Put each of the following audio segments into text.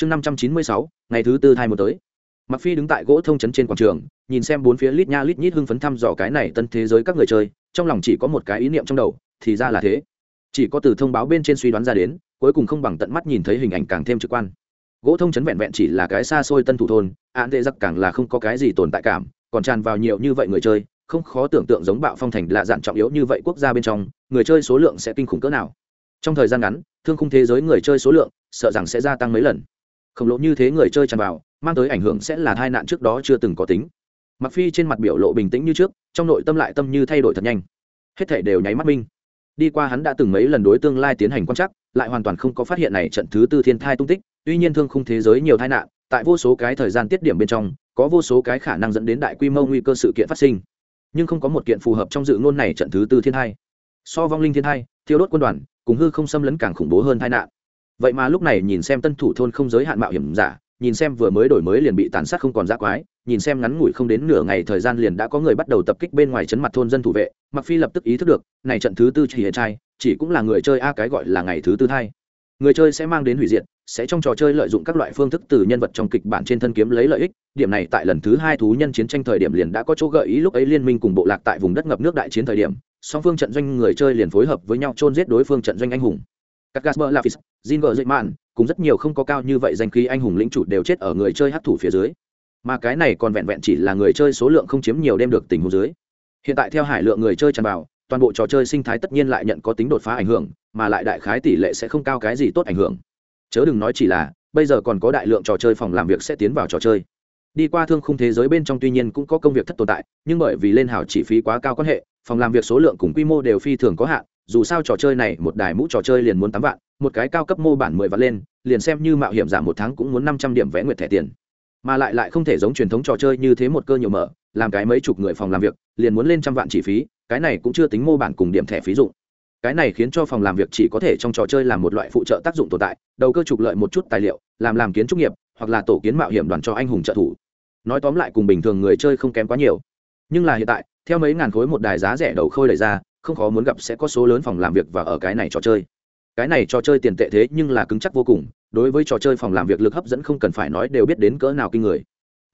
chương năm trăm chín mươi sáu, ngày thứ tư thai một tới. Mặc phi đứng tại gỗ thông chấn trên quảng trường, nhìn xem bốn phía lít nha lít nhít hưng phấn thăm dò cái này tân thế giới các người chơi, trong lòng chỉ có một cái ý niệm trong đầu, thì ra là thế. Chỉ có từ thông báo bên trên suy đoán ra đến, cuối cùng không bằng tận mắt nhìn thấy hình ảnh càng thêm trực quan. Gỗ thông chấn vẹn vẹn chỉ là cái xa xôi tân thủ thôn, án tệ giặc càng là không có cái gì tồn tại cảm, còn tràn vào nhiều như vậy người chơi, không khó tưởng tượng giống bạo phong thành lạ dạn trọng yếu như vậy quốc gia bên trong, người chơi số lượng sẽ kinh khủng cỡ nào. Trong thời gian ngắn, thương khung thế giới người chơi số lượng sợ rằng sẽ gia tăng mấy lần khổng lồ như thế người chơi tràn vào, mang tới ảnh hưởng sẽ là tai nạn trước đó chưa từng có tính. Mặc phi trên mặt biểu lộ bình tĩnh như trước, trong nội tâm lại tâm như thay đổi thật nhanh. Hết thể đều nháy mắt minh. Đi qua hắn đã từng mấy lần đối tương lai tiến hành quan trắc, lại hoàn toàn không có phát hiện này trận thứ tư thiên thai tung tích, tuy nhiên thương khung thế giới nhiều tai nạn, tại vô số cái thời gian tiết điểm bên trong, có vô số cái khả năng dẫn đến đại quy mô nguy cơ sự kiện phát sinh. Nhưng không có một kiện phù hợp trong dự ngôn này trận thứ tư thiên thai. So vong linh thiên thai, thiêu đốt quân đoàn, cùng hư không xâm lấn càng khủng bố hơn tai nạn vậy mà lúc này nhìn xem tân thủ thôn không giới hạn mạo hiểm giả, nhìn xem vừa mới đổi mới liền bị tàn sát không còn giác quái, nhìn xem ngắn ngủi không đến nửa ngày thời gian liền đã có người bắt đầu tập kích bên ngoài chấn mặt thôn dân thủ vệ mặc phi lập tức ý thức được, này trận thứ tư chỉ hiện trai, chỉ cũng là người chơi a cái gọi là ngày thứ tư thai người chơi sẽ mang đến hủy diệt, sẽ trong trò chơi lợi dụng các loại phương thức từ nhân vật trong kịch bản trên thân kiếm lấy lợi ích, điểm này tại lần thứ hai thú nhân chiến tranh thời điểm liền đã có chỗ gợi ý, lúc ấy liên minh cùng bộ lạc tại vùng đất ngập nước đại chiến thời điểm, song phương trận doanh người chơi liền phối hợp với nhau chôn giết đối phương trận doanh anh hùng các gasper lafis zinger dậy mạn cùng rất nhiều không có cao như vậy danh khí anh hùng lĩnh chủ đều chết ở người chơi hấp thủ phía dưới. Mà cái này còn vẹn vẹn chỉ là người chơi số lượng không chiếm nhiều đem được tình huống dưới. Hiện tại theo hải lượng người chơi tràn vào, toàn bộ trò chơi sinh thái tất nhiên lại nhận có tính đột phá ảnh hưởng, mà lại đại khái tỷ lệ sẽ không cao cái gì tốt ảnh hưởng. Chớ đừng nói chỉ là, bây giờ còn có đại lượng trò chơi phòng làm việc sẽ tiến vào trò chơi. Đi qua thương khung thế giới bên trong tuy nhiên cũng có công việc thất tồn tại, nhưng bởi vì lên hảo chi phí quá cao quan hệ, phòng làm việc số lượng cùng quy mô đều phi thường có hạn dù sao trò chơi này, một đài mũ trò chơi liền muốn tám vạn, một cái cao cấp mô bản mười vạn lên, liền xem như mạo hiểm giảm một tháng cũng muốn năm trăm điểm vẽ nguyệt thẻ tiền. Mà lại lại không thể giống truyền thống trò chơi như thế một cơ nhiều mở, làm cái mấy chục người phòng làm việc, liền muốn lên trăm vạn chi phí, cái này cũng chưa tính mô bản cùng điểm thẻ phí dụng. Cái này khiến cho phòng làm việc chỉ có thể trong trò chơi làm một loại phụ trợ tác dụng tồn tại, đầu cơ trục lợi một chút tài liệu, làm làm kiến trúc nghiệp, hoặc là tổ kiến mạo hiểm đoàn cho anh hùng trợ thủ. Nói tóm lại cùng bình thường người chơi không kém quá nhiều. Nhưng là hiện tại, theo mấy ngàn khối một đài giá rẻ đầu khôi đẩy ra không khó muốn gặp sẽ có số lớn phòng làm việc và ở cái này trò chơi. Cái này trò chơi tiền tệ thế nhưng là cứng chắc vô cùng, đối với trò chơi phòng làm việc lực hấp dẫn không cần phải nói đều biết đến cỡ nào kinh người.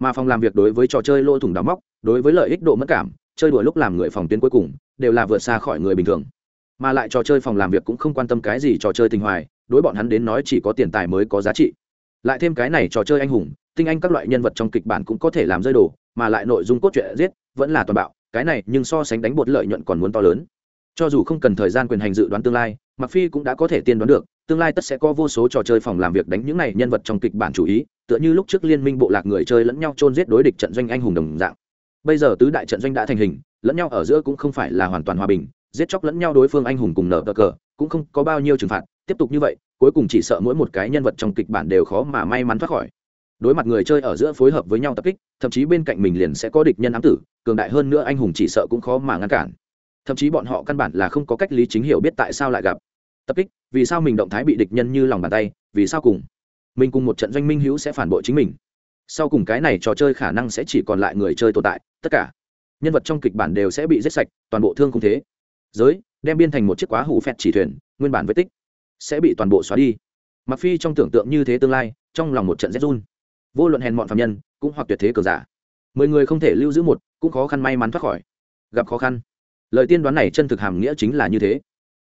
Mà phòng làm việc đối với trò chơi lỗ thủng đóng móc, đối với lợi ích độ mất cảm, chơi đùa lúc làm người phòng tuyến cuối cùng, đều là vượt xa khỏi người bình thường. Mà lại trò chơi phòng làm việc cũng không quan tâm cái gì trò chơi tình hoài, đối bọn hắn đến nói chỉ có tiền tài mới có giá trị. Lại thêm cái này trò chơi anh hùng, tinh anh các loại nhân vật trong kịch bản cũng có thể làm rơi đồ, mà lại nội dung cốt truyện giết, vẫn là toàn bạo, cái này nhưng so sánh đánh bột lợi nhuận còn muốn to lớn cho dù không cần thời gian quyền hành dự đoán tương lai mặc phi cũng đã có thể tiên đoán được, tương lai tất sẽ có vô số trò chơi phòng làm việc đánh những này nhân vật trong kịch bản chủ ý, tựa như lúc trước liên minh bộ lạc người chơi lẫn nhau chôn giết đối địch trận doanh anh hùng đồng dạng. Bây giờ tứ đại trận doanh đã thành hình, lẫn nhau ở giữa cũng không phải là hoàn toàn hòa bình, giết chóc lẫn nhau đối phương anh hùng cùng nở cờ cờ, cũng không có bao nhiêu trừng phạt, tiếp tục như vậy, cuối cùng chỉ sợ mỗi một cái nhân vật trong kịch bản đều khó mà may mắn thoát khỏi. Đối mặt người chơi ở giữa phối hợp với nhau tập kích, thậm chí bên cạnh mình liền sẽ có địch nhân ám tử, cường đại hơn nữa anh hùng chỉ sợ cũng khó mà ngăn cản thậm chí bọn họ căn bản là không có cách lý chính hiểu biết tại sao lại gặp. Tập kích, vì sao mình động thái bị địch nhân như lòng bàn tay, vì sao cùng mình cùng một trận doanh minh hữu sẽ phản bội chính mình. Sau cùng cái này trò chơi khả năng sẽ chỉ còn lại người chơi tồn tại, tất cả nhân vật trong kịch bản đều sẽ bị giết sạch, toàn bộ thương không thế. Giới, đem biên thành một chiếc quá hủ phẹt chỉ thuyền, nguyên bản vết tích sẽ bị toàn bộ xóa đi. Mặc phi trong tưởng tượng như thế tương lai, trong lòng một trận rét run. Vô luận hèn mọn phạm nhân, cũng hoặc tuyệt thế cờ giả. Mười người không thể lưu giữ một, cũng khó khăn may mắn thoát khỏi. Gặp khó khăn lời tiên đoán này chân thực hàm nghĩa chính là như thế.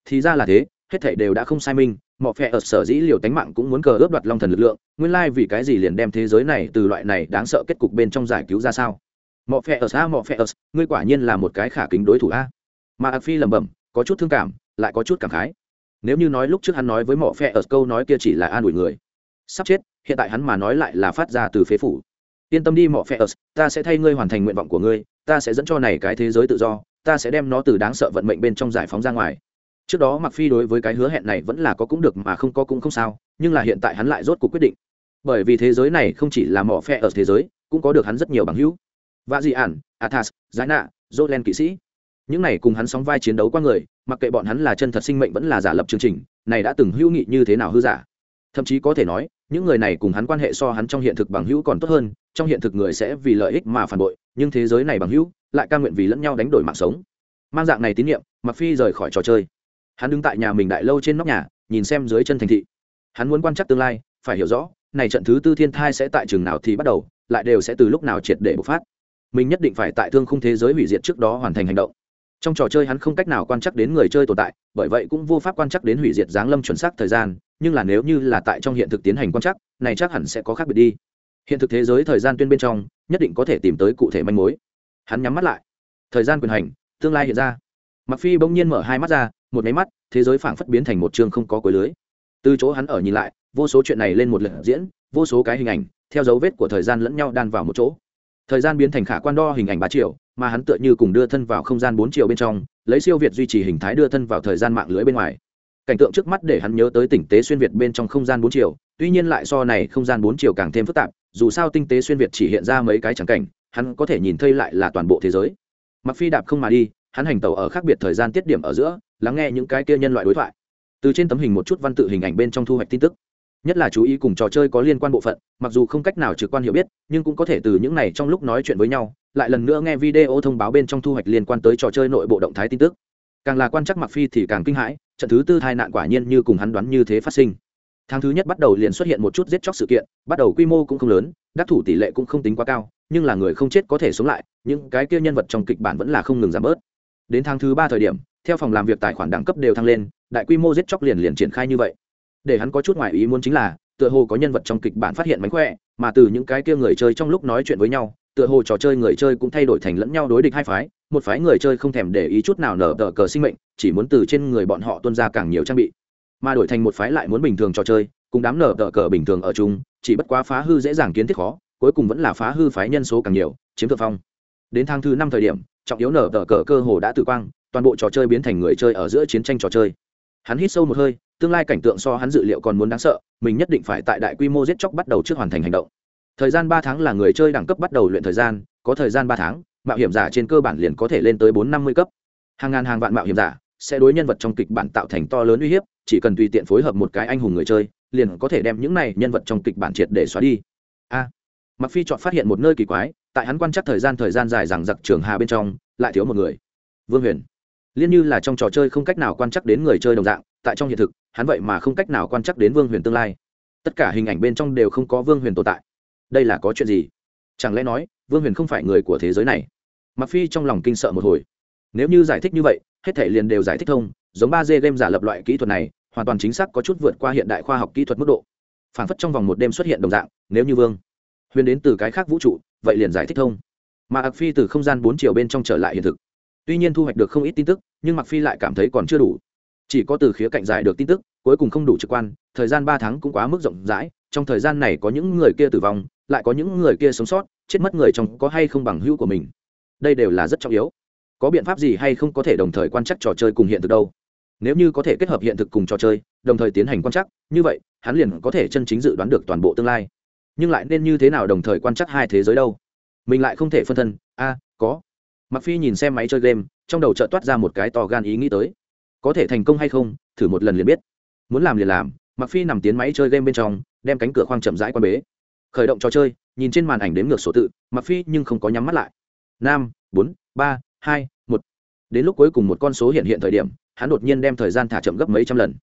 Thì ra là thế, hết thảy đều đã không sai minh, mọ phe ở sở dĩ liều tánh mạng cũng muốn cờ ướp đoạt long thần lực lượng, nguyên lai vì cái gì liền đem thế giới này từ loại này đáng sợ kết cục bên trong giải cứu ra sao? Mọ phe ở xa, mọ phe ở, ngươi quả nhiên là một cái khả kính đối thủ a. Mà ạc phi lẩm bẩm, có chút thương cảm, lại có chút cảm khái. Nếu như nói lúc trước hắn nói với mọ phe ở, câu nói kia chỉ là an ủi người. Sắp chết, hiện tại hắn mà nói lại là phát ra từ phế phủ. Yên tâm đi mọ phe ở, ta sẽ thay ngươi hoàn thành nguyện vọng của ngươi, ta sẽ dẫn cho này cái thế giới tự do ta sẽ đem nó từ đáng sợ vận mệnh bên trong giải phóng ra ngoài. Trước đó mặc phi đối với cái hứa hẹn này vẫn là có cũng được mà không có cũng không sao, nhưng là hiện tại hắn lại rốt cuộc quyết định. Bởi vì thế giới này không chỉ là mỏ phe ở thế giới, cũng có được hắn rất nhiều bằng hữu. Và dị ản, athas, giải nạ jolen kỵ sĩ. Những này cùng hắn sóng vai chiến đấu qua người, mặc kệ bọn hắn là chân thật sinh mệnh vẫn là giả lập chương trình, này đã từng hữu nghị như thế nào hư giả? Thậm chí có thể nói, những người này cùng hắn quan hệ so hắn trong hiện thực bằng hữu còn tốt hơn, trong hiện thực người sẽ vì lợi ích mà phản bội nhưng thế giới này bằng hữu, lại ca nguyện vì lẫn nhau đánh đổi mạng sống. Mang dạng này tín nhiệm mặc phi rời khỏi trò chơi. Hắn đứng tại nhà mình đại lâu trên nóc nhà, nhìn xem dưới chân thành thị. Hắn muốn quan trắc tương lai, phải hiểu rõ, này trận thứ tư thiên thai sẽ tại trường nào thì bắt đầu, lại đều sẽ từ lúc nào triệt để bộc phát. Mình nhất định phải tại thương khung thế giới hủy diệt trước đó hoàn thành hành động. Trong trò chơi hắn không cách nào quan trắc đến người chơi tồn tại, bởi vậy cũng vô pháp quan trắc đến hủy diệt giáng lâm chuẩn xác thời gian, nhưng là nếu như là tại trong hiện thực tiến hành quan trắc này chắc hẳn sẽ có khác biệt đi. Hiện thực thế giới thời gian tuyên bên trong nhất định có thể tìm tới cụ thể manh mối. Hắn nhắm mắt lại. Thời gian quyền hành, tương lai hiện ra. Mặc phi bỗng nhiên mở hai mắt ra, một máy mắt, thế giới phảng phất biến thành một chương không có cuối lưới. Từ chỗ hắn ở nhìn lại, vô số chuyện này lên một lần diễn, vô số cái hình ảnh, theo dấu vết của thời gian lẫn nhau đan vào một chỗ. Thời gian biến thành khả quan đo hình ảnh ba triệu mà hắn tựa như cùng đưa thân vào không gian bốn triệu bên trong, lấy siêu việt duy trì hình thái đưa thân vào thời gian mạng lưới bên ngoài. Cảnh tượng trước mắt để hắn nhớ tới tỉnh tế xuyên việt bên trong không gian bốn triệu tuy nhiên lại so này không gian bốn triệu càng thêm phức tạp dù sao tinh tế xuyên việt chỉ hiện ra mấy cái chẳng cảnh, hắn có thể nhìn thấy lại là toàn bộ thế giới. Mặc phi đạp không mà đi, hắn hành tàu ở khác biệt thời gian tiết điểm ở giữa, lắng nghe những cái kia nhân loại đối thoại. Từ trên tấm hình một chút văn tự hình ảnh bên trong thu hoạch tin tức. Nhất là chú ý cùng trò chơi có liên quan bộ phận, mặc dù không cách nào trực quan hiểu biết, nhưng cũng có thể từ những này trong lúc nói chuyện với nhau, lại lần nữa nghe video thông báo bên trong thu hoạch liên quan tới trò chơi nội bộ động thái tin tức. Càng là quan chắc mặc phi thì càng kinh hãi, trận thứ tư tai nạn quả nhiên như cùng hắn đoán như thế phát sinh tháng thứ nhất bắt đầu liền xuất hiện một chút giết chóc sự kiện, bắt đầu quy mô cũng không lớn, đắc thủ tỷ lệ cũng không tính quá cao, nhưng là người không chết có thể sống lại, những cái kia nhân vật trong kịch bản vẫn là không ngừng giảm bớt. Đến tháng thứ ba thời điểm, theo phòng làm việc tài khoản đẳng cấp đều thăng lên, đại quy mô giết chóc liền liền triển khai như vậy. Để hắn có chút ngoài ý muốn chính là, tựa hồ có nhân vật trong kịch bản phát hiện mánh khỏe, mà từ những cái kia người chơi trong lúc nói chuyện với nhau, tựa hồ trò chơi người chơi cũng thay đổi thành lẫn nhau đối địch hai phái, một phái người chơi không thèm để ý chút nào nở tờ cờ sinh mệnh, chỉ muốn từ trên người bọn họ tuân ra càng nhiều trang bị mà đổi thành một phái lại muốn bình thường trò chơi, cùng đám nở tờ cờ bình thường ở chung, chỉ bất quá phá hư dễ dàng kiến thiết khó, cuối cùng vẫn là phá hư phái nhân số càng nhiều, chiếm thượng phong. Đến tháng thứ năm thời điểm, trọng yếu nở tờ cờ cơ hồ đã tự quang, toàn bộ trò chơi biến thành người chơi ở giữa chiến tranh trò chơi. Hắn hít sâu một hơi, tương lai cảnh tượng so hắn dự liệu còn muốn đáng sợ, mình nhất định phải tại đại quy mô giết chóc bắt đầu trước hoàn thành hành động. Thời gian ba tháng là người chơi đẳng cấp bắt đầu luyện thời gian, có thời gian ba tháng, mạo hiểm giả trên cơ bản liền có thể lên tới bốn năm mươi cấp. Hàng ngàn hàng vạn mạo hiểm giả sẽ đối nhân vật trong kịch bản tạo thành to lớn uy hiếp, chỉ cần tùy tiện phối hợp một cái anh hùng người chơi, liền có thể đem những này nhân vật trong kịch bản triệt để xóa đi. A. Mặc phi chọn phát hiện một nơi kỳ quái, tại hắn quan chắc thời gian thời gian dài rằng giặc trường hà bên trong, lại thiếu một người. Vương huyền. Liên như là trong trò chơi không cách nào quan chắc đến người chơi đồng dạng, tại trong hiện thực, hắn vậy mà không cách nào quan chắc đến vương huyền tương lai. Tất cả hình ảnh bên trong đều không có vương huyền tồn tại. Đây là có chuyện gì? Chẳng lẽ nói, vương huyền không phải người của thế giới này? Mặc phi trong lòng kinh sợ một hồi. Nếu như giải thích như vậy hết thể liền đều giải thích thông, giống ba d game giả lập loại kỹ thuật này, hoàn toàn chính xác có chút vượt qua hiện đại khoa học kỹ thuật mức độ. Phản phất trong vòng một đêm xuất hiện đồng dạng, nếu như vương huyền đến từ cái khác vũ trụ, vậy liền giải thích thông. Mà ạc phi từ không gian bốn chiều bên trong trở lại hiện thực. Tuy nhiên thu hoạch được không ít tin tức, nhưng mặc phi lại cảm thấy còn chưa đủ. Chỉ có từ khía cạnh giải được tin tức, cuối cùng không đủ trực quan, thời gian ba tháng cũng quá mức rộng rãi, trong thời gian này có những người kia tử vong, lại có những người kia sống sót, chết mất người trong có hay không bằng hữu của mình. Đây đều là rất trọng yếu có biện pháp gì hay không có thể đồng thời quan trắc trò chơi cùng hiện thực đâu? Nếu như có thể kết hợp hiện thực cùng trò chơi, đồng thời tiến hành quan trắc, như vậy, hắn liền có thể chân chính dự đoán được toàn bộ tương lai. Nhưng lại nên như thế nào đồng thời quan trắc hai thế giới đâu? Mình lại không thể phân thân. A, có. Mặc phi nhìn xem máy chơi game, trong đầu chợt toát ra một cái to gan ý nghĩ tới. Có thể thành công hay không, thử một lần liền biết. Muốn làm liền làm mặc phi nằm tiến máy chơi game bên trong, đem cánh cửa khoang chậm rãi quan bế. Khởi động trò chơi, nhìn trên màn ảnh đếm ngược số tự mặc phi nhưng không có nhắm mắt lại. Năm bốn, ba hai, một. Đến lúc cuối cùng một con số hiện hiện thời điểm, hắn đột nhiên đem thời gian thả chậm gấp mấy trăm lần.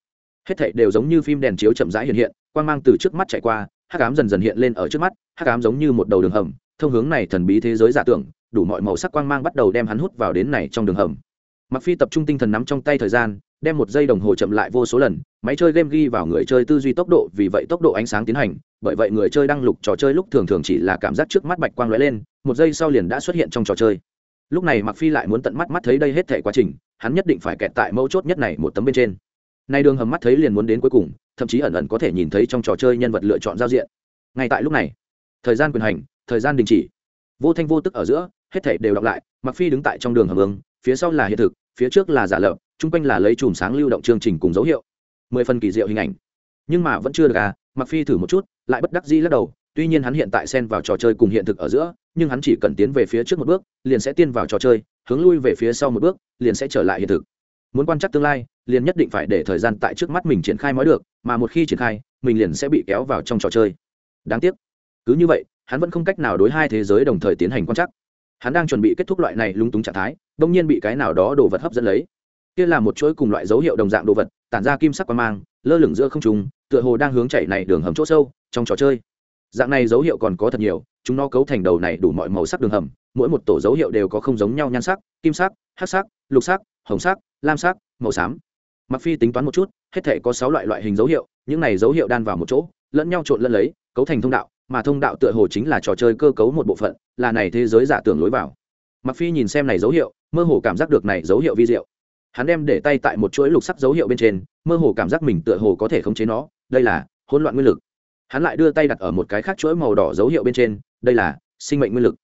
Hết thảy đều giống như phim đèn chiếu chậm rãi hiện hiện, quang mang từ trước mắt chạy qua, hắc ám dần dần hiện lên ở trước mắt, hắc ám giống như một đầu đường hầm, thông hướng này thần bí thế giới giả tưởng, đủ mọi màu sắc quang mang bắt đầu đem hắn hút vào đến này trong đường hầm. Mặc phi tập trung tinh thần nắm trong tay thời gian, đem một giây đồng hồ chậm lại vô số lần, máy chơi game ghi vào người chơi tư duy tốc độ, vì vậy tốc độ ánh sáng tiến hành, bởi vậy người chơi đăng lục trò chơi lúc thường thường chỉ là cảm giác trước mắt bạch quang lóe lên, một giây sau liền đã xuất hiện trong trò chơi lúc này mặc phi lại muốn tận mắt mắt thấy đây hết thể quá trình, hắn nhất định phải kẹt tại mấu chốt nhất này một tấm bên trên. Nay đường hầm mắt thấy liền muốn đến cuối cùng, thậm chí ẩn ẩn có thể nhìn thấy trong trò chơi nhân vật lựa chọn giao diện. Ngay tại lúc này, thời gian quyền hành, thời gian đình chỉ. Vô thanh vô tức ở giữa, hết thể đều đọc lại mặc phi đứng tại trong đường hầm ứng phía sau là hiện thực, phía trước là giả lập, chung quanh là lấy chùm sáng lưu động chương trình cùng dấu hiệu. Mười phần kỳ diệu hình ảnh. Nhưng mà vẫn chưa được à mặc phi thử một chút, lại bất đắc dĩ lắc đầu tuy nhiên hắn hiện tại xen vào trò chơi cùng hiện thực ở giữa, nhưng hắn chỉ cần tiến về phía trước một bước, liền sẽ tiên vào trò chơi, hướng lui về phía sau một bước, liền sẽ trở lại hiện thực. Muốn quan trắc tương lai, liền nhất định phải để thời gian tại trước mắt mình triển khai mới được, mà một khi triển khai, mình liền sẽ bị kéo vào trong trò chơi. Đáng tiếc, cứ như vậy, hắn vẫn không cách nào đối hai thế giới đồng thời tiến hành quan trắc. Hắn đang chuẩn bị kết thúc loại này lung túng trạng thái đông nhiên bị cái nào đó đồ vật hấp dẫn lấy. Kia là một chuỗi cùng loại dấu hiệu đồng dạng đồ vật, tản ra kim sắc qua mang, lơ lửng giữa không trùng tựa hồ đang hướng chạy này đường hầm chỗ sâu, trong trò chơi dạng này dấu hiệu còn có thật nhiều, chúng nó cấu thành đầu này đủ mọi màu sắc đường hầm, mỗi một tổ dấu hiệu đều có không giống nhau nhan sắc, kim sắc, hắc sắc, lục sắc, hồng sắc, lam sắc, màu xám. Mặc phi tính toán một chút, hết thể có sáu loại loại hình dấu hiệu, những này dấu hiệu đan vào một chỗ, lẫn nhau trộn lẫn lấy, cấu thành thông đạo, mà thông đạo tựa hồ chính là trò chơi cơ cấu một bộ phận, là này thế giới giả tưởng lối vào. Mặc phi nhìn xem này dấu hiệu, mơ hồ cảm giác được này dấu hiệu vi diệu. Hắn đem để tay tại một chuỗi lục sắc dấu hiệu bên trên, mơ hồ cảm giác mình tựa hồ có thể khống chế nó, đây là hỗn loạn nguyên lực hắn lại đưa tay đặt ở một cái khác chuỗi màu đỏ dấu hiệu bên trên, đây là sinh mệnh nguyên lực.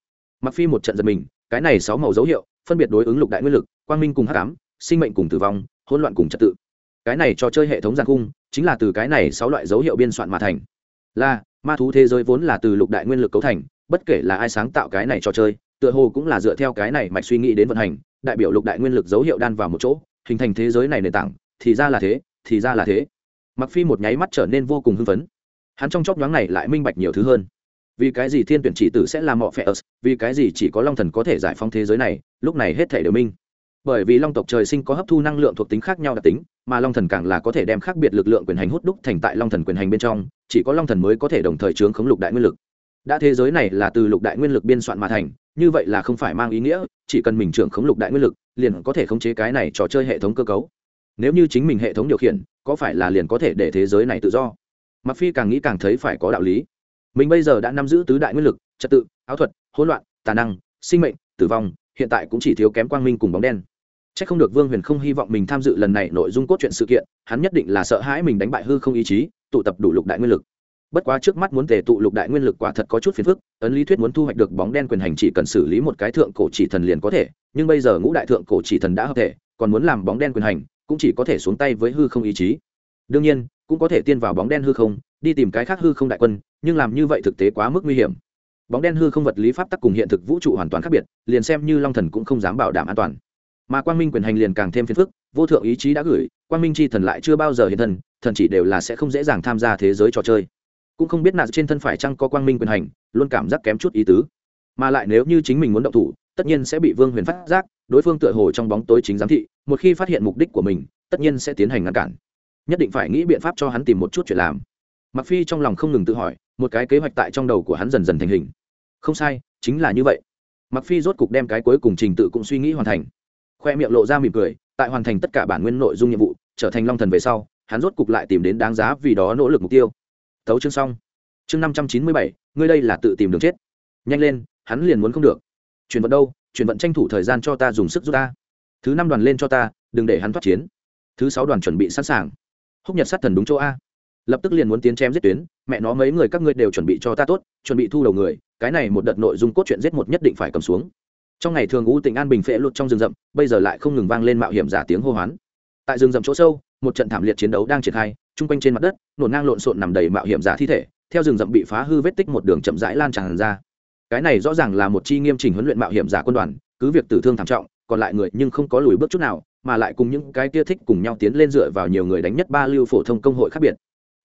Mặc phi một trận giật mình, cái này sáu màu dấu hiệu, phân biệt đối ứng lục đại nguyên lực, quang minh cùng hắc ám, sinh mệnh cùng tử vong, hỗn loạn cùng trật tự. Cái này cho chơi hệ thống gian cung chính là từ cái này sáu loại dấu hiệu biên soạn mà thành. Là, ma thú thế giới vốn là từ lục đại nguyên lực cấu thành, bất kể là ai sáng tạo cái này cho chơi, tựa hồ cũng là dựa theo cái này mạch suy nghĩ đến vận hành, đại biểu lục đại nguyên lực dấu hiệu đan vào một chỗ, hình thành thế giới này nền tảng, thì ra là thế, thì ra là thế. Mặc phi một nháy mắt trở nên vô cùng hưng phấn hắn trong chốc nhoáng này lại minh bạch nhiều thứ hơn. Vì cái gì thiên tuyển chỉ tử sẽ làm mọ phe ớt, vì cái gì chỉ có long thần có thể giải phóng thế giới này, lúc này hết thể đều minh. Bởi vì long tộc trời sinh có hấp thu năng lượng thuộc tính khác nhau đặc tính, mà long thần càng là có thể đem khác biệt lực lượng quyền hành hút đúc thành tại long thần quyền hành bên trong, chỉ có long thần mới có thể đồng thời chướng khống lục đại nguyên lực. Đã thế giới này là từ lục đại nguyên lực biên soạn mà thành, như vậy là không phải mang ý nghĩa, chỉ cần mình trưởng khống lục đại nguyên lực, liền có thể khống chế cái này trò chơi hệ thống cơ cấu. Nếu như chính mình hệ thống điều khiển, có phải là liền có thể để thế giới này tự do? Mặc phi càng nghĩ càng thấy phải có đạo lý mình bây giờ đã nắm giữ tứ đại nguyên lực trật tự áo thuật hỗn loạn tà năng sinh mệnh tử vong hiện tại cũng chỉ thiếu kém quang minh cùng bóng đen Chắc không được Vương Huyền không hy vọng mình tham dự lần này nội dung cốt truyện sự kiện, hắn nhất định là sợ hãi mình đánh bại hư không ý chí, tụ tập đủ lục đại nguyên lực. Bất quá trước mắt muốn tề tụ lục đại nguyên lực quả thật có chút phiền phức, ấn lý thuyết muốn thu hoạch được bóng đen quyền hành chỉ cần xử lý một cái thượng cổ chỉ thần liền có thể, nhưng bây giờ ngũ đại thượng cổ chỉ thần đã hợp thể, còn muốn làm bóng đen quyền hành, cũng chỉ có thể xuống tay với hư không ý chí. Đương nhiên, cũng có thể tiên vào bóng đen hư không, đi tìm cái khác hư không đại quân, nhưng làm như vậy thực tế quá mức nguy hiểm. Bóng đen hư không vật lý pháp tắc cùng hiện thực vũ trụ hoàn toàn khác biệt, liền xem như Long Thần cũng không dám bảo đảm an toàn. Mà quang minh quyền hành liền càng thêm phiền phức vô thượng ý chí đã gửi quang minh c h i thần lại chưa bao giờ hiện thần thần chỉ đều là sẽ không dễ dàng tham gia thế giới trò chơi. Cũng không biết nạt trên thân phải chăng có quang minh quyền hành luôn cảm giác kém chút ý tứ. Mà lại nếu như chính mình muốn động thủ tất nhiên sẽ bị vương huyền phát giác đối phương tựa hồ trong bóng tối chính giám thị một khi phát hiện mục đích của mình tất nhiên sẽ tiến hành ngăn cản nhất định phải nghĩ biện pháp cho hắn tìm một chút chuyện làm. Mặc phi trong lòng không ngừng tự hỏi, một cái kế hoạch tại trong đầu của hắn dần dần thành hình. Không sai, chính là như vậy. Mặc phi rốt cục đem cái cuối cùng trình tự cũng suy nghĩ hoàn thành. Khoe miệng lộ ra mỉm cười, tại hoàn thành tất cả bản nguyên nội dung nhiệm vụ, trở thành long thần về sau, hắn rốt cục lại tìm đến đáng giá vì đó nỗ lực mục tiêu. Thấu chương xong. Chương năm trăm chín mươi bảy, ngươi đây là tự tìm đường chết. Nhanh lên, hắn liền muốn không được. Chuyển vận đâu, chuyển vận tranh thủ thời gian cho ta dùng sức giúp ta. Thứ năm đoàn lên cho ta, đừng để hắn thoát chiến. Thứ sáu đoàn chuẩn bị sẵn sàng húc nhật sát thần đúng chỗ a. Lập tức liền muốn tiến chém giết tuyến, mẹ nó mấy người các ngươi đều chuẩn bị cho ta tốt, chuẩn bị thu đầu người, cái này một đợt nội dung cốt truyện giết một nhất định phải cầm xuống. Trong ngày thường u tỉnh an bình phệ lụt trong rừng rậm, bây giờ lại không ngừng vang lên mạo hiểm giả tiếng hô hoán. Tại rừng rậm chỗ sâu, một trận thảm liệt chiến đấu đang triển khai, chung quanh trên mặt đất, nổn ngang lộn xộn nằm đầy mạo hiểm giả thi thể, theo rừng rậm bị phá hư vết tích một đường chậm rãi lan tràn ra. Cái này rõ ràng là một chi nghiêm chỉnh huấn luyện mạo hiểm giả quân đoàn, cứ việc tử thương thảm trọng còn lại người nhưng không có lùi bước chút nào, mà lại cùng những cái kia thích cùng nhau tiến lên dựa vào nhiều người đánh nhất ba lưu phổ thông công hội khác biệt.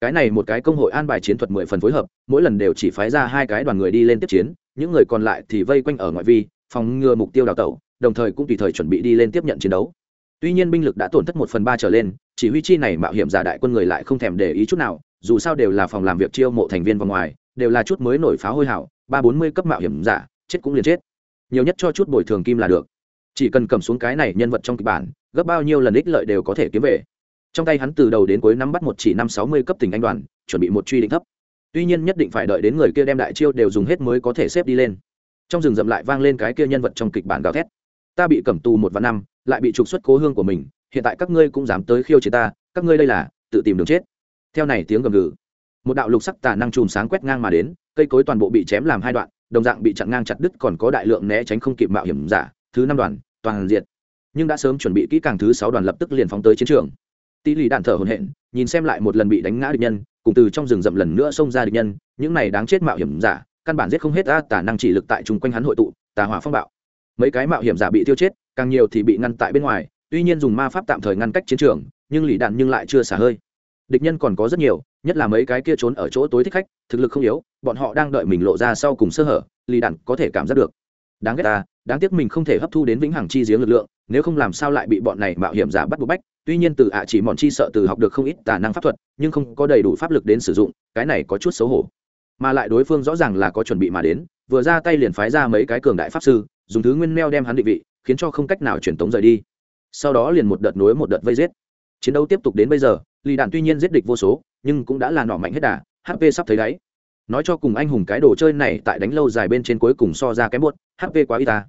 Cái này một cái công hội an bài chiến thuật mười phần phối hợp, mỗi lần đều chỉ phái ra hai cái đoàn người đi lên tiếp chiến, những người còn lại thì vây quanh ở ngoại vi, phòng ngừa mục tiêu đào tẩu, đồng thời cũng tùy thời chuẩn bị đi lên tiếp nhận chiến đấu. Tuy nhiên binh lực đã tổn thất một phần ba trở lên, chỉ huy chi này mạo hiểm giả đại quân người lại không thèm để ý chút nào, dù sao đều là phòng làm việc chiêu mộ thành viên vòng ngoài, đều là chút mới nổi pháo hôi hảo ba bốn mươi cấp mạo hiểm giả, chết cũng liền chết. Nhiều nhất cho chút bồi thường kim là được chỉ cần cầm xuống cái này nhân vật trong kịch bản, gấp bao nhiêu lần ích lợi đều có thể kiếm về. Trong tay hắn từ đầu đến cuối nắm bắt một chỉ năm sáu mươi cấp tỉnh anh đoàn, chuẩn bị một truy định thấp. Tuy nhiên nhất định phải đợi đến người kia đem đại chiêu đều dùng hết mới có thể xếp đi lên. Trong rừng rậm lại vang lên cái kia nhân vật trong kịch bản gào thét. Ta bị cầm tù một vạn năm, lại bị trục xuất cố hương của mình, hiện tại các ngươi cũng dám tới khiêu chiến ta, các ngươi đây là, tự tìm đường chết. Theo này tiếng gầm gừ, một đạo lục sắc tà năng chùm sáng quét ngang mà đến, cây cối toàn bộ bị chém làm hai đoạn, đồng dạng bị chặn ngang chặt đứt còn có đại lượng né tránh không kịp mạo hiểm giả thứ năm đoàn, toàn diệt nhưng đã sớm chuẩn bị kỹ càng thứ sáu đoàn lập tức liền phóng tới chiến trường. Tỷ lì đạn thở hổn hển, nhìn xem lại một lần bị đánh ngã địch nhân, cùng từ trong rừng rậm lần nữa xông ra địch nhân, những này đáng chết mạo hiểm giả, căn bản giết không hết ta tà năng chỉ lực tại chung quanh hắn hội tụ, tà hỏa phong bạo. Mấy cái mạo hiểm giả bị tiêu chết, càng nhiều thì bị ngăn tại bên ngoài, tuy nhiên dùng ma pháp tạm thời ngăn cách chiến trường, nhưng lì đạn nhưng lại chưa xả hơi. Địch nhân còn có rất nhiều, nhất là mấy cái kia trốn ở chỗ tối thích khách, thực lực không yếu, bọn họ đang đợi mình lộ ra sau cùng sơ hở, lì đạn có thể cảm giác được đáng ghét ta, đáng tiếc mình không thể hấp thu đến vĩnh hằng chi giếng lực lượng, nếu không làm sao lại bị bọn này mạo hiểm giả bắt buộc bách. Tuy nhiên từ ạ chỉ mòn chi sợ từ học được không ít tà năng pháp thuật, nhưng không có đầy đủ pháp lực đến sử dụng, cái này có chút xấu hổ. Mà lại đối phương rõ ràng là có chuẩn bị mà đến, vừa ra tay liền phái ra mấy cái cường đại pháp sư, dùng thứ nguyên meo đem hắn định vị, khiến cho không cách nào truyền tống rời đi. Sau đó liền một đợt nối một đợt vây giết. Chiến đấu tiếp tục đến bây giờ, lì đạn tuy nhiên giết địch vô số, nhưng cũng đã là nỏ mạnh hết đà hp sắp thấy đáy nói cho cùng anh hùng cái đồ chơi này tại đánh lâu dài bên trên cuối cùng so ra kém buốt hp quá y ta.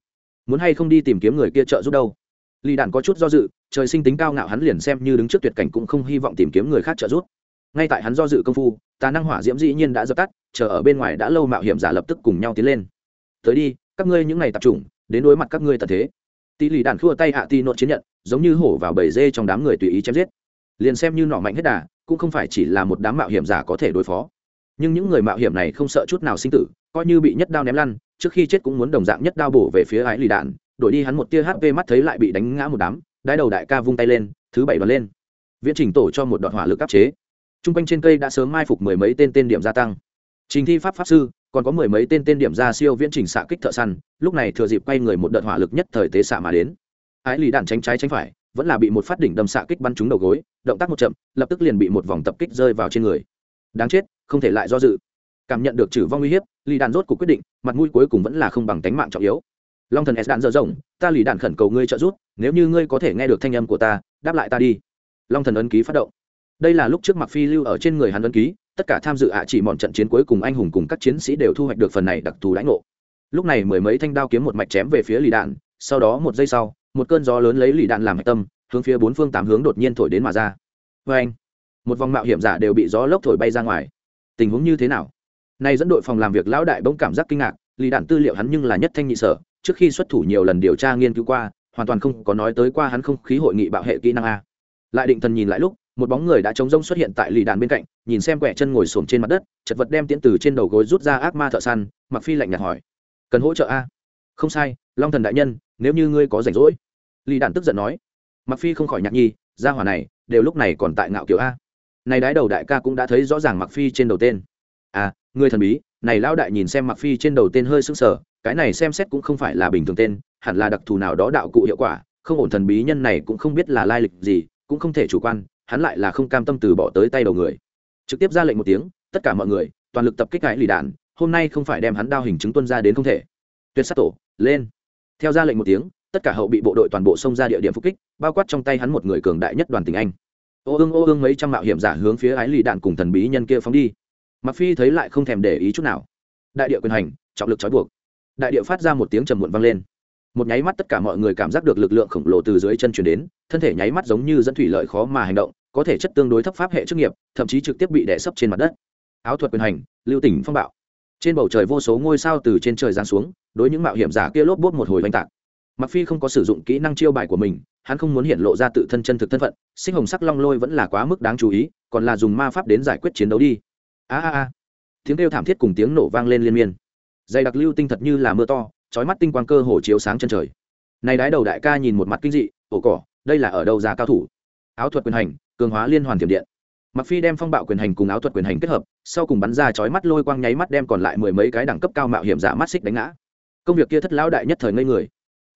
Muốn hay không đi tìm kiếm người kia trợ giúp đâu? Lì đạn có chút do dự, trời sinh tính cao ngạo hắn liền xem như đứng trước tuyệt cảnh cũng không hy vọng tìm kiếm người khác trợ giúp. Ngay tại hắn do dự công phu, tà năng hỏa diễm dĩ nhiên đã dập tắt, chờ ở bên ngoài đã lâu mạo hiểm giả lập tức cùng nhau tiến lên. Tới đi, các ngươi những ngày tập trung đến đối mặt các ngươi tật thế. Tỷ lì đạn khua tay hạ ti nội chiến nhận, giống như hổ vào bầy dê trong đám người tùy ý chém giết. Liền xem như nọ mạnh hết đà, cũng không phải chỉ là một đám mạo hiểm giả có thể đối phó nhưng những người mạo hiểm này không sợ chút nào sinh tử, coi như bị nhất đao ném lăn, trước khi chết cũng muốn đồng dạng nhất đao bổ về phía ái lì đạn, đổi đi hắn một tia hp mắt thấy lại bị đánh ngã một đám, đái đầu đại ca vung tay lên, thứ bảy đoán lên. Viễn trình tổ cho một đoạn hỏa lực áp chế. T r u n g quanh trên cây đã sớm mai phục mười mấy tên tên điểm gia tăng. Trình thi pháp pháp sư, còn có mười mấy tên tên điểm ra siêu viễn trình xạ kích thợ săn, lúc này thừa dịp quay người một đợt hỏa lực nhất thời tế xạ mà đến. Ái lì đạn tránh trái tránh phải, vẫn là bị một phát đỉnh đâm xạ kích bắn trúng đầu gối, động tác một chậm, lập tức liền bị một vòng tập kích rơi vào trên người. Đáng chết không thể lại do dự. Cảm nhận được trừ vong uy hiếp, lì đạn rốt cuộc quyết định, mặt mũi cuối cùng vẫn là không bằng tánh mạng trọng yếu. Long thần s đạn dở rộng, ta lì đạn khẩn cầu ngươi trợ giúp, nếu như ngươi có thể nghe được thanh âm của ta, đáp lại ta đi. Long thần ấn ký phát động. Đây là lúc trước mặc phi lưu ở trên người hắn ấn ký, tất cả tham dự ạ chỉ mòn trận chiến cuối cùng anh hùng cùng các chiến sĩ đều thu hoạch được phần này đặc thù lãnh ngộ. Lúc này mười mấy thanh đao kiếm một mạch chém về phía lì đạn, sau đó một giây sau, một cơn gió lớn lấy lì đạn làm hạch tâm, hướng phía bốn phương tám hướng đột nhiên thổi đến mà ra. Vê anh một vòng mạo hiểm giả đều bị gió lốc thổi bay ra ngoài tình huống như thế nào? Nay dẫn đội phòng làm việc lão đại bỗng cảm giác kinh ngạc, lì đạn tư liệu hắn nhưng là nhất thanh nhị sở, trước khi xuất thủ nhiều lần điều tra nghiên cứu qua, hoàn toàn không có nói tới qua hắn không khí hội nghị bạo hệ kỹ năng a. Lại định thần nhìn lại lúc, một bóng người đã trống rông xuất hiện tại lì đạn bên cạnh, nhìn xem quẹ chân ngồi xổm trên mặt đất, chật vật đem tiễn từ trên đầu gối rút ra ác ma thợ săn mặc phi lạnh nhạt hỏi. Cần hỗ trợ a? Không sai, long thần đại nhân, nếu như ngươi có rảnh rỗi. Lì đạn tức giận nói. Mặc phi không khỏi nhạc nhi, gia hỏa này, đều lúc này còn tại ngạo kiểu a này đái đầu đại ca cũng đã thấy rõ ràng mặc phi trên đầu tên. À người thần bí, này lão đại nhìn xem mặc phi trên đầu tên hơi sưng sờ, cái này xem xét cũng không phải là bình thường tên, hẳn là đặc thù nào đó đạo cụ hiệu quả, không ổn thần bí nhân này cũng không biết là lai lịch gì, cũng không thể chủ quan, hắn lại là không cam tâm từ bỏ tới tay đầu người. Trực tiếp ra lệnh một tiếng, tất cả mọi người, toàn lực tập kích cái lì đạn, hôm nay không phải đem hắn đao hình chứng tuân ra đến không thể. Tuyệt sát tổ, lên. Theo ra lệnh một tiếng, tất cả hậu bị bộ đội toàn bộ xông ra địa điểm phục kích, bao quát trong tay hắn một người cường đại nhất đoàn tình anh ô ương ô ương mấy trăm mạo hiểm giả hướng phía ái lì đạn cùng thần bí nhân kia phóng đi. Mặc phi thấy lại không thèm để ý chút nào. Đại địa quyền hành, trọng lực trói buộc. Đại địa phát ra một tiếng trầm muộn vang lên. Một nháy mắt tất cả mọi người cảm giác được lực lượng khổng lồ từ dưới chân chuyển đến, thân thể nháy mắt giống như dẫn thủy lợi khó mà hành động, có thể chất tương đối thấp pháp hệ chức nghiệp, thậm chí trực tiếp bị đè sấp trên mặt đất. Áo thuật quyền hành, lưu tỉnh phong bạo. Trên bầu trời vô số ngôi sao từ trên trời giáng xuống, đối những mạo hiểm giả kia lốp bốt một hồi oanh tạc. Mặc phi không có sử dụng kỹ năng chiêu bài của mình hắn không muốn hiện lộ ra tự thân chân thực thân phận, sinh hồng sắc long lôi vẫn là quá mức đáng chú ý, còn là dùng ma pháp đến giải quyết chiến đấu đi. A a a. Tiếng kêu thảm thiết cùng tiếng nổ vang lên liên miên. Dày đặc lưu tinh thật như là mưa to trói mắt tinh quang cơ hồ chiếu sáng chân trời. Này đái đầu đại ca nhìn một mặt kinh dị, ổ cỏ, đây là ở đâu ra cao thủ? Áo thuật quyền hành, cường hóa liên hoàn thiểm điện. Mặc phi đem phong bạo quyền hành cùng áo thuật quyền hành kết hợp, sau cùng bắn ra chói mắt lôi quang nháy mắt đem còn lại mười mấy cái đẳng cấp cao mạo hiểm giả mắt xích đánh ngã. Công việc kia thất lão đại nhất thời ngây người.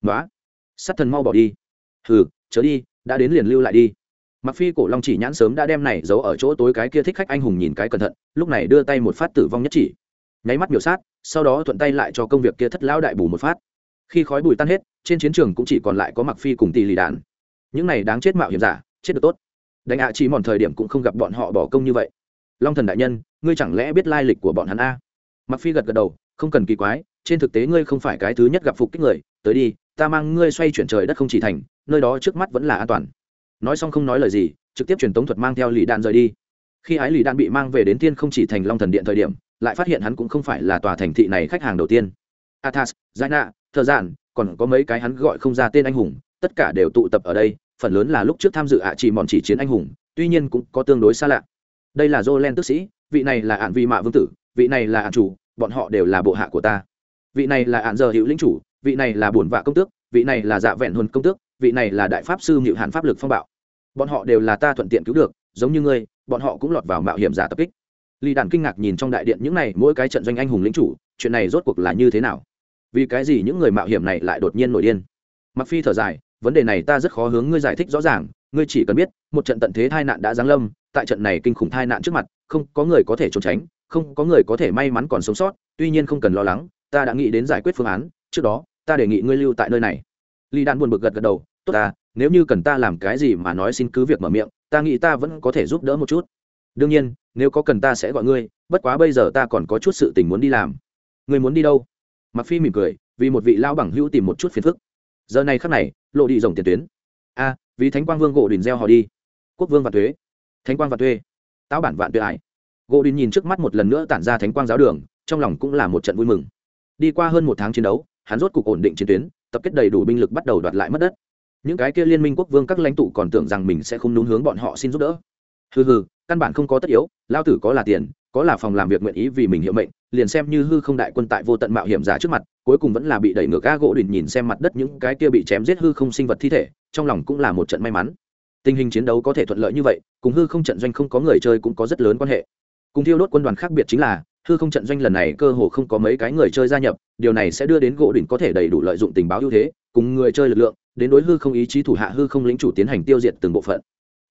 Nói sát thần mau bỏ đi hừ, chớ đi, đã đến liền lưu lại đi. Mặc phi cổ long chỉ nhãn sớm đã đem này giấu ở chỗ tối cái kia thích khách anh hùng nhìn cái cẩn thận, lúc này đưa tay một phát tử vong nhất chỉ. Nháy mắt biểu sát, sau đó thuận tay lại cho công việc kia thất lão đại bù một phát. Khi khói bùi tan hết, trên chiến trường cũng chỉ còn lại có mặc phi cùng tỷ lì đạn. Những này đáng chết mạo hiểm giả, chết được tốt. Đánh ạ chỉ mòn thời điểm cũng không gặp bọn họ bỏ công như vậy. Long thần đại nhân, ngươi chẳng lẽ biết lai lịch của bọn hắn a? Mặc phi gật gật đầu, không cần kỳ quái, trên thực tế ngươi không phải cái thứ nhất gặp phục kích người. Tới đi, ta mang ngươi xoay chuyển trời đất không chỉ thành nơi đó trước mắt vẫn là an toàn. Nói xong không nói lời gì trực tiếp truyền tống thuật mang theo lì đạn rời đi. Khi ái lì đạn bị mang về đến tiên không chỉ thành long thần điện thời điểm lại phát hiện hắn cũng không phải là tòa thành thị này khách hàng đầu tiên. Athas nạ, thợ giản còn có mấy cái hắn gọi không ra tên anh hùng tất cả đều tụ tập ở đây phần lớn là lúc trước tham dự ạ chỉ mòn chỉ chiến anh hùng tuy nhiên cũng có tương đối xa lạ. Đây là jolen tức sĩ vị này là ạn vi mạ vương tử vị này là ạn chủ bọn họ đều là bộ hạ của ta. Vị này là ạn giờ hữu lĩnh chủ vị này là bổn vạ công tước vị này là dạ vẹn huân công tước vị này là đại pháp sư nhịu hạn pháp lực phong bạo bọn họ đều là ta thuận tiện cứu được giống như ngươi bọn họ cũng lọt vào mạo hiểm giả tập kích Lý Đàn kinh ngạc nhìn trong đại điện những này, mỗi cái trận doanh anh hùng lĩnh chủ, chuyện này rốt cuộc là như thế nào? Vì cái gì những người mạo hiểm này lại đột nhiên nổi điên? Mặc Phi thở dài, vấn đề này ta rất khó hướng ngươi giải thích rõ ràng, ngươi chỉ cần biết một trận tận thế tai nạn đã giáng lâm tại trận này kinh khủng tai nạn trước mặt không có người có thể trốn tránh không có người có thể may mắn còn sống sót tuy nhiên không cần lo lắng ta đã nghĩ đến giải quyết phương án trước đó ta đề nghị ngươi lưu tại nơi này lý đạn buồn bực gật gật đầu, tốt ta, nếu như cần ta làm cái gì mà nói xin cứ việc mở miệng, ta nghĩ ta vẫn có thể giúp đỡ một chút. Đương nhiên, nếu có cần ta sẽ gọi ngươi, bất quá bây giờ ta còn có chút sự tình muốn đi làm. Ngươi muốn đi đâu? Mặc phi mỉm cười, vì một vị lao bằng hữu tìm một chút phiền phức. Giờ này khắc này, lộ đi rồng tiền tuyến. A, vì thánh quang vương gỗ đình gieo họ đi. Quốc vương và thuế. Thánh quang và thuê táo bản vạn tuệ ải. Gỗ đình nhìn trước mắt một lần nữa tản ra thánh quang giáo đường, trong lòng cũng là một trận vui mừng. Đi qua hơn một tháng chiến đấu, hắn rốt cục ổn định chiến tuyến tập kết đầy đủ binh lực bắt đầu đoạt lại mất đất. Những cái kia liên minh quốc vương các lãnh tụ còn tưởng rằng mình sẽ không đúng hướng bọn họ xin giúp đỡ. Hừ hừ, căn bản không có tất yếu, lao tử có là tiền, có là phòng làm việc nguyện ý vì mình hiệu mệnh, liền xem như hư không đại quân tại vô tận mạo hiểm giả trước mặt, cuối cùng vẫn là bị đẩy ngược ga gỗ đỉnh nhìn xem mặt đất những cái kia bị chém giết hư không sinh vật thi thể, trong lòng cũng là một trận may mắn. Tình hình chiến đấu có thể thuận lợi như vậy, cùng hư không trận doanh không có người chơi cũng có rất lớn quan hệ. Cùng thiêu đốt quân đoàn khác biệt chính là hư không trận doanh lần này cơ hồ không có mấy cái người chơi gia nhập, điều này sẽ đưa đến gỗ đỉnh có thể đầy đủ lợi dụng tình báo ưu thế, cùng người chơi lực lượng, đến đối hư không ý chí thủ hạ hư không lĩnh chủ tiến hành tiêu diệt từng bộ phận.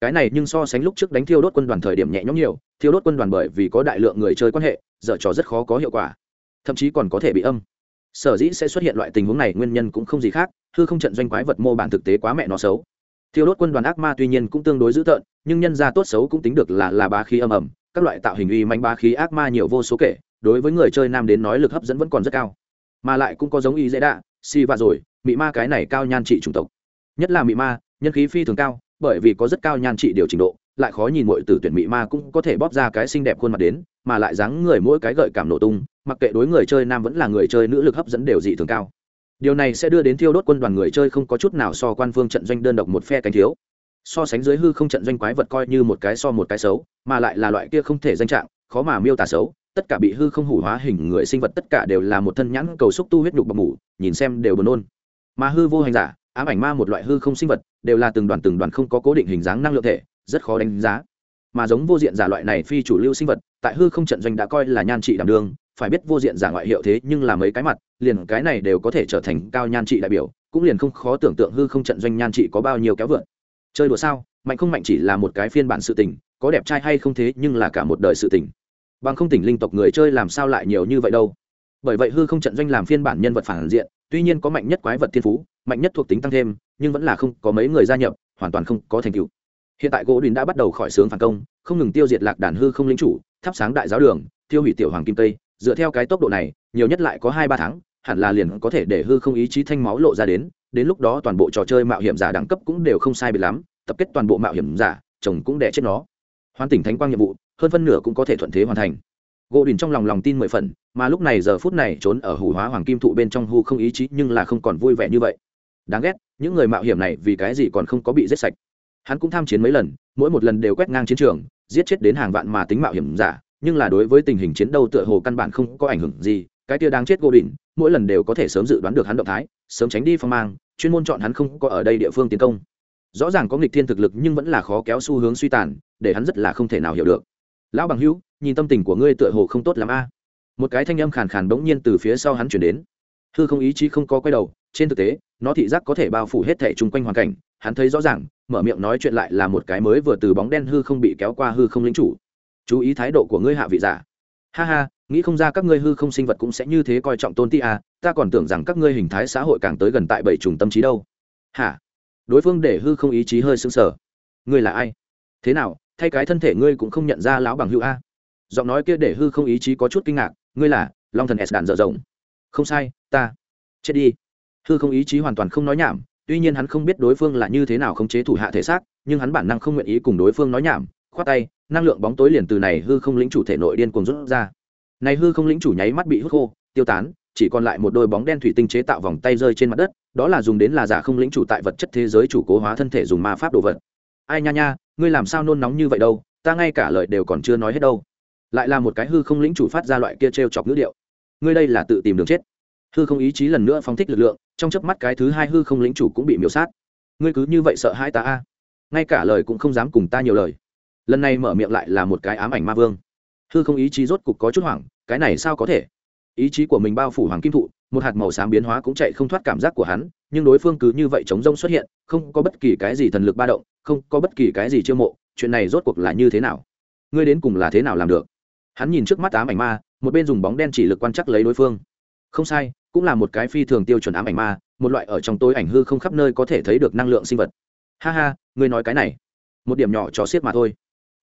Cái này nhưng so sánh lúc trước đánh thiêu đốt quân đoàn thời điểm nhẹ nhõm nhiều, thiêu đốt quân đoàn bởi vì có đại lượng người chơi quan hệ, dở trò rất khó có hiệu quả. Thậm chí còn có thể bị âm. Sở dĩ sẽ xuất hiện loại tình huống này nguyên nhân cũng không gì khác, hư không trận doanh quái vật mô bản thực tế quá mẹ nó xấu. Thiêu đốt quân đoàn ác ma tuy nhiên cũng tương đối dữ tợn, nhưng nhân ra tốt xấu cũng tính được là là bá khí âm ầm các loại tạo hình uy manh ba khí ác ma nhiều vô số kể, đối với người chơi nam đến nói lực hấp dẫn vẫn còn rất cao. Mà lại cũng có giống y dễ đạ, si và rồi, mị ma cái này cao nhan trị chủng tộc. Nhất là mị ma, nhân khí phi thường cao, bởi vì có rất cao nhan trị điều trình độ, lại khó nhìn mọi từ tuyển mị ma cũng có thể bóp ra cái xinh đẹp khuôn mặt đến, mà lại dáng người mỗi cái gợi cảm nổ tung, mặc kệ đối người chơi nam vẫn là người chơi nữ lực hấp dẫn đều dị thường cao. Điều này sẽ đưa đến thiêu đốt quân đoàn người chơi không có chút nào so quan phương trận doanh đơn độc một phe cánh thiếu so sánh dưới hư không trận doanh quái vật coi như một cái so một cái xấu, mà lại là loại kia không thể danh trạng, khó mà miêu tả xấu, tất cả bị hư không hủ hóa hình người sinh vật tất cả đều là một thân nhãn cầu xúc tu huyết nhục bọc mủ, nhìn xem đều buồn nôn. Mà hư vô hành giả, ám ảnh ma một loại hư không sinh vật, đều là từng đoàn từng đoàn không có cố định hình dáng năng lượng thể, rất khó đánh giá. Mà giống vô diện giả loại này phi chủ lưu sinh vật, tại hư không trận doanh đã coi là nhan trị đảm đương, phải biết vô diện giả ngoại hiệu thế nhưng là mấy cái mặt, liền cái này đều có thể trở thành cao nhan trị đại biểu, cũng liền không khó tưởng tượng hư không trận doanh nhan trị có bao nhiêu kéo vượt chơi đùa sao? Mạnh không mạnh chỉ là một cái phiên bản sự tình, có đẹp trai hay không thế, nhưng là cả một đời sự tình. Bằng không tỉnh linh tộc người chơi làm sao lại nhiều như vậy đâu. Bởi vậy hư không trận doanh làm phiên bản nhân vật phản diện, tuy nhiên có mạnh nhất quái vật thiên phú, mạnh nhất thuộc tính tăng thêm, nhưng vẫn là không có mấy người gia nhập, hoàn toàn không có thành tựu. Hiện tại gỗ đình đã bắt đầu khỏi sướng phản công, không ngừng tiêu diệt lạc đàn hư không lính chủ, thắp sáng đại giáo đường tiêu hủy tiểu hoàng kim tây. Dựa theo cái tốc độ này, nhiều nhất lại có hai ba tháng, hẳn là liền có thể để hư không ý chí thanh máu lộ ra đến đến lúc đó toàn bộ trò chơi mạo hiểm giả đẳng cấp cũng đều không sai biệt lắm, tập kết toàn bộ mạo hiểm giả, chồng cũng đẻ chết nó. Hoàn tỉnh thánh quang nhiệm vụ, hơn phân nửa cũng có thể thuận thế hoàn thành. Gỗ đình trong lòng lòng tin mười phần, mà lúc này giờ phút này trốn ở hủ hóa hoàng kim thụ bên trong hư không ý chí nhưng là không còn vui vẻ như vậy. Đáng ghét, những người mạo hiểm này vì cái gì còn không có bị giết sạch. Hắn cũng tham chiến mấy lần, mỗi một lần đều quét ngang chiến trường, giết chết đến hàng vạn mà tính mạo hiểm giả, nhưng là đối với tình hình chiến đấu tựa hồ căn bản không có ảnh hưởng gì, cái kia đáng chết gỗ đỉnh mỗi lần đều có thể sớm dự đoán được hắn động thái, sớm tránh đi phong mang, chuyên môn chọn hắn không có ở đây địa phương tiến công. Rõ ràng có nghịch thiên thực lực nhưng vẫn là khó kéo xu hướng suy tàn, để hắn rất là không thể nào hiểu được. Lão bằng hữu, nhìn tâm tình của ngươi tựa hồ không tốt l a. À? Một cái thanh âm khàn khàn bỗng nhiên từ phía sau hắn chuyển đến. Hư không ý chí không có quay đầu, trên thực tế, nó thị giác có thể bao phủ hết thẻ chung quanh hoàn cảnh, hắn thấy rõ ràng, mở miệng nói chuyện lại là một cái mới vừa từ bóng đen hư không bị kéo qua hư không lính chủ. Chú ý thái độ của ngươi hạ vị giả. Ha ha nghĩ không ra các ngươi hư không sinh vật cũng sẽ như thế coi trọng tôn ti à ta còn tưởng rằng các ngươi hình thái xã hội càng tới gần tại bảy trùng tâm trí đâu. Hả? Đối phương để hư không ý chí hơi sững sờ. Ngươi là ai? Thế nào, thay cái thân thể ngươi cũng không nhận ra lão bằng hữu a? Giọng nói kia để hư không ý chí có chút kinh ngạc, ngươi là long thần s đạn dở rộng. Không sai, ta. Chết đi. Hư không ý chí hoàn toàn không nói nhảm, tuy nhiên hắn không biết đối phương là như thế nào khống chế thủ hạ thể xác, nhưng hắn bản năng không nguyện ý cùng đối phương nói nhảm, khoát tay, năng lượng bóng tối liền từ này hư không lĩnh chủ thể nội điên cuồng rút ra này hư không lĩnh chủ nháy mắt bị hút khô, tiêu tán, chỉ còn lại một đôi bóng đen thủy tinh chế tạo vòng tay rơi trên mặt đất, đó là dùng đến là giả không lĩnh chủ tại vật chất thế giới chủ cố hóa thân thể dùng ma pháp đồ vật. Ai nha nha, ngươi làm sao nôn nóng như vậy đâu, ta ngay cả lời đều còn chưa nói hết đâu. Lại là một cái hư không lĩnh chủ phát ra loại kia t r e o chọc ngữ điệu. Ngươi đây là tự tìm đường chết. Hư không ý chí lần nữa phóng thích lực lượng, trong chớp mắt cái thứ hai hư không lĩnh chủ cũng bị miễu sát. Ngươi cứ như vậy sợ hai ta a. Ngay cả lời cũng không dám cùng ta nhiều lời. Lần này mở miệng lại là một cái ám ảnh ma vương hư không ý chí rốt cục có chút hoảng, cái này sao có thể? Ý chí của mình bao phủ hoàng kim thụ, một hạt màu xám biến hóa cũng chạy không thoát cảm giác của hắn, nhưng đối phương cứ như vậy chống rông xuất hiện, không có bất kỳ cái gì thần lực ba động, không có bất kỳ cái gì chiêu mộ, chuyện này rốt cuộc là như thế nào? Ngươi đến cùng là thế nào làm được? Hắn nhìn trước mắt ám ảnh ma, một bên dùng bóng đen chỉ lực quan chắc lấy đối phương. Không sai, cũng là một cái phi thường tiêu chuẩn ám ảnh ma, một loại ở trong tối ảnh hư không khắp nơi có thể thấy được năng lượng sinh vật. Ha ha, ngươi nói cái này. Một điểm nhỏ cho xiết mà thôi.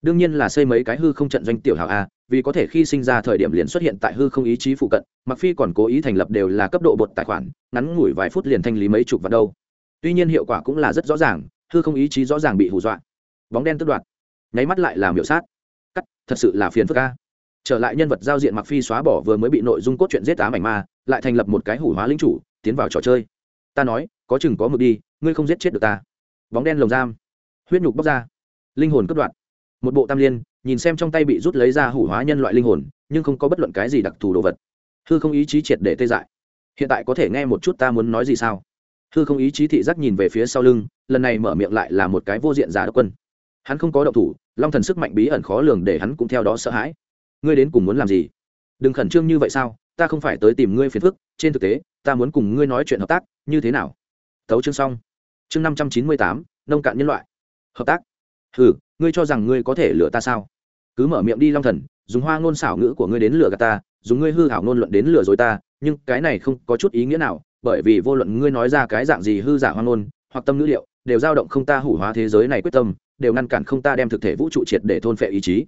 Đương nhiên là xây mấy cái hư không trận doanh tiểu hảo a vì có thể khi sinh ra thời điểm liền xuất hiện tại hư không ý chí phụ cận mặc phi còn cố ý thành lập đều là cấp độ bột tài khoản, ngắn ngủi vài phút liền thanh lý mấy chục vào đâu. Tuy nhiên hiệu quả cũng là rất rõ ràng, hư không ý chí rõ ràng bị hù dọa. Bóng đen tức đoạt. Nháy mắt lại làm hiệu sát. Cắt, thật sự là phiền phức ca trở lại nhân vật giao diện mặc phi xóa bỏ vừa mới bị nội dung cốt truyện giết ám mảnh ma, lại thành lập một cái hủ hóa lính chủ, tiến vào trò chơi. Ta nói, có chừng có mực đi, ngươi không giết chết được ta. Bóng đen lồng giam. Huyết nhục bóc ra. Linh hồn cất đoạn một bộ tam liên nhìn xem trong tay bị rút lấy ra hủ hóa nhân loại linh hồn, nhưng không có bất luận cái gì đặc thù đồ vật. Hư không ý chí triệt để tê dại. Hiện tại có thể nghe một chút ta muốn nói gì sao? Hư không ý chí thị giác nhìn về phía sau lưng, lần này mở miệng lại là một cái vô diện giả đốc quân. Hắn không có động thủ, long thần sức mạnh bí ẩn khó lường để hắn cũng theo đó sợ hãi. Ngươi đến cùng muốn làm gì? Đừng khẩn trương như vậy sao? Ta không phải tới tìm ngươi phiền phức. Trên thực tế, ta muốn cùng ngươi nói chuyện hợp tác. Như thế nào? Thấu chương xong. Chương năm trăm chín mươi tám, nông cạn nhân loại. Hợp tác. Ừ ngươi cho rằng ngươi có thể lừa ta sao? Cứ mở miệng đi long thần, dùng hoa ngôn xảo ngữ của ngươi đến lừa gạt ta, dùng ngươi hư hảo ngôn luận đến lừa dối ta, nhưng cái này không có chút ý nghĩa nào, bởi vì vô luận ngươi nói ra cái dạng gì hư giả hoa ngôn, hoặc tâm ngữ liệu đều dao động không ta hủ hóa thế giới này quyết tâm, đều ngăn cản không ta đem thực thể vũ trụ triệt để thôn phệ ý chí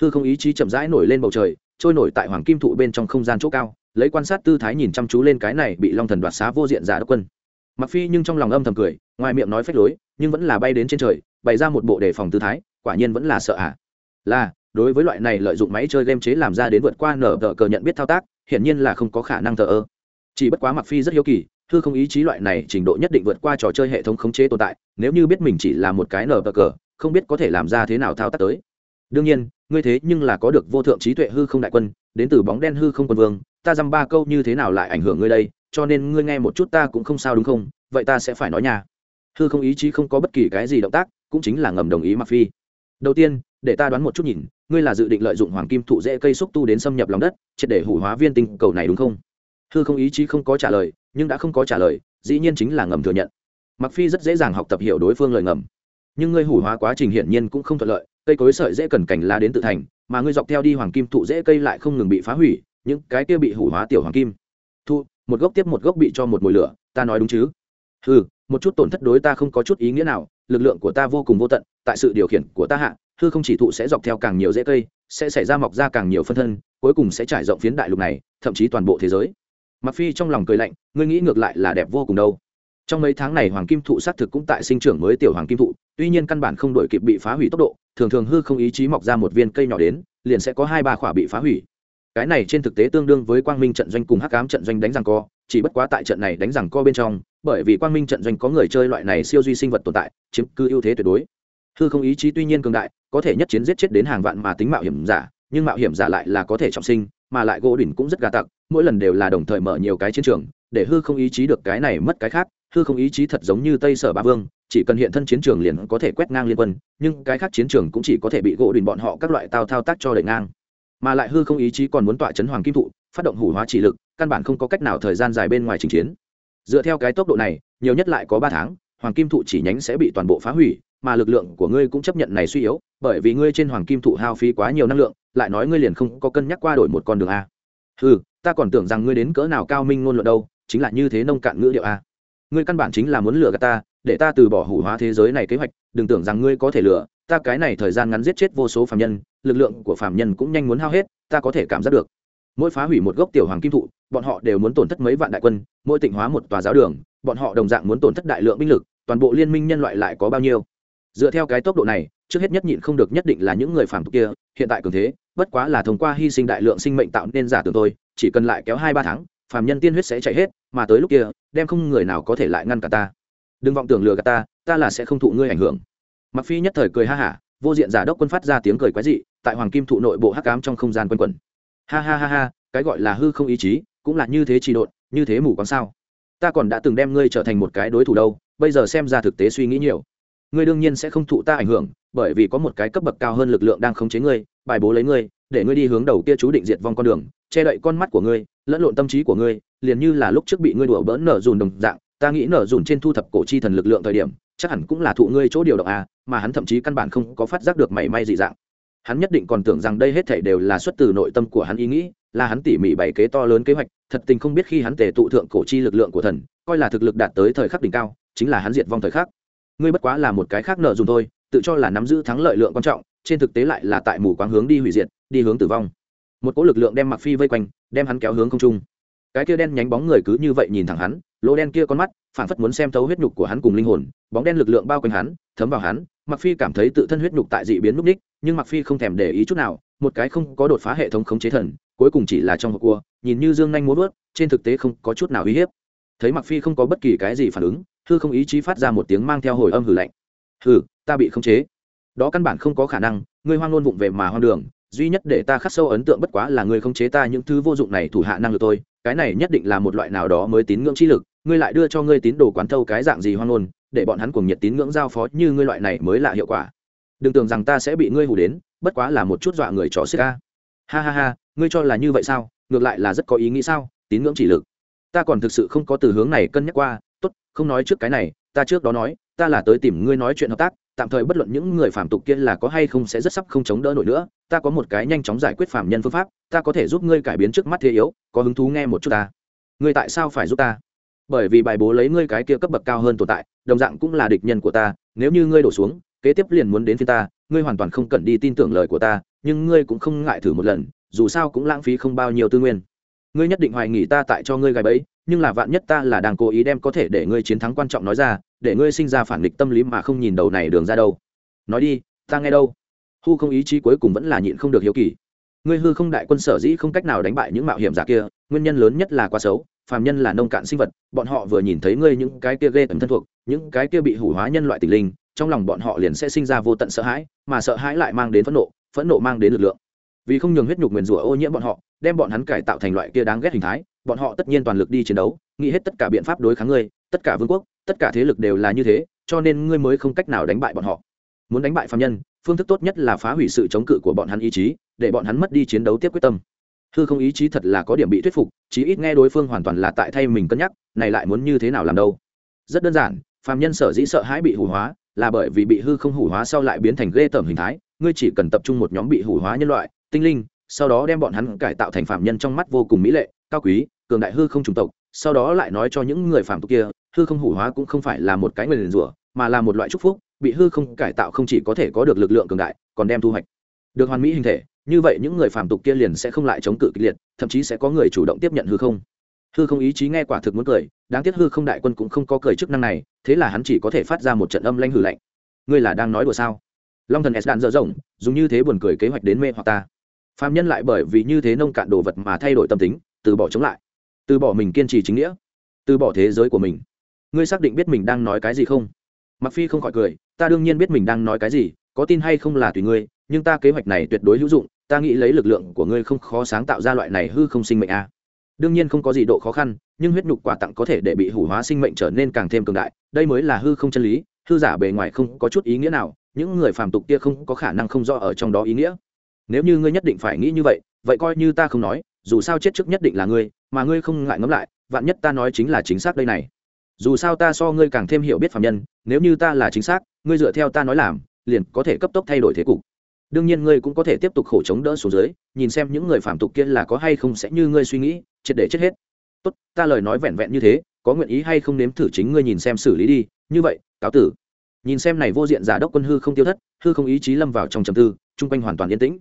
hư không ý chí chậm rãi nổi lên bầu trời, trôi nổi tại hoàng kim thụ bên trong không gian chỗ cao, lấy quan sát tư thái nhìn chăm chú lên cái này bị long thần đoạt xá vô diện giả đốc quân mặc phi nhưng trong lòng âm thầm cười, ngoài miệng nói phách lối, nhưng vẫn là bay đến trên trời, bày ra một bộ đề phòng tư thái, quả nhiên vẫn là sợ ạ à. là đối với loại này lợi dụng máy chơi game chế làm ra đến vượt qua nở tờ cờ nhận biết thao tác, hiển nhiên là không có khả năng thờ ơ. Chỉ bất quá mặc phi rất hiếu kỳ hư không ý chí loại này trình độ nhất định vượt qua trò chơi hệ thống khống chế tồn tại, nếu như biết mình chỉ là một cái nở tờ cờ, không biết có thể làm ra thế nào thao tác tới. Đương nhiên, ngươi thế nhưng là có được vô thượng trí tuệ hư không đại quân, đến từ bóng đen hư không quân vương, ta dăm ba câu như thế nào lại ảnh hưởng ngươi đây, cho nên ngươi nghe một chút ta cũng không sao đúng không? Vậy ta sẽ phải nói nhà hư không ý chí không có bất kỳ cái gì động tác, cũng chính là ngầm đồng ý mặc phi. Đầu tiên, để ta đoán một chút nhìn ngươi là dự định lợi dụng hoàng kim thụ dễ cây xúc tu đến xâm nhập lòng đất, triệt để hủ hóa viên tinh cầu này đúng không? Hư không ý chí không có trả lời, nhưng đã không có trả lời, dĩ nhiên chính là ngầm thừa nhận. Mặc phi rất dễ dàng học tập hiểu đối phương lời ngầm. Nhưng ngươi hủ hóa quá trình hiển nhiên cũng không thuận lợi, cây cối sợi dễ cần cảnh lá đến tự thành, mà ngươi dọc theo đi hoàng kim thụ dễ cây lại không ngừng bị phá hủy, những cái kia bị hủ hóa tiểu hoàng kim. Thu, một gốc tiếp một gốc bị cho một mùi lửa, ta nói đúng chứ? Ừ một chút tổn thất đối ta không có chút ý nghĩa nào, lực lượng của ta vô cùng vô tận, tại sự điều khiển của ta hạ hư không chỉ thụ sẽ dọc theo càng nhiều rễ cây, sẽ xảy ra mọc ra càng nhiều phân thân, cuối cùng sẽ trải rộng phiến đại lục này, thậm chí toàn bộ thế giới. Mặc phi trong lòng cười lạnh, ngươi nghĩ ngược lại là đẹp vô cùng đâu. Trong mấy tháng này hoàng kim thụ xác thực cũng tại sinh trưởng mới tiểu hoàng kim thụ, tuy nhiên căn bản không đổi kịp bị phá hủy tốc độ, thường thường hư không ý chí mọc ra một viên cây nhỏ đến, liền sẽ có hai ba khỏa bị phá hủy. Cái này trên thực tế tương đương với quang minh trận doanh cùng hắc ám trận doanh đánh rằng co, chỉ bất quá tại trận này đánh rằng co bên trong, bởi vì quang minh trận doanh có người chơi loại này siêu duy sinh vật tồn tại, chiếm cứ ưu thế tuyệt đối. Hư không ý chí tuy nhiên cường đại có thể nhất chiến giết chết đến hàng vạn mà tính mạo hiểm giả, nhưng mạo hiểm giả lại là có thể trọng sinh, mà lại gỗ đỉnh cũng rất gà tặc, mỗi lần đều là đồng thời mở nhiều cái chiến trường, để hư không ý chí được cái này mất cái khác, hư không ý chí thật giống như tây sở ba vương, chỉ cần hiện thân chiến trường liền có thể quét ngang liên quân, nhưng cái khác chiến trường cũng chỉ có thể bị gỗ đỉnh bọn họ các loại tao thao tác cho đẩy ngang. Mà lại hư không ý chí còn muốn tọa chấn hoàng kim thụ, phát động hủ hóa chỉ lực, căn bản không có cách nào thời gian dài bên ngoài trình chiến. Dựa theo cái tốc độ này, nhiều nhất lại có ba tháng, hoàng kim thụ chỉ nhánh sẽ bị toàn bộ phá hủy mà lực lượng của ngươi cũng chấp nhận này suy yếu, bởi vì ngươi trên hoàng kim thụ hao phí quá nhiều năng lượng, lại nói ngươi liền không có cân nhắc qua đổi một con đường a. Ừ ta còn tưởng rằng ngươi đến cỡ nào cao minh ngôn luận đâu, chính là như thế nông cạn ngữ điệu a. Ngươi căn bản chính là muốn lừa gạt ta, để ta từ bỏ hủ hóa thế giới này kế hoạch, đừng tưởng rằng ngươi có thể lừa, ta cái này thời gian ngắn giết chết vô số phạm nhân, lực lượng của phạm nhân cũng nhanh muốn hao hết, ta có thể cảm giác được. Mỗi phá hủy một gốc tiểu hoàng kim thụ, bọn họ đều muốn tổn thất mấy vạn đại quân, mỗi tịnh hóa một tòa giáo đường, bọn họ đồng dạng muốn tổn thất đại lượng binh lực, toàn bộ liên minh nhân loại lại có bao nhiêu? Dựa theo cái tốc độ này, trước hết nhất nhịn không được nhất định là những người phản tục kia, hiện tại cường thế, bất quá là thông qua hy sinh đại lượng sinh mệnh tạo nên giả tưởng tôi chỉ cần lại kéo hai ba tháng, phàm nhân tiên huyết sẽ chạy hết, mà tới lúc kia, đem không người nào có thể lại ngăn cả ta. Đừng vọng tưởng lừa gạt ta ta là sẽ không thụ ngươi ảnh hưởng. Mặc phi nhất thời cười ha hả, vô diện giả đốc quân phát ra tiếng cười quái dị, tại hoàng kim thụ nội bộ hắc ám trong không gian quanh quẩn. Ha ha ha ha, cái gọi là hư không ý chí, cũng là như thế trì độn, như thế mù quáng sao. Ta còn đã từng đem ngươi trở thành một cái đối thủ đâu, bây giờ xem ra thực tế suy nghĩ nhiều ngươi đương nhiên sẽ không thụ ta ảnh hưởng, bởi vì có một cái cấp bậc cao hơn lực lượng đang khống chế ngươi, bài bố lấy ngươi, để ngươi đi hướng đầu kia chú định diệt vong con đường, che đậy con mắt của ngươi, lẫn lộn tâm trí của ngươi, liền như là lúc trước bị ngươi đùa bỡn nở dùn đồng dạng, ta nghĩ nở dùn trên thu thập cổ chi thần lực lượng thời điểm, chắc hẳn cũng là thụ ngươi chỗ điều động à mà hắn thậm chí căn bản không có phát giác được mảy may dị dạng. Hắn nhất định còn tưởng rằng đây hết thảy đều là xuất từ nội tâm của hắn ý nghĩ, là hắn tỉ mỉ bày kế to lớn kế hoạch, thật tình không biết khi hắn tề tụ thượng cổ chi lực lượng của thần, coi là thực lực đạt tới thời khắc đỉnh cao, chính là hắn diệt vong thời khắc ngươi bất quá là một cái khác nợ dùng thôi, tự cho là nắm giữ thắng lợi lượng quan trọng, trên thực tế lại là tại mù quáng hướng đi hủy diệt, đi hướng tử vong. Một cỗ lực lượng đem mặc phi vây quanh, đem hắn kéo hướng không trung. Cái kia đen nhánh bóng người cứ như vậy nhìn thẳng hắn, lỗ đen kia con mắt phản phất muốn xem thấu huyết nhục của hắn cùng linh hồn, bóng đen lực lượng bao quanh hắn, thấm vào hắn mặc phi cảm thấy tự thân huyết nhục tại dị biến núp ních, nhưng mặc phi không thèm để ý chút nào, một cái không có đột phá hệ thống khống chế thần, cuối cùng chỉ là trong hộp cua, nhìn như dương nhanh muốn vớt trên thực tế không có chút nào uy hiếp. Thấy mặc phi không có bất kỳ cái gì phản ứng hư không ý chí phát ra một tiếng mang theo hồi âm hử lạnh. Hử ta bị khống chế. Đó căn bản không có khả năng, ngươi hoang ngôn vụng về mà hoang đường, duy nhất để ta khắc sâu ấn tượng bất quá là ngươi khống chế ta những thứ vô dụng này thủ hạ năng lực tôi, cái này nhất định là một loại nào đó mới tín ngưỡng chi lực, ngươi lại đưa cho ngươi tín đồ quán thâu cái dạng gì hoang ngôn, để bọn hắn cùng nhiệt tín ngưỡng giao phó như ngươi loại này mới là hiệu quả. Đừng tưởng rằng ta sẽ bị ngươi hù đến, bất quá là một chút dọa người chó xích ca ha ha ha, ngươi cho là như vậy sao? Ngược lại là rất có ý nghĩ sao? Tín ngưỡng chỉ lực. Ta còn thực sự không có từ hướng này cân nhắc qua không nói trước cái này, ta trước đó nói, ta là tới tìm ngươi nói chuyện hợp tác, tạm thời bất luận những người phạm tục kia là có hay không sẽ rất sắp không chống đỡ nổi nữa, ta có một cái nhanh chóng giải quyết phạm nhân phương pháp, ta có thể giúp ngươi cải biến trước mắt thế yếu, có hứng thú nghe một chút ta. Ngươi tại sao phải giúp ta? Bởi vì bài bố lấy ngươi cái kia cấp bậc cao hơn tồn tại, đồng dạng cũng là địch nhân của ta, nếu như ngươi đổ xuống, kế tiếp liền muốn đến phía ta, ngươi hoàn toàn không cần đi tin tưởng lời của ta, nhưng ngươi cũng không ngại thử một lần, dù sao cũng lãng phí không bao nhiêu tư nguyên. Ngươi nhất định hoài nghỉ ta tại cho ngươi gài bẫy nhưng là vạn nhất ta là đang cố ý đem có thể để ngươi chiến thắng quan trọng nói ra, để ngươi sinh ra phản nghịch tâm lý mà không nhìn đầu này đường ra đâu. Nói đi, ta nghe đâu? Hu không ý chí cuối cùng vẫn là nhịn không được hiếu kỳ. Ngươi hư không đại quân sở dĩ không cách nào đánh bại những mạo hiểm giả kia, nguyên nhân lớn nhất là quá xấu, phàm nhân là nông cạn sinh vật, bọn họ vừa nhìn thấy ngươi những cái kia ghê tầm thân thuộc, những cái kia bị hủ hóa nhân loại tình linh, trong lòng bọn họ liền sẽ sinh ra vô tận sợ hãi, mà sợ hãi lại mang đến phẫn nộ phẫn nộ mang đến lực lượng. Vì không nhường huyết nhục nguyền rủa ô nhiễm bọn họ, đem bọn hắn cải tạo thành loại kia đáng ghét hình thái bọn họ tất nhiên toàn lực đi chiến đấu, nghĩ hết tất cả biện pháp đối kháng ngươi, tất cả vương quốc, tất cả thế lực đều là như thế, cho nên ngươi mới không cách nào đánh bại bọn họ. Muốn đánh bại phạm nhân, phương thức tốt nhất là phá hủy sự chống cự của bọn hắn ý chí, để bọn hắn mất đi chiến đấu tiếp quyết tâm. Hư không ý chí thật là có điểm bị thuyết phục, chí ít nghe đối phương hoàn toàn là tại thay mình cân nhắc, này lại muốn như thế nào làm đâu. Rất đơn giản phạm nhân sở dĩ sợ hãi bị hủ hóa, là bởi vì bị hư không hủ hóa sau lại biến thành ghê tởm hình thái, ngươi chỉ cần tập trung một nhóm bị hủ hóa nhân loại, tinh linh, sau đó đem bọn hắn cải tạo thành phạm nhân trong mắt vô cùng mỹ lệ, cao quý cường đại hư không chủng tộc, sau đó lại nói cho những người phạm tục kia, hư không hủ hóa cũng không phải là một cái người rủa, mà là một loại chúc phúc, bị hư không cải tạo không chỉ có thể có được lực lượng cường đại, còn đem thu hoạch được hoàn mỹ hình thể. Như vậy những người phàm tục kia liền sẽ không lại chống cự kịch liệt, thậm chí sẽ có người chủ động tiếp nhận hư không. Hư không ý chí nghe quả thực muốn cười, đáng tiếc hư không đại quân cũng không có cười chức năng này, thế là hắn chỉ có thể phát ra một trận âm lanh hử lạnh. Ngươi là đang nói đùa sao? Long thần s đạn dở rộng, dùng như thế buồn cười kế hoạch đến mê hoặc ta. Phạm nhân lại bởi vì như thế nông cạn đồ vật mà thay đổi tâm tính, từ bỏ chống lại từ bỏ mình kiên trì chính nghĩa. Từ bỏ thế giới của mình. Ngươi xác định biết mình đang nói cái gì không? Mặc phi không khỏi cười, ta đương nhiên biết mình đang nói cái gì, có tin hay không là tùy ngươi, nhưng ta kế hoạch này tuyệt đối hữu dụng, ta nghĩ lấy lực lượng của ngươi không khó sáng tạo ra loại này hư không sinh mệnh a. À. đương nhiên không có gì độ khó khăn, nhưng huyết nhục quà tặng có thể để bị hủ hóa sinh mệnh trở nên càng thêm cường đại, đây mới là hư không chân lý, hư giả bề ngoài không có chút ý nghĩa nào, những người phàm tục kia không có khả năng không rõ ở trong đó ý nghĩa. Nếu như ngươi nhất định phải nghĩ như vậy vậy coi như ta không nói dù sao chết trước nhất định là ngươi, mà ngươi không ngại ngẫm lại, vạn nhất ta nói chính là chính xác đây này. Dù sao ta so ngươi càng thêm hiểu biết phạm nhân, nếu như ta là chính xác, ngươi dựa theo ta nói làm, liền có thể cấp tốc thay đổi thế cục. Đương nhiên ngươi cũng có thể tiếp tục khổ chống đỡ xuống dưới, nhìn xem những người phạm tục kia là có hay không sẽ như ngươi suy nghĩ, triệt để chết hết. Tốt, ta lời nói vẹn vẹn như thế, có nguyện ý hay không nếm thử chính ngươi nhìn xem xử lý đi, như vậy, cáo tử. Nhìn xem này vô diện giả đốc quân hư không tiêu thất, hư không ý chí lâm vào trong trầm tư, chung quanh hoàn toàn yên tĩnh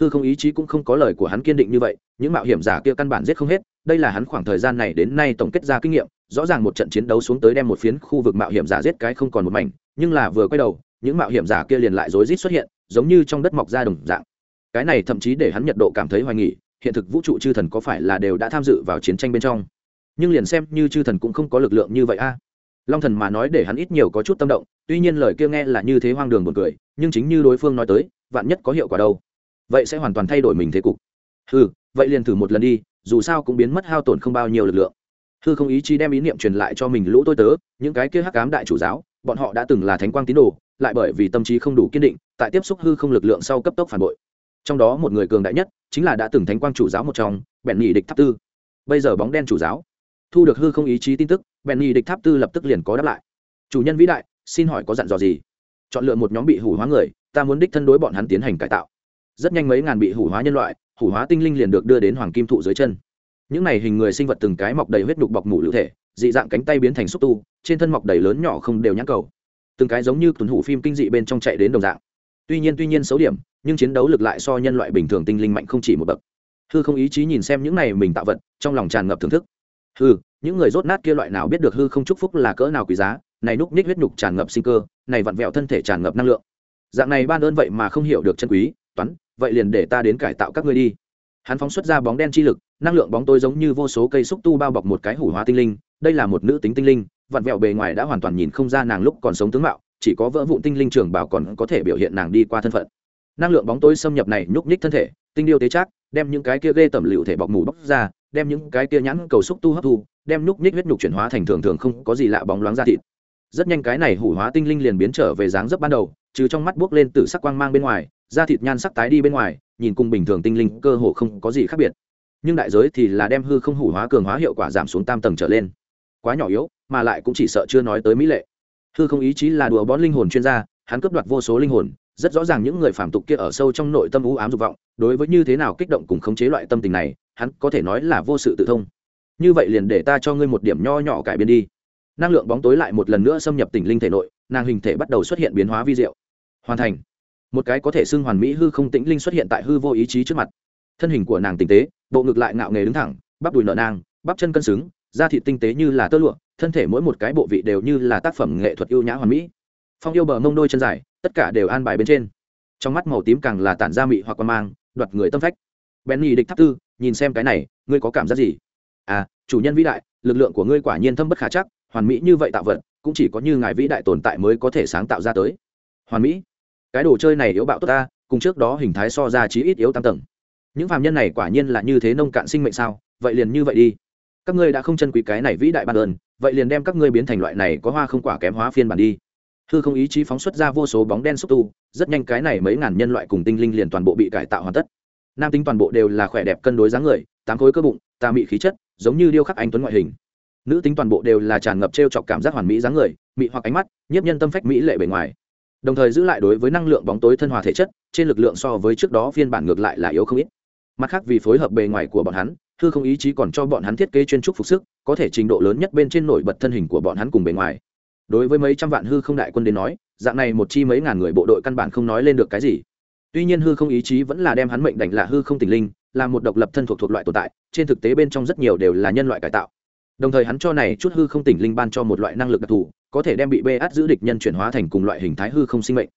hư không ý chí cũng không có lời của hắn kiên định như vậy, những mạo hiểm giả kia căn bản giết không hết, đây là hắn khoảng thời gian này đến nay tổng kết ra kinh nghiệm, rõ ràng một trận chiến đấu xuống tới đem một phiến khu vực mạo hiểm giả giết cái không còn một mảnh, nhưng là vừa quay đầu, những mạo hiểm giả kia liền lại rối rít xuất hiện, giống như trong đất mọc ra đồng dạng. Cái này thậm chí để hắn nhật độ cảm thấy hoài nghỉ hiện thực vũ trụ chư thần có phải là đều đã tham dự vào chiến tranh bên trong? Nhưng liền xem như chư thần cũng không có lực lượng như vậy a. Long thần mà nói để hắn ít nhiều có chút tâm động, tuy nhiên lời kia nghe là như thế hoang đường buồn cười, nhưng chính như đối phương nói tới, vạn nhất có hiệu quả đâu? Vậy sẽ hoàn toàn thay đổi mình thế cục. Ừ vậy liền thử một lần đi, dù sao cũng biến mất hao tổn không bao nhiêu lực lượng. Hư không ý chí đem ý niệm truyền lại cho mình lũ tôi tớ, những cái kia hắc cám đại chủ giáo, bọn họ đã từng là thánh quang tín đồ, lại bởi vì tâm trí không đủ kiên định, tại tiếp xúc hư không lực lượng sau cấp tốc phản bội. Trong đó một người cường đại nhất, chính là đã từng thánh quang chủ giáo một trong bèn nhị địch tháp tư. Bây giờ bóng đen chủ giáo. Thu được hư không ý chí tin tức, benny địch tháp tư lập tức liền có đáp lại. Chủ nhân vĩ đại, xin hỏi có dặn dò gì? Chọn lựa một nhóm bị hủ hóa người, ta muốn đích thân đối bọn hắn tiến hành cải tạo rất nhanh mấy ngàn bị hủ hóa nhân loại, hủ hóa tinh linh liền được đưa đến hoàng kim thụ dưới chân. Những này hình người sinh vật từng cái mọc đầy huyết đục bọc mủ lựu thể, dị dạng cánh tay biến thành xúc tu, trên thân mọc đầy lớn nhỏ không đều nhãn cầu. Từng cái giống như tuần hủ phim kinh dị bên trong chạy đến đồng dạng. Tuy nhiên tuy nhiên xấu điểm, nhưng chiến đấu lực lại so nhân loại bình thường tinh linh mạnh không chỉ một bậc. Hư không ý chí nhìn xem những này mình tạo vật, trong lòng tràn ngập thưởng thức. Hư, những người rốt nát kia loại nào biết được hư không chúc phúc là cỡ nào quý giá, này núc ních huyết nhục tràn ngập sinh cơ, này vặn vẹo thân thể tràn ngập năng lượng. Dạng này ban ơn vậy mà không hiểu được chân quý toán, vậy liền để ta đến cải tạo các ngươi đi. Hắn phóng xuất ra bóng đen chi lực, năng lượng bóng tối giống như vô số cây xúc tu bao bọc một cái hủ hóa tinh linh, đây là một nữ tính tinh linh, vặn vẹo bề ngoài đã hoàn toàn nhìn không ra nàng lúc còn sống tướng mạo, chỉ có vỡ vụn tinh linh trường bảo còn có thể biểu hiện nàng đi qua thân phận. Năng lượng bóng tối xâm nhập này, nhúc nhích thân thể, tinh điêu tế chắc đem những cái kia ghê tẩm liệu thể bọc mù bóc ra, đem những cái kia nhãn cầu xúc tu hấp thu, đem nhúc nhích huyết nhục chuyển hóa thành thường thường không có gì lạ bóng loáng ra thịt. Rất nhanh cái này hủ hóa tinh linh liền biến trở về dáng dấp ban đầu, trừ trong mắt buốc lên từ sắc quang mang bên ngoài da thịt nhan sắc tái đi bên ngoài, nhìn cùng bình thường tinh linh cơ hồ không có gì khác biệt. Nhưng đại giới thì là đem hư không hủ hóa cường hóa hiệu quả giảm xuống tam tầng trở lên. Quá nhỏ yếu, mà lại cũng chỉ sợ chưa nói tới mỹ lệ. Hư không ý chí là đùa bón linh hồn chuyên gia, hắn cướp đoạt vô số linh hồn, rất rõ ràng những người phạm tục kia ở sâu trong nội tâm u ám dục vọng, đối với như thế nào kích động cùng khống chế loại tâm tình này, hắn có thể nói là vô sự tự thông. Như vậy liền để ta cho ngươi một điểm nho nhỏ cải biến đi. Năng lượng bóng tối lại một lần nữa xâm nhập tỉnh linh thể nội, nàng hình thể bắt đầu xuất hiện biến hóa vi diệu. Hoàn thành một cái có thể xưng hoàn mỹ hư không tĩnh linh xuất hiện tại hư vô ý chí trước mặt. Thân hình của nàng tinh tế, bộ ngực lại ngạo nghề đứng thẳng, bắp đùi nợ nàng bắp chân cân xứng, da thịt tinh tế như là tơ lụa, thân thể mỗi một cái bộ vị đều như là tác phẩm nghệ thuật ưu nhã hoàn mỹ. Phong yêu bờ mông đôi chân dài, tất cả đều an bài bên trên. Trong mắt màu tím càng là tản ra mị hoặc quan mang, đoạt người tâm phách. Bèn nhì địch tháp tư, nhìn xem cái này, ngươi có cảm giác gì? À chủ nhân vĩ đại, lực lượng của ngươi quả nhiên thâm bất khả chắc, hoàn mỹ như vậy tạo vật, cũng chỉ có như ngài vĩ đại tồn tại mới có thể sáng tạo ra tới. Hoàn mỹ cái đồ chơi này yếu bạo tốt ta, cùng trước đó hình thái so ra chí ít yếu tam tầng. Những phàm nhân này quả nhiên là như thế nông cạn sinh mệnh sao? Vậy liền như vậy đi. Các ngươi đã không chân quý cái này vĩ đại ban ơn, vậy liền đem các ngươi biến thành loại này có hoa không quả kém hóa phiên bản đi. Hư không ý chí phóng xuất ra vô số bóng đen xúc tu, rất nhanh cái này mấy ngàn nhân loại cùng tinh linh liền toàn bộ bị cải tạo hoàn tất. Nam tính toàn bộ đều là khỏe đẹp cân đối dáng người, tám khối cơ bụng, tà mị khí chất, giống như điêu khắc anh tuấn ngoại hình. Nữ tính toàn bộ đều là tràn ngập t r e o chọc cảm giác hoàn mỹ dáng người, mị hoặc ánh mắt, nhiếp nhân tâm phách mỹ lệ bề ngoài đồng thời giữ lại đối với năng lượng bóng tối thân hòa thể chất, trên lực lượng so với trước đó phiên bản ngược lại là yếu không ít. Mặt khác vì phối hợp bề ngoài của bọn hắn, hư không ý chí còn cho bọn hắn thiết kế chuyên trúc phục sức, có thể trình độ lớn nhất bên trên nổi bật thân hình của bọn hắn cùng bề ngoài. Đối với mấy trăm vạn hư không đại quân đến nói, dạng này một chi mấy ngàn người bộ đội căn bản không nói lên được cái gì. Tuy nhiên hư không ý chí vẫn là đem hắn mệnh đành là hư không tình linh, là một độc lập thân thuộc thuộc loại tồn tại, trên thực tế bên trong rất nhiều đều là nhân loại cải tạo. Đồng thời hắn cho này chút hư không tỉnh linh ban cho một loại năng lực đặc thù có thể đem bị bê át giữ địch nhân chuyển hóa thành cùng loại hình thái hư không sinh mệnh.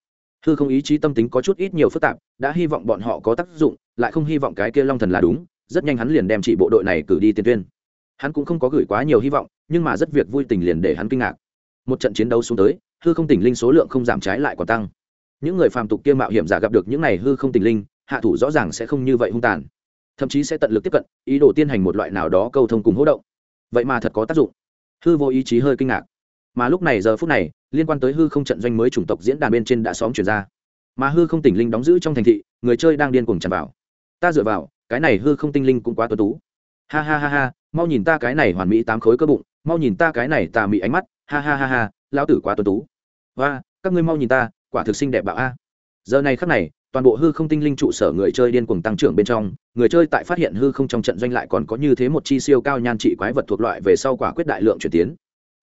Hư không ý chí tâm tính có chút ít nhiều phức tạp, đã hy vọng bọn họ có tác dụng, lại không hy vọng cái kia long thần là đúng, rất nhanh hắn liền đem chỉ bộ đội này cử đi tiên tuyên. Hắn cũng không có gửi quá nhiều hy vọng, nhưng mà rất việc vui tình liền để hắn kinh ngạc. Một trận chiến đấu xuống tới, hư không tỉnh linh số lượng không giảm trái lại còn tăng. Những người phàm tục kia mạo hiểm giả gặp được những này hư không tỉnh linh, hạ thủ rõ ràng sẽ không như vậy hung tàn. Thậm chí sẽ tận lực tiếp cận, ý đồ tiên hành một loại nào đó câu thông cùng hỗ động. Vậy mà thật có tác dụng. Hư vô ý chí hơi kinh ngạc mà lúc này giờ phút này, liên quan tới hư không trận doanh mới chủng tộc diễn đàn bên trên đã xóm chuyển ra. Mà hư không tỉnh linh đóng giữ trong thành thị, người chơi đang điên cuồng tràn vào. Ta dựa vào, cái này hư không tinh linh cũng quá tuân tú. Ha ha ha ha, mau nhìn ta cái này hoàn mỹ tám khối cơ bụng, mau nhìn ta cái này tà mị ánh mắt, ha ha ha ha, lão tử quá tuân tú. Và các ngươi mau nhìn ta, quả thực sinh đẹp bạo a. Giờ này khắc này, toàn bộ hư không tinh linh trụ sở người chơi điên cuồng tăng trưởng bên trong, người chơi tại phát hiện hư không trong trận doanh lại còn có như thế một chi siêu cao nhan trị quái vật thuộc loại về sau quả quyết đại lượng chuyển tiến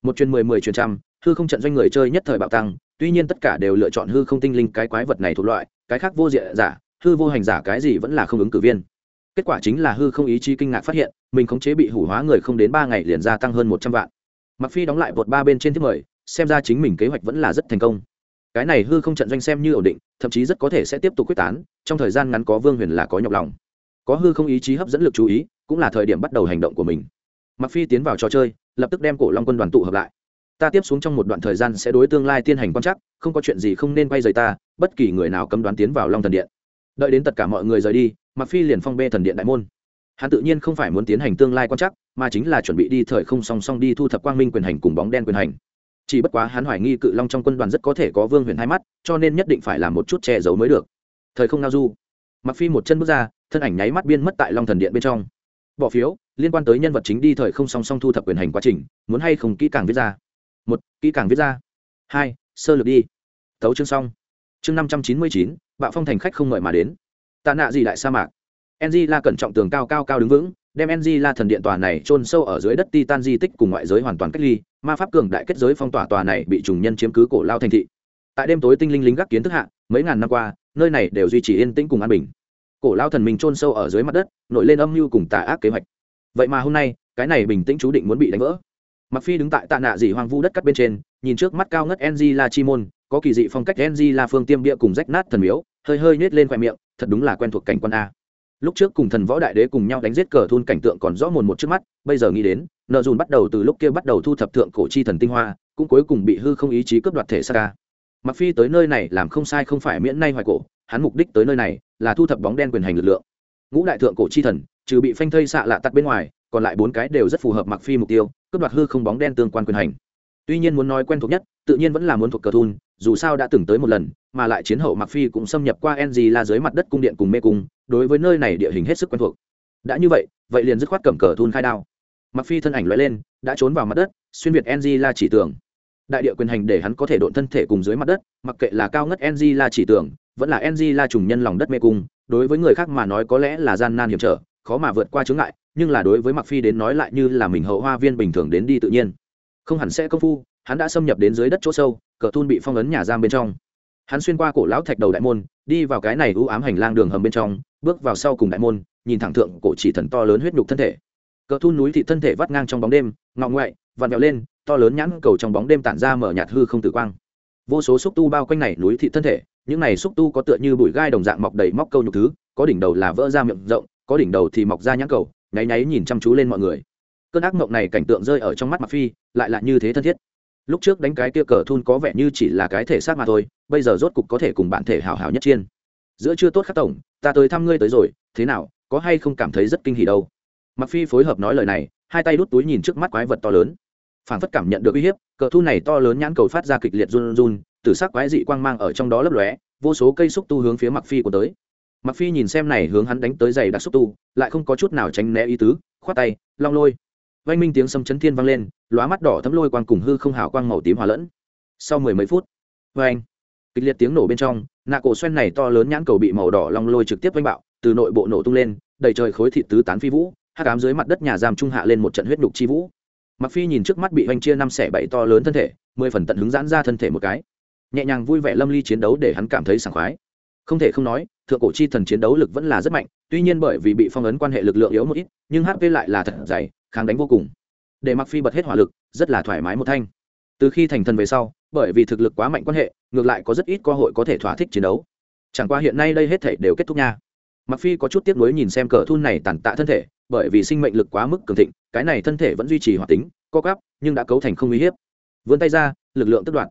một chuyên mười mười chuyên trăm, hư không trận doanh người chơi nhất thời bạo tăng, tuy nhiên tất cả đều lựa chọn hư không tinh linh cái quái vật này thuộc loại, cái khác vô diện giả, hư vô hành giả cái gì vẫn là không ứng cử viên. Kết quả chính là hư không ý chí kinh ngạc phát hiện, mình khống chế bị hủ hóa người không đến ba ngày liền gia tăng hơn một trăm vạn. Mặc phi đóng lại vượt ba bên trên thứ mười xem ra chính mình kế hoạch vẫn là rất thành công. Cái này hư không trận doanh xem như ổn định, thậm chí rất có thể sẽ tiếp tục quyết tán, trong thời gian ngắn có vương huyền là có nhọc lòng. Có hư không ý chí hấp dẫn lực chú ý, cũng là thời điểm bắt đầu hành động của mình. Mặc phi tiến vào trò chơi lập tức đem cổ long quân đoàn tụ hợp lại. Ta tiếp xuống trong một đoạn thời gian sẽ đối tương lai tiến hành quan chắc không có chuyện gì không nên quay rời ta, bất kỳ người nào cấm đoán tiến vào long thần điện. Đợi đến tất cả mọi người rời đi mặc phi liền phong bê thần điện đại môn. Hắn tự nhiên không phải muốn tiến hành tương lai quan chắc mà chính là chuẩn bị đi thời không song song đi thu thập quang minh quyền hành cùng bóng đen quyền hành. Chỉ bất quá hắn hoài nghi cự long trong quân đoàn rất có thể có vương huyền hai mắt, cho nên nhất định phải làm một chút che giấu mới được. Thời không ngao du. Mặc phi một chân bước ra, thân ảnh nháy mắt biên mất tại long thần điện bên trong bỏ phiếu, liên quan tới nhân vật chính đi thời không song song thu thập quyền hành quá trình, muốn hay không kỹ càng viết ra? Một, kỹ càng viết ra. Hai, sơ lược đi. Thấu chương xong. Chương năm trăm chín mươi chín, bạo phong thành khách không ngợi mà đến. Tạ nạ gì đại sa mạc. Ng la cẩn trọng tường cao cao cao đứng vững, đem ng la thần điện tòa này chôn sâu ở dưới đất titan di tích cùng ngoại giới hoàn toàn cách ly, ma pháp cường đại kết giới phong tỏa tòa này bị trùng nhân chiếm cứ cổ lao thành thị. Tại đêm tối tinh linh lính gác kiến thức hạ, mấy ngàn năm qua, nơi này đều duy trì yên tĩnh cùng an bình cổ lao thần mình chôn sâu ở dưới mặt đất, nổi lên âm mưu cùng tà ác kế hoạch. Vậy mà hôm nay, cái này bình tĩnh chú định muốn bị đánh vỡ. Mặc phi đứng tại tạ nạ dị hoang vu đất cắt bên trên, nhìn trước mắt cao ngất ng la chi môn, có kỳ dị phong cách ng la phương tiêm bia cùng rách nát thần miếu, hơi hơi nhếch lên khoe miệng, thật đúng là quen thuộc cảnh quan a. Lúc trước cùng thần võ đại đế cùng nhau đánh giết cờ thôn cảnh tượng còn rõ mồn một trước mắt, bây giờ nghĩ đến, nợ dùn bắt đầu từ lúc kia bắt đầu thu thập thượng cổ chi thần tinh hoa, cũng cuối cùng bị hư không ý chí cướp đoạt thể sa mặc phi tới nơi này làm không sai không phải miễn nay hoài cổ, hắn mục đích tới nơi này là thu thập bóng đen quyền hành lực lượng. Ngũ đại thượng cổ chi thần, trừ bị phanh thây xạ lạ tắt bên ngoài, còn lại bốn cái đều rất phù hợp mặc phi mục tiêu, cướp đoạt hư không bóng đen tương quan quyền hành. Tuy nhiên muốn nói quen thuộc nhất, tự nhiên vẫn là muốn thuộc cờ thun, dù sao đã từng tới một lần, mà lại chiến hậu mặc phi cũng xâm nhập qua ng là dưới mặt đất cung điện cùng mê cung, đối với nơi này địa hình hết sức quen thuộc. Đã như vậy vậy liền dứt khoát cầm cờ thun khai đao. Mặc phi thân ảnh lóe lên, đã trốn vào mặt đất, xuyên việt ng là chỉ tưởng. Đại địa quyền hành để hắn có thể độn thân thể cùng dưới mặt đất, mặc kệ là cao ngất ng là chỉ tưởng vẫn là ng là trùng nhân lòng đất mê cung, đối với người khác mà nói có lẽ là gian nan hiểm trở, khó mà vượt qua chướng ngại, nhưng là đối với mặc phi đến nói lại như là mình hậu hoa viên bình thường đến đi tự nhiên. Không hẳn sẽ công phu, hắn đã xâm nhập đến dưới đất chỗ sâu, cờ thun bị phong ấn nhà giam bên trong. Hắn xuyên qua cổ lão thạch đầu đại môn, đi vào cái này u ám hành lang đường hầm bên trong, bước vào sau cùng đại môn, nhìn thẳng thượng cổ chỉ thần to lớn huyết nhục thân thể. Cờ thun núi thị thân thể vắt ngang trong bóng đêm, ngọ ngoại, vặn vẹo lên, to lớn nhãn cầu trong bóng đêm tản ra mở nhạt hư không tử quang vô số xúc tu bao quanh này núi thị thân thể, những này xúc tu có tựa như bụi gai đồng dạng mọc đầy móc câu nhục thứ, có đỉnh đầu là vỡ ra miệng rộng, có đỉnh đầu thì mọc ra nhãn cầu, nháy nháy nhìn chăm chú lên mọi người. Cơn ác mộng này cảnh tượng rơi ở trong mắt mặc phi, lại là như thế thân thiết. Lúc trước đánh cái kia cờ thun có vẻ như chỉ là cái thể xác mà thôi, bây giờ rốt cục có thể cùng bạn thể hảo hảo nhất chiên. Giữa chưa tốt khắc tổng, ta tới thăm ngươi tới rồi, thế nào, có hay không cảm thấy rất kinh hỉ đâu? Mặc phi phối hợp nói lời này, hai tay đút túi nhìn trước mắt quái vật to lớn phản phất cảm nhận được uy hiếp, cờ thu này to lớn nhãn cầu phát ra kịch liệt run run, tử sắc quái dị quang mang ở trong đó lấp lóe, vô số cây xúc tu hướng phía mặc phi của tới. Mặc phi nhìn xem này hướng hắn đánh tới giày đặc xúc tu, lại không có chút nào tránh né ý tứ, khoát tay, long lôi. Vang minh tiếng sấm chấn thiên vang lên, lóa mắt đỏ thấm lôi quang cùng hư không hào quang màu tím hòa lẫn. Sau mười mấy phút vang kịch liệt tiếng nổ bên trong, nạ cổ xoen này to lớn nhãn cầu bị màu đỏ long lôi trực tiếp vang bạo, từ nội bộ nổ tung lên, đầy trời khối thịt tứ tán phi vũ, hắc ám dưới mặt đất nhà giam trung hạ lên một trận huyết đục chi vũ mặc phi nhìn trước mắt bị hoành chia năm xẻ bảy to lớn thân thể, mười phần tận hứng giãn ra thân thể một cái. Nhẹ nhàng vui vẻ lâm ly chiến đấu để hắn cảm thấy sảng khoái. Không thể không nói, thượng cổ chi thần chiến đấu lực vẫn là rất mạnh, tuy nhiên bởi vì bị phong ấn quan hệ lực lượng yếu một ít, nhưng hp lại là thật dày, kháng đánh vô cùng. Để mặc phi bật hết hỏa lực, rất là thoải mái một thanh. Từ khi thành thần về sau, bởi vì thực lực quá mạnh quan hệ, ngược lại có rất ít cơ hội có thể thỏa thích chiến đấu. Chẳng qua hiện nay đây hết thể đều kết thúc nha. Mặc phi có chút tiếc nuối nhìn xem cờ thun này tàn tạ thân thể bởi vì sinh mệnh lực quá mức cường thịnh, cái này thân thể vẫn duy trì hoạt tính, co cắp nhưng đã cấu thành không uy hiếp. Vươn tay ra, lực lượng tức đoạn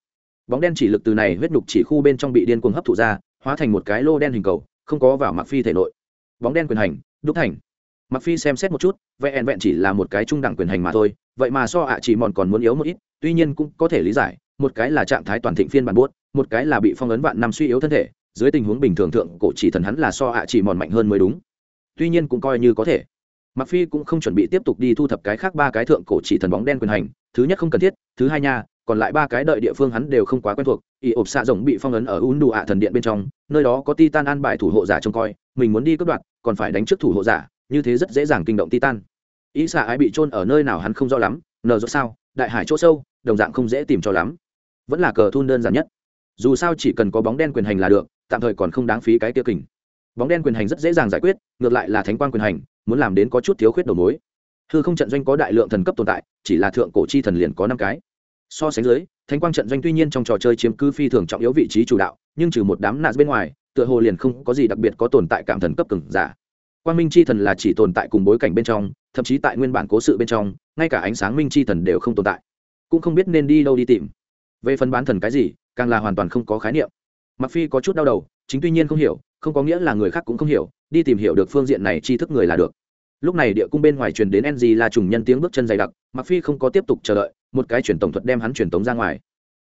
bóng đen chỉ lực từ này huyết nhục chỉ khu bên trong bị điên cuồng hấp thụ ra, hóa thành một cái lô đen hình cầu, không có vào mặc phi thể nội. Bóng đen quyền hành, đúc thành. Mặc phi xem xét một chút, vẹn vẹn chỉ là một cái trung đẳng quyền hành mà thôi, vậy mà so ạ chỉ mòn còn muốn yếu một ít, tuy nhiên cũng có thể lý giải, một cái là trạng thái toàn thịnh phiên bản buốt, một cái là bị phong ấn vạn năm suy yếu thân thể, dưới tình huống bình thường thượng, cổ chỉ thần hắn là so ạ chỉ mòn mạnh hơn mới đúng. Tuy nhiên cũng coi như có thể mặc phi cũng không chuẩn bị tiếp tục đi thu thập cái khác ba cái thượng cổ chỉ thần bóng đen quyền hành, thứ nhất không cần thiết, thứ hai nha, còn lại ba cái đợi địa phương hắn đều không quá quen thuộc ỷ ộp xạ rồng bị phong ấn ở un đủ ạ thần điện bên trong, nơi đó có titan an bài thủ hộ giả trông coi, mình muốn đi cướp đoạt, còn phải đánh trước thủ hộ giả, như thế rất dễ dàng kinh động titan. Ý xạ ai bị trôn ở nơi nào hắn không rõ lắm, nờ rõ sao, đại hải chỗ sâu, đồng dạng không dễ tìm cho lắm. Vẫn là cờ thun đơn giản nhất. Dù sao chỉ cần có bóng đen quyền hành là được, tạm thời còn không đáng phí cái tiêu kình bóng đen quyền hành rất dễ dàng giải quyết, ngược lại là thánh quan quyền hành, muốn làm đến có chút thiếu khuyết đầu mối. Hư không trận doanh có đại lượng thần cấp tồn tại, chỉ là thượng cổ chi thần liền có năm cái. So sánh dưới, thánh quang trận doanh tuy nhiên trong trò chơi chiếm cứ phi thường trọng yếu vị trí chủ đạo, nhưng trừ một đám nạn bên ngoài, tựa hồ liền không có gì đặc biệt có tồn tại cảm thần cấp cường giả. Quang minh chi thần là chỉ tồn tại cùng bối cảnh bên trong, thậm chí tại nguyên bản cố sự bên trong, ngay cả ánh sáng minh chi thần đều không tồn tại. Cũng không biết nên đi đâu đi tìm. Về phần bán thần cái gì, càng là hoàn toàn không có khái niệm. Mặc phi có chút đau đầu, chính tuy nhiên không hiểu không có nghĩa là người khác cũng không hiểu, đi tìm hiểu được phương diện này tri thức người là được. Lúc này địa cung bên ngoài truyền đến ng là trùng nhân tiếng bước chân dày đặc mặc phi không có tiếp tục chờ đợi, một cái truyền tổng thuật đem hắn truyền tống ra ngoài.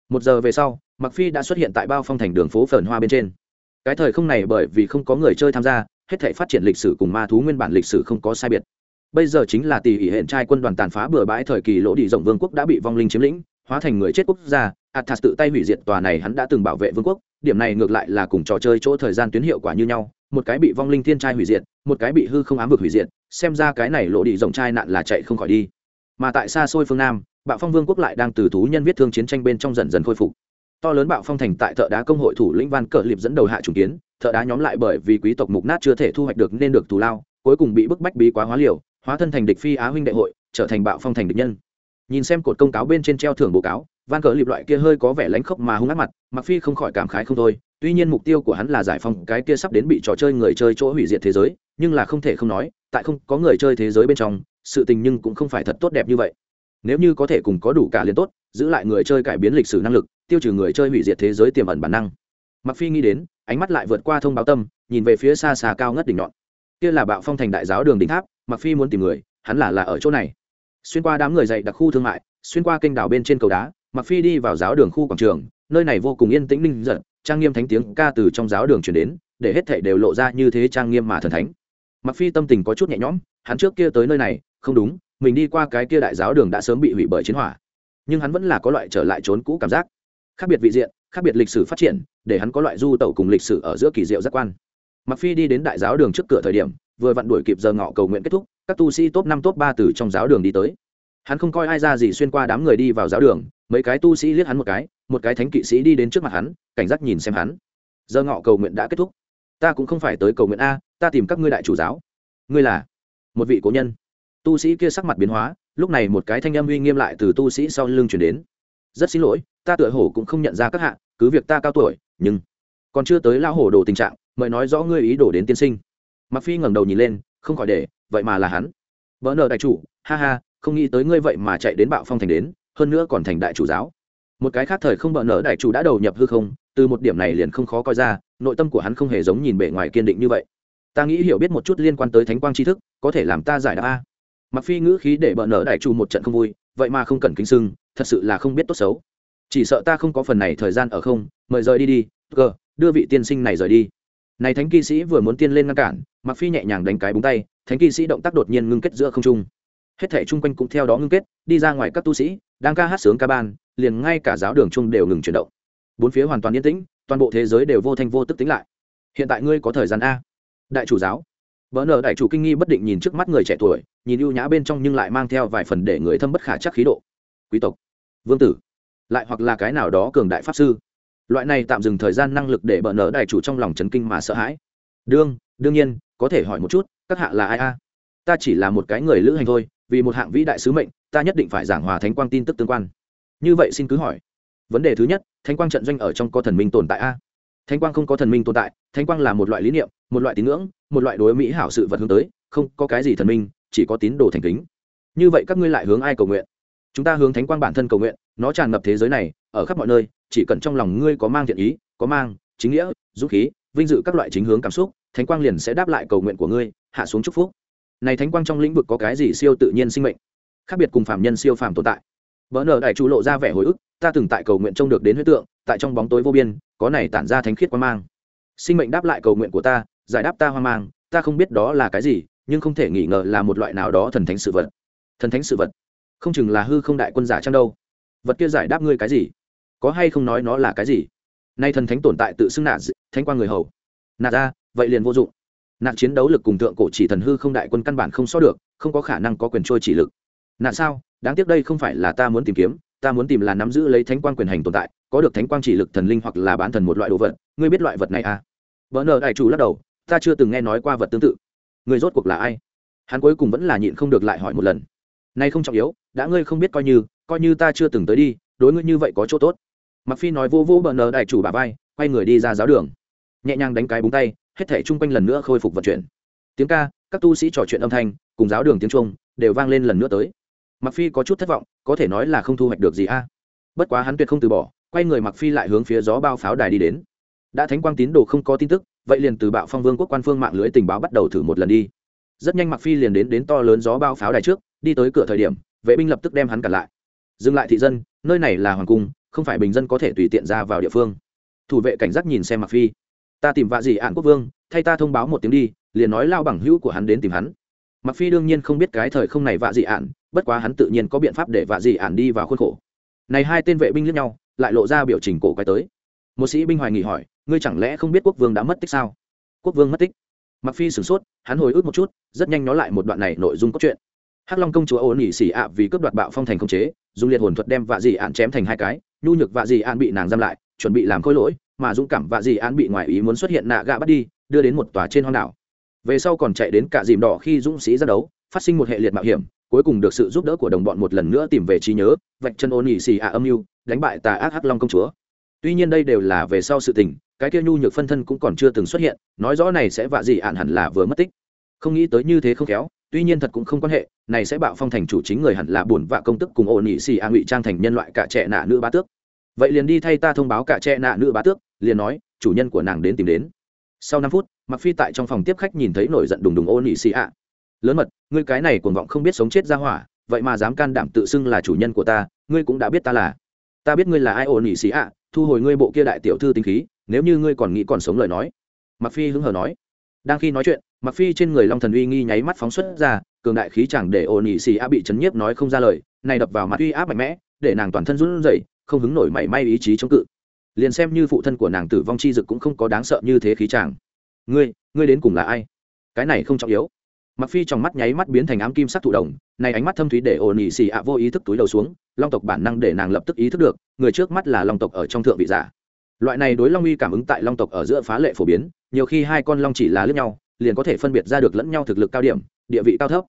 Một giờ về sau mặc phi đã xuất hiện tại bao phong thành đường phố phởn hoa bên trên. Cái thời không này bởi vì không có người chơi tham gia, hết thể phát triển lịch sử cùng ma thú nguyên bản lịch sử không có sai biệt. Bây giờ chính là tỷ ỷ hệ trai quân đoàn tàn phá bừa bãi thời kỳ lỗ đi rộng vương quốc đã bị vong linh chiếm lĩnh, hóa thành người chết quốc gia, athas tự tay hủy diệt tòa này hắn đã từng bảo vệ vương quốc điểm này ngược lại là cùng trò chơi chỗ thời gian tuyến hiệu quả như nhau, một cái bị vong linh thiên trai hủy diệt, một cái bị hư không ám vực hủy diệt, xem ra cái này lộ đi rộng trai nạn là chạy không khỏi đi. Mà tại xa xôi phương nam, bạo phong vương quốc lại đang từ thú nhân viết thương chiến tranh bên trong dần dần khôi phục. To lớn bạo phong thành tại thợ đá công hội thủ lĩnh van cờ liệp dẫn đầu hạ trùng kiến, thợ đá nhóm lại bởi vì quý tộc mục nát chưa thể thu hoạch được nên được thù lao, cuối cùng bị bức bách bí quá hóa liều, hóa thân thành địch phi á huynh đại hội, trở thành bạo phong thành địch nhân. Nhìn xem cột công cáo bên trên treo thưởng bố cáo van cờ liệp loại kia hơi có vẻ lánh khốc mà hung ác mặt mặc phi không khỏi cảm khái không thôi, tuy nhiên mục tiêu của hắn là giải phóng cái kia sắp đến bị trò chơi người chơi chỗ hủy diệt thế giới, nhưng là không thể không nói, tại không có người chơi thế giới bên trong, sự tình nhưng cũng không phải thật tốt đẹp như vậy. Nếu như có thể cùng có đủ cả liên tốt, giữ lại người chơi cải biến lịch sử năng lực, tiêu trừ người chơi hủy diệt thế giới tiềm ẩn bản năng. Mặc phi nghĩ đến, ánh mắt lại vượt qua thông báo tâm, nhìn về phía xa xa cao ngất đỉnh nhọn. Kia là bạo phong thành đại giáo đường đỉnh tháp mặc phi muốn tìm người, hắn là là ở chỗ này. Xuyên qua đám người dạy đặc khu thương mại, xuyên qua kênh đảo bên trên cầu đá mặc phi đi vào giáo đường khu quảng trường, nơi này vô cùng yên tĩnh ninh giật trang nghiêm thánh tiếng ca từ trong giáo đường truyền đến, để hết thảy đều lộ ra như thế trang nghiêm mà thần thánh. Mặc phi tâm tình có chút nhẹ nhõm, hắn trước kia tới nơi này, không đúng, mình đi qua cái kia đại giáo đường đã sớm bị hủy bởi chiến hỏa. Nhưng hắn vẫn là có loại trở lại trốn cũ cảm giác. Khác biệt vị diện, khác biệt lịch sử phát triển, để hắn có loại du tẩu cùng lịch sử ở giữa kỳ diệu giác quan. Mặc phi đi đến đại giáo đường trước cửa thời điểm, vừa vặn đuổi kịp giờ ngọ cầu nguyện kết thúc, các tu sĩ top năm, top ba từ trong giáo đường đi tới. Hắn không coi ai ra gì xuyên qua đám người đi vào giáo đường mấy cái tu sĩ liếc hắn một cái một cái thánh kỵ sĩ đi đến trước mặt hắn, cảnh giác nhìn xem hắn. Giờ ngọ cầu nguyện đã kết thúc. Ta cũng không phải tới cầu nguyện a, ta tìm các ngươi đại chủ giáo. Ngươi là một vị cố nhân. Tu sĩ kia sắc mặt biến hóa, lúc này một cái thanh âm uy nghiêm lại từ tu sĩ sau lưng chuyển đến. Rất xin lỗi, ta tựa hổ cũng không nhận ra các hạ, cứ việc ta cao tuổi, nhưng còn chưa tới lao hổ đồ tình trạng, mời nói rõ ngươi ý đồ đến tiên sinh. Mặc phi ngẩng đầu nhìn lên, không khỏi để, vậy mà là hắn. Vỡ nợ đại chủ, ha ha, không nghĩ tới ngươi vậy mà chạy đến bạo phong thành đến hơn nữa còn thành đại chủ giáo. Một cái khác thời không bỡ nở đại chủ đã đầu nhập hư không, từ một điểm này liền không khó coi ra, nội tâm của hắn không hề giống nhìn bề ngoài kiên định như vậy. Ta nghĩ hiểu biết một chút liên quan tới thánh quang tri thức, có thể làm ta giải đáp a. Mặc phi ngữ khí để bỡ nở đại chủ một trận không vui, vậy mà không cần kính sưng, thật sự là không biết tốt xấu. Chỉ sợ ta không có phần này thời gian ở không, mời rời đi đi cơ đưa vị tiên sinh này rời đi. Này thánh kỵ sĩ vừa muốn tiên lên ngăn cản mặc phi nhẹ nhàng đánh cái búng tay, thánh kỵ sĩ động tác đột nhiên ngưng kết giữa không trung hết thể chung quanh cũng theo đó ngưng kết, đi ra ngoài các tu sĩ, đang ca hát sướng ca ban, liền ngay cả giáo đường chung đều ngừng chuyển động. Bốn phía hoàn toàn yên tĩnh, toàn bộ thế giới đều vô thanh vô tức tính lại. Hiện tại ngươi có thời gian a? Đại chủ giáo. Vợ nợ đại chủ kinh nghi bất định nhìn trước mắt người trẻ tuổi, nhìn ưu nhã bên trong nhưng lại mang theo vài phần để người thâm bất khả chắc khí độ. Quý tộc. Vương tử. Lại hoặc là cái nào đó cường đại pháp sư. Loại này tạm dừng thời gian năng lực để bợ nợ đại chủ trong lòng chấn kinh mà sợ hãi. Đương đương nhiên, có thể hỏi một chút, các hạ là ai a? Ta chỉ là một cái người lữ hành thôi vì một hạng vĩ đại sứ mệnh, ta nhất định phải giảng hòa thánh quang tin tức tương quan. Như vậy xin cứ hỏi, vấn đề thứ nhất, thánh quang trận doanh ở trong có thần minh tồn tại a? Thánh quang không có thần minh tồn tại, thánh quang là một loại lý niệm, một loại tín ngưỡng, một loại đối mỹ hảo sự vật hướng tới, không có cái gì thần minh, chỉ có tín đồ thành kính. Như vậy các ngươi lại hướng ai cầu nguyện? Chúng ta hướng thánh quang bản thân cầu nguyện, nó tràn ngập thế giới này, ở khắp mọi nơi, chỉ cần trong lòng ngươi có mang thiện ý, có mang chính nghĩa, dũng khí, vinh dự các loại chính hướng cảm xúc, thánh quang liền sẽ đáp lại cầu nguyện của ngươi, hạ xuống chúc phúc này thánh quang trong lĩnh vực có cái gì siêu tự nhiên sinh mệnh? Khác biệt cùng phạm nhân siêu phàm tồn tại. Vỡ nở đại chủ lộ ra vẻ hồi ức, ta từng tại cầu nguyện trông được đến huyết tượng, tại trong bóng tối vô biên, có này tản ra thánh khiết quan mang. Sinh mệnh đáp lại cầu nguyện của ta, giải đáp ta hoang mang, ta không biết đó là cái gì, nhưng không thể nghi ngờ là một loại nào đó thần thánh sự vật. Thần thánh sự vật? Không chừng là hư không đại quân giả chăng đâu? Vật kia giải đáp ngươi cái gì? Có hay không nói nó là cái gì? Nay thần thánh tồn tại tự xưng nạ thánh qua người hầu. Nạ ra, vậy liền vô dụng nạn chiến đấu lực cùng thượng cổ chỉ thần hư không đại quân căn bản không so được, không có khả năng có quyền trôi chỉ lực. Nạn sao, đáng tiếc đây không phải là ta muốn tìm kiếm, ta muốn tìm là nắm giữ lấy thánh quang quyền hành tồn tại, có được thánh quang chỉ lực thần linh hoặc là bán thần một loại đồ vật, ngươi biết loại vật này à? Vợ nợ đại chủ lắc đầu, ta chưa từng nghe nói qua vật tương tự. Người rốt cuộc là ai? Hắn cuối cùng vẫn là nhịn không được lại hỏi một lần. Nay không trọng yếu, đã ngươi không biết coi như coi như ta chưa từng tới đi, đối ngươi như vậy có chỗ tốt. Mặc phi nói vô vô bờ nờ đại chủ bà vai, quay người đi ra giáo đường. Nhẹ nhàng đánh cái búng tay hết thể chung quanh lần nữa khôi phục vận chuyển. Tiếng ca, các tu sĩ trò chuyện âm thanh, cùng giáo đường tiếng trung, đều vang lên lần nữa tới. Mặc phi có chút thất vọng, có thể nói là không thu hoạch được gì a. Bất quá hắn tuyệt không từ bỏ, quay người mặc phi lại hướng phía gió bao pháo đài đi đến. Đã thánh quang tín đồ không có tin tức, vậy liền từ bạo phong vương quốc quan phương mạng lưới tình báo bắt đầu thử một lần đi. Rất nhanh mặc phi liền đến đến to lớn gió bao pháo đài trước, đi tới cửa thời điểm, vệ binh lập tức đem hắn cản lại. Dừng lại thị dân, nơi này là hoàng cung, không phải bình dân có thể tùy tiện ra vào địa phương. Thủ vệ cảnh giác nhìn xem mặc phi ta tìm vạ dị ạn quốc vương, thay ta thông báo một tiếng đi, liền nói lao bằng hữu của hắn đến tìm hắn. Mặc phi đương nhiên không biết cái thời không này vạ dị ạn, bất quá hắn tự nhiên có biện pháp để vạ dị ạn đi vào khuôn khổ. Này hai tên vệ binh liếc nhau, lại lộ ra biểu trình cổ quái tới. Một sĩ binh hoài nghỉ hỏi, ngươi chẳng lẽ không biết quốc vương đã mất tích sao? Quốc vương mất tích. Mặc phi sửng sốt, hắn hồi ức một chút, rất nhanh nói lại một đoạn này nội dung cốt truyện. Hắc long công chúa ổn nghỉ xỉ ạ vì cướp đoạt bạo phong thành không chế, dùng liệt hồn thuật đem vạ dị ạn chém thành hai cái, nhu nhược vạ dị ạn bị nàng giam lại chuẩn bị làm khôi lỗi, mà dũng cảm vạ dị an bị ngoài ý muốn xuất hiện nạ gạ bắt đi, đưa đến một tòa trên hoang đảo. Về sau còn chạy đến cả dìm đỏ khi dũng sĩ ra đấu, phát sinh một hệ liệt mạo hiểm, cuối cùng được sự giúp đỡ của đồng bọn một lần nữa tìm về trí nhớ, vạch chân ôn nhị xì ạ âm mưu, đánh bại tà ác hắc long công chúa. Tuy nhiên đây đều là về sau sự tình, cái kia nhu nhược phân thân cũng còn chưa từng xuất hiện, nói rõ này sẽ vạ dị ạn hẳn là vừa mất tích. Không nghĩ tới như thế không khéo, tuy nhiên thật cũng không quan hệ, này sẽ bạo phong thành chủ chính người hẳn là buồn vạ công tức cùng ôn nhị xì a ngụy trang thành nhân loại cả trẻ nạ nữ bá tước vậy liền đi thay ta thông báo cả trẻ nạ nữ bá tước, liền nói, chủ nhân của nàng đến tìm đến. Sau năm phút mặc phi tại trong phòng tiếp khách nhìn thấy nổi giận đùng đùng ôn nhị xì ạ. Lớn mật, ngươi cái này cuồng vọng không biết sống chết ra hỏa, vậy mà dám can đảm tự xưng là chủ nhân của ta, ngươi cũng đã biết ta là. Ta biết ngươi là ai ô nhị xì ạ, thu hồi ngươi bộ kia đại tiểu thư tinh khí, nếu như ngươi còn nghĩ còn sống lời nói. Mặc phi hứng hờ nói. Đang khi nói chuyện mặc phi trên người long thần uy nghi nháy mắt phóng xuất ra, cường đại khí chẳng để ô nhị xì ạ bị chấn nhiếp nói không ra lời, này đập vào mặt uy áp mạnh mẽ để nàng toàn thân run rẩy, không hứng nổi mảy may ý chí chống cự. Liền xem như phụ thân của nàng tử vong chi dực cũng không có đáng sợ như thế khí chàng. Ngươi ngươi đến cùng là ai? Cái này không trọng yếu. Mặc phi trong mắt nháy mắt biến thành ám kim sắc thụ đồng này ánh mắt thâm thúy để ổn ỉ xì ạ vô ý thức túi đầu xuống, long tộc bản năng để nàng lập tức ý thức được, người trước mắt là long tộc ở trong thượng vị giả. Loại này đối long uy cảm ứng tại long tộc ở giữa phá lệ phổ biến, nhiều khi hai con long chỉ là lướt nhau, liền có thể phân biệt ra được lẫn nhau thực lực cao điểm, địa vị cao thấp.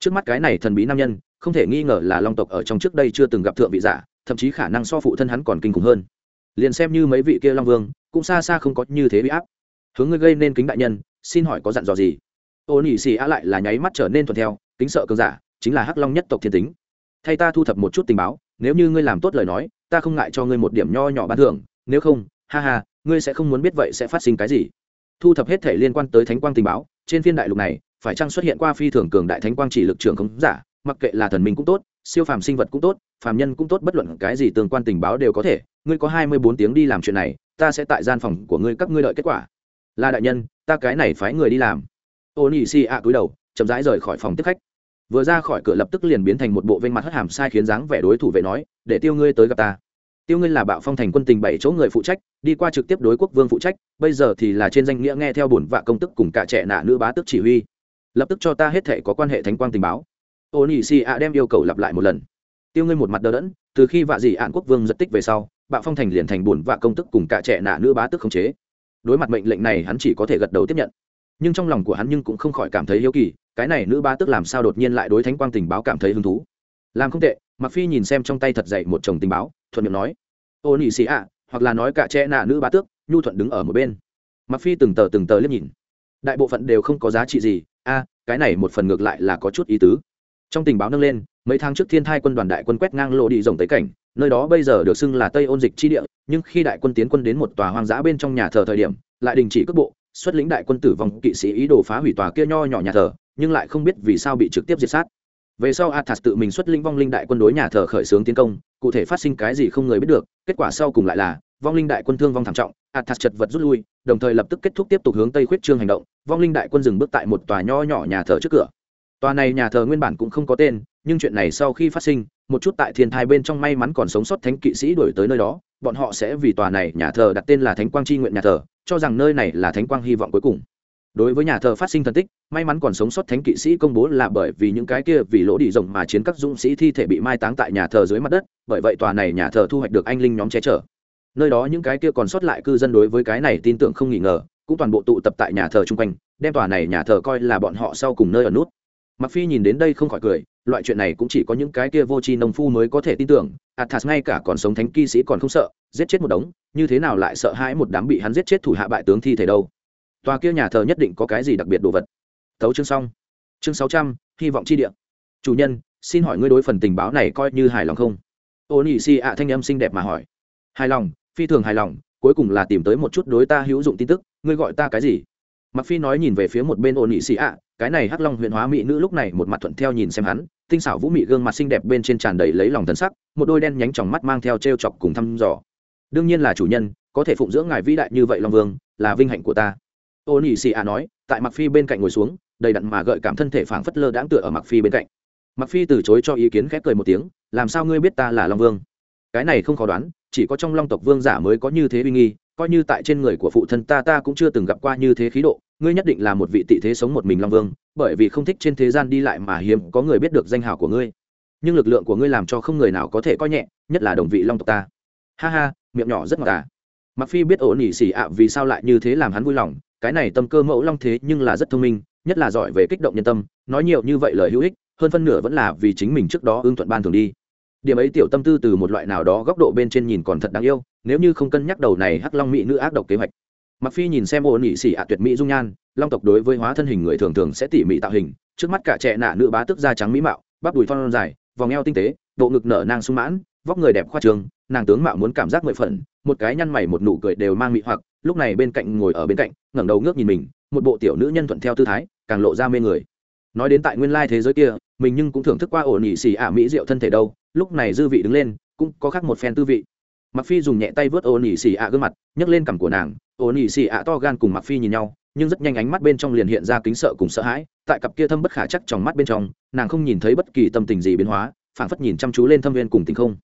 Trước mắt cái này thần bí nam nhân không thể nghi ngờ là long tộc ở trong trước đây chưa từng gặp thượng vị giả, thậm chí khả năng so phụ thân hắn còn kinh khủng hơn. Liền xem như mấy vị kia long vương, cũng xa xa không có như thế bị áp. Hướng ngươi gây nên kính đại nhân, xin hỏi có dặn dò gì? Ô nhị xì a lại là nháy mắt trở nên thuận theo, kính sợ cường giả, chính là hắc long nhất tộc thiên tính. Thay ta thu thập một chút tình báo, nếu như ngươi làm tốt lời nói, ta không ngại cho ngươi một điểm nho nhỏ bán thưởng, nếu không, ha ha, ngươi sẽ không muốn biết vậy sẽ phát sinh cái gì. Thu thập hết thể liên quan tới thánh quang tình báo, trên phiên đại lục này, phải chăng xuất hiện qua phi thường cường đại thánh quang chỉ lực trưởng không giả mặc kệ là thần minh cũng tốt, siêu phàm sinh vật cũng tốt, phàm nhân cũng tốt, bất luận cái gì tương quan tình báo đều có thể. Ngươi có hai mươi bốn tiếng đi làm chuyện này, ta sẽ tại gian phòng của ngươi các ngươi đợi kết quả. Là đại nhân, ta cái này phái người đi làm. Ô nị si ạ cúi đầu, chậm rãi rời khỏi phòng tiếp khách. Vừa ra khỏi cửa lập tức liền biến thành một bộ vênh mặt hất hàm sai khiến dáng vẻ đối thủ vệ nói, để tiêu ngươi tới gặp ta. Tiêu ngươi là bạo phong thành quân tình bảy chỗ người phụ trách, đi qua trực tiếp đối quốc vương phụ trách, bây giờ thì là trên danh nghĩa nghe theo bổn vạ công tức cùng cả trẻ nạ nữ bá tức chỉ huy. Lập tức cho ta hết thể có quan hệ thánh quang tình báo ô nị xì ạ đem yêu cầu lặp lại một lần. Tiêu ngươi một mặt đờ đẫn, từ khi vạ dị ạn quốc vương giật tích về sau, bạo phong thành liền thành bổn vạ công tức cùng cả trẻ nạ nữ bá tức khống chế. Đối mặt mệnh lệnh này hắn chỉ có thể gật đầu tiếp nhận. Nhưng trong lòng của hắn nhưng cũng không khỏi cảm thấy hiếu kỳ, cái này nữ bá tức làm sao đột nhiên lại đối thánh quang tình báo cảm thấy hứng thú? Làm không tệ mặc phi nhìn xem trong tay thật dậy một chồng tình báo, thuận miệng nói ô nị xì ạ hoặc là nói cả trẻ nạ nữ bá tước, nhu thuận đứng ở một bên. Mặc phi từng tờ từng tờ liếc nhìn. Đại bộ phận đều không có giá trị gì. A, cái này một phần ngược lại là có chút ý tứ trong tình báo nâng lên, mấy tháng trước thiên thai quân đoàn đại quân quét ngang lộ đi rồng tới cảnh, nơi đó bây giờ được xưng là tây ôn dịch chi địa, nhưng khi đại quân tiến quân đến một tòa hoang dã bên trong nhà thờ thời điểm, lại đình chỉ cước bộ, xuất lĩnh đại quân tử vong kỵ sĩ ý đồ phá hủy tòa kia nho nhỏ nhà thờ, nhưng lại không biết vì sao bị trực tiếp diệt sát. Về sau athas tự mình xuất lĩnh vong linh đại quân đối nhà thờ khởi xướng tiến công, cụ thể phát sinh cái gì không người biết được, kết quả sau cùng lại là, vong linh đại quân thương vong thảm trọng, athas chật vật rút lui, đồng thời lập tức kết thúc tiếp tục hướng tây khuyết trương hành động, vong linh đại quân dừng bước tại một tòa nho nhỏ nhà thờ trước cửa tòa này nhà thờ nguyên bản cũng không có tên, nhưng chuyện này sau khi phát sinh, một chút tại thiên thai bên trong may mắn còn sống sót thánh kỵ sĩ đổi tới nơi đó, bọn họ sẽ vì tòa này nhà thờ đặt tên là thánh quang tri nguyện nhà thờ, cho rằng nơi này là thánh quang hy vọng cuối cùng. Đối với nhà thờ phát sinh thần tích, may mắn còn sống sót thánh kỵ sĩ công bố là bởi vì những cái kia vì lỗ đi rộng mà chiến các dũng sĩ thi thể bị mai táng tại nhà thờ dưới mặt đất, bởi vậy tòa này nhà thờ thu hoạch được anh linh nhóm che chở. Nơi đó những cái kia còn sót lại cư dân đối với cái này tin tưởng không nghi ngờ, cũng toàn bộ tụ tập tại nhà thờ chung quanh, đem tòa này nhà thờ coi là bọn họ sau cùng nơi ở nút mặc phi nhìn đến đây không khỏi cười, loại chuyện này cũng chỉ có những cái kia vô tri nông phu mới có thể tin tưởng, athas ngay cả còn sống thánh kỵ sĩ còn không sợ, giết chết một đống, như thế nào lại sợ hãi một đám bị hắn giết chết thủ hạ bại tướng thi thể đâu? Tòa kia nhà thờ nhất định có cái gì đặc biệt đồ vật. Tấu chương xong. Chương sáu trăm, hy vọng chi địa. Chủ nhân, xin hỏi ngươi đối phần tình báo này coi như hài lòng không? Ô nhị si ạ thanh âm xinh đẹp mà hỏi. Hài lòng, phi thường hài lòng, cuối cùng là tìm tới một chút đối ta hữu dụng tin tức, ngươi gọi ta cái gì? Mặc phi nói nhìn về phía một bên ô nhị si ạ cái này hắc long huyện hóa mỹ nữ lúc này một mặt thuận theo nhìn xem hắn, tinh xảo vũ mị gương mặt xinh đẹp bên trên tràn đầy lấy lòng thần sắc, một đôi đen nhánh tròng mắt mang theo t r e o chọc cùng thăm dò. Đương nhiên là chủ nhân, có thể phụng dưỡng ngài vĩ đại như vậy long vương, là vinh hạnh của ta. Ô nhị xì ạ nói, tại mặc phi bên cạnh ngồi xuống, đầy đặn mà gợi cảm thân thể phảng phất lơ đãng tựa ở mặc phi bên cạnh. Mặc phi từ chối cho ý kiến khép cười một tiếng, làm sao ngươi biết ta là long vương? Cái này không khó đoán, chỉ có trong long tộc vương giả mới có như thế uy nghi, coi như tại trên người của phụ thân ta ta cũng chưa từng gặp qua như thế khí độ ngươi nhất định là một vị tị thế sống một mình long vương, bởi vì không thích trên thế gian đi lại mà hiếm có người biết được danh hào của ngươi. Nhưng lực lượng của ngươi làm cho không người nào có thể coi nhẹ, nhất là đồng vị long tộc ta. Ha ha, miệng nhỏ rất ngọt à. Mặc phi biết ổn ỉ xỉ ạ vì sao lại như thế làm hắn vui lòng, cái này tâm cơ mẫu long thế nhưng là rất thông minh, nhất là giỏi về kích động nhân tâm, nói nhiều như vậy lời hữu ích, hơn phân nửa vẫn là vì chính mình trước đó ưng thuận ban thường đi. Điểm ấy tiểu tâm tư từ một loại nào đó góc độ bên trên nhìn còn thật đáng yêu, nếu như không cân nhắc đầu này hắc long mỹ nữ ác độc kế hoạch mặc phi nhìn xem ổn ỉ xỉ ạ tuyệt mỹ dung nhan, long tộc đối với hóa thân hình người thường thường sẽ tỉ mỉ tạo hình, trước mắt cả trẻ nạ nữ bá tức da trắng mỹ mạo, bắp đùi thon dài, vòng eo tinh tế, bộ ngực nở nang sung mãn, vóc người đẹp khoa trường nàng tướng mạo muốn cảm giác mười phần, một cái nhăn mày một nụ cười đều mang mị hoặc, lúc này bên cạnh ngồi ở bên cạnh, ngẩng đầu ngước nhìn mình, một bộ tiểu nữ nhân thuận theo tư thái, càng lộ ra mê người. Nói đến tại nguyên lai thế giới kia, mình nhưng cũng thưởng thức qua ổn nhị xì ả mỹ rượu thân thể đâu, lúc này dư vị đứng lên, cũng có khác một phen tư vị mặc phi dùng nhẹ tay vớt ô nỉ xì ạ gương mặt, nhấc lên cằm của nàng. Ô nỉ xì ạ to gan cùng mặc phi nhìn nhau, nhưng rất nhanh ánh mắt bên trong liền hiện ra kính sợ cùng sợ hãi. Tại cặp kia thâm bất khả chắc trong mắt bên trong, nàng không nhìn thấy bất kỳ tâm tình gì biến hóa, phảng phất nhìn chăm chú lên thâm viên cùng tình không.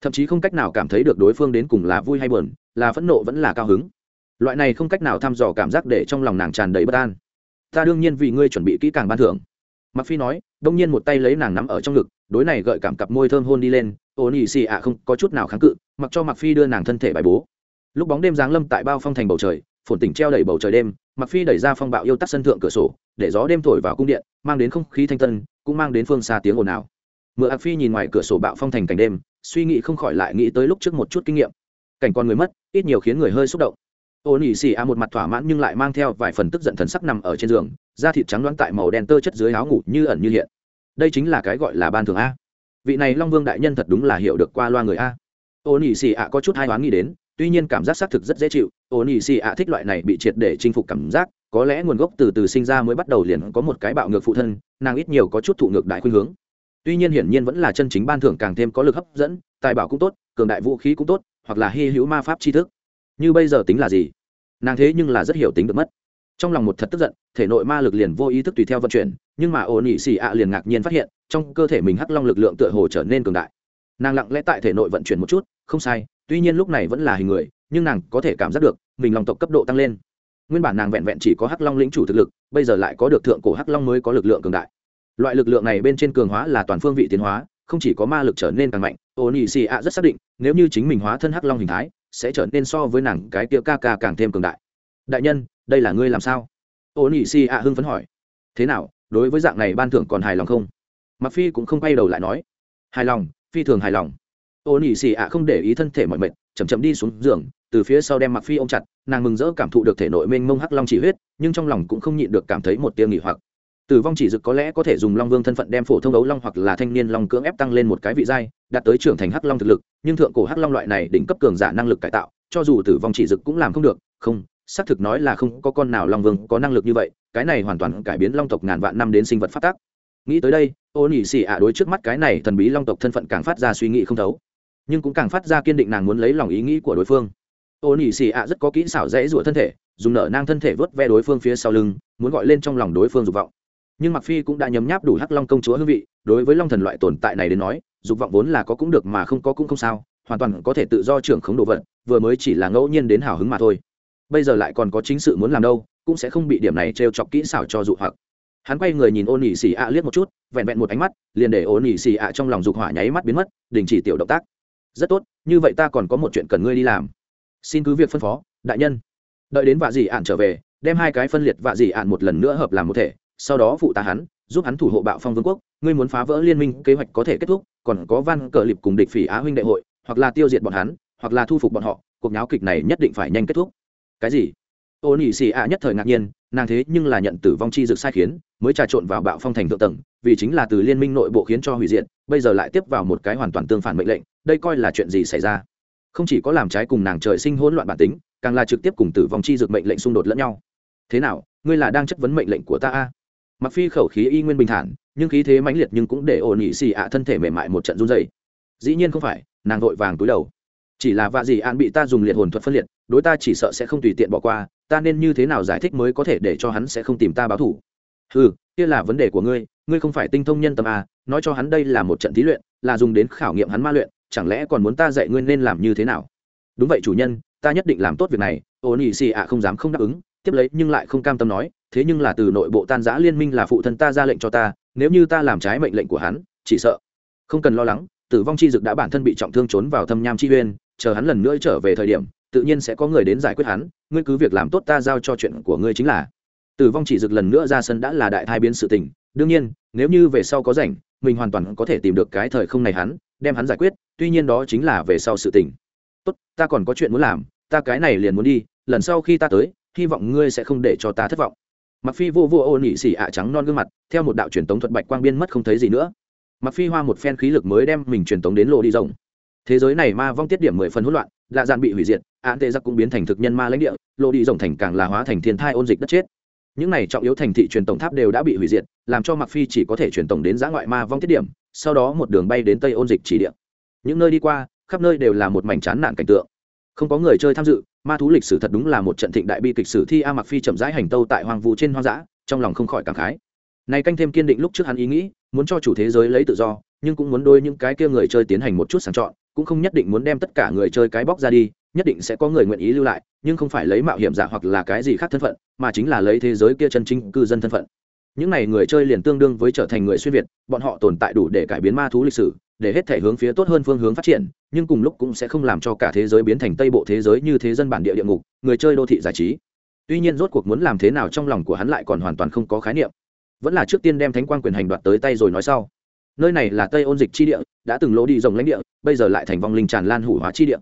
Thậm chí không cách nào cảm thấy được đối phương đến cùng là vui hay buồn, là phẫn nộ vẫn là cao hứng. Loại này không cách nào thăm dò cảm giác để trong lòng nàng tràn đầy bất an. Ta đương nhiên vì ngươi chuẩn bị kỹ càng ban thưởng. Mặc phi nói, đông nhiên một tay lấy nàng nắm ở trong ngực, đối này gợi cảm cặp môi thơm hôn đi lên. Ôn nỉ xì ạ không có chút nào kháng cự mặc cho mặc phi đưa nàng thân thể bài bố. Lúc bóng đêm giáng lâm tại bao phong thành bầu trời, phồn tỉnh treo đầy bầu trời đêm mặc phi đẩy ra phong bạo yêu tắt sân thượng cửa sổ, để gió đêm thổi vào cung điện, mang đến không khí thanh tân, cũng mang đến phương xa tiếng ồn ào. Mượn ạc phi nhìn ngoài cửa sổ bạo phong thành cảnh đêm, suy nghĩ không khỏi lại nghĩ tới lúc trước một chút kinh nghiệm. Cảnh con người mất, ít nhiều khiến người hơi xúc động. Ô nỉ xì a một mặt thỏa mãn nhưng lại mang theo vài phần tức giận thần sắc nằm ở trên giường, da thịt trắng đoán tại màu đen tơ chất dưới áo ngủ như ẩn như hiện. Đây chính là cái gọi là ban thường a. Vị này long vương đại nhân thật đúng là hiểu được qua loa người a ô nỉ xì ạ có chút hai đoán nghĩ đến, tuy nhiên cảm giác xác thực rất dễ chịu. Ô nỉ xì ạ thích loại này bị triệt để chinh phục cảm giác, có lẽ nguồn gốc từ từ sinh ra mới bắt đầu liền có một cái bạo ngược phụ thân, nàng ít nhiều có chút thụ ngược đại khuynh hướng. Tuy nhiên hiển nhiên vẫn là chân chính ban thưởng càng thêm có lực hấp dẫn, tài bảo cũng tốt, cường đại vũ khí cũng tốt, hoặc là hy hữu ma pháp tri thức. Như bây giờ tính là gì? Nàng thế nhưng là rất hiểu tính được mất. Trong lòng một thật tức giận, thể nội ma lực liền vô ý thức tùy theo vận chuyển, nhưng mà ổ nị xì ạ liền ngạc nhiên phát hiện, trong cơ thể mình hắc long lực lượng tựa hồ trở nên cường đại nàng lặng lẽ tại thể nội vận chuyển một chút, không sai, tuy nhiên lúc này vẫn là hình người, nhưng nàng có thể cảm giác được, mình lòng tộc cấp độ tăng lên. Nguyên bản nàng vẹn vẹn chỉ có hắc long lĩnh chủ thực lực, bây giờ lại có được thượng cổ hắc long mới có lực lượng cường đại. Loại lực lượng này bên trên cường hóa là toàn phương vị tiến hóa, không chỉ có ma lực trở nên càng mạnh ô nị xì ạ rất xác định, nếu như chính mình hóa thân hắc long hình thái, sẽ trở nên so với nàng cái tia ca ca càng thêm cường đại. Đại nhân, đây là ngươi làm sao? Ô nị xì ạ hưng phấn hỏi. Thế nào, đối với dạng này ban thưởng còn hài lòng không? Mặc phi cũng không quay đầu lại nói. Hài lòng phi thường hài lòng. Ô nỉ xì ạ không để ý thân thể mọi mệt chầm chậm đi xuống giường, từ phía sau đem mặc phi ôm chặt, nàng mừng rỡ cảm thụ được thể nội mênh mông hắc long chỉ huyết, nhưng trong lòng cũng không nhịn được cảm thấy một tia nghỉ hoặc. Tử vong chỉ dực có lẽ có thể dùng long vương thân phận đem phổ thông đấu long hoặc là thanh niên long cưỡng ép tăng lên một cái vị giai, đạt tới trưởng thành hắc long thực lực, nhưng thượng cổ hắc long loại này đỉnh cấp cường giả năng lực cải tạo, cho dù tử vong chỉ dực cũng làm không được. Không, xác thực nói là không có con nào long vương có năng lực như vậy, cái này hoàn toàn cải biến long tộc ngàn vạn năm đến sinh vật phát tác nghĩ tới đây, ô nỉ xì ạ đối trước mắt cái này thần bí long tộc thân phận càng phát ra suy nghĩ không thấu. Nhưng cũng càng phát ra kiên định nàng muốn lấy lòng ý nghĩ của đối phương. Ô nỉ xì ạ rất có kỹ xảo dễ rủa thân thể, dùng nở nang thân thể vớt ve đối phương phía sau lưng, muốn gọi lên trong lòng đối phương dục vọng. Nhưng mặc phi cũng đã nhấm nháp đủ hắc long công chúa hương vị, đối với long thần loại tồn tại này đến nói, dục vọng vốn là có cũng được mà không có cũng không sao, hoàn toàn có thể tự do trưởng khống đồ vật, vừa mới chỉ là ngẫu nhiên đến hào hứng mà thôi. Bây giờ lại còn có chính sự muốn làm đâu, cũng sẽ không bị điểm này trêu chọc kỹ xảo cho dụ hoặc hắn quay người nhìn ôn nhị xì ạ liếc một chút, vẹn vẹn một ánh mắt, liền để ôn nhị xì ạ trong lòng dục hỏa nháy mắt biến mất, đình chỉ tiểu động tác. Rất tốt, như vậy ta còn có một chuyện cần ngươi đi làm. Xin cứ việc phân phó, đại nhân. Đợi đến vạ dị ạn trở về, đem hai cái phân liệt vạ dị ạn một lần nữa hợp làm một thể, sau đó phụ tá hắn, giúp hắn thủ hộ bạo phong vương quốc, ngươi muốn phá vỡ liên minh, kế hoạch có thể kết thúc, còn có van cờ liệp cùng địch phỉ á huynh đại hội, hoặc là tiêu diệt bọn hắn, hoặc là thu phục bọn họ, cuộc nháo kịch này nhất định phải nhanh kết thúc. Cái gì? Ô nỉ xì ạ nhất thời ngạc nhiên, nàng thế nhưng là nhận tử vong chi dược sai khiến, mới trà trộn vào bạo phong thành thượng tầng, vì chính là từ liên minh nội bộ khiến cho hủy diệt, bây giờ lại tiếp vào một cái hoàn toàn tương phản mệnh lệnh, đây coi là chuyện gì xảy ra? Không chỉ có làm trái cùng nàng trời sinh hỗn loạn bản tính, càng là trực tiếp cùng tử vong chi dược mệnh lệnh xung đột lẫn nhau. Thế nào, ngươi là đang chất vấn mệnh lệnh của ta a? Mặc phi khẩu khí y nguyên bình thản, nhưng khí thế mãnh liệt nhưng cũng để ổn nhị xì ạ thân thể mềm mại một trận run dày dĩ nhiên không phải, nàng vội vàng túi đầu. Chỉ là vạ gì an bị ta dùng liệt hồn thuật phân liệt, đối ta chỉ sợ sẽ không tùy tiện bỏ qua ta nên như thế nào giải thích mới có thể để cho hắn sẽ không tìm ta báo thủ? Ừ kia là vấn đề của ngươi ngươi không phải tinh thông nhân tâm à nói cho hắn đây là một trận thí luyện, là dùng đến khảo nghiệm hắn ma luyện, chẳng lẽ còn muốn ta dạy ngươi nên làm như thế nào? Đúng vậy chủ nhân, ta nhất định làm tốt việc này ô nị xì ạ không dám không đáp ứng, tiếp lấy nhưng lại không cam tâm nói, thế nhưng là từ nội bộ tan giã liên minh là phụ thân ta ra lệnh cho ta, nếu như ta làm trái mệnh lệnh của hắn, chỉ sợ. Không cần lo lắng, tử vong chi dực đã bản thân bị trọng thương trốn vào thâm nham chi uyên chờ hắn lần nữa trở về thời điểm tự nhiên sẽ có người đến giải quyết hắn, ngươi cứ việc làm tốt ta giao cho chuyện của ngươi chính là. Tử vong chỉ dực lần nữa ra sân đã là đại thai biến sự tình, đương nhiên, nếu như về sau có rảnh, mình hoàn toàn có thể tìm được cái thời không này hắn, đem hắn giải quyết, tuy nhiên đó chính là về sau sự tình. Tốt, ta còn có chuyện muốn làm, ta cái này liền muốn đi, lần sau khi ta tới, hy vọng ngươi sẽ không để cho ta thất vọng. Mặc phi vô vô ô nị xỉ ạ trắng non gương mặt, theo một đạo truyền tống thuật bạch quang biên mất không thấy gì nữa. Mặc phi hoa một phen khí lực mới đem mình truyền tống đến lộ đi rộng. Thế giới này ma vong tiết điểm mười phần hỗn loạn lạ dạn bị hủy diệt án tê giặc cũng biến thành thực nhân ma lãnh địa lộ đi rồng thành càng là hóa thành thiên thai ôn dịch đất chết. Những này trọng yếu thành thị truyền tổng tháp đều đã bị hủy diệt, làm cho mặc phi chỉ có thể truyền tổng đến giã ngoại ma vong tiết điểm, sau đó một đường bay đến tây ôn dịch chỉ địa. Những nơi đi qua, khắp nơi đều là một mảnh chán nản cảnh tượng. Không có người chơi tham dự, ma thú lịch sử thật đúng là một trận thịnh đại bi kịch sử thi a mặc phi chậm rãi hành tâu tại hoàng vũ trên hoang dã, trong lòng không khỏi cảm khái. Này canh thêm kiên định lúc trước hắn ý nghĩ, muốn cho chủ thế giới lấy tự do, nhưng cũng muốn đôi những cái kia người chơi tiến hành một chút sàng chọn cũng không nhất định muốn đem tất cả người chơi cái bóc ra đi, nhất định sẽ có người nguyện ý lưu lại, nhưng không phải lấy mạo hiểm giả hoặc là cái gì khác thân phận, mà chính là lấy thế giới kia chân chính cư dân thân phận. Những này người chơi liền tương đương với trở thành người xuyên việt, bọn họ tồn tại đủ để cải biến ma thú lịch sử, để hết thể hướng phía tốt hơn phương hướng phát triển, nhưng cùng lúc cũng sẽ không làm cho cả thế giới biến thành tây bộ thế giới như thế dân bản địa địa ngục, người chơi đô thị giải trí. Tuy nhiên rốt cuộc muốn làm thế nào trong lòng của hắn lại còn hoàn toàn không có khái niệm. Vẫn là trước tiên đem thánh quang quyền hành đoạt tới tay rồi nói sau nơi này là tây ôn dịch chi địa, đã từng lỗ đi rồng lãnh địa, bây giờ lại thành vong linh tràn lan hủ hóa chi địa.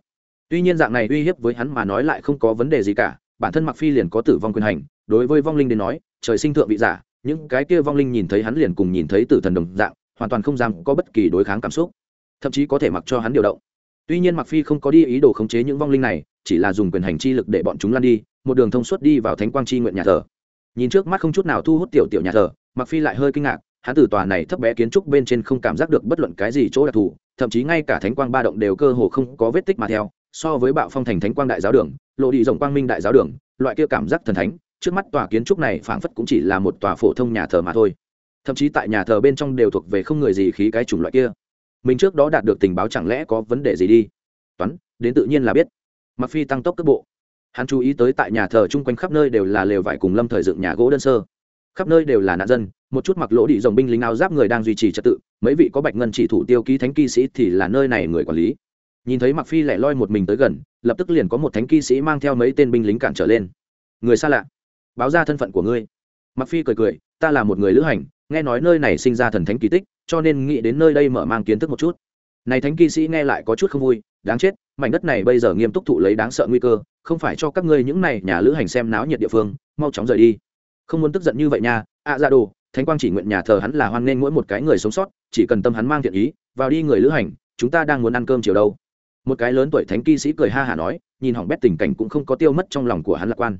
Tuy nhiên dạng này uy hiếp với hắn mà nói lại không có vấn đề gì cả, bản thân mặc phi liền có tử vong quyền hành, đối với vong linh đến nói, trời sinh thượng vị giả, những cái kia vong linh nhìn thấy hắn liền cùng nhìn thấy tử thần đồng dạng, hoàn toàn không dám có bất kỳ đối kháng cảm xúc, thậm chí có thể mặc cho hắn điều động. Tuy nhiên mặc phi không có đi ý đồ khống chế những vong linh này, chỉ là dùng quyền hành chi lực để bọn chúng lan đi, một đường thông suốt đi vào thánh quang chi nguyện nhà thờ. Nhìn trước mắt không chút nào thu hút tiểu tiểu nhà thờ mặc phi lại hơi kinh ngạc hắn từ tòa này thấp bé kiến trúc bên trên không cảm giác được bất luận cái gì chỗ đặc thù, thậm chí ngay cả thánh quang ba động đều cơ hồ không có vết tích mà theo, so với bạo phong thành thánh quang đại giáo đường, lộ đi rộng quang minh đại giáo đường, loại kia cảm giác thần thánh, trước mắt tòa kiến trúc này phảng phất cũng chỉ là một tòa phổ thông nhà thờ mà thôi. Thậm chí tại nhà thờ bên trong đều thuộc về không người gì khí cái chủng loại kia. Mình trước đó đạt được tình báo chẳng lẽ có vấn đề gì đi? Toán, đến tự nhiên là biết. Mặc phi tăng tốc cấp bộ. Hắn chú ý tới tại nhà thờ chung quanh khắp nơi đều là lều vải cùng lâm thời dựng nhà gỗ đơn sơ khắp nơi đều là nạn dân, một chút mặc lỗ đi dòng binh lính áo giáp người đang duy trì trật tự, mấy vị có bạch ngân chỉ thủ tiêu ký thánh kỵ sĩ thì là nơi này người quản lý. Nhìn thấy mặc phi lẻ loi một mình tới gần, lập tức liền có một thánh kỵ sĩ mang theo mấy tên binh lính cản trở lên. Người xa lạ, báo ra thân phận của ngươi. Mặc phi cười cười, ta là một người lữ hành, nghe nói nơi này sinh ra thần thánh kỳ tích, cho nên nghĩ đến nơi đây mở mang kiến thức một chút. Này thánh kỵ sĩ nghe lại có chút không vui, đáng chết, mảnh đất này bây giờ nghiêm túc thụ lấy đáng sợ nguy cơ, không phải cho các ngươi những này nhà lữ hành xem náo nhiệt địa phương, mau chóng rời đi không muốn tức giận như vậy nha ạ à, ra đồ thánh quang chỉ nguyện nhà thờ hắn là hoan nghênh mỗi một cái người sống sót chỉ cần tâm hắn mang thiện ý vào đi người lữ hành chúng ta đang muốn ăn cơm chiều đâu. Một cái lớn tuổi thánh kỵ sĩ cười ha hả nói nhìn hỏng bét tình cảnh cũng không có tiêu mất trong lòng của hắn lạc quan.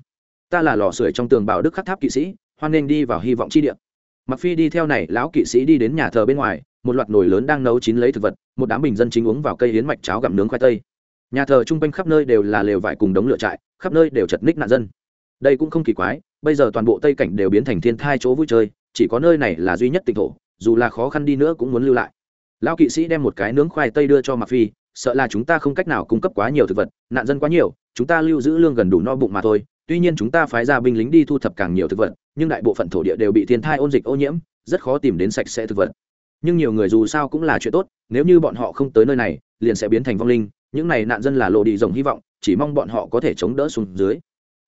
Ta là lò sưởi trong tường bảo đức khắc tháp kỵ sĩ hoan nghênh đi vào hy vọng chi địa. Mặc phi đi theo này lão kỵ sĩ đi đến nhà thờ bên ngoài một loạt nồi lớn đang nấu chín lấy thực vật một đám bình dân chính uống vào cây hiến mạch cháo gặm nướng khoai tây. Nhà thờ chung quanh khắp nơi đều là lều vải cùng đống lửa trại khắp nơi đều chật ních nạn dân. Đây cũng không kỳ quái bây giờ toàn bộ tây cảnh đều biến thành thiên thai chỗ vui chơi, chỉ có nơi này là duy nhất tỉnh thổ, dù là khó khăn đi nữa cũng muốn lưu lại. Lão kỵ sĩ đem một cái nướng khoai tây đưa cho mặc phi, sợ là chúng ta không cách nào cung cấp quá nhiều thực vật, nạn dân quá nhiều, chúng ta lưu giữ lương gần đủ no bụng mà thôi. Tuy nhiên chúng ta phái ra binh lính đi thu thập càng nhiều thực vật, nhưng đại bộ phận thổ địa đều bị thiên thai ôn dịch ô nhiễm, rất khó tìm đến sạch sẽ thực vật. Nhưng nhiều người dù sao cũng là chuyện tốt, nếu như bọn họ không tới nơi này, liền sẽ biến thành vong linh, những này nạn dân là lộ đi rồng hy vọng, chỉ mong bọn họ có thể chống đỡ xuống dưới.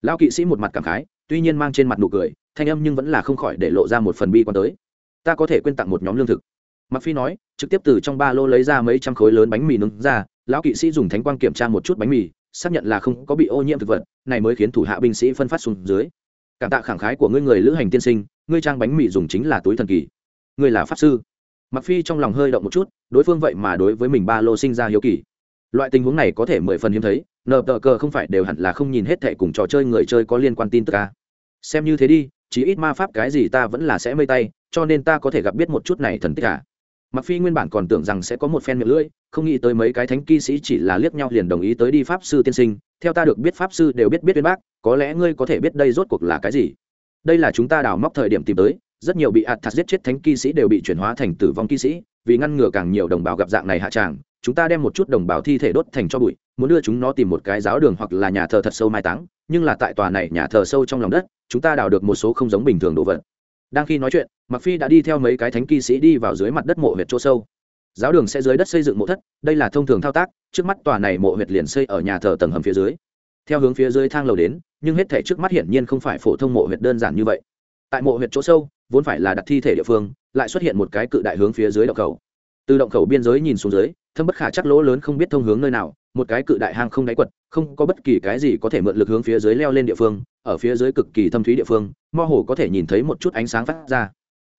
Lão kỵ sĩ một mặt cảm khái tuy nhiên mang trên mặt nụ cười, thanh âm nhưng vẫn là không khỏi để lộ ra một phần bi quan tới. Ta có thể quên tặng một nhóm lương thực. Mặc phi nói, trực tiếp từ trong ba lô lấy ra mấy trăm khối lớn bánh mì nướng ra, lão kỵ sĩ dùng thánh quang kiểm tra một chút bánh mì, xác nhận là không có bị ô nhiễm thực vật, này mới khiến thủ hạ binh sĩ phân phát xuống dưới. Cảm tạ khẳng khái của ngươi người lữ hành tiên sinh, ngươi trang bánh mì dùng chính là túi thần kỳ. Ngươi là pháp sư. Mặc phi trong lòng hơi động một chút, đối phương vậy mà đối với mình ba lô sinh ra hiếu kỳ. Loại tình huống này có thể mười phần hiếm thấy nợ tờ cờ không phải đều hẳn là không nhìn hết thệ cùng trò chơi người chơi có liên quan tin tức à? xem như thế đi chỉ ít ma pháp cái gì ta vẫn là sẽ mây tay, cho nên ta có thể gặp biết một chút này thần tích à? mặc phi nguyên bản còn tưởng rằng sẽ có một phen miệng lưỡi, không nghĩ tới mấy cái thánh kỵ sĩ chỉ là liếc nhau liền đồng ý tới đi pháp sư tiên sinh theo ta được biết pháp sư đều biết biết bên bác, có lẽ ngươi có thể biết đây rốt cuộc là cái gì đây là chúng ta đào móc thời điểm tìm tới, rất nhiều bị ạt athas giết chết thánh kỵ sĩ đều bị chuyển hóa thành tử vong kỵ sĩ, vì ngăn ngừa càng nhiều đồng bào gặp dạng này hạ tràng, chúng ta đem một chút đồng bào thi thể đốt thành cho bụi muốn đưa chúng nó tìm một cái giáo đường hoặc là nhà thờ thật sâu mai táng, nhưng là tại tòa này nhà thờ sâu trong lòng đất, chúng ta đào được một số không giống bình thường đồ vật. Đang khi nói chuyện mặc phi đã đi theo mấy cái thánh kỵ sĩ đi vào dưới mặt đất mộ huyệt chỗ sâu. Giáo đường sẽ dưới đất xây dựng mộ thất, đây là thông thường thao tác, trước mắt tòa này mộ huyệt liền xây ở nhà thờ tầng hầm phía dưới. Theo hướng phía dưới thang lầu đến, nhưng hết thể trước mắt hiển nhiên không phải phổ thông mộ huyệt đơn giản như vậy. Tại mộ huyệt chỗ sâu, vốn phải là đặt thi thể địa phương, lại xuất hiện một cái cự đại hướng phía dưới động khẩu. Từ động khẩu biên giới nhìn xuống dưới, thâm bất khả chắc lỗ lớn không biết thông hướng nơi nào một cái cự đại hang không đáy quật, không có bất kỳ cái gì có thể mượn lực hướng phía dưới leo lên địa phương, ở phía dưới cực kỳ thâm thúy địa phương, mơ hồ có thể nhìn thấy một chút ánh sáng phát ra.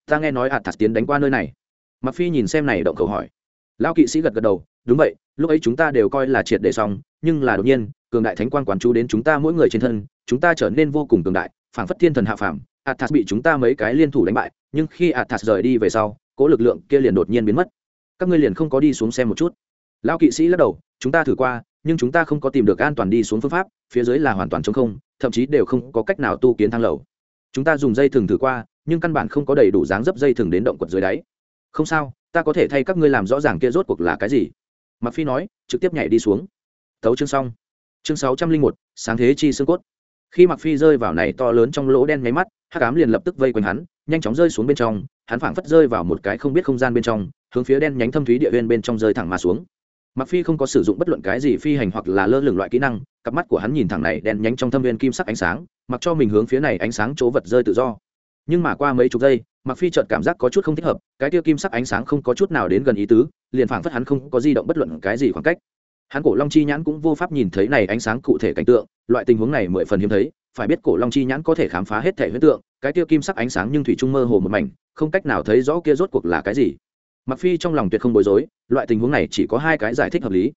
Ta nghe nói ạt tiến đánh qua nơi này. Mặc phi nhìn xem này động cầu hỏi. Lão kỵ sĩ gật gật đầu, đúng vậy, lúc ấy chúng ta đều coi là triệt để xong, nhưng là đột nhiên, cường đại thánh quan quán chú đến chúng ta mỗi người trên thân, chúng ta trở nên vô cùng cường đại, phảng phất thiên thần hạ phàm athas bị chúng ta mấy cái liên thủ đánh bại, nhưng khi athas rời đi về sau cỗ lực lượng kia liền đột nhiên biến mất. Các ngươi liền không có đi xuống xem một chút lão kỵ sĩ lắc đầu, chúng ta thử qua, nhưng chúng ta không có tìm được an toàn đi xuống phương pháp, phía dưới là hoàn toàn chống không, thậm chí đều không có cách nào tu kiến thang lầu. Chúng ta dùng dây thừng thử qua, nhưng căn bản không có đầy đủ dáng dấp dây thừng đến động quật dưới đáy. Không sao, ta có thể thay các ngươi làm rõ ràng kia rốt cuộc là cái gì. Mặc phi nói, trực tiếp nhảy đi xuống. Tấu chương xong. Chương sáu trăm linh một, sáng thế chi xương cốt. Khi mặc phi rơi vào này to lớn trong lỗ đen nháy mắt, hắc ám liền lập tức vây quanh hắn, nhanh chóng rơi xuống bên trong, hắn phảng phất rơi vào một cái không biết không gian bên trong, hướng phía đen nhánh thâm thúy địa huyên bên trong rơi thẳng mà xuống mặc phi không có sử dụng bất luận cái gì phi hành hoặc là lơ lửng loại kỹ năng, cặp mắt của hắn nhìn thẳng này đen nhánh trong thâm viên kim sắc ánh sáng, mặc cho mình hướng phía này ánh sáng chỗ vật rơi tự do. Nhưng mà qua mấy chục giây mặc phi chợt cảm giác có chút không thích hợp, cái tiêu kim sắc ánh sáng không có chút nào đến gần ý tứ, liền phảng phất hắn không có di động bất luận cái gì khoảng cách. Hắn cổ long chi nhãn cũng vô pháp nhìn thấy này ánh sáng cụ thể cảnh tượng, loại tình huống này mười phần hiếm thấy, phải biết cổ long chi nhãn có thể khám phá hết thể huyết tượng, cái tiêu kim sắc ánh sáng nhưng thủy trung mơ hồ một mảnh, không cách nào thấy rõ kia rốt cuộc là cái gì mặc phi trong lòng tuyệt không bối rối, loại tình huống này chỉ có hai cái giải thích hợp lý.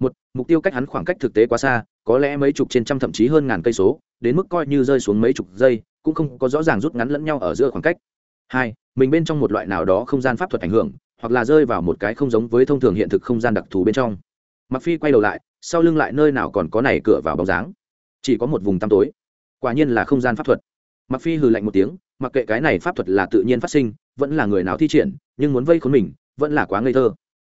Một, mục tiêu cách hắn khoảng cách thực tế quá xa, có lẽ mấy chục trên trăm thậm chí hơn ngàn cây số, đến mức coi như rơi xuống mấy chục giây, cũng không có rõ ràng rút ngắn lẫn nhau ở giữa khoảng cách. Hai, mình bên trong một loại nào đó không gian pháp thuật ảnh hưởng, hoặc là rơi vào một cái không giống với thông thường hiện thực không gian đặc thù bên trong. Mặc phi quay đầu lại, sau lưng lại nơi nào còn có này cửa vào bóng dáng? Chỉ có một vùng tăm tối. Quả nhiên là không gian pháp thuật. Mặc phi hừ lạnh một tiếng mặc kệ cái này pháp thuật là tự nhiên phát sinh, vẫn là người nào thi triển, nhưng muốn vây khốn mình, vẫn là quá ngây thơ.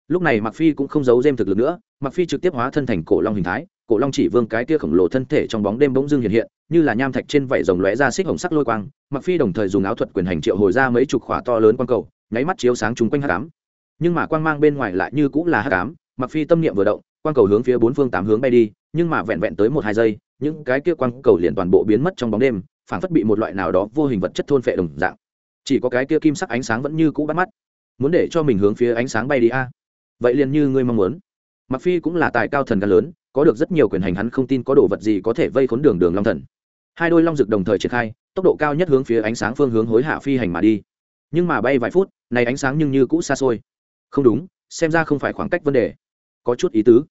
Lúc này mặc phi cũng không giấu dêm thực lực nữa mặc phi trực tiếp hóa thân thành cổ long hình thái, cổ long chỉ vương cái kia khổng lồ thân thể trong bóng đêm bỗng dưng hiện hiện, như là nham thạch trên vảy rồng lóe ra xích hồng sắc lôi quang mặc phi đồng thời dùng áo thuật quyền hành triệu hồi ra mấy chục khỏa to lớn quang cầu, nháy mắt chiếu sáng chúng quanh hắc ám. Nhưng mà quang mang bên ngoài lại như cũng là hắc ám mặc phi tâm niệm vừa động, quang cầu hướng phía bốn phương tám hướng bay đi, nhưng mà vẹn vẹn tới một hai giây, những cái kia quang cầu liền toàn bộ biến mất trong bóng đêm phảng phất bị một loại nào đó vô hình vật chất thôn phệ đồng dạng. Chỉ có cái kia kim sắc ánh sáng vẫn như cũ bắt mắt. Muốn để cho mình hướng phía ánh sáng bay đi a. Vậy liền như ngươi mong muốn. Mặc phi cũng là tài cao thần gan lớn, có được rất nhiều quyền hành hắn không tin có đồ vật gì có thể vây khốn đường đường long thần. Hai đôi long rực đồng thời triển khai, tốc độ cao nhất hướng phía ánh sáng phương hướng hối hạ phi hành mà đi. Nhưng mà bay vài phút, này ánh sáng nhưng như cũ xa xôi. Không đúng, xem ra không phải khoảng cách vấn đề. Có chút ý tứ.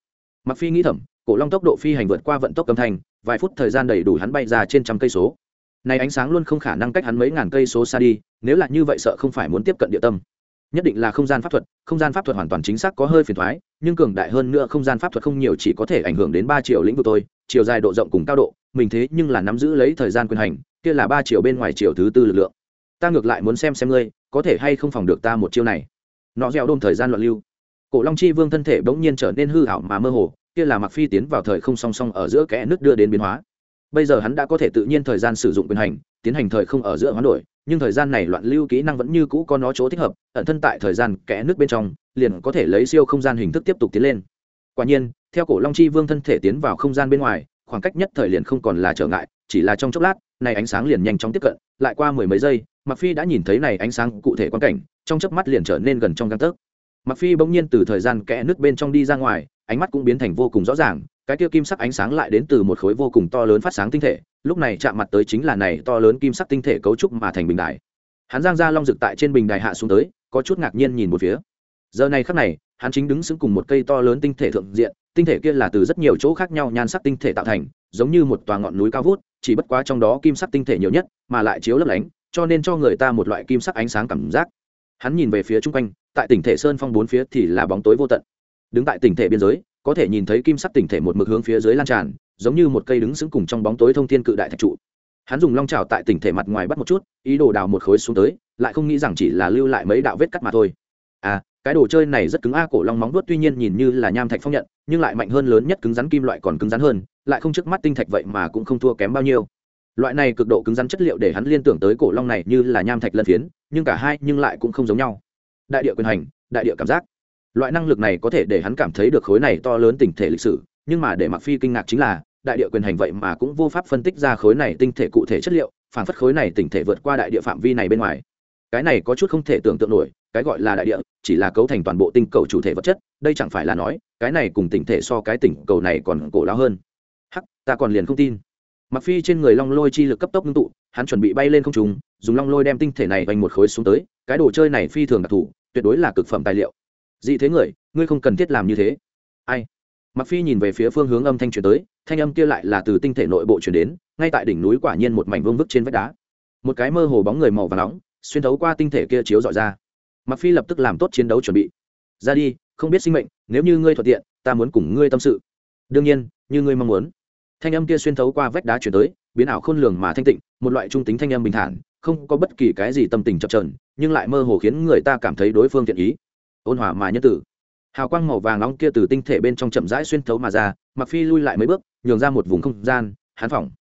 Mặc phi nghĩ thầm, cổ long tốc độ phi hành vượt qua vận tốc âm thanh, vài phút thời gian đầy đủ hắn bay ra trên trăm cây số này ánh sáng luôn không khả năng cách hắn mấy ngàn cây số xa đi, nếu là như vậy sợ không phải muốn tiếp cận địa tâm. Nhất định là không gian pháp thuật, không gian pháp thuật hoàn toàn chính xác có hơi phiền thoái, nhưng cường đại hơn nữa không gian pháp thuật không nhiều chỉ có thể ảnh hưởng đến ba triệu lĩnh vực tôi chiều dài độ rộng cùng cao độ, mình thế nhưng là nắm giữ lấy thời gian quyền hành, kia là ba triệu bên ngoài triệu thứ tư lực lượng. Ta ngược lại muốn xem xem ngươi, có thể hay không phòng được ta một chiêu này. Nó gieo đôm thời gian loạn lưu. Cổ long chi vương thân thể bỗng nhiên trở nên hư hảo mà mơ hồ, kia là mặc phi tiến vào thời không song song ở giữa kẽ nước đưa đến biến hóa bây giờ hắn đã có thể tự nhiên thời gian sử dụng quyền hành, tiến hành thời không ở giữa hoán đổi, nhưng thời gian này loạn lưu kỹ năng vẫn như cũ có nó chỗ thích hợp, ẩn thân tại thời gian kẽ nước bên trong, liền có thể lấy siêu không gian hình thức tiếp tục tiến lên. Quả nhiên, theo cổ long chi vương thân thể tiến vào không gian bên ngoài, khoảng cách nhất thời liền không còn là trở ngại, chỉ là trong chốc lát, này ánh sáng liền nhanh chóng tiếp cận, lại qua mười mấy giây mặc phi đã nhìn thấy này ánh sáng cụ thể quan cảnh, trong chớp mắt liền trở nên gần trong găng tấc. Mặc phi bỗng nhiên từ thời gian kẽ nước bên trong đi ra ngoài, ánh mắt cũng biến thành vô cùng rõ ràng cái kia kim sắc ánh sáng lại đến từ một khối vô cùng to lớn phát sáng tinh thể, lúc này chạm mặt tới chính là này to lớn kim sắc tinh thể cấu trúc mà thành bình đài. Hắn giang ra long rực tại trên bình đài hạ xuống tới, có chút ngạc nhiên nhìn một phía. Giờ này khắc này, hắn chính đứng xứng cùng một cây to lớn tinh thể thượng diện, tinh thể kia là từ rất nhiều chỗ khác nhau nhan sắc tinh thể tạo thành, giống như một tòa ngọn núi cao vút, chỉ bất quá trong đó kim sắc tinh thể nhiều nhất, mà lại chiếu lấp lánh, cho nên cho người ta một loại kim sắc ánh sáng cảm giác. Hắn nhìn về phía chung quanh, tại tỉnh thể sơn phong bốn phía thì là bóng tối vô tận. Đứng tại tỉnh thể biên giới có thể nhìn thấy kim sắc tỉnh thể một mực hướng phía dưới lan tràn, giống như một cây đứng sững cùng trong bóng tối thông thiên cự đại thạch trụ. Hắn dùng long trào tại tỉnh thể mặt ngoài bắt một chút, ý đồ đào một khối xuống tới, lại không nghĩ rằng chỉ là lưu lại mấy đạo vết cắt mà thôi. À cái đồ chơi này rất cứng a, cổ long móng vuốt tuy nhiên nhìn như là nham thạch phong nhận, nhưng lại mạnh hơn lớn nhất cứng rắn kim loại còn cứng rắn hơn, lại không trước mắt tinh thạch vậy mà cũng không thua kém bao nhiêu. Loại này cực độ cứng rắn chất liệu để hắn liên tưởng tới cổ long này như là nham thạch lân phiến, nhưng cả hai nhưng lại cũng không giống nhau. Đại địa quyền hành, đại địa cảm giác loại năng lực này có thể để hắn cảm thấy được khối này to lớn tình thể lịch sử, nhưng mà để mặc phi kinh ngạc chính là, đại địa quyền hành vậy mà cũng vô pháp phân tích ra khối này tinh thể cụ thể chất liệu, phản phất khối này tinh thể vượt qua đại địa phạm vi này bên ngoài. Cái này có chút không thể tưởng tượng nổi, cái gọi là đại địa, chỉ là cấu thành toàn bộ tinh cầu chủ thể vật chất, đây chẳng phải là nói, cái này cùng tỉnh thể so cái tỉnh cầu này còn cổ lão hơn. Hắc, ta còn liền không tin. Mặc phi trên người long lôi chi lực cấp tốc ngưng tụ, hắn chuẩn bị bay lên không trung, dùng long lôi đem tinh thể này vành một khối xuống tới, cái đồ chơi này phi thường đặc thù, tuyệt đối là cực phẩm tài liệu dị thế người, ngươi không cần thiết làm như thế. Ai? Mặc phi nhìn về phía phương hướng âm thanh truyền tới, thanh âm kia lại là từ tinh thể nội bộ truyền đến, ngay tại đỉnh núi quả nhiên một mảnh vương vức trên vách đá. Một cái mơ hồ bóng người màu và nóng, xuyên thấu qua tinh thể kia chiếu dọi ra. Mặc phi lập tức làm tốt chiến đấu chuẩn bị. Ra đi, không biết sinh mệnh, nếu như ngươi thuận tiện, ta muốn cùng ngươi tâm sự. Đương nhiên, như ngươi mong muốn. Thanh âm kia xuyên thấu qua vách đá chuyển tới, biến ảo khôn lường mà thanh tịnh, một loại trung tính thanh âm bình thản, không có bất kỳ cái gì tâm tình chập trờn nhưng lại mơ hồ khiến người ta cảm thấy đối phương thiện ý ôn hòa mà nhân tử. Hào quang màu vàng nóng kia từ tinh thể bên trong chậm rãi xuyên thấu mà ra mặc phi lui lại mấy bước, nhường ra một vùng không gian hán phỏng.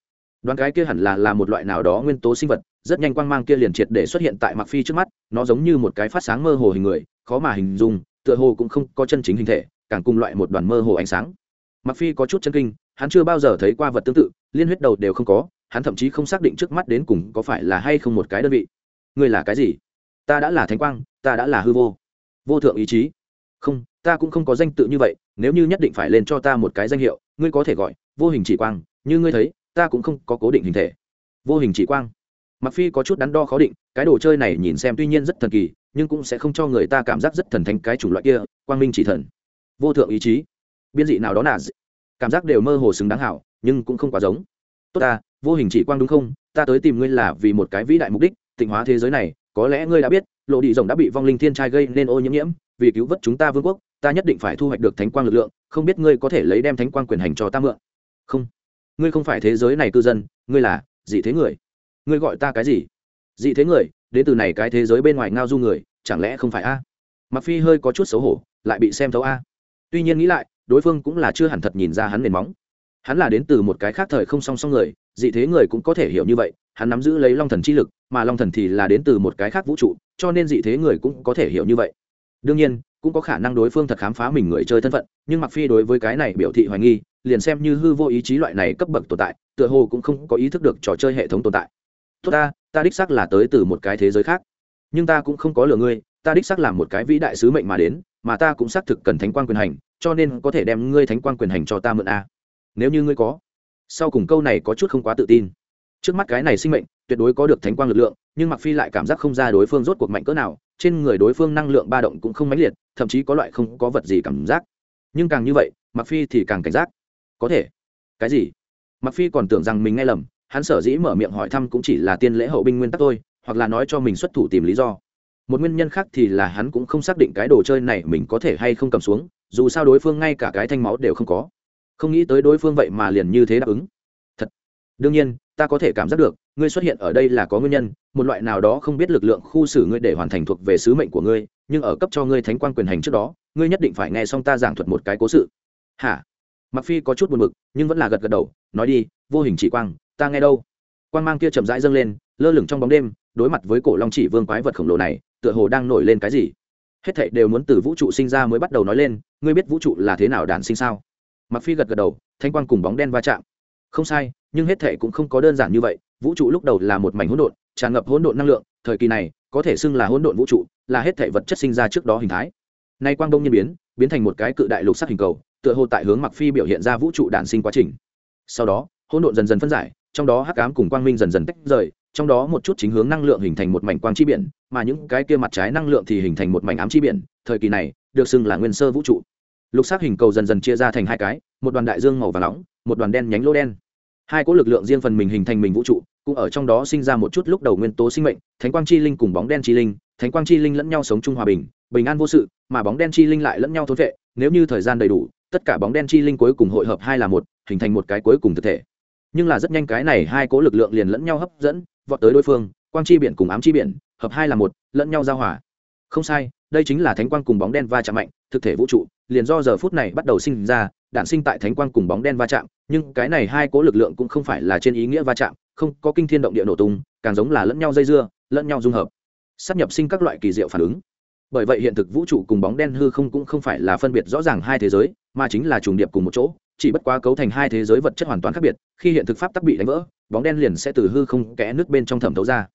Đoán cái kia hẳn là là một loại nào đó nguyên tố sinh vật, rất nhanh quang mang kia liền triệt để xuất hiện tại mặc phi trước mắt, nó giống như một cái phát sáng mơ hồ hình người, khó mà hình dung, tựa hồ cũng không có chân chính hình thể, càng cùng loại một đoàn mơ hồ ánh sáng. Mặc phi có chút chân kinh, hắn chưa bao giờ thấy qua vật tương tự, liên huyết đầu đều không có, hắn thậm chí không xác định trước mắt đến cùng có phải là hay không một cái đơn vị. Ngươi là cái gì? Ta đã là thánh quang, ta đã là hư vô vô thượng ý chí. Không, ta cũng không có danh tự như vậy, nếu như nhất định phải lên cho ta một cái danh hiệu, ngươi có thể gọi, vô hình chỉ quang, như ngươi thấy, ta cũng không có cố định hình thể. Vô hình chỉ quang. Mặc phi có chút đắn đo khó định, cái đồ chơi này nhìn xem tuy nhiên rất thần kỳ, nhưng cũng sẽ không cho người ta cảm giác rất thần thánh cái chủng loại kia, quang minh chỉ thần. Vô thượng ý chí. Biên dị nào đó là cảm giác đều mơ hồ xứng đáng hảo, nhưng cũng không quá giống. Tốt ta, vô hình chỉ quang đúng không? Ta tới tìm ngươi là vì một cái vĩ đại mục đích, tịnh hóa thế giới này có lẽ ngươi đã biết, lộ đi rồng đã bị vong linh thiên trai gây nên ô nhiễm nhiễm, vì cứu vớt chúng ta vương quốc, ta nhất định phải thu hoạch được thánh quang lực lượng, không biết ngươi có thể lấy đem thánh quang quyền hành cho ta mượn. Không, ngươi không phải thế giới này cư dân, ngươi là dị thế người. Ngươi gọi ta cái gì? Dị thế người, đến từ này cái thế giới bên ngoài ngao du người, chẳng lẽ không phải a? Mặc phi hơi có chút xấu hổ, lại bị xem thấu a. Tuy nhiên nghĩ lại, đối phương cũng là chưa hẳn thật nhìn ra hắn nền móng hắn là đến từ một cái khác thời không song song người, dị thế người cũng có thể hiểu như vậy, hắn nắm giữ lấy long thần chi lực, mà long thần thì là đến từ một cái khác vũ trụ, cho nên dị thế người cũng có thể hiểu như vậy. Đương nhiên, cũng có khả năng đối phương thật khám phá mình người chơi thân phận, nhưng mặc phi đối với cái này biểu thị hoài nghi, liền xem như hư vô ý chí loại này cấp bậc tồn tại, tựa hồ cũng không có ý thức được trò chơi hệ thống tồn tại. Tốt ta ta đích xác là tới từ một cái thế giới khác. Nhưng ta cũng không có lừa ngươi, ta đích xác làm một cái vĩ đại sứ mệnh mà đến, mà ta cũng xác thực cần thánh quan quyền hành, cho nên có thể đem ngươi thánh quan quyền hành cho ta mượn a nếu như ngươi có. Sau cùng câu này có chút không quá tự tin. Trước mắt cái này sinh mệnh, tuyệt đối có được thánh quang lực lượng, nhưng mặc phi lại cảm giác không ra đối phương rốt cuộc mạnh cỡ nào, trên người đối phương năng lượng ba động cũng không mãnh liệt, thậm chí có loại không có vật gì cảm giác. Nhưng càng như vậy mặc phi thì càng cảnh giác. Có thể. Cái gì? Mặc phi còn tưởng rằng mình nghe lầm, hắn sở dĩ mở miệng hỏi thăm cũng chỉ là tiên lễ hậu binh nguyên tắc thôi, hoặc là nói cho mình xuất thủ tìm lý do. Một nguyên nhân khác thì là hắn cũng không xác định cái đồ chơi này mình có thể hay không cầm xuống, dù sao đối phương ngay cả cái thanh máu đều không có không nghĩ tới đối phương vậy mà liền như thế đáp ứng. Thật. Đương nhiên, ta có thể cảm giác được, ngươi xuất hiện ở đây là có nguyên nhân, một loại nào đó không biết lực lượng khu xử ngươi để hoàn thành thuộc về sứ mệnh của ngươi, nhưng ở cấp cho ngươi thánh quan quyền hành trước đó, ngươi nhất định phải nghe xong ta giảng thuật một cái cố sự. Hả? Mặc phi có chút buồn bực, nhưng vẫn là gật gật đầu, nói đi, vô hình chỉ quang, ta nghe đâu? Quang mang kia chậm rãi dâng lên, lơ lửng trong bóng đêm, đối mặt với cổ long chỉ vương quái vật khổng lồ này, tựa hồ đang nổi lên cái gì? Hết thảy đều muốn từ vũ trụ sinh ra mới bắt đầu nói lên, ngươi biết vũ trụ là thế nào đản sinh sao? Mặc phi gật gật đầu, thanh quang cùng bóng đen va chạm. Không sai, nhưng hết thảy cũng không có đơn giản như vậy, vũ trụ lúc đầu là một mảnh hỗn độn, tràn ngập hỗn độn năng lượng, thời kỳ này, có thể xưng là hỗn độn vũ trụ, là hết thảy vật chất sinh ra trước đó hình thái. Nay quang đông nhiên biến biến thành một cái cự đại lục sắc hình cầu, tựa hồ tại hướng mặc phi biểu hiện ra vũ trụ đản sinh quá trình. Sau đó, hỗn độn dần dần phân giải, trong đó hắc ám cùng quang minh dần dần tách rời, trong đó một chút chính hướng năng lượng hình thành một mảnh quang chi biển, mà những cái kia mặt trái năng lượng thì hình thành một mảnh ám chi biển, thời kỳ này, được xưng là nguyên sơ vũ trụ lục sắc hình cầu dần dần chia ra thành hai cái, một đoàn đại dương màu và nóng, một đoàn đen nhánh lỗ đen. Hai cỗ lực lượng riêng phần mình hình thành mình vũ trụ, cũng ở trong đó sinh ra một chút lúc đầu nguyên tố sinh mệnh, thánh quang chi linh cùng bóng đen chi linh, thánh quang chi linh lẫn nhau sống chung hòa bình bình an vô sự, mà bóng đen chi linh lại lẫn nhau thốn vệ nếu như thời gian đầy đủ, tất cả bóng đen chi linh cuối cùng hội hợp hai là một, hình thành một cái cuối cùng thực thể. Nhưng là rất nhanh cái này hai cỗ lực lượng liền lẫn nhau hấp dẫn, vọt tới đối phương, quang chi biển cùng ám chi biển, hợp hai là một, lẫn nhau giao hòa. Không sai đây chính là thánh quang cùng bóng đen va chạm mạnh, thực thể vũ trụ, liền do giờ phút này bắt đầu sinh ra, đản sinh tại thánh quang cùng bóng đen va chạm, nhưng cái này hai cố lực lượng cũng không phải là trên ý nghĩa va chạm, không, có kinh thiên động địa nổ tung, càng giống là lẫn nhau dây dưa, lẫn nhau dung hợp, sắp nhập sinh các loại kỳ diệu phản ứng. Bởi vậy hiện thực vũ trụ cùng bóng đen hư không cũng không phải là phân biệt rõ ràng hai thế giới, mà chính là trùng điệp cùng một chỗ, chỉ bất quá cấu thành hai thế giới vật chất hoàn toàn khác biệt, khi hiện thực pháp tắc bị đánh vỡ, bóng đen liền sẽ từ hư không kẽ nước bên trong thẩm thấu ra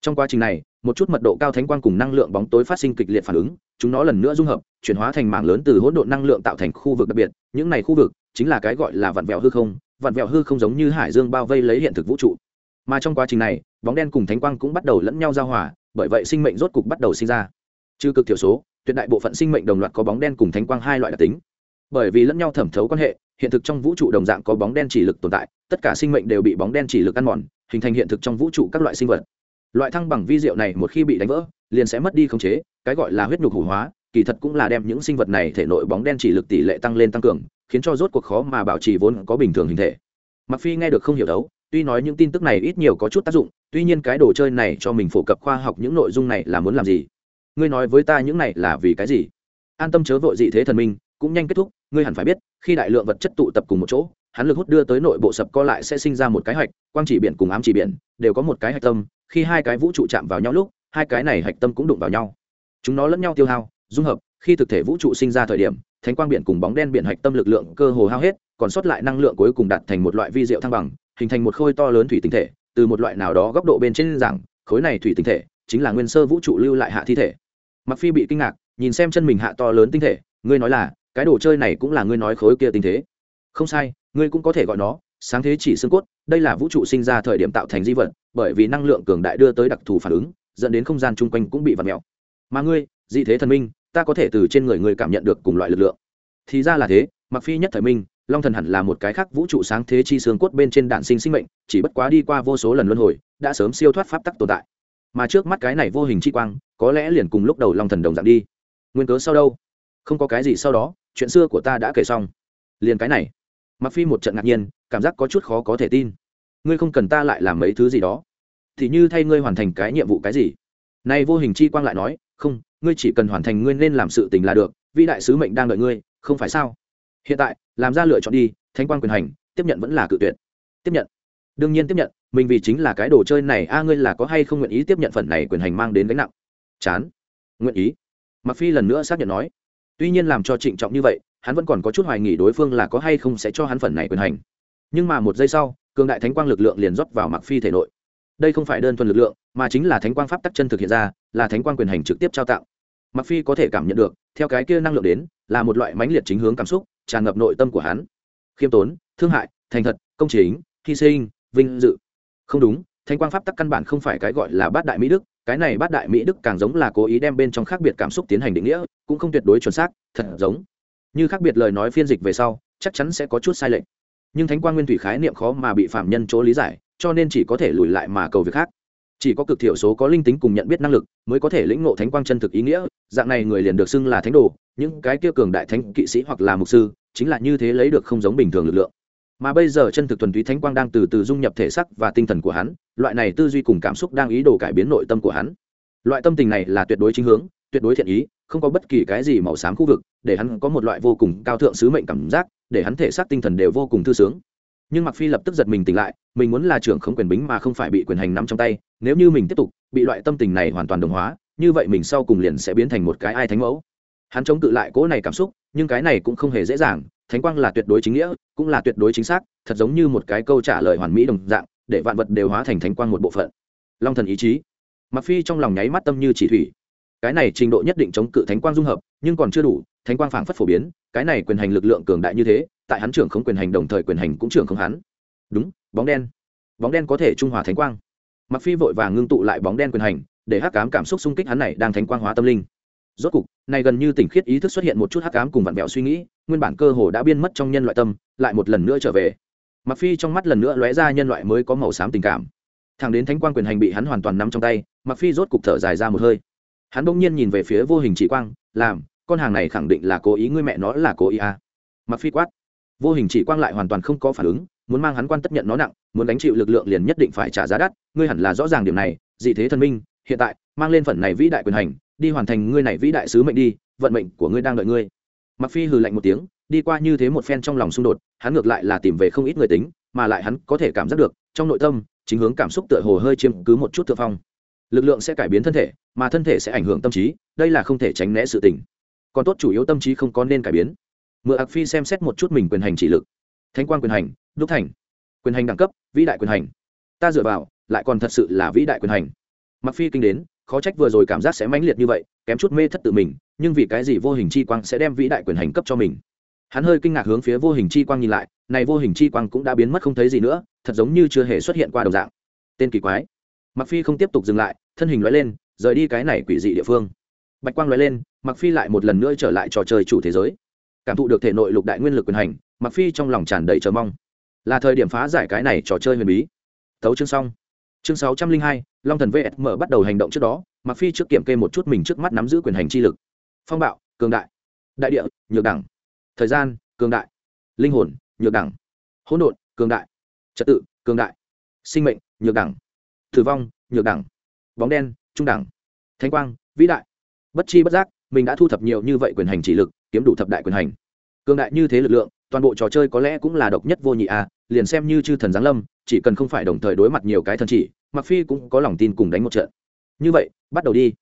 trong quá trình này, một chút mật độ cao thánh quang cùng năng lượng bóng tối phát sinh kịch liệt phản ứng, chúng nó lần nữa dung hợp, chuyển hóa thành mảng lớn từ hỗn độn năng lượng tạo thành khu vực đặc biệt. Những này khu vực chính là cái gọi là vặn vẹo hư không, vặn vẹo hư không giống như hải dương bao vây lấy hiện thực vũ trụ. Mà trong quá trình này, bóng đen cùng thánh quang cũng bắt đầu lẫn nhau giao hòa, bởi vậy sinh mệnh rốt cục bắt đầu sinh ra. Trừ cực thiểu số, tuyệt đại bộ phận sinh mệnh đồng loạt có bóng đen cùng thánh quang hai loại đặc tính. Bởi vì lẫn nhau thẩm thấu quan hệ, hiện thực trong vũ trụ đồng dạng có bóng đen chỉ lực tồn tại, tất cả sinh mệnh đều bị bóng đen chỉ lực ăn mòn, hình thành hiện thực trong vũ trụ các loại sinh vật loại thăng bằng vi diệu này một khi bị đánh vỡ, liền sẽ mất đi khống chế, cái gọi là huyết nhục hủ hóa, kỳ thật cũng là đem những sinh vật này thể nội bóng đen chỉ lực tỷ lệ tăng lên tăng cường, khiến cho rốt cuộc khó mà bảo trì vốn có bình thường hình thể. Mặc phi nghe được không hiểu đấu, tuy nói những tin tức này ít nhiều có chút tác dụng, tuy nhiên cái đồ chơi này cho mình phổ cập khoa học những nội dung này là muốn làm gì? Ngươi nói với ta những này là vì cái gì? An tâm chớ vội dị thế thần minh, cũng nhanh kết thúc, ngươi hẳn phải biết, khi đại lượng vật chất tụ tập cùng một chỗ, hắn lực hút đưa tới nội bộ sập co lại sẽ sinh ra một cái hạch quang chỉ biển cùng ám chỉ biển, đều có một cái hạch tâm khi hai cái vũ trụ chạm vào nhau lúc, hai cái này hạch tâm cũng đụng vào nhau. Chúng nó lẫn nhau tiêu hao, dung hợp, khi thực thể vũ trụ sinh ra thời điểm, thánh quang biển cùng bóng đen biển hạch tâm lực lượng cơ hồ hao hết, còn sót lại năng lượng cuối cùng đạt thành một loại vi diệu thăng bằng, hình thành một khối to lớn thủy tinh thể, từ một loại nào đó góc độ bên trên rằng khối này thủy tinh thể chính là nguyên sơ vũ trụ lưu lại hạ thi thể. Mặc phi bị kinh ngạc, nhìn xem chân mình hạ to lớn tinh thể, ngươi nói là, cái đồ chơi này cũng là ngươi nói khối kia tinh thế không sai, ngươi cũng có thể gọi nó, sáng thế chỉ xương cốt, đây là vũ trụ sinh ra thời điểm tạo thành di vật bởi vì năng lượng cường đại đưa tới đặc thù phản ứng, dẫn đến không gian chung quanh cũng bị vặt mẹo mà ngươi, dị thế thần minh, ta có thể từ trên người ngươi cảm nhận được cùng loại lực lượng. Thì ra là thế mặc phi nhất thời minh, long thần hẳn là một cái khác vũ trụ sáng thế chi xương cốt bên trên đạn sinh sinh mệnh, chỉ bất quá đi qua vô số lần luân hồi, đã sớm siêu thoát pháp tắc tồn tại. Mà trước mắt cái này vô hình chi quang, có lẽ liền cùng lúc đầu long thần đồng dạng đi. Nguyên cớ sau đâu? Không có cái gì sau đó, chuyện xưa của ta đã kể xong. Liền cái này. Mặc phi một trận ngạc nhiên, cảm giác có chút khó có thể tin ngươi không cần ta lại làm mấy thứ gì đó. Thì như thay ngươi hoàn thành cái nhiệm vụ cái gì? Nay vô hình chi quang lại nói, không, ngươi chỉ cần hoàn thành ngươi nên làm sự tình là được, vĩ đại sứ mệnh đang đợi ngươi, không phải sao? Hiện tại, làm ra lựa chọn đi, thánh quang quyền hành, tiếp nhận vẫn là cự tuyệt. Tiếp nhận. Đương nhiên tiếp nhận, mình vì chính là cái đồ chơi này, a, ngươi là có hay không nguyện ý tiếp nhận phần này quyền hành mang đến gánh nặng? Chán. Nguyện ý. Mặc phi lần nữa xác nhận nói. Tuy nhiên làm cho trịnh trọng như vậy, hắn vẫn còn có chút hoài nghỉ đối phương là có hay không sẽ cho hắn phần này quyền hành nhưng mà một giây sau, cường đại thánh quang lực lượng liền rót vào mặc phi thể nội. Đây không phải đơn thuần lực lượng, mà chính là thánh quang pháp tắc chân thực hiện ra, là thánh quang quyền hành trực tiếp trao tạo mặc phi có thể cảm nhận được, theo cái kia năng lượng đến, là một loại mãnh liệt chính hướng cảm xúc, tràn ngập nội tâm của hắn. Khiêm tốn, thương hại, thành thật, công chính, hy sinh, vinh dự. Không đúng, thánh quang pháp tắc căn bản không phải cái gọi là bát đại mỹ đức, cái này bát đại mỹ đức càng giống là cố ý đem bên trong khác biệt cảm xúc tiến hành định nghĩa, cũng không tuyệt đối chuẩn xác, thật giống. Như khác biệt lời nói phiên dịch về sau, chắc chắn sẽ có chút sai lệch nhưng thánh quang nguyên thủy khái niệm khó mà bị phạm nhân chỗ lý giải, cho nên chỉ có thể lùi lại mà cầu việc khác. Chỉ có cực thiểu số có linh tính cùng nhận biết năng lực mới có thể lĩnh ngộ thánh quang chân thực ý nghĩa, dạng này người liền được xưng là thánh đồ, những cái kia cường đại thánh kỵ sĩ hoặc là mục sư, chính là như thế lấy được không giống bình thường lực lượng. Mà bây giờ chân thực thuần túy thánh quang đang từ từ dung nhập thể sắc và tinh thần của hắn, loại này tư duy cùng cảm xúc đang ý đồ cải biến nội tâm của hắn. Loại tâm tình này là tuyệt đối chính hướng, tuyệt đối thiện ý, không có bất kỳ cái gì màu xám khu vực, để hắn có một loại vô cùng cao thượng sứ mệnh cảm giác để hắn thể xác tinh thần đều vô cùng thư sướng. Nhưng mặc phi lập tức giật mình tỉnh lại, mình muốn là trưởng không quyền bính mà không phải bị quyền hành nắm trong tay, nếu như mình tiếp tục bị loại tâm tình này hoàn toàn đồng hóa, như vậy mình sau cùng liền sẽ biến thành một cái ai thánh mẫu. Hắn chống cự lại cỗ này cảm xúc, nhưng cái này cũng không hề dễ dàng, thánh quang là tuyệt đối chính nghĩa, cũng là tuyệt đối chính xác, thật giống như một cái câu trả lời hoàn mỹ đồng dạng, để vạn vật đều hóa thành thánh quang một bộ phận. Long thần ý chí. Mặc phi trong lòng nháy mắt tâm như chỉ thủy cái này trình độ nhất định chống cự thánh quang dung hợp, nhưng còn chưa đủ, thánh quang phảng phất phổ biến, cái này quyền hành lực lượng cường đại như thế, tại hắn trưởng không quyền hành đồng thời quyền hành cũng trưởng không hắn. Đúng, bóng đen. Bóng đen có thể trung hòa thánh quang. Mặc phi vội vàng ngưng tụ lại bóng đen quyền hành, để hắc cám cảm xúc xung kích hắn này đang thánh quang hóa tâm linh. Rốt cục, này gần như tỉnh khiết ý thức xuất hiện một chút hắc cám cùng vặn vẹo suy nghĩ, nguyên bản cơ hồ đã biên mất trong nhân loại tâm, lại một lần nữa trở về. Mặc phi trong mắt lần nữa lóe ra nhân loại mới có màu xám tình cảm. Thẳng đến thánh quang quyền hành bị hắn hoàn toàn nắm trong tay mặc phi rốt cục thở dài ra một hơi hắn bỗng nhiên nhìn về phía vô hình chỉ quang, làm, con hàng này khẳng định là cố ý, ngươi mẹ nó là cố ý à. mặc phi quát. Vô hình chỉ quang lại hoàn toàn không có phản ứng, muốn mang hắn quan tất nhận nó nặng, muốn đánh chịu lực lượng liền nhất định phải trả giá đắt, ngươi hẳn là rõ ràng điểm này, dị thế thần minh, hiện tại, mang lên phần này vĩ đại quyền hành, đi hoàn thành ngươi này vĩ đại sứ mệnh đi, vận mệnh của ngươi đang đợi ngươi. Mặc phi hừ lạnh một tiếng, đi qua như thế một phen trong lòng xung đột, hắn ngược lại là tìm về không ít người tính, mà lại hắn có thể cảm giác được, trong nội tâm, chính hướng cảm xúc tựa hồ hơi chiếm cứ một chút thượng phong lực lượng sẽ cải biến thân thể, mà thân thể sẽ ảnh hưởng tâm trí, đây là không thể tránh né sự tình. Còn tốt chủ yếu tâm trí không có nên cải biến. Mượn ạc phi xem xét một chút mình quyền hành chỉ lực. Thánh quan quyền hành, đúc thành. Quyền hành đẳng cấp, vĩ đại quyền hành. Ta dựa vào, lại còn thật sự là vĩ đại quyền hành. Mặc phi kinh đến, khó trách vừa rồi cảm giác sẽ mãnh liệt như vậy, kém chút mê thất tự mình, nhưng vì cái gì vô hình chi quang sẽ đem vĩ đại quyền hành cấp cho mình? Hắn hơi kinh ngạc hướng phía vô hình chi quang nhìn lại, này vô hình chi quang cũng đã biến mất không thấy gì nữa, thật giống như chưa hề xuất hiện qua đồng dạng. Tên kỳ quái mặc phi không tiếp tục dừng lại thân hình lóe lên rời đi cái này quỷ dị địa phương. Bạch quang lóe lên mặc phi lại một lần nữa trở lại trò chơi chủ thế giới. Cảm thụ được thể nội lục đại nguyên lực quyền hành mặc phi trong lòng tràn đầy chờ mong. Là thời điểm phá giải cái này trò chơi huyền bí. Thấu chương xong. Chương 602, long thần vsm bắt đầu hành động trước đó mặc phi trước kiểm kê một chút mình trước mắt nắm giữ quyền hành chi lực. Phong bạo cường đại. Đại địa nhược đẳng. Thời gian cường đại. Linh hồn nhược đẳng. Hỗn độn cường đại. Trật tự cường đại. Sinh mệnh nhược đẳng thử vong, nhược đẳng, bóng đen, trung đẳng thanh quang, vĩ đại. Bất chi bất giác, mình đã thu thập nhiều như vậy quyền hành chỉ lực, kiếm đủ thập đại quyền hành. Cường đại như thế lực lượng, toàn bộ trò chơi có lẽ cũng là độc nhất vô nhị à liền xem như chư thần giáng lâm, chỉ cần không phải đồng thời đối mặt nhiều cái thần chỉ mặc phi cũng có lòng tin cùng đánh một trận. Như vậy, bắt đầu đi.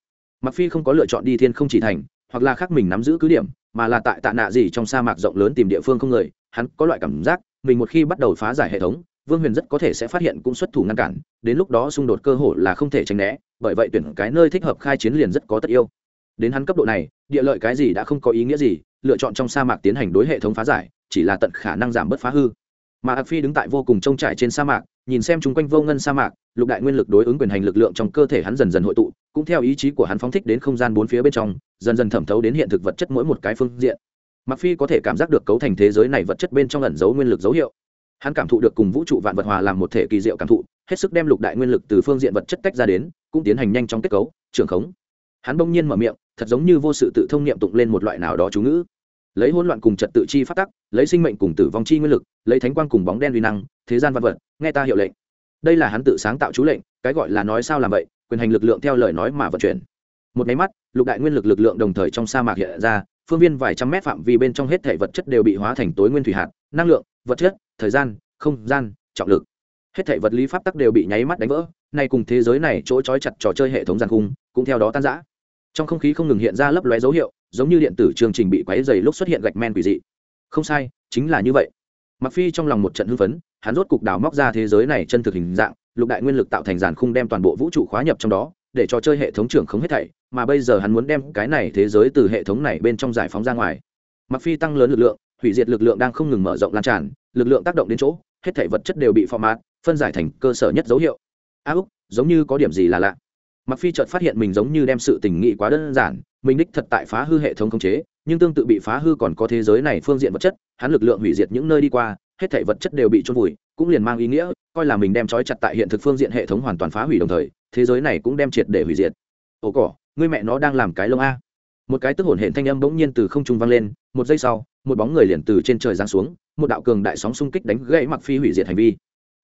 Mặc phi không có lựa chọn đi thiên không chỉ thành, hoặc là khác mình nắm giữ cứ điểm, mà là tại tạ nạ gì trong sa mạc rộng lớn tìm địa phương không người, hắn có loại cảm giác, mình một khi bắt đầu phá giải hệ thống vương huyền rất có thể sẽ phát hiện cũng xuất thủ ngăn cản, đến lúc đó xung đột cơ hội là không thể tránh né, bởi vậy tuyển cái nơi thích hợp khai chiến liền rất có tất yêu. Đến hắn cấp độ này, địa lợi cái gì đã không có ý nghĩa gì, lựa chọn trong sa mạc tiến hành đối hệ thống phá giải, chỉ là tận khả năng giảm bớt phá hư. Mà ạc phi đứng tại vô cùng trông trải trên sa mạc, nhìn xem chung quanh vô ngân sa mạc, lục đại nguyên lực đối ứng quyền hành lực lượng trong cơ thể hắn dần dần hội tụ, cũng theo ý chí của hắn phóng thích đến không gian bốn phía bên trong, dần dần thẩm thấu đến hiện thực vật chất mỗi một cái phương diện. Mặc phi có thể cảm giác được cấu thành thế giới này vật chất bên trong ẩn giấu nguyên lực dấu hiệu hắn cảm thụ được cùng vũ trụ vạn vật hòa làm một thể kỳ diệu cảm thụ, hết sức đem lục đại nguyên lực từ phương diện vật chất tách ra đến, cũng tiến hành nhanh trong kết cấu trường khống. Hắn bỗng nhiên mở miệng, thật giống như vô sự tự thông niệm tụng lên một loại nào đó chú ngữ. Lấy hỗn loạn cùng trật tự chi phát tắc, lấy sinh mệnh cùng tử vong chi nguyên lực, lấy thánh quang cùng bóng đen uy năng, thế gian văn vật, nghe ta hiệu lệnh. Đây là hắn tự sáng tạo chú lệnh, cái gọi là nói sao làm vậy, quyền hành lực lượng theo lời nói mà vận chuyển. Một máy mắt, lục đại nguyên lực lực lượng đồng thời trong sa mạc hiện ra, phương viên vài trăm mét phạm vi bên trong hết thể vật chất đều bị hóa thành tối nguyên thủy hạt, năng lượng, vật chất thời gian, không gian, trọng lực. Hết thảy vật lý pháp tắc đều bị nháy mắt đánh vỡ, nay cùng thế giới này chỗ trói chặt trò chơi hệ thống giàn cung cũng theo đó tan rã. Trong không khí không ngừng hiện ra lấp lóe dấu hiệu, giống như điện tử chương trình bị quấy dày lúc xuất hiện gạch men quỷ dị. Không sai, chính là như vậy. Mặc phi trong lòng một trận hưng phấn, hắn rốt cục đào móc ra thế giới này chân thực hình dạng, lục đại nguyên lực tạo thành giàn khung đem toàn bộ vũ trụ khóa nhập trong đó, để trò chơi hệ thống trưởng không hết thảy, mà bây giờ hắn muốn đem cái này thế giới từ hệ thống này bên trong giải phóng ra ngoài. Mặc phi tăng lớn lực lượng hủy diệt lực lượng đang không ngừng mở rộng lan tràn, lực lượng tác động đến chỗ, hết thảy vật chất đều bị format, phân giải thành cơ sở nhất dấu hiệu. A úc, giống như có điểm gì là lạ. Mặc phi chợt phát hiện mình giống như đem sự tình nghị quá đơn giản, mình đích thật tại phá hư hệ thống khống chế, nhưng tương tự bị phá hư còn có thế giới này phương diện vật chất, hắn lực lượng hủy diệt những nơi đi qua, hết thảy vật chất đều bị trôn vùi, cũng liền mang ý nghĩa, coi là mình đem trói chặt tại hiện thực phương diện hệ thống hoàn toàn phá hủy đồng thời, thế giới này cũng đem triệt để hủy diệt. Ồ cỏ ngươi mẹ nó đang làm cái lông a. Một cái tức hổn hển thanh âm bỗng nhiên từ không trung vang lên, một giây sau một bóng người liền từ trên trời giáng xuống, một đạo cường đại sóng xung kích đánh gãy mặc phi hủy diệt hành vi.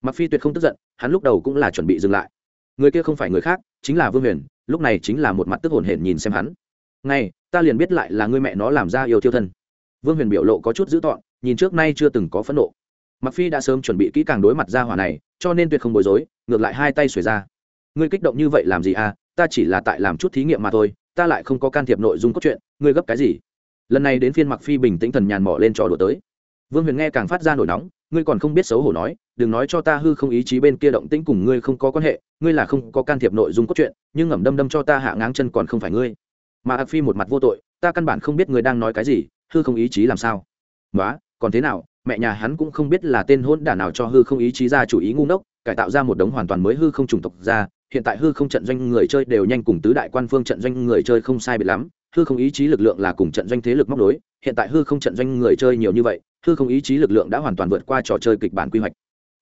Mặc phi tuyệt không tức giận, hắn lúc đầu cũng là chuẩn bị dừng lại. Người kia không phải người khác, chính là vương huyền, lúc này chính là một mặt tức hồn hển nhìn xem hắn. Ngay, ta liền biết lại là ngươi mẹ nó làm ra yêu tiêu thân. Vương huyền biểu lộ có chút dữ tọn nhìn trước nay chưa từng có phẫn nộ. Mặc phi đã sớm chuẩn bị kỹ càng đối mặt ra hỏa này, cho nên tuyệt không bối rối, ngược lại hai tay xuề ra. Ngươi kích động như vậy làm gì à? Ta chỉ là tại làm chút thí nghiệm mà thôi, ta lại không có can thiệp nội dung cốt truyện, ngươi gấp cái gì? Lần này đến phiên mặc phi bình tĩnh thần nhàn mỏ lên trò đùa tới. Vương huyền nghe càng phát ra nổi nóng, ngươi còn không biết xấu hổ nói, đừng nói cho ta hư không ý chí bên kia động tĩnh cùng ngươi không có quan hệ, ngươi là không có can thiệp nội dung cốt truyện, nhưng ngẩm đâm đâm cho ta hạ ngáng chân còn không phải ngươi. Mà hạc phi một mặt vô tội, ta căn bản không biết ngươi đang nói cái gì, hư không ý chí làm sao? Nói còn thế nào? Mẹ nhà hắn cũng không biết là tên hôn đả nào cho hư không ý chí ra chủ ý ngu ngốc, cải tạo ra một đống hoàn toàn mới hư không chủng tộc ra, hiện tại hư không trận doanh người chơi đều nhanh cùng tứ đại quan phương trận doanh người chơi không sai biệt lắm hư không ý chí lực lượng là cùng trận doanh thế lực móc đối hiện tại hư không trận doanh người chơi nhiều như vậy, hư không ý chí lực lượng đã hoàn toàn vượt qua trò chơi kịch bản quy hoạch.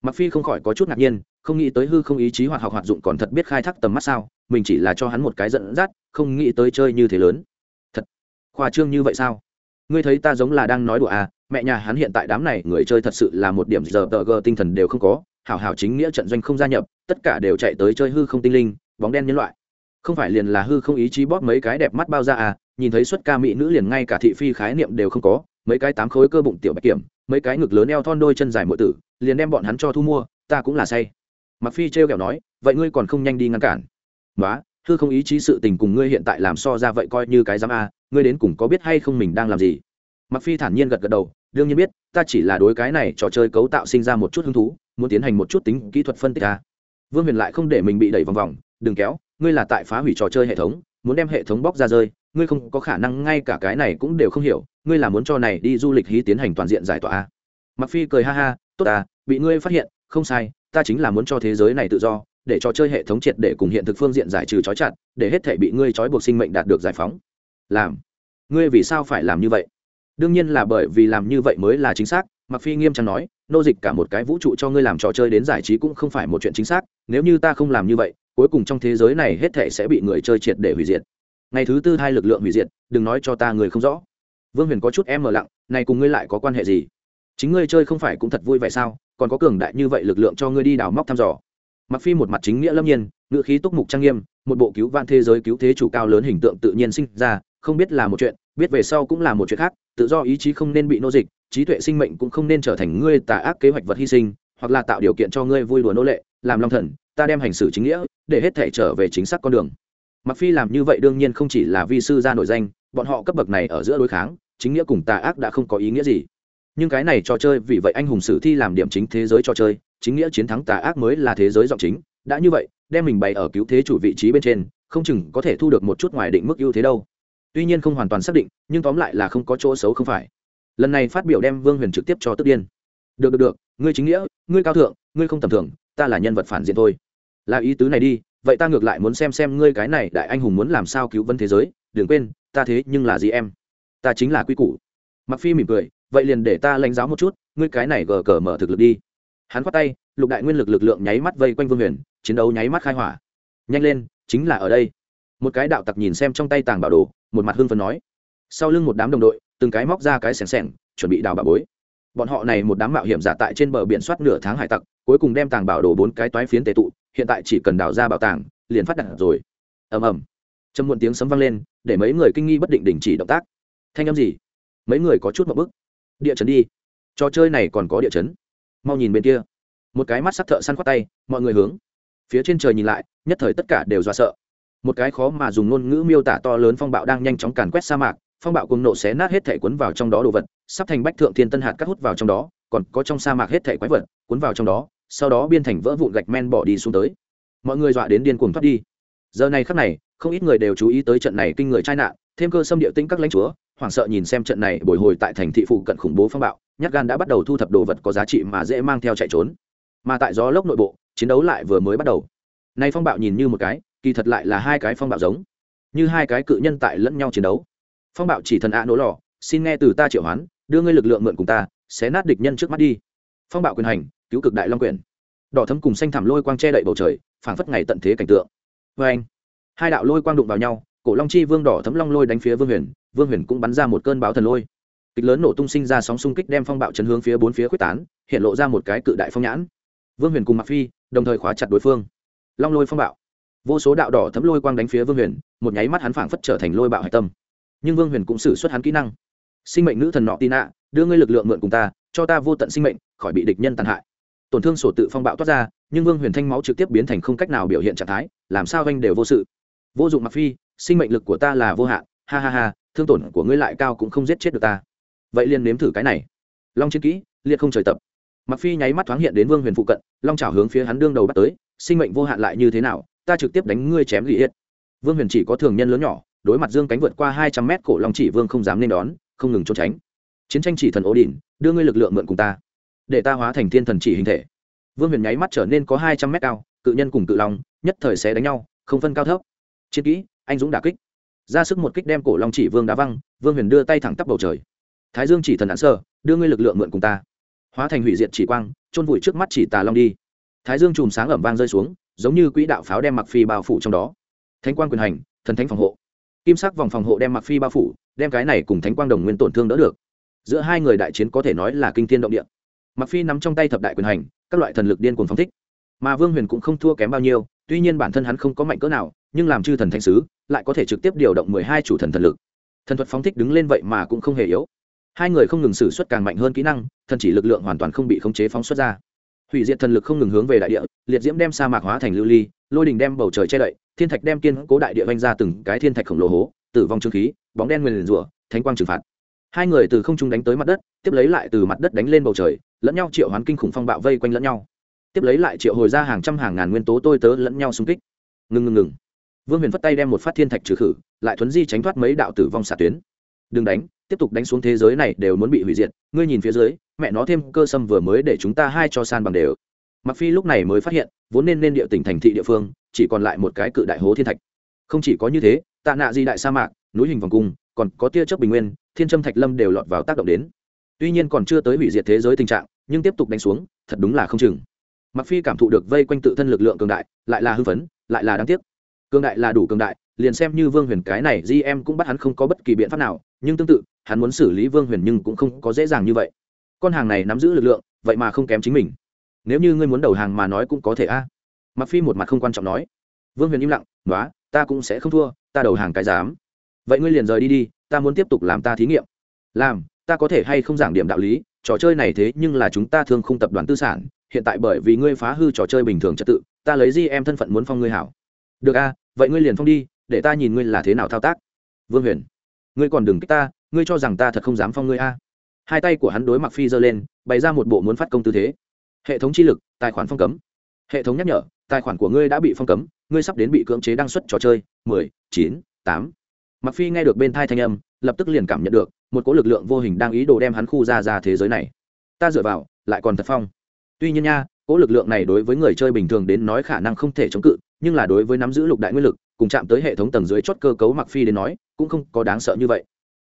Mặc phi không khỏi có chút ngạc nhiên, không nghĩ tới hư không ý chí hoạt học hoạt dụng còn thật biết khai thác tầm mắt sao, mình chỉ là cho hắn một cái dẫn dắt, không nghĩ tới chơi như thế lớn. Thật, khoa trương như vậy sao? Ngươi thấy ta giống là đang nói đùa à mẹ nhà hắn hiện tại đám này người chơi thật sự là một điểm giờ tờ gờ tinh thần đều không có, hảo hảo chính nghĩa trận doanh không gia nhập, tất cả đều chạy tới chơi hư không tinh linh, bóng đen nhân loại. Không phải liền là hư không ý chí bóp mấy cái đẹp mắt bao ra à nhìn thấy xuất ca mỹ nữ liền ngay cả thị phi khái niệm đều không có, mấy cái tám khối cơ bụng tiểu bạch kiểm, mấy cái ngực lớn eo thon đôi chân dài mượn tử, liền đem bọn hắn cho thu mua, ta cũng là say. Mặc phi trêu kẹo nói, vậy ngươi còn không nhanh đi ngăn cản. Nói thư không ý chí sự tình cùng ngươi hiện tại làm so ra vậy coi như cái giám a, ngươi đến cùng có biết hay không mình đang làm gì? Mặc phi thản nhiên gật gật đầu, đương nhiên biết, ta chỉ là đối cái này trò chơi cấu tạo sinh ra một chút hứng thú, muốn tiến hành một chút tính kỹ thuật phân tích a. Vương huyền lại không để mình bị đẩy vòng vòng, đừng kéo, ngươi là tại phá hủy trò chơi hệ thống, muốn đem hệ thống bóc ra rơi ngươi không có khả năng ngay cả cái này cũng đều không hiểu, ngươi là muốn cho này đi du lịch hí tiến hành toàn diện giải tỏa à? a mặc phi cười ha ha, tốt à bị ngươi phát hiện, không sai, ta chính là muốn cho thế giới này tự do, để trò chơi hệ thống triệt để cùng hiện thực phương diện giải trừ trói chặt, để hết thể bị ngươi trói buộc sinh mệnh đạt được giải phóng. Làm. Ngươi vì sao phải làm như vậy? Đương nhiên là bởi vì làm như vậy mới là chính xác mặc phi nghiêm trang nói, nô dịch cả một cái vũ trụ cho ngươi làm trò chơi đến giải trí cũng không phải một chuyện chính xác, nếu như ta không làm như vậy, cuối cùng trong thế giới này hết thể sẽ bị người chơi triệt để hủy diệt ngày thứ tư hai lực lượng hủy diệt, đừng nói cho ta người không rõ. Vương huyền có chút em mờ lặng, này cùng ngươi lại có quan hệ gì? Chính ngươi chơi không phải cũng thật vui vậy sao? Còn có cường đại như vậy lực lượng cho ngươi đi đào móc thăm dò. Mặc phi một mặt chính nghĩa lâm nhiên, ngữ khí túc mục trang nghiêm, một bộ cứu vạn thế giới cứu thế chủ cao lớn hình tượng tự nhiên sinh ra, không biết là một chuyện, biết về sau cũng là một chuyện khác, tự do ý chí không nên bị nô dịch, trí tuệ sinh mệnh cũng không nên trở thành ngươi tà ác kế hoạch vật hy sinh, hoặc là tạo điều kiện cho ngươi vui đùa nô lệ, làm long thần, ta đem hành xử chính nghĩa, để hết thể trở về chính xác con đường mặc phi làm như vậy đương nhiên không chỉ là vi sư ra nổi danh, bọn họ cấp bậc này ở giữa đối kháng, chính nghĩa cùng tà ác đã không có ý nghĩa gì. Nhưng cái này trò chơi vì vậy anh hùng sử thi làm điểm chính thế giới trò chơi, chính nghĩa chiến thắng tà ác mới là thế giới giọng chính, đã như vậy, đem mình bày ở cứu thế chủ vị trí bên trên, không chừng có thể thu được một chút ngoài định mức ưu thế đâu. Tuy nhiên không hoàn toàn xác định, nhưng tóm lại là không có chỗ xấu không phải. Lần này phát biểu đem vương huyền trực tiếp cho tức điên. Được được được, ngươi chính nghĩa, ngươi cao thượng, ngươi không tầm thường, ta là nhân vật phản diện thôi. Là ý tứ này đi vậy ta ngược lại muốn xem xem ngươi cái này đại anh hùng muốn làm sao cứu vân thế giới, đừng quên, ta thế nhưng là gì em ta chính là quy củ. Mặc phi mỉm cười, vậy liền để ta lãnh giáo một chút, ngươi cái này gờ cờ mở thực lực đi. Hắn khoát tay, lục đại nguyên lực lực lượng nháy mắt vây quanh vương huyền, chiến đấu nháy mắt khai hỏa. Nhanh lên, chính là ở đây. Một cái đạo tặc nhìn xem trong tay tàng bảo đồ, một mặt hưng phấn nói. Sau lưng một đám đồng đội, từng cái móc ra cái sẻng sẻng, chuẩn bị đào bà bối bọn họ này một đám mạo hiểm giả tại trên bờ biển soát nửa tháng hải tặc, cuối cùng đem tàng bảo đồ bốn cái toái phiến tệ tụ, hiện tại chỉ cần đào ra bảo tàng, liền phát đặt rồi. Ầm ầm. Châm muộn tiếng sấm vang lên, để mấy người kinh nghi bất định đình chỉ động tác. Thanh âm gì? Mấy người có chút một bức. Địa chấn đi. Trò chơi này còn có địa chấn. Mau nhìn bên kia. Một cái mắt sắc thợ săn khoát tay, mọi người hướng. Phía trên trời nhìn lại, nhất thời tất cả đều dọa sợ. Một cái khó mà dùng ngôn ngữ miêu tả to lớn phong bạo đang nhanh chóng càn quét sa mạc phong bạo cùng nộ xé nát hết thể cuốn vào trong đó đồ vật, sắp thành bách thượng thiên tân hạt cắt hút vào trong đó, còn có trong sa mạc hết thể quái vật, cuốn vào trong đó, sau đó biên thành vỡ vụn gạch men bỏ đi xuống tới. Mọi người dọa đến điên cuồng thoát đi. Giờ này khắc này, không ít người đều chú ý tới trận này kinh người trai nạn, thêm cơ xâm địa tinh các lãnh chúa, hoảng sợ nhìn xem trận này bồi hồi tại thành thị phụ cận khủng bố phong bạo, nhát gan đã bắt đầu thu thập đồ vật có giá trị mà dễ mang theo chạy trốn. Mà tại gió lốc nội bộ, chiến đấu lại vừa mới bắt đầu. Nay phong bạo nhìn như một cái, kỳ thật lại là hai cái phong bạo giống. Như hai cái cự nhân tại lẫn nhau chiến đấu phong bạo chỉ thần ạ nỗ lò, xin nghe từ ta triệu hoán, đưa ngươi lực lượng mượn cùng ta, xé nát địch nhân trước mắt đi. Phong bạo quyền hành, cứu cực đại long quyền. Đỏ thấm cùng xanh thảm lôi quang che đậy bầu trời, phảng phất ngày tận thế cảnh tượng. Vê anh, hai đạo lôi quang đụng vào nhau, cổ long chi vương đỏ thấm long lôi đánh phía vương huyền vương huyền cũng bắn ra một cơn báo thần lôi. Kịch lớn nổ tung sinh ra sóng xung kích đem phong bạo chấn hướng phía bốn phía quyết tán, hiện lộ ra một cái cự đại phong nhãn. Vương huyền cùng mặc phi, đồng thời khóa chặt đối phương. Long lôi phong bạo. Vô số đạo đỏ thấm lôi quang đánh phía vương huyền, một nháy mắt hắn phảng phất trở thành lôi bạo hạch tâm nhưng vương huyền cũng xử suất hắn kỹ năng. Sinh mệnh nữ thần nọ tin ạ đưa ngươi lực lượng mượn cùng ta, cho ta vô tận sinh mệnh, khỏi bị địch nhân tàn hại. Tổn thương sổ tự phong bạo toát ra, nhưng vương huyền thanh máu trực tiếp biến thành không cách nào biểu hiện trạng thái, làm sao anh đều vô sự. Vô dụng mặc phi, sinh mệnh lực của ta là vô hạn, ha ha ha, thương tổn của ngươi lại cao cũng không giết chết được ta. Vậy liền nếm thử cái này. Long chiến kỹ, liệt không trời tập. Mặc phi nháy mắt thoáng hiện đến vương huyền phụ cận, long trào hướng phía hắn đương đầu bắt tới, sinh mệnh vô hạn lại như thế nào, ta trực tiếp đánh ngươi chém gỉ hết. Vương huyền chỉ có thường nhân lớn nhỏ đối mặt dương cánh vượt qua hai trăm mét cổ long chỉ vương không dám nên đón, không ngừng trốn tránh. Chiến tranh chỉ thần ố đỉnh đưa ngươi lực lượng mượn cùng ta, để ta hóa thành thiên thần chỉ hình thể. Vương huyền nháy mắt trở nên có hai trăm mét cao, cự nhân cùng cự long, nhất thời sẽ đánh nhau, không phân cao thấp. Chiến kỹ, anh dũng đả kích. Ra sức một kích đem cổ long chỉ vương đá văng, vương huyền đưa tay thẳng tắp bầu trời. Thái dương chỉ thần đạn sơ, đưa ngươi lực lượng mượn cùng ta. Hóa thành hủy diệt chỉ quang trôn vùi trước mắt chỉ tà long đi. Thái dương chùm sáng ẩm vang rơi xuống, giống như quỹ đạo pháo đem mặc phi bao phủ trong đó. Thánh quang quyền hành, thần thánh phòng hộ kim sắc vòng phòng hộ đem mặc phi bao phủ, đem cái này cùng thánh quang đồng nguyên tổn thương đỡ được. Giữa hai người đại chiến có thể nói là kinh thiên động địa. Mặc phi nắm trong tay thập đại quyền hành, các loại thần lực điên cuồng phóng thích. Mà vương huyền cũng không thua kém bao nhiêu, tuy nhiên bản thân hắn không có mạnh cỡ nào, nhưng làm chư thần thánh sứ, lại có thể trực tiếp điều động mười hai chủ thần thần lực. Thần thuật phóng thích đứng lên vậy mà cũng không hề yếu. Hai người không ngừng xử suất càng mạnh hơn kỹ năng, thần chỉ lực lượng hoàn toàn không bị khống chế phóng xuất ra. Hủy diệt thần lực không ngừng hướng về đại địa, liệt diễm đem sa mạc hóa thành lưu ly lôi đình đem bầu trời che đậy, thiên thạch đem kiên cố đại địa vanh ra từng cái thiên thạch khổng lồ hố, tử vong trương khí, bóng đen nguyền rủa, thánh quang trừng phạt. Hai người từ không trung đánh tới mặt đất, tiếp lấy lại từ mặt đất đánh lên bầu trời, lẫn nhau triệu hoán kinh khủng phong bạo vây quanh lẫn nhau. Tiếp lấy lại triệu hồi ra hàng trăm hàng ngàn nguyên tố tôi tớ lẫn nhau xung kích. Ngừng ngừng ngừng. Vương huyền phất tay đem một phát thiên thạch trừ khử, lại thuấn di tránh thoát mấy đạo tử vong xạ tuyến. Đừng đánh, tiếp tục đánh xuống thế giới này đều muốn bị hủy diệt, ngươi nhìn phía dưới, mẹ nó thêm cơ sâm vừa mới để chúng ta hai cho san bằng đều. Mặc phi lúc này mới phát hiện vốn nên nên địa tỉnh thành thị địa phương, chỉ còn lại một cái cự đại hố thiên thạch. Không chỉ có như thế, tạ nạ di đại sa mạc, núi hình vòng cung, còn có tia chớp bình nguyên, thiên trâm thạch lâm đều lọt vào tác động đến. Tuy nhiên còn chưa tới hủy diệt thế giới tình trạng, nhưng tiếp tục đánh xuống, thật đúng là không chừng. Mặc phi cảm thụ được vây quanh tự thân lực lượng cường đại, lại là hư phấn, lại là đáng tiếc. Cường đại là đủ cường đại, liền xem như vương huyền cái này di em cũng bắt hắn không có bất kỳ biện pháp nào, nhưng tương tự, hắn muốn xử lý vương huyền nhưng cũng không có dễ dàng như vậy. Con hàng này nắm giữ lực lượng, vậy mà không kém chính mình nếu như ngươi muốn đầu hàng mà nói cũng có thể a. Mặc phi một mặt không quan trọng nói. Vương huyền im lặng nói ta cũng sẽ không thua, ta đầu hàng cái dám vậy ngươi liền rời đi đi, ta muốn tiếp tục làm ta thí nghiệm. Làm, ta có thể hay không giảng điểm đạo lý, trò chơi này thế nhưng là chúng ta thường không tập đoàn tư sản, hiện tại bởi vì ngươi phá hư trò chơi bình thường trật tự, ta lấy di em thân phận muốn phong ngươi hảo. Được a, vậy ngươi liền phong đi, để ta nhìn ngươi là thế nào thao tác. Vương huyền, ngươi còn đừng kích ta, ngươi cho rằng ta thật không dám phong ngươi a. Hai tay của hắn đối mặt phi giơ lên, bày ra một bộ muốn phát công tư thế hệ thống chi lực, tài khoản phong cấm. Hệ thống nhắc nhở, tài khoản của ngươi đã bị phong cấm, ngươi sắp đến bị cưỡng chế đăng xuất trò chơi. Mười, chín, tám. Mặc phi nghe được bên thai thanh âm, lập tức liền cảm nhận được, một cỗ lực lượng vô hình đang ý đồ đem hắn khu ra ra thế giới này. Ta dựa vào, lại còn thật phong. Tuy nhiên nha, cỗ lực lượng này đối với người chơi bình thường đến nói khả năng không thể chống cự, nhưng là đối với nắm giữ lục đại nguyên lực, cùng chạm tới hệ thống tầng dưới chốt cơ cấu mặc phi đến nói, cũng không có đáng sợ như vậy.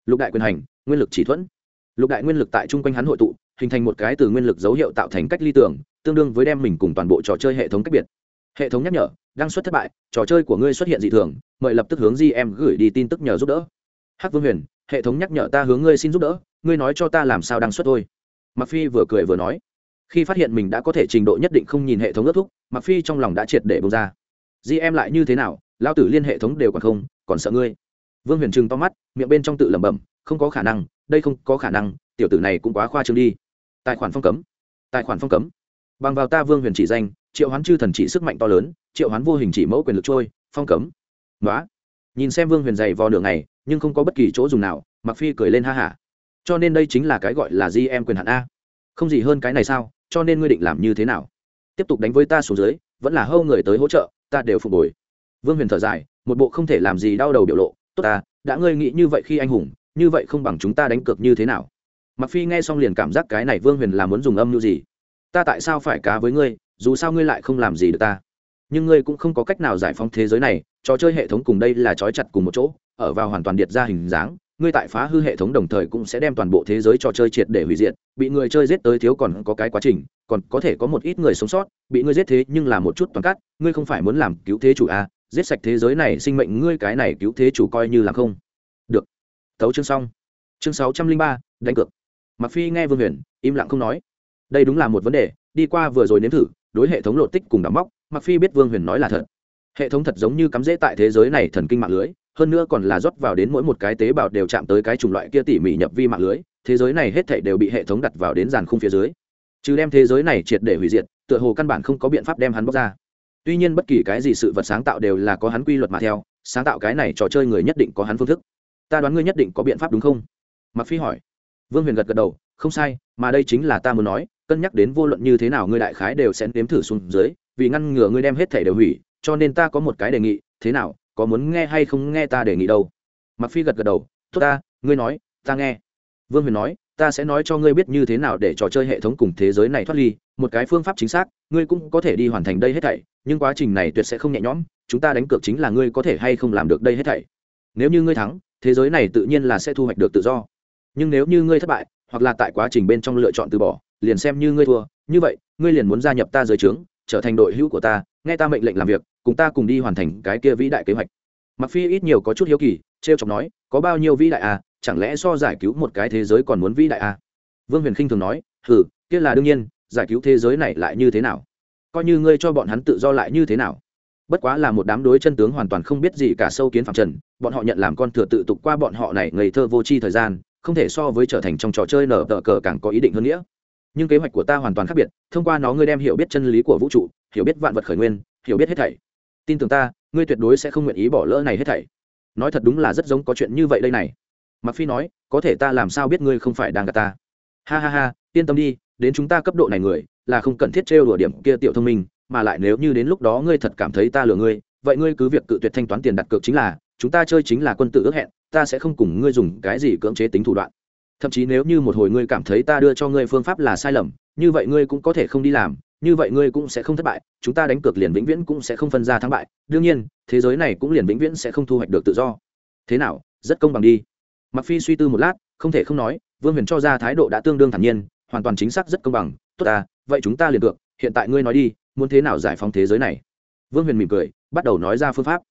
Lục đại quyền hành, nguyên lực chỉ thuẫn lục đại nguyên lực tại chung quanh hắn hội tụ, hình thành một cái từ nguyên lực dấu hiệu tạo thành cách ly tưởng tương đương với đem mình cùng toàn bộ trò chơi hệ thống cách biệt. Hệ thống nhắc nhở, đăng xuất thất bại, trò chơi của ngươi xuất hiện dị thường, mời lập tức hướng gm gửi đi tin tức nhờ giúp đỡ. Hắc vương huyền, hệ thống nhắc nhở ta hướng ngươi xin giúp đỡ, ngươi nói cho ta làm sao đăng xuất thôi. Mặc phi vừa cười vừa nói, khi phát hiện mình đã có thể trình độ nhất định không nhìn hệ thống ước thúc mặc phi trong lòng đã triệt để bông ra. Gm lại như thế nào, lao tử liên hệ thống đều còn không, còn sợ ngươi. Vương huyền trừng to mắt, miệng bên trong tự lẩm bẩm, không có khả năng đây không có khả năng, tiểu tử này cũng quá khoa trương đi. Tài khoản phong cấm, tài khoản phong cấm. Bằng vào ta vương huyền chỉ danh, triệu hoán chư thần chỉ sức mạnh to lớn, triệu hoán vô hình chỉ mẫu quyền lực trôi, phong cấm. Nói nhìn xem vương huyền dày vò nửa ngày, nhưng không có bất kỳ chỗ dùng nào mặc phi cười lên ha hả. Cho nên đây chính là cái gọi là di em quyền hạn a. Không gì hơn cái này sao, cho nên ngươi định làm như thế nào? Tiếp tục đánh với ta xuống dưới, vẫn là hâu người tới hỗ trợ, ta đều phục hồi. Vương huyền thở dài, một bộ không thể làm gì đau đầu biểu lộ. Tốt ta, đã ngươi nghĩ như vậy khi anh hùng như vậy không bằng chúng ta đánh cược như thế nào? Mặc phi nghe xong liền cảm giác cái này vương huyền là muốn dùng âm như gì? Ta tại sao phải cá với ngươi dù sao ngươi lại không làm gì được ta. Nhưng ngươi cũng không có cách nào giải phóng thế giới này trò chơi hệ thống cùng đây là trói chặt cùng một chỗ ở vào hoàn toàn điệt ra hình dáng ngươi tại phá hư hệ thống đồng thời cũng sẽ đem toàn bộ thế giới trò chơi triệt để hủy diệt bị người chơi giết tới thiếu còn có cái quá trình còn có thể có một ít người sống sót bị ngươi giết thế nhưng là một chút toàn cắt ngươi không phải muốn làm cứu thế chủ à, giết sạch thế giới này sinh mệnh ngươi cái này cứu thế chủ coi như là không tấu chương xong. Chương sáu trăm linh ba, đánh cược. Mặc phi nghe vương huyền, im lặng không nói. Đây đúng là một vấn đề, đi qua vừa rồi nếm thử, đối hệ thống lột tích cùng đắm móc mặc phi biết vương huyền nói là thật. Hệ thống thật giống như cắm rễ tại thế giới này thần kinh mạng lưới, hơn nữa còn là rót vào đến mỗi một cái tế bào đều chạm tới cái chủng loại kia tỉ mỉ nhập vi mạng lưới, thế giới này hết thảy đều bị hệ thống đặt vào đến dàn khung phía dưới. Trừ đem thế giới này triệt để hủy diệt, tựa hồ căn bản không có biện pháp đem hắn bóc ra. Tuy nhiên bất kỳ cái gì sự vật sáng tạo đều là có hắn quy luật mà theo, sáng tạo cái này trò chơi người nhất định có hắn phương thức ta đoán ngươi nhất định có biện pháp đúng không? Mặc phi hỏi. Vương huyền gật gật đầu, không sai, mà đây chính là ta muốn nói, cân nhắc đến vô luận như thế nào ngươi đại khái đều sẽ nếm thử xuống dưới, vì ngăn ngừa ngươi đem hết thể đều hủy, cho nên ta có một cái đề nghị, thế nào, có muốn nghe hay không nghe ta đề nghị đâu? Mặc phi gật gật đầu, tốt ta, ngươi nói, ta nghe. Vương huyền nói, ta sẽ nói cho ngươi biết như thế nào để trò chơi hệ thống cùng thế giới này thoát ly, một cái phương pháp chính xác, ngươi cũng có thể đi hoàn thành đây hết thảy, nhưng quá trình này tuyệt sẽ không nhẹ nhõm, chúng ta đánh cược chính là ngươi có thể hay không làm được đây hết thảy. Nếu như ngươi thắng thế giới này tự nhiên là sẽ thu hoạch được tự do. Nhưng nếu như ngươi thất bại, hoặc là tại quá trình bên trong lựa chọn từ bỏ, liền xem như ngươi thua. Như vậy, ngươi liền muốn gia nhập ta dưới trướng, trở thành đội hữu của ta, nghe ta mệnh lệnh làm việc, cùng ta cùng đi hoàn thành cái kia vĩ đại kế hoạch. Mặc phi ít nhiều có chút hiếu kỳ, trêu chọc nói, có bao nhiêu vĩ đại à? Chẳng lẽ so giải cứu một cái thế giới còn muốn vĩ đại à? Vương huyền khinh thường nói, hừ, kia là đương nhiên, giải cứu thế giới này lại như thế nào? Coi như ngươi cho bọn hắn tự do lại như thế nào? Bất quá là một đám đối chân tướng hoàn toàn không biết gì cả sâu kiến phạm trần, bọn họ nhận làm con thừa tự tục qua bọn họ này ngây thơ vô tri thời gian, không thể so với trở thành trong trò chơi nở tờ cờ càng có ý định hơn nghĩa. nhưng kế hoạch của ta hoàn toàn khác biệt, thông qua nó ngươi đem hiểu biết chân lý của vũ trụ, hiểu biết vạn vật khởi nguyên, hiểu biết hết thảy. Tin tưởng ta, ngươi tuyệt đối sẽ không nguyện ý bỏ lỡ này hết thảy. Nói thật đúng là rất giống có chuyện như vậy đây này. Mặc phi nói, có thể ta làm sao biết ngươi không phải đang gặp ta? Ha ha ha, yên tâm đi, đến chúng ta cấp độ này người, là không cần thiết trêu đùa điểm kia tiểu thông minh mà lại nếu như đến lúc đó ngươi thật cảm thấy ta lừa ngươi, vậy ngươi cứ việc cự tuyệt thanh toán tiền đặt cược chính là, chúng ta chơi chính là quân tử ước hẹn, ta sẽ không cùng ngươi dùng cái gì cưỡng chế tính thủ đoạn. Thậm chí nếu như một hồi ngươi cảm thấy ta đưa cho ngươi phương pháp là sai lầm, như vậy ngươi cũng có thể không đi làm, như vậy ngươi cũng sẽ không thất bại, chúng ta đánh cược liền vĩnh viễn cũng sẽ không phân ra thắng bại. Đương nhiên, thế giới này cũng liền vĩnh viễn sẽ không thu hoạch được tự do. Thế nào, rất công bằng đi. Mặc phi suy tư một lát, không thể không nói, vương huyền cho ra thái độ đã tương đương thản nhiên, hoàn toàn chính xác rất công bằng. Tốt à vậy chúng ta liền cược, hiện tại ngươi nói đi muốn thế nào giải phóng thế giới này? Vương huyền mỉm cười, bắt đầu nói ra phương pháp.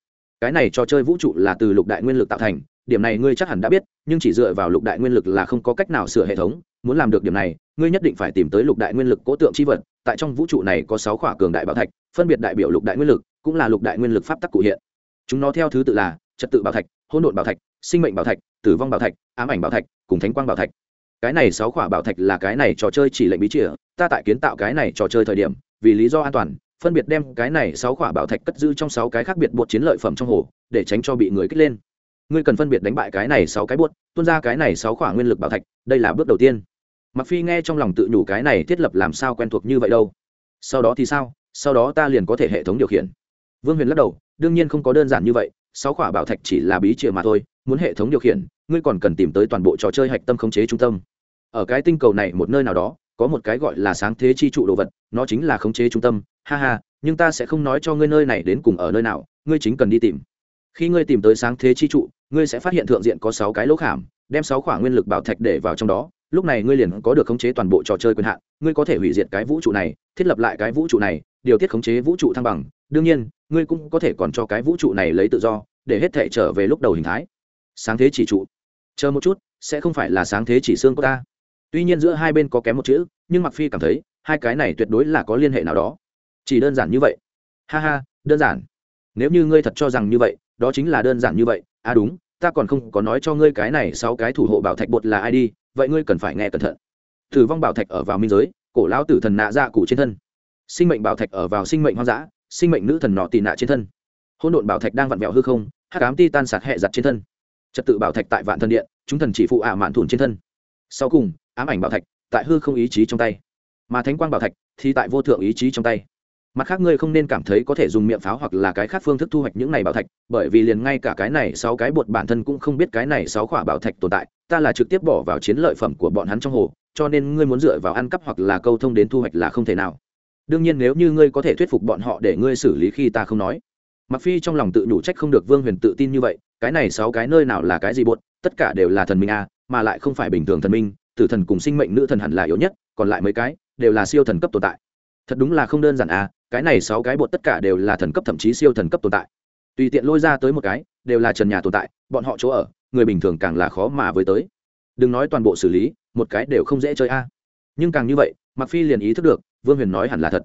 Cái này trò chơi vũ trụ là từ lục đại nguyên lực tạo thành, điểm này ngươi chắc hẳn đã biết, nhưng chỉ dựa vào lục đại nguyên lực là không có cách nào sửa hệ thống, muốn làm được điểm này, ngươi nhất định phải tìm tới lục đại nguyên lực cố tượng c h i vật, tại trong vũ trụ này có sáu khỏa cường đại bảo thạch, phân biệt đại biểu lục đại nguyên lực, cũng là lục đại nguyên lực pháp tắc cụ hiện. Chúng nó theo thứ tự là trật tự bảo thạch, hỗn n bảo thạch, sinh mệnh bảo thạch, tử vong bảo thạch, ám ảnh bảo thạch, cùng thánh quang bảo thạch. Cái này sáu khỏa bảo thạch là cái này trò chơi chỉ lệnh bí chìa, ta tại kiến tạo cái này trò chơi thời điểm vì lý do an toàn, phân biệt đem cái này sáu quả bảo thạch cất giữ trong sáu cái khác biệt bột chiến lợi phẩm trong hồ, để tránh cho bị người kích lên. Ngươi cần phân biệt đánh bại cái này sáu cái bột, tuôn ra cái này sáu quả nguyên lực bảo thạch, đây là bước đầu tiên. Mặc phi nghe trong lòng tự nhủ cái này thiết lập làm sao quen thuộc như vậy đâu. Sau đó thì sao? Sau đó ta liền có thể hệ thống điều khiển. Vương huyền lắc đầu, đương nhiên không có đơn giản như vậy, sáu quả bảo thạch chỉ là bí trịa mà thôi, muốn hệ thống điều khiển, ngươi còn cần tìm tới toàn bộ trò chơi hạch tâm khống chế trung tâm. Ở cái tinh cầu này một nơi nào đó có một cái gọi là sáng thế chi trụ đồ vật, nó chính là khống chế trung tâm. Ha ha, nhưng ta sẽ không nói cho ngươi nơi này đến cùng ở nơi nào, ngươi chính cần đi tìm. Khi ngươi tìm tới sáng thế chi trụ, ngươi sẽ phát hiện thượng diện có sáu cái lỗ khảm, đem sáu khoảng nguyên lực bảo thạch để vào trong đó, lúc này ngươi liền có được khống chế toàn bộ trò chơi quyền hạn, ngươi có thể hủy diệt cái vũ trụ này, thiết lập lại cái vũ trụ này, điều tiết khống chế vũ trụ thăng bằng. Đương nhiên, ngươi cũng có thể còn cho cái vũ trụ này lấy tự do, để hết thể trở về lúc đầu hình thái. Sáng thế chỉ trụ. Chờ một chút, sẽ không phải là sáng thế chỉ xương của ta tuy nhiên giữa hai bên có kém một chữ, nhưng mặc phi cảm thấy, hai cái này tuyệt đối là có liên hệ nào đó. Chỉ đơn giản như vậy. Ha ha, đơn giản. Nếu như ngươi thật cho rằng như vậy, đó chính là đơn giản như vậy. À đúng, ta còn không có nói cho ngươi cái này sáu cái thủ hộ bảo thạch bột là ai đi, vậy ngươi cần phải nghe cẩn thận. Tử vong bảo thạch ở vào minh giới, cổ lão tử thần nạ dạ cụ trên thân. Sinh mệnh bảo thạch ở vào sinh mệnh hoang dã, sinh mệnh nữ thần nọ tì nạ trên thân. Hỗn độn bảo thạch đang vặn vẹo hư không hát cám ti tan sạt hẹ giặt trên thân. Trật tự bảo thạch tại vạn thần điện, chúng thần chỉ phụ ả mạn thủn trên thân. Sau cùng ám ảnh bảo thạch tại hư không ý chí trong tay. Mà thánh quang bảo thạch thì tại vô thượng ý chí trong tay. Mặt khác, ngươi không nên cảm thấy có thể dùng miệng pháo hoặc là cái khác phương thức thu hoạch những này bảo thạch, bởi vì liền ngay cả cái này sáu cái bột bản thân cũng không biết cái này sáu khỏa bảo thạch tồn tại, ta là trực tiếp bỏ vào chiến lợi phẩm của bọn hắn trong hồ, cho nên ngươi muốn dựa vào ăn cắp hoặc là câu thông đến thu hoạch là không thể nào. Đương nhiên, nếu như ngươi có thể thuyết phục bọn họ để ngươi xử lý khi ta không nói. Mặc phi trong lòng tự nhủ trách không được vương huyền tự tin như vậy, cái này sáu cái nơi nào là cái gì bột, tất cả đều là thần minh a mà lại không phải bình thường thần minh tử thần cùng sinh mệnh nữ thần hẳn là yếu nhất, còn lại mấy cái đều là siêu thần cấp tồn tại. Thật đúng là không đơn giản à cái này sáu cái bột tất cả đều là thần cấp thậm chí siêu thần cấp tồn tại. Tùy tiện lôi ra tới một cái, đều là trần nhà tồn tại, bọn họ chỗ ở, người bình thường càng là khó mà với tới. Đừng nói toàn bộ xử lý, một cái đều không dễ chơi a. Nhưng càng như vậy mặc phi liền ý thức được, vương huyền nói hẳn là thật.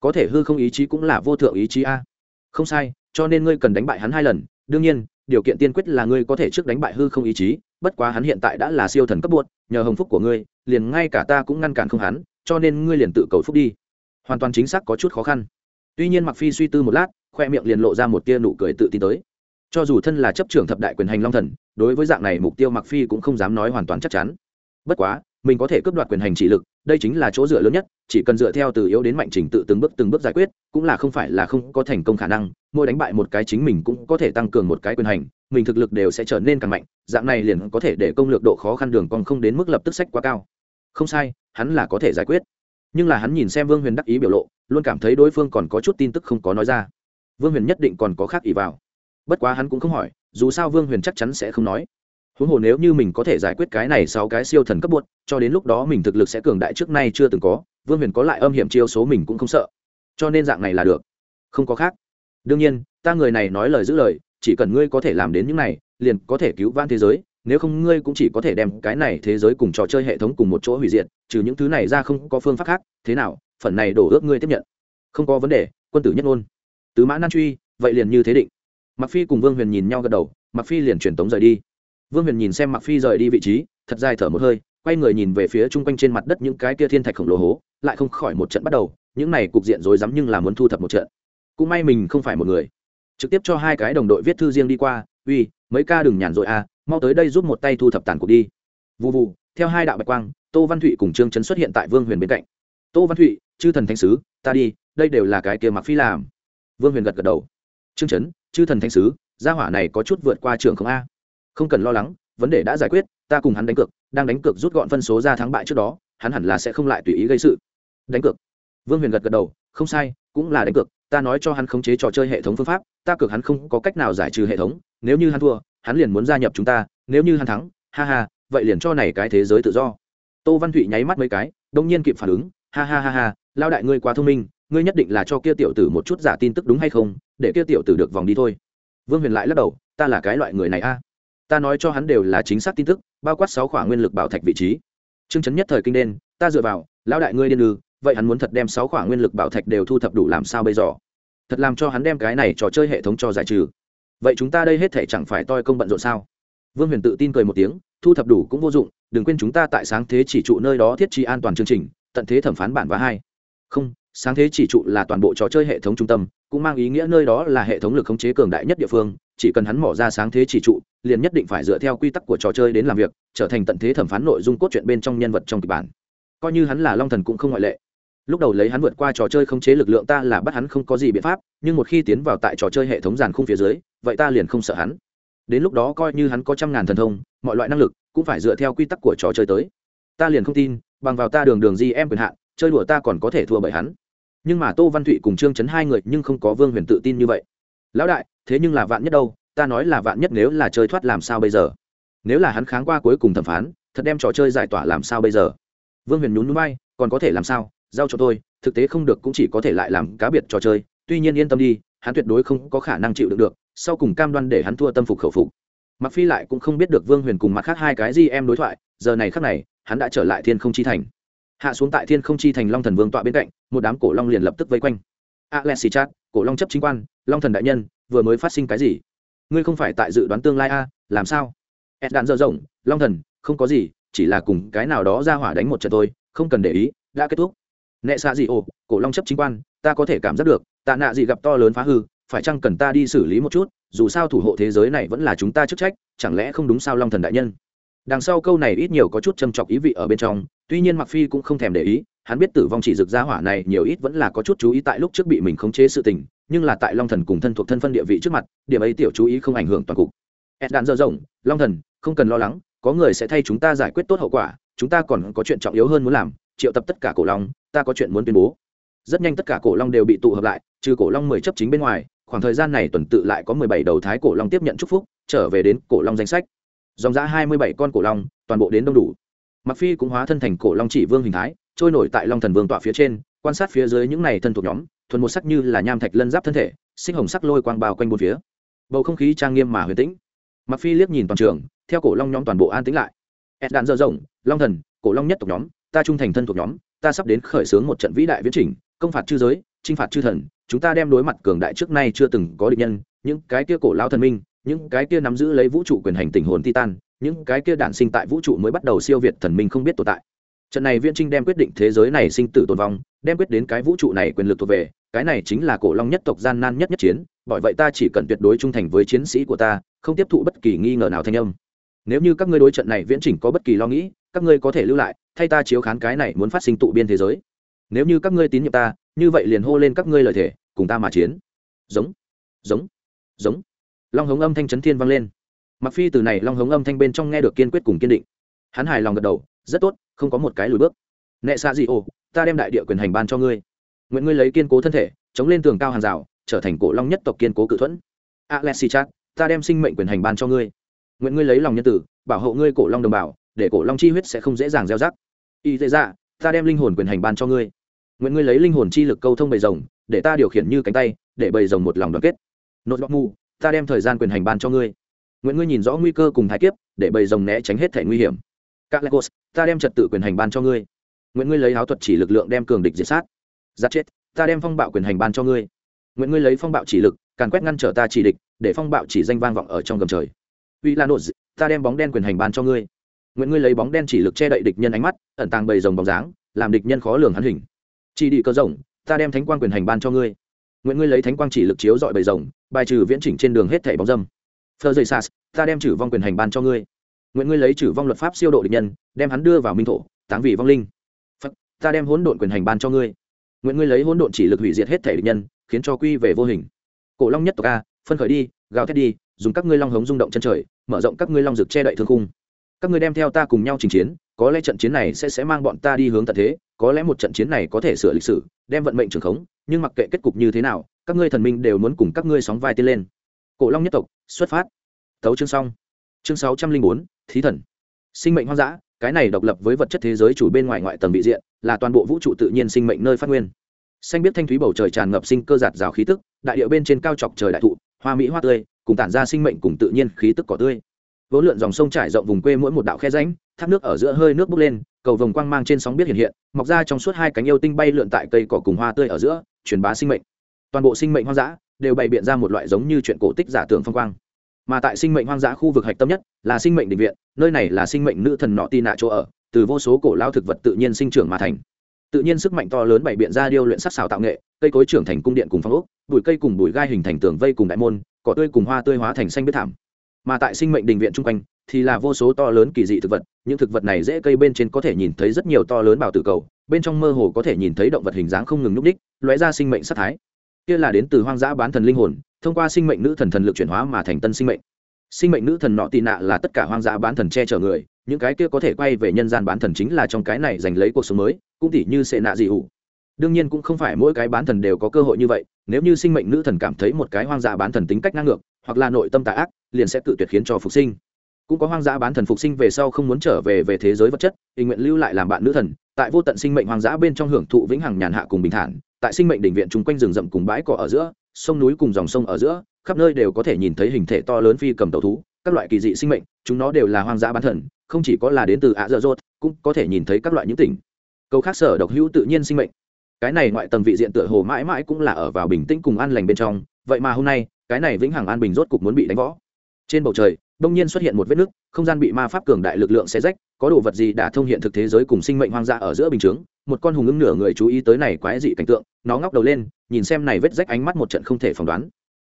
Có thể hư không ý chí cũng là vô thượng ý chí a. Không sai, cho nên ngươi cần đánh bại hắn hai lần, đương nhiên, điều kiện tiên quyết là ngươi có thể trước đánh bại hư không ý chí bất quá hắn hiện tại đã là siêu thần cấp buốt, nhờ hồng phúc của ngươi, liền ngay cả ta cũng ngăn cản không hắn, cho nên ngươi liền tự cầu phúc đi. Hoàn toàn chính xác có chút khó khăn. Tuy nhiên mặc phi suy tư một lát, khoe miệng liền lộ ra một tia nụ cười tự tin tới. Cho dù thân là chấp trưởng thập đại quyền hành long thần, đối với dạng này mục tiêu mặc phi cũng không dám nói hoàn toàn chắc chắn. Bất quá, mình có thể cướp đoạt quyền hành trị lực đây chính là chỗ dựa lớn nhất, chỉ cần dựa theo từ yếu đến mạnh trình tự từng bước từng bước giải quyết, cũng là không phải là không có thành công khả năng, mỗi đánh bại một cái chính mình cũng có thể tăng cường một cái quyền hành, mình thực lực đều sẽ trở nên càng mạnh, dạng này liền có thể để công lược độ khó khăn đường còn không đến mức lập tức sách quá cao. Không sai, hắn là có thể giải quyết. Nhưng là hắn nhìn xem vương huyền đắc ý biểu lộ, luôn cảm thấy đối phương còn có chút tin tức không có nói ra. Vương huyền nhất định còn có khác ý vào. Bất quá hắn cũng không hỏi, dù sao vương huyền chắc chắn sẽ không nói huống hồ nếu như mình có thể giải quyết cái này sau cái siêu thần cấp bột cho đến lúc đó mình thực lực sẽ cường đại trước nay chưa từng có, vương huyền có lại âm hiểm chiêu số mình cũng không sợ. Cho nên dạng này là được. Không có khác. Đương nhiên, ta người này nói lời giữ lời, chỉ cần ngươi có thể làm đến những này, liền có thể cứu vãn thế giới, nếu không ngươi cũng chỉ có thể đem cái này thế giới cùng trò chơi hệ thống cùng một chỗ hủy diệt, trừ những thứ này ra không có phương pháp khác, thế nào, phần này đổ ước ngươi tiếp nhận. Không có vấn đề, quân tử nhất ngôn. Tứ mã nan truy, vậy liền như thế định. Mặc phi cùng vương huyền nhìn nhau gật đầu mặc phi liền truyền tống rời đi vương huyền nhìn xem mặc phi rời đi vị trí, thật dài thở một hơi, quay người nhìn về phía chung quanh trên mặt đất những cái kia thiên thạch khổng lồ hố, lại không khỏi một trận bắt đầu, những này cục diện rối rắm nhưng là muốn thu thập một trận. Cũng may mình không phải một người. Trực tiếp cho hai cái đồng đội viết thư riêng đi qua, uy, mấy ca đừng nhàn rồi à mau tới đây giúp một tay thu thập tàn cuộc đi. Vụ vụ theo hai đạo bạch quang, tô văn thụy cùng trương trấn xuất hiện tại vương huyền bên cạnh. Tô văn thụy, chư thần thánh sứ, ta đi, đây đều là cái kia mặc phi làm. Vương huyền gật gật đầu. Trương trấn chư thần thánh sứ, gia hỏa này có chút vượt qua trường không a không cần lo lắng, vấn đề đã giải quyết, ta cùng hắn đánh cược, đang đánh cược rút gọn phân số ra thắng bại trước đó, hắn hẳn là sẽ không lại tùy ý gây sự. Đánh cược. Vương huyền gật gật đầu, không sai, cũng là đánh cược, ta nói cho hắn khống chế trò chơi hệ thống phương pháp, ta cược hắn không có cách nào giải trừ hệ thống, nếu như hắn thua, hắn liền muốn gia nhập chúng ta, nếu như hắn thắng, ha ha, vậy liền cho này cái thế giới tự do. Tô văn thụy nháy mắt mấy cái, đông nhiên kịp phản ứng, ha ha ha ha lao đại ngươi quá thông minh, ngươi nhất định là cho kia tiểu tử một chút giả tin tức đúng hay không, để kia tiểu tử được vòng đi thôi. Vương huyền lại lắc đầu, ta là cái loại người này a ta nói cho hắn đều là chính xác tin tức, bao quát sáu khỏa nguyên lực bảo thạch vị trí. Chương chấn nhất thời kinh đen, ta dựa vào, lão đại ngươi điên ư, vậy hắn muốn thật đem sáu khỏa nguyên lực bảo thạch đều thu thập đủ làm sao bây giờ? Thật làm cho hắn đem cái này trò chơi hệ thống cho giải trừ. Vậy chúng ta đây hết thể chẳng phải toi công bận rộn sao? Vương huyền tự tin cười một tiếng, thu thập đủ cũng vô dụng, đừng quên chúng ta tại sáng thế chỉ trụ nơi đó thiết trí an toàn chương trình, tận thế thẩm phán bản và hai. Không, sáng thế chỉ trụ là toàn bộ trò chơi hệ thống trung tâm, cũng mang ý nghĩa nơi đó là hệ thống lực khống chế cường đại nhất địa phương, chỉ cần hắn mỏ ra sáng thế chỉ trụ liền nhất định phải dựa theo quy tắc của trò chơi đến làm việc, trở thành tận thế thẩm phán nội dung cốt truyện bên trong nhân vật trong kịch bản. Coi như hắn là long thần cũng không ngoại lệ. Lúc đầu lấy hắn vượt qua trò chơi khống chế lực lượng ta là bắt hắn không có gì biện pháp, nhưng một khi tiến vào tại trò chơi hệ thống giàn khung phía dưới, vậy ta liền không sợ hắn. Đến lúc đó coi như hắn có trăm ngàn thần thông, mọi loại năng lực cũng phải dựa theo quy tắc của trò chơi tới. Ta liền không tin, bằng vào ta đường đường di em quyền hạn, chơi đùa ta còn có thể thua bởi hắn. Nhưng mà tô văn thụy cùng trương chấn hai người nhưng không có vương huyền tự tin như vậy. Lão đại, thế nhưng là vạn nhất đâu? Ta nói là vạn nhất nếu là chơi thoát làm sao bây giờ? Nếu là hắn kháng qua cuối cùng thẩm phán, thật đem trò chơi giải tỏa làm sao bây giờ? Vương huyền nhún núi bay còn có thể làm sao? Giao cho tôi, thực tế không được cũng chỉ có thể lại làm cá biệt trò chơi. Tuy nhiên yên tâm đi, hắn tuyệt đối không có khả năng chịu được được, sau cùng cam đoan để hắn thua tâm phục khẩu phục. Mặc phi lại cũng không biết được vương huyền cùng mặt khác hai cái gì em đối thoại, giờ này khắc này, hắn đã trở lại thiên không chi thành. Hạ xuống tại thiên không chi thành long thần vương tọa bên cạnh, một đám cổ long liền lập tức vây quanh. Alexi chat, cổ long chấp chính quan, long thần đại nhân, vừa mới phát sinh cái gì? Ngươi không phải tại dự đoán tương lai a, làm sao? Ed đạn dơ rộng, long thần, không có gì, chỉ là cùng cái nào đó ra hỏa đánh một trận thôi, không cần để ý, đã kết thúc. Nệ xạ gì ồ cổ long chấp chính quan, ta có thể cảm giác được, tạ nạ gì gặp to lớn phá hư, phải chăng cần ta đi xử lý một chút, dù sao thủ hộ thế giới này vẫn là chúng ta chức trách, chẳng lẽ không đúng sao long thần đại nhân? Đằng sau câu này ít nhiều có chút châm chọc ý vị ở bên trong, tuy nhiên mặc phi cũng không thèm để ý, hắn biết tử vong chỉ rực ra hỏa này nhiều ít vẫn là có chút chú ý tại lúc trước bị mình khống chế sự tình nhưng là tại long thần cùng thân thuộc thân phân địa vị trước mặt, điểm ấy tiểu chú ý không ảnh hưởng toàn cục. Ed đạn dơ rộng, long thần, không cần lo lắng, có người sẽ thay chúng ta giải quyết tốt hậu quả, chúng ta còn có chuyện trọng yếu hơn muốn làm, triệu tập tất cả cổ long, ta có chuyện muốn tuyên bố. Rất nhanh tất cả cổ long đều bị tụ hợp lại, trừ cổ long mười chấp chính bên ngoài, khoảng thời gian này tuần tự lại có mười bảy đầu thái cổ long tiếp nhận chúc phúc, trở về đến cổ long danh sách. Dòng giã hai mươi bảy con cổ long, toàn bộ đến đông đủ. Mặc phi cũng hóa thân thành cổ long chỉ vương hình thái, trôi nổi tại long thần vương tọa phía trên, quan sát phía dưới những này thân thuộc nhóm thuần một sắc như là nham thạch lân giáp thân thể sinh hồng sắc lôi quang bao quanh bốn phía. Bầu không khí trang nghiêm mà huyền tĩnh. Mặc phi liếc nhìn toàn trường, theo cổ long nhóm toàn bộ an tĩnh lại. Ed đạn dơ rộng, long thần, cổ long nhất tộc nhóm, ta trung thành thân thuộc nhóm, ta sắp đến khởi xướng một trận vĩ đại viễn trình, công phạt chư giới, chinh phạt chư thần, chúng ta đem đối mặt cường đại trước nay chưa từng có địch nhân, những cái kia cổ lao thần minh, những cái kia nắm giữ lấy vũ trụ quyền hành tình hồn titan, những cái kia đản sinh tại vũ trụ mới bắt đầu siêu việt thần minh không biết tồn tại. Trận này viễn trinh đem quyết định thế giới này sinh tử tồn vong, đem quyết đến cái vũ trụ này quyền lực thuộc về cái này chính là cổ long nhất tộc gian nan nhất nhất chiến, bởi vậy ta chỉ cần tuyệt đối trung thành với chiến sĩ của ta, không tiếp thụ bất kỳ nghi ngờ nào thanh âm. Nếu như các ngươi đối trận này viễn chỉnh có bất kỳ lo nghĩ, các ngươi có thể lưu lại, thay ta chiếu khán cái này muốn phát sinh tụ biên thế giới. Nếu như các ngươi tín nhiệm ta, như vậy liền hô lên các ngươi lời thể cùng ta mà chiến. Giống giống giống. Long hống âm thanh chấn thiên vang lên. Mặc phi từ này long hống âm thanh bên trong nghe được kiên quyết cùng kiên định. Hắn hài lòng gật đầu, rất tốt, không có một cái lùi bước. Nệ xa gì ồ ta đem đại địa quyền hành ban cho ngươi nguyện ngươi lấy kiên cố thân thể, chống lên tường cao hàng rào, trở thành cổ long nhất tộc kiên cố cự thuẫn. Alexi chat ta đem sinh mệnh quyền hành ban cho ngươi. Nguyện ngươi lấy lòng nhân tử, bảo hộ ngươi cổ long đồng bào, để cổ long chi huyết sẽ không dễ dàng gieo rắc. Y thế dạ ta đem linh hồn quyền hành ban cho ngươi. Nguyện ngươi lấy linh hồn chi lực câu thông bầy rồng, để ta điều khiển như cánh tay, để bầy rồng một lòng đoàn kết. Nốt lọc mù, ta đem thời gian quyền hành ban cho ngươi. Nguyện ngươi nhìn rõ nguy cơ cùng thái kiếp, để bầy rồng né tránh hết thể nguy hiểm. Các lagos ta đem trật tự quyền hành ban cho ngươi. Nguyện ngươi lấy áo thuật chỉ lực lượng đem cường địch diệt sát giặt chết, ta đem phong bạo quyền hành ban cho ngươi. Nguyện ngươi lấy phong bạo chỉ lực, càn quét ngăn trở ta chỉ địch, để phong bạo chỉ danh vang vọng ở trong gầm trời. Uy là nột ta đem bóng đen quyền hành ban cho ngươi. Nguyện ngươi lấy bóng đen chỉ lực che đậy địch nhân ánh mắt, ẩn tàng bầy rồng bóng dáng, làm địch nhân khó lường hắn hình. Chỉ đi cơ rồng, ta đem thánh quang quyền hành ban cho ngươi. Nguyện ngươi lấy thánh quang chỉ lực chiếu dọi bầy rồng, bài trừ viễn chỉnh trên đường hết thảy bóng dâm. Phơ dây sas ta đem trừ vong quyền hành ban cho ngươi. Nguyện ngươi lấy trừ vong luật pháp siêu độ địch nhân, đem hắn đưa vào minh thổ, táng vị vong linh. Phật, ta đem hỗn độn quyền hành ban cho ngươi nguyện ngươi lấy hỗn độn chỉ lực hủy diệt hết thể địch nhân, khiến cho quy về vô hình. Cổ long nhất tộc a, phân khởi đi, gào thét đi, dùng các ngươi long hống rung động chân trời, mở rộng các ngươi long rực che đậy thương khung. Các ngươi đem theo ta cùng nhau trình chiến, có lẽ trận chiến này sẽ sẽ mang bọn ta đi hướng tận thế, có lẽ một trận chiến này có thể sửa lịch sử, đem vận mệnh trường khống, nhưng mặc kệ kết cục như thế nào, các ngươi thần minh đều muốn cùng các ngươi sóng vai tiến lên. Cổ long nhất tộc, xuất phát. Thấu chương xong. Chương sáu trăm linh bốn, thí thần. Sinh mệnh hoang dã cái này độc lập với vật chất thế giới chủ bên ngoài ngoại tầng bị diện, là toàn bộ vũ trụ tự nhiên sinh mệnh nơi phát nguyên. Xanh biết thanh thúy bầu trời tràn ngập sinh cơ giạt rào khí tức, đại điệu bên trên cao chọc trời đại thụ, hoa mỹ hoa tươi, cùng tản ra sinh mệnh cùng tự nhiên khí tức cỏ tươi. Vốn lượn dòng sông trải rộng vùng quê mỗi một đạo khe ránh thác nước ở giữa hơi nước bốc lên, cầu vồng quang mang trên sóng biết hiện hiện, mọc ra trong suốt hai cánh yêu tinh bay lượn tại cây cỏ cùng hoa tươi ở giữa, truyền bá sinh mệnh. Toàn bộ sinh mệnh hoang dã đều bày biện ra một loại giống như chuyện cổ tích giả tưởng phong quang mà tại sinh mệnh hoang dã khu vực hạch tâm nhất là sinh mệnh định viện, nơi này là sinh mệnh nữ thần nọ tì nạ chỗ ở, từ vô số cổ lao thực vật tự nhiên sinh trưởng mà thành. Tự nhiên sức mạnh to lớn bày biện ra điêu luyện sắc xào tạo nghệ, cây cối trưởng thành cung điện cùng phong ốc, bụi cây cùng bụi gai hình thành tường vây cùng đại môn, cỏ tươi cùng hoa tươi hóa thành xanh biết thảm. Mà tại sinh mệnh đình viện chung quanh thì là vô số to lớn kỳ dị thực vật, những thực vật này dễ cây bên trên có thể nhìn thấy rất nhiều to lớn bào tử cầu, bên trong mơ hồ có thể nhìn thấy động vật hình dáng không ngừng nhúc đích lóe ra sinh mệnh sắc thái. Kia là đến từ hoang dã bán thần linh hồn thông qua sinh mệnh nữ thần thần lực chuyển hóa mà thành tân sinh mệnh. Sinh mệnh nữ thần nọ tị nạ là tất cả hoang dã bán thần che chở người, những cái kia có thể quay về nhân gian bán thần chính là trong cái này giành lấy cuộc sống mới, cũng tỉ như sệ nạ dị hụ đương nhiên cũng không phải mỗi cái bán thần đều có cơ hội như vậy, nếu như sinh mệnh nữ thần cảm thấy một cái hoang dã bán thần tính cách ngang ngược, hoặc là nội tâm tà ác, liền sẽ tự tuyệt khiến cho phục sinh. Cũng có hoang dã bán thần phục sinh về sau không muốn trở về về thế giới vật chất tình nguyện lưu lại làm bạn nữ thần, tại vô tận sinh mệnh hoang dã bên trong hưởng thụ vĩnh hằng nhàn hạ cùng bình thản, tại sinh mệnh đỉnh viện chung quanh rừng rậm cùng bãi cỏ ở giữa sông núi cùng dòng sông ở giữa, khắp nơi đều có thể nhìn thấy hình thể to lớn phi cầm tàu thú, các loại kỳ dị sinh mệnh, chúng nó đều là hoang dã bán thần, không chỉ có là đến từ ạ dơ dốt cũng có thể nhìn thấy các loại những tỉnh. Câu khác sở độc hữu tự nhiên sinh mệnh. Cái này ngoại tầng vị diện tựa hồ mãi mãi cũng là ở vào bình tĩnh cùng an lành bên trong, vậy mà hôm nay, cái này vĩnh hằng an bình rốt cục muốn bị đánh võ trên bầu trời, đông nhiên xuất hiện một vết nứt, không gian bị ma pháp cường đại lực lượng xé rách, có đồ vật gì đã thông hiện thực thế giới cùng sinh mệnh hoang dã ở giữa bình chướng? Một con hùng ưng nửa người chú ý tới này quái dị cảnh tượng, nó ngóc đầu lên, nhìn xem này vết rách ánh mắt một trận không thể phỏng đoán.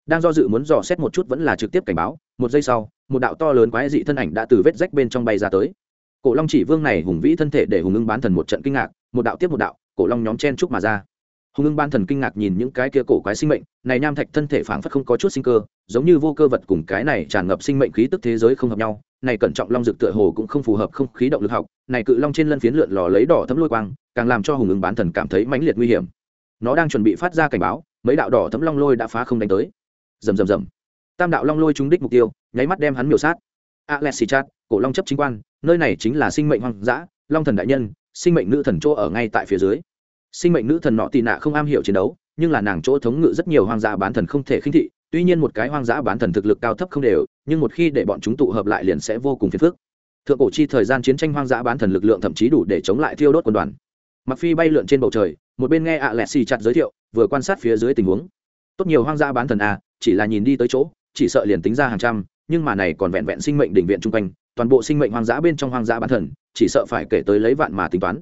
Đang do dự muốn dò xét một chút vẫn là trực tiếp cảnh báo, một giây sau, một đạo to lớn quái dị thân ảnh đã từ vết rách bên trong bay ra tới. Cổ long chỉ vương này hùng vĩ thân thể để hùng ưng bán thần một trận kinh ngạc, một đạo tiếp một đạo, cổ long nhóm chen chúc mà ra hùng ưng ban thần kinh ngạc nhìn những cái kia cổ quái sinh mệnh, này nham thạch thân thể phảng phất không có chút sinh cơ, giống như vô cơ vật cùng cái này tràn ngập sinh mệnh khí tức thế giới không hợp nhau, này cẩn trọng long dực tựa hồ cũng không phù hợp không khí động lực học, này cự long trên lân phiến lượn lò lấy đỏ thấm lôi quang, càng làm cho hùng ưng bán thần cảm thấy mãnh liệt nguy hiểm. Nó đang chuẩn bị phát ra cảnh báo, mấy đạo đỏ thấm long lôi đã phá không đánh tới. Rầm rầm rầm. Tam đạo long lôi trúng đích mục tiêu, nháy mắt đem hắn miểu sát. Alexi chat cổ long chấp chính quan, nơi này chính là sinh mệnh hoang dã, long thần đại nhân, sinh mệnh nữ thần chỗ ở ngay tại phía dưới sinh mệnh nữ thần nọ tị nạ không am hiểu chiến đấu, nhưng là nàng chỗ thống ngự rất nhiều hoang dã bán thần không thể khinh thị, tuy nhiên một cái hoang dã bán thần thực lực cao thấp không đều, nhưng một khi để bọn chúng tụ hợp lại liền sẽ vô cùng phiền phức. Thượng cổ chi thời gian chiến tranh hoang dã bán thần lực lượng thậm chí đủ để chống lại thiêu đốt quân đoàn. Mặc phi bay lượn trên bầu trời, một bên nghe ạ lẹ xì chặt giới thiệu, vừa quan sát phía dưới tình huống. Tốt nhiều hoang dã bán thần a chỉ là nhìn đi tới chỗ, chỉ sợ liền tính ra hàng trăm, nhưng mà này còn vẹn vẹn sinh mệnh đỉnh viện trung quanh, toàn bộ sinh mệnh hoang dã bên trong hoang dã bán thần, chỉ sợ phải kể tới lấy vạn mà tính toán.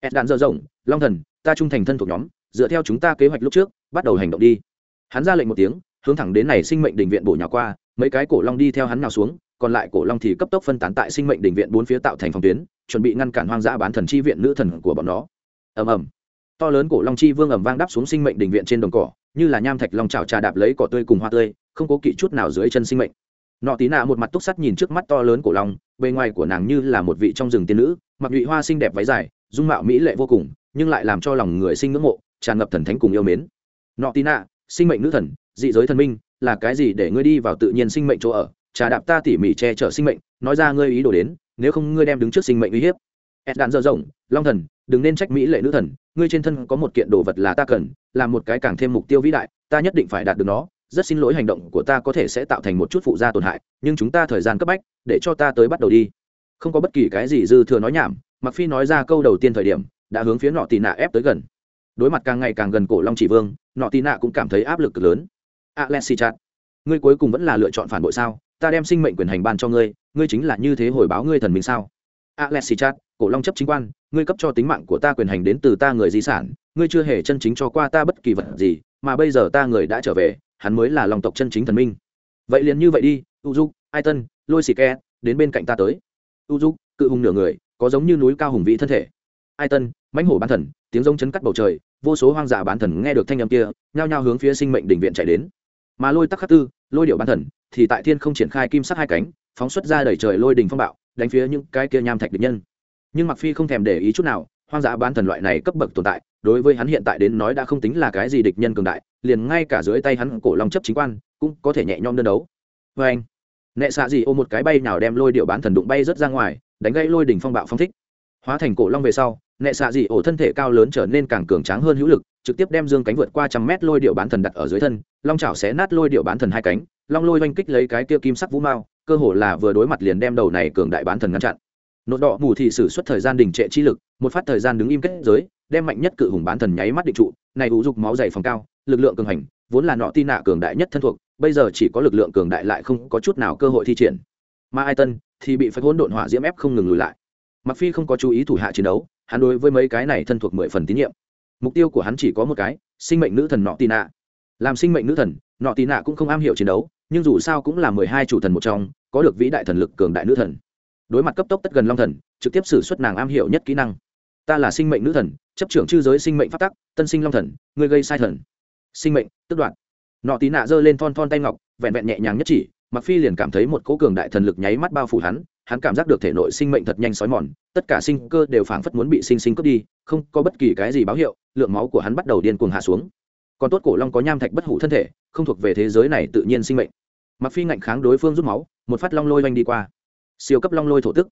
Ed đạn dơ rộng, long thần ta trung thành thân thuộc nhóm, dựa theo chúng ta kế hoạch lúc trước, bắt đầu hành động đi. Hắn ra lệnh một tiếng, hướng thẳng đến này sinh mệnh đỉnh viện bổ nhỏ qua, mấy cái cổ long đi theo hắn nào xuống, còn lại cổ long thì cấp tốc phân tán tại sinh mệnh đỉnh viện bốn phía tạo thành phòng tuyến, chuẩn bị ngăn cản hoang dã bán thần chi viện nữ thần của bọn nó. Ầm ầm. To lớn cổ long chi vương ầm vang đáp xuống sinh mệnh đỉnh viện trên đồng cỏ, như là nham thạch long chảo trà đạp lấy cỏ tươi cùng hoa tươi, không có kỵ chút nào dưới chân sinh mệnh. Nọ tí nạ một mặt túc sắt nhìn trước mắt to lớn cổ long, bề ngoài của nàng như là một vị trong rừng tiên nữ, mặc nhụy hoa xinh đẹp váy dài, dung mạo mỹ lệ vô cùng nhưng lại làm cho lòng người sinh ngưỡng mộ, tràn ngập thần thánh cùng yêu mến. Nọ tí nạ, sinh mệnh nữ thần, dị giới thần minh, là cái gì để ngươi đi vào tự nhiên sinh mệnh chỗ ở? Trà đạp ta tỉ mỉ che chở sinh mệnh, nói ra ngươi ý đồ đến, nếu không ngươi đem đứng trước sinh mệnh uy hiếp. Ed đạn dơ rộng, long thần, đừng nên trách mỹ lệ nữ thần, ngươi trên thân có một kiện đồ vật là ta cần, là một cái càng thêm mục tiêu vĩ đại, ta nhất định phải đạt được nó. Rất xin lỗi hành động của ta có thể sẽ tạo thành một chút phụ gia tổn hại, nhưng chúng ta thời gian cấp bách, để cho ta tới bắt đầu đi. Không có bất kỳ cái gì dư thừa nói nhảm mặc phi nói ra câu đầu tiên thời điểm đã hướng phía nọ tì nạ ép tới gần. Đối mặt càng ngày càng gần cổ long chỉ vương, nọ tì nạ cũng cảm thấy áp lực cực lớn. Alexi chặt ngươi cuối cùng vẫn là lựa chọn phản bội sao? Ta đem sinh mệnh quyền hành ban cho ngươi ngươi chính là như thế hồi báo ngươi thần mình sao? Alexi chặt cổ long chấp chính quan, ngươi cấp cho tính mạng của ta quyền hành đến từ ta người di sản, ngươi chưa hề chân chính cho qua ta bất kỳ vật gì, mà bây giờ ta người đã trở về, hắn mới là lòng tộc chân chính thần minh. Vậy liền như vậy đi, u dục ai tân, lôi xì ke, đến bên cạnh ta tới. U dục cự hùng nửa người, có giống như núi cao hùng vĩ thân thể ai tân, mãnh hổ bán thần, tiếng rông chấn cắt bầu trời, vô số hoang dã bán thần nghe được thanh âm kia, nhao nhao hướng phía sinh mệnh đỉnh viện chạy đến. Mà lôi tắc khắc tư, lôi điệu bán thần, thì tại thiên không triển khai kim sắc hai cánh, phóng xuất ra đẩy trời lôi đình phong bạo, đánh phía những cái kia nham thạch địch nhân. Nhưng mặc phi không thèm để ý chút nào, hoang dã bán thần loại này cấp bậc tồn tại, đối với hắn hiện tại đến nói đã không tính là cái gì địch nhân cường đại, liền ngay cả dưới tay hắn cổ long chấp chính quan, cũng có thể nhẹ nhõm đơn đấu. Vê anh, nệ xạ gì ô một cái bay nào đem lôi điệu bán thần đụng bay rất ra ngoài, đánh gây lôi đỉnh phong bạo phong thích. Hóa thành cổ long về sau nệ xạ dị ổ thân thể cao lớn trở nên càng cường tráng hơn hữu lực, trực tiếp đem dương cánh vượt qua trăm mét lôi điệu bán thần đặt ở dưới thân, long chảo xé nát lôi điệu bán thần hai cánh, long lôi oanh kích lấy cái kia kim sắc vũ mao, cơ hồ là vừa đối mặt liền đem đầu này cường đại bán thần ngăn chặn. Nốt đỏ mù thị sử xuất thời gian đình trệ chi lực, một phát thời gian đứng im kết giới, đem mạnh nhất cự hùng bán thần nháy mắt định trụ, này hữu dục máu dày phòng cao, lực lượng cường hành, vốn là nọ tin nạ cường đại nhất thân thuộc, bây giờ chỉ có lực lượng cường đại lại không có chút nào cơ hội thi triển. Mà ai tân thì bị phách hỗn độn hỏa diễm ép không ngừng lùi lại. Mặc phi không có chú ý thủ hạ chiến đấu hắn đối với mấy cái này thân thuộc mười phần tín nhiệm. Mục tiêu của hắn chỉ có một cái, sinh mệnh nữ thần nọ tì nạ. Làm sinh mệnh nữ thần, nọ tì nạ cũng không am hiểu chiến đấu, nhưng dù sao cũng là mười hai chủ thần một trong, có được vĩ đại thần lực cường đại nữ thần. Đối mặt cấp tốc tất gần long thần, trực tiếp xử suất nàng am hiểu nhất kỹ năng. Ta là sinh mệnh nữ thần, chấp trưởng chư giới sinh mệnh phát tắc, tân sinh long thần người gây sai thần. Sinh mệnh, tức đoạn nọ tí nạ giơ lên thon thon tay ngọc, vẹn vẹn nhẹ nhàng nhất chỉ mặc phi liền cảm thấy một cỗ cường đại thần lực nháy mắt bao phủ hắn hắn cảm giác được thể nội sinh mệnh thật nhanh xói mòn, tất cả sinh cơ đều phảng phất muốn bị sinh sinh cướp đi, không có bất kỳ cái gì báo hiệu, lượng máu của hắn bắt đầu điên cuồng hạ xuống. Còn tốt cổ long có nham thạch bất hủ thân thể, không thuộc về thế giới này tự nhiên sinh mệnh. Mặc phi ngạnh kháng đối phương rút máu, một phát long lôi oanh đi qua. Siêu cấp long lôi thổ tức.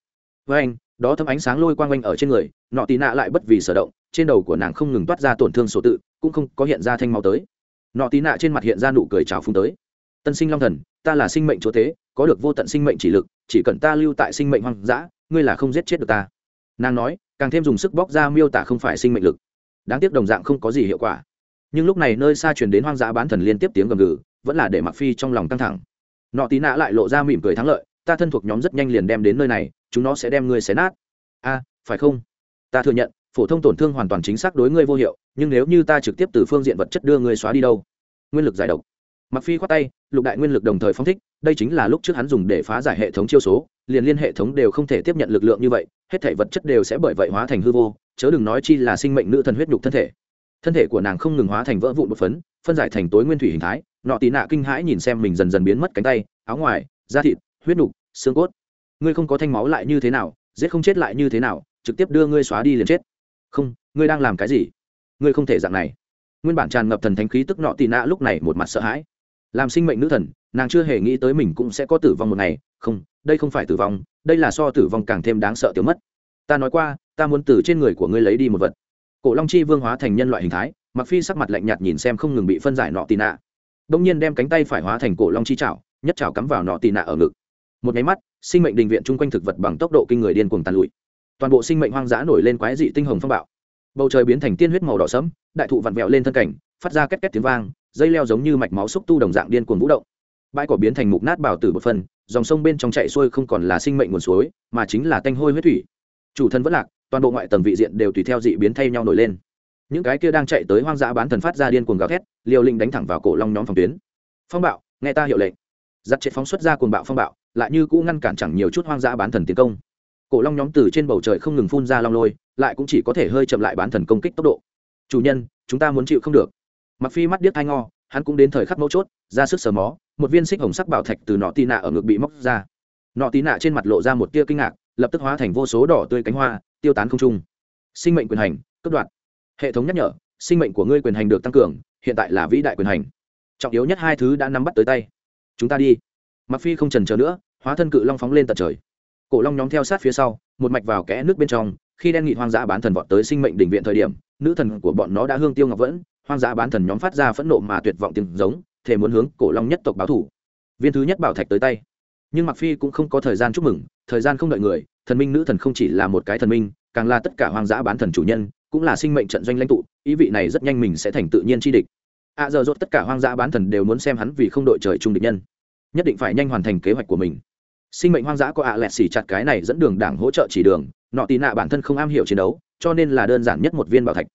Với anh đó thâm ánh sáng lôi quang oanh ở trên người, nọ tì nạ lại bất vì sở động, trên đầu của nàng không ngừng toát ra tổn thương sổ tự, cũng không có hiện ra thanh máu tới. Nọ tì nạ trên mặt hiện ra nụ cười trào phúng tới. Tân sinh long thần, ta là sinh mệnh chúa tế, có được vô tận sinh mệnh chỉ lực chỉ cần ta lưu tại sinh mệnh hoang dã, ngươi là không giết chết được ta. Nàng nói, càng thêm dùng sức bóc ra miêu tả không phải sinh mệnh lực. Đáng tiếc đồng dạng không có gì hiệu quả. Nhưng lúc này nơi xa truyền đến hoang dã bán thần liên tiếp tiếng gầm gừ, vẫn là để mặc phi trong lòng căng thẳng. Nọ tí nạ lại lộ ra mỉm cười thắng lợi, ta thân thuộc nhóm rất nhanh liền đem đến nơi này, chúng nó sẽ đem ngươi xé nát. A, phải không? Ta thừa nhận, phổ thông tổn thương hoàn toàn chính xác đối ngươi vô hiệu, nhưng nếu như ta trực tiếp từ phương diện vật chất đưa ngươi xóa đi đâu? Nguyên lực giải độc mặc phi khoát tay, lục đại nguyên lực đồng thời phóng thích, đây chính là lúc trước hắn dùng để phá giải hệ thống chiêu số, liền liên hệ thống đều không thể tiếp nhận lực lượng như vậy, hết thể vật chất đều sẽ bởi vậy hóa thành hư vô, chớ đừng nói chi là sinh mệnh nữ thần huyết nhục thân thể. Thân thể của nàng không ngừng hóa thành vỡ vụn một phấn, phân giải thành tối nguyên thủy hình thái, nọ tí nạ kinh hãi nhìn xem mình dần dần biến mất cánh tay, áo ngoài, da thịt, huyết nhục, xương cốt. Ngươi không có thanh máu lại như thế nào, giết không chết lại như thế nào, trực tiếp đưa ngươi xóa đi liền chết. Không, ngươi đang làm cái gì? Ngươi không thể dạng này. Nguyên bản tràn ngập thần thánh khí tức nọ tì nạ lúc này một mặt sợ hãi làm sinh mệnh nữ thần, nàng chưa hề nghĩ tới mình cũng sẽ có tử vong một ngày. Không, đây không phải tử vong, đây là so tử vong càng thêm đáng sợ tiểu mất. Ta nói qua, ta muốn từ trên người của ngươi lấy đi một vật. Cổ long chi vương hóa thành nhân loại hình thái mặc phi sắc mặt lạnh nhạt nhìn xem không ngừng bị phân giải nọ tì nạ. Đông nhiên đem cánh tay phải hóa thành cổ long chi chảo, nhất chảo cắm vào nọ tì nạ ở ngực. Một nháy mắt, sinh mệnh đình viện chung quanh thực vật bằng tốc độ kinh người điên cuồng tàn lụi. Toàn bộ sinh mệnh hoang dã nổi lên quái dị tinh hồng phong bạo. Bầu trời biến thành tiên huyết màu đỏ sẫm, đại thụ vặn vẹo lên thân cảnh, phát ra két két tiếng vang dây leo giống như mạch máu xúc tu đồng dạng điên cuồng vũ động. Bãi cỏ biến thành mục nát bảo tử một phần, dòng sông bên trong chạy xuôi không còn là sinh mệnh nguồn suối, mà chính là tanh hôi huyết thủy. Chủ thân vẫn lạc, toàn bộ ngoại tầng vị diện đều tùy theo dị biến thay nhau nổi lên. Những cái kia đang chạy tới hoang dã bán thần phát ra điên cuồng gào thét, liều linh đánh thẳng vào cổ long nhóm phòng tuyến. Phong bạo, nghe ta hiệu lệnh. Giặt chết phóng xuất ra cuồng bạo phong bạo, lại như cũ ngăn cản chẳng nhiều chút hoang dã bán thần tiến công. Cổ long nhóm từ trên bầu trời không ngừng phun ra long lôi, lại cũng chỉ có thể hơi chậm lại bán thần công kích tốc độ. Chủ nhân, chúng ta muốn chịu không được mặc phi mắt điếc thai ngo hắn cũng đến thời khắc mấu chốt, ra sức sờ mó, một viên xích hồng sắc bảo thạch từ nọ tì nạ ở ngực bị móc ra. Nọ tì nạ trên mặt lộ ra một tia kinh ngạc, lập tức hóa thành vô số đỏ tươi cánh hoa, tiêu tán không trung. Sinh mệnh quyền hành, cấp đoạn hệ thống nhắc nhở, sinh mệnh của ngươi quyền hành được tăng cường, hiện tại là vĩ đại quyền hành. Trọng yếu nhất hai thứ đã nắm bắt tới tay. Chúng ta đi. Mặc phi không trần chờ nữa, hóa thân cự long phóng lên tận trời. Cổ long nhóm theo sát phía sau, một mạch vào kẽ nước bên trong, khi đen nghị hoang dã bán thần vọt tới sinh mệnh đỉnh viện thời điểm, nữ thần của bọn nó đã hương tiêu ngọc vẫn hoang dã bán thần nhóm phát ra phẫn nộ mà tuyệt vọng tiếng giống thể muốn hướng cổ long nhất tộc báo thủ viên thứ nhất bảo thạch tới tay. Nhưng mặc phi cũng không có thời gian chúc mừng, thời gian không đợi người, thần minh nữ thần không chỉ là một cái thần minh, càng là tất cả hoang dã bán thần chủ nhân, cũng là sinh mệnh trận doanh lãnh tụ, ý vị này rất nhanh mình sẽ thành tự nhiên chi địch. Ạ à giờ rốt tất cả hoang dã bán thần đều muốn xem hắn vì không đội trời chung địch nhân. Nhất định phải nhanh hoàn thành kế hoạch của mình. Sinh mệnh hoang dã có ạ à lẹt xỉ chặt cái này dẫn đường đảng hỗ trợ chỉ đường, nọ tì nạ bản thân không am hiểu chiến đấu, cho nên là đơn giản nhất một viên bảo thạch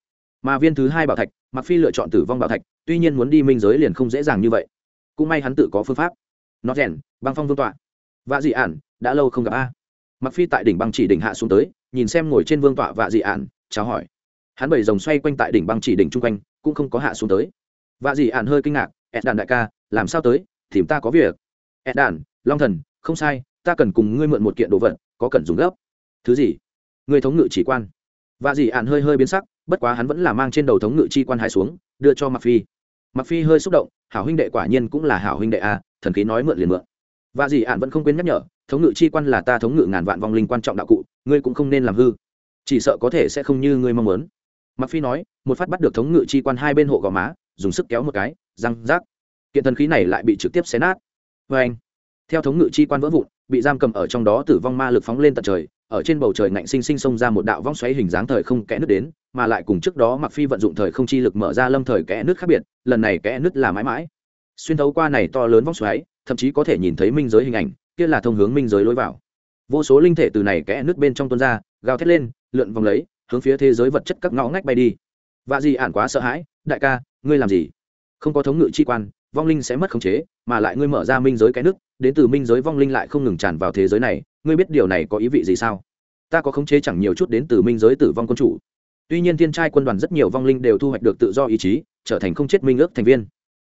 mà viên thứ hai bảo thạch mặc phi lựa chọn tử vong bảo thạch, tuy nhiên muốn đi minh giới liền không dễ dàng như vậy. Cũng may hắn tự có phương pháp. Nó rèn, băng phong vương tọa. Vạ dị ản, đã lâu không gặp a. Mặc phi tại đỉnh băng chỉ đỉnh hạ xuống tới, nhìn xem ngồi trên vương tọa vạ dị ản, chào hỏi. Hắn bảy rồng xoay quanh tại đỉnh băng chỉ đỉnh chung quanh, cũng không có hạ xuống tới. Vạ dị ản hơi kinh ngạc ed đàn đại ca, làm sao tới? Tìm ta có việc. Ed đàn long thần, không sai, ta cần cùng ngươi mượn một kiện đồ vật, có cần dùng gấp. Thứ gì? Người thống ngự chỉ quan. Vạ dị ản hơi hơi biến sắc bất quá hắn vẫn là mang trên đầu thống ngự chi quan hai xuống, đưa cho mặc phi. Mặc phi hơi xúc động, hảo huynh đệ quả nhiên cũng là hảo huynh đệ a, thần khí nói mượn liền mượn. Và dì ạn vẫn không quên nhắc nhở, thống ngự chi quan là ta thống ngự ngàn vạn vong linh quan trọng đạo cụ, ngươi cũng không nên làm hư. Chỉ sợ có thể sẽ không như ngươi mong muốn. Mặc phi nói, một phát bắt được thống ngự chi quan hai bên hộ gò má, dùng sức kéo một cái, răng rác. Kiện thần khí này lại bị trực tiếp xé nát. Vê anh theo thống ngự chi quan vỡ vụn, bị giam cầm ở trong đó tử vong ma lực phóng lên tận trời ở trên bầu trời ngạnh sinh sinh xông ra một đạo vong xoáy hình dáng thời không kẽ nước đến, mà lại cùng trước đó mặc phi vận dụng thời không chi lực mở ra lâm thời kẽ nước khác biệt, lần này kẽ nước là mãi mãi. Xuyên thấu qua này to lớn vong xoáy, thậm chí có thể nhìn thấy minh giới hình ảnh, kia là thông hướng minh giới lối vào. Vô số linh thể từ này kẽ nước bên trong tuôn ra, gào thét lên, lượn vòng lấy, hướng phía thế giới vật chất các ngõ ngách bay đi. Vạ gì ản quá sợ hãi, đại ca, ngươi làm gì? Không có thống ngự chi quan, vong linh sẽ mất khống chế, mà lại ngươi mở ra minh giới cái nước đến từ minh giới vong linh lại không ngừng tràn vào thế giới này, ngươi biết điều này có ý vị gì sao? Ta có khống chế chẳng nhiều chút đến từ minh giới tử vong quân chủ. Tuy nhiên thiên trai quân đoàn rất nhiều vong linh đều thu hoạch được tự do ý chí, trở thành không chết minh ước thành viên.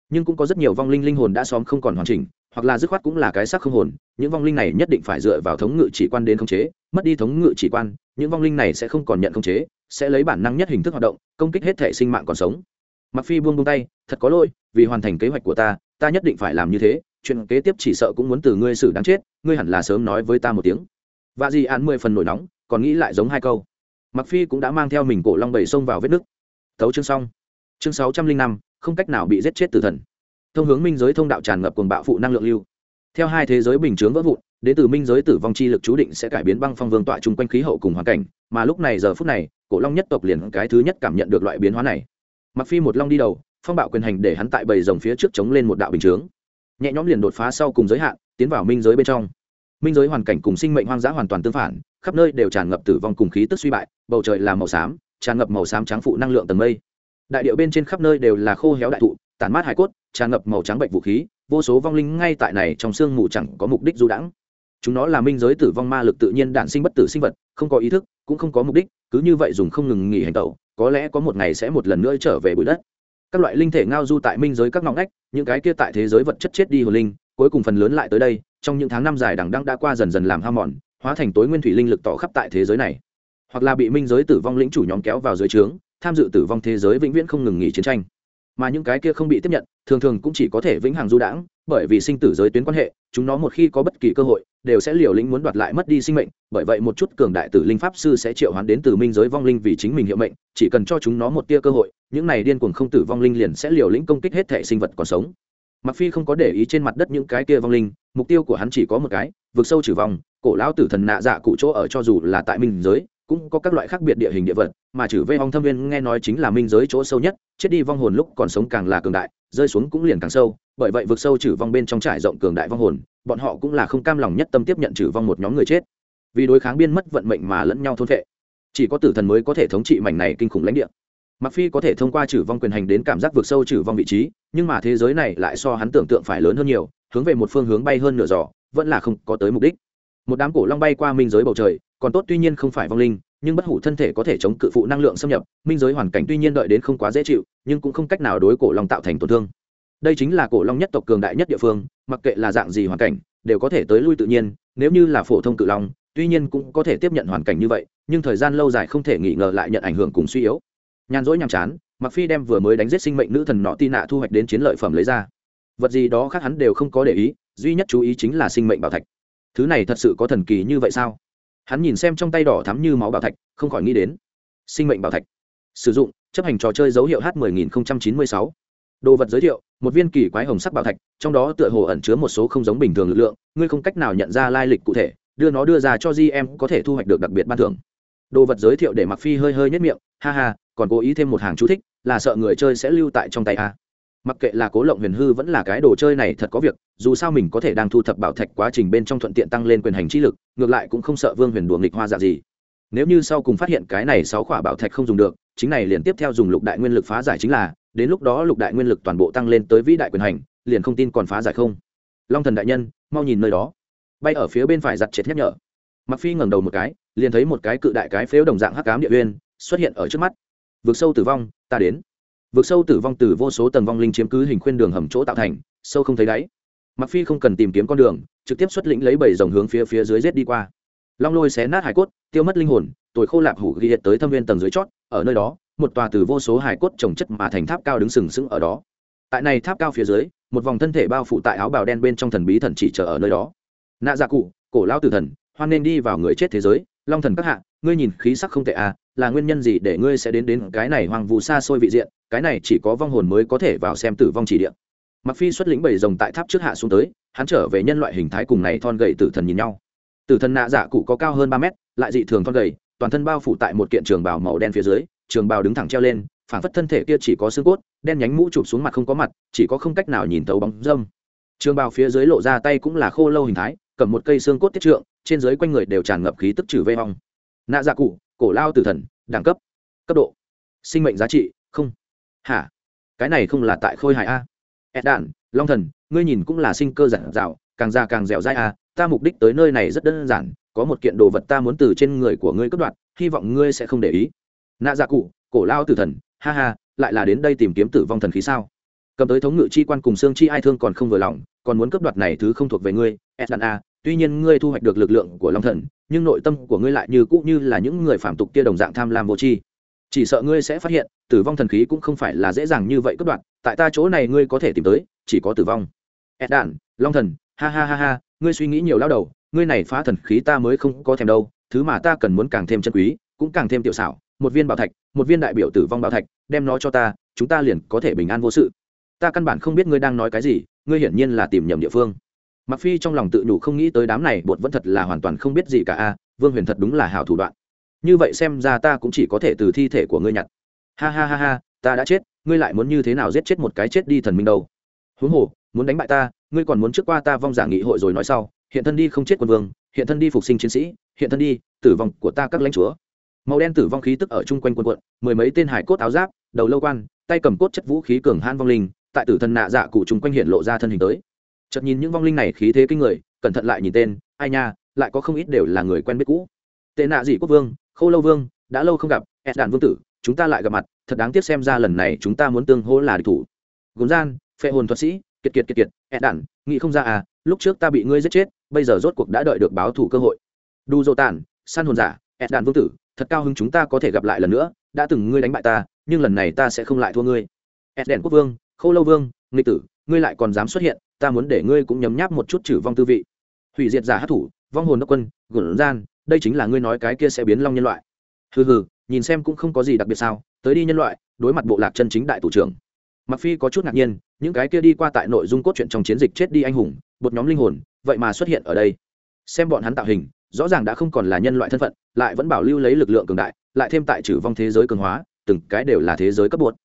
Nhưng cũng có rất nhiều vong linh linh hồn đã xóm không còn hoàn chỉnh, hoặc là dứt khoát cũng là cái xác không hồn, những vong linh này nhất định phải dựa vào thống ngự chỉ quan đến khống chế, mất đi thống ngự chỉ quan, những vong linh này sẽ không còn nhận khống chế, sẽ lấy bản năng nhất hình thức hoạt động, công kích hết thể sinh mạng còn sống. Mặc phi buông buông tay, thật có lỗi, vì hoàn thành kế hoạch của ta ta nhất định phải làm như thế chuyện kế tiếp chỉ sợ cũng muốn từ ngươi xử đáng chết, ngươi hẳn là sớm nói với ta một tiếng. Và gì án mười phần nổi nóng, còn nghĩ lại giống hai câu. Mặc phi cũng đã mang theo mình cổ long bảy xông vào vết nứt. Thấu chương xong. Chương sáu trăm linh năm, không cách nào bị giết chết tử thần. Thông hướng minh giới thông đạo tràn ngập cuồng bạo phụ năng lượng lưu. Theo hai thế giới bình chướng vỡ vụn đến từ minh giới tử vong chi lực chú định sẽ cải biến băng phong vương tọa chung quanh khí hậu cùng hoàn cảnh, mà lúc này giờ phút này, cổ long nhất tộc liền cái thứ nhất cảm nhận được loại biến hóa này. Mặc phi một long đi đầu, phong bạo quyền hành để hắn tại bầy rồng phía trước chống lên một đạo bình chướng nhẹ nhõm liền đột phá sau cùng giới hạn, tiến vào minh giới bên trong. Minh giới hoàn cảnh cùng sinh mệnh hoang dã hoàn toàn tương phản, khắp nơi đều tràn ngập tử vong cùng khí tức suy bại, bầu trời là màu xám, tràn ngập màu xám trắng phụ năng lượng tầng mây. Đại điệu bên trên khắp nơi đều là khô héo đại thụ, tản mát hải cốt, tràn ngập màu trắng bệnh vũ khí, vô số vong linh ngay tại này trong sương mù chẳng có mục đích du đãng. Chúng nó là minh giới tử vong ma lực tự nhiên đản sinh bất tử sinh vật, không có ý thức, cũng không có mục đích, cứ như vậy dùng không ngừng nghỉ hành tẩu, có lẽ có một ngày sẽ một lần nữa trở về bụi đất các loại linh thể ngao du tại minh giới các ngõ ngách, những cái kia tại thế giới vật chất chết đi hồn linh, cuối cùng phần lớn lại tới đây, trong những tháng năm dài đằng đăng đã qua dần dần làm ham mòn, hóa thành tối nguyên thủy linh lực tỏ khắp tại thế giới này. Hoặc là bị minh giới tử vong lĩnh chủ nhóm kéo vào dưới trướng, tham dự tử vong thế giới vĩnh viễn không ngừng nghỉ chiến tranh. Mà những cái kia không bị tiếp nhận, thường thường cũng chỉ có thể vĩnh hằng du đãng bởi vì sinh tử giới tuyến quan hệ, chúng nó một khi có bất kỳ cơ hội, đều sẽ liều lĩnh muốn đoạt lại mất đi sinh mệnh, bởi vậy một chút cường đại tử linh pháp sư sẽ triệu hoán đến từ minh giới vong linh vì chính mình hiệu mệnh, chỉ cần cho chúng nó một tia cơ hội, những này điên cuồng không tử vong linh liền sẽ liều lĩnh công kích hết thể sinh vật còn sống. Mặc phi không có để ý trên mặt đất những cái kia vong linh, mục tiêu của hắn chỉ có một cái vượt sâu trừ vong cổ lão tử thần nạ dạ cụ chỗ ở cho dù là tại minh giới cũng có các loại khác biệt địa hình địa vật, mà trừ vây hong thâm viên nghe nói chính là minh giới chỗ sâu nhất, chết đi vong hồn lúc còn sống càng là cường đại, rơi xuống cũng liền càng sâu, bởi vậy vượt sâu trừ vong bên trong trải rộng cường đại vong hồn, bọn họ cũng là không cam lòng nhất tâm tiếp nhận trừ vong một nhóm người chết. Vì đối kháng biên mất vận mệnh mà lẫn nhau thôn vệ chỉ có tử thần mới có thể thống trị mảnh này kinh khủng lãnh địa. Mặc phi có thể thông qua trừ vong quyền hành đến cảm giác vượt sâu trừ vong vị trí, nhưng mà thế giới này lại so hắn tưởng tượng phải lớn hơn nhiều, hướng về một phương hướng bay hơn nửa giò vẫn là không có tới mục đích. Một đám cổ long bay qua minh giới bầu trời còn tốt tuy nhiên không phải vong linh, nhưng bất hủ thân thể có thể chống cự phụ năng lượng xâm nhập, minh giới hoàn cảnh tuy nhiên đợi đến không quá dễ chịu, nhưng cũng không cách nào đối cổ long tạo thành tổn thương. Đây chính là cổ long nhất tộc cường đại nhất địa phương, mặc kệ là dạng gì hoàn cảnh, đều có thể tới lui tự nhiên, nếu như là phổ thông cự long, tuy nhiên cũng có thể tiếp nhận hoàn cảnh như vậy, nhưng thời gian lâu dài không thể nghỉ ngờ lại nhận ảnh hưởng cùng suy yếu. Nhàn rỗi nhàm chán mặc phi đem vừa mới đánh giết sinh mệnh nữ thần nọ tin nạ thu hoạch đến chiến lợi phẩm lấy ra. Vật gì đó khác hắn đều không có để ý, duy nhất chú ý chính là sinh mệnh bảo thạch. Thứ này thật sự có thần kỳ như vậy sao? Hắn nhìn xem trong tay đỏ thắm như máu bảo thạch, không khỏi nghĩ đến. Sinh mệnh bảo thạch. Sử dụng, chấp hành trò chơi dấu hiệu h 10096 đồ vật giới thiệu, một viên kỳ quái hồng sắc bảo thạch, trong đó tựa hồ ẩn chứa một số không giống bình thường lực lượng, ngươi không cách nào nhận ra lai lịch cụ thể, đưa nó đưa ra cho gm có thể thu hoạch được đặc biệt ban thưởng. Đồ vật giới thiệu để mặc phi hơi hơi nhất miệng, ha ha, còn cố ý thêm một hàng chú thích, là sợ người chơi sẽ lưu tại trong tay a mặc kệ là cố lộng huyền hư vẫn là cái đồ chơi này thật có việc, dù sao mình có thể đang thu thập bảo thạch quá trình bên trong thuận tiện tăng lên quyền hành trí lực, ngược lại cũng không sợ vương huyền đùa nghịch hoa dạ gì. Nếu như sau cùng phát hiện cái này sáu khỏa bảo thạch không dùng được, chính này liền tiếp theo dùng lục đại nguyên lực phá giải chính là, đến lúc đó lục đại nguyên lực toàn bộ tăng lên tới vĩ đại quyền hành, liền không tin còn phá giải không. Long thần đại nhân, mau nhìn nơi đó. Bay ở phía bên phải giặt chết nhắc nhở. Mặc phi ngẩng đầu một cái, liền thấy một cái cự đại cái phếu đồng dạng hắc cám địa uyên xuất hiện ở trước mắt. Vực sâu tử vong, ta đến vực sâu tử vong từ vô số tầng vong linh chiếm cứ hình khuyên đường hầm chỗ tạo thành, sâu không thấy đáy. Mặc phi không cần tìm kiếm con đường, trực tiếp xuất lĩnh lấy bảy dòng hướng phía phía dưới rết đi qua. Long lôi xé nát hải cốt, tiêu mất linh hồn tuổi khô lạp hủ ghi hiện tới thâm viên tầng dưới chót, ở nơi đó, một tòa từ vô số hải cốt trồng chất mà thành tháp cao đứng sừng sững ở đó. Tại này tháp cao phía dưới, một vòng thân thể bao phủ tại áo bào đen bên trong thần bí thần chỉ chờ ở nơi đó. Nạ dạ cụ, cổ lao tử thần, hoan nên đi vào người chết thế giới, long thần các hạ, ngươi nhìn khí sắc không tệ à là nguyên nhân gì để ngươi sẽ đến đến cái này hoàng vu xa xôi vị diện? Cái này chỉ có vong hồn mới có thể vào xem tử vong chỉ điện mặc phi xuất lĩnh bảy rồng tại tháp trước hạ xuống tới, hắn trở về nhân loại hình thái cùng này thon gầy tử thần nhìn nhau. Tử thần nạ dạ cụ có cao hơn ba mét, lại dị thường thon gầy, toàn thân bao phủ tại một kiện trường bào màu đen phía dưới, trường bào đứng thẳng treo lên phản phất thân thể kia chỉ có xương cốt, đen nhánh mũ chụp xuống mặt không có mặt, chỉ có không cách nào nhìn tấu bóng dâm. Trường bào phía dưới lộ ra tay cũng là khô lâu hình thái, cầm một cây xương cốt tiết trượng, trên dưới quanh người đều tràn ngập khí tức trừ vây hong nạ dạ cụ, cổ lao tử thần, đẳng cấp cấp độ. Sinh mệnh giá trị, không hả? Cái này không là tại khôi hài a? Ed đạn, long thần, ngươi nhìn cũng là sinh cơ giản dạo, càng già càng dẻo dai a, ta mục đích tới nơi này rất đơn giản, có một kiện đồ vật ta muốn từ trên người của ngươi cướp đoạt, hy vọng ngươi sẽ không để ý. Nạ dạ cụ, cổ lao tử thần, ha ha, lại là đến đây tìm kiếm tử vong thần khí sao? Cầm tới thống ngự chi quan cùng xương chi ai thương còn không vừa lòng, còn muốn cướp đoạt này thứ không thuộc về ngươi ed đạn a, tuy nhiên ngươi thu hoạch được lực lượng của long thần, nhưng nội tâm của ngươi lại như cũ như là những người phạm tục kia đồng dạng tham lam vô tri chỉ sợ ngươi sẽ phát hiện, tử vong thần khí cũng không phải là dễ dàng như vậy cất đoạn tại ta chỗ này ngươi có thể tìm tới, chỉ có tử vong. Ed đản long thần, ha ha ha ha, ngươi suy nghĩ nhiều lao đầu, ngươi này phá thần khí ta mới không có thèm đâu, thứ mà ta cần muốn càng thêm chân quý, cũng càng thêm tiểu xảo, một viên bảo thạch, một viên đại biểu tử vong bảo thạch, đem nó cho ta, chúng ta liền có thể bình an vô sự. Ta căn bản không biết ngươi đang nói cái gì, ngươi hiển nhiên là tìm nhầm địa phương. Mặc phi trong lòng tự nhủ không nghĩ tới đám này bột vẫn thật là hoàn toàn không biết gì cả a, vương huyền thật đúng là hảo thủ đoạn như vậy xem ra ta cũng chỉ có thể từ thi thể của ngươi nhặt. Ha ha ha ha, ta đã chết, ngươi lại muốn như thế nào giết chết một cái chết đi thần minh đâu? Huống hồ, muốn đánh bại ta, ngươi còn muốn trước qua ta vong giả nghị hội rồi nói sau, hiện thân đi không chết quân vương, hiện thân đi phục sinh chiến sĩ, hiện thân đi, tử vong của ta các lãnh chúa. Màu đen tử vong khí tức ở chung quanh quân quận, mười mấy tên hải cốt áo giáp, đầu lâu quan, tay cầm cốt chất vũ khí cường han vong linh, tại tử thần nạ dạ cụ chung quanh hiện lộ ra thân hình tới. Chợt nhìn những vong linh này khí thế kinh người, cẩn thận lại nhìn tên, ai nha, lại có không ít đều là người quen biết cũ. Tệ nạ dị quốc vương Khô lâu vương, đã lâu không gặp, ed đàn vương tử, chúng ta lại gặp mặt, thật đáng tiếc xem ra lần này chúng ta muốn tương hỗ là địch thủ. Gồm gian, phệ hồn thuật sĩ, kiệt kiệt kiệt kiệt, ed đàn nghĩ không ra à lúc trước ta bị ngươi giết chết, bây giờ rốt cuộc đã đợi được báo thủ cơ hội. Đu dô tàn san hồn giả, ed đàn vương tử, thật cao hứng chúng ta có thể gặp lại lần nữa, đã từng ngươi đánh bại ta, nhưng lần này ta sẽ không lại thua ngươi. Ed đèn quốc vương, Khô lâu vương, nghịch tử, ngươi lại còn dám xuất hiện, ta muốn để ngươi cũng nhấm nháp một chút trừ vong tư vị. Hủy diệt giả hát thủ, vong hồn đốc quân gửn gian đây chính là ngươi nói cái kia sẽ biến long nhân loại. Hừ hừ, nhìn xem cũng không có gì đặc biệt sao, tới đi nhân loại, đối mặt bộ lạc chân chính đại thủ trưởng. Mặc phi có chút ngạc nhiên, những cái kia đi qua tại nội dung cốt truyện trong chiến dịch chết đi anh hùng, một nhóm linh hồn, vậy mà xuất hiện ở đây. Xem bọn hắn tạo hình, rõ ràng đã không còn là nhân loại thân phận, lại vẫn bảo lưu lấy lực lượng cường đại, lại thêm tại trừ vong thế giới cường hóa, từng cái đều là thế giới cấp bột.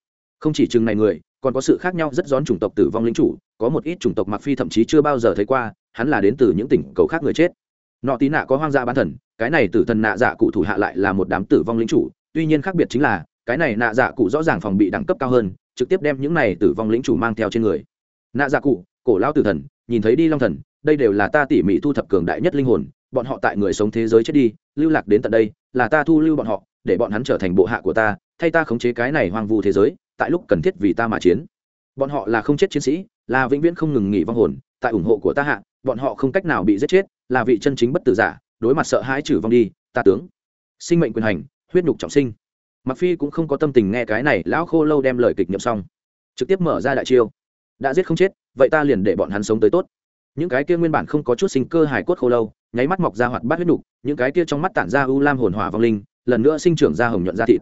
Không chỉ chừng này người, còn có sự khác nhau rất rón chủng tộc tử vong lính chủ, có một ít chủng tộc mặc phi thậm chí chưa bao giờ thấy qua, hắn là đến từ những tỉnh cầu khác người chết. Nọ tí nạ có hoang gia bán thần cái này tử thần nạ dạ cụ thủ hạ lại là một đám tử vong lính chủ, tuy nhiên khác biệt chính là, cái này nạ dạ cụ rõ ràng phòng bị đẳng cấp cao hơn, trực tiếp đem những này tử vong lính chủ mang theo trên người. Nạ dạ cụ, cổ lao tử thần, nhìn thấy đi long thần, đây đều là ta tỉ mỉ thu thập cường đại nhất linh hồn, bọn họ tại người sống thế giới chết đi, lưu lạc đến tận đây, là ta thu lưu bọn họ, để bọn hắn trở thành bộ hạ của ta, thay ta khống chế cái này hoang vu thế giới, tại lúc cần thiết vì ta mà chiến. Bọn họ là không chết chiến sĩ, là vĩnh viễn không ngừng nghỉ vong hồn, tại ủng hộ của ta hạ, bọn họ không cách nào bị giết chết, là vị chân chính bất tử giả đối mặt sợ hãi trừ vong đi, ta tướng. Sinh mệnh quyền hành, huyết nhục trọng sinh. Mặc phi cũng không có tâm tình nghe cái này, lão khô lâu đem lời kịch niệm xong. Trực tiếp mở ra đại chiêu. Đã giết không chết, vậy ta liền để bọn hắn sống tới tốt. Những cái kia nguyên bản không có chút sinh cơ hài cốt khô lâu, nháy mắt mọc ra hoạt bát huyết nhục, những cái kia trong mắt tản ra u lam hồn hỏa vong linh, lần nữa sinh trưởng ra hồng nhuận ra thịt.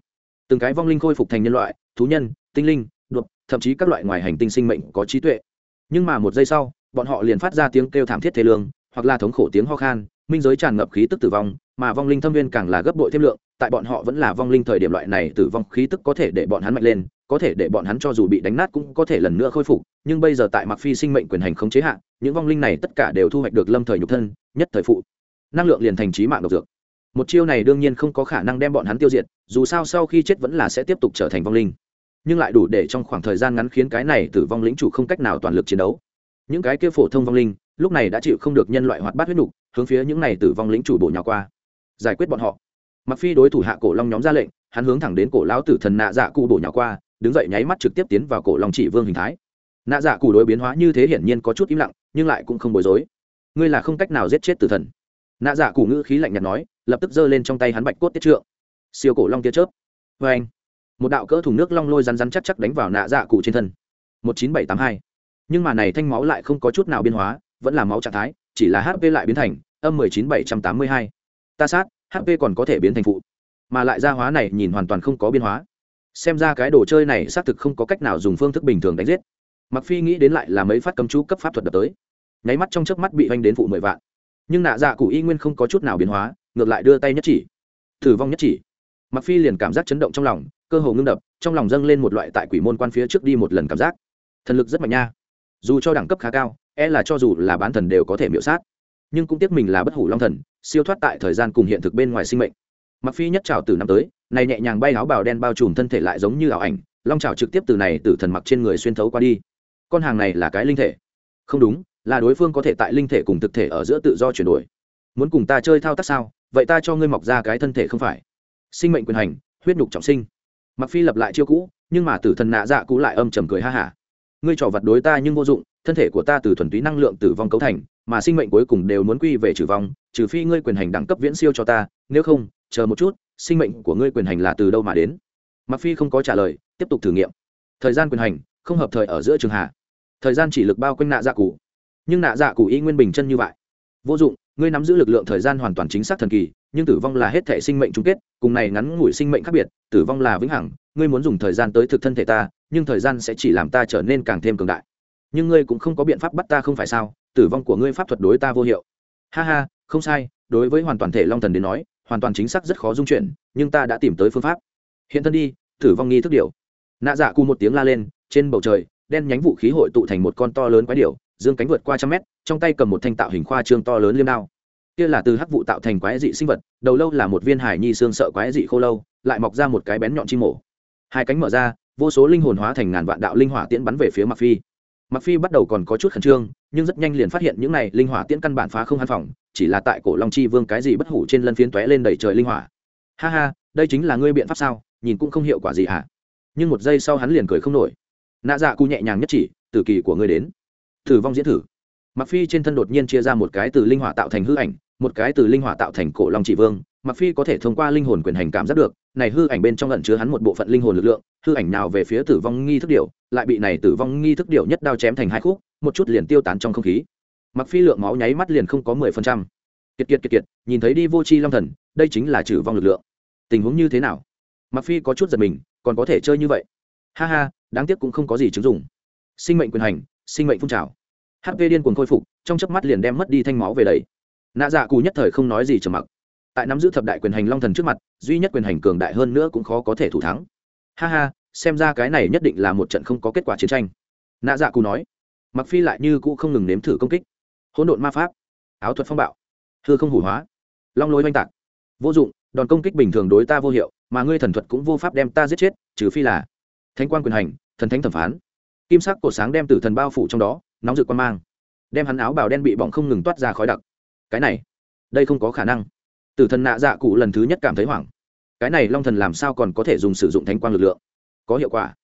Từng cái vong linh khôi phục thành nhân loại, thú nhân, tinh linh, đột, thậm chí các loại ngoài hành tinh sinh mệnh có trí tuệ. Nhưng mà một giây sau, bọn họ liền phát ra tiếng kêu thảm thiết thế lương, hoặc là thống khổ tiếng ho khan minh giới tràn ngập khí tức tử vong, mà vong linh thâm viên càng là gấp bội thêm lượng, tại bọn họ vẫn là vong linh thời điểm loại này tử vong khí tức có thể để bọn hắn mạnh lên, có thể để bọn hắn cho dù bị đánh nát cũng có thể lần nữa khôi phục, nhưng bây giờ tại mặc phi sinh mệnh quyền hành không chế hạn những vong linh này tất cả đều thu hoạch được lâm thời nhục thân, nhất thời phụ. Năng lượng liền thành trí mạng độc dược. Một chiêu này đương nhiên không có khả năng đem bọn hắn tiêu diệt, dù sao sau khi chết vẫn là sẽ tiếp tục trở thành vong linh. Nhưng lại đủ để trong khoảng thời gian ngắn khiến cái này tử vong lĩnh chủ không cách nào toàn lực chiến đấu. Những cái kia phổ thông vong linh lúc này đã chịu không được nhân loại hoạt bát huyết nục, hướng phía những này tử vong lĩnh chủ bổ nhào qua. Giải quyết bọn họ. Mặc phi đối thủ hạ cổ long nhóm ra lệnh, hắn hướng thẳng đến cổ lão tử thần nạ dạ cụ bổ nhào qua, đứng dậy nháy mắt trực tiếp tiến vào cổ long chỉ vương hình thái. Nạ dạ cụ đối biến hóa như thế hiển nhiên có chút im lặng, nhưng lại cũng không bối rối. Ngươi là không cách nào giết chết tử thần. Nạ dạ cụ ngữ khí lạnh nhạt nói, lập tức giơ lên trong tay hắn bạch cốt tiết trượng. Siêu cổ long tia chớp. Vê anh, một đạo cỡ thùng nước long lôi rắn rắn chắc chắc đánh vào nạ dạ cụ trên thân. Một chín bảy tám hai. Nhưng mà này thanh máu lại không có chút nào biến hóa vẫn là máu trạng thái, chỉ là hp lại biến thành, âm mười chín bảy trăm tám mươi hai. Ta sát hp còn có thể biến thành phụ. Mà lại gia hóa này nhìn hoàn toàn không có biến hóa. Xem ra cái đồ chơi này xác thực không có cách nào dùng phương thức bình thường đánh giết. Mặc phi nghĩ đến lại là mấy phát cấm chú cấp pháp thuật đập tới. Nháy mắt trong chớp mắt bị oanh đến phụ mười vạn. Nhưng nạ dạ cụ y nguyên không có chút nào biến hóa, ngược lại đưa tay nhất chỉ. Thử vong nhất chỉ. Mặc phi liền cảm giác chấn động trong lòng, cơ hồ ngưng đập, trong lòng dâng lên một loại tại quỷ môn quan phía trước đi một lần cảm giác. Thần lực rất mạnh nha. Dù cho đẳng cấp khá cao e là cho dù là bán thần đều có thể miễu sát. Nhưng cũng tiếc mình là bất hủ long thần, siêu thoát tại thời gian cùng hiện thực bên ngoài sinh mệnh. Mặc phi nhất trào từ năm tới, này nhẹ nhàng bay áo bào đen bao trùm thân thể lại giống như ảo ảnh, long trào trực tiếp từ này từ thần mặc trên người xuyên thấu qua đi. Con hàng này là cái linh thể. Không đúng, là đối phương có thể tại linh thể cùng thực thể ở giữa tự do chuyển đổi. Muốn cùng ta chơi thao tác sao? Vậy ta cho ngươi mọc ra cái thân thể không phải. Sinh mệnh quyền hành, huyết nhục trọng sinh. Mặc phi lập lại chiêu cũ, nhưng mà tử thần nạ dạ cũ lại âm trầm cười ha hả. Ngươi trò vật đối ta nhưng vô dụng thân thể của ta từ thuần túy năng lượng tử vong cấu thành, mà sinh mệnh cuối cùng đều muốn quy về trừ vong, trừ phi ngươi quyền hành đẳng cấp viễn siêu cho ta, nếu không, chờ một chút, sinh mệnh của ngươi quyền hành là từ đâu mà đến? Mặc phi không có trả lời, tiếp tục thử nghiệm. Thời gian quyền hành, không hợp thời ở giữa trường hạ. Thời gian chỉ lực bao quanh nạ dạ cụ. Nhưng nạ dạ cụ y nguyên bình chân như vậy. Vô dụng, ngươi nắm giữ lực lượng thời gian hoàn toàn chính xác thần kỳ, nhưng tử vong là hết thể sinh mệnh chung kết, cùng này ngắn ngủi sinh mệnh khác biệt, tử vong là vĩnh hằng, ngươi muốn dùng thời gian tới thực thân thể ta, nhưng thời gian sẽ chỉ làm ta trở nên càng thêm cường đại nhưng ngươi cũng không có biện pháp bắt ta không phải sao? Tử vong của ngươi pháp thuật đối ta vô hiệu. Ha ha, không sai, đối với hoàn toàn thể long thần đến nói, hoàn toàn chính xác rất khó dung chuyển, nhưng ta đã tìm tới phương pháp. Hiện thân đi, tử vong nghi thức điều. Nạ dạ cù một tiếng la lên, trên bầu trời, đen nhánh vũ khí hội tụ thành một con to lớn quái điệu dương cánh vượt qua trăm mét, trong tay cầm một thanh tạo hình khoa trương to lớn liêm đao. Kia là từ hắc vụ tạo thành quái dị sinh vật, đầu lâu là một viên hải nhi xương sợ quái dị khô lâu, lại mọc ra một cái bén nhọn chim mổ. Hai cánh mở ra, vô số linh hồn hóa thành ngàn vạn đạo linh hỏa tiễn bắn về phía mặc phi mặc phi bắt đầu còn có chút khẩn trương, nhưng rất nhanh liền phát hiện những này linh hỏa tiễn căn bản phá không hàn phòng, chỉ là tại cổ long chi vương cái gì bất hủ trên lân phiến tóe lên đầy trời linh hỏa. Ha ha, đây chính là ngươi biện pháp sao? Nhìn cũng không hiệu quả gì hả? Nhưng một giây sau hắn liền cười không nổi. Nạ dạ cụ nhẹ nhàng nhất chỉ từ kỳ của ngươi đến. Thử vong diễn thử. Mặc phi trên thân đột nhiên chia ra một cái từ linh hỏa tạo thành hư ảnh, một cái từ linh hỏa tạo thành cổ long chỉ vương. Mặc phi có thể thông qua linh hồn quyền hành cảm giác được này hư ảnh bên trong ẩn chứa hắn một bộ phận linh hồn lực lượng, hư ảnh nào về phía tử vong nghi thức điệu lại bị này tử vong nghi thức điệu nhất đao chém thành hai khúc, một chút liền tiêu tán trong không khí. Mặc phi lượng máu nháy mắt liền không có mười phần trăm. Kiệt kiệt kiệt kiệt, nhìn thấy đi vô chi long thần, đây chính là trừ vong lực lượng. Tình huống như thế nào? Mặc phi có chút giật mình, còn có thể chơi như vậy? Ha ha, đáng tiếc cũng không có gì chứng dụng. Sinh mệnh quyền hành, sinh mệnh phun trào. Hp điên cuồng khôi phục, trong chớp mắt liền đem mất đi thanh máu về đầy. Nạ dạ cù nhất thời không nói gì trầm mặc tại nắm giữ thập đại quyền hành long thần trước mặt, duy nhất quyền hành cường đại hơn nữa cũng khó có thể thủ thắng. Ha ha, xem ra cái này nhất định là một trận không có kết quả chiến tranh. Nạ dạ cụ nói. Mặc phi lại như cũ không ngừng nếm thử công kích. Hỗn độn ma pháp, áo thuật phong bạo, hư không hủ hóa, long lối oanh tạc. Vô dụng, đòn công kích bình thường đối ta vô hiệu, mà ngươi thần thuật cũng vô pháp đem ta giết chết, trừ phi là thánh quan quyền hành, thần thánh thẩm phán. Kim sắc cổ sáng đem tử thần bao phủ trong đó, nóng rực quan mang, đem hắn áo bào đen bị bỏng không ngừng toát ra khói đặc. Cái này, đây không có khả năng tử thần nạ dạ cụ lần thứ nhất cảm thấy hoảng. Cái này long thần làm sao còn có thể dùng sử dụng thánh quang lực lượng? Có hiệu quả.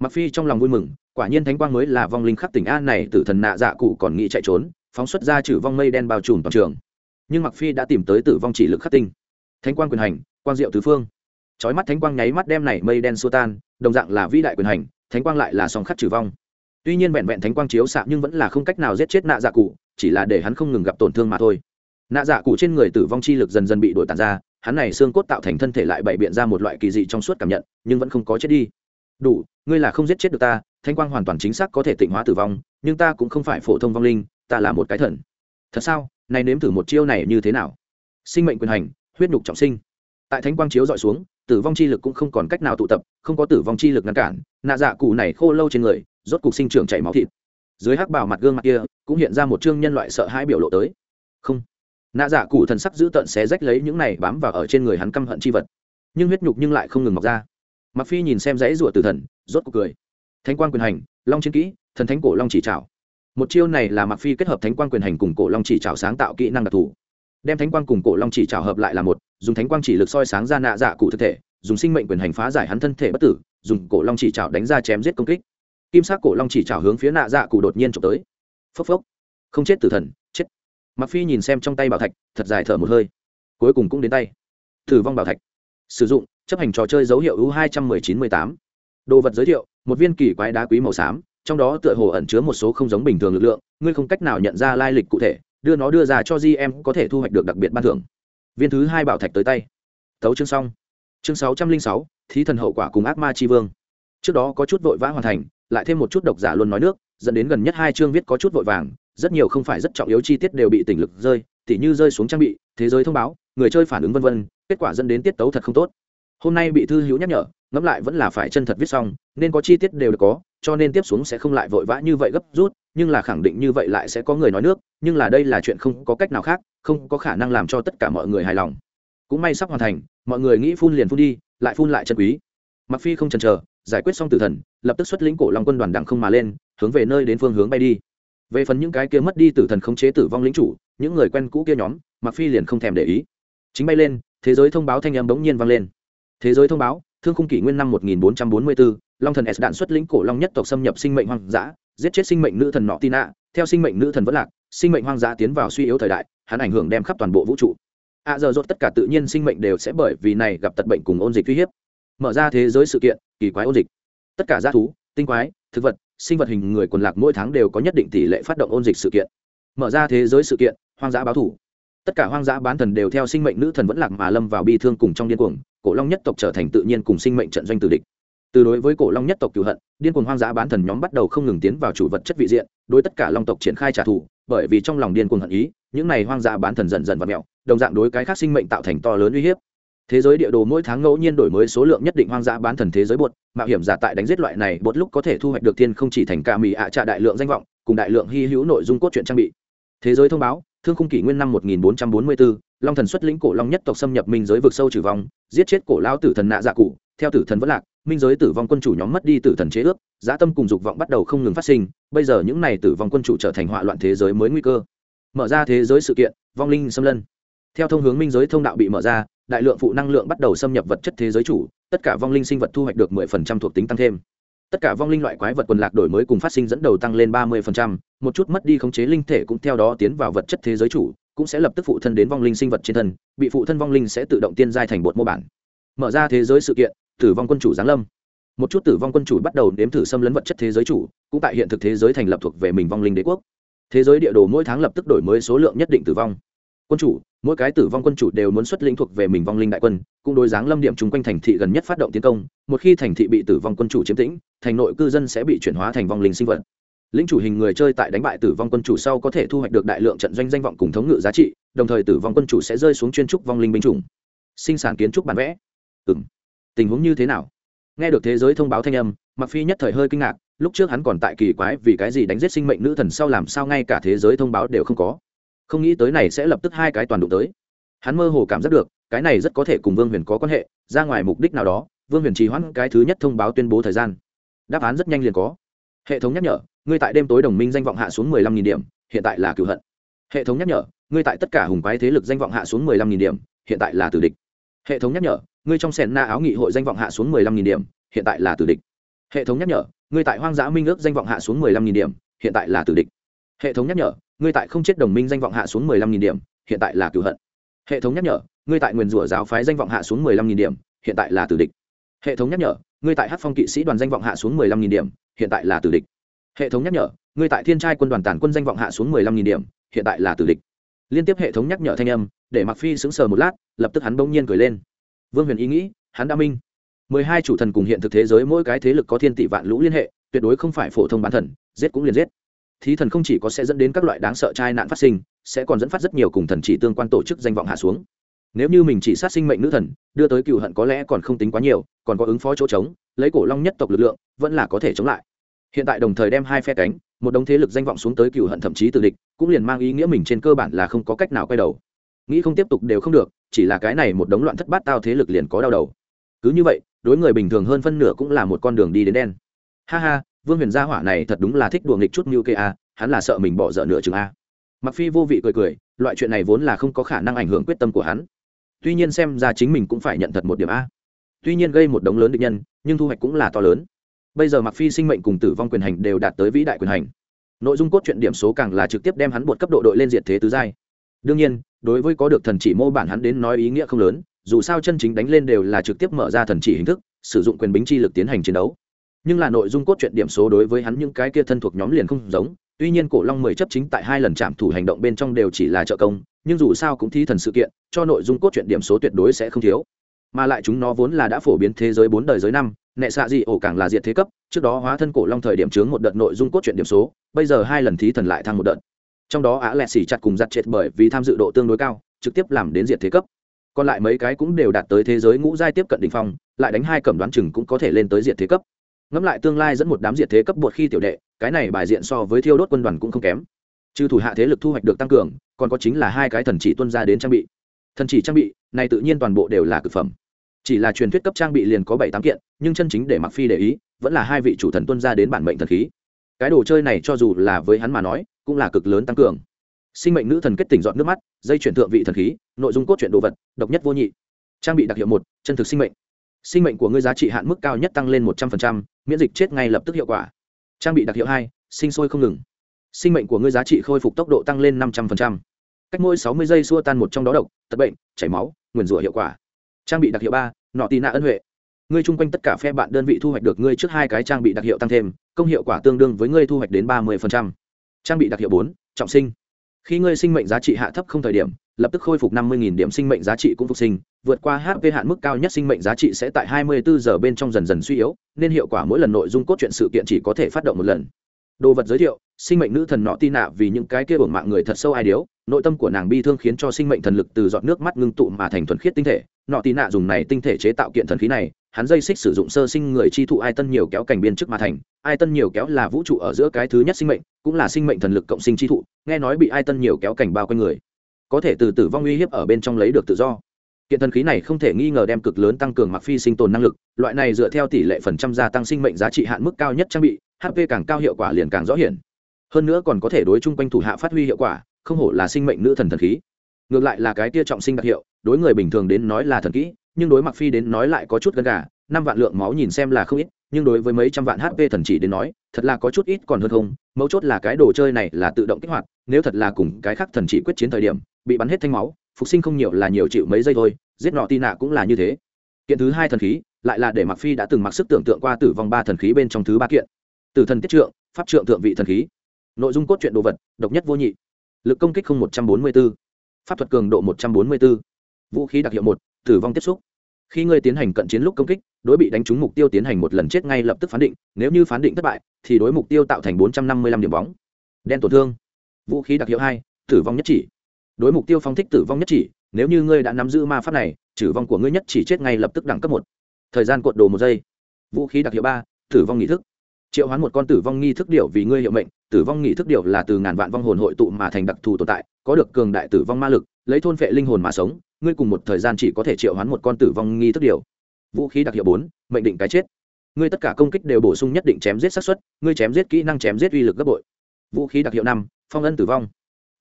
Mặc phi trong lòng vui mừng, quả nhiên thánh quang mới là vong linh khắc tỉnh an này, tử thần nạ dạ cụ còn nghĩ chạy trốn, phóng xuất ra trừ vong mây đen bao trùm toàn trường. Nhưng mặc phi đã tìm tới tử vong chỉ lực khắc tinh. Thánh quang quyền hành, quang diệu tứ phương. Chói mắt thánh quang nháy mắt đem này mây đen xua tan, đồng dạng là vĩ đại quyền hành, thánh quang lại là song khắc trừ vong. Tuy nhiên vẹn vẹn thánh quang chiếu xạ nhưng vẫn là không cách nào giết chết nạ dạ cụ, chỉ là để hắn không ngừng gặp tổn thương mà thôi nạ dạ cụ trên người tử vong chi lực dần dần bị đổi tàn ra, hắn này xương cốt tạo thành thân thể lại bày biện ra một loại kỳ dị trong suốt cảm nhận, nhưng vẫn không có chết đi. Đủ, ngươi là không giết chết được ta thanh quang hoàn toàn chính xác có thể tịnh hóa tử vong, nhưng ta cũng không phải phổ thông vong linh, ta là một cái thần. Thật sao? Nay nếm thử một chiêu này như thế nào? Sinh mệnh quyền hành, huyết nhục trọng sinh. Tại thánh quang chiếu dọi xuống, tử vong chi lực cũng không còn cách nào tụ tập, không có tử vong chi lực ngăn cản, nạ dạ cụ này khô lâu trên người, rốt cục sinh trưởng chảy máu thịt. Dưới hắc bào mặt gương mặt kia, cũng hiện ra một chương nhân loại sợ hãi biểu lộ tới. Không nạ dạ cụ thần sắc giữ tận xé rách lấy những này bám vào ở trên người hắn căm hận chi vật. Nhưng huyết nhục nhưng lại không ngừng mọc ra. Mặc phi nhìn xem dãy rủa tử thần, rốt cuộc cười. Thánh quan quyền hành, long chiến kỹ, thần thánh cổ long chỉ trảo. Một chiêu này là mặc phi kết hợp thánh quan quyền hành cùng cổ long chỉ trảo sáng tạo kỹ năng đặc thù. Đem thánh quang cùng cổ long chỉ trảo hợp lại là một, dùng thánh quang chỉ lực soi sáng ra nạ dạ cụ thực thể, dùng sinh mệnh quyền hành phá giải hắn thân thể bất tử, dùng cổ long chỉ trảo đánh ra chém giết công kích. Kim sắc cổ long chỉ trảo hướng phía nạ dạ cụ đột nhiên trộm tới. Phốc phốc. Không chết tử thần mặc phi nhìn xem trong tay bảo thạch, thật dài thở một hơi. Cuối cùng cũng đến tay. Thử vong bảo thạch. Sử dụng, chấp hành trò chơi dấu hiệu u hai trăm mười chín mười tám. Đồ vật giới thiệu, một viên kỳ quái đá quý màu xám, trong đó tựa hồ ẩn chứa một số không giống bình thường lực lượng, ngươi không cách nào nhận ra lai lịch cụ thể, đưa nó đưa ra cho gm có thể thu hoạch được đặc biệt ban thưởng. Viên thứ hai bảo thạch tới tay. Thấu chương xong. Chương sáu trăm linh sáu, thí thần hậu quả cùng ác ma tri vương. Trước đó có chút vội vã hoàn thành, lại thêm một chút độc giả luôn nói nước, dẫn đến gần nhất hai chương viết có chút vội vàng rất nhiều không phải rất trọng yếu chi tiết đều bị tỉnh lực rơi, tỉ như rơi xuống trang bị, thế giới thông báo, người chơi phản ứng vân vân, kết quả dẫn đến tiết tấu thật không tốt. Hôm nay bị thư hữu nhắc nhở, ngẫm lại vẫn là phải chân thật viết xong, nên có chi tiết đều được có, cho nên tiếp xuống sẽ không lại vội vã như vậy gấp rút, nhưng là khẳng định như vậy lại sẽ có người nói nước, nhưng là đây là chuyện không có cách nào khác, không có khả năng làm cho tất cả mọi người hài lòng. Cũng may sắp hoàn thành, mọi người nghĩ phun liền phun đi, lại phun lại chân quý. Mặc phi không chần chờ, giải quyết xong tử thần, lập tức xuất lĩnh cổ long quân đoàn đặng không mà lên, hướng về nơi đến phương hướng bay đi về phần những cái kia mất đi tử thần khống chế tử vong lính chủ những người quen cũ kia nhóm mặc phi liền không thèm để ý. Chính bay lên thế giới thông báo thanh âm bỗng nhiên vang lên. Thế giới thông báo thương khung kỷ nguyên năm 1444, long thần s đạn xuất lĩnh cổ long nhất tộc xâm nhập sinh mệnh hoang dã giết chết sinh mệnh nữ thần nọ tina theo sinh mệnh nữ thần vẫn lạc sinh mệnh hoang dã tiến vào suy yếu thời đại hắn ảnh hưởng đem khắp toàn bộ vũ trụ. A giờ rốt tất cả tự nhiên sinh mệnh đều sẽ bởi vì này gặp tật bệnh cùng ôn dịch uy hiếp mở ra thế giới sự kiện kỳ quái ôn dịch. Tất cả g thú tinh quái thực vật sinh vật hình người quần lạc mỗi tháng đều có nhất định tỷ lệ phát động ôn dịch sự kiện. Mở ra thế giới sự kiện, hoang dã báo thủ. Tất cả hoang dã bán thần đều theo sinh mệnh nữ thần vẫn lạc mà lâm vào bi thương cùng trong điên cuồng, cổ long nhất tộc trở thành tự nhiên cùng sinh mệnh trận doanh tử địch. Từ đối với cổ long nhất tộc cựu hận, điên cuồng hoang dã bán thần nhóm bắt đầu không ngừng tiến vào chủ vật chất vị diện, đối tất cả long tộc triển khai trả thù, bởi vì trong lòng điên cuồng hận ý, những này hoang dã bán thần dần dần và mẹo, đồng dạng đối cái khác sinh mệnh tạo thành to lớn uy hiếp thế giới địa đồ mỗi tháng ngẫu nhiên đổi mới số lượng nhất định hoang dã bán thần thế giới bột mạo hiểm giả tại đánh giết loại này bột lúc có thể thu hoạch được thiên không chỉ thành ca mì ạ trạ đại lượng danh vọng cùng đại lượng hy hữu nội dung cốt truyện trang bị. Thế giới thông báo thương khung kỷ nguyên năm 1444, long thần xuất lĩnh cổ long nhất tộc xâm nhập minh giới vực sâu trừ vong giết chết cổ lao tử thần nạ dạ cụ theo tử thần vẫn lạc minh giới tử vong quân chủ nhóm mất đi tử thần chế ước giá tâm cùng dục vọng bắt đầu không ngừng phát sinh bây giờ những này tử vong quân chủ trở thành họa loạn thế giới mới nguy cơ. Mở ra thế giới sự kiện vong linh xâm lân. Theo thông hướng minh giới thông đạo bị mở ra đại lượng phụ năng lượng bắt đầu xâm nhập vật chất thế giới chủ tất cả vong linh sinh vật thu hoạch được 10% thuộc tính tăng thêm. Tất cả vong linh loại quái vật quần lạc đổi mới cùng phát sinh dẫn đầu tăng lên 30%, một chút mất đi khống chế linh thể cũng theo đó tiến vào vật chất thế giới chủ cũng sẽ lập tức phụ thân đến vong linh sinh vật trên thân bị phụ thân vong linh sẽ tự động tiên giai thành bột mô bản. Mở ra thế giới sự kiện tử vong quân chủ giáng lâm. Một chút tử vong quân chủ bắt đầu đếm thử xâm lấn vật chất thế giới chủ cũng tại hiện thực thế giới thành lập thuộc về mình vong linh đế quốc. Thế giới địa đồ mỗi tháng lập tức đổi mới số lượng nhất định tử vong quân chủ, mỗi cái tử vong quân chủ đều muốn xuất lĩnh thuộc về mình vong linh đại quân, cũng đối giáng lâm điểm chung quanh thành thị gần nhất phát động tiến công, một khi thành thị bị tử vong quân chủ chiếm tĩnh thành nội cư dân sẽ bị chuyển hóa thành vong linh sinh vật. Lĩnh chủ hình người chơi tại đánh bại tử vong quân chủ sau có thể thu hoạch được đại lượng trận doanh danh vọng cùng thống ngự giá trị, đồng thời tử vong quân chủ sẽ rơi xuống chuyên trúc vong linh binh chủng. Sinh sản kiến trúc bản vẽ. Ừ m tình huống như thế nào? Nghe được thế giới thông báo thanh âm mặc phi nhất thời hơi kinh ngạc, lúc trước hắn còn tại kỳ quái vì cái gì đánh giết sinh mệnh nữ thần sau làm sao ngay cả thế giới thông báo đều không có không nghĩ tới này sẽ lập tức hai cái toàn đụng tới. Hắn mơ hồ cảm giác được, cái này rất có thể cùng vương huyền có quan hệ, ra ngoài mục đích nào đó, vương huyền trì hoãn cái thứ nhất thông báo tuyên bố thời gian. Đáp án rất nhanh liền có. Hệ thống nhắc nhở, ngươi tại đêm tối đồng minh danh vọng hạ xuống mười lăm nghìn điểm, hiện tại là cựu hận. Hệ thống nhắc nhở, ngươi tại tất cả hùng quái thế lực danh vọng hạ xuống mười lăm nghìn điểm, hiện tại là tử địch. Hệ thống nhắc nhở, ngươi trong sẻn na áo nghị hội danh vọng hạ xuống mười lăm nghìn điểm, hiện tại là tử địch. Hệ thống nhắc nhở, ngươi tại hoang dã minh ước danh vọng hạ xuống mười lăm nghìn điểm, hiện tại là tử địch. Hệ thống nhắc nhở ngươi tại không chết đồng minh danh vọng hạ xuống mười lăm nghìn điểm, hiện tại là cựu hận. Hệ thống nhắc nhở, ngươi tại nguyền rủa giáo phái danh vọng hạ xuống mười lăm nghìn điểm, hiện tại là tử địch. Hệ thống nhắc nhở, ngươi tại hát phong kỵ sĩ đoàn danh vọng hạ xuống mười lăm nghìn điểm, hiện tại là tử địch. Hệ thống nhắc nhở, ngươi tại thiên trai quân đoàn tàn quân danh vọng hạ xuống mười lăm nghìn điểm, hiện tại là tử địch. Liên tiếp hệ thống nhắc nhở thanh âm, để mặc phi sững sờ một lát, lập tức hắn bỗng nhiên cười lên. Vương huyền ý nghĩ, hắn đã minh. mười hai chủ thần cùng hiện thực thế giới mỗi cái thế lực có thiên tỷ vạn lũ liên hệ, tuyệt đối không phải phổ thông bán thần, giết cũng liền giết thí thần không chỉ có sẽ dẫn đến các loại đáng sợ trai nạn phát sinh, sẽ còn dẫn phát rất nhiều cùng thần chỉ tương quan tổ chức danh vọng hạ xuống. Nếu như mình chỉ sát sinh mệnh nữ thần, đưa tới cựu hận có lẽ còn không tính quá nhiều, còn có ứng phó chỗ trống, lấy cổ long nhất tộc lực lượng, vẫn là có thể chống lại. Hiện tại đồng thời đem hai phe cánh, một đống thế lực danh vọng xuống tới cựu hận thậm chí từ địch, cũng liền mang ý nghĩa mình trên cơ bản là không có cách nào quay đầu. Nghĩ không tiếp tục đều không được, chỉ là cái này một đống loạn thất bát tao thế lực liền có đau đầu. Cứ như vậy, đối người bình thường hơn phân nửa cũng là một con đường đi đến đen. Ha ha vương huyền gia hỏa này thật đúng là thích đùa nghịch chút như kê a, hắn là sợ mình bỏ dở nửa chừng a. Mặc phi vô vị cười cười, loại chuyện này vốn là không có khả năng ảnh hưởng quyết tâm của hắn. Tuy nhiên xem ra chính mình cũng phải nhận thật một điểm a. Tuy nhiên gây một đống lớn địch nhân, nhưng thu hoạch cũng là to lớn. Bây giờ mặc phi sinh mệnh cùng tử vong quyền hành đều đạt tới vĩ đại quyền hành. Nội dung cốt truyện điểm số càng là trực tiếp đem hắn buộc cấp độ đội lên diệt thế tứ giai. Đương nhiên, đối với có được thần chỉ mô bản hắn đến nói ý nghĩa không lớn, dù sao chân chính đánh lên đều là trực tiếp mở ra thần chỉ hình thức, sử dụng quyền bính chi lực tiến hành chiến đấu nhưng là nội dung cốt truyện điểm số đối với hắn những cái kia thân thuộc nhóm liền không giống. Tuy nhiên cổ long mười chấp chính tại hai lần chạm thủ hành động bên trong đều chỉ là trợ công, nhưng dù sao cũng thi thần sự kiện, cho nội dung cốt truyện điểm số tuyệt đối sẽ không thiếu. Mà lại chúng nó vốn là đã phổ biến thế giới bốn đời giới năm, nệ xạ dị ổ càng là diệt thế cấp, trước đó hóa thân cổ long thời điểm chướng một đợt nội dung cốt truyện điểm số, bây giờ hai lần thí thần lại thăng một đợt. Trong đó á lẹ xỉ chặt cùng giặt chết bởi vì tham dự độ tương đối cao, trực tiếp làm đến diệt thế cấp. Còn lại mấy cái cũng đều đạt tới thế giới ngũ giai tiếp cận đ ỉ n h phong, lại đánh hai cẩm đoán chừng cũng có thể lên tới diệt thế cấp ngẫm lại tương lai dẫn một đám diệt thế cấp bột khi tiểu đệ, cái này bài diện so với thiêu đốt quân đoàn cũng không kém. Trừ thủ hạ thế lực thu hoạch được tăng cường, còn có chính là hai cái thần chỉ tuân ra đến trang bị. Thần chỉ trang bị, này tự nhiên toàn bộ đều là cực phẩm. Chỉ là truyền thuyết cấp trang bị liền có bảy tám kiện, nhưng chân chính để mặc phi để ý, vẫn là hai vị chủ thần tuân ra đến bản mệnh thần khí. Cái đồ chơi này cho dù là với hắn mà nói, cũng là cực lớn tăng cường. Sinh mệnh nữ thần kết tỉnh dọn nước mắt, dây chuyển thượng vị thần khí, nội dung cốt truyện đồ vật, độc nhất vô nhị. Trang bị đặc hiệu một, chân thực sinh mệnh sinh mệnh của ngươi giá trị hạn mức cao nhất tăng lên một trăm linh miễn dịch chết ngay lập tức hiệu quả. Trang bị đặc hiệu hai, sinh sôi không ngừng. Sinh mệnh của ngươi giá trị khôi phục tốc độ tăng lên năm trăm linh cách mỗi sáu mươi giây xua tan một trong đó độc, tật bệnh, chảy máu, nguyền rủa hiệu quả. Trang bị đặc hiệu ba, nọ tì nạ ân huệ. Ngươi chung quanh tất cả phe bạn đơn vị thu hoạch được ngươi trước hai cái trang bị đặc hiệu tăng thêm, công hiệu quả tương đương với ngươi thu hoạch đến ba mươi trang bị đặc hiệu bốn, trọng sinh. Khi ngươi sinh mệnh giá trị hạ thấp không thời điểm, lập tức khôi phục năm mươi điểm sinh mệnh giá trị cũng phục sinh vượt qua hp hạn mức cao nhất sinh mệnh giá trị sẽ tại hai mươi bốn giờ bên trong dần dần suy yếu, nên hiệu quả mỗi lần nội dung cốt truyện sự kiện chỉ có thể phát động một lần. Đồ vật giới thiệu, sinh mệnh nữ thần nọ tin nạ vì những cái kia bổng mạng người thật sâu ai điếu, nội tâm của nàng bi thương khiến cho sinh mệnh thần lực từ giọt nước mắt ngưng tụ mà thành thuần khiết tinh thể. Nọ tin nạ dùng này tinh thể chế tạo kiện thần khí này, hắn dây xích sử dụng sơ sinh người chi thụ ai tân nhiều kéo cảnh biên trước mà thành. Ai tân nhiều kéo là vũ trụ ở giữa cái thứ nhất sinh mệnh, cũng là sinh mệnh thần lực cộng sinh chi thụ, nghe nói bị ai tân nhiều kéo cảnh bao quanh người. Có thể từ tử vong uy hiếp ở bên trong lấy được tự do kiện thần khí này không thể nghi ngờ đem cực lớn tăng cường mặc phi sinh tồn năng lực, loại này dựa theo tỷ lệ phần trăm gia tăng sinh mệnh giá trị hạn mức cao nhất trang bị hp càng cao hiệu quả liền càng rõ hiển. Hơn nữa còn có thể đối chung quanh thủ hạ phát huy hiệu quả, không hổ là sinh mệnh nữ thần thần khí. Ngược lại là cái tia trọng sinh đặc hiệu, đối người bình thường đến nói là thần kỹ, nhưng đối mặc phi đến nói lại có chút gần cả năm vạn lượng máu nhìn xem là không ít, nhưng đối với mấy trăm vạn hp thần chỉ đến nói, thật là có chút ít còn hơn không, mấu chốt là cái đồ chơi này là tự động kích hoạt, nếu thật là cùng cái khác thần chỉ quyết chiến thời điểm, bị bắn hết thanh máu phục sinh không nhiều là nhiều chịu mấy giây thôi, giết nọ tin nạ cũng là như thế. Kiện thứ hai thần khí, lại là để mặc phi đã từng mặc sức tưởng tượng qua tử vong ba thần khí bên trong thứ ba kiện. Tử thần tiết trượng, pháp trượng thượng vị thần khí. Nội dung cốt truyện đồ vật, độc nhất vô nhị. Lực công kích không một trăm bốn mươi b pháp thuật cường độ một trăm bốn mươi b vũ khí đặc hiệu một, tử vong tiếp xúc. Khi ngươi tiến hành cận chiến lúc công kích, đối bị đánh trúng mục tiêu tiến hành một lần chết ngay lập tức phán định, nếu như phán định thất bại, thì đối mục tiêu tạo thành bốn trăm năm mươi lăm điểm bóng. Đen tổn thương. Vũ khí đặc hiệu hai, tử vong nhất chỉ đối mục tiêu phong thích tử vong nhất chỉ, nếu như ngươi đã nắm giữ ma pháp này tử vong của ngươi nhất chỉ chết ngay lập tức đẳng cấp một. Thời gian cuộn đồ một giây. Vũ khí đặc hiệu ba, tử vong nghị thức. Triệu hoán một con tử vong nghi thức điệu vì ngươi hiệu mệnh, tử vong nghị thức điệu là từ ngàn vạn vong hồn hội tụ mà thành đặc thù tồn tại, có được cường đại tử vong ma lực, lấy thôn phệ linh hồn mà sống, ngươi cùng một thời gian chỉ có thể triệu hoán một con tử vong nghi thức điệu vũ khí đặc hiệu bốn, mệnh định cái chết. Ngươi tất cả công kích đều bổ sung nhất định chém giết xác suất, ngươi chém giết kỹ năng chém giết uy lực gấp bội. Vũ khí đặc hiệu năm, phong ân tử vong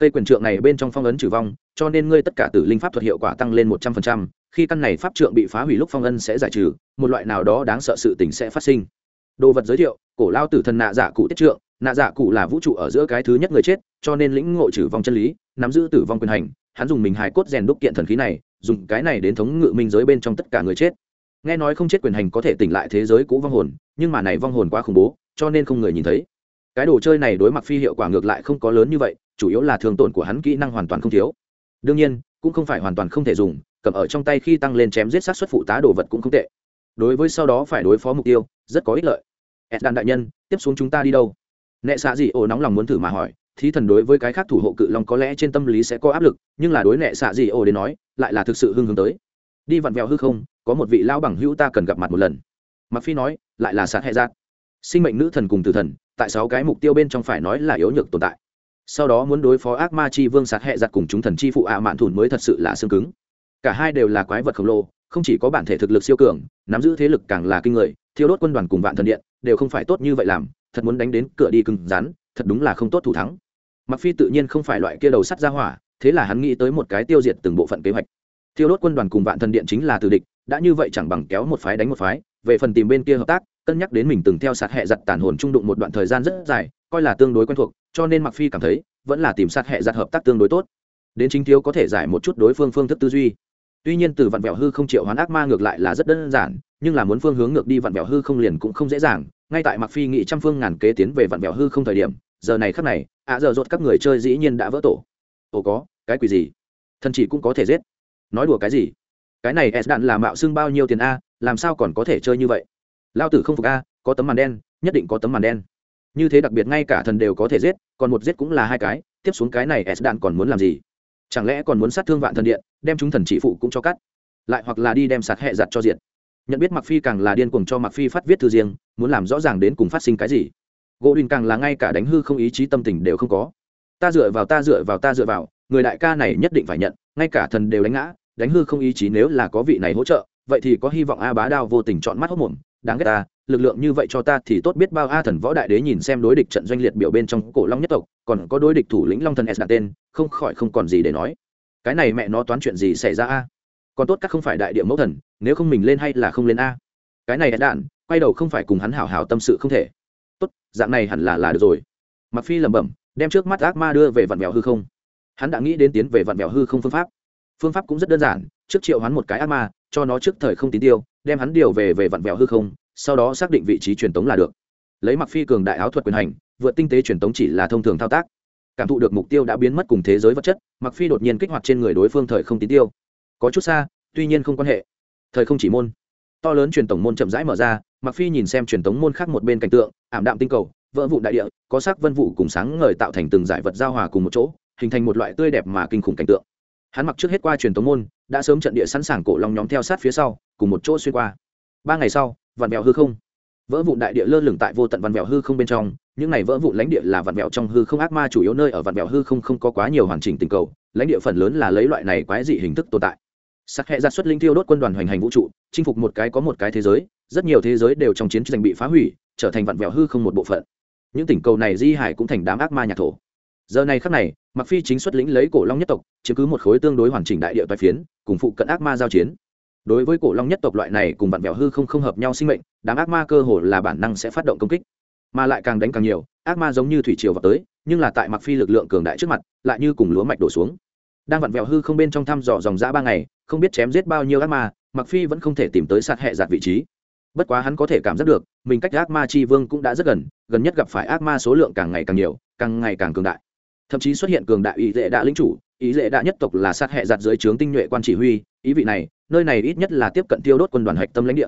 cây quyền trượng này bên trong phong ấn trừ vong, cho nên ngươi tất cả tử linh pháp thuật hiệu quả tăng lên một trăm phần trăm, khi căn này pháp trượng bị phá hủy lúc phong ấn sẽ giải trừ, một loại nào đó đáng sợ sự tình sẽ phát sinh. Đồ vật giới thiệu, cổ lao tử thần nạ giả cụ tiết trượng, nạ giả cụ là vũ trụ ở giữa cái thứ nhất người chết, cho nên lĩnh ngộ trừ vong chân lý, nắm giữ tử vong quyền hành, hắn dùng mình hài cốt rèn đúc kiện thần khí này, dùng cái này đến thống ngự minh giới bên trong tất cả người chết. Nghe nói không chết quyền hành có thể tỉnh lại thế giới cũ vong hồn, nhưng mà này vong hồn quá khủng bố, cho nên không người nhìn thấy cái đồ chơi này đối mặt phi hiệu quả ngược lại không có lớn như vậy, chủ yếu là thường tổn của hắn kỹ năng hoàn toàn không thiếu. Đương nhiên, cũng không phải hoàn toàn không thể dùng, cầm ở trong tay khi tăng lên chém giết sát xuất phụ tá đồ vật cũng không tệ. Đối với sau đó phải đối phó mục tiêu, rất có ích lợi. Eddan đại nhân, tiếp xuống chúng ta đi đâu? Nệ xạ dị ổ nóng lòng muốn thử mà hỏi, thí thần đối với cái khác thủ hộ cự long có lẽ trên tâm lý sẽ có áp lực, nhưng là đối nệ xạ dị ổ đến nói, lại là thực sự hưng hướng tới. Đi vặn vẹo hư không, có một vị lao bằng hữu ta cần gặp mặt một lần. Mặc phi nói, lại là sạt hệ giác dạ. sinh mệnh nữ thần cùng tử thần tại sáu cái mục tiêu bên trong phải nói là yếu nhược tồn tại. Sau đó muốn đối phó ác ma chi vương sát hệ giặt cùng chúng thần chi phụ ạ mạn thủn mới thật sự là xương cứng. Cả hai đều là quái vật khổng lồ, không chỉ có bản thể thực lực siêu cường, nắm giữ thế lực càng là kinh người, thiêu đốt quân đoàn cùng vạn thần điện, đều không phải tốt như vậy làm, thật muốn đánh đến cửa đi cứng rắn, thật đúng là không tốt thủ thắng. Mặc phi tự nhiên không phải loại kia đầu sắt ra hỏa, thế là hắn nghĩ tới một cái tiêu diệt từng bộ phận kế hoạch. Thiêu đốt quân đoàn cùng vạn thần điện chính là từ địch, đã như vậy chẳng bằng kéo một phái đánh một phái, về phần tìm bên kia hợp tác cân nhắc đến mình từng theo sát hệ giặt tàn hồn trung đụng một đoạn thời gian rất dài, coi là tương đối quen thuộc, cho nên mặc phi cảm thấy, vẫn là tìm sát hệ giặt hợp tác tương đối tốt. Đến chính thiếu có thể giải một chút đối phương phương thức tư duy. Tuy nhiên từ vặn vẹo hư không triệu hoán ác ma ngược lại là rất đơn giản, nhưng là muốn phương hướng ngược đi vặn vẹo hư không liền cũng không dễ dàng. Ngay tại mặc phi nghị trăm phương ngàn kế tiến về vặn vẹo hư không thời điểm, giờ này khắc này, ạ giờ rột các người chơi dĩ nhiên đã vỡ tổ. Ồ có, cái quỷ gì? Thần chỉ cũng có thể giết. Nói đùa cái gì? Cái này s đạn là mạo xưng bao nhiêu tiền a, làm sao còn có thể chơi như vậy? Lao tử không phục a, có tấm màn đen, nhất định có tấm màn đen. Như thế đặc biệt ngay cả thần đều có thể giết, còn một giết cũng là hai cái, tiếp xuống cái này s đạn còn muốn làm gì? Chẳng lẽ còn muốn sát thương vạn thần điện, đem chúng thần chỉ phụ cũng cho cắt? Lại hoặc là đi đem sạt hẹ giặt cho diệt. Nhận biết mặc phi càng là điên cuồng cho mặc phi phát viết thư riêng, muốn làm rõ ràng đến cùng phát sinh cái gì. Gỗ đình càng là ngay cả đánh hư không ý chí tâm tình đều không có. Ta dựa vào, ta dựa vào, ta dựa vào, người đại ca này nhất định phải nhận, ngay cả thần đều đánh ngã, đánh hư không ý chí nếu là có vị này hỗ trợ, vậy thì có hy vọng a bá đao vô tình chọn mắt hốc mồm đáng ghét ta, lực lượng như vậy cho ta thì tốt biết bao a thần võ đại đế nhìn xem đối địch trận doanh liệt biểu bên trong cổ long nhất tộc, còn có đối địch thủ lĩnh long thần s đặt tên, không khỏi không còn gì để nói. Cái này mẹ nó toán chuyện gì xảy ra a? Còn tốt các không phải đại địa mẫu thần, nếu không mình lên hay là không lên a? Cái này đạn, quay đầu không phải cùng hắn hảo hảo tâm sự không thể. Tốt, dạng này hẳn là là được rồi. Mặc phi lẩm bẩm, đem trước mắt ác ma đưa về vạn mèo hư không. Hắn đã nghĩ đến tiến về vạn mèo hư không phương pháp. Phương pháp cũng rất đơn giản, trước triệu hắn một cái ác ma, cho nó trước thời không tín tiêu đem hắn điều về về vạn vẹo hư không, sau đó xác định vị trí truyền tống là được. Lấy mặc phi cường đại áo thuật quyền hành, vượt tinh tế truyền tống chỉ là thông thường thao tác. Cảm thụ được mục tiêu đã biến mất cùng thế giới vật chất mặc phi đột nhiên kích hoạt trên người đối phương thời không tín tiêu. Có chút xa, tuy nhiên không quan hệ. Thời không chỉ môn. To lớn truyền tổng môn chậm rãi mở ra mặc phi nhìn xem truyền tống môn khác một bên cảnh tượng, ảm đạm tinh cầu, vỡ vụ đại địa, có sắc vân vụ cùng sáng ngời tạo thành từng giải vật giao hòa cùng một chỗ, hình thành một loại tươi đẹp mà kinh khủng cảnh tượng. Hắn mặc trước hết qua truyền tống môn đã sớm trận địa sẵn sàng cổ long nhóm theo sát phía sau, cùng một chỗ xuyên qua. Ba ngày sau, vạn mèo hư không. Vỡ vụ đại địa lơ lửng tại vô tận vạn mèo hư không bên trong, những này vỡ vụ lãnh địa là vạn mèo trong hư không ác ma chủ yếu nơi ở vạn mèo hư không không có quá nhiều hoàn chỉnh tình cầu, lãnh địa phần lớn là lấy loại này quái dị hình thức tồn tại. Sắc hệ ra xuất linh thiêu đốt quân đoàn hoành hành vũ trụ, chinh phục một cái có một cái thế giới, rất nhiều thế giới đều trong chiến tranh bị phá hủy, trở thành vạn mèo hư không một bộ phận. Những tỉnh cầu này di hải cũng thành đám ác ma nhạc thổ giờ này khắc này mặc phi chính xuất lĩnh lấy cổ long nhất tộc, chiếm cứ một khối tương đối hoàn chỉnh đại địa toái phiến, cùng phụ cận ác ma giao chiến. Đối với cổ long nhất tộc loại này cùng vạn vẹo hư không không hợp nhau sinh mệnh, đám ác ma cơ hồ là bản năng sẽ phát động công kích. Mà lại càng đánh càng nhiều, ác ma giống như thủy triều vào tới, nhưng là tại mặc phi lực lượng cường đại trước mặt, lại như cùng lúa mạch đổ xuống. Đang vặn vẹo hư không bên trong thăm dò dòng dã ba ngày, không biết chém giết bao nhiêu ác ma mặc phi vẫn không thể tìm tới sát hệ giạt vị trí. Bất quá hắn có thể cảm giác được, mình cách ác ma chi vương cũng đã rất gần gần nhất gặp phải ác ma số lượng càng ngày càng nhiều, càng ngày càng cường đại thậm chí xuất hiện cường đại ý dễ đạ lĩnh chủ ý dễ đạ nhất tộc là sát hệ giặt dưới trướng tinh nhuệ quan chỉ huy, ý vị này, nơi này ít nhất là tiếp cận tiêu đốt quân đoàn hạch tâm lãnh địa.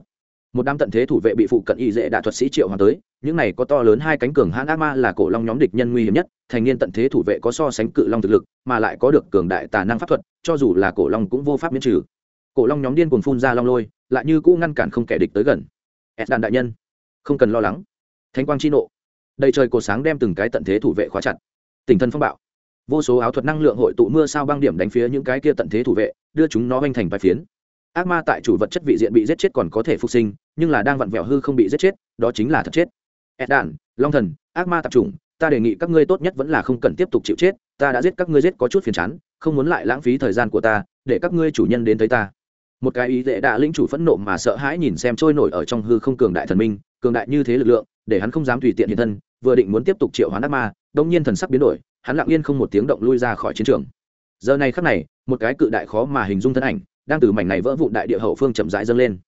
Một đám tận thế thủ vệ bị phụ cận ý dễ đạ thuật sĩ triệu hoàng tới, những này có to lớn hai cánh cường hãn ác ma là cổ long nhóm địch nhân nguy hiểm nhất, thành niên tận thế thủ vệ có so sánh cự long thực lực, mà lại có được cường đại tà năng pháp thuật, cho dù là cổ long cũng vô pháp miễn trừ. Cổ long nhóm điên cuồng phun ra long lôi, lại như cũ ngăn cản không kẻ địch tới gần. Ed đạn đại nhân, không cần lo lắng. Thánh quang chi nộ. Đầy trời cổ sáng đem từng cái tận thế thủ vệ khóa chặt tình thân phong bạo. Vô số áo thuật năng lượng hội tụ mưa sao băng điểm đánh phía những cái kia tận thế thủ vệ, đưa chúng nó oanh thành vài phiến. Ác ma tại chủ vật chất vị diện bị giết chết còn có thể phục sinh, nhưng là đang vặn vẹo hư không bị giết chết, đó chính là thật chết. Ed đản long thần, ác ma tập trung ta đề nghị các ngươi tốt nhất vẫn là không cần tiếp tục chịu chết, ta đã giết các ngươi giết có chút phiền chán, không muốn lại lãng phí thời gian của ta, để các ngươi chủ nhân đến thấy ta. Một cái ý tệ đã lĩnh chủ phẫn nộ mà sợ hãi nhìn xem trôi nổi ở trong hư không cường đại thần minh, cường đại như thế lực lượng, để hắn không dám tùy tiện hiện thân vừa định muốn tiếp tục triệu hoán ác ma đông nhiên thần sắc biến đổi, hắn lặng yên không một tiếng động lui ra khỏi chiến trường. Giờ này khắc này, một cái cự đại khó mà hình dung thân ảnh, đang từ mảnh này vỡ vụn đại địa hậu phương chậm rãi dâng lên.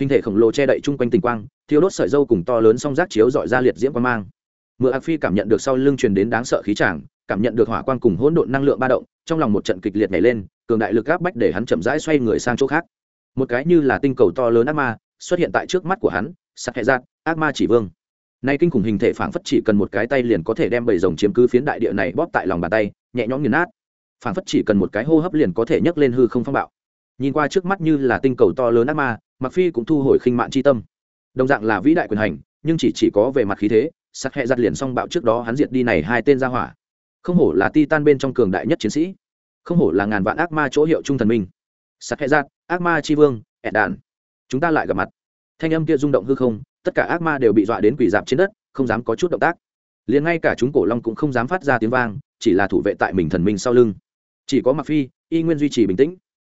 Hình thể khổng lồ che đậy chung quanh tình quang thiếu đốt sợi dâu cùng to lớn song rác chiếu dọi ra liệt diễm quang mang. Mưa ác phi cảm nhận được sau lưng truyền đến đáng sợ khí tràng, cảm nhận được hỏa quang cùng hỗn độn năng lượng ba động, trong lòng một trận kịch liệt nhảy lên, cường đại lực áp bách để hắn chậm rãi xoay người sang chỗ khác. Một cái như là tinh cầu to lớn ác ma xuất hiện tại trước mắt của hắn, sặc hệ giác ác ma chỉ vương nay kinh khủng hình thể phảng phất chỉ cần một cái tay liền có thể đem bầy rồng chiếm cứ phiến đại địa này bóp tại lòng bàn tay, nhẹ nhõm nghiền nát. Phảng phất chỉ cần một cái hô hấp liền có thể nhấc lên hư không phong bạo. Nhìn qua trước mắt như là tinh cầu to lớn ác ma mặc phi cũng thu hồi khinh mạn chi tâm. Đồng dạng là vĩ đại quyền hành, nhưng chỉ chỉ có về mặt khí thế sắc hệ giặt liền song bạo trước đó hắn diệt đi này hai tên ra hỏa. Không hổ là titan bên trong cường đại nhất chiến sĩ. Không hổ là ngàn vạn ác ma chỗ hiệu trung thần minh. Sắc hệ giặt, ác ma chi vương ẹn đàn chúng ta lại gặp mặt. Thanh âm kia rung động hư không tất cả ác ma đều bị dọa đến quỷ dạp trên đất, không dám có chút động tác. Liền ngay cả chúng cổ long cũng không dám phát ra tiếng vang, chỉ là thủ vệ tại mình thần minh sau lưng. Chỉ có mặc phi, y nguyên duy trì bình tĩnh.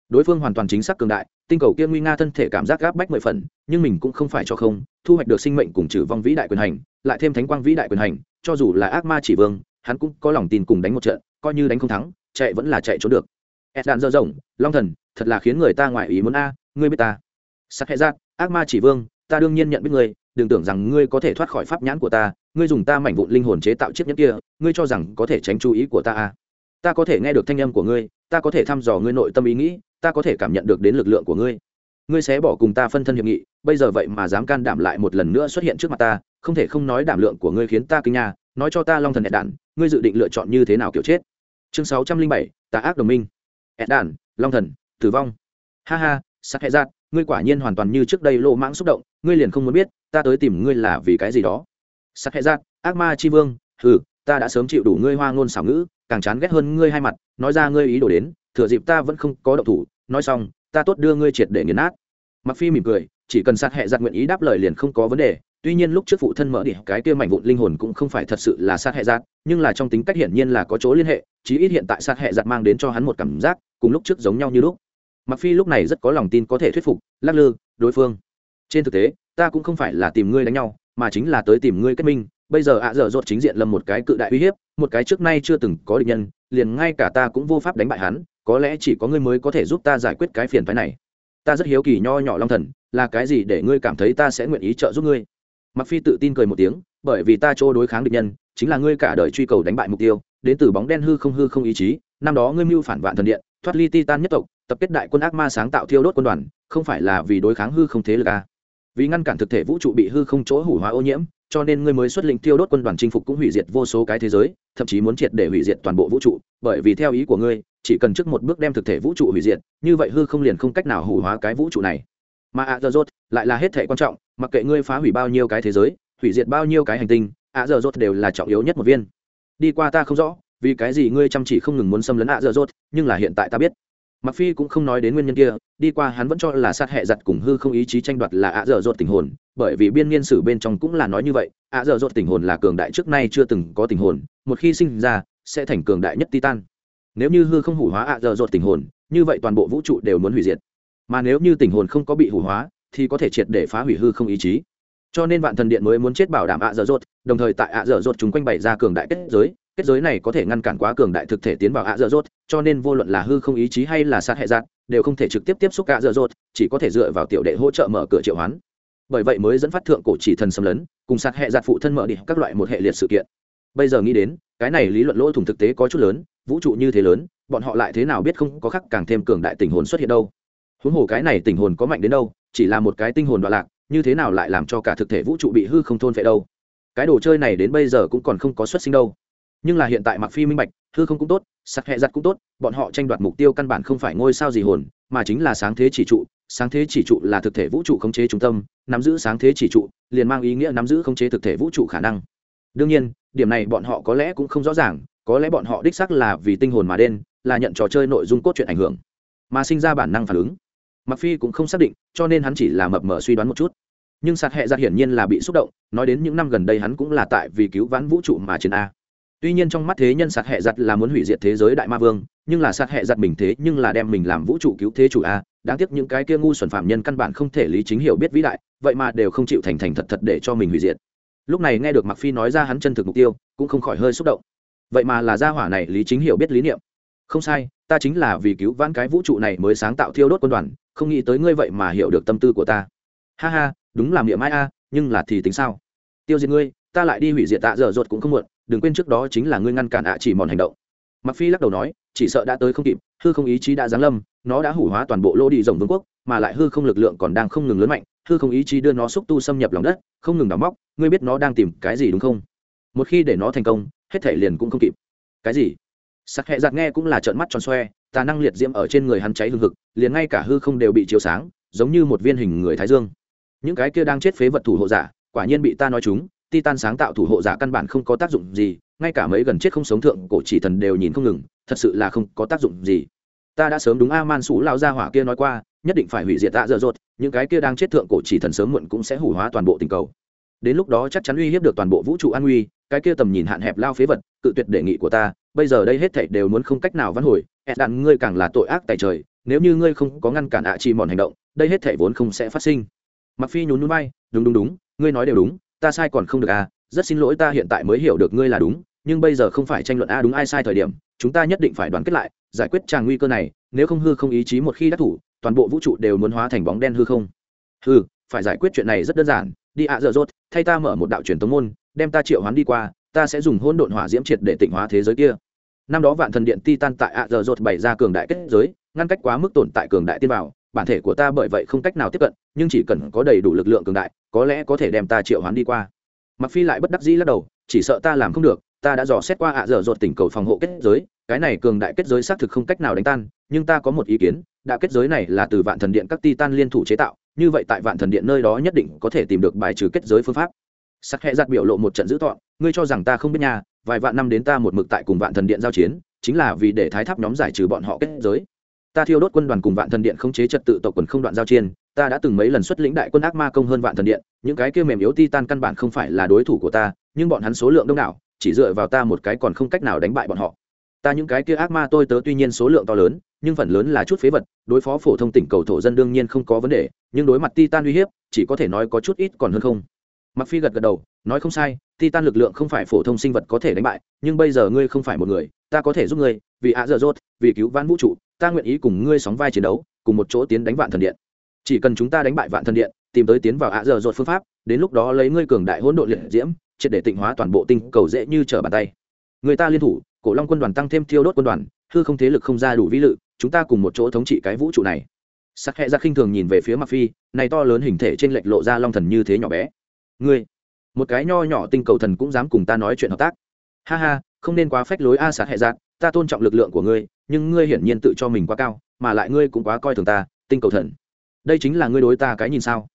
Đối phương hoàn toàn chính xác cường đại, tinh cầu kia nguy nga thân thể cảm giác gáp bách mười phần, nhưng mình cũng không phải cho không, thu hoạch được sinh mệnh cùng trừ vong vĩ đại quyền hành, lại thêm thánh quang vĩ đại quyền hành, cho dù là ác ma chỉ vương, hắn cũng có lòng tin cùng đánh một trận, coi như đánh không thắng, chạy vẫn là chạy trốn được. Ed đạn dơ rộng long thần, thật là khiến người ta ngoại ý muốn a, ngươi biết ta. Sắc hệ giác, ác ma chỉ vương, ta đương nhiên nhận biết ngươi đừng tưởng rằng ngươi có thể thoát khỏi pháp nhãn của ta, ngươi dùng ta mảnh vụn linh hồn chế tạo chiếc nhẫn kia, ngươi cho rằng có thể tránh chú ý của ta à. ta có thể nghe được thanh âm của ngươi, ta có thể thăm dò ngươi nội tâm ý nghĩ, ta có thể cảm nhận được đến lực lượng của ngươi. Ngươi sẽ bỏ cùng ta phân thân hiệp nghị, bây giờ vậy mà dám can đảm lại một lần nữa xuất hiện trước mặt ta, không thể không nói đảm lượng của ngươi khiến ta kinh nha nói cho ta long thần hẹn đản, ngươi dự định lựa chọn như thế nào, kiểu chết? Chương sáu trăm linh bảy, tà ác đồng minh. Hẹn đản, long thần, tử vong. Ha ha sắc hệ giác ngươi quả nhiên hoàn toàn như trước đây lộ mãng xúc động ngươi liền không muốn biết, ta tới tìm ngươi là vì cái gì đó. Sắc hệ giác ác ma chi vương, hừ, ta đã sớm chịu đủ ngươi hoa ngôn xảo ngữ, càng chán ghét hơn ngươi hai mặt, nói ra ngươi ý đồ đến, thừa dịp ta vẫn không có động thủ, nói xong, ta tốt đưa ngươi triệt để nghiền nát. Mặc phi mỉm cười, chỉ cần sát hệ giặt nguyện ý đáp lời liền không có vấn đề, tuy nhiên lúc trước phụ thân mở đi, cái kia mảnh vụn linh hồn cũng không phải thật sự là sát hệ giặt nhưng là trong tính cách hiển nhiên là có chỗ liên hệ, chí ít hiện tại sát hệ giặt mang đến cho hắn một cảm giác, cùng lúc trước giống nhau như lúc. Mặc phi lúc này rất có lòng tin có thể thuyết phục, lắc lư, đối phương trên thực tế, ta cũng không phải là tìm ngươi đánh nhau, mà chính là tới tìm ngươi kết minh. Bây giờ ạ dở dột chính diện lâm một cái cự đại uy hiếp, một cái trước nay chưa từng có địch nhân, liền ngay cả ta cũng vô pháp đánh bại hắn, có lẽ chỉ có ngươi mới có thể giúp ta giải quyết cái phiền phái này. Ta rất hiếu kỳ nho nhỏ long thần, là cái gì để ngươi cảm thấy ta sẽ nguyện ý trợ giúp ngươi? Mặc phi tự tin cười một tiếng, bởi vì ta chỗ đối kháng địch nhân, chính là ngươi cả đời truy cầu đánh bại mục tiêu, đến từ bóng đen hư không hư không ý chí, năm đó ngươi mưu phản vạn thần điện, thoát ly titan nhất tộc, tập kết đại quân ác ma sáng tạo thiêu đốt quân đoàn, không phải là vì đối kháng hư không thế lực à vì ngăn cản thực thể vũ trụ bị hư không chỗ hủ hóa ô nhiễm, cho nên ngươi mới xuất lĩnh tiêu đốt quân đoàn chinh phục cũng hủy diệt vô số cái thế giới, thậm chí muốn triệt để hủy diệt toàn bộ vũ trụ, bởi vì theo ý của ngươi, chỉ cần trước một bước đem thực thể vũ trụ hủy diệt, như vậy hư không liền không cách nào hủ hóa cái vũ trụ này. Mà ạ dơ dốt lại là hết thể quan trọng, mặc kệ ngươi phá hủy bao nhiêu cái thế giới, hủy diệt bao nhiêu cái hành tinh ạ dơ dốt đều là trọng yếu nhất một viên. Đi qua ta không rõ, vì cái gì ngươi chăm chỉ không ngừng muốn xâm lấn ạ dơ dốt nhưng là hiện tại ta biết mặc phi cũng không nói đến nguyên nhân kia, đi qua hắn vẫn cho là sát hệ giặt cùng hư không ý chí tranh đoạt là ạ dở dột tình hồn, bởi vì biên niên sử bên trong cũng là nói như vậy, ạ dở dột tình hồn là cường đại trước nay chưa từng có tình hồn, một khi sinh ra, sẽ thành cường đại nhất titan. Nếu như hư không hủ hóa ạ dở dột tình hồn, như vậy toàn bộ vũ trụ đều muốn hủy diệt. Mà nếu như tình hồn không có bị hủ hóa, thì có thể triệt để phá hủy hư không ý chí. Cho nên vạn thần điện mới muốn chết bảo đảm ạ dở dột, đồng thời tại ạ dở dột chúng quanh bày ra cường đại kết giới kết giới này có thể ngăn cản quá cường đại thực thể tiến vào ạ dở dốt cho nên vô luận là hư không ý chí hay là sát hệ dạng, đều không thể trực tiếp tiếp xúc ạ dở dốt chỉ có thể dựa vào tiểu đệ hỗ trợ mở cửa triệu hoán. Bởi vậy mới dẫn phát thượng cổ chỉ thần xâm lấn cùng sát hệ dạng phụ thân mở đi các loại một hệ liệt sự kiện. Bây giờ nghĩ đến cái này lý luận lỗ thủng thực tế có chút lớn vũ trụ như thế lớn bọn họ lại thế nào biết không có khắc càng thêm cường đại tình hồn xuất hiện đâu. Huống hồ cái này tình hồn có mạnh đến đâu chỉ là một cái tinh hồn đoạn lạc như thế nào lại làm cho cả thực thể vũ trụ bị hư không thôn vệ đâu? Cái đồ chơi này đến bây giờ cũng còn không có xuất sinh đâu nhưng là hiện tại mặc phi minh bạch, hư không cũng tốt sắc hệ giặt cũng tốt, bọn họ tranh đoạt mục tiêu căn bản không phải ngôi sao gì hồn, mà chính là sáng thế chỉ trụ. Sáng thế chỉ trụ là thực thể vũ trụ khống chế trung tâm, nắm giữ sáng thế chỉ trụ, liền mang ý nghĩa nắm giữ khống chế thực thể vũ trụ khả năng. Đương nhiên, điểm này bọn họ có lẽ cũng không rõ ràng, có lẽ bọn họ đích xác là vì tinh hồn mà đen, là nhận trò chơi nội dung cốt truyện ảnh hưởng, mà sinh ra bản năng phản ứng. Mặc phi cũng không xác định, cho nên hắn chỉ là mập mờ suy đoán một chút. Nhưng sạt hệ ra hiển nhiên là bị xúc động, nói đến những năm gần đây hắn cũng là tại vì cứu vãn vũ trụ mà chiến a tuy nhiên trong mắt thế nhân sạt hệ giặt là muốn hủy diệt thế giới đại ma vương, nhưng là sạt hệ giặt mình thế nhưng là đem mình làm vũ trụ cứu thế chủ a, đáng tiếc những cái kia ngu xuẩn phạm nhân căn bản không thể lý chính hiểu biết vĩ đại, vậy mà đều không chịu thành thành thật thật để cho mình hủy diệt. Lúc này nghe được mặc phi nói ra hắn chân thực mục tiêu, cũng không khỏi hơi xúc động. Vậy mà là gia hỏa này lý chính hiểu biết lý niệm. Không sai, ta chính là vì cứu vãn cái vũ trụ này mới sáng tạo thiêu đốt quân đoàn, không nghĩ tới ngươi vậy mà hiểu được tâm tư của ta. Ha ha, đúng là miệng mai a, nhưng là thì tính sao? Tiêu diệt ngươi ta lại đi hủy diệt tạ dở dột cũng không muộn, đừng quên trước đó chính là ngươi ngăn cản ạ chỉ mòn hành động. Mặc phi lắc đầu nói, chỉ sợ đã tới không kịp, hư không ý chí đã giáng lâm, nó đã hủ hóa toàn bộ lô đi rồng vương quốc, mà lại hư không lực lượng còn đang không ngừng lớn mạnh, hư không ý chí đưa nó xúc tu xâm nhập lòng đất, không ngừng đào móc, ngươi biết nó đang tìm cái gì đúng không? Một khi để nó thành công, hết thể liền cũng không kịp. Cái gì? Sắc hẹ giặt nghe cũng là trợn mắt tròn xoe, tà năng liệt diễm ở trên người hắn cháy hừng hực, liền ngay cả hư không đều bị chiếu sáng, giống như một viên hình người thái dương. Những cái kia đang chết phế vật thủ hộ giả, quả nhiên bị ta nói chúng titan sáng tạo thủ hộ giả căn bản không có tác dụng gì, ngay cả mấy gần chết không sống thượng cổ chỉ thần đều nhìn không ngừng, thật sự là không có tác dụng gì. Ta đã sớm đúng a man sủ lao ra hỏa kia nói qua, nhất định phải hủy diệt tạ dở dột, những cái kia đang chết thượng cổ chỉ thần sớm muộn cũng sẽ hủ hóa toàn bộ tình cầu. Đến lúc đó chắc chắn uy hiếp được toàn bộ vũ trụ an nguy cái kia tầm nhìn hạn hẹp lao phế vật, cự tuyệt đề nghị của ta, bây giờ đây hết thảy đều muốn không cách nào vãn hồi ẹ đạn ngươi càng là tội ác tại trời, nếu như ngươi không có ngăn cản ạ chi mòn hành động, đây hết thảy vốn không sẽ phát sinh. Mặc phi nhún núi bay đúng đúng đúng, ngươi nói đều đúng ta sai còn không được à rất xin lỗi ta hiện tại mới hiểu được ngươi là đúng, nhưng bây giờ không phải tranh luận a đúng ai sai thời điểm, chúng ta nhất định phải đoàn kết lại, giải quyết tràng nguy cơ này, nếu không hư không ý chí một khi đắc thủ, toàn bộ vũ trụ đều muốn hóa thành bóng đen hư không. Hư phải giải quyết chuyện này rất đơn giản, đi ạ dở dốt thay ta mở một đạo truyền tống môn, đem ta triệu hoán đi qua, ta sẽ dùng hôn độn hỏa diễm triệt để tịnh hóa thế giới kia. Năm đó vạn thần điện titan tại ạ dở dốt bày ra cường đại kết giới, ngăn cách quá mức tồn tại cường đại tiên bảo bản thể của ta bởi vậy không cách nào tiếp cận, nhưng chỉ cần có đầy đủ lực lượng cường đại, có lẽ có thể đem ta triệu hoán đi qua. Mặc phi lại bất đắc dĩ lắc đầu, chỉ sợ ta làm không được, ta đã dò xét qua ạ dở dột tỉnh cầu phòng hộ kết giới, cái này cường đại kết giới xác thực không cách nào đánh tan, nhưng ta có một ý kiến, đã kết giới này là từ vạn thần điện các titan liên thủ chế tạo, như vậy tại vạn thần điện nơi đó nhất định có thể tìm được bài trừ kết giới phương pháp. Sắc hẹ giặt biểu lộ một trận dữ tọn ngươi cho rằng ta không biết nhà vài vạn năm đến ta một mực tại cùng vạn thần điện giao chiến, chính là vì để thái tháp nhóm giải trừ bọn họ kết giới ta thiêu đốt quân đoàn cùng vạn thần điện không chế trật tự tộc quần không đoạn giao chiến ta đã từng mấy lần xuất lĩnh đại quân ác ma công hơn vạn thần điện, những cái kia mềm yếu ti tan căn bản không phải là đối thủ của ta, nhưng bọn hắn số lượng đông đảo, chỉ dựa vào ta một cái còn không cách nào đánh bại bọn họ. Ta những cái kia ác ma tôi tớ tuy nhiên số lượng to lớn, nhưng phần lớn là chút phế vật, đối phó phổ thông tỉnh cầu thổ dân đương nhiên không có vấn đề, nhưng đối mặt titan uy hiếp, chỉ có thể nói có chút ít còn hơn không. Mặc phi gật gật đầu, nói không sai, titan lực lượng không phải phổ thông sinh vật có thể đánh bại, nhưng bây giờ ngươi không phải một người, ta có thể giúp ngươi, vì ạ dở dốt vì cứu vãn vũ trụ ta nguyện ý cùng ngươi sóng vai chiến đấu, cùng một chỗ tiến đánh vạn thần điện. Chỉ cần chúng ta đánh bại vạn thần điện, tìm tới tiến vào ạ dở dột phương pháp, đến lúc đó lấy ngươi cường đại hỗn độn liệt diễm, triệt để tịnh hóa toàn bộ tinh cầu dễ như trở bàn tay. Người ta liên thủ, cổ long quân đoàn tăng thêm thiêu đốt quân đoàn, hư không thế lực không ra đủ vĩ lự, chúng ta cùng một chỗ thống trị cái vũ trụ này. Sắc hẹ ra dạ khinh thường nhìn về phía mặc phi, này to lớn hình thể trên lệch lộ ra long thần như thế nhỏ bé. Ngươi, một cái nho nhỏ tinh cầu thần cũng dám cùng ta nói chuyện hợp tác. Ha ha, không nên quá phách lối a sát hệ dạng ta tôn trọng lực lượng của ngươi, nhưng ngươi hiển nhiên tự cho mình quá cao, mà lại ngươi cũng quá coi thường ta, tinh cầu thần. Đây chính là ngươi đối ta cái nhìn sao?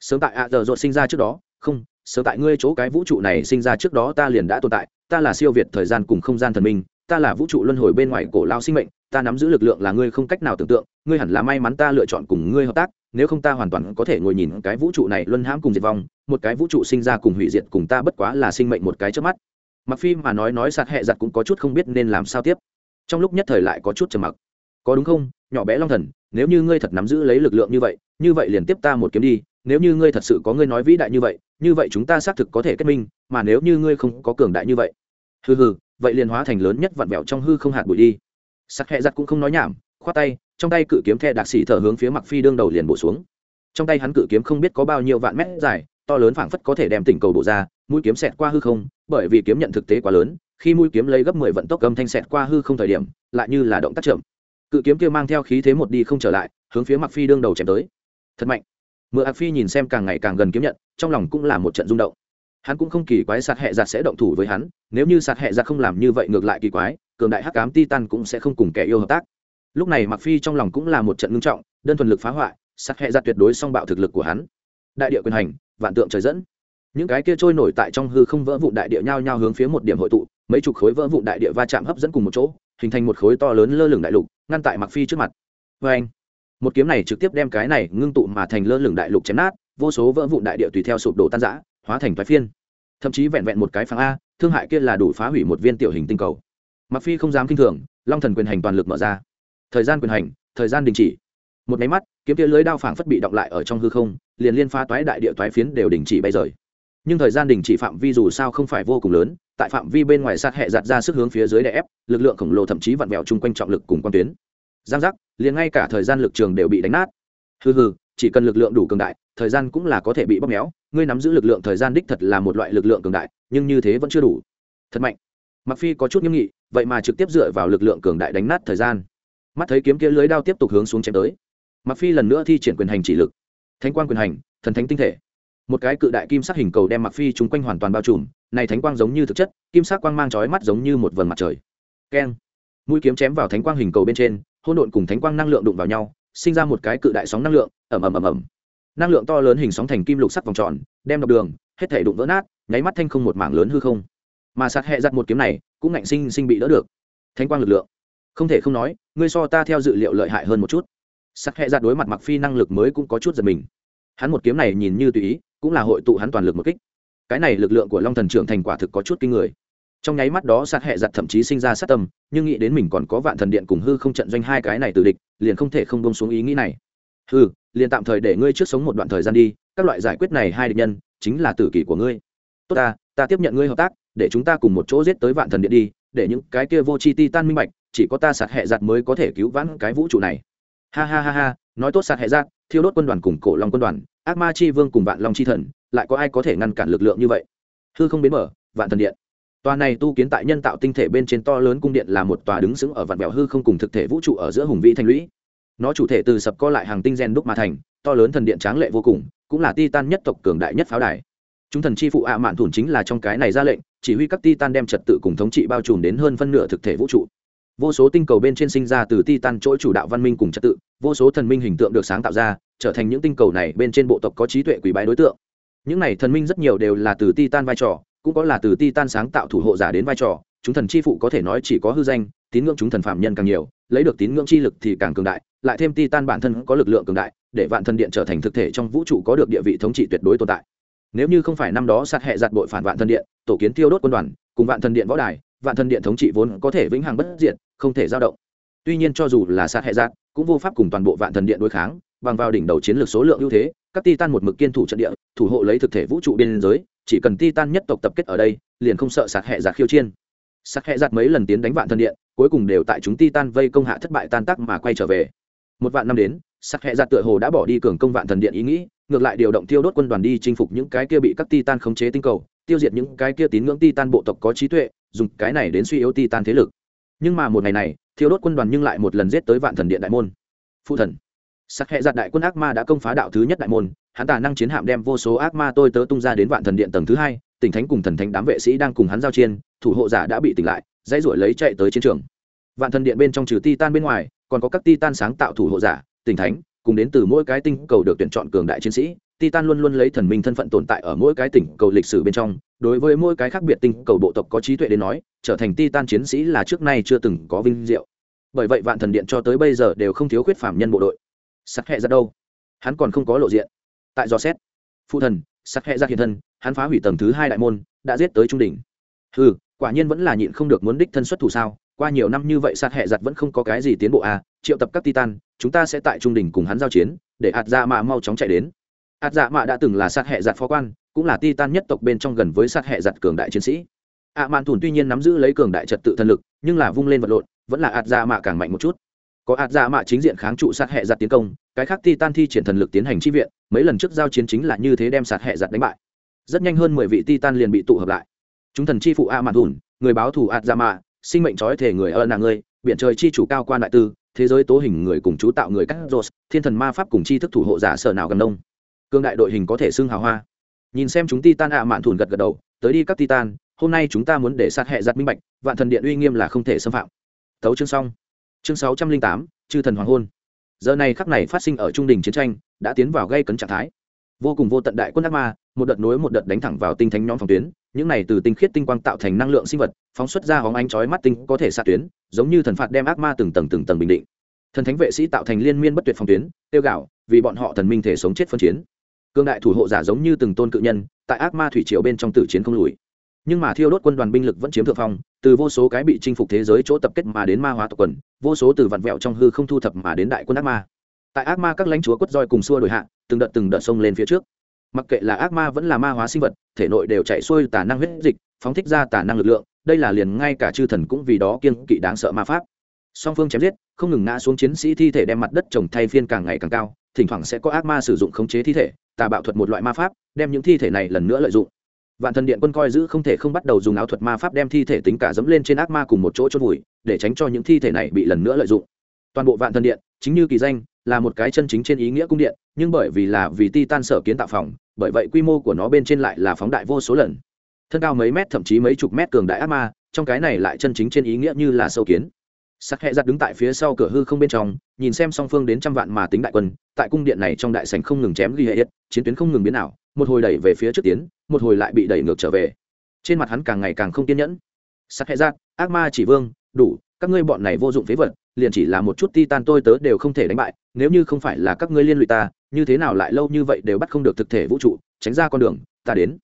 Sớm tại ạ giờ dội sinh ra trước đó, không, sớm tại ngươi chỗ cái vũ trụ này sinh ra trước đó ta liền đã tồn tại, ta là siêu việt thời gian cùng không gian thần minh, ta là vũ trụ luân hồi bên ngoài cổ lao sinh mệnh, ta nắm giữ lực lượng là ngươi không cách nào tưởng tượng, ngươi hẳn là may mắn ta lựa chọn cùng ngươi hợp tác, nếu không ta hoàn toàn có thể ngồi nhìn cái vũ trụ này luân hãm cùng diệt vong, một cái vũ trụ sinh ra cùng hủy diệt cùng ta bất quá là sinh mệnh một cái trước mắt mặc phi mà nói nói sạt hẹ giặt cũng có chút không biết nên làm sao tiếp. Trong lúc nhất thời lại có chút trầm mặc. Có đúng không, nhỏ bé long thần, nếu như ngươi thật nắm giữ lấy lực lượng như vậy như vậy liền tiếp ta một kiếm đi. Nếu như ngươi thật sự có ngươi nói vĩ đại như vậy như vậy chúng ta xác thực có thể kết minh, mà nếu như ngươi không có cường đại như vậy, hừ hừ, vậy liền hóa thành lớn nhất vặn vẹo trong hư không hạt bụi đi. Sắc hẹ giặt cũng không nói nhảm, khoát tay, trong tay cự kiếm the đạc sĩ thở hướng phía mặc phi đương đầu liền bổ xuống. Trong tay hắn cự kiếm không biết có bao nhiêu vạn mét dài, to lớn phảng phất có thể đem tỉnh cầu bổ ra mũi kiếm xẹt qua hư không, bởi vì kiếm nhận thực tế quá lớn, khi mũi kiếm lấy gấp mười vận tốc gầm thanh xẹt qua hư không thời điểm, lại như là động tác chậm. Cự kiếm kia mang theo khí thế một đi không trở lại, hướng phía mặc phi đương đầu chém tới. Thật mạnh. Mượn ạc phi nhìn xem càng ngày càng gần kiếm nhận, trong lòng cũng là một trận rung động. Hắn cũng không kỳ quái sạt hẹ giặt sẽ động thủ với hắn, nếu như sạt hẹ giặt không làm như vậy ngược lại kỳ quái, cường đại hắc cám titan cũng sẽ không cùng kẻ yêu hợp tác. Lúc này mặc phi trong lòng cũng là một trận ngưng trọng, đơn thuần lực phá hoại sạt hẹ giặt tuyệt đối song bạo thực lực của hắn. Đại địa quyền hành, vạn tượng trời dẫn những cái kia trôi nổi tại trong hư không vỡ vụn đại địa nhao nhao hướng phía một điểm hội tụ, mấy chục khối vỡ vụn đại địa va chạm hấp dẫn cùng một chỗ, hình thành một khối to lớn lơ lửng đại lục, ngăn tại mặc phi trước mặt. Vê anh một kiếm này trực tiếp đem cái này ngưng tụ mà thành lơ lửng đại lục chém nát, vô số vỡ vụn đại địa tùy theo sụp đổ tan rã, hóa thành thoái phiên. Thậm chí vẹn vẹn một cái phẳng a, thương hại kia là đủ phá hủy một viên tiểu hình tinh cầu. Mặc phi không dám kinh thường, long thần quyền hành toàn lực mở ra. Thời gian quyền hành, thời gian đình chỉ. Một máy mắt, kiếm kia lưới đao phảng phất bị động lại ở trong hư không, liền liên pha toái đại địa toái phiến đều đình chỉ bay rời nhưng thời gian đình chỉ phạm vi dù sao không phải vô cùng lớn, tại phạm vi bên ngoài sát hệ giặt ra sức hướng phía dưới đè ép, lực lượng khổng lồ thậm chí vặn vẹo chung quanh trọng lực cùng quan tuyến. Giang giác, liền ngay cả thời gian lực trường đều bị đánh nát. Hừ hừ, chỉ cần lực lượng đủ cường đại, thời gian cũng là có thể bị bóp méo, ngươi nắm giữ lực lượng thời gian đích thật là một loại lực lượng cường đại, nhưng như thế vẫn chưa đủ. Thật mạnh. Mặc phi có chút nghiêm nghị, vậy mà trực tiếp dựa vào lực lượng cường đại đánh nát thời gian. Mắt thấy kiếm kia lưới đao tiếp tục hướng xuống chém tới. Mặc phi lần nữa thi triển quyền hành chỉ lực. Thánh Quan quyền hành, thần thánh tinh thể một cái cự đại kim sắc hình cầu đem mặc phi chúng quanh hoàn toàn bao trùm, này thánh quang giống như thực chất, kim sắc quang mang chói mắt giống như một vầng mặt trời. Keng. Mũi kiếm chém vào thánh quang hình cầu bên trên, hỗn độn cùng thánh quang năng lượng đụng vào nhau, sinh ra một cái cự đại sóng năng lượng, ầm ầm ầm ầm. Năng lượng to lớn hình sóng thành kim lục sắc vòng tròn, đem đọc đường, hết thể đụng vỡ nát, nháy mắt thanh không một mảng lớn hư không. Mà sát hệ giặt một kiếm này, cũng ngạnh sinh sinh bị đỡ được. Thánh quang lực lượng. Không thể không nói, ngươi so ta theo dự liệu lợi hại hơn một chút. Sát hệ giặt đối mặt mặc phi năng lực mới cũng có chút giật mình. Hắn một kiếm này nhìn như tùy ý cũng là hội tụ hắn toàn lực một kích. Cái này lực lượng của long thần trưởng thành quả thực có chút kinh người. Trong nháy mắt đó, sát hệ giặt thậm chí sinh ra sát tâm, nhưng nghĩ đến mình còn có vạn thần điện cùng hư không trận doanh hai cái này từ địch, liền không thể không bông xuống ý nghĩ này. Hư liền tạm thời để ngươi trước sống một đoạn thời gian đi, các loại giải quyết này hai địch nhân, chính là tử kỷ của ngươi. Tốt ta ta tiếp nhận ngươi hợp tác, để chúng ta cùng một chỗ giết tới vạn thần điện đi, để những cái kia vô chi ti tan minh bạch, chỉ có ta sạt hệ giặt mới có thể cứu vãn cái vũ trụ này. Ha ha ha ha, nói tốt sạt hệ giặt thiêu đốt quân đoàn cùng cổ long quân đoàn ác ma chi vương cùng vạn long chi thần, lại có ai có thể ngăn cản lực lượng như vậy? Hư không biến mở, vạn thần điện. Tòa này tu kiến tại nhân tạo tinh thể bên trên to lớn cung điện là một tòa đứng sững ở vạn bèo hư không cùng thực thể vũ trụ ở giữa hùng vĩ thanh lũy. Nó chủ thể từ sập co lại hàng tinh gen đúc mà thành, to lớn thần điện tráng lệ vô cùng, cũng là titan nhất tộc cường đại nhất pháo đài. Chúng thần chi phụ ạ mạn thủn chính là trong cái này ra lệnh, chỉ huy các titan đem trật tự cùng thống trị bao trùm đến hơn phân nửa thực thể vũ trụ. Vô số tinh cầu bên trên sinh ra từ titan chỗ chủ đạo văn minh cùng trật tự, vô số thần minh hình tượng được sáng tạo ra trở thành những tinh cầu này bên trên bộ tộc có trí tuệ quý bái đối tượng. Những này thần minh rất nhiều đều là từ titan vai trò, cũng có là từ titan sáng tạo thủ hộ giả đến vai trò. Chúng thần chi phụ có thể nói chỉ có hư danh, tín ngưỡng chúng thần phạm nhân càng nhiều, lấy được tín ngưỡng chi lực thì càng cường đại, lại thêm titan bản thân có lực lượng cường đại, để vạn thần điện trở thành thực thể trong vũ trụ có được địa vị thống trị tuyệt đối tồn tại. Nếu như không phải năm đó sát hệ giặt bội phản vạn thần điện, tổ kiến tiêu đốt quân đoàn, cùng vạn thần điện võ đài, vạn thần điện thống trị vốn có thể vĩnh hằng bất diệt, không thể dao động. Tuy nhiên cho dù là sát hệ giặt cũng vô pháp cùng toàn bộ vạn thần điện đối kháng bằng vào đỉnh đầu chiến lược số lượng ưu thế, các titan một mực kiên thủ trận địa, thủ hộ lấy thực thể vũ trụ biên giới, chỉ cần titan nhất tộc tập kết ở đây, liền không sợ sát hệ giặt khiêu chiên sát hệ giặt mấy lần tiến đánh vạn thần điện, cuối cùng đều tại chúng titan vây công hạ thất bại tan tác mà quay trở về. Một vạn năm đến sắc hệ giặt tựa hồ đã bỏ đi cường công vạn thần điện ý nghĩ, ngược lại điều động tiêu đốt quân đoàn đi chinh phục những cái kia bị các titan khống chế tinh cầu, tiêu diệt những cái kia tín ngưỡng titan bộ tộc có trí tuệ, dùng cái này đến suy yếu titan thế lực. Nhưng mà một ngày này tiêu đốt quân đoàn nhưng lại một lần giết tới vạn thần điện đại môn. Phụ thần sắc hệ giặt đại quân ác ma đã công phá đạo thứ nhất đại môn, hắn tà năng chiến hạm đem vô số ác ma tôi tớ tung ra đến vạn thần điện tầng thứ hai, tỉnh thánh cùng thần thánh đám vệ sĩ đang cùng hắn giao chiên thủ hộ giả đã bị tỉnh lại, dãy ruổi lấy chạy tới chiến trường. Vạn thần điện bên trong trừ titan bên ngoài, còn có các titan sáng tạo thủ hộ giả, tỉnh thánh, cùng đến từ mỗi cái tinh cầu được tuyển chọn cường đại chiến sĩ, titan luôn luôn lấy thần minh thân phận tồn tại ở mỗi cái tỉnh cầu lịch sử bên trong, đối với mỗi cái khác biệt tinh cầu bộ tộc có trí tuệ đến nói, trở thành titan chiến sĩ là trước nay chưa từng có vinh diệu. Bởi vậy vạn thần điện cho tới bây giờ đều không thiếu khuyết phạm nhân bộ đội sắc hẹ ra đâu? Hắn còn không có lộ diện. Tại do xét. Phụ thần sắc hẹ ra hiện thân, hắn phá hủy tầng thứ hai đại môn, đã giết tới trung đỉnh. Ừ quả nhiên vẫn là nhịn không được muốn đích thân xuất thủ sao? Qua nhiều năm như vậy sát hệ giặt vẫn không có cái gì tiến bộ à? Triệu tập các titan, chúng ta sẽ tại trung đỉnh cùng hắn giao chiến, để hạt dạ mạ mau chóng chạy đến. Hạt dạ mạ đã từng là sát hệ giặt phó quan, cũng là titan nhất tộc bên trong gần với sát hệ giặt cường đại chiến sĩ. Ạ mạn thủn tuy nhiên nắm giữ lấy cường đại trật tự thân lực, nhưng là vung lên vật lộn, vẫn là hạt dạ mạ càng mạnh một chút có ạt dạ mạ chính diện kháng trụ sát hệ giặt tiến công, cái khác titan thi triển thần lực tiến hành chi viện, mấy lần trước giao chiến chính là như thế đem sát hệ giặt đánh bại. Rất nhanh hơn mười vị titan liền bị tụ hợp lại. Chúng thần chi phụ a mạn hùn, người báo thù ạt dạ mạ, sinh mệnh trói thể người ơ nàng ngươi biện trời chi chủ cao quan đại tư, thế giới tố hình người cùng chú tạo người các rột thiên thần ma pháp cùng chi thức thủ hộ giả sở nào gần đông. Cương đại đội hình có thể xưng hào hoa. Nhìn xem chúng titan ạ mạn thùn gật gật đầu, tới đi các titan, hôm nay chúng ta muốn để sát hệ giặt minh bạch, vạn thần điện uy nghiêm là không thể xâm phạm. Thấu chương xong chương sáu trăm linh tám, chư thần hoàng hôn. Giờ này khắc này phát sinh ở trung đình chiến tranh, đã tiến vào gây cấn trạng thái. Vô cùng vô tận đại quân ác ma, một đợt nối một đợt đánh thẳng vào tinh thánh nhóm phòng tuyến, những này từ tinh khiết tinh quang tạo thành năng lượng sinh vật, phóng xuất ra hóng ánh chói mắt tinh có thể xạ tuyến, giống như thần phạt đem ác ma từng tầng từng tầng bình định. Thần thánh vệ sĩ tạo thành liên miên bất tuyệt phòng tuyến, tiêu gạo, vì bọn họ thần minh thể sống chết phân chiến. Cương đại thủ hộ giả giống như từng tôn cự nhân, tại ác ma thủy triều bên trong tử chiến không lùi nhưng mà thiêu đốt quân đoàn binh lực vẫn chiếm thượng phong, từ vô số cái bị chinh phục thế giới chỗ tập kết mà đến ma hóa tộc quần, vô số từ vặn vẹo trong hư không thu thập mà đến đại quân ác ma. Tại ác ma các lãnh chúa quất roi cùng xua đổi hạ, từng đợt từng đợt xông lên phía trước. Mặc kệ là ác ma vẫn là ma hóa sinh vật, thể nội đều chạy xuôi tả năng huyết dịch, phóng thích ra tả năng lực lượng, đây là liền ngay cả chư thần cũng vì đó kiên kỵ đáng sợ ma pháp. Song phương chém giết, không ngừng ngã xuống chiến sĩ thi thể đem mặt đất trồng thay phiên càng ngày càng cao, thỉnh thoảng sẽ có ác ma sử dụng khống chế thi thể, tà bạo thuật một loại ma pháp, đem những thi thể này lần nữa lợi dụng vạn thần điện quân coi giữ không thể không bắt đầu dùng áo thuật ma pháp đem thi thể tính cả dẫm lên trên ác ma cùng một chỗ chôn vùi, để tránh cho những thi thể này bị lần nữa lợi dụng. Toàn bộ vạn thần điện, chính như kỳ danh, là một cái chân chính trên ý nghĩa cung điện, nhưng bởi vì là vì titan sở kiến tạo phòng, bởi vậy quy mô của nó bên trên lại là phóng đại vô số lần. Thân cao mấy mét, thậm chí mấy chục mét cường đại ác ma, trong cái này lại chân chính trên ý nghĩa như là sâu kiến. Sắc hẹ giặt đứng tại phía sau cửa hư không bên trong, nhìn xem song phương đến trăm vạn mà tính đại quân, tại cung điện này trong đại sảnh không ngừng chém ghi hệ hết chiến tuyến không ngừng biến ảo một hồi đẩy về phía trước tiến một hồi lại bị đẩy ngược trở về. Trên mặt hắn càng ngày càng không kiên nhẫn. Sắc hẹ Giác, ác ma chỉ vương đủ các ngươi bọn này vô dụng phế vật liền chỉ là một chút ti tan tôi tớ đều không thể đánh bại nếu như không phải là các ngươi liên lụy ta như thế nào lại lâu như vậy đều bắt không được thực thể vũ trụ tránh ra con đường ta đến.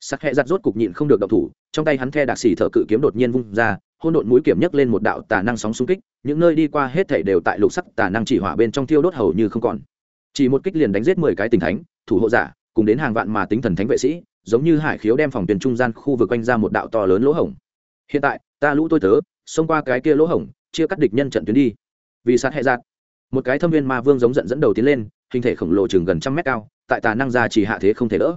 Sắc hẹ giặt rốt cục nhịn không được động thủ trong tay hắn the đạc xỉ thở cự kiếm đột nhiên vung ra hôn đột mũi kiểm nhấc lên một đạo tà năng sóng xung kích những nơi đi qua hết thảy đều tại lục sắc tà năng chỉ hỏa bên trong thiêu đốt hầu như không còn. Chỉ một kích liền đánh giết mười cái tình thánh thủ hộ giả cùng đến hàng vạn mà tính thần thánh vệ sĩ, giống như hải khiếu đem phòng tuyển trung gian khu vực quanh ra một đạo to lớn lỗ hổng. Hiện tại, ta lũ tôi tớ, xông qua cái kia lỗ hổng, chia cắt địch nhân trận tuyến đi. Vì sát hệ giạt một cái thâm viên ma vương giống giận dẫn đầu tiến lên, hình thể khổng lồ chừng gần trăm mét cao, tại tà năng ra chỉ hạ thế không thể đỡ.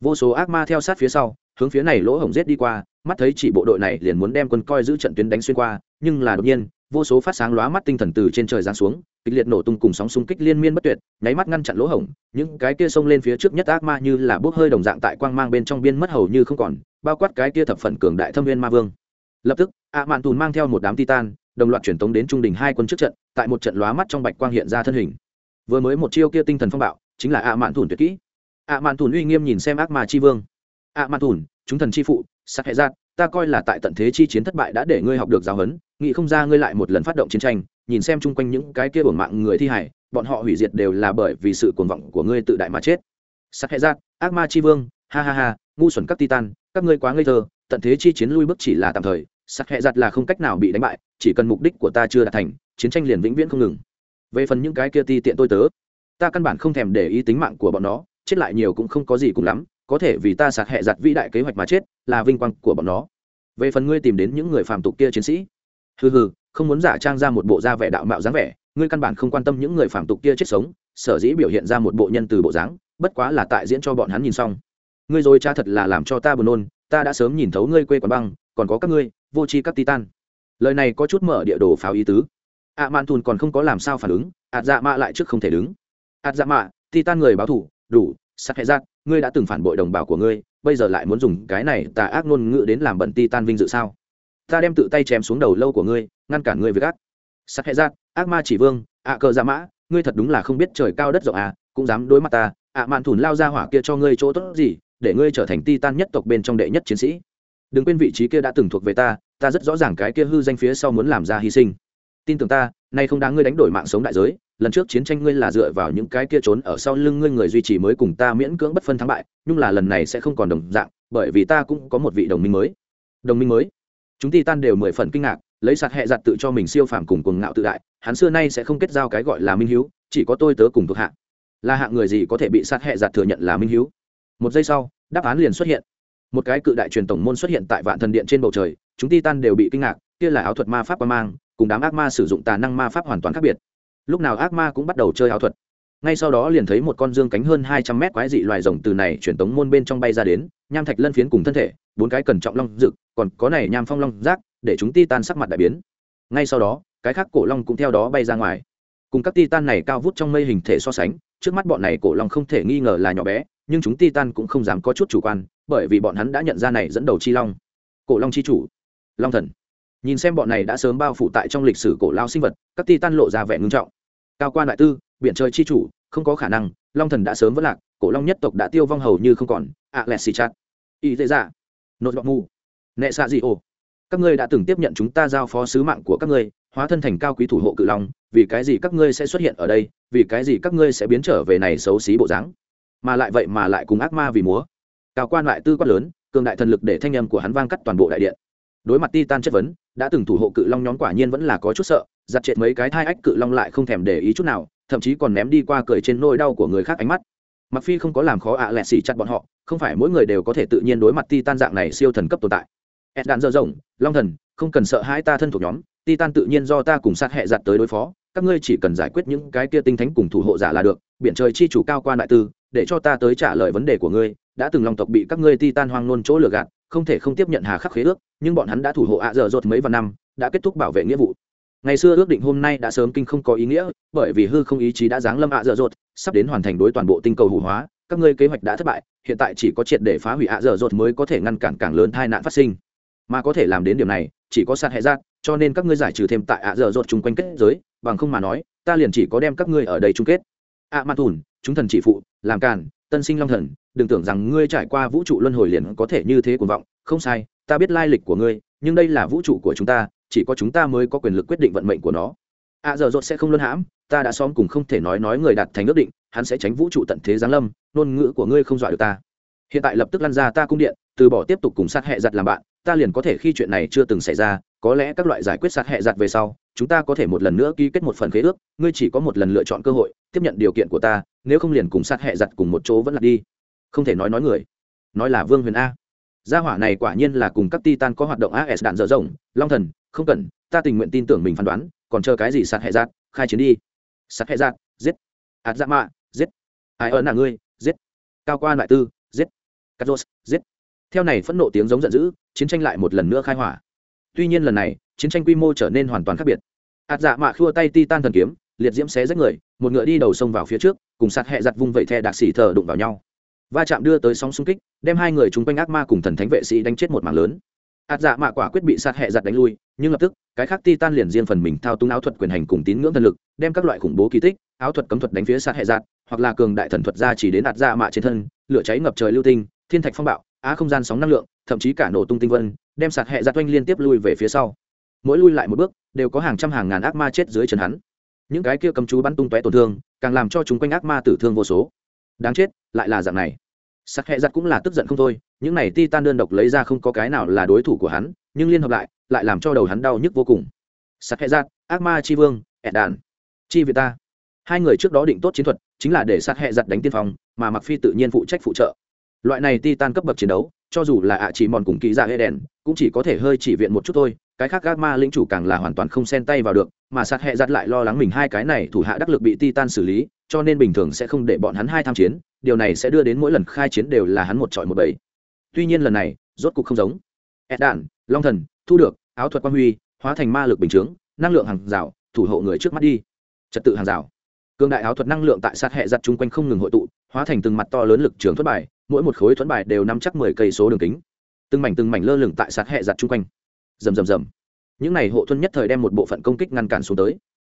Vô số ác ma theo sát phía sau, hướng phía này lỗ hổng giết đi qua, mắt thấy chỉ bộ đội này liền muốn đem quân coi giữ trận tuyến đánh xuyên qua, nhưng là đột nhiên vô số phát sáng lóa mắt tinh thần từ trên trời giáng xuống, kịch liệt nổ tung cùng sóng xung kích liên miên bất tuyệt, nháy mắt ngăn chặn lỗ hổng, những cái kia xông lên phía trước nhất ác ma như là bốc hơi đồng dạng tại quang mang bên trong biên mất hầu như không còn, bao quát cái kia thập phần cường đại thâm viên ma vương. Lập tức, ạ mạn tùn mang theo một đám titan, đồng loạt truyền tống đến trung đình hai quân trước trận, tại một trận lóa mắt trong bạch quang hiện ra thân hình. Vừa mới một chiêu kia tinh thần phong bạo, chính là ạ mạn tùn tuyệt kỹ. ạ mạn tùn uy nghiêm nhìn xem ác ma chi vương. Ạ mạn tùn, chúng thần chi phụ sắc hệ giác ta coi là tại tận thế chi chiến thất bại đã để ngươi học được giáo huấn, nghĩ không ra ngươi lại một lần phát động chiến tranh, nhìn xem chung quanh những cái kia bổn mạng người thi hải bọn họ hủy diệt đều là bởi vì sự cuồng vọng của ngươi tự đại mà chết. Sắc hệ giác, ác ma chi vương, ha ha ha, ngu xuẩn các titan, các ngươi quá ngây thơ, tận thế chi chiến lui bước chỉ là tạm thời, sắc hệ giặt là không cách nào bị đánh bại, chỉ cần mục đích của ta chưa đạt thành, chiến tranh liền vĩnh viễn không ngừng. Về phần những cái kia ti tiện tôi tớ, ta căn bản không thèm để ý tính mạng của bọn nó, chết lại nhiều cũng không có gì cùng lắm có thể vì ta sạc hệ giặt vĩ đại kế hoạch mà chết, là vinh quang của bọn nó. Về phần ngươi tìm đến những người phàm tục kia chiến sĩ. Hừ hừ, không muốn giả trang ra một bộ da vẻ đạo mạo dáng vẻ, ngươi căn bản không quan tâm những người phàm tục kia chết sống, sở dĩ biểu hiện ra một bộ nhân từ bộ dáng, bất quá là tại diễn cho bọn hắn nhìn xong. Ngươi rồi cha thật là làm cho ta buồn nôn, ta đã sớm nhìn thấu ngươi quê quán băng, còn có các ngươi, vô tri các titan lời này có chút mở địa đồ pháo ý tứ. Ạ mạn thùn còn không có làm sao phản ứng, ạt dạ mạ lại trước không thể đứng. Ạt dạ mạ titan người báo thủ, đủ sắc hệ giác ngươi đã từng phản bội đồng bào của ngươi, bây giờ lại muốn dùng cái này tà ác ngôn ngữ đến làm bận titan vinh dự sao? Ta đem tự tay chém xuống đầu lâu của ngươi, ngăn cản ngươi việc ác. Sắc hệ giác, ác ma chỉ vương, ạ cờ giả mã, ngươi thật đúng là không biết trời cao đất rộng à cũng dám đối mặt ta, ạ mạn thủn lao ra hỏa kia cho ngươi chỗ tốt gì, để ngươi trở thành titan nhất tộc bên trong đệ nhất chiến sĩ. Đừng quên vị trí kia đã từng thuộc về ta ta rất rõ ràng cái kia hư danh phía sau muốn làm ra hy sinh. Tin tưởng ta, nay không đáng ngươi đánh đổi mạng sống đại giới lần trước chiến tranh ngươi là dựa vào những cái kia trốn ở sau lưng ngươi người duy trì mới cùng ta miễn cưỡng bất phân thắng bại, nhưng là lần này sẽ không còn đồng dạng, bởi vì ta cũng có một vị đồng minh mới. Đồng minh mới? Chúng ti tan đều mười phần kinh ngạc, lấy sạt hẹ giặt tự cho mình siêu phàm cùng cuồng ngạo tự đại, hắn xưa nay sẽ không kết giao cái gọi là minh hiếu, chỉ có tôi tớ cùng thuộc hạ. Là hạng người gì có thể bị sạt hẹ giặt thừa nhận là minh hiếu? Một giây sau, đáp án liền xuất hiện. Một cái cự đại truyền tổng môn xuất hiện tại vạn thần điện trên bầu trời, chúng ti tan đều bị kinh ngạc, kia là áo thuật ma pháp qua mang, cùng đám ác ma sử dụng tà năng ma pháp hoàn toàn khác biệt lúc nào ác ma cũng bắt đầu chơi ảo thuật. Ngay sau đó liền thấy một con dương cánh hơn hai trăm mét quái dị loài rồng từ này truyền tống môn bên trong bay ra đến, nham thạch lân phiến cùng thân thể, bốn cái cẩn trọng long rực, còn có này nham phong long rác, để chúng ti tan sắc mặt đại biến. Ngay sau đó, cái khác cổ long cũng theo đó bay ra ngoài. Cùng các ti tan này cao vút trong mây hình thể so sánh, trước mắt bọn này cổ long không thể nghi ngờ là nhỏ bé, nhưng chúng ti tan cũng không dám có chút chủ quan, bởi vì bọn hắn đã nhận ra này dẫn đầu chi long. Cổ long chi chủ, long thần nhìn xem bọn này đã sớm bao phủ tại trong lịch sử cổ lao sinh vật, các ti tan lộ ra vẻ ngưng trọng. Cao quan đại tư, biển trời chi chủ, không có khả năng, long thần đã sớm vất lạc, cổ long nhất tộc đã tiêu vong hầu như không còn ạ à lẹt xì chặt y dễ dạ. giả nội bọc mù. Nệ xạ dị ồ các ngươi đã từng tiếp nhận chúng ta giao phó sứ mạng của các ngươi, hóa thân thành cao quý thủ hộ cự long, vì cái gì các ngươi sẽ xuất hiện ở đây, vì cái gì các ngươi sẽ biến trở về này xấu xí bộ dáng? Mà lại vậy mà lại cùng ác ma vì múa. Cao quan lại tư quát lớn, cường đại thần lực để thanh âm của hắn vang cắt toàn bộ đại điện đối mặt titan chất vấn, đã từng thủ hộ cự long nhóm quả nhiên vẫn là có chút sợ, giặt trệt mấy cái thai ách cự long lại không thèm để ý chút nào, thậm chí còn ném đi qua cười trên nôi đau của người khác ánh mắt. Mặc phi không có làm khó ạ à lẹ xỉ chặt bọn họ, không phải mỗi người đều có thể tự nhiên đối mặt titan dạng này siêu thần cấp tồn tại. Ed đạn dơ rộng, long thần, không cần sợ hãi ta thân thuộc nhóm, titan tự nhiên do ta cùng sát hệ giặt tới đối phó, các ngươi chỉ cần giải quyết những cái kia tinh thánh cùng thủ hộ giả là được, biển trời chi chủ cao quan đại tư, để cho ta tới trả lời vấn đề của ngươi, đã từng long tộc bị các ngươi titan hoang nôn chỗ lừa gạt không thể không tiếp nhận hà khắc khế ước nhưng bọn hắn đã thủ hộ ạ dở dột mấy vạn năm đã kết thúc bảo vệ nghĩa vụ. Ngày xưa ước định hôm nay đã sớm kinh không có ý nghĩa bởi vì hư không ý chí đã giáng lâm ạ dở dột sắp đến hoàn thành đối toàn bộ tinh cầu hủ hóa các ngươi kế hoạch đã thất bại hiện tại chỉ có triệt để phá hủy ạ dở dột mới có thể ngăn cản càng lớn tai nạn phát sinh. Mà có thể làm đến điểm này chỉ có sạt hệ giác cho nên các ngươi giải trừ thêm tại ạ dở dột chung quanh kết giới bằng không mà nói ta liền chỉ có đem các ngươi ở đây chung kết. Ạ à, mặt thùn chúng thần chỉ phụ làm càn tân sinh long thần, đừng tưởng rằng ngươi trải qua vũ trụ luân hồi liền có thể như thế cuồng vọng. Không sai, ta biết lai lịch của ngươi, nhưng đây là vũ trụ của chúng ta, chỉ có chúng ta mới có quyền lực quyết định vận mệnh của nó. Ạ giờ dột sẽ không luân hãm, ta đã xóm cùng không thể nói nói người đạt thành ước định, hắn sẽ tránh vũ trụ tận thế giáng lâm, ngôn ngữ của ngươi không dọa được ta. Hiện tại lập tức lăn ra ta cung điện, từ bỏ tiếp tục cùng sát hệ giặt làm bạn, ta liền có thể khi chuyện này chưa từng xảy ra, có lẽ các loại giải quyết sát hệ giặt về sau, chúng ta có thể một lần nữa ký kết một phần khế ước, ngươi chỉ có một lần lựa chọn cơ hội, tiếp nhận điều kiện của ta nếu không liền cùng sát hệ giặt cùng một chỗ vẫn là đi. Không thể nói nói người. Nói là vương huyền a. Gia hỏa này quả nhiên là cùng các titan có hoạt động as đạn dở rộng, long thần, không cần ta tình nguyện tin tưởng mình phán đoán, còn chờ cái gì sát hệ giặt, khai chiến đi. Sát hệ giặt, giết. Ạt dạ mạ, giết. Ai ơn là ngươi, giết. Cao quan đại tư, giết. Cắt giết. Theo này phẫn nộ tiếng giống giận dữ, chiến tranh lại một lần nữa khai hỏa. Tuy nhiên lần này, chiến tranh quy mô trở nên hoàn toàn khác biệt. Ạt dạ mạ khua tay ti tan thần kiếm liệt diễm xé rách người, một ngựa đi đầu sông vào phía trước, cùng sạt hẹ giặt vung vẩy the đạc xỉ thờ đụng vào nhau. Va chạm đưa tới sóng xung kích, đem hai người chung quanh ác ma cùng thần thánh vệ sĩ đánh chết một mảng lớn. Ạt dạ mạ quả quyết bị sạt hẹ giặt đánh lui, nhưng lập tức, cái khác ti tan liền riêng phần mình thao túng áo thuật quyền hành cùng tín ngưỡng thần lực, đem các loại khủng bố kỳ tích, áo thuật cấm thuật đánh phía sạt hệ giạt hoặc là cường đại thần thuật ra chỉ đến ạt dạ mạ trên thân, lửa cháy ngập trời lưu tinh, thiên thạch phong bạo, á không gian sóng năng lượng, thậm chí cả nổ tung tinh vân, đem sạt hệ giặt oanh liên tiếp lui về phía sau. Mỗi lui lại một bước, đều có hàng trăm hàng ngàn ác ma chết dưới chân hắn những cái kia cầm chú bắn tung tóe tổn thương, càng làm cho chúng quanh ác ma tử thương vô số. Đáng chết, lại là dạng này. Sắc hẹ giặt cũng là tức giận không thôi, những này ti tan đơn độc lấy ra không có cái nào là đối thủ của hắn, nhưng liên hợp lại lại làm cho đầu hắn đau nhức vô cùng. Sắc hẹ giặt ác ma chi vương ẹn đàn chi việt ta. Hai người trước đó định tốt chiến thuật, chính là để sát hẹ giặt đánh tiên phong, mà mặc phi tự nhiên phụ trách phụ trợ. Loại này ti tan cấp bậc chiến đấu, cho dù là ạ chỉ mòn cùng kỹ ra hệ đèn, cũng chỉ có thể hơi chỉ viện một chút thôi, cái khác Ác ma lĩnh chủ càng là hoàn toàn không xen tay vào được mà sát hệ giặt lại lo lắng mình hai cái này thủ hạ đắc lực bị titan xử lý, cho nên bình thường sẽ không để bọn hắn hai tham chiến, điều này sẽ đưa đến mỗi lần khai chiến đều là hắn một trọi một bảy. tuy nhiên lần này, rốt cục không giống. Ed đạn, long thần, thu được, áo thuật quang huy, hóa thành ma lực bình chướng, năng lượng hàng rào, thủ hộ người trước mắt đi. Trật tự hàng rào. Cương đại áo thuật năng lượng tại sát hệ giặt chung quanh không ngừng hội tụ, hóa thành từng mặt to lớn lực trường thuất bài, mỗi một khối thuẫn bài đều nắm chắc mười cây số đường kính. Từng mảnh từng mảnh lơ lửng tại sát hệ giặt chung quanh. Rầm rầm rầm những này hộ thuân nhất thời đem một bộ phận công kích ngăn cản xuống tới.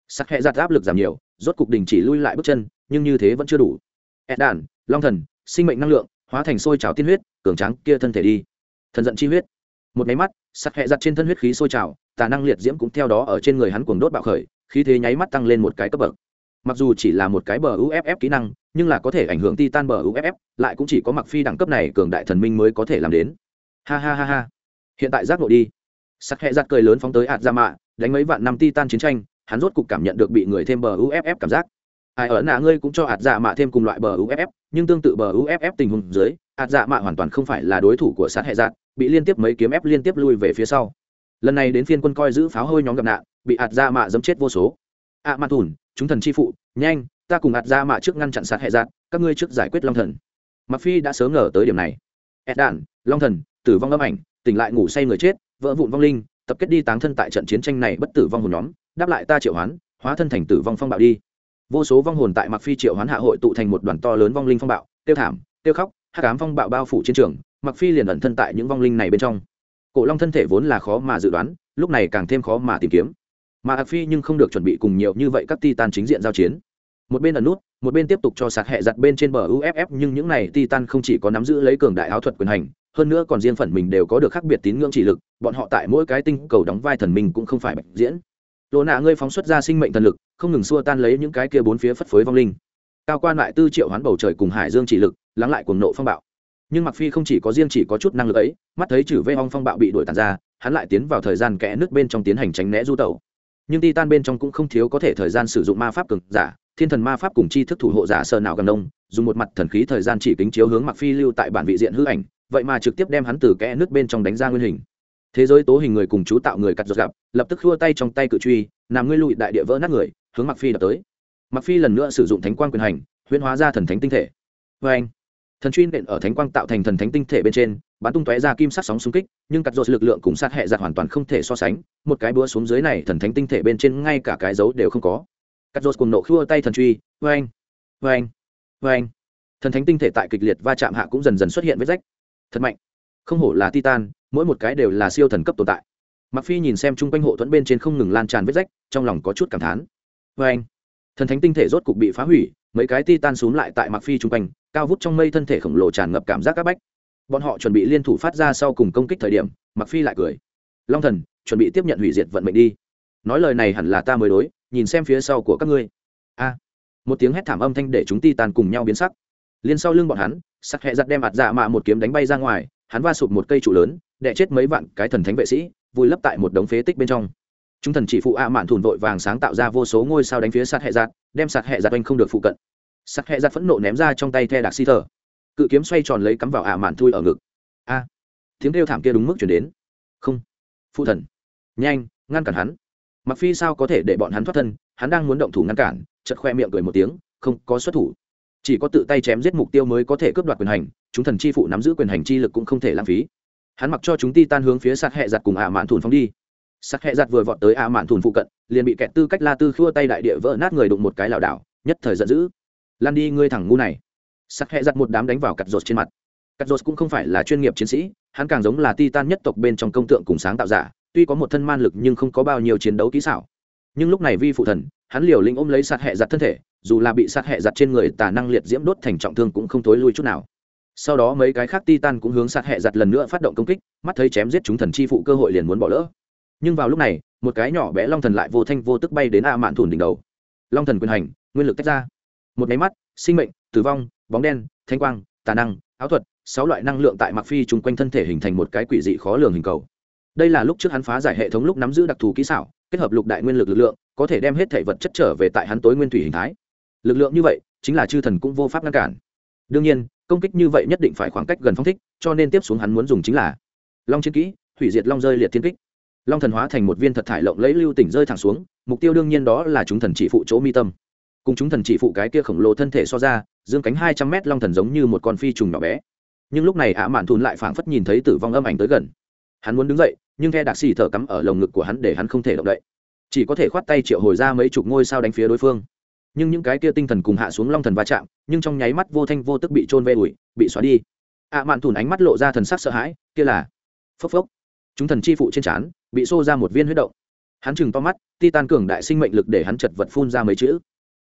Sắc hệ giặt áp lực giảm nhiều, rốt cục đình chỉ lui lại bước chân, nhưng như thế vẫn chưa đủ. Ed đàn long thần, sinh mệnh năng lượng, hóa thành sôi trào tiên huyết, cường tráng kia thân thể đi. Thần giận chi huyết. Một máy mắt sắc hệ giặt trên thân huyết khí sôi trào, tà năng liệt diễm cũng theo đó ở trên người hắn cuồng đốt bạo khởi, khí thế nháy mắt tăng lên một cái cấp bậc. Mặc dù chỉ là một cái bờ uff kỹ năng, nhưng là có thể ảnh hưởng titan bờ uff lại cũng chỉ có mặc phi đẳng cấp này cường đại thần minh mới có thể làm đến. Ha ha ha ha. Hiện tại giác ngộ đi sắc hẹ giặt cười lớn phóng tới ạt ra mạ đánh mấy vạn năm titan chiến tranh hắn rốt cục cảm nhận được bị người thêm bờ uff cảm giác. Ai ở nạ ngươi cũng cho ạt dạ mạ thêm cùng loại bờ uff nhưng tương tự bờ uff tình huống dưới ạt dạ mạ hoàn toàn không phải là đối thủ của sát hệ giặt bị liên tiếp mấy kiếm ép liên tiếp lui về phía sau. Lần này đến phiên quân coi giữ pháo hơi nhóm gặp nạn bị ạt dạ mạ dẫm chết vô số. Ạ à, mạ chúng thần chi phụ nhanh ta cùng ạt dạ mạ trước ngăn chặn sát hệ giạt các ngươi trước giải quyết long thần. Mặc phi đã sớm ngờ tới điểm này. Ed đạn long thần tử vong âm ảnh tỉnh lại ngủ say người chết vỡ vụn vong linh, tập kết đi táng thân tại trận chiến tranh này bất tử vong hồn nhóm, đáp lại ta triệu hoán, hóa thân thành tử vong phong bạo đi. Vô số vong hồn tại mặc phi triệu hoán hạ hội tụ thành một đoàn to lớn vong linh phong bạo tiêu thảm tiêu khóc hát cám phong bạo bao phủ chiến trường mặc phi liền ẩn thân tại những vong linh này bên trong. Cổ long thân thể vốn là khó mà dự đoán, lúc này càng thêm khó mà tìm kiếm. Mà ạc phi nhưng không được chuẩn bị cùng nhiều như vậy các titan chính diện giao chiến. Một bên ẩn nút, một bên tiếp tục cho sạc hẹ giặt bên trên bờ uff nhưng những này titan không chỉ có nắm giữ lấy cường đại áo thuật quyền hành hơn nữa còn riêng phần mình đều có được khác biệt tín ngưỡng chỉ lực, bọn họ tại mỗi cái tinh cầu đóng vai thần mình cũng không phải bạch diễn. Lộ nạ ngươi phóng xuất ra sinh mệnh thần lực, không ngừng xua tan lấy những cái kia bốn phía phất phới vong linh. Cao quan lại tư triệu hoán bầu trời cùng hải dương chỉ lực, lắng lại cuồng nộ phong bạo. Nhưng mặc phi không chỉ có riêng chỉ có chút năng lực ấy, mắt thấy chử vê hong phong bạo bị đuổi tàn ra, hắn lại tiến vào thời gian kẽ nước bên trong tiến hành tránh né du tẩu. Nhưng titan bên trong cũng không thiếu có thể thời gian sử dụng ma pháp cường giả, thiên thần ma pháp cùng chi thức thủ hộ giả sơ nào gần đông, dùng một mặt thần khí thời gian chỉ kính chiếu hướng mặc phi lưu tại bản vị diện hư ảnh vậy mà trực tiếp đem hắn từ kẽ nước bên trong đánh ra nguyên hình. Thế giới tố hình người cùng chú tạo người cắt giật gặp, lập tức khua tay trong tay cự truy làm ngươi lụi đại địa vỡ nát người, hướng mặc phi đập tới. Mặc phi lần nữa sử dụng thánh quang quyền hành, huyễn hóa ra thần thánh tinh thể. Vê anh, thần truy nện ở thánh quang tạo thành thần thánh tinh thể bên trên, bắn tung tóe ra kim sát sóng xung kích, nhưng cắt giật lực lượng cùng sát hệ giặt hoàn toàn không thể so sánh, một cái búa xuống dưới này thần thánh tinh thể bên trên ngay cả cái dấu đều không có. Cắt giật cùng nộ khua tay thần truy vê anh vê anh vê anh. Thần thánh tinh thể tại kịch liệt va chạm hạ cũng dần dần xuất hiện vết rách thật mạnh. Không hổ là titan, mỗi một cái đều là siêu thần cấp tồn tại. Mặc phi nhìn xem chung quanh hộ thuẫn bên trên không ngừng lan tràn vết rách, trong lòng có chút cảm thán. Vê anh, thần thánh tinh thể rốt cục bị phá hủy, mấy cái titan xuống lại tại mặc phi chung quanh, cao vút trong mây thân thể khổng lồ tràn ngập cảm giác các bách. Bọn họ chuẩn bị liên thủ phát ra sau cùng công kích thời điểm mặc phi lại cười. Long thần, chuẩn bị tiếp nhận hủy diệt vận mệnh đi. Nói lời này hẳn là ta mới đối, nhìn xem phía sau của các ngươi. A. Một tiếng hét thảm âm thanh để chúng ti tàn cùng nhau biến sắc. Liên sau lưng bọn hắn sắc hẹ giặt đem ạt dạ mạ một kiếm đánh bay ra ngoài, hắn va sụp một cây trụ lớn, đè chết mấy vạn cái thần thánh vệ sĩ, vùi lấp tại một đống phế tích bên trong. Chúng thần chỉ phụ ạ mạn thùn vội vàng sáng tạo ra vô số ngôi sao đánh phía sát hẹ giặt, đem sát hẹ giặt anh không được phụ cận. Sát hẹ giặt phẫn nộ ném ra trong tay the đạc si thờ cự kiếm xoay tròn lấy cắm vào ạ mạn thui ở ngực. A! Tiếng kêu thảm kia đúng mức chuyển đến. Không. Phụ thần. Nhanh, ngăn cản hắn. Mặc phi sao có thể để bọn hắn thoát thân? Hắn đang muốn động thủ ngăn cản chật khoe miệng cười một tiếng, không có xuất thủ chỉ có tự tay chém giết mục tiêu mới có thể cướp đoạt quyền hành, chúng thần chi phụ nắm giữ quyền hành chi lực cũng không thể lãng phí. Hắn mặc cho chúng ti tan hướng phía sát hệ giặt cùng ả mạn thùn phóng đi. Sát hệ giặt vừa vọt tới ả mạn thùn phụ cận, liền bị kẹt tư cách la tư khua tay đại địa vỡ nát người đụng một cái lảo đảo, nhất thời giận dữ. Lan đi, ngươi thẳng ngu này. Sát hệ giặt một đám đánh vào cặt rột trên mặt. Cặt rột cũng không phải là chuyên nghiệp chiến sĩ, hắn càng giống là ti tan nhất tộc bên trong công tượng cùng sáng tạo giả, tuy có một thân man lực nhưng không có bao nhiêu chiến đấu kỹ xảo. Nhưng lúc này vi phụ thần, hắn liều lĩnh ôm lấy sát hệ giặt thân thể dù là bị sát hệ giặt trên người tà năng liệt diễm đốt thành trọng thương cũng không thối lui chút nào. Sau đó mấy cái khác titan cũng hướng sát hệ giặt lần nữa phát động công kích, mắt thấy chém giết chúng thần chi phụ cơ hội liền muốn bỏ lỡ. Nhưng vào lúc này, một cái nhỏ bé long thần lại vô thanh vô tức bay đến a mạn thủn đỉnh đầu. Long thần quyền hành, nguyên lực tách ra. Một máy mắt, sinh mệnh, tử vong, bóng đen, thanh quang, tà năng, áo thuật, sáu loại năng lượng tại mặc phi chung quanh thân thể hình thành một cái quỷ dị khó lường hình cầu. Đây là lúc trước hắn phá giải hệ thống lúc nắm giữ đặc thù kỹ xảo, kết hợp lục đại nguyên lực lực lượng, có thể đem hết thể vật chất trở về tại hắn tối nguyên thủy hình thái lực lượng như vậy, chính là chư thần cũng vô pháp ngăn cản. Đương nhiên, công kích như vậy nhất định phải khoảng cách gần phong thích, cho nên tiếp xuống hắn muốn dùng chính là long chiến kỹ, hủy diệt long rơi liệt thiên kích. Long thần hóa thành một viên thật thải lộng lấy lưu tỉnh rơi thẳng xuống, mục tiêu đương nhiên đó là chúng thần chỉ phụ chỗ mi tâm. Cùng chúng thần chỉ phụ cái kia khổng lồ thân thể so ra, dương cánh hai trăm mét long thần giống như một con phi trùng nhỏ bé. Nhưng lúc này ả mạn thùn lại phảng phất nhìn thấy tử vong âm ảnh tới gần. Hắn muốn đứng dậy, nhưng the đạc xì thở cắm ở lồng ngực của hắn để hắn không thể động đậy. Chỉ có thể khoát tay triệu hồi ra mấy chục ngôi sao đánh phía đối phương nhưng những cái kia tinh thần cùng hạ xuống long thần va chạm, nhưng trong nháy mắt vô thanh vô tức bị trôn vê ủi, bị xóa đi. Ạ mạn thùn ánh mắt lộ ra thần sắc sợ hãi, kia là, phốc phốc. Chúng thần chi phụ trên trán bị xô ra một viên huyết động. Hắn chừng to mắt ti tan cường đại sinh mệnh lực để hắn chật vật phun ra mấy chữ.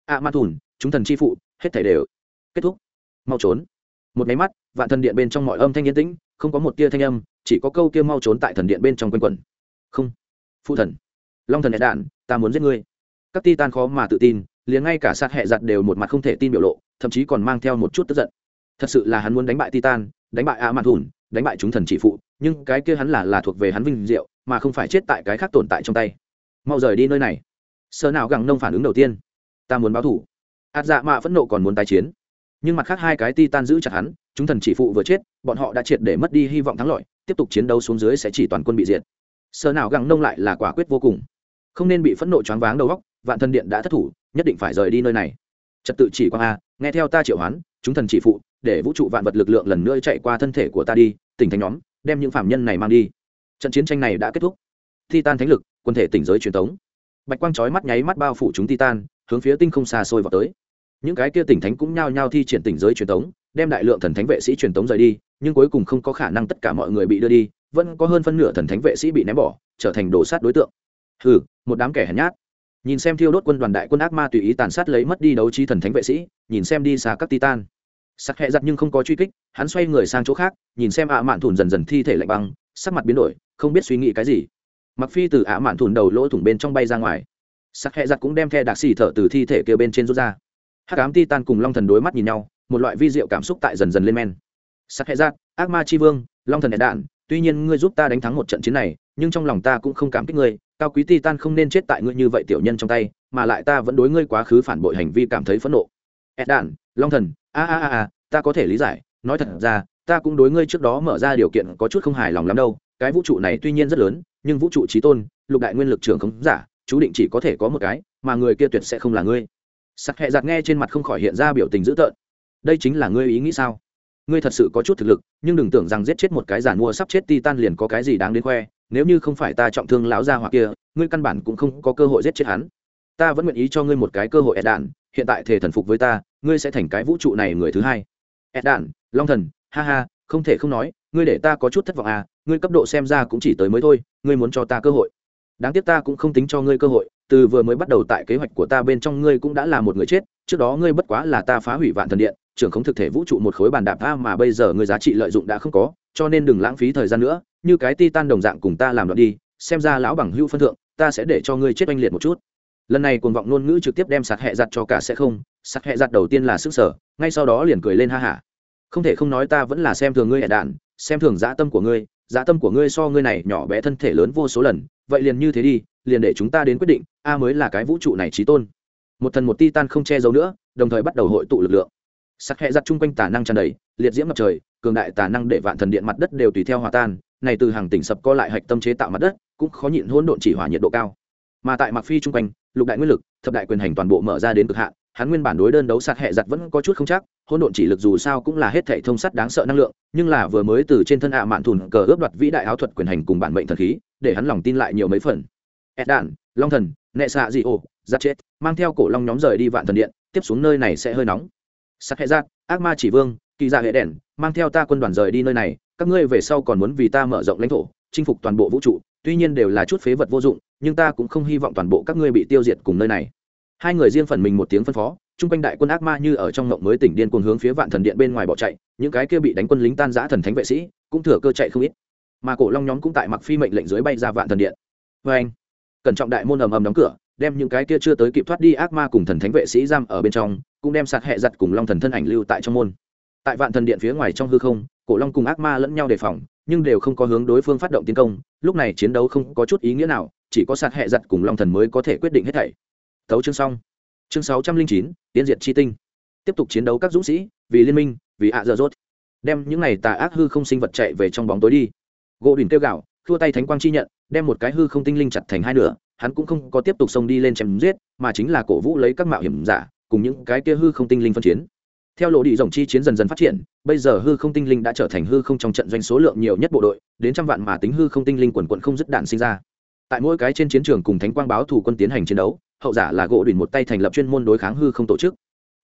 Ạ mạn thùn, chúng thần chi phụ, hết thảy đều kết thúc. Mau trốn. Một máy mắt, vạn thần điện bên trong mọi âm thanh yên tĩnh, không có một tia thanh âm, chỉ có câu kia mau trốn tại thần điện bên trong quanh quẩn. Không. Phụ thần. Long thần đại đạn ta muốn giết ngươi. Các ti tan khó mà tự tin liền ngay cả sát hệ giặt đều một mặt không thể tin biểu lộ, thậm chí còn mang theo một chút tức giận. Thật sự là hắn muốn đánh bại titan, đánh bại a mặt hùn đánh bại chúng thần chỉ phụ, nhưng cái kia hắn là là thuộc về hắn vinh diệu, mà không phải chết tại cái khác tồn tại trong tay. Mau rời đi nơi này. Sơ nào gẳng nông phản ứng đầu tiên. Ta muốn báo thủ. Ạt dạ mạ phẫn nộ còn muốn tái chiến. Nhưng mặt khác hai cái titan giữ chặt hắn, chúng thần chỉ phụ vừa chết, bọn họ đã triệt để mất đi hy vọng thắng lợi, tiếp tục chiến đấu xuống dưới sẽ chỉ toàn quân bị diệt. Sơ nào gẳng nông lại là quả quyết vô cùng. Không nên bị phẫn nộ choáng váng đầu góc vạn thần điện đã thất thủ nhất định phải rời đi nơi này. Trật tự chỉ quang a, nghe theo ta triệu hoán, chúng thần chỉ phụ, để vũ trụ vạn vật lực lượng lần nữa chạy qua thân thể của ta đi, tỉnh thành nhóm, đem những phạm nhân này mang đi. Trận chiến tranh này đã kết thúc. Titan thánh lực, quân thể tỉnh giới truyền thống bạch quang chói mắt nháy mắt bao phủ chúng titan, hướng phía tinh không xa xôi vào tới. Những cái kia tỉnh thánh cũng nhao nhao thi triển tỉnh giới truyền thống đem đại lượng thần thánh vệ sĩ truyền thống rời đi, nhưng cuối cùng không có khả năng tất cả mọi người bị đưa đi, vẫn có hơn phân nửa thần thánh vệ sĩ bị ném bỏ, trở thành đồ sát đối tượng. Hừ, một đám kẻ hèn nhát nhìn xem thiêu đốt quân đoàn đại quân ác ma tùy ý tàn sát lấy mất đi đấu trí thần thánh vệ sĩ, nhìn xem đi xa các titan. Sắc hẹ giặt nhưng không có truy kích, hắn xoay người sang chỗ khác, nhìn xem ạ mạn thủn dần dần thi thể lạnh băng, sắc mặt biến đổi, không biết suy nghĩ cái gì. Mặc phi từ ạ mạn thủn đầu lỗ thủng bên trong bay ra ngoài. Sắc hẹ giặt cũng đem the đạc xì thở từ thi thể kia bên trên rút ra. Hắc ám titan cùng long thần đối mắt nhìn nhau, một loại vi diệu cảm xúc tại dần dần lên men. Sắc hẹ giặt ác ma chi vương, long thần đại đạn tuy nhiên ngươi giúp ta đánh thắng một trận chiến này, nhưng trong lòng ta cũng không cảm kích ngươi cao quý titan không nên chết tại ngươi như vậy tiểu nhân trong tay mà lại ta vẫn đối ngươi quá khứ phản bội hành vi cảm thấy phẫn nộ. Ed đản, long thần a a a a ta có thể lý giải. Nói thật ra ta cũng đối ngươi trước đó mở ra điều kiện có chút không hài lòng lắm đâu. Cái vũ trụ này tuy nhiên rất lớn nhưng vũ trụ trí tôn lục đại nguyên lực trưởng không giả chú định chỉ có thể có một cái mà người kia tuyệt sẽ không là ngươi. Sắc hẹ giặt nghe trên mặt không khỏi hiện ra biểu tình dữ tợn. Đây chính là ngươi ý nghĩ sao? Ngươi thật sự có chút thực lực nhưng đừng tưởng rằng giết chết một cái giản mua sắp chết titan liền có cái gì đáng đến khoe nếu như không phải ta trọng thương lão gia hỏa kia, ngươi căn bản cũng không có cơ hội giết chết hắn. Ta vẫn nguyện ý cho ngươi một cái cơ hội ed đạn hiện tại thể thần phục với ta, ngươi sẽ thành cái vũ trụ này người thứ hai. Ed đạn long thần, ha ha, không thể không nói, ngươi để ta có chút thất vọng à ngươi cấp độ xem ra cũng chỉ tới mới thôi, ngươi muốn cho ta cơ hội. Đáng tiếc ta cũng không tính cho ngươi cơ hội, từ vừa mới bắt đầu tại kế hoạch của ta bên trong ngươi cũng đã là một người chết, trước đó ngươi bất quá là ta phá hủy vạn thần điện, trưởng không thực thể vũ trụ một khối bàn đạp ta mà bây giờ ngươi giá trị lợi dụng đã không có cho nên đừng lãng phí thời gian nữa, như cái ti tan đồng dạng cùng ta làm đoạn đi, xem ra lão bằng hưu phân thượng, ta sẽ để cho ngươi chết oanh liệt một chút. Lần này cuồng vọng ngôn ngữ trực tiếp đem sạt hẹ giặt cho cả sẽ không, sạt hẹ giặt đầu tiên là sức sở, ngay sau đó liền cười lên ha hả. Không thể không nói ta vẫn là xem thường ngươi hẹ đạn, xem thường dã tâm của ngươi, dã tâm của ngươi so ngươi này nhỏ bé thân thể lớn vô số lần, vậy liền như thế đi, liền để chúng ta đến quyết định, a mới là cái vũ trụ này trí tôn. Một thần một ti tan không che giấu nữa, đồng thời bắt đầu hội tụ lực lượng sắc hẹ giặt chung quanh tà năng tràn đầy, liệt diễm ngập trời, cường đại tà năng để vạn thần điện mặt đất đều tùy theo hòa tan, này từ hàng tỉnh sập co lại hạch tâm chế tạo mặt đất, cũng khó nhịn hỗn độn chỉ hỏa nhiệt độ cao. Mà tại mặc phi chung quanh, lục đại nguyên lực, thập đại quyền hành toàn bộ mở ra đến cực hạn, hắn nguyên bản đối đơn đấu sạt hệ giặt vẫn có chút không chắc, hỗn độn chỉ lực dù sao cũng là hết thảy thông sắt đáng sợ năng lượng, nhưng là vừa mới từ trên thân ạ mạn thùn cờ ướp đoạt vĩ đại áo thuật quyền hành cùng bản mệnh thần khí, để hắn lòng tin lại nhiều mấy phần. Ed đạn, long thần, nệ xạ dị ô giặt chết, mang theo cổ long nhóm rời đi vạn thần điện, tiếp xuống nơi này sẽ hơi nóng sắc hệ giác, ác ma chỉ vương, kỳ dạ hệ đèn, mang theo ta quân đoàn rời đi nơi này, các ngươi về sau còn muốn vì ta mở rộng lãnh thổ, chinh phục toàn bộ vũ trụ, tuy nhiên đều là chút phế vật vô dụng, nhưng ta cũng không hy vọng toàn bộ các ngươi bị tiêu diệt cùng nơi này. Hai người riêng phần mình một tiếng phân phó, chung quanh đại quân ác ma như ở trong ngộng mới tỉnh điên cuồng hướng phía vạn thần điện bên ngoài bỏ chạy, những cái kia bị đánh quân lính tan giã thần thánh vệ sĩ, cũng thừa cơ chạy không ít. Mà cổ long nhóm cũng tại mặc phi mệnh lệnh dưới bay ra vạn thần điện. Vê anh cẩn trọng đại môn ầm ầm đóng cửa đem những cái kia chưa tới kịp thoát đi ác ma cùng thần thánh vệ sĩ giam ở bên trong, cũng đem sạt hẹ giặt cùng long thần thân ảnh lưu tại trong môn. Tại vạn thần điện phía ngoài trong hư không, cổ long cùng ác ma lẫn nhau đề phòng, nhưng đều không có hướng đối phương phát động tiến công, lúc này chiến đấu không có chút ý nghĩa nào, chỉ có sạt hẹ giặt cùng long thần mới có thể quyết định hết thảy. Tấu chương xong. Chương sáu trăm linh chín tiến diệt chi tinh. Tiếp tục chiến đấu các dũng sĩ, vì liên minh, vì ạ dở dốt. Đem những này tà ác hư không sinh vật chạy về trong bóng tối đi. Gỗ đỉnh kêu gạo thua tay thánh quang chi nhận, đem một cái hư không tinh linh chặt thành hai nửa hắn cũng không có tiếp tục xông đi lên chém giết, mà chính là cổ vũ lấy các mạo hiểm giả, cùng những cái kia hư không tinh linh phân chiến. Theo lộ đi rộng chi chiến dần dần phát triển, bây giờ hư không tinh linh đã trở thành hư không trong trận doanh số lượng nhiều nhất bộ đội, đến trăm vạn mà tính hư không tinh linh quần quận không dứt đạn sinh ra. Tại mỗi cái trên chiến trường cùng thánh quang báo thủ quân tiến hành chiến đấu, hậu giả là gỗ đùn một tay thành lập chuyên môn đối kháng hư không tổ chức.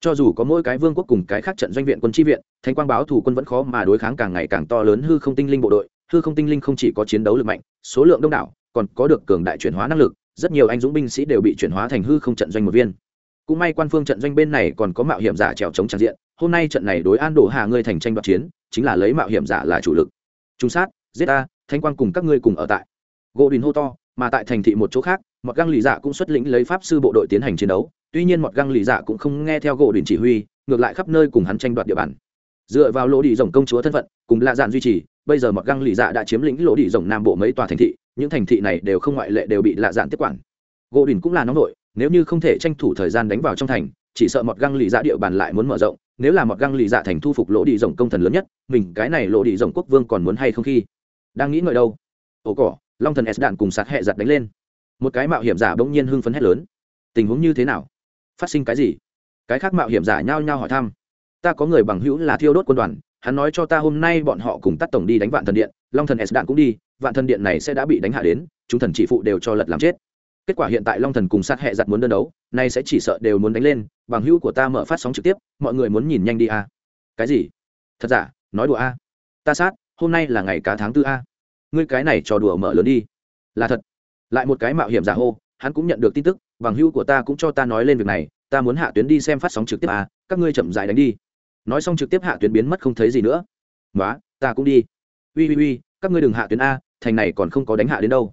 Cho dù có mỗi cái vương quốc cùng cái khác trận doanh viện quân chi viện, thánh quang báo thủ quân vẫn khó mà đối kháng càng ngày càng to lớn hư không tinh linh bộ đội. Hư không tinh linh không chỉ có chiến đấu lực mạnh, số lượng đông đảo, còn có được cường đại chuyển hóa năng lực rất nhiều anh dũng binh sĩ đều bị chuyển hóa thành hư không trận doanh một viên. Cũng may quan phương trận doanh bên này còn có mạo hiểm giả trèo chống tràn diện, hôm nay trận này đối an đổ hà ngươi thành tranh đoạt chiến, chính là lấy mạo hiểm giả là chủ lực. Trung sát, giết ta thanh quan cùng các ngươi cùng ở tại. Gỗ đình hô to, mà tại thành thị một chỗ khác, mọt găng lì dạ cũng xuất lĩnh lấy pháp sư bộ đội tiến hành chiến đấu, tuy nhiên mọt găng lì dạ cũng không nghe theo gỗ đình chỉ huy, ngược lại khắp nơi cùng hắn tranh đoạt địa bàn. Dựa vào lỗ đi rồng công chúa thân phận, cùng lạ dạn duy trì bây giờ mọt găng lì dạ đã chiếm lĩnh lỗ đi rồng nam bộ mấy tòa thành thị, những thành thị này đều không ngoại lệ đều bị lạ dạn tiếp quản. Gỗ đình cũng là nóng nội, nếu như không thể tranh thủ thời gian đánh vào trong thành, chỉ sợ mọt găng lì dạ địa bàn lại muốn mở rộng, nếu là mọt găng lì dạ thành thu phục lỗ đi rồng công thần lớn nhất, mình cái này lỗ đi rồng quốc vương còn muốn hay không khi? Đang nghĩ ngợi đâu? Ồ cỏ, long thần s đạn cùng sạt hẹ giặt đánh lên. Một cái mạo hiểm giả bỗng nhiên hưng phấn hét lớn. Tình huống như thế nào? Phát sinh cái gì? Cái khác mạo hiểm giả nhao nhao hỏi thăm. Ta có người bằng hữu là thiêu đốt quân đoàn hắn nói cho ta hôm nay bọn họ cùng tắt tổng đi đánh vạn thần điện, long thần s đạn cũng đi, vạn thần điện này sẽ đã bị đánh hạ đến, chúng thần chỉ phụ đều cho lật làm chết. Kết quả hiện tại long thần cùng sát hẹ giặt muốn đơn đấu, nay sẽ chỉ sợ đều muốn đánh lên, bằng hữu của ta mở phát sóng trực tiếp, mọi người muốn nhìn nhanh đi a. À. Cái gì? Thật giả? Nói đùa a. À. Ta sát, hôm nay là ngày cá tháng tư a. À. Ngươi cái này trò đùa mở lớn đi. Là thật. Lại một cái mạo hiểm giả hô, hắn cũng nhận được tin tức, bằng hữu của ta cũng cho ta nói lên việc này, ta muốn hạ tuyến đi xem phát sóng trực tiếp a, các ngươi chậm dài đánh đi nói xong trực tiếp hạ tuyến biến mất không thấy gì nữa. Nói ta cũng đi. Ui ui ui các ngươi đừng hạ tuyến a, thành này còn không có đánh hạ đến đâu.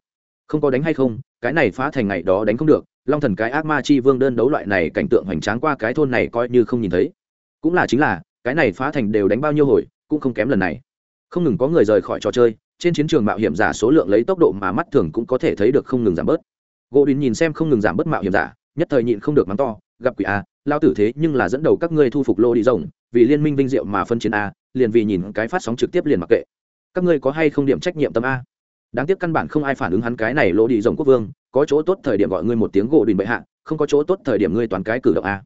Không có đánh hay không, cái này phá thành ngày đó đánh không được, long thần cái ác ma chi vương đơn đấu loại này cảnh tượng hoành tráng qua cái thôn này coi như không nhìn thấy. Cũng là chính là, cái này phá thành đều đánh bao nhiêu hồi, cũng không kém lần này. Không ngừng có người rời khỏi trò chơi, trên chiến trường mạo hiểm giả số lượng lấy tốc độ mà mắt thường cũng có thể thấy được không ngừng giảm bớt. Gỗ đình nhìn xem không ngừng giảm bớt mạo hiểm giả, nhất thời nhịn không được mắng to, gặp quỷ a, lao tử thế nhưng là dẫn đầu các ngươi thu phục lô đi rồng vì liên minh vinh diệu mà phân chiến a, liền vì nhìn cái phát sóng trực tiếp liền mặc kệ. Các ngươi có hay không điểm trách nhiệm tâm a? Đáng tiếc căn bản không ai phản ứng hắn cái này lỗ đi rồng quốc vương, có chỗ tốt thời điểm gọi ngươi một tiếng gỗ đình bệ hạ, không có chỗ tốt thời điểm ngươi toàn cái cử động a.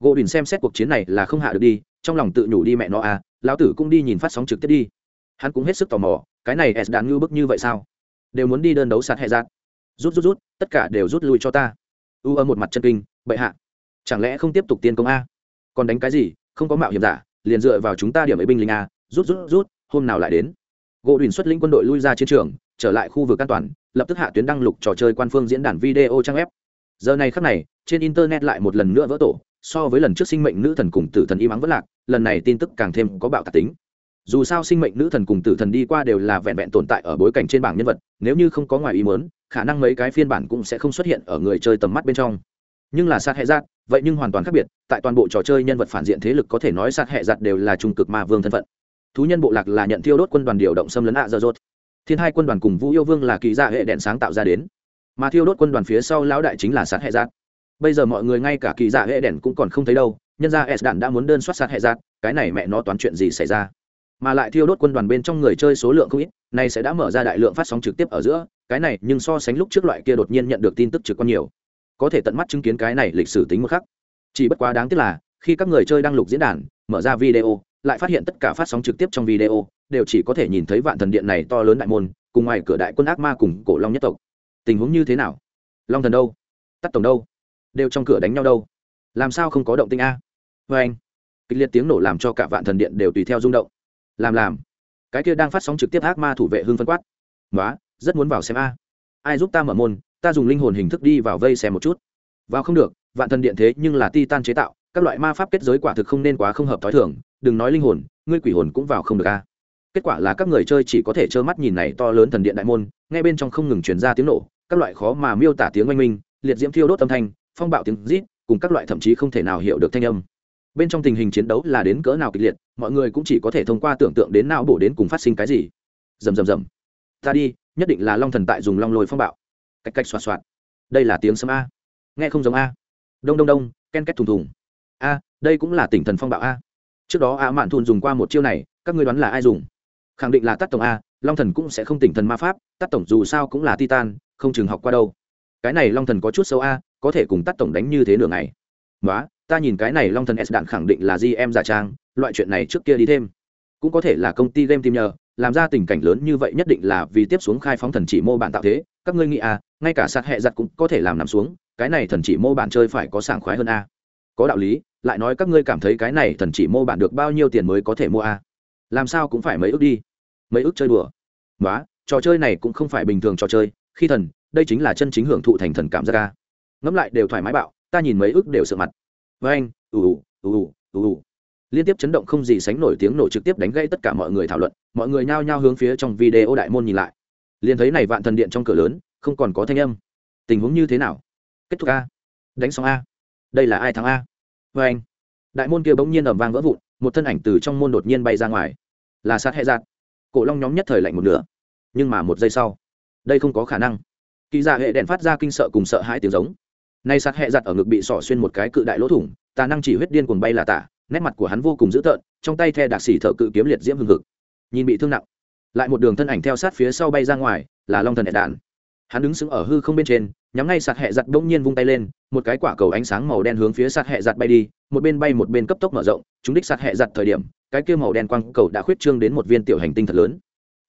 Gỗ đình xem xét cuộc chiến này là không hạ được đi, trong lòng tự nhủ đi mẹ nó a, lão tử cũng đi nhìn phát sóng trực tiếp đi. Hắn cũng hết sức tò mò, cái này s đạn ngưu bức như vậy sao? Đều muốn đi đơn đấu sạt hệ giạt rút rút rút, tất cả đều rút lui cho ta. U ơ một mặt chân kinh, bệ hạ, chẳng lẽ không tiếp tục tiên công a? Còn đánh cái gì? Không có mạo hiểm giả, liền dựa vào chúng ta điểm ấy binh lính a, rút rút rút, hôm nào lại đến. Gỗ đùn xuất lĩnh quân đội lui ra chiến trường, trở lại khu vực an toàn, lập tức hạ tuyến đăng lục trò chơi quan phương diễn đàn video trang web. Giờ này khắc này, trên internet lại một lần nữa vỡ tổ, so với lần trước sinh mệnh nữ thần cùng tử thần y mắng vất lạc, lần này tin tức càng thêm có bạo tạc tính. Dù sao sinh mệnh nữ thần cùng tử thần đi qua đều là vẹn vẹn tồn tại ở bối cảnh trên bảng nhân vật, nếu như không có ngoài ý muốn, khả năng mấy cái phiên bản cũng sẽ không xuất hiện ở người chơi tầm mắt bên trong. Nhưng là sát hệ giác vậy nhưng hoàn toàn khác biệt, tại toàn bộ trò chơi nhân vật phản diện thế lực có thể nói sát hệ giặt đều là trung cực ma vương thân phận. Thú nhân bộ lạc là nhận thiêu đốt quân đoàn điều động xâm lấn ạ dơ dốt thiên hai quân đoàn cùng vũ yêu vương là kỳ gia hệ đèn sáng tạo ra đến. Mà thiêu đốt quân đoàn phía sau lão đại chính là sát hệ giặt. Bây giờ mọi người ngay cả kỳ dạ hệ đèn cũng còn không thấy đâu, nhân ra s đạn đã muốn đơn soát sát hệ giặt, cái này mẹ nó toán chuyện gì xảy ra? Mà lại thiêu đốt quân đoàn bên trong người chơi số lượng không ít nay sẽ đã mở ra đại lượng phát sóng trực tiếp ở giữa, cái này nhưng so sánh lúc trước loại kia đột nhiên nhận được tin tức trực quan nhiều có thể tận mắt chứng kiến cái này lịch sử tính một khắc. Chỉ bất quá đáng tiếc là, khi các người chơi đang lục diễn đàn, mở ra video, lại phát hiện tất cả phát sóng trực tiếp trong video, đều chỉ có thể nhìn thấy vạn thần điện này to lớn đại môn, cùng ngoài cửa đại quân ác ma cùng cổ long nhất tộc. Tình huống như thế nào? Long thần đâu? Tắt tổng đâu? Đều trong cửa đánh nhau đâu? Làm sao không có động tinh a? Vê anh, kịch liệt tiếng nổ làm cho cả vạn thần điện đều tùy theo rung động. Làm làm. Cái kia đang phát sóng trực tiếp ác ma thủ vệ hưng phân quát. Nói rất muốn vào xem a. Ai giúp ta mở môn ta dùng linh hồn hình thức đi vào vây xem một chút. Vào không được, vạn thần điện thế nhưng là ti tan chế tạo, các loại ma pháp kết giới quả thực không nên quá không hợp t h o i thường, đừng nói linh hồn, ngươi quỷ hồn cũng vào không được a. Kết quả là các người chơi chỉ có thể trơ mắt nhìn này to lớn thần điện đại môn, ngay bên trong không ngừng chuyển ra tiếng nổ, các loại khó mà miêu tả tiếng oanh minh, liệt diễm thiêu đốt âm thanh, phong bạo tiếng rít, cùng các loại thậm chí không thể nào hiểu được thanh âm. Bên trong tình hình chiến đấu là đến cỡ nào kịch liệt, mọi người cũng chỉ có thể thông qua tưởng tượng đến não bổ đến cùng phát sinh cái gì. Rầm rầm rầm. Ta đi, nhất định là long thần tại dùng long lôi phong bạo cách cách xoạt xoạt. Đây là tiếng sấm a. Nghe không giống a. Đông đông đông, ken két thùng thùng. A, đây cũng là tỉnh thần phong bạo a. Trước đó a mạn thun dùng qua một chiêu này, các ngươi đoán là ai dùng? Khẳng định là tắt tổng a, long thần cũng sẽ không tỉnh thần ma pháp tắt tổng dù sao cũng là titan, không chừng học qua đâu. Cái này long thần có chút xấu a, có thể cùng tắt tổng đánh như thế nửa ngày. Nói ta nhìn cái này long thần s đạn khẳng định là gm giả trang, loại chuyện này trước kia đi thêm. Cũng có thể là công ty game tìm nhờ, làm ra tình cảnh lớn như vậy nhất định là vì tiếp xuống khai phóng thần chỉ mô bản tạo thế các ngươi nghĩ à ngay cả sạt hệ giặt cũng có thể làm nằm xuống, cái này thần chỉ mô bản chơi phải có sảng khoái hơn a có đạo lý, lại nói các ngươi cảm thấy cái này thần chỉ mô bản được bao nhiêu tiền mới có thể mua a làm sao cũng phải mấy ước đi. Mấy ước chơi đùa. Nói trò chơi này cũng không phải bình thường trò chơi, khi thần, đây chính là chân chính hưởng thụ thành thần cảm giác à? ngẫm lại đều thoải mái bạo, ta nhìn mấy ước đều sợ mặt. Với anh, ù ù ù ù ù liên tiếp chấn động không gì sánh nổi tiếng nổ trực tiếp đánh gây tất cả mọi người thảo luận, mọi người nhao nhao hướng phía trong video đại môn nhìn lại liền thấy này vạn thần điện trong cửa lớn, không còn có thanh âm. Tình huống như thế nào? Kết thúc a. Đánh xong a. Đây là ai thắng a? Vê anh, đại môn kia bỗng nhiên ẩm vang vỡ vụn, một thân ảnh từ trong môn đột nhiên bay ra ngoài. Là sát hệ giạt. Cổ long nhóm nhất thời lạnh một nửa. Nhưng mà một giây sau, đây không có khả năng. Kỳ dạ hệ đèn phát ra kinh sợ cùng sợ hãi tiếng giống. Nay sát hệ giặt ở ngực bị sỏ xuyên một cái cự đại lỗ thủng, tà năng chỉ huyết điên cuồng bay là tả, nét mặt của hắn vô cùng dữ tợn, trong tay the đạc xỉ thợ cự kiếm liệt diễm hừng hực. Nhìn bị thương nặng lại một đường thân ảnh theo sát phía sau bay ra ngoài, là long thần hệ đạn hắn đứng sững ở hư không bên trên, nhắm ngay sạt hẹ giặt bỗng nhiên vung tay lên, một cái quả cầu ánh sáng màu đen hướng phía sạt hẹ giặt bay đi, một bên bay một bên cấp tốc mở rộng, chúng đích sạt hẹ giặt thời điểm, cái kia màu đen quang cầu đã khuyết trương đến một viên tiểu hành tinh thật lớn.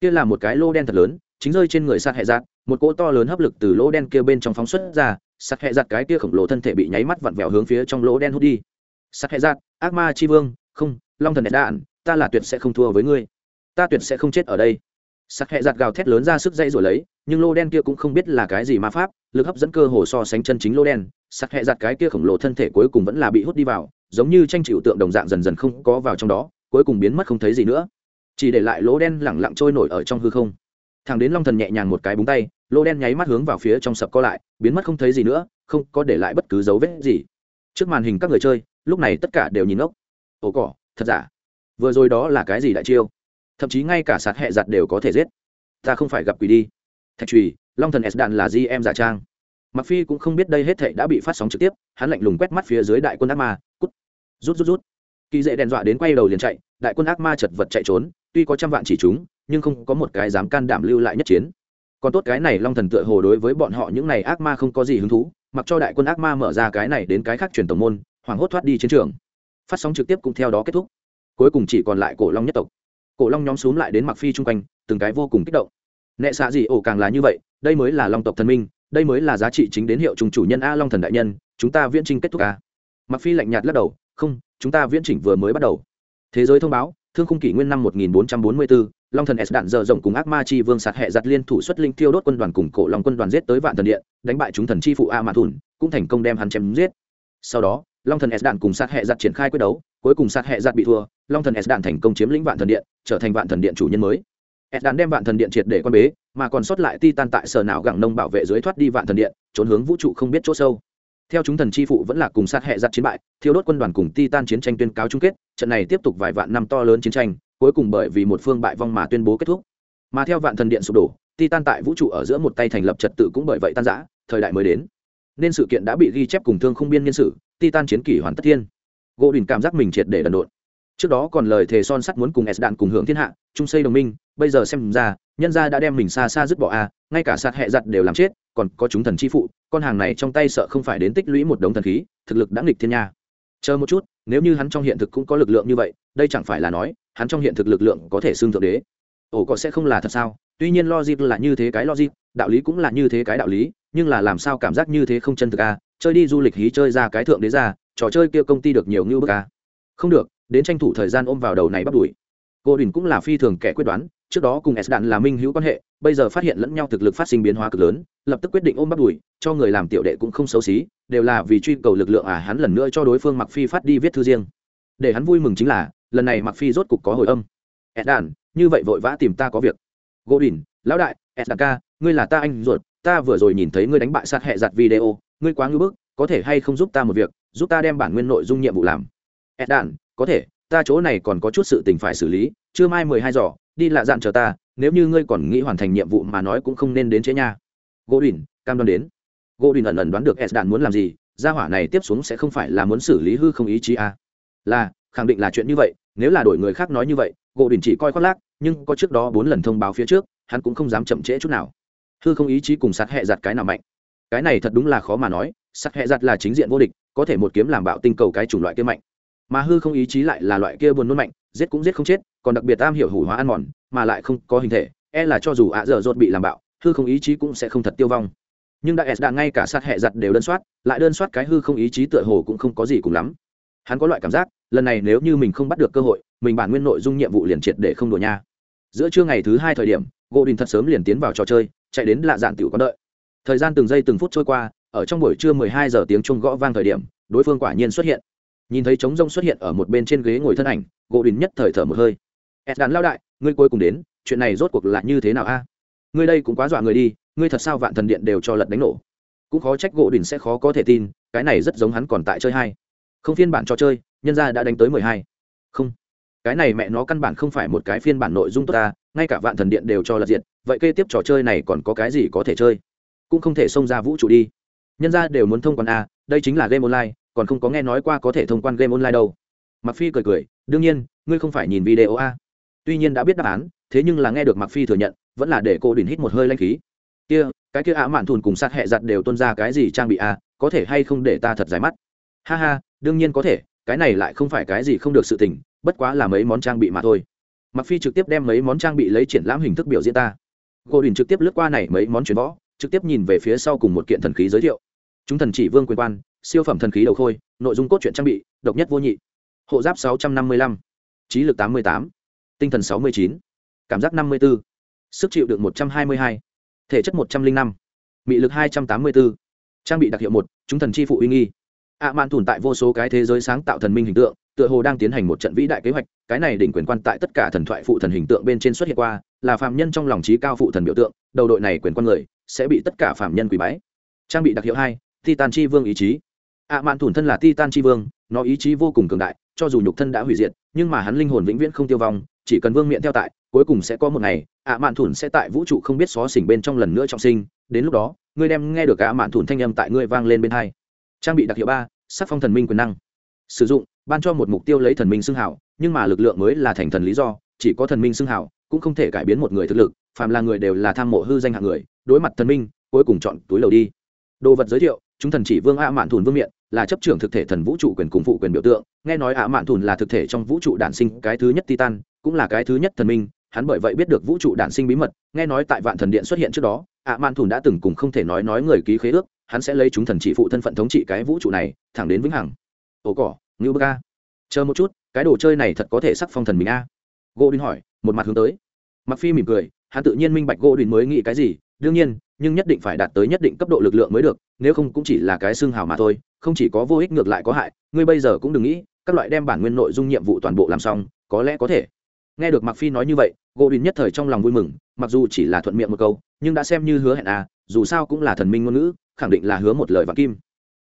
Kia là một cái lô đen thật lớn, chính rơi trên người sạt hẹ giặt, một cỗ to lớn hấp lực từ lỗ đen kia bên trong phóng xuất ra, sạt hẹ giặt cái kia khổng lồ thân thể bị nháy mắt vặn vẹo hướng phía trong lỗ đen hút đi. Sạt hẹ giặt, ác ma Tri vương, không, long thần đạn ta là tuyệt sẽ không thua với ngươi ta tuyệt sẽ không chết ở đây. Sắc hẹ giặt gào thét lớn ra sức dây rồi lấy, nhưng lô đen kia cũng không biết là cái gì ma pháp, lực hấp dẫn cơ hồ so sánh chân chính lô đen. Sắc hẹ giặt cái kia khổng lồ thân thể cuối cùng vẫn là bị hút đi vào, giống như tranh chịu tượng đồng dạng dần dần không có vào trong đó, cuối cùng biến mất không thấy gì nữa. Chỉ để lại lỗ đen lẳng lặng trôi nổi ở trong hư không. Thằng đến long thần nhẹ nhàng một cái búng tay, lô đen nháy mắt hướng vào phía trong sập co lại, biến mất không thấy gì nữa, không có để lại bất cứ dấu vết gì. Trước màn hình các người chơi, lúc này tất cả đều nhìn ốc ồ cỏ, thật giả? Vừa rồi đó là cái gì đại chiêu? Thậm chí ngay cả sạt hẹ giặt đều có thể giết. Ta không phải gặp quỷ đi. Thạch trùy long thần s đạn là di em giả trang. Mặc phi cũng không biết đây hết thệ đã bị phát sóng trực tiếp, hắn lạnh lùng quét mắt phía dưới đại quân ác ma, cút, rút rút rút. Kỳ dễ đèn dọa đến quay đầu liền chạy, đại quân ác ma chật vật chạy trốn, tuy có trăm vạn chỉ chúng, nhưng không có một cái dám can đảm lưu lại nhất chiến. Còn tốt cái này long thần tựa hồ đối với bọn họ những này ác ma không có gì hứng thú, mặc cho đại quân ác ma mở ra cái này đến cái khác truyền tổng môn, hoảng hốt thoát đi chiến trường. Phát sóng trực tiếp cũng theo đó kết thúc. Cuối cùng chỉ còn lại cổ long nhất tộc cổ long nhóm xuống lại đến mặc phi chung quanh từng cái vô cùng kích động. Nệ xạ gì ổ càng là như vậy đây mới là long tộc thần minh đây mới là giá trị chính đến hiệu trùng chủ nhân a long thần đại nhân chúng ta viễn trinh kết thúc a. Mặc phi lạnh nhạt lắc đầu không chúng ta viễn chỉnh vừa mới bắt đầu. Thế giới thông báo thương khung kỷ nguyên năm 1444, long thần s đạn dở rộng cùng ác ma chi vương sạt hệ giặt liên thủ xuất linh tiêu đốt quân đoàn cùng cổ long quân đoàn giết tới vạn thần điện đánh bại chúng thần chi phụ a mạn thủn cũng thành công đem hắn chém giết. Sau đó long thần s đạn cùng sát hệ giặt triển khai quyết đấu cuối cùng sát hệ giặt bị thua, long thần s đạn thành công chiếm lĩnh vạn thần điện, trở thành vạn thần điện chủ nhân mới. S đạn đem vạn thần điện triệt để quan bế, mà còn sót lại titan tại sở não gẳng nông bảo vệ dưới thoát đi vạn thần điện, trốn hướng vũ trụ không biết chỗ sâu. Theo chúng thần chi phụ vẫn là cùng sát hệ giặt chiến bại, thiêu đốt quân đoàn cùng titan chiến tranh tuyên cáo chung kết, trận này tiếp tục vài vạn năm to lớn chiến tranh, cuối cùng bởi vì một phương bại vong mà tuyên bố kết thúc. Mà theo vạn thần điện sụp đổ, titan tại vũ trụ ở giữa một tay thành lập trật tự cũng bởi vậy tan rã, thời đại mới đến. Nên sự kiện đã bị ghi chép cùng thương không biên nhân sự titan chiến kỷ hoàn tất thiên gỗ đình cảm giác mình triệt để đần độn. Trước đó còn lời thề son sắt muốn cùng s đạn cùng hưởng thiên hạ, chung xây đồng minh, bây giờ xem ra, nhân gia đã đem mình xa xa dứt bỏ a, ngay cả sát hệ giặt đều làm chết, còn có chúng thần chi phụ, con hàng này trong tay sợ không phải đến tích lũy một đống thần khí, thực lực đã nghịch thiên nha. Chờ một chút, nếu như hắn trong hiện thực cũng có lực lượng như vậy, đây chẳng phải là nói, hắn trong hiện thực lực lượng có thể xương thượng đế. Ổ có sẽ không là thật sao? Tuy nhiên logic là như thế cái logic, đạo lý cũng là như thế cái đạo lý, nhưng là làm sao cảm giác như thế không chân thực a? Chơi đi du lịch hí chơi ra cái thượng đế ra trò chơi kia công ty được nhiều như bức a không được, đến tranh thủ thời gian ôm vào đầu này bắt đuổi. Cô đình cũng là phi thường kẻ quyết đoán, trước đó cùng s đạn là minh hữu quan hệ, bây giờ phát hiện lẫn nhau thực lực phát sinh biến hóa cực lớn, lập tức quyết định ôm bắt đuổi, cho người làm tiểu đệ cũng không xấu xí, đều là vì truy cầu lực lượng à hắn lần nữa cho đối phương mặc phi phát đi viết thư riêng. Để hắn vui mừng chính là, lần này mặc phi rốt cục có hồi âm. S đạn, như vậy vội vã tìm ta có việc. Gỗ đình, lão đại, s đạn ca, ngươi là ta anh ruột, ta vừa rồi nhìn thấy ngươi đánh bại sát hệ giặt video, ngươi quá ngưỡng bức, có thể hay không giúp ta một việc? Giúp ta đem bản nguyên nội dung nhiệm vụ làm. Ed đạn, có thể, ta chỗ này còn có chút sự tình phải xử lý chưa mai mười hai giờ, đi lạ dạn chờ ta, nếu như ngươi còn nghĩ hoàn thành nhiệm vụ mà nói cũng không nên đến chế nha. Gỗ đình cam đoan đến. Gỗ đình ẩn ẩn đoán được ed đạn muốn làm gì, gia hỏa này tiếp xuống sẽ không phải là muốn xử lý hư không ý chí à. là, khẳng định là chuyện như vậy, nếu là đổi người khác nói như vậy, gỗ đình chỉ coi khoác lác, nhưng có trước đó bốn lần thông báo phía trước, hắn cũng không dám chậm trễ chút nào. Hư không ý chí cùng sát hệ giặt cái nào mạnh. Cái này thật đúng là khó mà nói, sát hệ giặt là chính diện vô địch có thể một kiếm làm bạo tinh cầu cái chủng loại kia mạnh. Mà hư không ý chí lại là loại kia buồn nôn mạnh, giết cũng giết không chết, còn đặc biệt am hiểu hủ hóa ăn mòn, mà lại không có hình thể e là cho dù ạ dở dột bị làm bạo, hư không ý chí cũng sẽ không thật tiêu vong. Nhưng đại s đã ngay cả sát hệ giặt đều đơn soát, lại đơn soát cái hư không ý chí tựa hồ cũng không có gì cùng lắm. Hắn có loại cảm giác, lần này nếu như mình không bắt được cơ hội, mình bản nguyên nội dung nhiệm vụ liền triệt để không đổ nha. Giữa trưa ngày thứ hai thời điểm gỗ đình thật sớm liền tiến vào trò chơi, chạy đến lạ dạn tiểu có đợi. Thời gian từng giây từng phút trôi qua ở trong buổi trưa mười hai giờ tiếng chuông gõ vang thời điểm, đối phương quả nhiên xuất hiện. Nhìn thấy trống rông xuất hiện ở một bên trên ghế ngồi thân ảnh, gỗ đình nhất thời thở một hơi. Ed đàn lao đại, ngươi cuối cùng đến, chuyện này rốt cuộc là như thế nào a? Ngươi đây cũng quá dọa người đi, ngươi thật sao vạn thần điện đều cho lật đánh nổ? Cũng khó trách gỗ đình sẽ khó có thể tin, cái này rất giống hắn còn tại chơi hai không phiên bản trò chơi, nhân ra đã đánh tới mười hai. Không, cái này mẹ nó căn bản không phải một cái phiên bản nội dung tốt ta, ngay cả vạn thần điện đều cho lật diệt, vậy kế tiếp trò chơi này còn có cái gì có thể chơi? Cũng không thể xông ra vũ trụ đi nhân ra đều muốn thông quan a, đây chính là game online, còn không có nghe nói qua có thể thông quan game online đâu. Mặc phi cười cười, đương nhiên, ngươi không phải nhìn video a. Tuy nhiên đã biết đáp án, thế nhưng là nghe được mặc phi thừa nhận, vẫn là để cô đỉnh hít một hơi lanh khí. Kia, cái kia ạ mạn thùn cùng sát hẹ giặt đều tuân ra cái gì trang bị a, có thể hay không để ta thật giải mắt? Ha ha, đương nhiên có thể, cái này lại không phải cái gì không được sự tình, bất quá là mấy món trang bị mà thôi. Mặc phi trực tiếp đem mấy món trang bị lấy triển lãm hình thức biểu diễn ta. Cô đình trực tiếp lướt qua này mấy món chuyển võ, trực tiếp nhìn về phía sau cùng một kiện thần khí giới thiệu chúng thần chỉ vương quyền quan siêu phẩm thần khí đầu khôi nội dung cốt truyện trang bị độc nhất vô nhị. Hộ giáp 655, trí lực 88, tinh thần 69, cảm giác 54, sức chịu đựng 122, thể chất 105, mị lực 284, trang bị đặc hiệu một chúng thần chi phụ uy nghi. Ạ mạn thủn tại vô số cái thế giới sáng tạo thần minh hình tượng tựa hồ đang tiến hành một trận vĩ đại kế hoạch cái này đỉnh quyền quan tại tất cả thần thoại phụ thần hình tượng bên trên xuất hiện qua là phạm nhân trong lòng trí cao phụ thần biểu tượng đầu đội này quyền quan người sẽ bị tất cả phạm nhân quỳ bái. Trang bị đặc hiệu hai titan chi vương ý chí. Ạ mạn thủn thân là titan chi vương, nó ý chí vô cùng cường đại, cho dù nhục thân đã hủy diệt, nhưng mà hắn linh hồn vĩnh viễn không tiêu vong, chỉ cần vương miệng theo tại, cuối cùng sẽ có một ngày, ạ mạn thủn sẽ tại vũ trụ không biết xó xỉnh bên trong lần nữa trọng sinh, đến lúc đó, ngươi đem nghe được ạ mạn thủn thanh âm tại ngươi vang lên bên hai. Trang bị đặc hiệu ba, sắc phong thần minh quyền năng. Sử dụng, ban cho một mục tiêu lấy thần minh xưng hảo, nhưng mà lực lượng mới là thành thần lý do, chỉ có thần minh xưng hảo, cũng không thể cải biến một người thực lực, phàm là người đều là tham mộ hư danh hạng người, đối mặt thần minh, cuối cùng chọn túi lầu đi. Đồ vật giới thiệu chúng thần chỉ vương a mạn thùn vương miện, là chấp trưởng thực thể thần vũ trụ quyền cùng phụ quyền biểu tượng. Nghe nói ạ mạn thùn là thực thể trong vũ trụ đản sinh cái thứ nhất titan, cũng là cái thứ nhất thần minh. Hắn bởi vậy biết được vũ trụ đản sinh bí mật. Nghe nói tại vạn thần điện xuất hiện trước đó, ạ mạn thùn đã từng cùng không thể nói nói người ký khế ước. Hắn sẽ lấy chúng thần chỉ phụ thân phận thống trị cái vũ trụ này, thẳng đến vĩnh hằng. Ồ cỏ, ngưu bơ ca. Chờ một chút, cái đồ chơi này thật có thể sắc phong thần mình a. Gỗ đinh hỏi, một mặt hướng tới. Mặc phi mỉm cười, hắn tự nhiên minh bạch gỗ đinh mới nghĩ cái gì đương nhiên, nhưng nhất định phải đạt tới nhất định cấp độ lực lượng mới được, nếu không cũng chỉ là cái xương hào mà thôi, không chỉ có vô ích ngược lại có hại, ngươi bây giờ cũng đừng nghĩ, các loại đem bản nguyên nội dung nhiệm vụ toàn bộ làm xong, có lẽ có thể. Nghe được mặc phi nói như vậy gỗ đình nhất thời trong lòng vui mừng, mặc dù chỉ là thuận miệng một câu, nhưng đã xem như hứa hẹn à dù sao cũng là thần minh ngôn ngữ, khẳng định là hứa một lời và kim.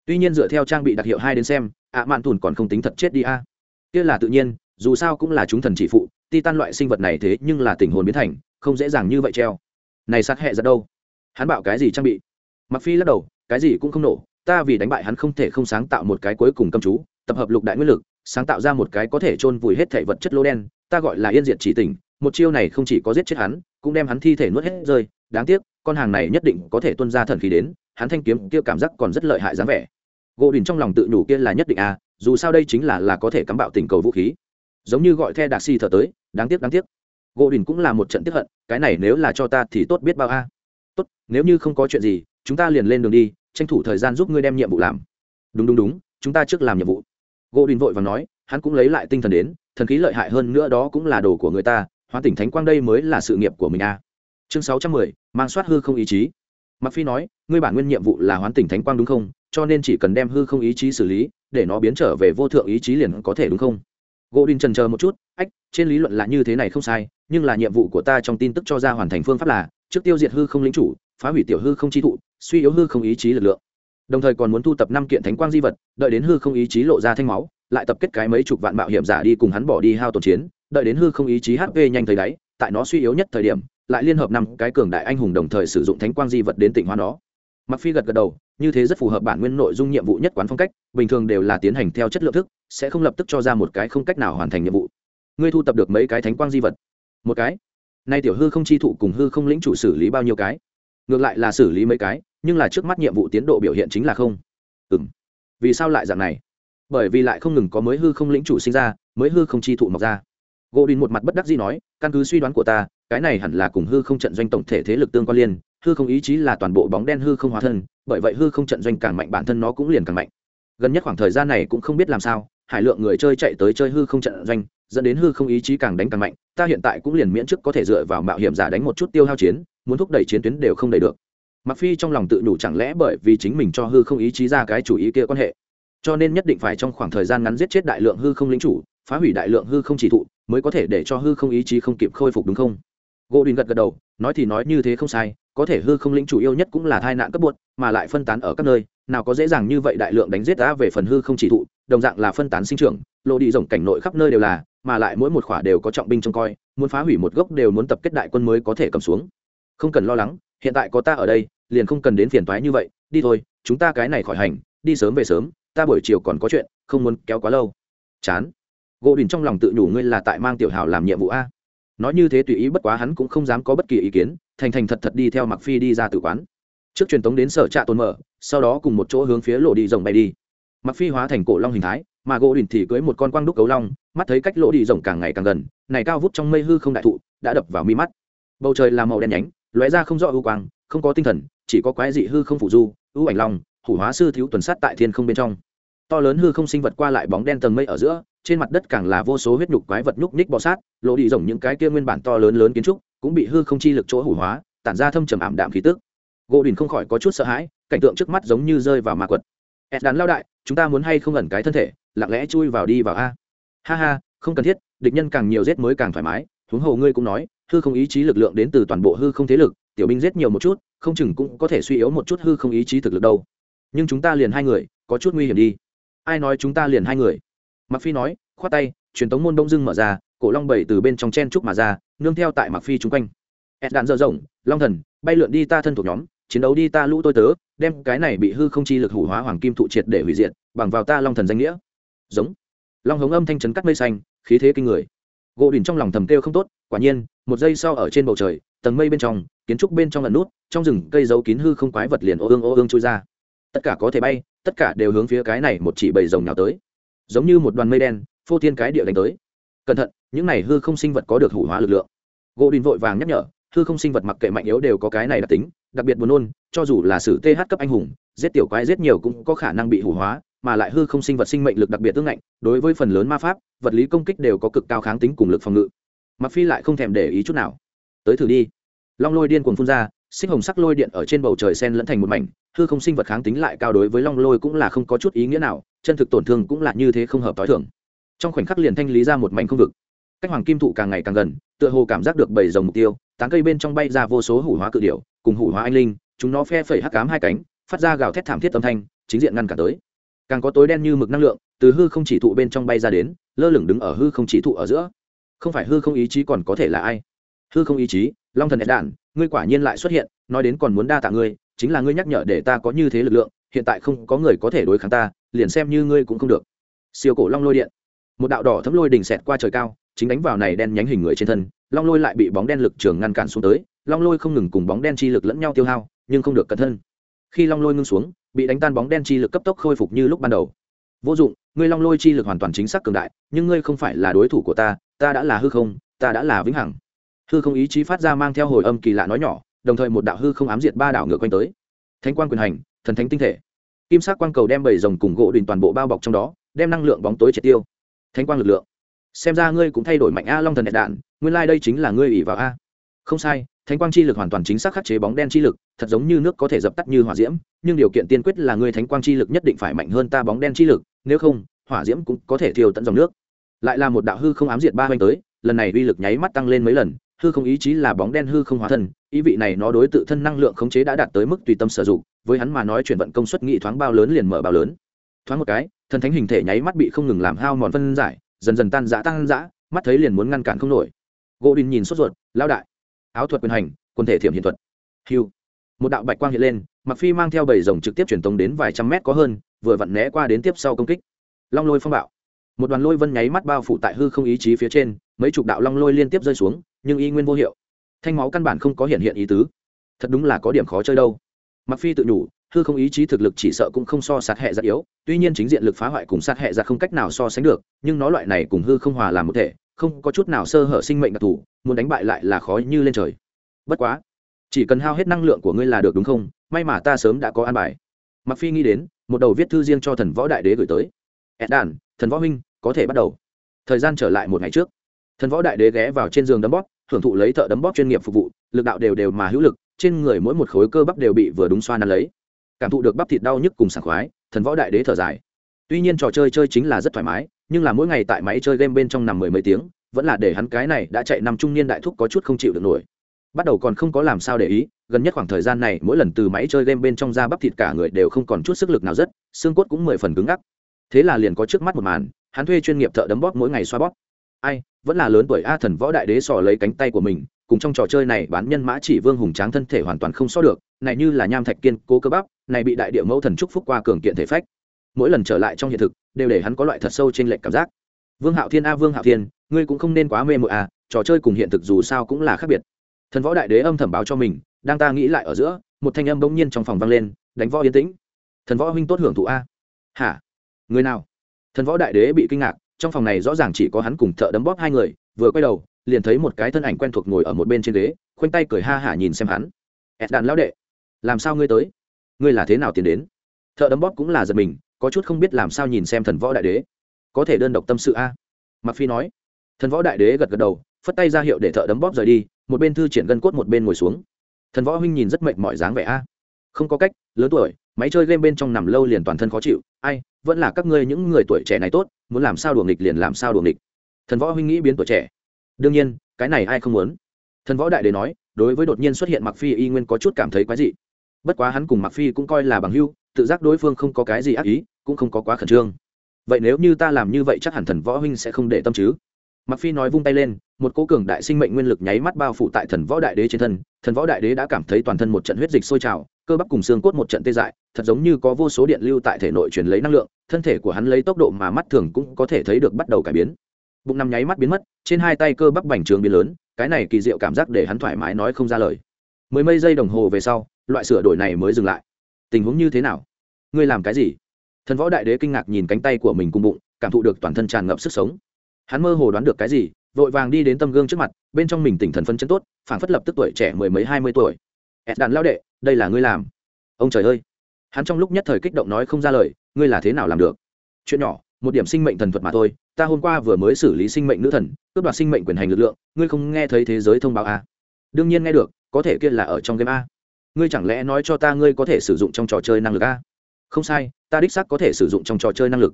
Tuy nhiên dựa theo trang bị đặc hiệu hai đến xem, ạ mạn thùn còn không tính thật chết đi a à. kia là tự nhiên, dù sao cũng là chúng thần chỉ phụ ti tan loại sinh vật này thế nhưng là tình hồn biến thành, không dễ dàng như vậy treo này sát hẹ ra đâu? Hắn bảo cái gì trang bị? Mặc phi lắc đầu, cái gì cũng không nổ, ta vì đánh bại hắn không thể không sáng tạo một cái cuối cùng cầm chú, tập hợp lục đại nguyên lực, sáng tạo ra một cái có thể chôn vùi hết thể vật chất lô đen, ta gọi là yên diệt chỉ tỉnh, một chiêu này không chỉ có giết chết hắn, cũng đem hắn thi thể nuốt hết rơi, đáng tiếc, con hàng này nhất định có thể tuân ra thần khí đến, hắn thanh kiếm kia cảm giác còn rất lợi hại dáng vẻ. Gỗ đình trong lòng tự nhủ kia là nhất định à dù sao đây chính là là có thể cắm bạo tình cầu vũ khí. Giống như gọi the đạc si thở tới, đáng tiếc đáng tiếc gỗ đình cũng là một trận tiếp hận, cái này nếu là cho ta thì tốt biết bao a. Tốt, nếu như không có chuyện gì, chúng ta liền lên đường đi, tranh thủ thời gian giúp ngươi đem nhiệm vụ làm. Đúng đúng đúng, chúng ta trước làm nhiệm vụ. Gỗ đình vội và nói, hắn cũng lấy lại tinh thần đến, thần khí lợi hại hơn nữa đó cũng là đồ của người ta hóa tỉnh thánh quang đây mới là sự nghiệp của mình a. Chương sáu trăm mười, mang soát hư không ý chí. Mặc phi nói, ngươi bản nguyên nhiệm vụ là hoán tỉnh thánh quang đúng không? Cho nên chỉ cần đem hư không ý chí xử lý, để nó biến trở về vô thượng ý chí liền có thể đúng không? Gỗ đình trần chờ một chút, ách, trên lý luận là như thế này không sai, nhưng là nhiệm vụ của ta trong tin tức cho ra hoàn thành phương pháp là, trước tiêu diệt hư không lính chủ, phá hủy tiểu hư không chi thụ, suy yếu hư không ý chí lực lượng. Đồng thời còn muốn thu tập năm kiện thánh quang di vật, đợi đến hư không ý chí lộ ra thanh máu, lại tập kết cái mấy chục vạn mạo hiểm giả đi cùng hắn bỏ đi hao tổn chiến, đợi đến hư không ý chí hp nhanh thấy đáy, tại nó suy yếu nhất thời điểm, lại liên hợp năm cái cường đại anh hùng đồng thời sử dụng thánh quang di vật đến tỉnh hoa nó. Mặc phi gật gật đầu như thế rất phù hợp bản nguyên nội dung nhiệm vụ nhất quán phong cách, bình thường đều là tiến hành theo chất lượng thức, sẽ không lập tức cho ra một cái không cách nào hoàn thành nhiệm vụ. Ngươi thu tập được mấy cái thánh quang di vật? Một cái. Nay tiểu hư không chi thụ cùng hư không lĩnh chủ xử lý bao nhiêu cái? Ngược lại là xử lý mấy cái, nhưng là trước mắt nhiệm vụ tiến độ biểu hiện chính là không. Ừ m vì sao lại dạng này? Bởi vì lại không ngừng có mới hư không lĩnh chủ sinh ra, mới hư không chi thụ mọc ra. Gỗ đình một mặt bất đắc dĩ nói, căn cứ suy đoán của ta, cái này hẳn là cùng hư không trận doanh tổng thể thế lực tương quan liên hư không ý chí là toàn bộ bóng đen hư không hóa thân, bởi vậy hư không trận doanh càng mạnh bản thân nó cũng liền càng mạnh. Gần nhất khoảng thời gian này cũng không biết làm sao, hải lượng người chơi chạy tới chơi hư không trận doanh, dẫn đến hư không ý chí càng đánh càng mạnh, ta hiện tại cũng liền miễn chức có thể dựa vào mạo hiểm giả đánh một chút tiêu hao chiến, muốn thúc đẩy chiến tuyến đều không đẩy được. Mặc phi trong lòng tự đủ chẳng lẽ bởi vì chính mình cho hư không ý chí ra cái chủ ý kia quan hệ, cho nên nhất định phải trong khoảng thời gian ngắn giết chết đại lượng hư không lính chủ, phá hủy đại lượng hư không chỉ thụ, mới có thể để cho hư không ý chí không kịp khôi phục đúng không? Gỗ đình gật gật đầu, nói thì nói như thế không sai, có thể hư không lĩnh chủ yêu nhất cũng là tai nạn cấp buộc, mà lại phân tán ở các nơi, nào có dễ dàng như vậy đại lượng đánh giết đã về phần hư không chỉ thụ, đồng dạng là phân tán sinh trưởng, lộ đi rộng cảnh nội khắp nơi đều là, mà lại mỗi một khỏa đều có trọng binh trông coi, muốn phá hủy một gốc đều muốn tập kết đại quân mới có thể cầm xuống. Không cần lo lắng, hiện tại có ta ở đây, liền không cần đến phiền toái như vậy, đi thôi, chúng ta cái này khỏi hành, đi sớm về sớm, ta buổi chiều còn có chuyện, không muốn kéo quá lâu. Chán. Gỗ đình trong lòng tự nhủ ngươi là tại mang tiểu hào làm nhiệm vụ a nói như thế tùy ý bất quá hắn cũng không dám có bất kỳ ý kiến, thành thành thật thật đi theo mặc phi đi ra tử quán. Trước truyền tống đến sở trạ tồn mở, sau đó cùng một chỗ hướng phía lộ đi rồng bay đi. Mặc phi hóa thành cổ long hình thái, mà gỗ đình thì cưới một con quang đúc cấu long, mắt thấy cách lỗ đi rồng càng ngày càng gần, này cao vút trong mây hư không đại thụ, đã đập vào mi mắt. Bầu trời là màu đen nhánh, lóe ra không rõ ưu quang, không có tinh thần, chỉ có quái dị hư không phủ du ưu ảnh long, hủ hóa sư thiếu tuần sát tại thiên không bên trong. To lớn hư không sinh vật qua lại bóng đen tầng mây ở giữa trên mặt đất càng là vô số huyết nhục quái vật nhúc nhích bọ sát, lộ đi rồng những cái kia nguyên bản to lớn lớn kiến trúc, cũng bị hư không chi lực chỗ hủ hóa, tản ra thâm trầm ảm đạm khí tức. Gỗ đình không khỏi có chút sợ hãi, cảnh tượng trước mắt giống như rơi vào ma quật. Ed đàn lao đại, chúng ta muốn hay không ẩn cái thân thể, lặng lẽ chui vào đi vào a? Ha ha, không cần thiết, địch nhân càng nhiều giết mới càng thoải mái. Huống hồ ngươi cũng nói, hư không ý chí lực lượng đến từ toàn bộ hư không thế lực, tiểu binh giết nhiều một chút, không chừng cũng có thể suy yếu một chút hư không ý chí thực lực đâu. Nhưng chúng ta liền hai người, có chút nguy hiểm đi. Ai nói chúng ta liền hai người? Mặc phi nói, khoát tay, truyền tống môn đông dưng mở ra, cổ long bảy từ bên trong chen trúc mà ra, nương theo tại mặc phi chung quanh. Ed đạn dở rộng, long thần, bay lượn đi ta thân thuộc nhóm, chiến đấu đi ta lũ tôi tớ, đem cái này bị hư không chi lực hủ hóa hoàng kim thụ triệt để hủy diệt, bằng vào ta long thần danh nghĩa. Giống. Long hống âm thanh trấn cắt mây xanh, khí thế kinh người. Gỗ đỉnh trong lòng thầm kêu không tốt, quả nhiên, một giây sau ở trên bầu trời, tầng mây bên trong, kiến trúc bên trong lần nút, trong rừng cây giấu kín hư không quái vật liền ô ương ô ương trôi ra. Tất cả có thể bay, tất cả đều hướng phía cái này một chỉ bầy rồng nào tới giống như một đoàn mây đen, phô thiên cái địa đánh tới. Cẩn thận, những này hư không sinh vật có được hủ hóa lực lượng. Gỗ đình vội vàng nhắc nhở, hư không sinh vật mặc kệ mạnh yếu đều có cái này đặc tính, đặc biệt buồn nôn, cho dù là sử th cấp anh hùng, giết tiểu quái giết nhiều cũng có khả năng bị hủ hóa, mà lại hư không sinh vật sinh mệnh lực đặc biệt tương ngạnh, đối với phần lớn ma pháp, vật lý công kích đều có cực cao kháng tính cùng lực phòng ngự. Mặc phi lại không thèm để ý chút nào. Tới thử đi. Long lôi điên cuồng phun ra sinh hồng sắc lôi điện ở trên bầu trời sen lẫn thành một mảnh, hư không sinh vật kháng tính lại cao đối với long lôi cũng là không có chút ý nghĩa nào chân thực tổn thương cũng là như thế không hợp t h i thường. Trong khoảnh khắc liền thanh lý ra một mảnh không vực. Cách hoàng kim thụ càng ngày càng gần, tựa hồ cảm giác được bảy dòng mục tiêu, tán cây bên trong bay ra vô số hủ hóa cự điểu, cùng hủ hóa anh linh, chúng nó phe phẩy hắc cám hai cánh, phát ra gào thét thảm thiết âm thanh, chính diện ngăn cả tới. Càng có tối đen như mực năng lượng, từ hư không chỉ thụ bên trong bay ra đến, lơ lửng đứng ở hư không chỉ thụ ở giữa. Không phải hư không ý chí còn có thể là ai? Hư không ý chí, long thần ed đản ngươi quả nhiên lại xuất hiện, nói đến còn muốn đa tạ ngươi, chính là ngươi nhắc nhở để ta có như thế lực lượng, hiện tại không có người có thể đối kháng ta liền xem như ngươi cũng không được. Siêu cổ long lôi điện. Một đạo đỏ thấm lôi đỉnh xẹt qua trời cao, chính đánh vào này đen nhánh hình người trên thân, long lôi lại bị bóng đen lực trường ngăn cản xuống tới, long lôi không ngừng cùng bóng đen chi lực lẫn nhau tiêu hao, nhưng không được cẩn thân. Khi long lôi ngưng xuống, bị đánh tan bóng đen chi lực cấp tốc khôi phục như lúc ban đầu. Vô dụng, ngươi long lôi chi lực hoàn toàn chính xác cường đại, nhưng ngươi không phải là đối thủ của ta ta đã là hư không, ta đã là vĩnh hằng. Hư không ý chí phát ra mang theo hồi âm kỳ lạ nói nhỏ, đồng thời một đạo hư không ám diệt ba đảo ngược quanh tới. Thánh quan quyền hành, thần thánh tinh thể kim sắc quang cầu đem bảy rồng cùng gỗ đình toàn bộ bao bọc trong đó, đem năng lượng bóng tối triệt tiêu. Thánh quang lực lượng. Xem ra ngươi cũng thay đổi mạnh a long thần đại đạn, nguyên lai、like、đây chính là ngươi ỉ vào a. Không sai, thánh quang chi lực hoàn toàn chính xác khắc chế bóng đen chi lực, thật giống như nước có thể dập tắt như hỏa diễm, nhưng điều kiện tiên quyết là ngươi thánh quang chi lực nhất định phải mạnh hơn ta bóng đen chi lực, nếu không, hỏa diễm cũng có thể thiêu tận dòng nước. Lại là một đạo hư không ám diệt ba hoành tới, lần này uy lực nháy mắt tăng lên mấy lần hư không ý chí là bóng đen hư không hóa thân, ý vị này nó đối tự thân năng lượng khống chế đã đạt tới mức tùy tâm sử dụng, với hắn mà nói chuyển vận công suất nghị thoáng bao lớn liền mở bao lớn. Thoáng một cái, thần thánh hình thể nháy mắt bị không ngừng làm hao mòn phân giải, dần dần tan rã tan rã, mắt thấy liền muốn ngăn cản không nổi. Gỗ đình nhìn sốt ruột lao đại, áo thuật quyền hành quân thể thiểm hiện thuật. Hiu một đạo bạch quang hiện lên mặc phi mang theo bảy rồng trực tiếp truyền tống đến vài trăm mét có hơn, vừa vặn né qua đến tiếp sau công kích. Long lôi phong bạo. Một đoàn lôi vân nháy mắt bao phủ tại hư không ý chí phía trên, mấy chục đạo long lôi liên tiếp rơi xuống nhưng y nguyên vô hiệu. Thanh máu căn bản không có hiện hiện ý tứ. Thật đúng là có điểm khó chơi đâu. Mặc phi tự nhủ, hư không ý chí thực lực chỉ sợ cũng không so sát hệ giặc yếu, tuy nhiên chính diện lực phá hoại cùng sát hệ ra không cách nào so sánh được, nhưng nó loại này cùng hư không hòa làm một thể, không có chút nào sơ hở sinh mệnh đặc thù, muốn đánh bại lại là khó như lên trời. Bất quá, chỉ cần hao hết năng lượng của ngươi là được đúng không? May mà ta sớm đã có an bài. Mặc phi nghĩ đến, một đầu viết thư riêng cho thần võ đại đế gửi tới. Ed đàn thần võ huynh, có thể bắt đầu. Thời gian trở lại một ngày trước thần võ đại đế ghé vào trên giường đấm bóp, hưởng thụ lấy thợ đấm bóp chuyên nghiệp phục vụ, lực đạo đều đều mà hữu lực, trên người mỗi một khối cơ bắp đều bị vừa đúng xoa nắn lấy. Cảm thụ được bắp thịt đau nhức cùng sảng khoái, thần võ đại đế thở dài. Tuy nhiên trò chơi chơi chính là rất thoải mái, nhưng là mỗi ngày tại máy chơi game bên trong nằm mười mấy tiếng, vẫn là để hắn cái này đã chạy nằm trung niên đại thúc có chút không chịu được nổi. Bắt đầu còn không có làm sao để ý, gần nhất khoảng thời gian này mỗi lần từ máy chơi game bên trong ra bắp thịt cả người đều không còn chút sức lực nào rất, xương cốt cũng mười phần cứng ngắc. Thế là liền có trước mắt một màn, hắn thuê chuyên nghiệp thợ đấm bóp mỗi ngày xoa bóp. Ai vẫn là lớn tuổi a thần võ đại đế sò lấy cánh tay của mình, cùng trong trò chơi này bán nhân mã chỉ vương hùng tráng thân thể hoàn toàn không so được, này như là nham thạch kiên cố cơ bắp, này bị đại địa mẫu thần trúc phúc qua cường kiện thể phách. Mỗi lần trở lại trong hiện thực, đều để hắn có loại thật sâu trên lệnh cảm giác. Vương hạo thiên a, vương hạo thiên, ngươi cũng không nên quá mê mội à trò chơi cùng hiện thực dù sao cũng là khác biệt. Thần võ đại đế âm thẩm báo cho mình, đang ta nghĩ lại ở giữa, một thanh âm bỗng nhiên trong phòng vang lên, đánh võ yên tĩnh. Thần võ huynh tốt hưởng thụ a. Hả? Người nào? Thần võ đại đế bị kinh ngạc trong phòng này rõ ràng chỉ có hắn cùng thợ đấm bóp hai người, vừa quay đầu, liền thấy một cái thân ảnh quen thuộc ngồi ở một bên trên ghế, khoanh tay cười ha hả nhìn xem hắn. Ẹt đàn lão đệ, làm sao ngươi tới? Ngươi là thế nào tiến đến? Thợ đấm bóp cũng là giật mình, có chút không biết làm sao nhìn xem thần võ đại đế. Có thể đơn độc tâm sự a? Mặc phi nói. Thần võ đại đế gật gật đầu, phất tay ra hiệu để thợ đấm bóp rời đi, một bên thư triển gân cốt một bên ngồi xuống. Thần võ huynh nhìn rất mệt mỏi dáng vẻ a. Không có cách, lớn tuổi, máy chơi game bên trong nằm lâu liền toàn thân khó chịu, ai, vẫn là các ngươi những người tuổi trẻ này tốt muốn làm sao đùa nghịch liền làm sao đùa nghịch. Thần võ huynh nghĩ biến tuổi trẻ. Đương nhiên, cái này ai không muốn? Thần võ đại đế nói, đối với đột nhiên xuất hiện mặc phi y nguyên có chút cảm thấy quái dị. Bất quá hắn cùng mặc phi cũng coi là bằng hưu tự giác đối phương không có cái gì ác ý, cũng không có quá khẩn trương. Vậy nếu như ta làm như vậy chắc hẳn thần võ huynh sẽ không để tâm chứ? Mặc phi nói vung tay lên, một cố cường đại sinh mệnh nguyên lực nháy mắt bao phủ tại thần võ đại đế trên thân. Thần võ đại đế đã cảm thấy toàn thân một trận huyết dịch sôi trào, cơ bắp cùng xương cốt một trận tê dại, thật giống như có vô số điện lưu tại thể nội truyền lấy năng lượng thân thể của hắn lấy tốc độ mà mắt thường cũng có thể thấy được bắt đầu cải biến. Bụng nằm nháy mắt biến mất, trên hai tay cơ bắp bành trướng biến lớn, cái này kỳ diệu cảm giác để hắn thoải mái nói không ra lời. Mười mấy giây đồng hồ về sau, loại sửa đổi này mới dừng lại. Tình huống như thế nào? Ngươi làm cái gì? Thần võ đại đế kinh ngạc nhìn cánh tay của mình cùng bụng, cảm thụ được toàn thân tràn ngập sức sống. Hắn mơ hồ đoán được cái gì, vội vàng đi đến tâm gương trước mặt, bên trong mình tỉnh thần phân chân tốt phản phất lập tức tuổi trẻ mười mấy hai mươi tuổi. Ed đàn lao đệ, đây là ngươi làm. Ông trời ơi. Hắn trong lúc nhất thời kích động nói không ra lời ngươi là thế nào làm được? Chuyện nhỏ, một điểm sinh mệnh thần thuật mà thôi, ta hôm qua vừa mới xử lý sinh mệnh nữ thần, cướp đoạt sinh mệnh quyền hành lực lượng, ngươi không nghe thấy thế giới thông báo a đương nhiên nghe được, có thể kia là ở trong game a. Ngươi chẳng lẽ nói cho ta ngươi có thể sử dụng trong trò chơi năng lực a? Không sai, ta đích xác có thể sử dụng trong trò chơi năng lực.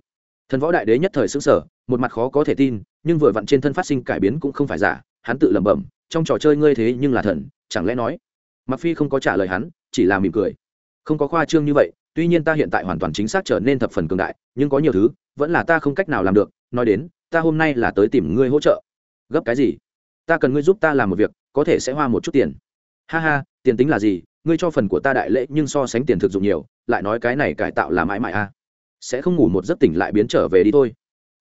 Thần võ đại đế nhất thời xứng sở một mặt khó có thể tin, nhưng vừa vặn trên thân phát sinh cải biến cũng không phải giả, hắn tự lẩm bẩm, trong trò chơi ngươi thế nhưng là thần, chẳng lẽ nói? Mặc phi không có trả lời hắn, chỉ là mỉm cười. Không có khoa trương như vậy tuy nhiên ta hiện tại hoàn toàn chính xác trở nên thập phần cường đại, nhưng có nhiều thứ, vẫn là ta không cách nào làm được. Nói đến, ta hôm nay là tới tìm ngươi hỗ trợ. Gấp cái gì? Ta cần ngươi giúp ta làm một việc, có thể sẽ hoa một chút tiền. Ha ha, tiền tính là gì? Ngươi cho phần của ta đại lễ nhưng so sánh tiền thực dụng nhiều, lại nói cái này cải tạo là mãi mãi a à. sẽ không ngủ một giấc tỉnh lại biến trở về đi thôi.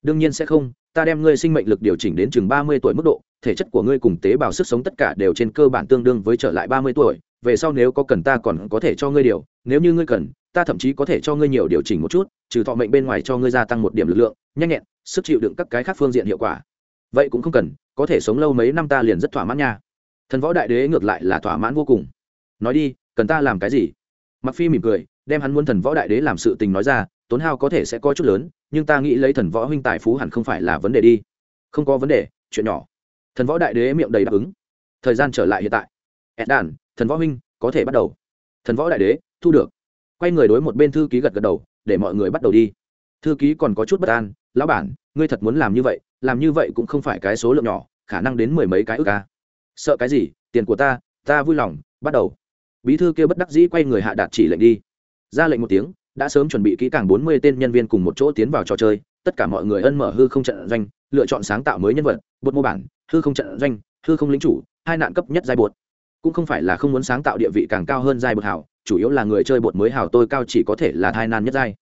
Đương nhiên sẽ không, ta đem ngươi sinh mệnh lực điều chỉnh đến chừng ba mươi tuổi mức độ, thể chất của ngươi cùng tế bào sức sống tất cả đều trên cơ bản tương đương với trở lại ba mươi tuổi. Về sau nếu có cần ta còn có thể cho ngươi điều, nếu như ngươi cần ta thậm chí có thể cho ngươi nhiều điều chỉnh một chút, trừ thọ mệnh bên ngoài cho ngươi gia tăng một điểm lực lượng, nhanh nhẹn, sức chịu đựng các cái khác phương diện hiệu quả. Vậy cũng không cần, có thể sống lâu mấy năm ta liền rất thỏa mãn nha. Thần võ đại đế ngược lại là thỏa mãn vô cùng. Nói đi, cần ta làm cái gì? Mặc phi mỉm cười, đem hắn muốn thần võ đại đế làm sự tình nói ra, tốn hao có thể sẽ có chút lớn, nhưng ta nghĩ lấy thần võ huynh tài phú hẳn không phải là vấn đề đi. Không có vấn đề, chuyện nhỏ. Thần võ đại đế miệng đầy đáp ứng. Thời gian trở lại hiện tại. Ed đàn, thần võ huynh, có thể bắt đầu. Thần võ đại đế, thu được quay người đối một bên thư ký gật gật đầu, để mọi người bắt đầu đi. Thư ký còn có chút bất an, lão bản, ngươi thật muốn làm như vậy, làm như vậy cũng không phải cái số lượng nhỏ, khả năng đến mười mấy cái ước ca sợ cái gì, tiền của ta ta vui lòng, bắt đầu. Bí thư kia bất đắc dĩ quay người hạ đạt chỉ lệnh đi. Ra lệnh một tiếng, đã sớm chuẩn bị kỹ càng bốn mươi tên nhân viên cùng một chỗ tiến vào trò chơi, tất cả mọi người ân mở hư không trận doanh, lựa chọn sáng tạo mới nhân vật, bột mô bản, hư không trận doanh, hư không lính chủ, hai nạn cấp nhất giai bột. Cũng không phải là không muốn sáng tạo địa vị càng cao hơn giai bột hảo chủ yếu là người chơi bột mới hảo tôi cao chỉ có thể là thai nan nhất giai.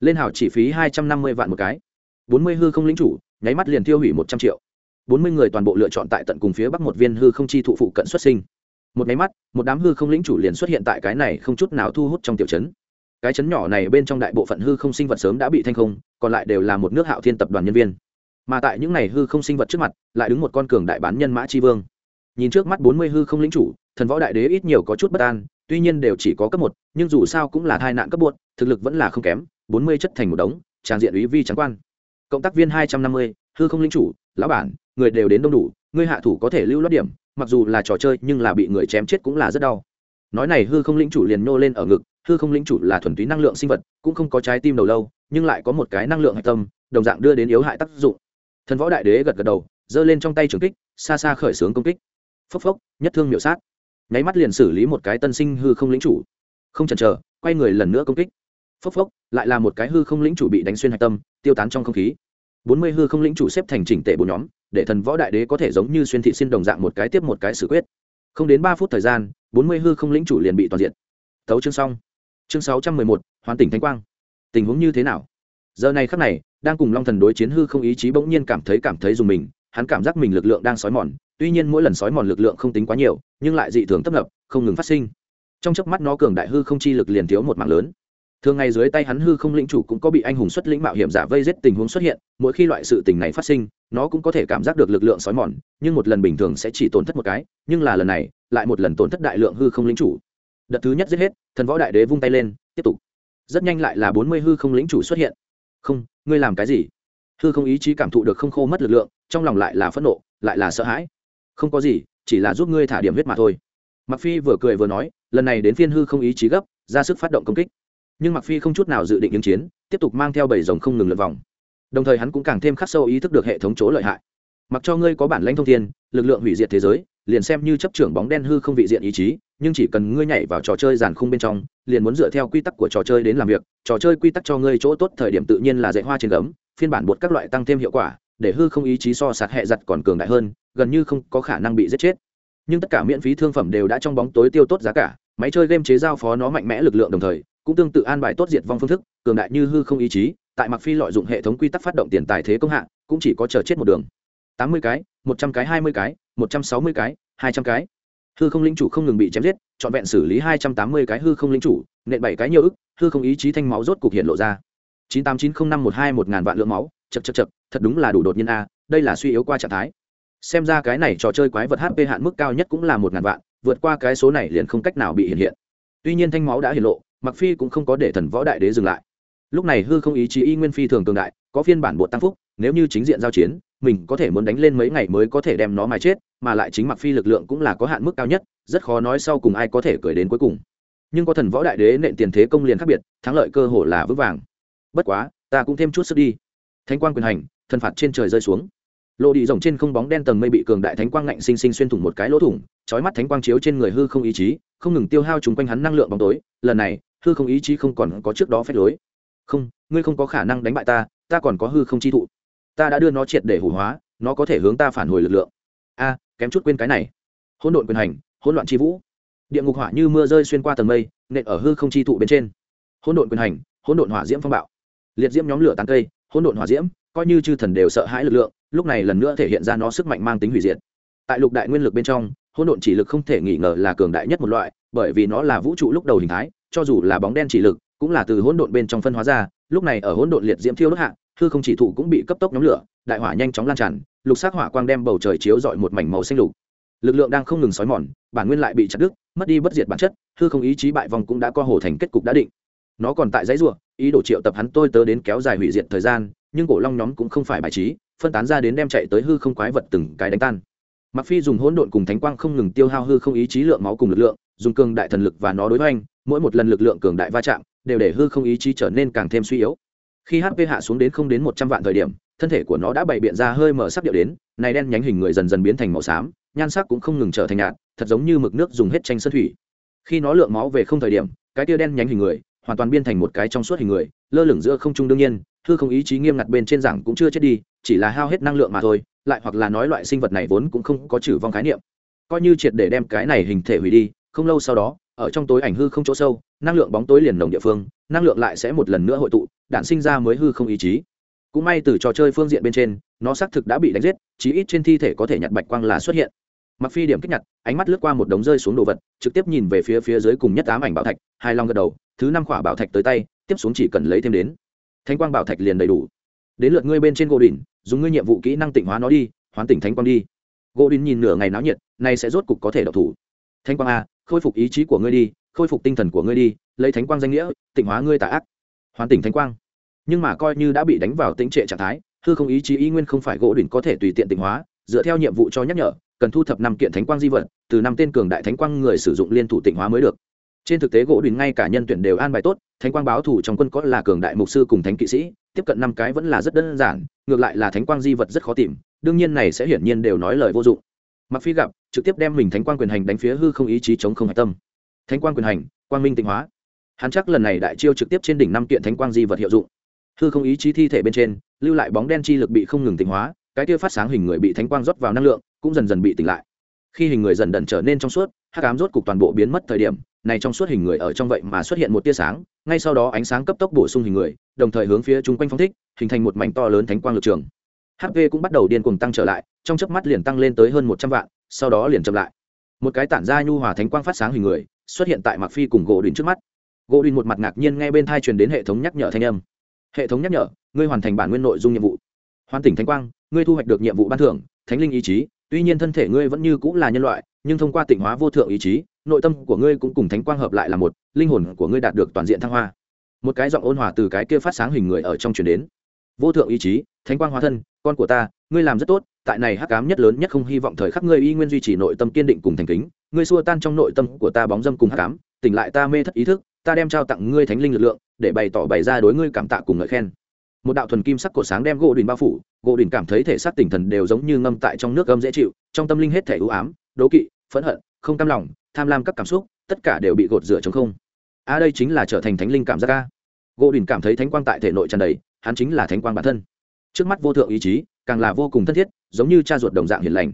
Lên hảo chỉ phí hai trăm năm mươi vạn một cái. bốn mươi hư không lính chủ, nháy mắt liền tiêu hủy một trăm triệu. bốn mươi người toàn bộ lựa chọn tại tận cùng phía bắc một viên hư không chi thụ phụ cận xuất sinh. Một nháy mắt, một đám hư không lĩnh chủ liền xuất hiện tại cái này không chút nào thu hút trong tiểu chấn cái chấn nhỏ này bên trong đại bộ phận hư không sinh vật sớm đã bị thanh không, còn lại đều là một nước hạo thiên tập đoàn nhân viên. Mà tại những này hư không sinh vật trước mặt, lại đứng một con cường đại bán nhân mã tri vương. Nhìn trước mắt bốn mươi hư không lĩnh chủ, thần võ đại đế ít nhiều có chút bất an tuy nhiên đều chỉ có cấp một, nhưng dù sao cũng là thai nạn cấp buốt thực lực vẫn là không kém, bốn mươi chất thành một đống tràng diện uy vi trắng quan. Cộng tác viên hai trăm năm mươi, hư không linh chủ, lão bản, người đều đến đông đủ ngươi hạ thủ có thể lưu lót điểm, mặc dù là trò chơi nhưng là bị người chém chết cũng là rất đau. Nói này hư không linh chủ liền nô lên ở ngực, hư không linh chủ là thuần túy năng lượng sinh vật, cũng không có trái tim đầu lâu, nhưng lại có một cái năng lượng hạch tâm, đồng dạng đưa đến yếu hại tác dụng. Thần võ đại đế gật gật đầu, giơ lên trong tay trường kích, xa xa khởi xướng công kích. Phốc phốc, nhất thương miểu sát nháy mắt liền xử lý một cái tân sinh hư không lĩnh chủ. Không chần chờ, quay người lần nữa công kích. Phốc phốc, lại là một cái hư không lĩnh chủ bị đánh xuyên hạch tâm, tiêu tán trong không khí. Bốn mươi hư không lĩnh chủ xếp thành chỉnh tệ bốn nhóm, để thần võ đại đế có thể giống như xuyên thị xin đồng dạng một cái tiếp một cái xử quyết. Không đến ba phút thời gian, bốn mươi hư không lĩnh chủ liền bị toàn diện. Tấu chương xong. Chương sáu trăm mười một hoàn tỉnh thanh quang. Tình huống như thế nào? Giờ này khắc này, đang cùng long thần đối chiến hư không ý chí bỗng nhiên cảm thấy cảm thấy dùng mình, hắn cảm giác mình lực lượng đang sói mòn tuy nhiên mỗi lần sói mòn lực lượng không tính quá nhiều, nhưng lại dị thường tấp nập, không ngừng phát sinh. Trong chớp mắt nó cường đại hư không chi lực liền thiếu một mạng lớn. Thường ngày dưới tay hắn hư không lĩnh chủ cũng có bị anh hùng xuất lĩnh mạo hiểm giả vây giết tình huống xuất hiện, mỗi khi loại sự tình này phát sinh, nó cũng có thể cảm giác được lực lượng sói mòn, nhưng một lần bình thường sẽ chỉ tổn thất một cái, nhưng là lần này, lại một lần tổn thất đại lượng hư không lĩnh chủ. Đợt thứ nhất giết hết, thần võ đại đế vung tay lên, tiếp tục. Rất nhanh lại là bốn mươi hư không lĩnh chủ xuất hiện. Không, ngươi làm cái gì? Hư không ý chí cảm thụ được không khô mất lực lượng, trong lòng lại là phẫn nộ, lại là sợ hãi không có gì, chỉ là giúp ngươi thả điểm huyết mà thôi. Mặc phi vừa cười vừa nói, lần này đến phiên hư không ý chí gấp, ra sức phát động công kích. Nhưng mặc phi không chút nào dự định ứng chiến, tiếp tục mang theo bảy dòng không ngừng lượt vòng. Đồng thời hắn cũng càng thêm khắc sâu ý thức được hệ thống chỗ lợi hại. Mặc cho ngươi có bản lãnh thông thiên, lực lượng hủy diệt thế giới, liền xem như chấp trưởng bóng đen hư không vị diện ý chí, nhưng chỉ cần ngươi nhảy vào trò chơi giàn khung bên trong, liền muốn dựa theo quy tắc của trò chơi đến làm việc, trò chơi quy tắc cho ngươi chỗ tốt thời điểm tự nhiên là dạy hoa trên gấm, phiên bản bột các loại tăng thêm hiệu quả, để hư không ý chí so sạt hệ giặt còn cường đại hơn gần như không có khả năng bị giết chết. Nhưng tất cả miễn phí thương phẩm đều đã trong bóng tối tiêu tốt giá cả, máy chơi game chế giao phó nó mạnh mẽ lực lượng đồng thời, cũng tương tự an bài tốt diệt vong phương thức, cường đại như hư không ý chí, tại mặc phi lợi dụng hệ thống quy tắc phát động tiền tài thế công hạ, cũng chỉ có chờ chết một đường. Tám mươi cái, một trăm cái, hai mươi cái, một trăm sáu mươi cái, hai trăm cái. Hư không linh chủ không ngừng bị chém giết, trọn vẹn xử lý hai trăm tám mươi cái hư không linh chủ, nện bảy cái nhiều ức, hư không ý chí thanh máu rốt cục hiện lộ ra. chín tám chín không năm một hai một ngàn vạn lượng máu chật chật chật thật đúng là đủ đột nhiên a, đây là suy yếu qua trạng thái xem ra cái này trò chơi quái vật hp hạn mức cao nhất cũng là một ngàn vạn, vượt qua cái số này liền không cách nào bị hiện hiện. Tuy nhiên thanh máu đã hiện lộ mặc phi cũng không có để thần võ đại đế dừng lại. Lúc này hư không ý chí y nguyên phi thường cường đại, có phiên bản bột tăng phúc, nếu như chính diện giao chiến, mình có thể muốn đánh lên mấy ngày mới có thể đem nó mà chết, mà lại chính mặc phi lực lượng cũng là có hạn mức cao nhất, rất khó nói sau cùng ai có thể cười đến cuối cùng. Nhưng có thần võ đại đế nện tiền thế công liền khác biệt, thắng lợi cơ hồ là vững vàng. Bất quá, ta cũng thêm chút sức đi. Thanh quan quyền hành, thần phạt trên trời rơi xuống lộ đi rồng trên không bóng đen tầng mây bị cường đại thánh quang ngạnh sinh sinh xuyên thủng một cái lỗ thủng, chói mắt thánh quang chiếu trên người hư không ý chí, không ngừng tiêu hao chúng quanh hắn năng lượng bóng tối. Lần này, hư không ý chí không còn có trước đó phép lối. Không, ngươi không có khả năng đánh bại ta ta còn có hư không chi thụ. Ta đã đưa nó triệt để hủ hóa, nó có thể hướng ta phản hồi lực lượng. A, kém chút quên cái này. Hỗn độn quyền hành, hỗn loạn chi vũ. Địa ngục hỏa như mưa rơi xuyên qua tầng mây, nện ở hư không chi thụ bên trên. Hỗn độn quyền hành, hỗn độn hỏa diễm phong bạo. Liệt diễm nhóm lửa tàn cây, hỗn độn hỏa diễm, coi như chư thần đều sợ hãi lực lượng lúc này lần nữa thể hiện ra nó sức mạnh mang tính hủy diệt. Tại lục đại nguyên lực bên trong, hỗn độn chỉ lực không thể nghi ngờ là cường đại nhất một loại, bởi vì nó là vũ trụ lúc đầu hình thái, cho dù là bóng đen chỉ lực, cũng là từ hỗn độn bên trong phân hóa ra, lúc này ở hỗn độn liệt diễm thiêu đốt hạ, hư không chỉ thụ cũng bị cấp tốc nhóm lửa, đại hỏa nhanh chóng lan tràn, lục sắc hỏa quang đem bầu trời chiếu rọi một mảnh màu xanh lục. Lực lượng đang không ngừng sói mòn, bản nguyên lại bị chặt đứt, mất đi bất diệt bản chất, hư không ý chí bại vòng cũng đã co hồ thành kết cục đã định. Nó còn tại dãy ruộng ý đồ triệu tập hắn tôi tớ đến kéo dài hủy diệt thời gian, nhưng cổ long nhóm cũng không phải bài trí phân tán ra đến đem chạy tới hư không quái vật từng cái đánh tan. Mặc phi dùng hỗn độn cùng thánh quang không ngừng tiêu hao hư không ý chí lượng máu cùng lực lượng, dùng cường đại thần lực và nó đối hoành, mỗi một lần lực lượng cường đại va chạm, đều để hư không ý chí trở nên càng thêm suy yếu. Khi hp hạ xuống đến không đến một trăm vạn thời điểm, thân thể của nó đã bày biện ra hơi mở sắp điệu đến, này đen nhánh hình người dần dần biến thành màu xám, nhan sắc cũng không ngừng trở thành nhạt, thật giống như mực nước dùng hết tranh sơn thủy. Khi nó lượng máu về không thời điểm, cái tia đen nhánh hình người hoàn toàn biến thành một cái trong suốt hình người, lơ lửng giữa không trung đương nhiên, hư không ý chí nghiêm ngặt bên trên giảng cũng chưa chết đi chỉ là hao hết năng lượng mà thôi, lại hoặc là nói loại sinh vật này vốn cũng không có trừ vong khái niệm. Coi như triệt để đem cái này hình thể hủy đi, không lâu sau đó, ở trong tối ảnh hư không chỗ sâu, năng lượng bóng tối liền nồng địa phương, năng lượng lại sẽ một lần nữa hội tụ, đạn sinh ra mới hư không ý chí. Cũng may từ trò chơi phương diện bên trên, nó xác thực đã bị đánh giết, chí ít trên thi thể có thể nhặt bạch quang là xuất hiện. Mặc phi điểm kích nhặt, ánh mắt lướt qua một đống rơi xuống đồ vật, trực tiếp nhìn về phía phía dưới cùng nhất ám ảnh bảo thạch hai long gật đầu, thứ năm khỏa bảo thạch tới tay, tiếp xuống chỉ cần lấy thêm đến. Thanh quang bảo thạch liền đầy đủ. Đến lượt ngươi bên trên gỗ đỉnh dùng ngươi nhiệm vụ kỹ năng tịnh hóa nó đi, hoán tỉnh Thánh quang đi. Gỗ đỉnh nhìn nửa ngày náo nhiệt nay sẽ rốt cục có thể độc thủ. Thánh quang a khôi phục ý chí của ngươi đi, khôi phục tinh thần của ngươi đi, lấy thánh quang danh nghĩa, tịnh hóa ngươi tà ác. Hoàn tỉnh thánh quang. Nhưng mà coi như đã bị đánh vào tĩnh trệ trạng thái, hư không ý chí ý nguyên không phải gỗ đỉnh có thể tùy tiện tịnh hóa, dựa theo nhiệm vụ cho nhắc nhở, cần thu thập năm kiện thánh quang di vật, từ năm tên cường đại thánh quang người sử dụng liên thủ tịnh hóa mới được. Trên thực tế gỗ Đỉnh ngay cả nhân tuyển đều an bài tốt, thánh quang báo thủ trong quân có là cường đại mục sư cùng thánh kỵ sĩ tiếp cận năm cái vẫn là rất đơn giản, ngược lại là thánh quang di vật rất khó tìm, đương nhiên này sẽ hiển nhiên đều nói lời vô dụng. Mặc phi gặp, trực tiếp đem mình thánh quang quyền hành đánh phía hư không ý chí chống không hạch tâm. Thánh quang quyền hành, quang minh tịnh hóa. Hắn chắc lần này đại chiêu trực tiếp trên đỉnh năm kiện thánh quang di vật hiệu dụng. Hư không ý chí thi thể bên trên, lưu lại bóng đen chi lực bị không ngừng tịnh hóa, cái kia phát sáng hình người bị thánh quang rót vào năng lượng, cũng dần dần bị tỉnh lại. Khi hình người dần dần trở nên trong suốt, hắc ám rốt cục toàn bộ biến mất thời điểm này trong suốt hình người ở trong vậy mà xuất hiện một tia sáng, ngay sau đó ánh sáng cấp tốc bổ sung hình người, đồng thời hướng phía chung quanh phong thích, hình thành một mảnh to lớn thánh quang lực trường. Hp cũng bắt đầu điên cuồng tăng trở lại, trong chớp mắt liền tăng lên tới hơn một trăm vạn, sau đó liền chậm lại. Một cái tản ra nhu hòa thánh quang phát sáng hình người, xuất hiện tại mạc phi cùng gỗ đùn trước mắt. Gỗ đùn một mặt ngạc nhiên nghe bên thai truyền đến hệ thống nhắc nhở thanh âm. Hệ thống nhắc nhở, ngươi hoàn thành bản nguyên nội dung nhiệm vụ. Hoàn tỉnh thánh quang, ngươi thu hoạch được nhiệm vụ ban thưởng, thánh linh ý chí, tuy nhiên thân thể ngươi vẫn như cũng là nhân loại, nhưng thông qua tịnh hóa vô thượng ý chí nội tâm của ngươi cũng cùng thánh quang hợp lại là một, linh hồn của ngươi đạt được toàn diện thăng hoa. Một cái giọng ôn hòa từ cái kia phát sáng hình người ở trong truyền đến. Vô thượng ý chí, thánh quang hóa thân, con của ta, ngươi làm rất tốt, tại này hắc ám nhất lớn nhất không hy vọng thời khắc ngươi y nguyên duy trì nội tâm kiên định cùng thành kính, ngươi xua tan trong nội tâm của ta bóng dâm cùng hắc ám, tỉnh lại ta mê thất ý thức, ta đem trao tặng ngươi thánh linh lực lượng, để bày tỏ bày ra đối ngươi cảm tạ cùng ngợi khen. Một đạo thuần kim sắc cổ sáng đem gỗ đùn bao phủ, gỗ đùn cảm thấy thể xác tinh thần đều giống như ngâm tại trong nước gâm dễ chịu, trong tâm linh hết thể ưu ám, đố kỵ, phẫn hận không cam lòng, tham lam các cảm xúc, tất cả đều bị gột rửa chống không. A đây chính là trở thành thánh linh cảm giác ca gỗ đùn cảm thấy thánh quang tại thể nội tràn đầy, hắn chính là thánh quang bản thân. Trước mắt vô thượng ý chí, càng là vô cùng thân thiết, giống như cha ruột đồng dạng hiền lành.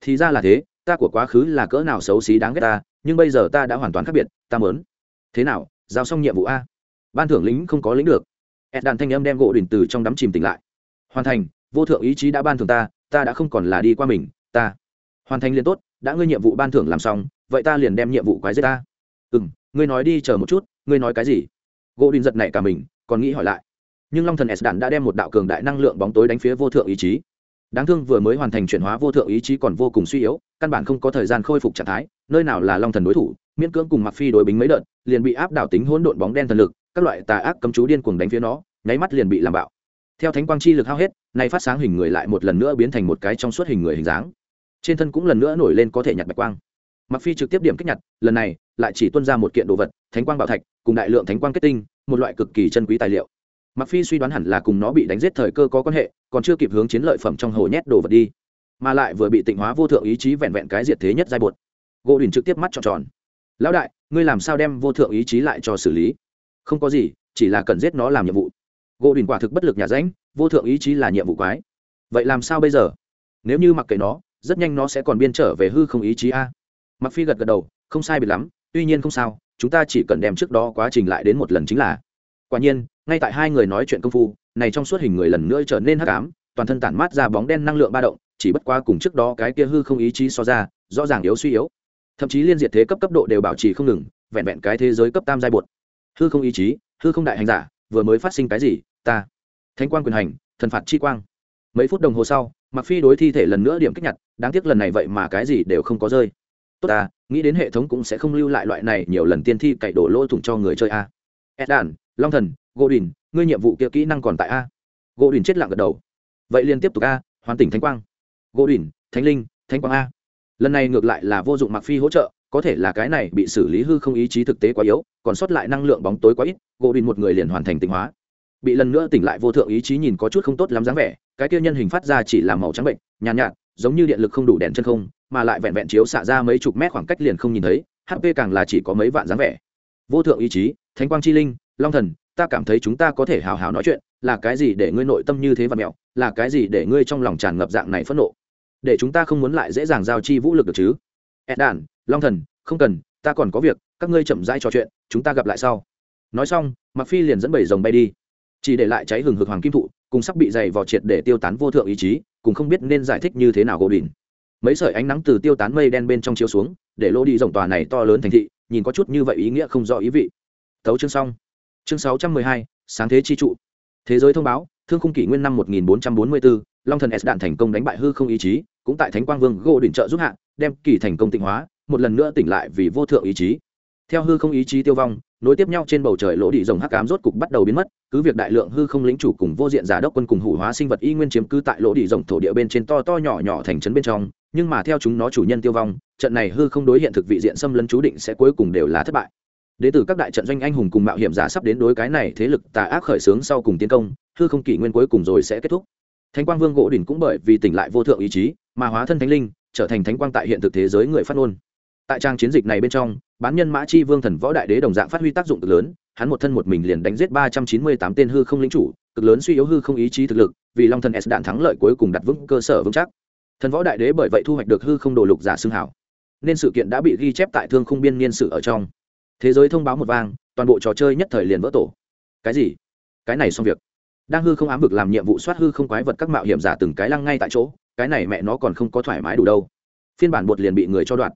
Thì ra là thế, ta của quá khứ là cỡ nào xấu xí đáng ghét ta, nhưng bây giờ ta đã hoàn toàn khác biệt, ta mớn thế nào, giao xong nhiệm vụ a? Ban thưởng lính không có lính được. Ed đàn thanh âm đem gỗ đỉnh từ trong đám chìm tỉnh lại. Hoàn thành, vô thượng ý chí đã ban thưởng ta ta đã không còn là đi qua mình, ta. Hoàn thành liền tốt đã ngươi nhiệm vụ ban thưởng làm xong, vậy ta liền đem nhiệm vụ quái giết ta. Ừ m ngươi nói đi chờ một chút, ngươi nói cái gì? Gỗ đình giật này cả mình, còn nghĩ hỏi lại. Nhưng long thần s đạn đã đem một đạo cường đại năng lượng bóng tối đánh phía vô thượng ý chí. Đáng thương vừa mới hoàn thành chuyển hóa vô thượng ý chí còn vô cùng suy yếu, căn bản không có thời gian khôi phục trạng thái, nơi nào là long thần đối thủ, miễn cưỡng cùng mặc phi đối bính mấy đợt, liền bị áp đảo tính hỗn độn bóng đen thần lực, các loại tà ác cấm chú điên cuồng đánh phía nó, nháy mắt liền bị làm bạo. Theo thánh quang chi lực hao hết, nay phát sáng hình người lại một lần nữa biến thành một cái trong suốt hình người hình dáng trên thân cũng lần nữa nổi lên có thể nhặt bạch quang. Mặc phi trực tiếp điểm kích nhặt, lần này lại chỉ tuân ra một kiện đồ vật, thánh quang bảo thạch, cùng đại lượng thánh quang kết tinh, một loại cực kỳ chân quý tài liệu. Mặc phi suy đoán hẳn là cùng nó bị đánh giết thời cơ có quan hệ, còn chưa kịp hướng chiến lợi phẩm trong hồ nhét đồ vật đi. Mà lại vừa bị tịnh hóa vô thượng ý chí vẹn vẹn cái diệt thế nhất giai bột. Gỗ đình trực tiếp mắt tròn tròn. Lão đại, ngươi làm sao đem vô thượng ý chí lại cho xử lý? Không có gì, chỉ là cần giết nó làm nhiệm vụ. Gỗ đình quả thực bất lực nhà ránh vô thượng ý chí là nhiệm vụ quái. Vậy làm sao bây giờ? Nếu như mặc kệ nó rất nhanh nó sẽ còn biên trở về hư không ý chí a. Mặc phi gật gật đầu, không sai biệt lắm, tuy nhiên không sao, chúng ta chỉ cần đem trước đó quá trình lại đến một lần chính là. Quả nhiên, ngay tại hai người nói chuyện công phu, này trong suốt hình người lần nữa trở nên hắc ám, toàn thân tản mát ra bóng đen năng lượng ba động, chỉ bất qua cùng trước đó cái kia hư không ý chí so ra, rõ ràng yếu suy yếu. Thậm chí liên diệt thế cấp cấp độ đều bảo trì không ngừng, vẹn vẹn cái thế giới cấp tam giai bột. Hư không ý chí, hư không đại hành giả, vừa mới phát sinh cái gì, ta. Thánh quan quyền hành, thần phạt chi quang. Mấy phút đồng hồ sau mặc phi đối thi thể lần nữa điểm kích nhặt, đáng tiếc lần này vậy mà cái gì đều không có rơi. Tốt ta, nghĩ đến hệ thống cũng sẽ không lưu lại loại này nhiều lần tiên thi cậy đổ lỗ thủng cho người chơi a. Ed đàn long thần gỗ đình ngươi nhiệm vụ kia kỹ năng còn tại a? Gỗ đình chết lặng gật đầu. Vậy liên tiếp tục a, hoàn tỉnh thánh quang. Gỗ đình thánh linh, thánh quang a. Lần này ngược lại là vô dụng mặc phi hỗ trợ, có thể là cái này bị xử lý hư không ý chí thực tế quá yếu, còn sót lại năng lượng bóng tối quá ít gỗ đình một người liền hoàn thành tịnh hóa bị lần nữa tỉnh lại vô thượng ý chí nhìn có chút không tốt lắm dáng vẻ cái kia nhân hình phát ra chỉ là màu trắng bệnh nhàn nhạt, nhạt giống như điện lực không đủ đèn chân không mà lại vẹn vẹn chiếu xạ ra mấy chục mét khoảng cách liền không nhìn thấy hp càng là chỉ có mấy vạn dáng vẻ. Vô thượng ý chí thánh quang chi linh long thần ta cảm thấy chúng ta có thể hào hào nói chuyện là cái gì để ngươi nội tâm như thế và mẹo là cái gì để ngươi trong lòng tràn ngập dạng này phẫn nộ? Để chúng ta không muốn lại dễ dàng giao chi vũ lực được chứ? Ed đàn long thần không cần ta còn có việc các ngươi chậm rãi trò chuyện chúng ta gặp lại sau. Nói xong mặc phi liền dẫn bảy rồng bay đi chỉ để lại cháy hừng hực hoàng kim thụ, cùng sắp bị dày vò triệt để tiêu tán vô thượng ý chí, cùng không biết nên giải thích như thế nào gỗ đỉnh. Mấy sợi ánh nắng từ tiêu tán mây đen bên trong chiếu xuống, để lô đi rộng tòa này to lớn thành thị, nhìn có chút như vậy ý nghĩa không rõ ý vị. Thấu chương xong. Chương sáu trăm mười hai, sáng thế chi trụ. Thế giới thông báo, thương khung kỷ nguyên năm một nghìn bốn trăm bốn mươi bốn long thần s đạn thành công đánh bại hư không ý chí, cũng tại thánh quang vương gỗ đỉnh trợ giúp hạ, đem kỳ thành công tịnh hóa, một lần nữa tỉnh lại vì vô thượng ý chí. Theo hư không ý chí tiêu vong nối tiếp nhau trên bầu trời lỗ đi rồng hắc ám rốt cục bắt đầu biến mất, cứ việc đại lượng hư không lính chủ cùng vô diện giả đốc quân cùng hủ hóa sinh vật y nguyên chiếm cứ tại lỗ đi rồng thổ địa bên trên to to nhỏ nhỏ thành trấn bên trong, nhưng mà theo chúng nó chủ nhân tiêu vong, trận này hư không đối hiện thực vị diện xâm lấn chú định sẽ cuối cùng đều là thất bại. Đ ế các đại trận doanh anh hùng cùng mạo hiểm giả sắp đến đối cái này thế lực tà ác khởi xướng sau cùng tiến công, hư không kỷ nguyên cuối cùng rồi sẽ kết thúc. Thánh quang vương gỗ đỉnh cũng bởi vì tỉnh lại vô thượng ý chí, mà hóa thân thánh linh, trở thành thánh quang tại hiện thực thế giới người phát ngôn tại trang chiến dịch này bên trong, bán nhân mã chi vương thần võ đại đế đồng dạng phát huy tác dụng cực lớn, hắn một thân một mình liền đánh giết ba trăm chín mươi tám tên hư không lính chủ, cực lớn suy yếu hư không ý chí thực lực, vì long thần s đạn thắng lợi cuối cùng đặt vững cơ sở vững chắc. Thần võ đại đế bởi vậy thu hoạch được hư không đồ lục giả xương hảo. Nên sự kiện đã bị ghi chép tại thương khung biên niên sử ở trong. Thế giới thông báo một vang, toàn bộ trò chơi nhất thời liền vỡ tổ. Cái gì? Cái này xong việc. Đang hư không ám vực làm nhiệm vụ soát hư không quái vật các mạo hiểm giả từng cái lăng ngay tại chỗ, cái này mẹ nó còn không có thoải mái đủ đâu. Phiên bản bột liền bị người cho đoạn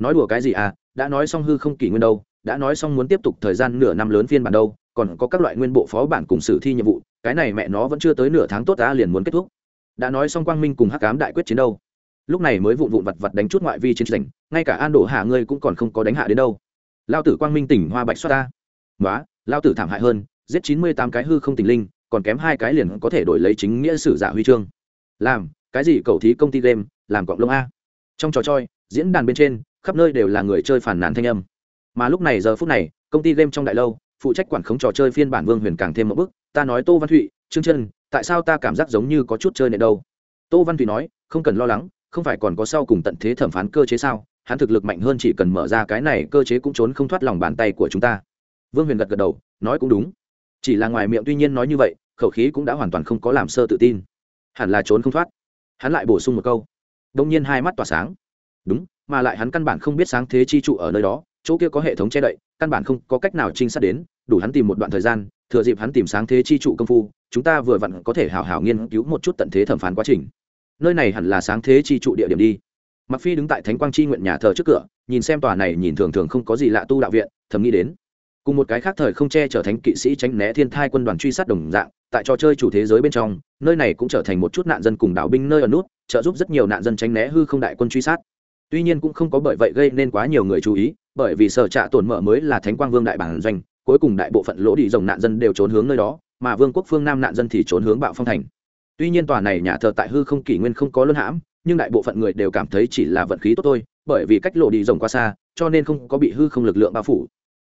nói đùa cái gì à đã nói xong hư không kỷ nguyên đâu, đã nói xong muốn tiếp tục thời gian nửa năm lớn phiên bản đâu, còn có các loại nguyên bộ phó bản cùng sử thi nhiệm vụ, cái này mẹ nó vẫn chưa tới nửa tháng tốt ta liền muốn kết thúc. Đã nói xong quang minh cùng hắc cám đại quyết chiến đâu. Lúc này mới vụn vụn vặt vặt đánh chút ngoại vi chiến tranh, ngay cả an đổ hạ ngươi cũng còn không có đánh hạ đến đâu. Lao tử quang minh tỉnh hoa bạch xoát ta. Nói lao tử thảm hại hơn, giết chín mươi tám cái hư không tình linh, còn kém hai cái liền có thể đổi lấy chính nghĩa sử giả huy chương. Làm, cái gì cầu thí công ty game, làm cọng lông a. Trong trò chơi, diễn đàn bên trên khắp nơi đều là người chơi phản nàn thanh âm. Mà lúc này giờ phút này, công ty game trong đại lâu, phụ trách quản khống trò chơi phiên bản vương huyền càng thêm một bức ta nói tô văn thụy, trương chân tại sao ta cảm giác giống như có chút chơi này đâu? Tô văn thụy nói, không cần lo lắng, không phải còn có sau cùng tận thế thẩm phán cơ chế sao? Hắn thực lực mạnh hơn chỉ cần mở ra cái này, cơ chế cũng trốn không thoát lòng bàn tay của chúng ta. Vương huyền gật gật đầu, nói cũng đúng. Chỉ là ngoài miệng tuy nhiên nói như vậy, khẩu khí cũng đã hoàn toàn không có làm sơ tự tin. Hẳn là trốn không thoát. Hắn lại bổ sung một câu. Đông nhiên hai mắt tỏa sáng. Đúng mà lại hắn căn bản không biết sáng thế chi trụ ở nơi đó, chỗ kia có hệ thống che đậy, căn bản không có cách nào trinh sát đến, đủ hắn tìm một đoạn thời gian, thừa dịp hắn tìm sáng thế chi trụ công phu, chúng ta vừa vặn có thể hào hào nghiên cứu một chút tận thế thẩm phán quá trình. Nơi này hẳn là sáng thế chi trụ địa điểm đi. Mặc phi đứng tại thánh quang chi nguyện nhà thờ trước cửa, nhìn xem tòa này nhìn thường thường không có gì lạ tu đạo viện, thầm nghĩ đến. Cùng một cái khác thời không che trở thành kỵ sĩ tránh né thiên thai quân đoàn truy sát đồng dạng, tại trò chơi chủ thế giới bên trong, nơi này cũng trở thành một chút nạn dân cùng đảo binh nơi ở nút, trợ giúp rất nhiều nạn dân tránh né hư không đại quân truy sát tuy nhiên cũng không có bởi vậy gây nên quá nhiều người chú ý, bởi vì sở trạ tổn mở mới là thánh quang vương đại bản doanh, cuối cùng đại bộ phận lỗ đi rồng nạn dân đều trốn hướng nơi đó, mà vương quốc phương nam nạn dân thì trốn hướng bạo phong thành. Tuy nhiên tòa này nhà thờ tại hư không kỷ nguyên không có luân hãm, nhưng đại bộ phận người đều cảm thấy chỉ là vận khí tốt thôi, bởi vì cách lộ đi rồng quá xa, cho nên không có bị hư không lực lượng bao phủ.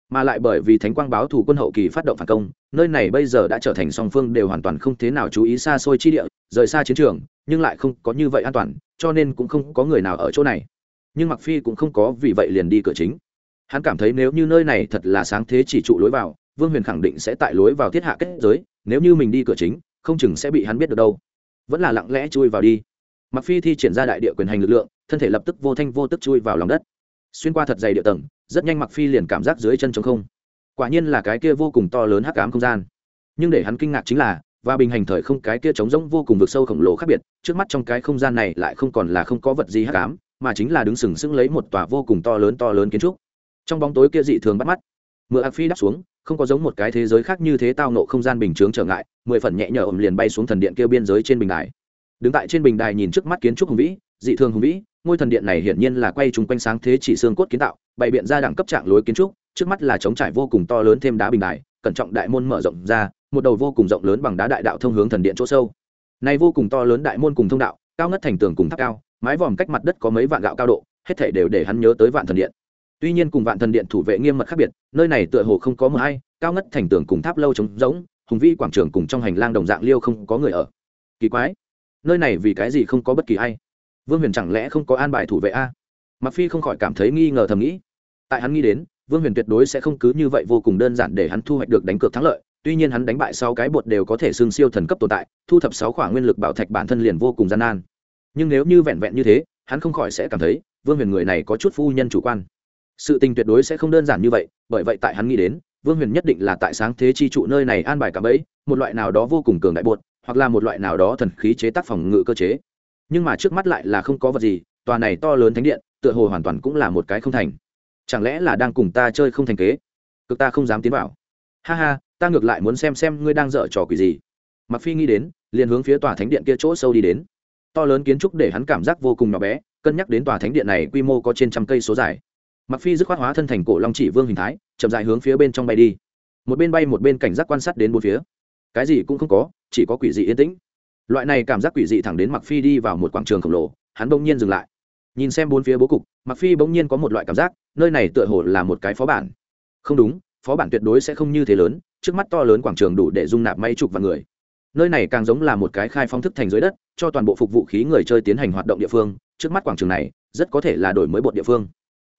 Mà lại bởi vì thánh quang báo thủ quân hậu kỳ phát động phản công, nơi này bây giờ đã trở thành song phương đều hoàn toàn không thế nào chú ý xa xôi chi địa, rời xa chiến trường, nhưng lại không có như vậy an toàn, cho nên cũng không có người nào ở chỗ này nhưng mặc phi cũng không có vì vậy liền đi cửa chính. Hắn cảm thấy nếu như nơi này thật là sáng thế chỉ trụ lối vào, vương huyền khẳng định sẽ tại lối vào thiết hạ kết giới, nếu như mình đi cửa chính, không chừng sẽ bị hắn biết được đâu. Vẫn là lặng lẽ chui vào đi. Mặc phi thi triển ra đại địa quyền hành lực lượng, thân thể lập tức vô thanh vô tức chui vào lòng đất. Xuyên qua thật dày địa tầng, rất nhanh mặc phi liền cảm giác dưới chân trống không. Quả nhiên là cái kia vô cùng to lớn hắc ám không gian. Nhưng để hắn kinh ngạc chính là, và bình hành thời không cái kia trống rỗng vô cùng vực sâu khổng lồ khác biệt, trước mắt trong cái không gian này lại không còn là không có vật gì hắc ám mà chính là đứng sừng sững lấy một tòa vô cùng to lớn to lớn kiến trúc. Trong bóng tối kia dị thường bắt mắt, mưa ạc phi đáp xuống, không có giống một cái thế giới khác như thế tao nộ không gian bình chướng trở ngại, mười phần nhẹ nhở ẩm liền bay xuống thần điện kia biên giới trên bình đài. Đứng tại trên bình đài nhìn trước mắt kiến trúc hùng vĩ, dị thường hùng vĩ, ngôi thần điện này hiển nhiên là quay chung quanh sáng thế chỉ xương cốt kiến tạo, bày biện ra đẳng cấp trạng lối kiến trúc, trước mắt là trống trải vô cùng to lớn thêm đá bình đài, cẩn trọng đại môn mở rộng ra, một đầu vô cùng rộng lớn bằng đá đại đạo thông hướng thần điện chỗ sâu. Này vô cùng to lớn đại môn cùng thông đạo, cao ngất thành tường cùng tháp cao mái vòm cách mặt đất có mấy vạn gạo cao độ, hết thảy đều để hắn nhớ tới vạn thần điện. Tuy nhiên cùng vạn thần điện thủ vệ nghiêm mật khác biệt, nơi này tựa hồ không có mờ hay cao ngất thành tường cùng tháp lâu trống rỗng, hùng vĩ quảng trường cùng trong hành lang đồng dạng liêu không có người ở. Kỳ quái, nơi này vì cái gì không có bất kỳ ai? Vương huyền chẳng lẽ không có an bài thủ vệ a? Mặc phi không khỏi cảm thấy nghi ngờ thầm nghĩ. Tại hắn nghĩ đến, vương huyền tuyệt đối sẽ không cứ như vậy vô cùng đơn giản để hắn thu hoạch được đánh cược thắng lợi, tuy nhiên hắn đánh bại sáu cái bột đều có thể xương siêu thần cấp tồn tại, thu thập sáu khỏa nguyên lực bảo thạch bản thân liền vô cùng gian nan nhưng nếu như vẹn vẹn như thế, hắn không khỏi sẽ cảm thấy, vương huyền người này có chút phu nhân chủ quan. Sự tình tuyệt đối sẽ không đơn giản như vậy, bởi vậy tại hắn nghĩ đến, vương huyền nhất định là tại sáng thế chi trụ nơi này an bài cả bẫy, một loại nào đó vô cùng cường đại bột, hoặc là một loại nào đó thần khí chế tác phòng ngự cơ chế. Nhưng mà trước mắt lại là không có vật gì, tòa này to lớn thánh điện, tựa hồ hoàn toàn cũng là một cái không thành. Chẳng lẽ là đang cùng ta chơi không thành kế? Cực ta không dám tiến vào. Ha ha, ta ngược lại muốn xem xem ngươi đang dở trò quỷ gì. Mặc phi nghĩ đến, liền hướng phía tòa thánh điện kia chỗ sâu đi đến to lớn kiến trúc để hắn cảm giác vô cùng nhỏ bé, cân nhắc đến tòa thánh điện này quy mô có trên trăm cây số dài. Mặc phi dứt khoát hóa thân thành cổ long chỉ vương hình thái, chậm dài hướng phía bên trong bay đi. Một bên bay một bên cảnh giác quan sát đến bốn phía. Cái gì cũng không có, chỉ có quỷ dị yên tĩnh. Loại này cảm giác quỷ dị thẳng đến mặc phi đi vào một quảng trường khổng lồ, hắn bỗng nhiên dừng lại. Nhìn xem bốn phía bố cục mặc phi bỗng nhiên có một loại cảm giác, nơi này tựa hồ là một cái phó bản. Không đúng, phó bản tuyệt đối sẽ không như thế lớn, trước mắt to lớn quảng trường đủ để dung nạp mấy chục vạn người nơi này càng giống là một cái khai phong thức thành dưới đất, cho toàn bộ phục vụ khí người chơi tiến hành hoạt động địa phương. Trước mắt quảng trường này, rất có thể là đổi mới bột địa phương.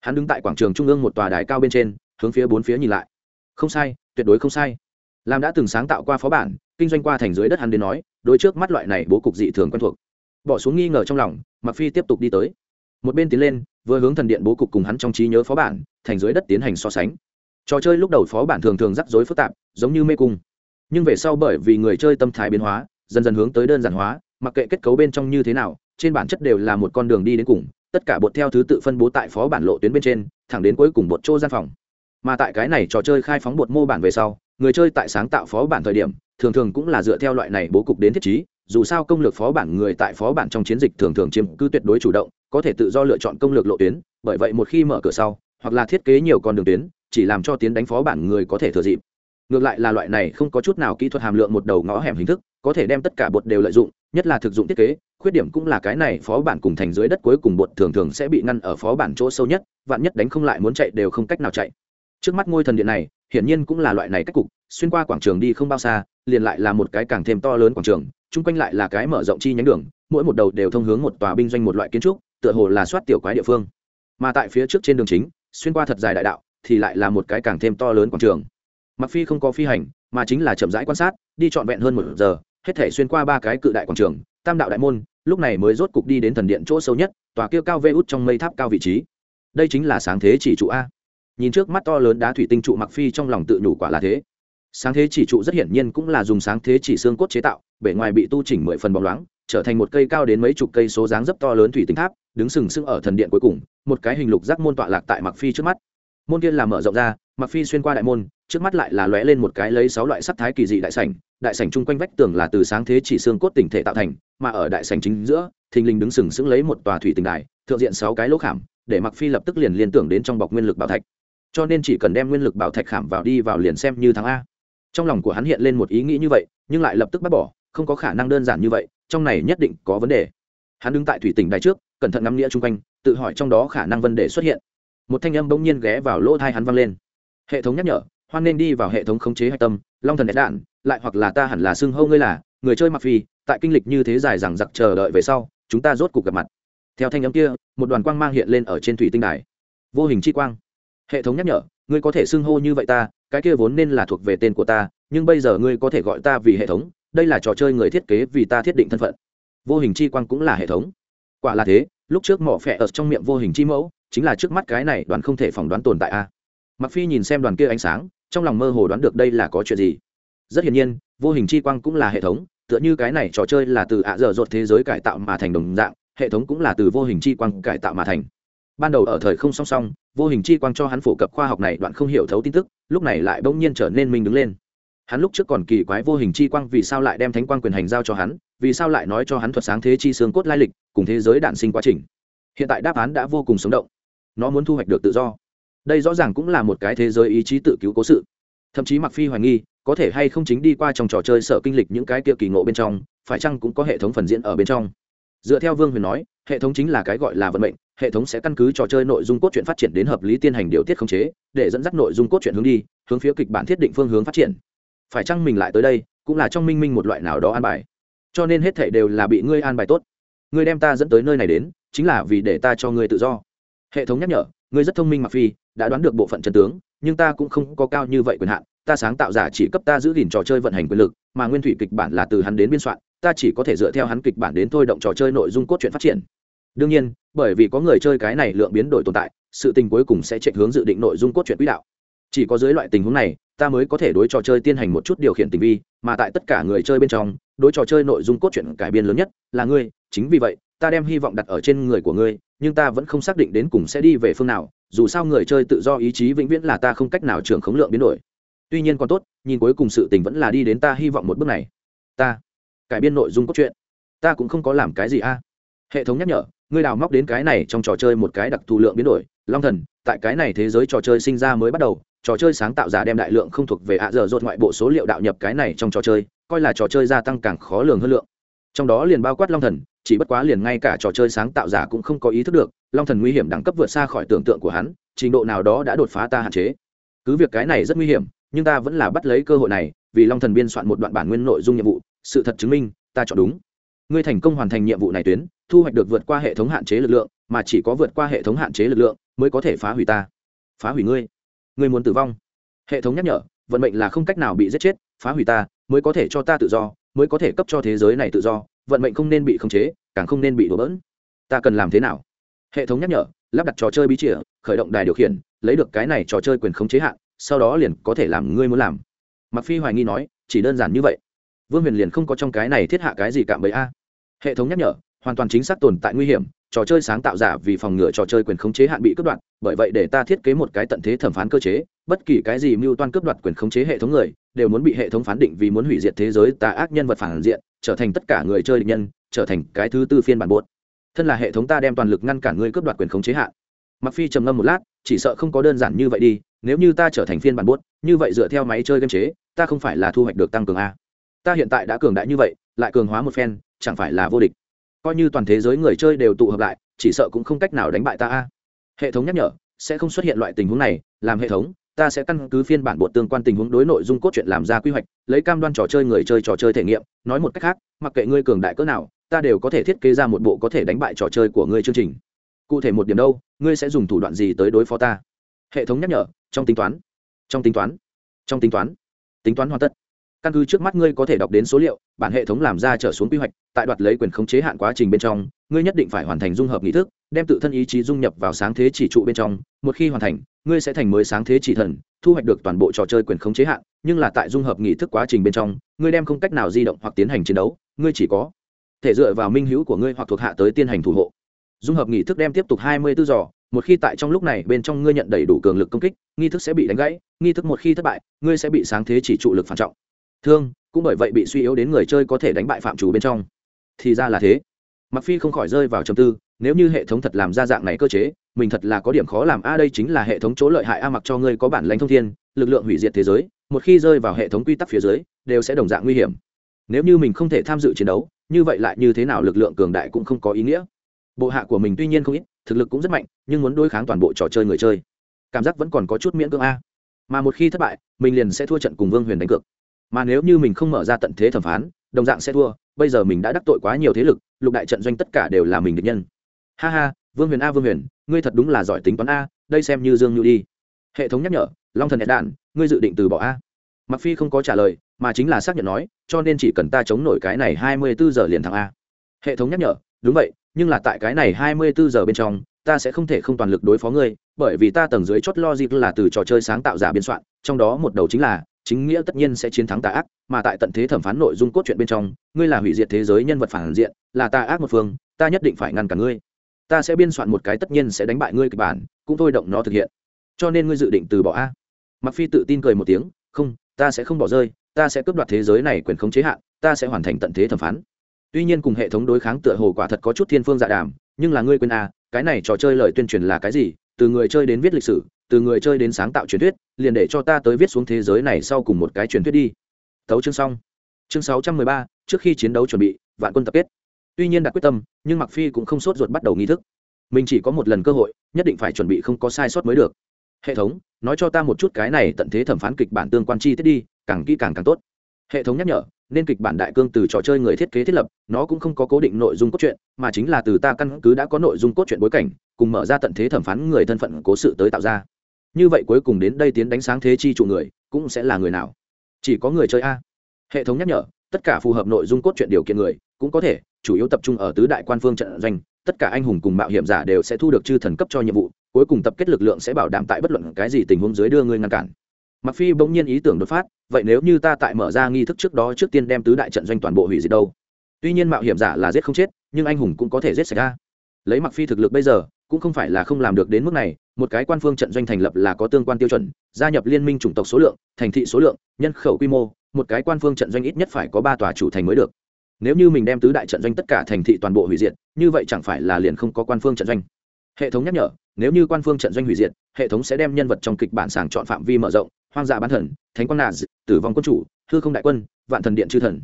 Hắn đứng tại quảng trường trung ương một tòa đài cao bên trên, hướng phía bốn phía nhìn lại. Không sai, tuyệt đối không sai. Làm đã từng sáng tạo qua phó bản, kinh doanh qua thành dưới đất hắn đến nói đôi trước mắt loại này bố cục dị thường quen thuộc. Bỏ xuống nghi ngờ trong lòng mặc phi tiếp tục đi tới. Một bên tiến lên, vừa hướng thần điện bố cục cùng hắn trong trí nhớ phó bản, thành dưới đất tiến hành so sánh. Trò chơi lúc đầu phó bản thường thường rắc rối phức tạp, giống như mê cung nhưng về sau bởi vì người chơi tâm thái biến hóa, dần dần hướng tới đơn giản hóa, mặc kệ kết cấu bên trong như thế nào, trên bản chất đều là một con đường đi đến cùng, tất cả bột theo thứ tự phân bố tại phó bản lộ tuyến bên trên, thẳng đến cuối cùng bột chỗ gian phòng. Mà tại cái này trò chơi khai phóng bột mô bản về sau, người chơi tại sáng tạo phó bản thời điểm, thường thường cũng là dựa theo loại này bố cục đến thiết trí, dù sao công lược phó bản người tại phó bản trong chiến dịch thường thường chiếm cứ tuyệt đối chủ động, có thể tự do lựa chọn công lược lộ tuyến, bởi vậy một khi mở cửa sau, hoặc là thiết kế nhiều con đường tuyến, chỉ làm cho tiến đánh phó bản người có thể thừa dịp ngược lại là loại này không có chút nào kỹ thuật hàm lượng một đầu ngõ hẻm hình thức, có thể đem tất cả bột đều lợi dụng, nhất là thực dụng thiết kế, khuyết điểm cũng là cái này phó bản cùng thành dưới đất cuối cùng bột thường thường sẽ bị ngăn ở phó bản chỗ sâu nhất, vạn nhất đánh không lại muốn chạy đều không cách nào chạy. Trước mắt ngôi thần điện này, hiển nhiên cũng là loại này cách cục, xuyên qua quảng trường đi không bao xa, liền lại là một cái càng thêm to lớn quảng trường, chung quanh lại là cái mở rộng chi nhánh đường, mỗi một đầu đều thông hướng một tòa binh doanh một loại kiến trúc, tựa hồ là soát tiểu quái địa phương. Mà tại phía trước trên đường chính, xuyên qua thật dài đại đạo, thì lại là một cái càng thêm to lớn quảng trường mặc phi không có phi hành, mà chính là chậm rãi quan sát, đi trọn vẹn hơn một giờ, hết thể xuyên qua ba cái cự đại quảng trường, tam đạo đại môn, lúc này mới rốt cục đi đến thần điện chỗ sâu nhất, tòa kia cao vê út trong mây tháp cao vị trí. Đây chính là sáng thế chỉ trụ a. Nhìn trước mắt to lớn đá thủy tinh trụ mặc phi trong lòng tự nhủ quả là thế. Sáng thế chỉ trụ rất hiển nhiên cũng là dùng sáng thế chỉ xương cốt chế tạo, bề ngoài bị tu chỉnh mười phần bóng loáng, trở thành một cây cao đến mấy chục cây số dáng dấp to lớn thủy tinh tháp, đứng sừng sững ở thần điện cuối cùng, một cái hình lục giác môn tọa lạc tại mặc phi trước mắt. Môn kia là mở rộng ra mặc phi xuyên qua đại môn trước mắt lại là lóe lên một cái lấy sáu loại sắc thái kỳ dị đại sảnh đại sảnh chung quanh vách tường là từ sáng thế chỉ xương cốt tỉnh thể tạo thành, mà ở đại sảnh chính giữa, thình lình đứng sừng sững lấy một tòa thủy tinh đài, thượng diện sáu cái lỗ khảm, để mặc phi lập tức liền liên tưởng đến trong bọc nguyên lực bảo thạch. Cho nên chỉ cần đem nguyên lực bảo thạch khảm vào đi vào liền xem như thắng a. Trong lòng của hắn hiện lên một ý nghĩ như vậy, nhưng lại lập tức bác bỏ, không có khả năng đơn giản như vậy, trong này nhất định có vấn đề. Hắn đứng tại thủy tỉnh đài trước, cẩn thận ngắm nghĩa chung quanh, tự hỏi trong đó khả năng vấn đề xuất hiện. Một thanh âm bỗng nhiên ghé vào lỗ thai hắn vang lên. Hệ thống nhắc nhở hoan nên đi vào hệ thống khống chế hạch tâm, long thần đẹp đạn, lại hoặc là ta hẳn là xưng hâu ngươi là, người chơi mặc phi, tại kinh lịch như thế dài rằng giặc chờ đợi về sau, chúng ta rốt cuộc gặp mặt. Theo thanh âm kia, một đoàn quang mang hiện lên ở trên thủy tinh đài. Vô hình chi quang. Hệ thống nhắc nhở, ngươi có thể xưng hô như vậy ta, cái kia vốn nên là thuộc về tên của ta, nhưng bây giờ ngươi có thể gọi ta vì hệ thống, đây là trò chơi người thiết kế vì ta thiết định thân phận. Vô hình chi quang cũng là hệ thống. Quả là thế, lúc trước mỏ phẹ ở trong miệng vô hình chi mẫu, chính là trước mắt cái này, đoàn không thể phỏng đoán tồn tại a. Mặc phi nhìn xem đoàn kia ánh sáng trong lòng mơ hồ đoán được đây là có chuyện gì. Rất hiển nhiên, vô hình chi quang cũng là hệ thống, tựa như cái này trò chơi là từ ạ dở dột thế giới cải tạo mà thành đồng dạng, hệ thống cũng là từ vô hình chi quang cải tạo mà thành. Ban đầu ở thời không song song, vô hình chi quang cho hắn phổ cập khoa học này đoạn không hiểu thấu tin tức, lúc này lại bỗng nhiên trở nên mình đứng lên. Hắn lúc trước còn kỳ quái vô hình chi quang vì sao lại đem thánh quang quyền hành giao cho hắn, vì sao lại nói cho hắn thuật sáng thế chi xương cốt lai lịch, cùng thế giới đản sinh quá trình. Hiện tại đáp án đã vô cùng sống động. Nó muốn thu hoạch được tự do đây rõ ràng cũng là một cái thế giới ý chí tự cứu cố sự. Thậm chí mặc phi hoài nghi, có thể hay không chính đi qua trong trò chơi sở kinh lịch những cái kia kỳ ngộ bên trong, phải chăng cũng có hệ thống phần diễn ở bên trong. Dựa theo vương huyền nói, hệ thống chính là cái gọi là vận mệnh, hệ thống sẽ căn cứ trò chơi nội dung cốt truyện phát triển đến hợp lý tiên hành điều tiết khống chế, để dẫn dắt nội dung cốt truyện hướng đi, hướng phía kịch bản thiết định phương hướng phát triển. Phải chăng mình lại tới đây, cũng là trong minh minh một loại nào đó an bài. Cho nên hết thể đều là bị ngươi an bài tốt. Ngươi đem ta dẫn tới nơi này đến, chính là vì để ta cho ngươi tự do. Hệ thống nhắc nhở ngươi rất thông minh mặc phi, đã đoán được bộ phận chân tướng, nhưng ta cũng không có cao như vậy quyền hạn. Ta sáng tạo giả chỉ cấp ta giữ gìn trò chơi vận hành quyền lực, mà nguyên thủy kịch bản là từ hắn đến biên soạn. Ta chỉ có thể dựa theo hắn kịch bản đến thôi động trò chơi nội dung cốt truyện phát triển. Đương nhiên, bởi vì có người chơi cái này lượng biến đổi tồn tại, sự tình cuối cùng sẽ chạy hướng dự định nội dung cốt truyện quỹ đạo. Chỉ có dưới loại tình huống này, ta mới có thể đối trò chơi tiến hành một chút điều khiển tình vi, mà tại tất cả người chơi bên trong, đối trò chơi nội dung cốt truyện cải biên lớn nhất là ngươi. Chính vì vậy, ta đem hy vọng đặt ở trên người của ngươi nhưng ta vẫn không xác định đến cùng sẽ đi về phương nào, dù sao người chơi tự do ý chí vĩnh viễn là ta không cách nào trưởng khống lượng biến đổi. Tuy nhiên còn tốt, nhìn cuối cùng sự tình vẫn là đi đến ta hy vọng một bước này. Ta, cải biên nội dung cốt truyện. Ta cũng không có làm cái gì a. Hệ thống nhắc nhở, ngươi đào móc đến cái này trong trò chơi một cái đặc thù lượng biến đổi. Long thần, tại cái này thế giới trò chơi sinh ra mới bắt đầu, trò chơi sáng tạo giả đem đại lượng không thuộc về ạ dở dột ngoại bộ số liệu đạo nhập cái này trong trò chơi, coi là trò chơi gia tăng càng khó lường hơn lượng. Trong đó liền bao quát long thần chỉ bất quá liền ngay cả trò chơi sáng tạo giả cũng không có ý thức được, long thần nguy hiểm đẳng cấp vượt xa khỏi tưởng tượng của hắn, trình độ nào đó đã đột phá ta hạn chế. Cứ việc cái này rất nguy hiểm, nhưng ta vẫn là bắt lấy cơ hội này, vì long thần biên soạn một đoạn bản nguyên nội dung nhiệm vụ, sự thật chứng minh, ta chọn đúng. Ngươi thành công hoàn thành nhiệm vụ này tuyến, thu hoạch được vượt qua hệ thống hạn chế lực lượng, mà chỉ có vượt qua hệ thống hạn chế lực lượng mới có thể phá hủy ta. Phá hủy ngươi? Ngươi muốn tử vong? Hệ thống nhắc nhở, vận mệnh là không cách nào bị giết chết, phá hủy ta mới có thể cho ta tự do, mới có thể cấp cho thế giới này tự do vận mệnh không nên bị khống chế, càng không nên bị đổ bỡn. Ta cần làm thế nào? Hệ thống nhắc nhở, lắp đặt trò chơi bí chìa, khởi động đài điều khiển, lấy được cái này trò chơi quyền khống chế hạn, sau đó liền có thể làm ngươi muốn làm. Mặc phi hoài nghi nói, chỉ đơn giản như vậy. Vương huyền liền không có trong cái này thiết hạ cái gì cạm bẫy a. Hệ thống nhắc nhở, hoàn toàn chính xác tồn tại nguy hiểm, trò chơi sáng tạo giả vì phòng ngừa trò chơi quyền khống chế hạn bị cướp đoạt, bởi vậy để ta thiết kế một cái tận thế thẩm phán cơ chế bất kỳ cái gì mưu toan cướp đoạt quyền khống chế hệ thống người, đều muốn bị hệ thống phán định vì muốn hủy diệt thế giới tà ác nhân vật phản diện, trở thành tất cả người chơi địch nhân, trở thành cái thứ tư phiên bản bột thân là hệ thống ta đem toàn lực ngăn cản ngươi cướp đoạt quyền khống chế hạn mặc phi trầm ngâm một lát, chỉ sợ không có đơn giản như vậy đi, nếu như ta trở thành phiên bản bốt như vậy dựa theo máy chơi game chế, ta không phải là thu hoạch được tăng cường a. Ta hiện tại đã cường đại như vậy, lại cường hóa một phen, chẳng phải là vô địch. Coi như toàn thế giới người chơi đều tụ hợp lại, chỉ sợ cũng không cách nào đánh bại ta a. Hệ thống nhắc nhở, sẽ không xuất hiện loại tình huống này, làm hệ thống ta sẽ căn cứ phiên bản bộ tương quan tình huống đối nội dung cốt truyện làm ra quy hoạch, lấy cam đoan trò chơi người chơi trò chơi thể nghiệm. Nói một cách khác, mặc kệ ngươi cường đại cỡ nào, ta đều có thể thiết kế ra một bộ có thể đánh bại trò chơi của ngươi chương trình. Cụ thể một điểm đâu, ngươi sẽ dùng thủ đoạn gì tới đối phó ta? Hệ thống nhắc nhở, trong tính toán. Trong tính toán. Trong tính toán. Tính toán hoàn tất. Căn cứ trước mắt ngươi có thể đọc đến số liệu, bản hệ thống làm ra trở xuống quy hoạch, tại đoạt lấy quyền khống chế hạn quá trình bên trong, ngươi nhất định phải hoàn thành dung hợp nghị thức đem tự thân ý chí dung nhập vào sáng thế chỉ trụ bên trong, một khi hoàn thành, ngươi sẽ thành mới sáng thế chỉ thần, thu hoạch được toàn bộ trò chơi quyền khống chế hạn, nhưng là tại dung hợp nghị thức quá trình bên trong, ngươi đem không cách nào di động hoặc tiến hành chiến đấu, ngươi chỉ có thể dựa vào minh hữu của ngươi hoặc thuộc hạ tới tiến hành thủ hộ. Dung hợp nghị thức đem tiếp tục hai mươi bốn giờ, một khi tại trong lúc này bên trong ngươi nhận đầy đủ cường lực công kích, nghi thức sẽ bị đánh gãy, nghi thức một khi thất bại, ngươi sẽ bị sáng thế chỉ trụ lực phản trọng. Thương, cũng bởi vậy bị suy yếu đến người chơi có thể đánh bại phạm chủ bên trong. Thì ra là thế. Mặc phi không khỏi rơi vào trầm tư nếu như hệ thống thật làm ra dạng này cơ chế, mình thật là có điểm khó làm. A, đây chính là hệ thống chỗ lợi hại a, mặc cho ngươi có bản lãnh thông thiên, lực lượng hủy diệt thế giới, một khi rơi vào hệ thống quy tắc phía dưới, đều sẽ đồng dạng nguy hiểm. Nếu như mình không thể tham dự chiến đấu, như vậy lại như thế nào lực lượng cường đại cũng không có ý nghĩa. Bộ hạ của mình tuy nhiên không ít, thực lực cũng rất mạnh, nhưng muốn đối kháng toàn bộ trò chơi người chơi, cảm giác vẫn còn có chút miễn cưỡng a. Mà một khi thất bại, mình liền sẽ thua trận cùng vương huyền đánh cược. Mà nếu như mình không mở ra tận thế thẩm phán, đồng dạng sẽ thua, bây giờ mình đã đắc tội quá nhiều thế lực, lục đại trận doanh tất cả đều là mình được nhân ha ha, vương huyền a, vương huyền, ngươi thật đúng là giỏi tính toán a, đây xem như dương nhu đi. Hệ thống nhắc nhở, long thần hẹn đạn, ngươi dự định từ bỏ a. Mặc phi không có trả lời, mà chính là xác nhận nói, cho nên chỉ cần ta chống nổi cái này hai mươi bốn giờ liền thắng a. Hệ thống nhắc nhở, đúng vậy, nhưng là tại cái này hai mươi bốn giờ bên trong, ta sẽ không thể không toàn lực đối phó ngươi, bởi vì ta tầng dưới chốt logic là từ trò chơi sáng tạo giả biên soạn, trong đó một đầu chính là, chính nghĩa tất nhiên sẽ chiến thắng tà ác, mà tại tận thế thẩm phán nội dung cốt truyện bên trong, ngươi là hủy diệt thế giới nhân vật phản diện, là tà ác một phương, ta nhất định phải ngăn cản ngươi ta sẽ biên soạn một cái tất nhiên sẽ đánh bại ngươi kịch bản, cũng thôi động nó thực hiện. Cho nên ngươi dự định từ bỏ a? Mặc phi tự tin cười một tiếng, không, ta sẽ không bỏ rơi, ta sẽ cướp đoạt thế giới này quyền khống chế hạn, ta sẽ hoàn thành tận thế thẩm phán. Tuy nhiên cùng hệ thống đối kháng tựa hồ quả thật có chút thiên phương dạ đàm, nhưng là ngươi quên a, cái này trò chơi lời tuyên truyền là cái gì? Từ người chơi đến viết lịch sử, từ người chơi đến sáng tạo truyền thuyết, liền để cho ta tới viết xuống thế giới này sau cùng một cái truyền thuyết đi. Tấu chương xong. Chương sáu trăm mười ba, trước khi chiến đấu chuẩn bị, vạn quân tập kết tuy nhiên đặt quyết tâm, nhưng mặc phi cũng không sốt ruột bắt đầu nghi thức. Mình chỉ có một lần cơ hội, nhất định phải chuẩn bị không có sai sót mới được. Hệ thống, nói cho ta một chút cái này tận thế thẩm phán kịch bản tương quan chi tiết đi, càng kỹ càng càng tốt. Hệ thống nhắc nhở, nên kịch bản đại cương từ trò chơi người thiết kế thiết lập, nó cũng không có cố định nội dung cốt truyện, mà chính là từ ta căn cứ đã có nội dung cốt truyện bối cảnh, cùng mở ra tận thế thẩm phán người thân phận cố sự tới tạo ra. Như vậy cuối cùng đến đây tiến đánh sáng thế chi chủ người, cũng sẽ là người nào? Chỉ có người chơi a. Hệ thống nhắc nhở, tất cả phù hợp nội dung cốt truyện điều kiện người, cũng có thể chủ yếu tập trung ở tứ đại quan phương trận doanh, tất cả anh hùng cùng mạo hiểm giả đều sẽ thu được chư thần cấp cho nhiệm vụ, cuối cùng tập kết lực lượng sẽ bảo đảm tại bất luận cái gì tình huống dưới đưa ngươi ngăn cản. Mặc phi bỗng nhiên ý tưởng đột phát, vậy nếu như ta tại mở ra nghi thức trước đó trước tiên đem tứ đại trận doanh toàn bộ hủy diệt đâu? Tuy nhiên mạo hiểm giả là giết không chết, nhưng anh hùng cũng có thể giết sạch ra. Lấy mặc phi thực lực bây giờ, cũng không phải là không làm được đến mức này, một cái quan phương trận doanh thành lập là có tương quan tiêu chuẩn, gia nhập liên minh chủng tộc số lượng, thành thị số lượng, nhân khẩu quy mô, một cái quan phương trận doanh ít nhất phải có ba tòa chủ thành mới được nếu như mình đem tứ đại trận doanh tất cả thành thị toàn bộ hủy diệt, như vậy chẳng phải là liền không có quan phương trận doanh. Hệ thống nhắc nhở, nếu như quan phương trận doanh hủy diệt, hệ thống sẽ đem nhân vật trong kịch bản sàng chọn phạm vi mở rộng, hoang dã bán thần, thánh quang nà tử vong quân chủ, hư không đại quân, vạn thần điện chư thần,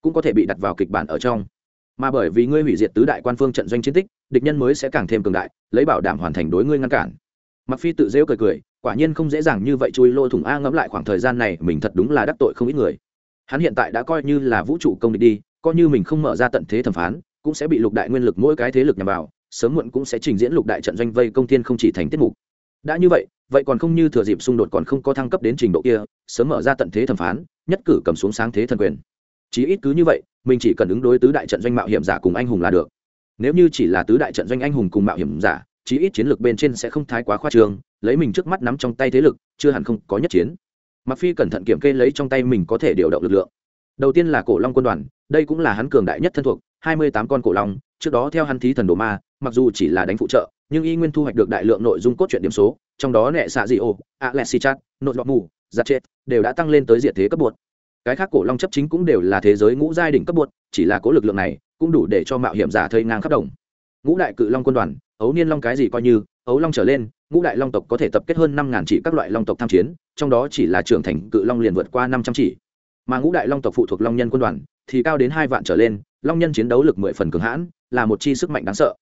cũng có thể bị đặt vào kịch bản ở trong. Mà bởi vì ngươi hủy diệt tứ đại quan phương trận doanh chiến tích, địch nhân mới sẽ càng thêm cường đại, lấy bảo đảm hoàn thành đối ngươi ngăn cản. Mặc phi tự rêu cười cười, quả nhiên không dễ dàng như vậy chui lô thủng a ngẫm lại khoảng thời gian này mình thật đúng là đắc tội không ít người. Hắn hiện tại đã coi như là vũ trụ công địch đi coi như mình không mở ra tận thế thẩm phán, cũng sẽ bị lục đại nguyên lực mỗi cái thế lực nhằm vào, sớm muộn cũng sẽ trình diễn lục đại trận doanh vây công thiên không chỉ thành tiết mục. Đã như vậy vậy còn không như thừa dịp xung đột còn không có thăng cấp đến trình độ kia, sớm mở ra tận thế thẩm phán, nhất cử cầm xuống sáng thế thần quyền. Chí ít cứ như vậy, mình chỉ cần ứng đối tứ đại trận doanh mạo hiểm giả cùng anh hùng là được. Nếu như chỉ là tứ đại trận doanh anh hùng cùng mạo hiểm giả, chí ít chiến lược bên trên sẽ không thái quá khoa trương, lấy mình trước mắt nắm trong tay thế lực, chưa hẳn không có nhất chiến. Mặc phi cẩn thận kiểm kê lấy trong tay mình có thể điều động lực lượng. Đầu tiên là cổ long quân đoàn đây cũng là hắn cường đại nhất thân thuộc, hai mươi tám con cổ long, trước đó theo hắn thí thần đồ ma, mặc dù chỉ là đánh phụ trợ, nhưng y nguyên thu hoạch được đại lượng nội dung cốt truyện điểm số, trong đó nệ xạ dị ô alexi chat nội lọc mù, giặt chết, đều đã tăng lên tới diện thế cấp bột. Cái khác cổ long chấp chính cũng đều là thế giới ngũ giai đỉnh cấp bột, chỉ là cố lực lượng này, cũng đủ để cho mạo hiểm giả thây ngang khắp đồng. Ngũ đại cự long quân đoàn, ấu niên long cái gì coi như, ấu long trở lên, ngũ đại long tộc có thể tập kết hơn năm ngàn chỉ các loại long tộc tham chiến, trong đó chỉ là trưởng thành cự long liền vượt qua năm trăm chỉ. Mà ngũ đại long tộc phụ thuộc long nhân quân đoàn thì cao đến hai vạn trở lên, long nhân chiến đấu lực mười phần cường hãn, là một chi sức mạnh đáng sợ.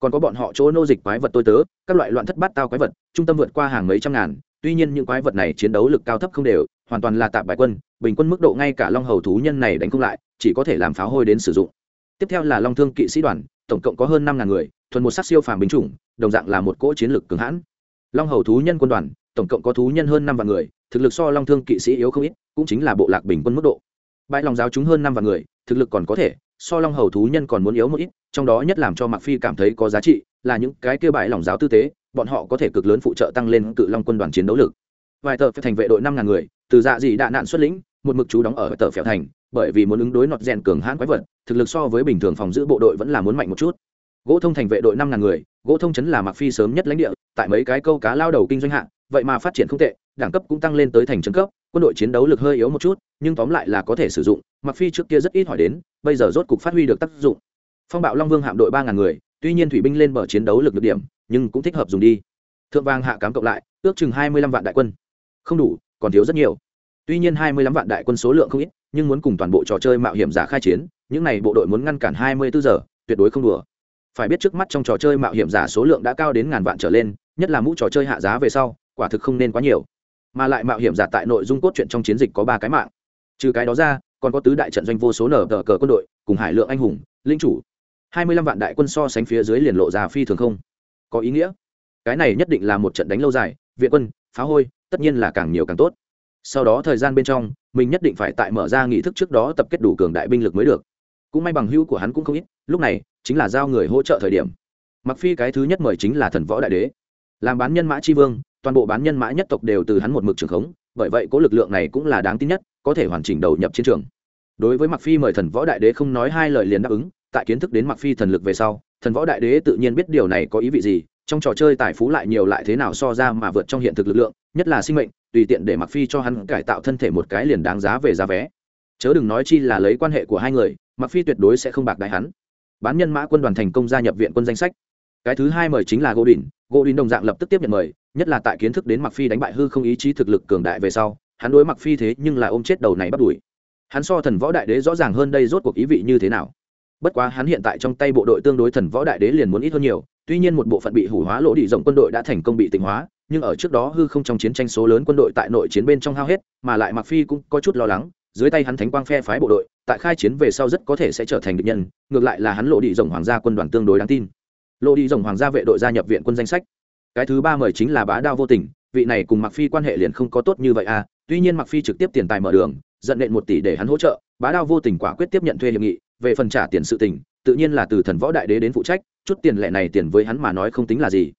Còn có bọn họ chỗ nô dịch quái vật tôi tớ, các loại loạn thất bát tao quái vật, trung tâm vượt qua hàng mấy trăm ngàn, tuy nhiên những quái vật này chiến đấu lực cao thấp không đều, hoàn toàn là tạp bài quân, bình quân mức độ ngay cả long hầu thú nhân này đánh không lại, chỉ có thể làm pháo hôi đến sử dụng. Tiếp theo là long thương kỵ sĩ đoàn, tổng cộng có hơn năm ngàn người, thuần một sắc siêu phàm binh chủng, đồng dạng là một cỗ chiến lược cường hãn. Long hầu thú nhân quân đoàn, tổng cộng có thú nhân hơn năm vạn người, thực lực so long thương kỵ sĩ yếu không ít, cũng chính là bộ lạc bình quân mức độ bãi lòng giáo chúng hơn năm vạn người, thực lực còn có thể, so long hầu thú nhân còn muốn yếu một ít, trong đó nhất làm cho mạc phi cảm thấy có giá trị là những cái kêu bãi lòng giáo tư tế, bọn họ có thể cực lớn phụ trợ tăng lên cự long quân đoàn chiến đấu lực. Vài tờ phải thành vệ đội năm ngàn người, từ dạ dị đạ nạn xuất lĩnh, một mực chú đóng ở tờ phèo thành, bởi vì muốn ứng đối nọt rèn cường hãn quái vật, thực lực so với bình thường phòng giữ bộ đội vẫn là muốn mạnh một chút. Gỗ thông thành vệ đội năm ngàn người, gỗ thông chấn là mặc phi sớm nhất lãnh địa, tại mấy cái câu cá lao đầu kinh doanh hạng vậy mà phát triển không tệ, đẳng cấp cũng tăng lên tới thành trấn cấp, quân đội chiến đấu lực hơi yếu một chút, nhưng tóm lại là có thể sử dụng, mặc phi trước kia rất ít hỏi đến, bây giờ rốt cục phát huy được tác dụng. Phong bạo long vương hạm đội ba ngàn người, tuy nhiên thủy binh lên bờ chiến đấu lực được điểm, nhưng cũng thích hợp dùng đi. Thượng vàng hạ cám cộng lại, ước chừng hai mươi lăm vạn đại quân. Không đủ, còn thiếu rất nhiều. Tuy nhiên hai mươi lăm vạn đại quân số lượng không ít, nhưng muốn cùng toàn bộ trò chơi mạo hiểm giả khai chiến, những n à y bộ đội muốn ngăn cản hai mươi bốn giờ, tuyệt đối không đùa. Phải biết trước mắt trong trò chơi mạo hiểm giả số lượng đã cao đến ngàn vạn trở lên, nhất là mũ trò chơi hạ giá về sau quả thực không nên quá nhiều. Mà lại mạo hiểm giả tại nội dung cốt truyện trong chiến dịch có ba cái mạng. Trừ cái đó ra, còn có tứ đại trận doanh vô số nở tờ cờ quân đội, cùng hải lượng anh hùng, linh chủ. Hai mươi lăm vạn đại quân so sánh phía dưới liền lộ ra phi thường không. Có ý nghĩa. Cái này nhất định là một trận đánh lâu dài, viện quân, phá hôi, tất nhiên là càng nhiều càng tốt. Sau đó thời gian bên trong, mình nhất định phải tại mở ra nghị thức trước đó tập kết đủ cường đại binh lực mới được. Cũng may bằng hữu của hắn cũng không ít, lúc này, chính là giao người hỗ trợ thời điểm. Mặc phi cái thứ nhất mời chính là thần võ đại đế làm bán nhân mã tri vương, toàn bộ bán nhân mã nhất tộc đều từ hắn một mực trường khống, bởi vậy có lực lượng này cũng là đáng tin nhất, có thể hoàn chỉnh đầu nhập chiến trường. Đối với mặc phi mời thần võ đại đế không nói hai lời liền đáp ứng, tại kiến thức đến mặc phi thần lực về sau, thần võ đại đế tự nhiên biết điều này có ý vị gì, trong trò chơi tài phú lại nhiều lại thế nào so ra mà vượt trong hiện thực lực lượng, nhất là sinh mệnh, tùy tiện để mặc phi cho hắn cải tạo thân thể một cái liền đáng giá về giá vé. Chớ đừng nói chi là lấy quan hệ của hai người mặc phi tuyệt đối sẽ không bạc đại hắn. Bán nhân mã quân đoàn thành công gia nhập viện quân danh sách. Cái thứ hai mời chính là gỗ đình gỗ đình đồng dạng lập tức tiếp nhận mời, nhất là tại kiến thức đến mặc phi đánh bại hư không ý chí thực lực cường đại về sau, hắn đối mặc phi thế nhưng là ôm chết đầu này bắt đuổi. Hắn so thần võ đại đế rõ ràng hơn đây rốt cuộc ý vị như thế nào. Bất quá hắn hiện tại trong tay bộ đội tương đối thần võ đại đế liền muốn ít hơn nhiều, tuy nhiên một bộ phận bị hủ hóa lỗ đi rộng quân đội đã thành công bị tỉnh hóa, nhưng ở trước đó hư không trong chiến tranh số lớn quân đội tại nội chiến bên trong hao hết, mà lại mặc phi cũng có chút lo lắng, dưới tay hắn thánh quang phe phái bộ đội, tại khai chiến về sau rất có thể sẽ trở thành địch nhân, ngược lại là hắn lộ đi rộng hoàng gia quân đoàn tương đối đáng tin lộ đi rồng hoàng gia vệ đội gia nhập viện quân danh sách. Cái thứ ba mời chính là bá đao vô tình, vị này cùng mặc phi quan hệ liền không có tốt như vậy à. Tuy nhiên mặc phi trực tiếp tiền tài mở đường dẫn nện một tỷ để hắn hỗ trợ, bá đao vô tình quả quyết tiếp nhận thuê hiệp nghị, về phần trả tiền sự tình, tự nhiên là từ thần võ đại đế đến phụ trách, chút tiền lệ này tiền với hắn mà nói không tính là gì.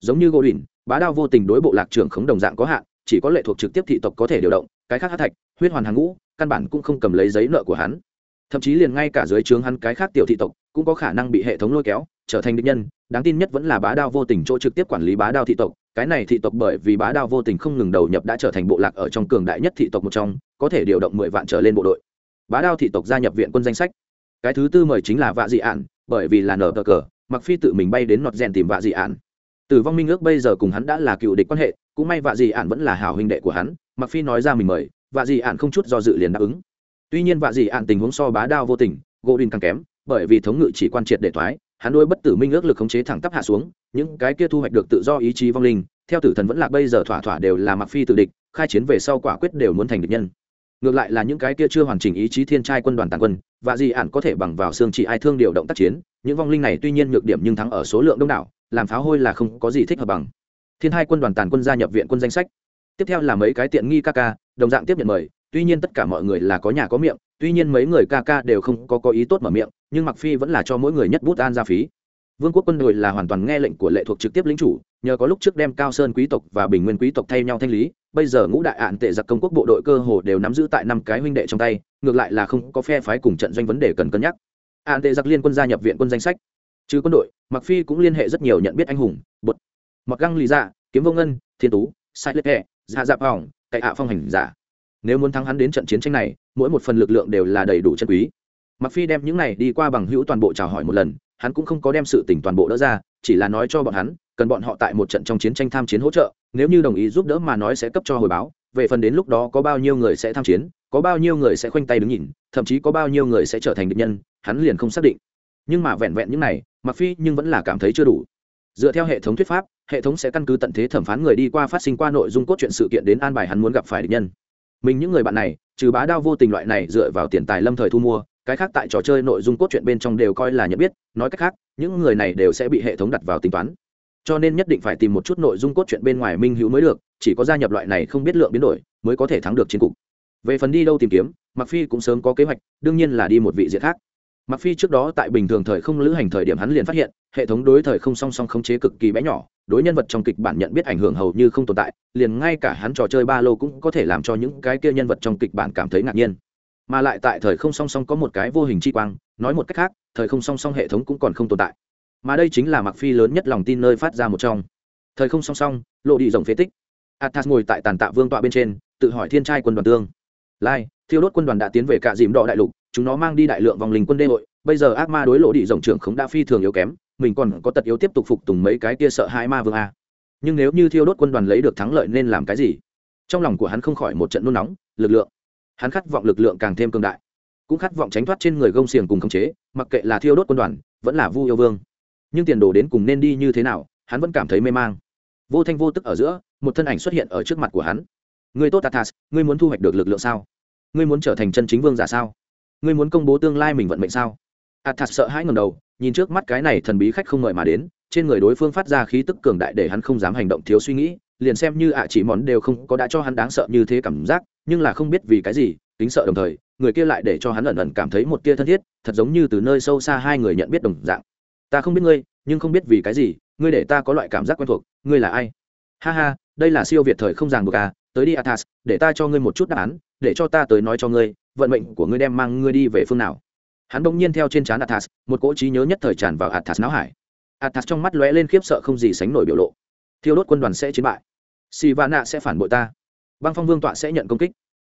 Giống như gỗ đỉnh bá đao vô tình đối bộ lạc trưởng khống đồng dạng có hạn, chỉ có lệ thuộc trực tiếp thị tộc có thể điều động, cái khác hát thạch, huyết hoàn hàng ngũ, căn bản cũng không cầm lấy giấy nợ của hắn. Thậm chí liền ngay cả dưới trướng hắn cái khác tiểu thị tộc cũng có khả năng bị hệ thống lôi kéo trở thành địch nhân, đáng tin nhất vẫn là bá đao vô tình chỗ trực tiếp quản lý bá đao thị tộc. Cái này thị tộc bởi vì bá đao vô tình không ngừng đầu nhập đã trở thành bộ lạc ở trong cường đại nhất thị tộc một trong, có thể điều động mười vạn trở lên bộ đội. Bá đao thị tộc gia nhập viện quân danh sách. Cái thứ tư mời chính là vạ dị ạn bởi vì là nở cờ cờ, mặc phi tự mình bay đến nọt rèn tìm vạ dị ạn tử vong minh ước bây giờ cùng hắn đã là cựu địch quan hệ, cũng may vạ dị ạn vẫn là hào huynh đệ của hắn, mặc phi nói ra mình mời, vạ dị ạn không chút do dự liền đáp ứng. Tuy nhiên vạ dị ạn tình huống so bá đao vô tình gỗ đinh càng kém, bởi vì thống ngự chỉ quan triệt để thoái hắn đôi bất tử minh ước lực khống chế thẳng tắp hạ xuống, những cái kia thu hoạch được tự do ý chí vong linh, theo tử thần vẫn lạc bây giờ thỏa thỏa đều là mặc phi tự địch, khai chiến về sau quả quyết đều muốn thành địch nhân. Ngược lại là những cái kia chưa hoàn chỉnh ý chí thiên trai quân đoàn tàn quân, và gì ạn có thể bằng vào xương chỉ ai thương điều động tác chiến, những vong linh này tuy nhiên nhược điểm nhưng thắng ở số lượng đông đảo, làm pháo hôi là không có gì thích hợp bằng. Thiên hai quân đoàn tàn quân gia nhập viện quân danh sách. Tiếp theo là mấy cái tiện nghi ca ca, đồng dạng tiếp nhận mời, tuy nhiên tất cả mọi người là có nhà có miệng tuy nhiên mấy người ca ca đều không có có ý tốt mở miệng, nhưng mặc phi vẫn là cho mỗi người nhất bút an ra phí. Vương quốc quân đội là hoàn toàn nghe lệnh của lệ thuộc trực tiếp lính chủ, nhờ có lúc trước đem cao sơn quý tộc và bình nguyên quý tộc thay nhau thanh lý, bây giờ ngũ đại ạn tệ giặc công quốc bộ đội cơ hồ đều nắm giữ tại năm cái huynh đệ trong tay, ngược lại là không có phe phái cùng trận doanh vấn đề cần cân nhắc. Ạn tệ giặc liên quân gia nhập viện quân danh sách. Chứ quân đội mặc phi cũng liên hệ rất nhiều nhận biết anh hùng, bột mặc găng lý dạ kiếm vô ngân, thiên tú, sai lệ dạ dạp hỏng cậy hạ phong hành giả. Nếu muốn thắng hắn đến trận chiến tranh này mỗi một phần lực lượng đều là đầy đủ chân quý. Mặc phi đem những này đi qua bằng hữu toàn bộ chào hỏi một lần, hắn cũng không có đem sự tình toàn bộ đỡ ra, chỉ là nói cho bọn hắn, cần bọn họ tại một trận trong chiến tranh tham chiến hỗ trợ, nếu như đồng ý giúp đỡ mà nói sẽ cấp cho hồi báo, về phần đến lúc đó có bao nhiêu người sẽ tham chiến, có bao nhiêu người sẽ khoanh tay đứng nhìn, thậm chí có bao nhiêu người sẽ trở thành địch nhân, hắn liền không xác định. Nhưng mà vẹn vẹn những này mặc phi nhưng vẫn là cảm thấy chưa đủ. Dựa theo hệ thống thuyết pháp, hệ thống sẽ căn cứ tận thế thẩm phán người đi qua phát sinh qua nội dung cốt truyện sự kiện đến an bài hắn muốn gặp phải địch nhân mình những người bạn này, trừ bá đao vô tình loại này dựa vào tiền tài lâm thời thu mua, cái khác tại trò chơi nội dung cốt truyện bên trong đều coi là nhận biết, nói cách khác, những người này đều sẽ bị hệ thống đặt vào tính toán. Cho nên nhất định phải tìm một chút nội dung cốt truyện bên ngoài minh hữu mới được, chỉ có gia nhập loại này không biết lượng biến đổi, mới có thể thắng được chiến cục. Về phần đi đâu tìm kiếm mặc phi cũng sớm có kế hoạch, đương nhiên là đi một vị diện khác mặc phi trước đó tại bình thường thời không lữ hành thời điểm hắn liền phát hiện, hệ thống đối thời không song song khống chế cực kỳ bé nhỏ, đối nhân vật trong kịch bản nhận biết ảnh hưởng hầu như không tồn tại, liền ngay cả hắn trò chơi ba lô cũng có thể làm cho những cái kia nhân vật trong kịch bản cảm thấy ngạc nhiên. Mà lại tại thời không song song có một cái vô hình chi quang, nói một cách khác, thời không song song hệ thống cũng còn không tồn tại. Mà đây chính là mặc phi lớn nhất lòng tin nơi phát ra một trong. Thời không song song, lộ đi rộng phế tích. Athas ngồi tại tàn tạ vương tọa bên trên, tự hỏi thiên trai quân đoàn tương. Lai, thiêu đốt quân đoàn đã tiến về cả dìm đỏ đại lục chúng nó mang đi đại lượng vòng linh quân đê hội. Bây giờ ác ma đối lộ đi rồng trưởng không đã phi thường yếu kém, mình còn có tật yếu tiếp tục phục tùng mấy cái kia sợ hai ma vương a. Nhưng nếu như thiêu đốt quân đoàn lấy được thắng lợi nên làm cái gì? Trong lòng của hắn không khỏi một trận nôn nóng, lực lượng. Hắn khát vọng lực lượng càng thêm cương đại. Cũng khát vọng tránh thoát trên người gông xiềng cùng khống chế, mặc kệ là thiêu đốt quân đoàn, vẫn là vu yêu vương. Nhưng tiền đồ đến cùng nên đi như thế nào, hắn vẫn cảm thấy mê mang. Vô thanh vô tức ở giữa, một thân ảnh xuất hiện ở trước mặt của hắn. Người tốt tatas ngươi muốn thu hoạch được lực lượng sao? Ngươi muốn trở thành chân chính vương giả sao? Ngươi muốn công bố tương lai mình vận mệnh sao? À, athas sợ hãi ngầm đầu, nhìn trước mắt cái này thần bí khách không ngợi mà đến, trên người đối phương phát ra khí tức cường đại để hắn không dám hành động thiếu suy nghĩ, liền xem như ạ chỉ món đều không có đã cho hắn đáng sợ như thế cảm giác, nhưng là không biết vì cái gì tính sợ đồng thời, người kia lại để cho hắn ẩn ẩn cảm thấy một tia thân thiết, thật giống như từ nơi sâu xa hai người nhận biết đồng dạng. Ta không biết ngươi, nhưng không biết vì cái gì, ngươi để ta có loại cảm giác quen thuộc, ngươi là ai? Ha ha, đây là siêu việt thời không ràng buộc à tới đi athas, để ta cho ngươi một chút đáp án, để cho ta tới nói cho ngươi vận mệnh của ngươi đem mang ngươi đi về phương nào? Hắn bỗng nhiên theo trên trán athas một cỗ trí nhớ nhất thời tràn vào athas não hải. Athas trong mắt lóe lên khiếp sợ không gì sánh nổi biểu lộ. Thiêu đốt quân đoàn sẽ chiến bại. Si va nạ sẽ phản bội ta. Băng phong vương tọa sẽ nhận công kích.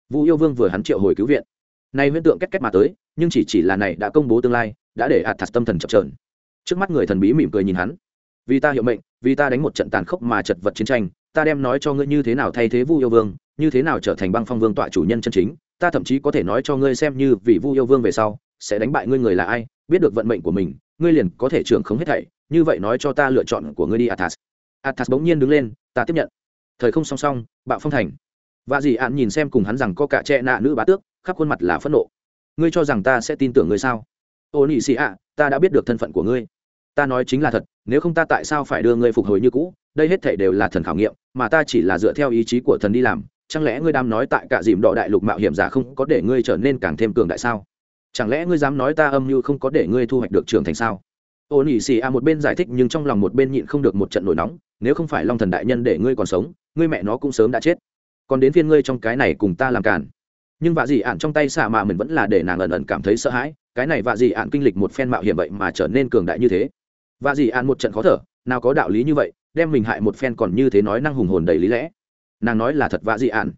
Vũ yêu vương vừa hắn triệu hồi cứu viện. Nay huyễn tượng kết kết mà tới, nhưng chỉ chỉ là này đã công bố tương lai, đã để athas tâm thần chập trờn trước mắt người thần bí mỉm cười nhìn hắn. Vì ta hiệu mệnh, vì ta đánh một trận tàn khốc mà chật vật chiến tranh, ta đem nói cho ngươi như thế nào thay thế vu yêu vương, như thế nào trở thành băng phong vương tọa chủ nhân chân chính ta thậm chí có thể nói cho ngươi xem như vì vu yêu vương về sau, sẽ đánh bại ngươi người là ai, biết được vận mệnh của mình, ngươi liền có thể trưởng không hết thảy. Như vậy nói cho ta lựa chọn của ngươi đi, athas. Athas bỗng nhiên đứng lên, ta tiếp nhận. Thời không song song, bạo phong thành. Và dì ạn nhìn xem cùng hắn rằng có cả trẻ nạ nữ bá tước, khắp khuôn mặt là phẫn nộ. Ngươi cho rằng ta sẽ tin tưởng ngươi sao? Ô nị xì ạ, ta đã biết được thân phận của ngươi. Ta nói chính là thật, nếu không ta tại sao phải đưa ngươi phục hồi như cũ? Đây hết thể đều là thần khảo nghiệm, mà ta chỉ là dựa theo ý chí của thần đi làm chẳng lẽ ngươi đam nói tại cả dìm đỏ đại lục mạo hiểm giả không có để ngươi trở nên càng thêm cường đại sao? Chẳng lẽ ngươi dám nói ta âm mưu không có để ngươi thu hoạch được trưởng thành sao? Ô nỉ xì a một bên giải thích nhưng trong lòng một bên nhịn không được một trận nổi nóng, nếu không phải long thần đại nhân để ngươi còn sống, ngươi mẹ nó cũng sớm đã chết. Còn đến phiên ngươi trong cái này cùng ta làm cản nhưng vạ dị ạn trong tay xạ mà mình vẫn là để nàng ẩn ẩn cảm thấy sợ hãi, cái này vạ dị ạn kinh lịch một phen mạo hiểm vậy mà trở nên cường đại như thế. Vạ dị ạn một trận khó thở, nào có đạo lý như vậy, đem mình hại một phen còn như thế nói năng hùng hồn đầy lý lẽ nàng nói là thật vạ dị ạn.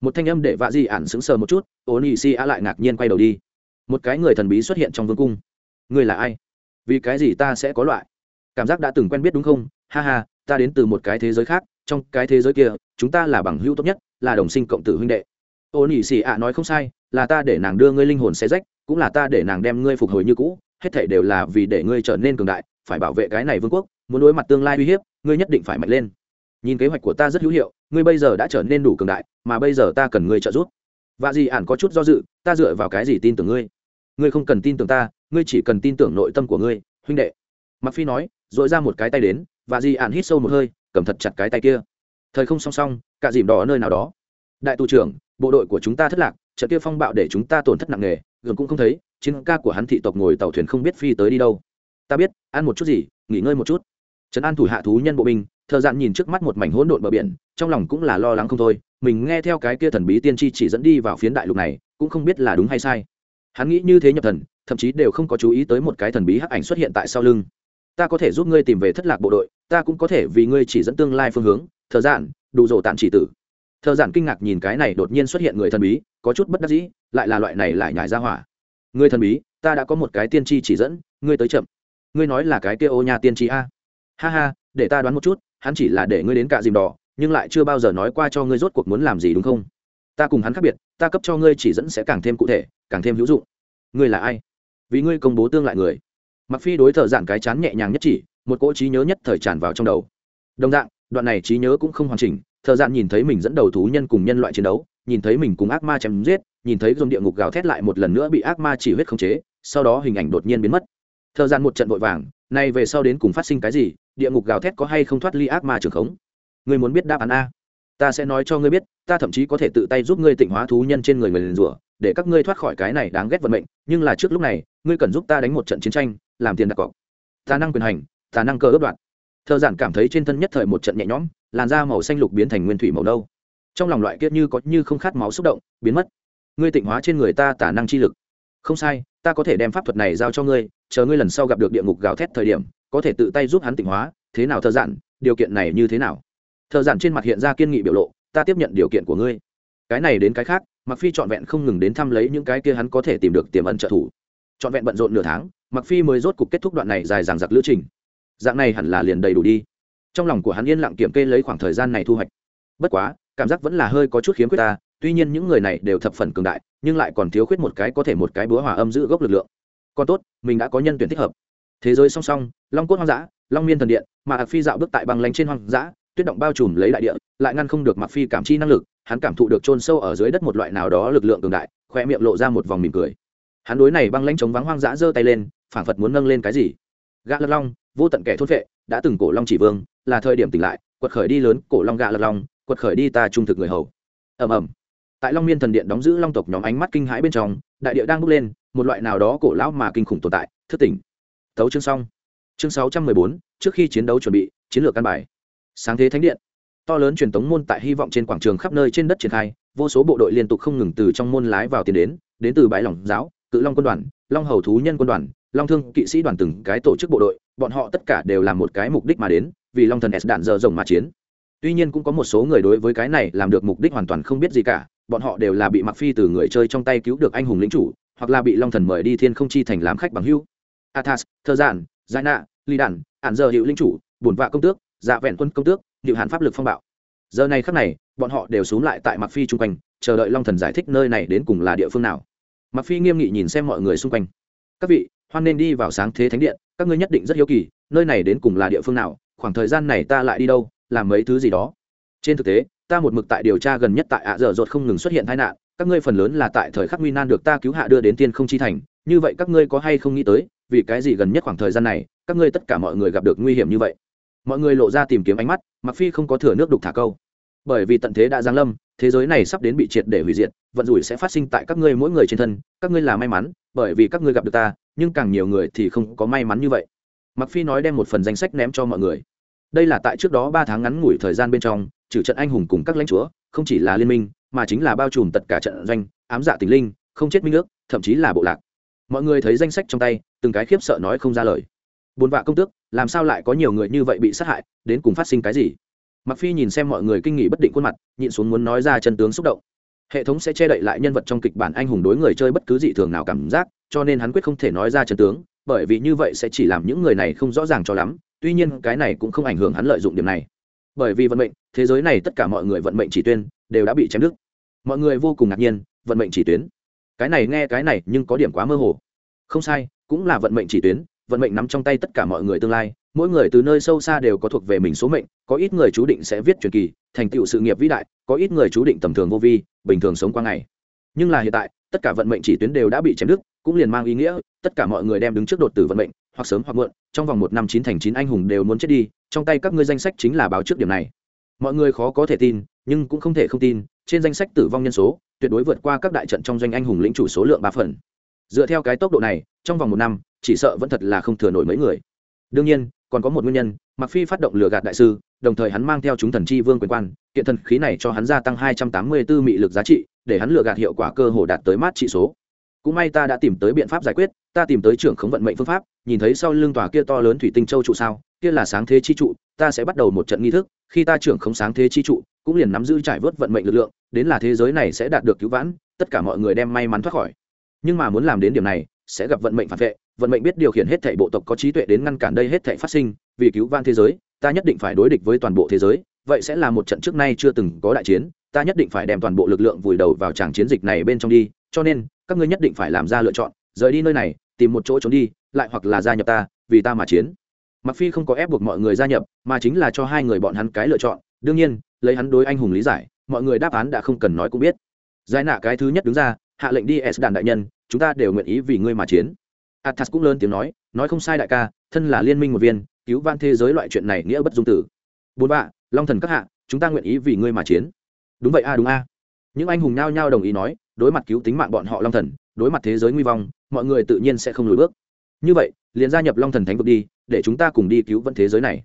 Một thanh âm để vạ dị ạn sững sờ một chút ô nị si a lại ngạc nhiên quay đầu đi. Một cái người thần bí xuất hiện trong vương cung. Ngươi là ai? Vì cái gì ta sẽ có loại? Cảm giác đã từng quen biết đúng không? Ha ha, ta đến từ một cái thế giới khác, trong cái thế giới kia, chúng ta là bằng hữu tốt nhất, là đồng sinh cộng tử huynh đệ. Ô nị xì ạ nói không sai, là ta để nàng đưa ngươi linh hồn xe rách, cũng là ta để nàng đem ngươi phục hồi như cũ, hết thể đều là vì để ngươi trở nên cường đại, phải bảo vệ cái này vương quốc, muốn đối mặt tương lai uy hiếp, ngươi nhất định phải mạnh lên. Nhìn kế hoạch của ta rất hữu hiệu ngươi bây giờ đã trở nên đủ cường đại, mà bây giờ ta cần ngươi trợ giúp. Và gì ản có chút do dự, ta dựa vào cái gì tin tưởng ngươi? Ngươi không cần tin tưởng ta, ngươi chỉ cần tin tưởng nội tâm của ngươi, huynh đệ. Mặc phi nói dội ra một cái tay đến và gì ản hít sâu một hơi, cầm thật chặt cái tay kia. Thời không song song, cả dìm đỏ ở nơi nào đó. Đại tù trưởng, bộ đội của chúng ta thất lạc, trận kia phong bạo để chúng ta tổn thất nặng nề, gần cũng không thấy, chiến ca của hắn thị tộc ngồi tàu thuyền không biết phi tới đi đâu. Ta biết, ăn một chút gì, nghỉ ngơi một chút. Trấn an thủ hạ thú nhân bộ binh thợ dạn nhìn trước mắt một mảnh hỗn độn bờ biển, trong lòng cũng là lo lắng không thôi. Mình nghe theo cái kia thần bí tiên tri chỉ dẫn đi vào phiến đại lục này, cũng không biết là đúng hay sai. Hắn nghĩ như thế nhập thần, thậm chí đều không có chú ý tới một cái thần bí hắc ảnh xuất hiện tại sau lưng. Ta có thể giúp ngươi tìm về thất lạc bộ đội, ta cũng có thể vì ngươi chỉ dẫn tương lai phương hướng. Thợ dạn, đủ rổ tạm chỉ tử. Thợ dạn kinh ngạc nhìn cái này đột nhiên xuất hiện người thần bí, có chút bất đắc dĩ, lại là loại này lại nhải ra hỏa. Ngươi thần bí, ta đã có một cái tiên tri chỉ dẫn, ngươi tới chậm. Ngươi nói là cái kia ô nhà tiên tri a. Ha ha để ta đoán một chút, hắn chỉ là để ngươi đến cả dìm đỏ, nhưng lại chưa bao giờ nói qua cho ngươi rốt cuộc muốn làm gì đúng không? Ta cùng hắn khác biệt, ta cấp cho ngươi chỉ dẫn sẽ càng thêm cụ thể, càng thêm hữu dụng. Ngươi là ai? Vì ngươi công bố tương lại người. Mặc phi đối thợ dạng cái chán nhẹ nhàng nhất chỉ, một cỗ trí nhớ nhất thời tràn vào trong đầu. Đồng dạng, đoạn này trí nhớ cũng không hoàn chỉnh, thợ dạng nhìn thấy mình dẫn đầu thú nhân cùng nhân loại chiến đấu, nhìn thấy mình cùng ác ma chém giết, nhìn thấy dồn địa ngục gào thét lại một lần nữa bị ác ma chỉ huyết khống chế, sau đó hình ảnh đột nhiên biến mất thời gian một trận vội vàng, nay về sau đến cùng phát sinh cái gì, địa ngục gào thét có hay không thoát ly ác ma trường khống? Ngươi muốn biết đáp án a. Ta sẽ nói cho ngươi biết, ta thậm chí có thể tự tay giúp ngươi tịnh hóa thú nhân trên người người liền rủa, để các ngươi thoát khỏi cái này đáng ghét vận mệnh, nhưng là trước lúc này, ngươi cần giúp ta đánh một trận chiến tranh, làm tiền đặt cọc. Tà năng quyền hành tà năng cơ ướp đoạn thợ giản cảm thấy trên thân nhất thời một trận nhẹ nhõm, làn da màu xanh lục biến thành nguyên thủy màu đâu. trong lòng loại kiết như có như không khát máu xúc động, biến mất. Ngươi tịnh hóa trên người ta tả năng chi lực. Không sai, ta có thể đem pháp thuật này giao cho ngươi chờ ngươi lần sau gặp được địa ngục gào thét thời điểm, có thể tự tay giúp hắn tỉnh hóa, thế nào thợ giản điều kiện này như thế nào? Thợ giản trên mặt hiện ra kiên nghị biểu lộ, ta tiếp nhận điều kiện của ngươi. Cái này đến cái khác mặc phi trọn vẹn không ngừng đến thăm lấy những cái kia hắn có thể tìm được tiềm ẩn trợ thủ. Trọn vẹn bận rộn nửa tháng mặc phi mới rốt cục kết thúc đoạn này dài dằng dặc lữ trình. Dạng này hẳn là liền đầy đủ đi. Trong lòng của hắn yên lặng kiểm kê lấy khoảng thời gian này thu hoạch. Bất quá, cảm giác vẫn là hơi có chút khiếm khuyết ta, tuy nhiên những người này đều thập phần cường đại, nhưng lại còn thiếu khuyết một cái có thể một cái búa hòa âm giữ gốc lực lượng còn tốt, mình đã có nhân tuyển thích hợp. Thế giới song song, long cốt hoang dã, long miên thần điện, mà ạc phi dạo bước tại băng lánh trên hoang dã, tuyết động bao trùm lấy đại địa, lại ngăn không được mặc phi cảm chi năng lực, hắn cảm thụ được chôn sâu ở dưới đất một loại nào đó lực lượng cường đại khoe miệng lộ ra một vòng mỉm cười. Hắn đối này băng lanh chống vắng hoang dã giơ tay lên, phảng phật muốn nâng lên cái gì. Gã lật long, vô tận kẻ thốt vệ đã từng cổ long chỉ vương, là thời điểm tỉnh lại, quật khởi đi lớn, cổ long gã lật long, quật khởi đi ta trung thực người hầu. Ầm ầm tại long miên thần điện đóng giữ long tộc nhóm ánh mắt kinh hãi bên trong, đại địa đang bước lên, một loại nào đó cổ lão mà kinh khủng tồn tại, thức tỉnh. Tấu chương xong. Chương sáu trăm mười bốn, trước khi chiến đấu chuẩn bị, chiến lược căn bài. Sáng thế thánh điện. To lớn truyền tống môn tại hy vọng trên quảng trường khắp nơi trên đất triển khai, vô số bộ đội liên tục không ngừng từ trong môn lái vào tiền đến đến từ bãi lòng giáo, cự long quân đoàn, long hầu thú nhân quân đoàn, long thương kỵ sĩ đoàn từng cái tổ chức bộ đội, bọn họ tất cả đều làm một cái mục đích mà đến, vì long thần s đạn dở rồng mà chiến. Tuy nhiên cũng có một số người đối với cái này làm được mục đích hoàn toàn không biết gì cả bọn họ đều là bị mặc phi từ người chơi trong tay cứu được anh hùng lĩnh chủ, hoặc là bị long thần mời đi thiên không chi thành làm khách bằng hưu athas, thơ giản giải nạ, ly đản, ản giờ hiệu lĩnh chủ, bổn vạ công tước dạ vẹn quân công tước hiệu hạn pháp lực phong bạo. Giờ này khắc này, bọn họ đều xuống lại tại mặc phi chung quanh, chờ đợi long thần giải thích nơi này đến cùng là địa phương nào. Mặc phi nghiêm nghị nhìn xem mọi người xung quanh. Các vị, hoan nên đi vào sáng thế thánh điện, các ngươi nhất định rất hiếu kỳ, nơi này đến cùng là địa phương nào, khoảng thời gian này ta lại đi đâu, làm mấy thứ gì đó trên thực tế, ta một mực tại điều tra gần nhất tại ạ dở dột không ngừng xuất hiện tai nạn, các ngươi phần lớn là tại thời khắc nguy nan được ta cứu hạ đưa đến tiên không chi thành, như vậy các ngươi có hay không nghĩ tới, vì cái gì gần nhất khoảng thời gian này, các ngươi tất cả mọi người gặp được nguy hiểm như vậy? Mọi người lộ ra tìm kiếm ánh mắt mặc phi không có thừa nước đục thả câu. Bởi vì tận thế đã giáng lâm, thế giới này sắp đến bị triệt để hủy diệt, vận rủi sẽ phát sinh tại các ngươi mỗi người trên thân, các ngươi là may mắn, bởi vì các ngươi gặp được ta, nhưng càng nhiều người thì không có may mắn như vậy. Mặc phi nói đem một phần danh sách ném cho mọi người đây là tại trước đó ba tháng ngắn ngủi thời gian bên trong, trừ trận anh hùng cùng các lãnh chúa, không chỉ là liên minh, mà chính là bao trùm tất cả trận doanh, ám dạ tình linh, không chết minh nước thậm chí là bộ lạc. Mọi người thấy danh sách trong tay, từng cái khiếp sợ nói không ra lời. Bốn vạ công tước, làm sao lại có nhiều người như vậy bị sát hại, đến cùng phát sinh cái gì? Mặc phi nhìn xem mọi người kinh nghỉ bất định khuôn mặt, nhịn xuống muốn nói ra chân tướng xúc động. Hệ thống sẽ che đậy lại nhân vật trong kịch bản anh hùng đối người chơi bất cứ dị thường nào cảm giác, cho nên hắn quyết không thể nói ra chân tướng, bởi vì như vậy sẽ chỉ làm những người này không rõ ràng cho lắm tuy nhiên, cái này cũng không ảnh hưởng hắn lợi dụng điểm này. Bởi vì vận mệnh, thế giới này tất cả mọi người vận mệnh chỉ tuyên, đều đã bị chém đứt. Mọi người vô cùng ngạc nhiên, vận mệnh chỉ tuyến. Cái này nghe cái này nhưng có điểm quá mơ hồ. Không sai, cũng là vận mệnh chỉ tuyến, vận mệnh nắm trong tay tất cả mọi người tương lai. Mỗi người từ nơi sâu xa đều có thuộc về mình số mệnh, có ít người chú định sẽ viết truyền kỳ, thành tựu sự nghiệp vĩ đại, có ít người chú định tầm thường vô vi, bình thường sống qua ngày. Nhưng là hiện tại, tất cả vận mệnh chỉ tuyến đều đã bị chém đứt, cũng liền mang ý nghĩa, tất cả mọi người đem đứng trước đột tử vận mệnh, hoặc sớm hoặc muộn trong vòng một năm chín thành chín anh hùng đều muốn chết đi, trong tay các ngươi danh sách chính là báo trước điểm này. Mọi người khó có thể tin, nhưng cũng không thể không tin, trên danh sách tử vong nhân số tuyệt đối vượt qua các đại trận trong doanh anh hùng lĩnh chủ số lượng ba phần. Dựa theo cái tốc độ này, trong vòng một năm, chỉ sợ vẫn thật là không thừa nổi mấy người. Đương nhiên, còn có một nguyên nhân mặc phi phát động lừa gạt đại sư, đồng thời hắn mang theo chúng thần chi vương quyền quan, kiện thần khí này cho hắn gia tăng hai trăm tám mươi 284 mị lực giá trị, để hắn lừa gạt hiệu quả cơ hồ đạt tới mát trị số cũng may ta đã tìm tới biện pháp giải quyết, ta tìm tới trưởng khống vận mệnh phương pháp, nhìn thấy sau lưng tòa kia to lớn thủy tinh châu trụ sao, kia là sáng thế chi trụ, ta sẽ bắt đầu một trận nghi thức, khi ta trưởng khống sáng thế chi trụ, cũng liền nắm giữ trải vớt vận mệnh lực lượng, đến là thế giới này sẽ đạt được cứu vãn, tất cả mọi người đem may mắn thoát khỏi. Nhưng mà muốn làm đến điểm này, sẽ gặp vận mệnh phản vệ, vận mệnh biết điều khiển hết thảy bộ tộc có trí tuệ đến ngăn cản đây hết thảy phát sinh, vì cứu vãn thế giới, ta nhất định phải đối địch với toàn bộ thế giới, vậy sẽ là một trận trước nay chưa từng có đại chiến, ta nhất định phải đem toàn bộ lực lượng vùi đầu vào tràng chiến dịch này bên trong đi cho nên các ngươi nhất định phải làm ra lựa chọn, rời đi nơi này, tìm một chỗ trốn đi, lại hoặc là gia nhập ta, vì ta mà chiến. Mặc phi không có ép buộc mọi người gia nhập, mà chính là cho hai người bọn hắn cái lựa chọn. Đương nhiên, lấy hắn đối anh hùng lý giải, mọi người đáp án đã không cần nói cũng biết. Giải nạ cái thứ nhất đứng ra, hạ lệnh đi s đàn đại nhân, chúng ta đều nguyện ý vì ngươi mà chiến. Athas cũng lớn tiếng nói nói không sai đại ca, thân là liên minh một viên, cứu van thế giới loại chuyện này nghĩa bất dung tử. Bốn bạ long thần các hạ, chúng ta nguyện ý vì ngươi mà chiến. Đúng vậy a, đúng a. Những anh hùng nhao nhao đồng ý nói đối mặt cứu tính mạng bọn họ long thần, đối mặt thế giới nguy vong, mọi người tự nhiên sẽ không lùi bước. Như vậy, liền gia nhập long thần thánh vực đi, để chúng ta cùng đi cứu vận thế giới này.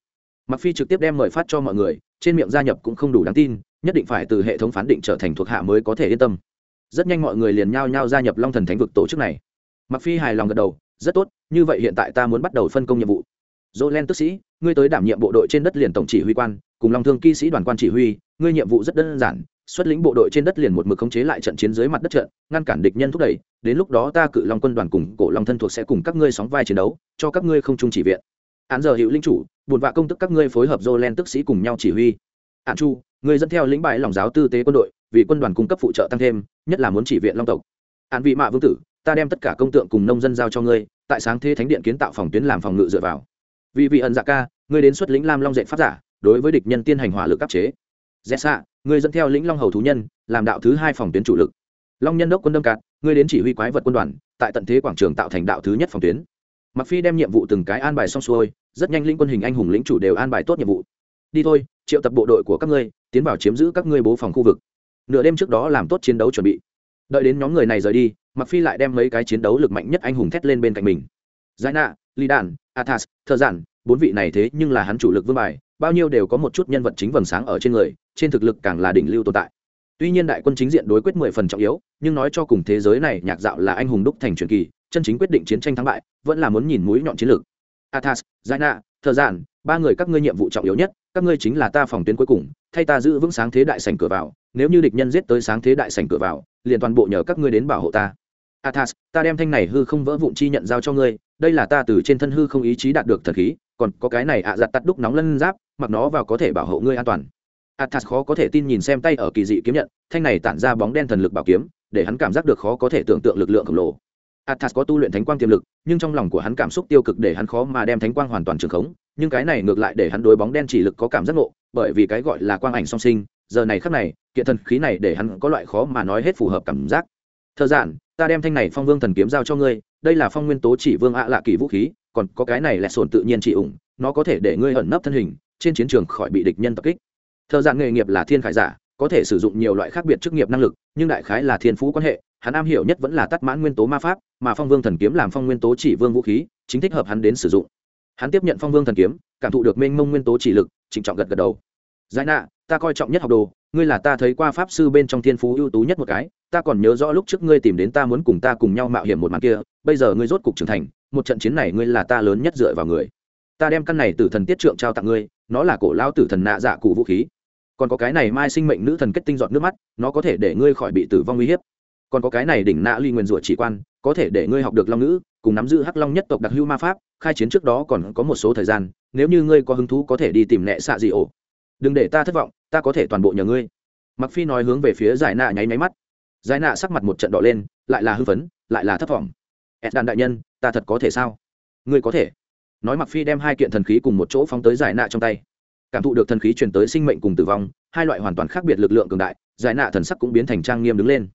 Mặc phi trực tiếp đem mời phát cho mọi người, trên miệng gia nhập cũng không đủ đáng tin, nhất định phải từ hệ thống phán định trở thành thuộc hạ mới có thể yên tâm. Rất nhanh mọi người liền nhao nhao gia nhập long thần thánh vực tổ chức này. Mặc phi hài lòng gật đầu, rất tốt, như vậy hiện tại ta muốn bắt đầu phân công nhiệm vụ. Dỗ len tức sĩ, ngươi tới đảm nhiệm bộ đội trên đất liền tổng chỉ huy quan, cùng long thương kỵ sĩ đoàn quan chỉ huy, ngươi nhiệm vụ rất đơn giản xuất lĩnh bộ đội trên đất liền một mực khống chế lại trận chiến dưới mặt đất trận, ngăn cản địch nhân thúc đẩy, đến lúc đó ta cự long quân đoàn cùng cổ long thân thuộc sẽ cùng các ngươi sóng vai chiến đấu, cho các ngươi không chung chỉ viện. Án giờ hiệu linh chủ, buồn vạ công tức các ngươi phối hợp dô len tức sĩ cùng nhau chỉ huy. Án chu người dẫn theo lĩnh bài lòng giáo tư tế quân đội, vì quân đoàn cung cấp phụ trợ tăng thêm, nhất là muốn chỉ viện long tộc. Án vị mạ vương tử, ta đem tất cả công tượng cùng nông dân giao cho ngươi, tại sáng thế thánh điện kiến tạo phòng tuyến làm phòng ngự dựa vào. Vì vị ẩn dạ ca, ngươi đến xuất lĩnh lam long dạy pháp giả, đối với địch nhân tiên hành hỏa lực áp chế. Dẹ xạ ngươi dẫn theo lĩnh long hầu thú nhân, làm đạo thứ hai phòng tuyến chủ lực. Long nhân đốc quân đâm cạn, ngươi đến chỉ huy quái vật quân đoàn, tại tận thế quảng trường tạo thành đạo thứ nhất phòng tuyến. Mặc phi đem nhiệm vụ từng cái an bài xong xuôi, rất nhanh linh quân hình anh hùng lĩnh chủ đều an bài tốt nhiệm vụ. Đi thôi, triệu tập bộ đội của các ngươi, tiến vào chiếm giữ các ngươi bố phòng khu vực. Nửa đêm trước đó làm tốt chiến đấu chuẩn bị. Đợi đến nhóm người này rời đi mặc phi lại đem mấy cái chiến đấu lực mạnh nhất anh hùng thét lên bên cạnh mình. Giải nạ ly đàn, athas thợ giản, bốn vị này thế nhưng là hắn chủ lực vương bài, bao nhiêu đều có một chút nhân vật chính vầng sáng ở trên người trên thực lực càng là đỉnh lưu tồn tại. Tuy nhiên đại quân chính diện đối quyết mười phần trọng yếu, nhưng nói cho cùng thế giới này nhạc dạo là anh hùng đúc thành truyền kỳ, chân chính quyết định chiến tranh thắng bại, vẫn là muốn nhìn mũi nhọn chiến lược. Athas zaina thợ giản ba người các ngươi nhiệm vụ trọng yếu nhất, các ngươi chính là ta phòng tuyến cuối cùng, thay ta giữ vững sáng thế đại sảnh cửa vào, nếu như địch nhân giết tới sáng thế đại sảnh cửa vào, liền toàn bộ nhờ các ngươi đến bảo hộ ta. Athas, ta đem thanh này hư không vỡ vụn chi nhận giao cho ngươi, đây là ta từ trên thân hư không ý chí đạt được thần khí, còn có cái này ạ à giặt tắt đúc nóng lân giáp, mặc nó vào có thể bảo hộ ngươi an toàn athas khó có thể tin nhìn xem tay ở kỳ dị kiếm nhận, thanh này tản ra bóng đen thần lực bảo kiếm, để hắn cảm giác được khó có thể tưởng tượng lực lượng khổng lồ. Athas có tu luyện thánh quang tiềm lực, nhưng trong lòng của hắn cảm xúc tiêu cực để hắn khó mà đem thánh quang hoàn toàn trường khống, nhưng cái này ngược lại để hắn đối bóng đen chỉ lực có cảm giác ngộ, bởi vì cái gọi là quang ảnh song sinh, giờ này khắc này, kiện thần khí này để hắn có loại khó mà nói hết phù hợp cảm giác. Thơ giản, ta đem thanh này phong vương thần kiếm giao cho ngươi, đây là phong nguyên tố chỉ vương ạ lạ kỳ vũ khí, còn có cái này là sồn tự nhiên trị ủng, nó có thể để ngươi ẩn nấp thân hình, trên chiến trường khỏi bị địch nhân tập kích thợ dạng nghề nghiệp là thiên khải giả, có thể sử dụng nhiều loại khác biệt chức nghiệp năng lực, nhưng đại khái là thiên phú quan hệ. Hắn am hiểu nhất vẫn là tắt mãn nguyên tố ma pháp, mà phong vương thần kiếm làm phong nguyên tố chỉ vương vũ khí, chính thích hợp hắn đến sử dụng. Hắn tiếp nhận phong vương thần kiếm, cảm thụ được mênh mông nguyên tố chỉ lực, trịnh trọng gật gật đầu. Giải nạ, ta coi trọng nhất học đồ, ngươi là ta thấy qua pháp sư bên trong thiên phú ưu tú nhất một cái, ta còn nhớ rõ lúc trước ngươi tìm đến ta muốn cùng ta cùng nhau mạo hiểm một màn kia, bây giờ ngươi rốt cục trưởng thành, một trận chiến này ngươi là ta lớn nhất dựa vào người. Ta đem căn này tử thần tiết trượng trao tặng ngươi nó là cổ lao tử thần nạ dạ cụ vũ khí. Còn có cái này mai sinh mệnh nữ thần kết tinh giọt nước mắt nó có thể để ngươi khỏi bị tử vong uy hiếp. Còn có cái này đỉnh nạ ly nguyên rủa chỉ quan có thể để ngươi học được long nữ, cùng nắm giữ hắc long nhất tộc đặc hưu ma pháp khai chiến trước đó còn có một số thời gian nếu như ngươi có hứng thú có thể đi tìm nẹ xạ dị ổ. Đừng để ta thất vọng ta có thể toàn bộ nhờ ngươi. Mặc phi nói hướng về phía giải nạ nháy máy mắt. Giải nạ sắc mặt một trận đỏ lên lại là hư phấn lại là thất vọng ed đàn đại nhân ta thật có thể sao? Ngươi có thể nói mặc phi đem hai kiện thần khí cùng một chỗ phóng tới giải nạ trong tay. Cảm thụ được thần khí truyền tới sinh mệnh cùng tử vong, hai loại hoàn toàn khác biệt lực lượng cường đại, giải nạ thần sắc cũng biến thành trang nghiêm đứng lên.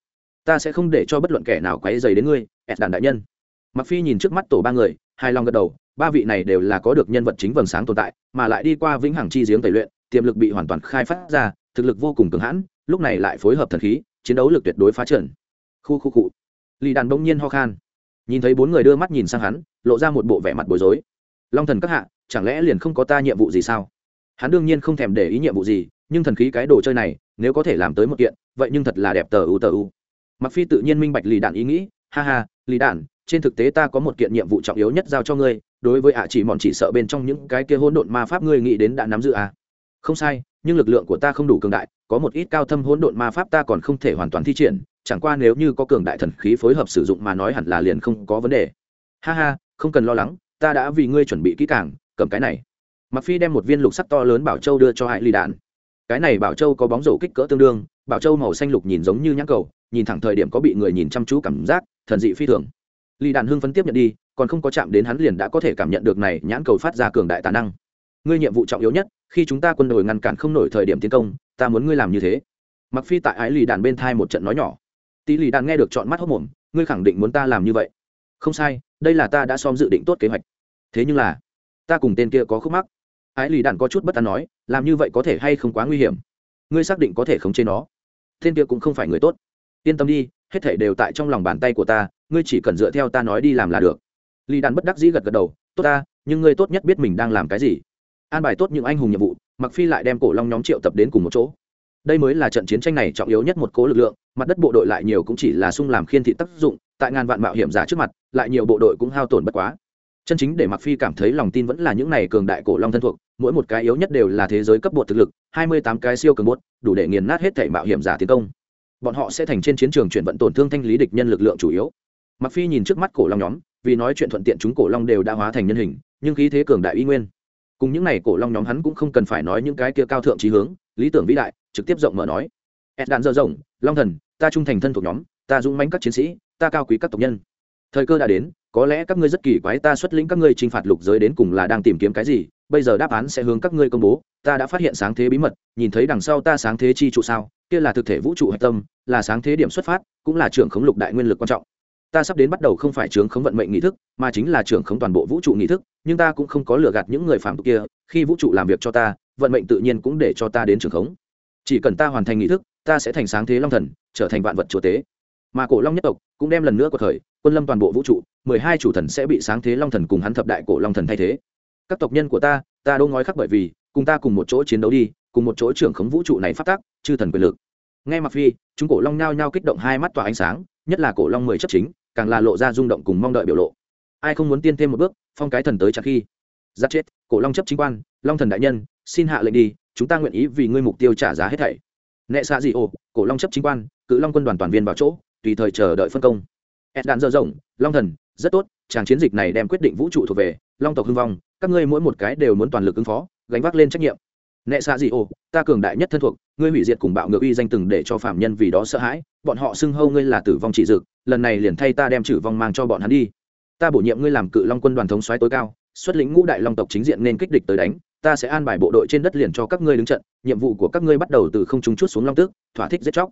Ta sẽ không để cho bất luận kẻ nào quấy dày đến ngươi ẹt đàn đại nhân. Mặc phi nhìn trước mắt tổ ba người hai lòng gật đầu, ba vị này đều là có được nhân vật chính vầng sáng tồn tại, mà lại đi qua vĩnh hằng chi giếng tẩy luyện, tiềm lực bị hoàn toàn khai phát ra, thực lực vô cùng cường hãn, lúc này lại phối hợp thần khí, chiến đấu lực tuyệt đối phá trần khu khu cụ lì đàn bỗng nhiên ho khan. Nhìn thấy bốn người đưa mắt nhìn sang hắn, lộ ra một bộ vẻ mặt bối rối long thần các hạ, chẳng lẽ liền không có ta nhiệm vụ gì sao? Hắn đương nhiên không thèm để ý nhiệm vụ gì, nhưng thần khí cái đồ chơi này, nếu có thể làm tới một kiện, vậy nhưng thật là đẹp tờ u tờ u. Mặc phi tự nhiên minh bạch lì đạn ý nghĩ, ha ha, lì đạn, trên thực tế ta có một kiện nhiệm vụ trọng yếu nhất giao cho ngươi, đối với ạ chỉ mòn chỉ sợ bên trong những cái kia hỗn độn ma pháp ngươi nghĩ đến đã nắm giữ à? Không sai, nhưng lực lượng của ta không đủ cường đại, có một ít cao thâm hỗn độn ma pháp ta còn không thể hoàn toàn thi triển, chẳng qua nếu như có cường đại thần khí phối hợp sử dụng mà nói hẳn là liền không có vấn đề. Ha ha, không cần lo lắng ta đã vì ngươi chuẩn bị kỹ càng, cầm cái này. Mặc phi đem một viên lục sắc to lớn bảo châu đưa cho hải ly đạn. Cái này bảo châu có bóng rổ kích cỡ tương đương, bảo châu màu xanh lục nhìn giống như nhãn cầu, nhìn thẳng thời điểm có bị người nhìn chăm chú cảm giác, thần dị phi thường. Ly đạn hưng phấn tiếp nhận đi, còn không có chạm đến hắn liền đã có thể cảm nhận được này nhãn cầu phát ra cường đại tài năng. Ngươi nhiệm vụ trọng yếu nhất, khi chúng ta quân đội ngăn cản không nổi thời điểm tiến công, ta muốn ngươi làm như thế. Mặc phi tại ái lì đàn bên thai một trận nói nhỏ. Tí lì đàn nghe được chọn mắt hốc mồm, ngươi khẳng định muốn ta làm như vậy không sai, đây là ta đã xóm dự định tốt kế hoạch. Thế nhưng là, ta cùng tên kia có khúc mắc. Ái lì đạn có chút bất an nói, làm như vậy có thể hay không quá nguy hiểm? Ngươi xác định có thể khống chế nó. Tên kia cũng không phải người tốt. Yên tâm đi, hết thể đều tại trong lòng bàn tay của ta, ngươi chỉ cần dựa theo ta nói đi làm là được. Lì đạn bất đắc dĩ gật gật đầu, tốt ta, nhưng ngươi tốt nhất biết mình đang làm cái gì. An bài tốt những anh hùng nhiệm vụ mặc phi lại đem cổ long nhóm triệu tập đến cùng một chỗ. Đây mới là trận chiến tranh này trọng yếu nhất một cố lực lượng, mặt đất bộ đội lại nhiều cũng chỉ là sung làm khiên thị tác dụng tại ngàn vạn mạo hiểm giả trước mặt, lại nhiều bộ đội cũng hao tổn bất quá. Chân chính để mặc phi cảm thấy lòng tin vẫn là những này cường đại cổ long thân thuộc, mỗi một cái yếu nhất đều là thế giới cấp bột thực lực, hai mươi tám cái siêu cường bột đủ để nghiền nát hết thảy mạo hiểm giả tiến công. Bọn họ sẽ thành trên chiến trường chuyển vận tổn thương thanh lý địch nhân lực lượng chủ yếu. Mặc phi nhìn trước mắt cổ long nhóm, vì nói chuyện thuận tiện chúng cổ long đều đã hóa thành nhân hình, nhưng khí thế cường đại y nguyên. Cùng những này cổ long nhóm hắn cũng không cần phải nói những cái kia cao thượng trí hướng, lý tưởng vĩ đại, trực tiếp rộng mở nói. Ed đạn dơ rộng, long thần, ta trung thành thân thuộc nhóm, ta dũng mãnh các chiến sĩ ta cao quý các tộc nhân. Thời cơ đã đến, có lẽ các ngươi rất kỳ quái ta xuất lĩnh các ngươi chinh phạt lục giới đến cùng là đang tìm kiếm cái gì, bây giờ đáp án sẽ hướng các ngươi công bố. Ta đã phát hiện sáng thế bí mật, nhìn thấy đằng sau ta sáng thế chi trụ sao, kia là thực thể vũ trụ hạch tâm, là sáng thế điểm xuất phát, cũng là trưởng khống lục đại nguyên lực quan trọng. Ta sắp đến bắt đầu không phải trưởng khống vận mệnh nghị thức, mà chính là trưởng khống toàn bộ vũ trụ nghị thức, nhưng ta cũng không có lừa gạt những người phạm tục kia, khi vũ trụ làm việc cho ta, vận mệnh tự nhiên cũng để cho ta đến trưởng khống. Chỉ cần ta hoàn thành nghị thức, ta sẽ thành sáng thế long thần, trở thành vạn vật chúa tế mà cổ long nhất tộc cũng đem lần nữa cuộc khởi, quân lâm toàn bộ vũ trụ, mười hai chủ thần sẽ bị sáng thế long thần cùng hắn thập đại cổ long thần thay thế. Các tộc nhân của ta ta đâu ngói khắc bởi vì, cùng ta cùng một chỗ chiến đấu đi, cùng một chỗ trưởng khống vũ trụ này phát tác, chư thần quyền lực. Ngay mặc phi, chúng cổ long nhao nhao kích động hai mắt tỏa ánh sáng, nhất là cổ long mười chấp chính, càng là lộ ra rung động cùng mong đợi biểu lộ. Ai không muốn tiên thêm một bước, phong cái thần tới chặt khi? Giáp chết, cổ long chấp chính quan, long thần đại nhân, xin hạ lệnh đi, chúng ta nguyện ý vì ngươi mục tiêu trả giá hết thảy. Nệ xạ dị ô cổ long chấp chính quan, cự long quân đoàn toàn viên vào chỗ tùy thời chờ đợi phân công. Ed đạn dơ rộng, long thần, rất tốt tràng chiến dịch này đem quyết định vũ trụ thuộc về, long tộc hưng vong, các ngươi mỗi một cái đều muốn toàn lực ứng phó, gánh vác lên trách nhiệm. Nệ xạ dị ồ, ta cường đại nhất thân thuộc, ngươi hủy diệt cùng bạo ngược uy danh từng để cho phạm nhân vì đó sợ hãi, bọn họ xưng hâu ngươi là tử vong trị dực lần này liền thay ta đem trừ vong mang cho bọn hắn đi. Ta bổ nhiệm ngươi làm cự long quân đoàn thống soái tối cao, xuất lĩnh ngũ đại long tộc chính diện nên kích địch tới đánh, ta sẽ an bài bộ đội trên đất liền cho các ngươi đứng trận, nhiệm vụ của các ngươi bắt đầu từ không trung chút xuống long tước, thỏa thích giết chóc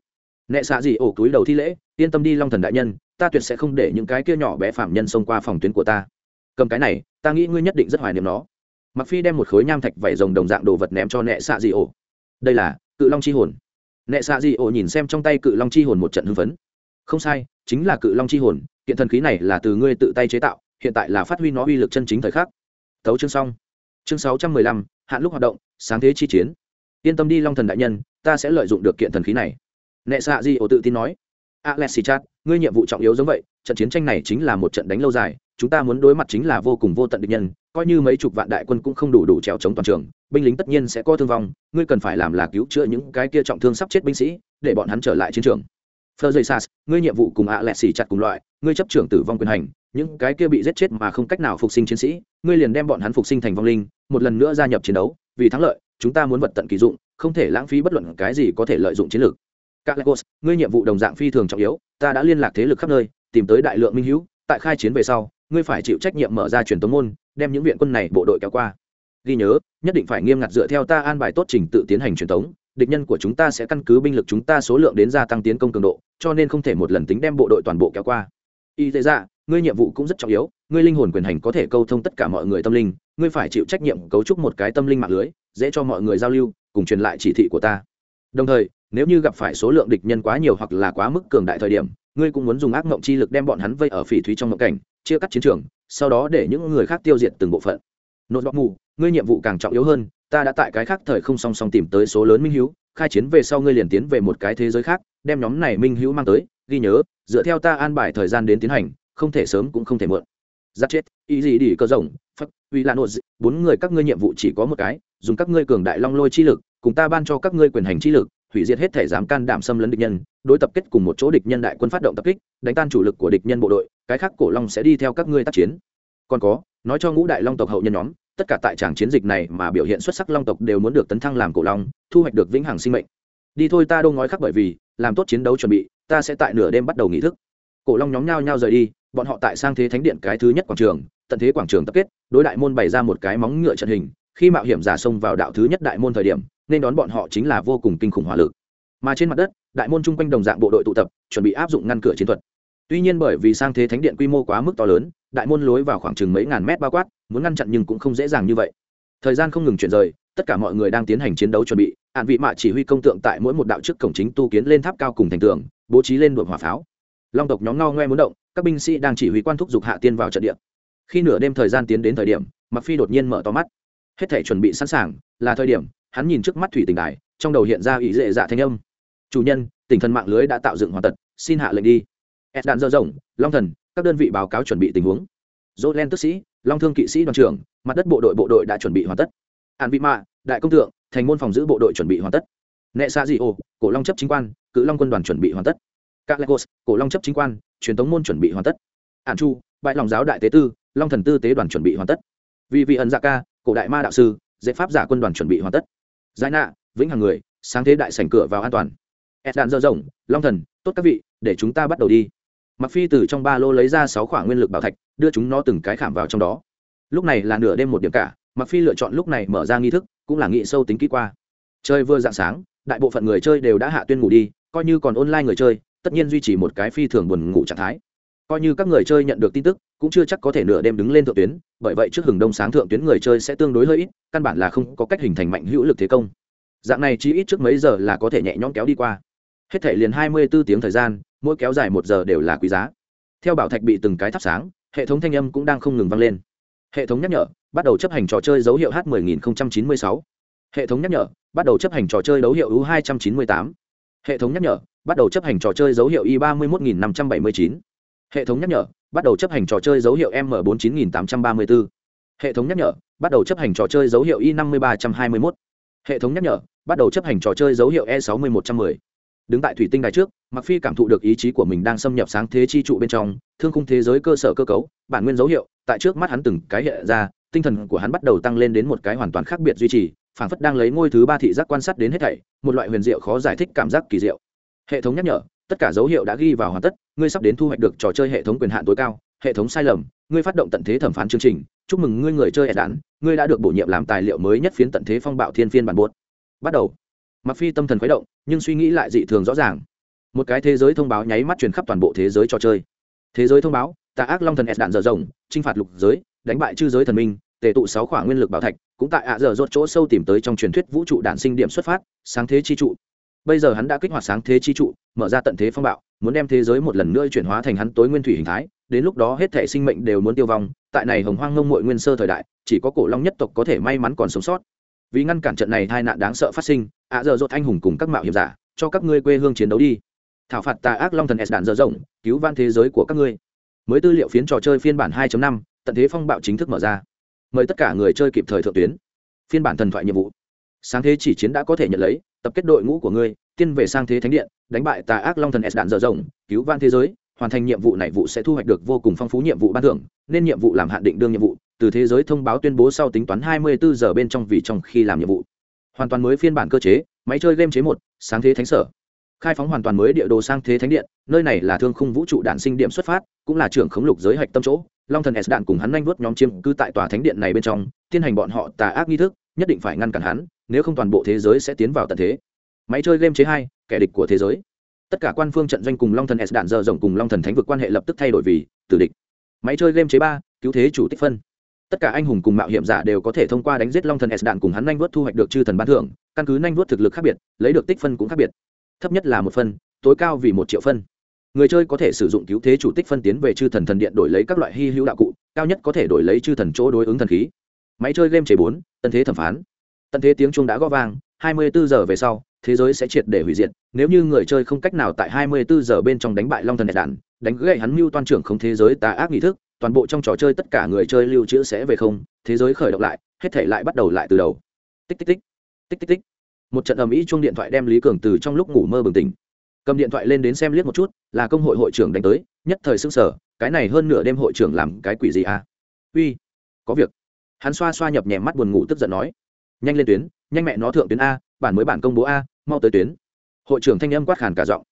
nệ xạ gì ổ túi đầu thi lễ, yên tâm đi long thần đại nhân, ta tuyệt sẽ không để những cái kia nhỏ bé phạm nhân xông qua phòng tuyến của ta. Cầm cái này, ta nghĩ ngươi nhất định rất hoài niệm nó. Mặc phi đem một khối nham thạch vảy rồng đồng dạng đồ vật ném cho nệ xạ dị ổ. Đây là, cự long chi hồn. Nệ xạ dị ổ nhìn xem trong tay cự long chi hồn một trận hưng phấn. Không sai, chính là cự long chi hồn, kiện thần khí này là từ ngươi tự tay chế tạo, hiện tại là phát huy nó uy lực chân chính thời khắc. Tấu chương xong. Chương sáu trăm mười lăm, hạn lúc hoạt động, sáng thế chi chiến. Yên tâm đi long thần đại nhân, ta sẽ lợi dụng được kiện thần khí này nệ xạ di ổ tự tin nói alexi chat ngươi nhiệm vụ trọng yếu giống vậy, trận chiến tranh này chính là một trận đánh lâu dài, chúng ta muốn đối mặt chính là vô cùng vô tận địch nhân, coi như mấy chục vạn đại quân cũng không đủ đủ trèo chống toàn trường, binh lính tất nhiên sẽ có thương vong, ngươi cần phải làm là cứu chữa những cái kia trọng thương sắp chết binh sĩ, để bọn hắn trở lại chiến trường. Phơ dây sas ngươi nhiệm vụ cùng ạ lẹ xì chặt cùng loại, ngươi chấp trưởng tử vong quyền hành, những cái kia bị giết chết mà không cách nào phục sinh chiến sĩ, ngươi liền đem bọn hắn phục sinh thành vong linh, một lần nữa gia nhập chiến đấu, vì thắng lợi, chúng ta muốn vật tận kỳ dụng, không thể lãng phí bất luận cái gì có thể lợi dụng chiến lược. Calagos, ngươi nhiệm vụ đồng dạng phi thường trọng yếu, ta đã liên lạc thế lực khắp nơi, tìm tới đại lượng minh hữu, tại khai chiến về sau, ngươi phải chịu trách nhiệm mở ra truyền tống môn, đem những viện quân này bộ đội kéo qua. Ghi nhớ, nhất định phải nghiêm ngặt dựa theo ta an bài tốt trình tự tiến hành truyền tống, địch nhân của chúng ta sẽ căn cứ binh lực chúng ta số lượng đến gia tăng tiến công cường độ, cho nên không thể một lần tính đem bộ đội toàn bộ kéo qua. Y tế ra, dạ, ngươi nhiệm vụ cũng rất trọng yếu, ngươi linh hồn quyền hành có thể câu thông tất cả mọi người tâm linh, ngươi phải chịu trách nhiệm cấu trúc một cái tâm linh mạng lưới, dễ cho mọi người giao lưu, cùng truyền lại chỉ thị của ta. Đồng thời, nếu như gặp phải số lượng địch nhân quá nhiều hoặc là quá mức cường đại thời điểm, ngươi cũng muốn dùng ác mộng chi lực đem bọn hắn vây ở phỉ thúy trong mộng cảnh, chia cắt chiến trường, sau đó để những người khác tiêu diệt từng bộ phận. Nốt bọc mù, ngươi nhiệm vụ càng trọng yếu hơn, ta đã tại cái khác thời không song song tìm tới số lớn minh hữu, khai chiến về sau ngươi liền tiến về một cái thế giới khác, đem nhóm này minh hữu mang tới, ghi nhớ, dựa theo ta an bài thời gian đến tiến hành, không thể sớm cũng không thể muộn. Giáp chết, ý gì đi cơ rồng phật uy lan nốt bốn người các ngươi nhiệm vụ chỉ có một cái, dùng các ngươi cường đại long lôi chi lực, cùng ta ban cho các ngươi quyền hành chi lực hủy diệt hết thể dám can đảm xâm lấn địch nhân, đối tập kết cùng một chỗ địch nhân đại quân phát động tập kích, đánh tan chủ lực của địch nhân bộ đội, cái khác cổ long sẽ đi theo các ngươi tác chiến. Còn có, nói cho ngũ đại long tộc hậu nhân nhóm, tất cả tại tràng chiến dịch này mà biểu hiện xuất sắc long tộc đều muốn được tấn thăng làm cổ long, thu hoạch được vĩnh hằng sinh mệnh. Đi thôi ta đâu ngói khắc bởi vì, làm tốt chiến đấu chuẩn bị, ta sẽ tại nửa đêm bắt đầu nghỉ thức. Cổ long nhóm nhau nhau rời đi, bọn họ tại sang thế thánh điện cái thứ nhất quảng trường, tận thế quảng trường tập kết, đối đại môn bày ra một cái móng ngựa trận hình, khi mạo hiểm giả xông vào đạo thứ nhất đại môn thời điểm nên đón bọn họ chính là vô cùng kinh khủng hỏa lực. Mà trên mặt đất, đại môn chung quanh đồng dạng bộ đội tụ tập, chuẩn bị áp dụng ngăn cửa chiến thuật. Tuy nhiên bởi vì sang thế thánh điện quy mô quá mức to lớn, đại môn lối vào khoảng chừng mấy ngàn mét bao quát, muốn ngăn chặn nhưng cũng không dễ dàng như vậy. Thời gian không ngừng chuyển rời, tất cả mọi người đang tiến hành chiến đấu chuẩn bị hạn vị mạ chỉ huy công tượng tại mỗi một đạo trước cổng chính tu kiến lên tháp cao cùng thành tường, bố trí lên đuổi hỏa pháo. Long tộc nhóm ngao ngoe muốn động, các binh sĩ đang chỉ huy quan thúc giục hạ tiên vào trận địa. Khi nửa đêm thời gian tiến đến thời điểm mặc phi đột nhiên mở to mắt. Hết thể chuẩn bị sẵn sàng, là thời điểm hắn nhìn trước mắt thủy tình đài, trong đầu hiện ra ý dễ dạ thanh âm. Chủ nhân, tỉnh thần mạng lưới đã tạo dựng hoàn tật xin hạ lệnh đi. Ed đạn dơ rộng, long thần, các đơn vị báo cáo chuẩn bị tình huống. Dỗ len tức sĩ, long thương kỵ sĩ đoàn trưởng, mặt đất bộ đội bộ đội đã chuẩn bị hoàn tất. An vị mạ đại công tượng, thành môn phòng giữ bộ đội chuẩn bị hoàn tất. Nệ xa dị ô, cổ long chấp chính quan, cự long quân đoàn chuẩn bị hoàn tất. Các cổ long chấp chính quan, truyền thống môn chuẩn bị hoàn tất. Ạn chu, bãi lòng giáo đại tế tư, long thần tư tế đoàn chuẩn bị hoàn tất. Vì vị ẩn dạ ca, cổ đại ma đạo sư dễ pháp giả quân đoàn chuẩn bị hoàn tất giải nạ, vĩnh hằng người, sáng thế đại sảnh cửa vào an toàn. Ed đạn dơ rộng, long thần, tốt các vị, để chúng ta bắt đầu đi. Mặc phi từ trong ba lô lấy ra sáu khoảng nguyên lực bảo thạch, đưa chúng nó từng cái khảm vào trong đó. Lúc này là nửa đêm một điểm cả mặc phi lựa chọn lúc này mở ra nghi thức, cũng là nghị sâu tính kỹ qua. Chơi vừa dạng sáng, đại bộ phận người chơi đều đã hạ tuyên ngủ đi, coi như còn online người chơi, tất nhiên duy trì một cái phi thường buồn ngủ trạng thái. Coi như các người chơi nhận được tin tức cũng chưa chắc có thể nửa đêm đứng lên thượng tuyến, bởi vậy trước hừng đông sáng thượng tuyến người chơi sẽ tương đối hơi ít, căn bản là không có cách hình thành mạnh hữu lực thế công. Dạng này chỉ ít trước mấy giờ là có thể nhẹ nhõm kéo đi qua. Hết thể liền hai mươi 24 tiếng thời gian, mỗi kéo dài một giờ đều là quý giá. Theo bảo thạch bị từng cái thắp sáng, hệ thống thanh âm cũng đang không ngừng vang lên. Hệ thống nhắc nhở, bắt đầu chấp hành trò chơi dấu hiệu h 10096 hệ thống nhắc nhở, bắt đầu chấp hành trò chơi dấu hiệu u 298 hệ thống nhắc nhở, bắt đầu chấp hành trò chơi dấu hiệu i 31579 hệ thống nhắc nhở bắt đầu chấp hành trò chơi dấu hiệu m 49834 hệ thống nhắc nhở, bắt đầu chấp hành trò chơi dấu hiệu i 50321 hệ thống nhắc nhở, bắt đầu chấp hành trò chơi dấu hiệu e 60110 đứng tại thủy tinh đài trước mặc phi cảm thụ được ý chí của mình đang xâm nhập sáng thế chi trụ bên trong, thương khung thế giới cơ sở cơ cấu, bản nguyên dấu hiệu, tại trước mắt hắn từng cái hiện ra, tinh thần của hắn bắt đầu tăng lên đến một cái hoàn toàn khác biệt duy trì, phảng phất đang lấy ngôi thứ ba thị giác quan sát đến hết thảy, một loại huyền diệu khó giải thích cảm giác kỳ diệu. Hệ thống nhắc nhở, tất cả dấu hiệu đã ghi vào hoàn tất ngươi sắp đến thu hoạch được trò chơi hệ thống quyền hạn tối cao, hệ thống sai lầm, ngươi phát động tận thế thẩm phán chương trình, chúc mừng ngươi người chơi đản ngươi đã được bổ nhiệm làm tài liệu mới nhất phiến tận thế phong bạo thiên phiên bản buốt. Bắt đầu. Mặc phi tâm thần khuấy động, nhưng suy nghĩ lại dị thường rõ ràng. Một cái thế giới thông báo nháy mắt truyền khắp toàn bộ thế giới trò chơi. Thế giới thông báo, tà ác long thần s đạn dở rộng, chinh phạt lục giới, đánh bại chư giới thần minh, tề tụ sáu khỏa nguyên lực bảo thạch, cũng tại ạ dở rốt chỗ sâu tìm tới trong truyền thuyết vũ trụ đản sinh điểm xuất phát, sáng thế chi trụ. Bây giờ hắn đã kích hoạt sáng thế chi trụ, mở ra tận thế phong bạo muốn đem thế giới một lần nữa chuyển hóa thành hắn tối nguyên thủy hình thái đến lúc đó hết thể sinh mệnh đều muốn tiêu vong tại này hồng hoang ngông mội nguyên sơ thời đại chỉ có cổ long nhất tộc có thể may mắn còn sống sót. Vì ngăn cản trận này tai nạn đáng sợ phát sinh ạ giờ dột anh hùng cùng các mạo hiểm giả cho các ngươi quê hương chiến đấu đi. Thảo phạt tà ác long thần s đạn dở rộng cứu van thế giới của các ngươi. Mới tư liệu phiến trò chơi phiên bản 2.5, tận thế phong bạo chính thức mở ra. Mời tất cả người chơi kịp thời thượng tuyến. Phiên bản thần thoại nhiệm vụ. Sáng thế chỉ chiến đã có thể nhận lấy tập kết đội ngũ của ngươi tiên về sang thế thánh điện đánh bại tà ác long thần s đạn dở rộng, cứu van thế giới, hoàn thành nhiệm vụ này vụ sẽ thu hoạch được vô cùng phong phú nhiệm vụ ban thưởng, nên nhiệm vụ làm hạn định đương nhiệm vụ, từ thế giới thông báo tuyên bố sau tính toán 24 giờ bên trong vì trong khi làm nhiệm vụ. Hoàn toàn mới phiên bản cơ chế, máy chơi game chế một, sáng thế thánh sở. Khai phóng hoàn toàn mới địa đồ sang thế thánh điện, nơi này là thương khung vũ trụ đạn sinh điểm xuất phát, cũng là trưởng khống lục giới hạch tâm chỗ. Long thần s đạn cùng hắn nhanh vớt nhóm chiêm cư tại tòa thánh điện này bên trong, tiến hành bọn họ tà ác nghi thức, nhất định phải ngăn cản hắn, nếu không toàn bộ thế giới sẽ tiến vào tận thế máy chơi game chế hai, kẻ địch của thế giới. Tất cả quan phương trận doanh cùng long thần s đạn giờ rộng cùng long thần thánh vực quan hệ lập tức thay đổi vì tử địch. Máy chơi game chế ba, cứu thế chủ tích phân. Tất cả anh hùng cùng mạo hiểm giả đều có thể thông qua đánh giết long thần s đạn cùng hắn nhanh vuốt thu hoạch được chư thần ban thưởng, căn cứ nhanh vuốt thực lực khác biệt, lấy được tích phân cũng khác biệt. Thấp nhất là một phân, tối cao vì một triệu phân. Người chơi có thể sử dụng cứu thế chủ tích phân tiến về chư thần thần điện đổi lấy các loại hy hữu đạo cụ, cao nhất có thể đổi lấy chư thần chỗ đối ứng thần khí. Máy chơi game chế bốn, tân thế thẩm phán. Tân thế tiếng chuông đã gõ vang, hai mươi bốn giờ về sau thế giới sẽ triệt để hủy diệt, nếu như người chơi không cách nào tại hai mươi bốn giờ bên trong đánh bại long thần đạn đánh gậy hắn mưu toan trưởng không thế giới tà ác nghị thức, toàn bộ trong trò chơi tất cả người chơi lưu trữ sẽ về không, thế giới khởi động lại, hết thể lại bắt đầu lại từ đầu. Tích tích tích tích tích tích. Một trận ầm ĩ chuông điện thoại đem lý cường từ trong lúc ngủ mơ bừng tỉnh. Cầm điện thoại lên đến xem liếc một chút, là công hội hội trưởng đánh tới, nhất thời sưng sở cái này hơn nửa đêm hội trưởng làm cái quỷ gì à? Uy, có việc. Hắn xoa xoa nhập nhèm mắt buồn ngủ tức giận nói. Nhanh lên tuyến, nhanh mẹ nó thượng tuyến a bản mới bản công bố a, mau tới tuyến. Hội trưởng thanh âm quát khàn cả giọng.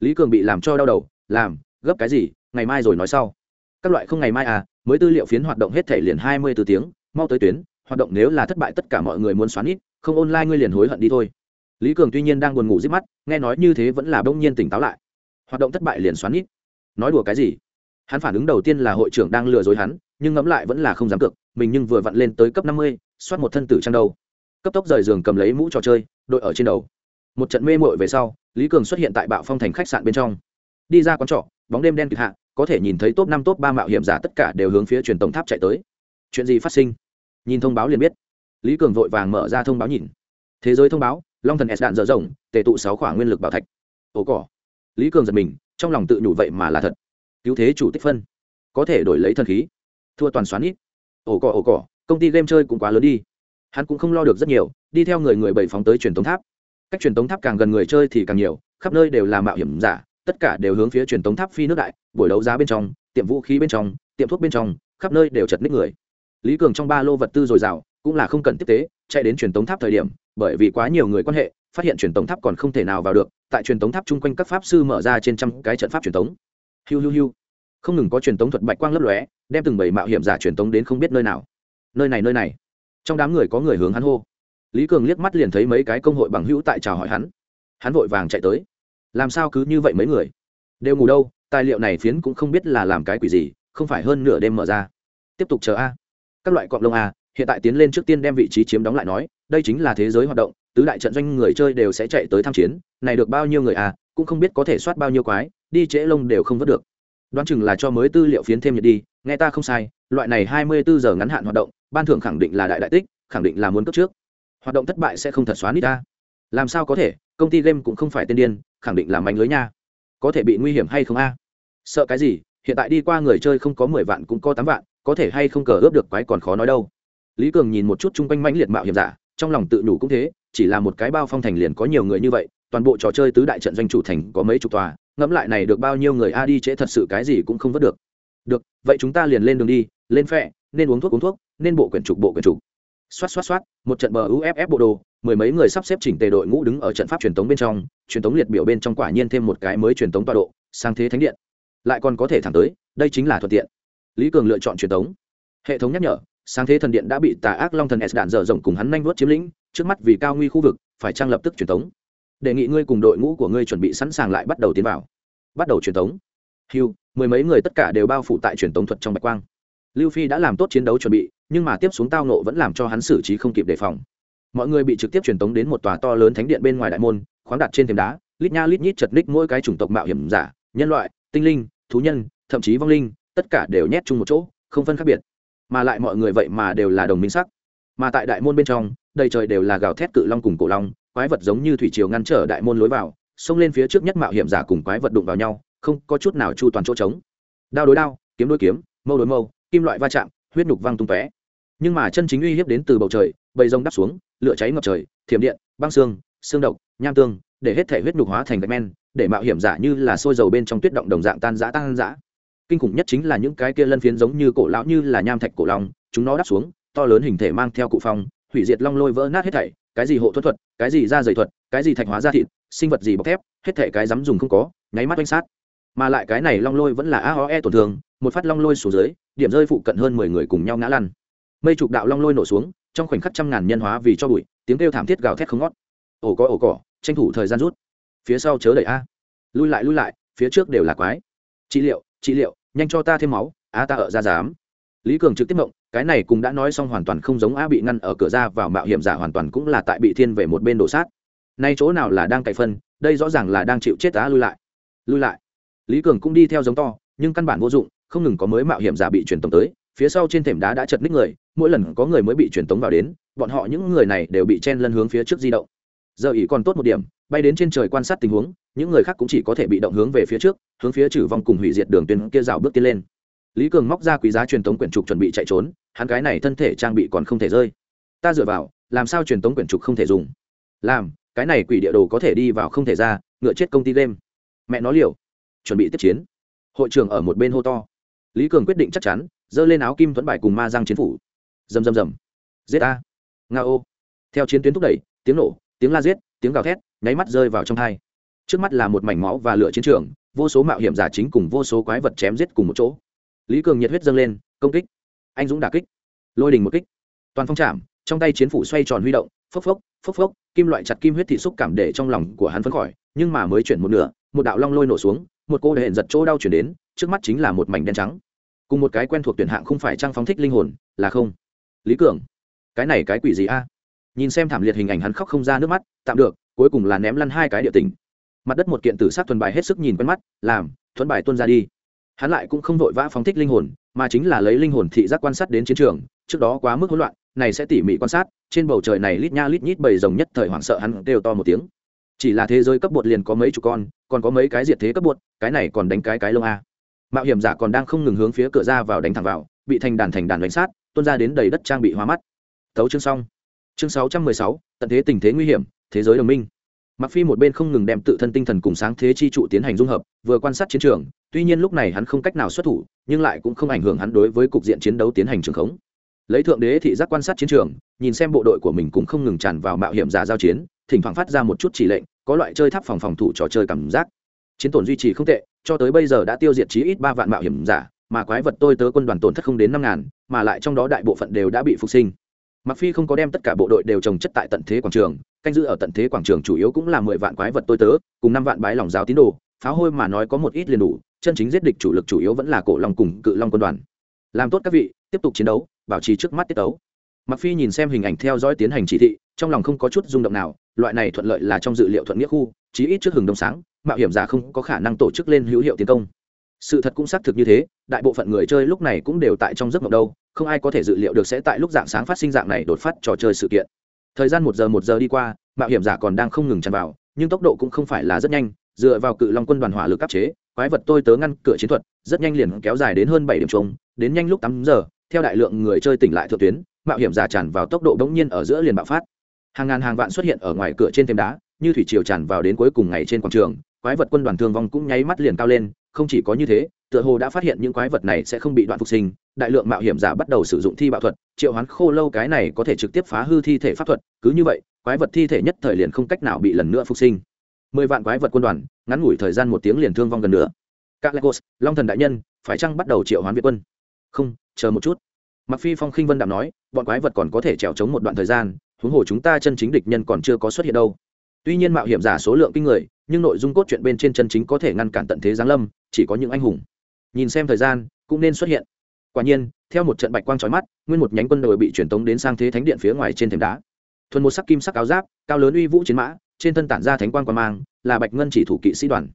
Lý cường bị làm cho đau đầu, làm, gấp cái gì, ngày mai rồi nói sau. Các loại không ngày mai à mới tư liệu phiến hoạt động hết thể liền hai mươi từ tiếng, mau tới tuyến, hoạt động nếu là thất bại tất cả mọi người muốn xoắn ít, không online ngươi liền hối hận đi thôi. Lý cường tuy nhiên đang buồn ngủ rít mắt, nghe nói như thế vẫn là bỗng nhiên tỉnh táo lại. Hoạt động thất bại liền xoắn ít. Nói đùa cái gì? Hắn phản ứng đầu tiên là hội trưởng đang lừa dối hắn, nhưng ngẫm lại vẫn là không dám cược, mình nhưng vừa vặn lên tới cấp năm mươi, soát một thân tử trang đâu. Cấp tốc rời giường cầm lấy mũ trò chơi đội ở trên đầu. Một trận mê mội về sau, lý cường xuất hiện tại bạo phong thành khách sạn bên trong. Đi ra quán trọ, bóng đêm đen kịt hạ, có thể nhìn thấy top năm, top ba mạo hiểm giả tất cả đều hướng phía truyền tổng tháp chạy tới. Chuyện gì phát sinh? Nhìn thông báo liền biết. Lý cường vội vàng mở ra thông báo nhìn. Thế giới thông báo, long thần s đạn dở rộng, tề tụ sáu khỏa nguyên lực bảo thạch. Ồ cỏ. Lý cường giật mình, trong lòng tự nhủ vậy mà là thật. Cứu thế chủ tích phân. Có thể đổi lấy thần khí. Thua toàn xoán ít. Ổ cỏ ổ cỏ, công ty game chơi cũng quá lớn đi hắn cũng không lo được rất nhiều, đi theo người người bảy phóng tới truyền tống tháp. Cách truyền tống tháp càng gần người chơi thì càng nhiều, khắp nơi đều là mạo hiểm giả, tất cả đều hướng phía truyền tống tháp phi nước đại, buổi đấu giá bên trong, tiệm vũ khí bên trong, tiệm thuốc bên trong, khắp nơi đều chật ních người. Lý cường trong ba lô vật tư dồi dào, cũng là không cần tiếp tế, chạy đến truyền tống tháp thời điểm, bởi vì quá nhiều người quan hệ, phát hiện truyền tống tháp còn không thể nào vào được, tại truyền tống tháp chung quanh các pháp sư mở ra trên trăm cái trận pháp truyền tống. Hiu hiu hiu. Không ngừng có truyền tống thuật bạch quang lấp lóe, đem từng bảy mạo hiểm giả truyền tống đến không biết nơi nào. Nơi này nơi này trong đám người có người hướng hắn hô. Lý cường liếc mắt liền thấy mấy cái công hội bằng hữu tại chào hỏi hắn. Hắn vội vàng chạy tới. Làm sao cứ như vậy mấy người? Đều ngủ đâu, tài liệu này phiến cũng không biết là làm cái quỷ gì, không phải hơn nửa đêm mở ra. Tiếp tục chờ a. Các loại cọp lông a, hiện tại tiến lên trước tiên đem vị trí chiếm đóng lại nói, đây chính là thế giới hoạt động, tứ đại trận doanh người chơi đều sẽ chạy tới tham chiến, này được bao nhiêu người à cũng không biết có thể soát bao nhiêu quái, đi trễ lông đều không vớt được. Đoán chừng là cho mới tư liệu phiến thêm nhiệt đi, nghe ta không sai, loại này hai mươi bốn giờ ngắn hạn hoạt động ban thưởng khẳng định là đại đại tích, khẳng định là muốn cấp trước. Hoạt động thất bại sẽ không thật xóa nít ta. Làm sao có thể, công ty game cũng không phải tên điên, khẳng định là mánh lưới nha. Có thể bị nguy hiểm hay không a? Sợ cái gì, hiện tại đi qua người chơi không có mười vạn cũng có tám vạn, có thể hay không cờ ướp được quái còn khó nói đâu. Lý cường nhìn một chút chung quanh mãnh liệt mạo hiểm giả, trong lòng tự đủ cũng thế, chỉ là một cái bao phong thành liền có nhiều người như vậy, toàn bộ trò chơi tứ đại trận doanh chủ thành có mấy chục tòa, ngẫm lại này được bao nhiêu người a đi trễ thật sự cái gì cũng không vớt được. Được, vậy chúng ta liền lên đường đi, lên phe, nên uống thuốc uống thuốc nên bộ quyển trục bộ quyển trục. Xoát xoát xoát, một trận bờ uff bộ đồ, mười mấy người sắp xếp chỉnh tề đội ngũ đứng ở trận pháp truyền thống bên trong, truyền thống liệt biểu bên trong quả nhiên thêm một cái mới truyền thống tọa độ, sang thế thánh điện. Lại còn có thể thẳng tới, đây chính là thuận tiện. Lý cường lựa chọn truyền thống hệ thống nhắc nhở sáng thế thần điện đã bị tà ác long thần s đạn dở rộng cùng hắn nhanh vuốt chiếm lĩnh, trước mắt vì cao nguy khu vực, phải trang lập tức truyền thống đề nghị ngươi cùng đội ngũ của ngươi chuẩn bị sẵn sàng lại bắt đầu tiến vào. Bắt đầu truyền thống hiu mười mấy người tất cả đều bao phủ tại truyền thống thuật trong bạch quang lưu phi đã làm tốt chiến đấu chuẩn bị, nhưng mà tiếp xuống tao nộ vẫn làm cho hắn xử trí không kịp đề phòng. Mọi người bị trực tiếp truyền tống đến một tòa to lớn thánh điện bên ngoài đại môn, khoáng đặt trên thềm đá, lít nha lít nhít chật ních mỗi cái chủng tộc mạo hiểm giả, nhân loại, tinh linh, thú nhân, thậm chí vong linh, tất cả đều nhét chung một chỗ, không phân khác biệt. Mà lại mọi người vậy mà đều là đồng minh sắc. Mà tại đại môn bên trong, đầy trời đều là gào thét cự long cùng cổ long, quái vật giống như thủy triều ngăn trở đại môn lối vào, xông lên phía trước nhất mạo hiểm giả cùng quái vật đụng vào nhau, không có chút nào chu toàn chỗ trống. Đao đối đao, kiếm đối kiếm, mâu đối mâu kim loại va chạm, huyết nhục văng tung tóe. Nhưng mà chân chính uy hiếp đến từ bầu trời, bầy rông đắp xuống, lửa cháy ngập trời, thiểm điện, băng xương xương độc, nham tương, để hết thể huyết nhục hóa thành gạch men, để mạo hiểm giả như là sôi dầu bên trong tuyết động đồng dạng tan giã tan giã kinh khủng nhất chính là những cái kia lân phiến giống như cổ lão như là nham thạch cổ long, chúng nó đắp xuống, to lớn hình thể mang theo cụ phong, hủy diệt long lôi vỡ nát hết thảy, cái gì hộ thuật thuật, cái gì da dày thuật, cái gì thạch hóa da thịt, sinh vật gì bọc thép, hết thảy cái dám dùng không có, nháy mắt oanh sát mà lại cái này long lôi vẫn là aoe tổn thương, một phát long lôi xuống dưới, điểm rơi phụ cận hơn mười người cùng nhau ngã lăn. Mây trục đạo long lôi nổ xuống, trong khoảnh khắc trăm ngàn nhân hóa vì cho bụi, tiếng kêu thảm thiết gào thét không ngót. Ổ có ổ cỏ, tranh thủ thời gian rút. Phía sau chớ đẩy a. Lui lại lui lại, phía trước đều là quái. Trị liệu trị liệu, nhanh cho ta thêm máu, á ta ở ra dám. Lý cường trực tiếp mộng, cái này cũng đã nói xong hoàn toàn không giống a bị ngăn ở cửa ra vào mạo hiểm giả hoàn toàn cũng là tại bị thiên về một bên đổ sát. Nay chỗ nào là đang cày phân, đây rõ ràng là đang chịu chết á, lui lại. Lui lại lý cường cũng đi theo giống to, nhưng căn bản vô dụng, không ngừng có mới mạo hiểm giả bị truyền tống tới, phía sau trên thềm đá đã chật ních người, mỗi lần có người mới bị truyền tống vào đến, bọn họ những người này đều bị chen lân hướng phía trước di động. Giờ ỉ còn tốt một điểm, bay đến trên trời quan sát tình huống, những người khác cũng chỉ có thể bị động hướng về phía trước, hướng phía trừ vong cùng hủy diệt đường tuyến kia rào bước tiến lên. Lý cường móc ra quý giá truyền tống quyển trục chuẩn bị chạy trốn, hắn cái này thân thể trang bị còn không thể rơi. Ta dựa vào, làm sao truyền tống quyển trục không thể dùng? Làm, cái này quỷ địa đồ có thể đi vào không thể ra, ngựa chết công ty game. Mẹ nó liều chuẩn bị tiếp chiến. Hội trưởng ở một bên hô to. Lý cường quyết định chắc chắn, giơ lên áo kim thuẫn bài cùng ma giang chiến phủ. Rầm rầm rầm. Giết a nga ô. Theo chiến tuyến thúc đẩy, tiếng nổ, tiếng la giết, tiếng gào thét, nháy mắt rơi vào trong hai. Trước mắt là một mảnh máu và lửa chiến trường, vô số mạo hiểm giả chính cùng vô số quái vật chém giết cùng một chỗ. Lý cường nhiệt huyết dâng lên, công kích. Anh dũng đà kích. Lôi đình một kích. Toàn phong trảm trong tay chiến phủ xoay tròn huy động, phốc phốc phốc phốc, kim loại chặt kim huyết thị xúc cảm để trong lòng của hắn phấn khỏi, nhưng mà mới chuyển một nửa, một đạo long lôi nổ xuống một cô hệ giật chỗ đau chuyển đến, trước mắt chính là một mảnh đen trắng. Cùng một cái quen thuộc tuyển hạng không phải trang phóng thích linh hồn, là không? Lý cường, cái này cái quỷ gì a? Nhìn xem thảm liệt hình ảnh hắn khóc không ra nước mắt, tạm được, cuối cùng là ném lăn hai cái địa tình. Mặt đất một kiện tử sát thuần bài hết sức nhìn quen mắt, làm thuần bài tuân ra đi. Hắn lại cũng không vội vã phóng thích linh hồn, mà chính là lấy linh hồn thị giác quan sát đến chiến trường, trước đó quá mức hỗn loạn, này sẽ tỉ mỉ quan sát, trên bầu trời này lít nha lít nhít bầy rồng nhất thời hoảng sợ hắn đều to một tiếng chỉ là thế giới cấp bột liền có mấy chục con, còn có mấy cái diệt thế cấp bột, cái này còn đánh cái cái lông a. Mạo hiểm giả còn đang không ngừng hướng phía cửa ra vào đánh thẳng vào, bị thành đàn thành đàn đánh sát, tuôn ra đến đầy đất trang bị hoa mắt. Thấu chương xong. Chương sáu trăm mười sáu, tận thế tình thế nguy hiểm, thế giới đồng minh. Mặc phi một bên không ngừng đem tự thân tinh thần cùng sáng thế chi trụ tiến hành dung hợp, vừa quan sát chiến trường, tuy nhiên lúc này hắn không cách nào xuất thủ, nhưng lại cũng không ảnh hưởng hắn đối với cục diện chiến đấu tiến hành trường khống. Lấy thượng đế thị giác quan sát chiến trường, nhìn xem bộ đội của mình cũng không ngừng tràn vào mạo hiểm giả giao chiến thỉnh thoảng phát ra một chút chỉ lệnh, có loại chơi tháp phòng phòng thủ trò chơi cảm giác. Chiến tổn duy trì không tệ, cho tới bây giờ đã tiêu diệt chí ít ba vạn mạo hiểm giả, mà quái vật tôi tớ quân đoàn tổn thất không đến năm ngàn, mà lại trong đó đại bộ phận đều đã bị phục sinh. Mặc phi không có đem tất cả bộ đội đều trồng chất tại tận thế quảng trường, canh giữ ở tận thế quảng trường chủ yếu cũng là mười vạn quái vật tôi tớ, cùng năm vạn bái lòng giáo tín đồ, pháo hôi mà nói có một ít liền đủ, chân chính giết địch chủ lực chủ yếu vẫn là cổ long cùng cự long quân đoàn. Làm tốt các vị, tiếp tục chiến đấu, bảo trì trước mắt tiết tấu. Mặc phi nhìn xem hình ảnh theo dõi tiến hành chỉ thị, trong lòng không có chút rung động nào loại này thuận lợi là trong dự liệu thuận nghĩa khu, chí ít trước hừng đông sáng, mạo hiểm giả không có khả năng tổ chức lên hữu hiệu tiến công. Sự thật cũng xác thực như thế, đại bộ phận người chơi lúc này cũng đều tại trong giấc mộng đâu, không ai có thể dự liệu được sẽ tại lúc dạng sáng phát sinh dạng này đột phát trò chơi sự kiện. Thời gian một giờ một giờ đi qua, mạo hiểm giả còn đang không ngừng tràn vào, nhưng tốc độ cũng không phải là rất nhanh, dựa vào cự long quân đoàn hỏa lực áp chế, quái vật tôi tớ ngăn cửa chiến thuật, rất nhanh liền kéo dài đến hơn bảy điểm chung đến nhanh lúc tám giờ, theo đại lượng người chơi tỉnh lại thượng tuyến, mạo hiểm giả tràn vào tốc độ bỗng nhiên ở giữa liền bạo phát hàng ngàn hàng vạn xuất hiện ở ngoài cửa trên thềm đá, như thủy triều tràn vào đến cuối cùng ngày trên quảng trường, quái vật quân đoàn thương vong cũng nháy mắt liền cao lên, không chỉ có như thế, tựa hồ đã phát hiện những quái vật này sẽ không bị đoạn phục sinh, đại lượng mạo hiểm giả bắt đầu sử dụng thi bạo thuật, triệu hoán khô lâu cái này có thể trực tiếp phá hư thi thể pháp thuật, cứ như vậy, quái vật thi thể nhất thời liền không cách nào bị lần nữa phục sinh. Mười vạn quái vật quân đoàn, ngắn ngủi thời gian một tiếng liền thương vong gần nữa các legos long thần đại nhân, phải chăng bắt đầu triệu hoán việt quân? Không, chờ một chút mặc phi phong khinh vân đạm nói, bọn quái vật còn có thể trèo chống một đoạn thời gian, huống hồ chúng ta chân chính địch nhân còn chưa có xuất hiện đâu. Tuy nhiên mạo hiểm giả số lượng kinh người, nhưng nội dung cốt truyện bên trên chân chính có thể ngăn cản tận thế giáng lâm, chỉ có những anh hùng. Nhìn xem thời gian, cũng nên xuất hiện. Quả nhiên, theo một trận bạch quang trói mắt, nguyên một nhánh quân đội bị truyền tống đến sang thế thánh điện phía ngoài trên thềm đá. Thuần một sắc kim sắc áo giáp, cao lớn uy vũ chiến mã, trên thân tản ra thánh quang quan mang, là bạch ngân chỉ thủ kỵ sĩ đoàn.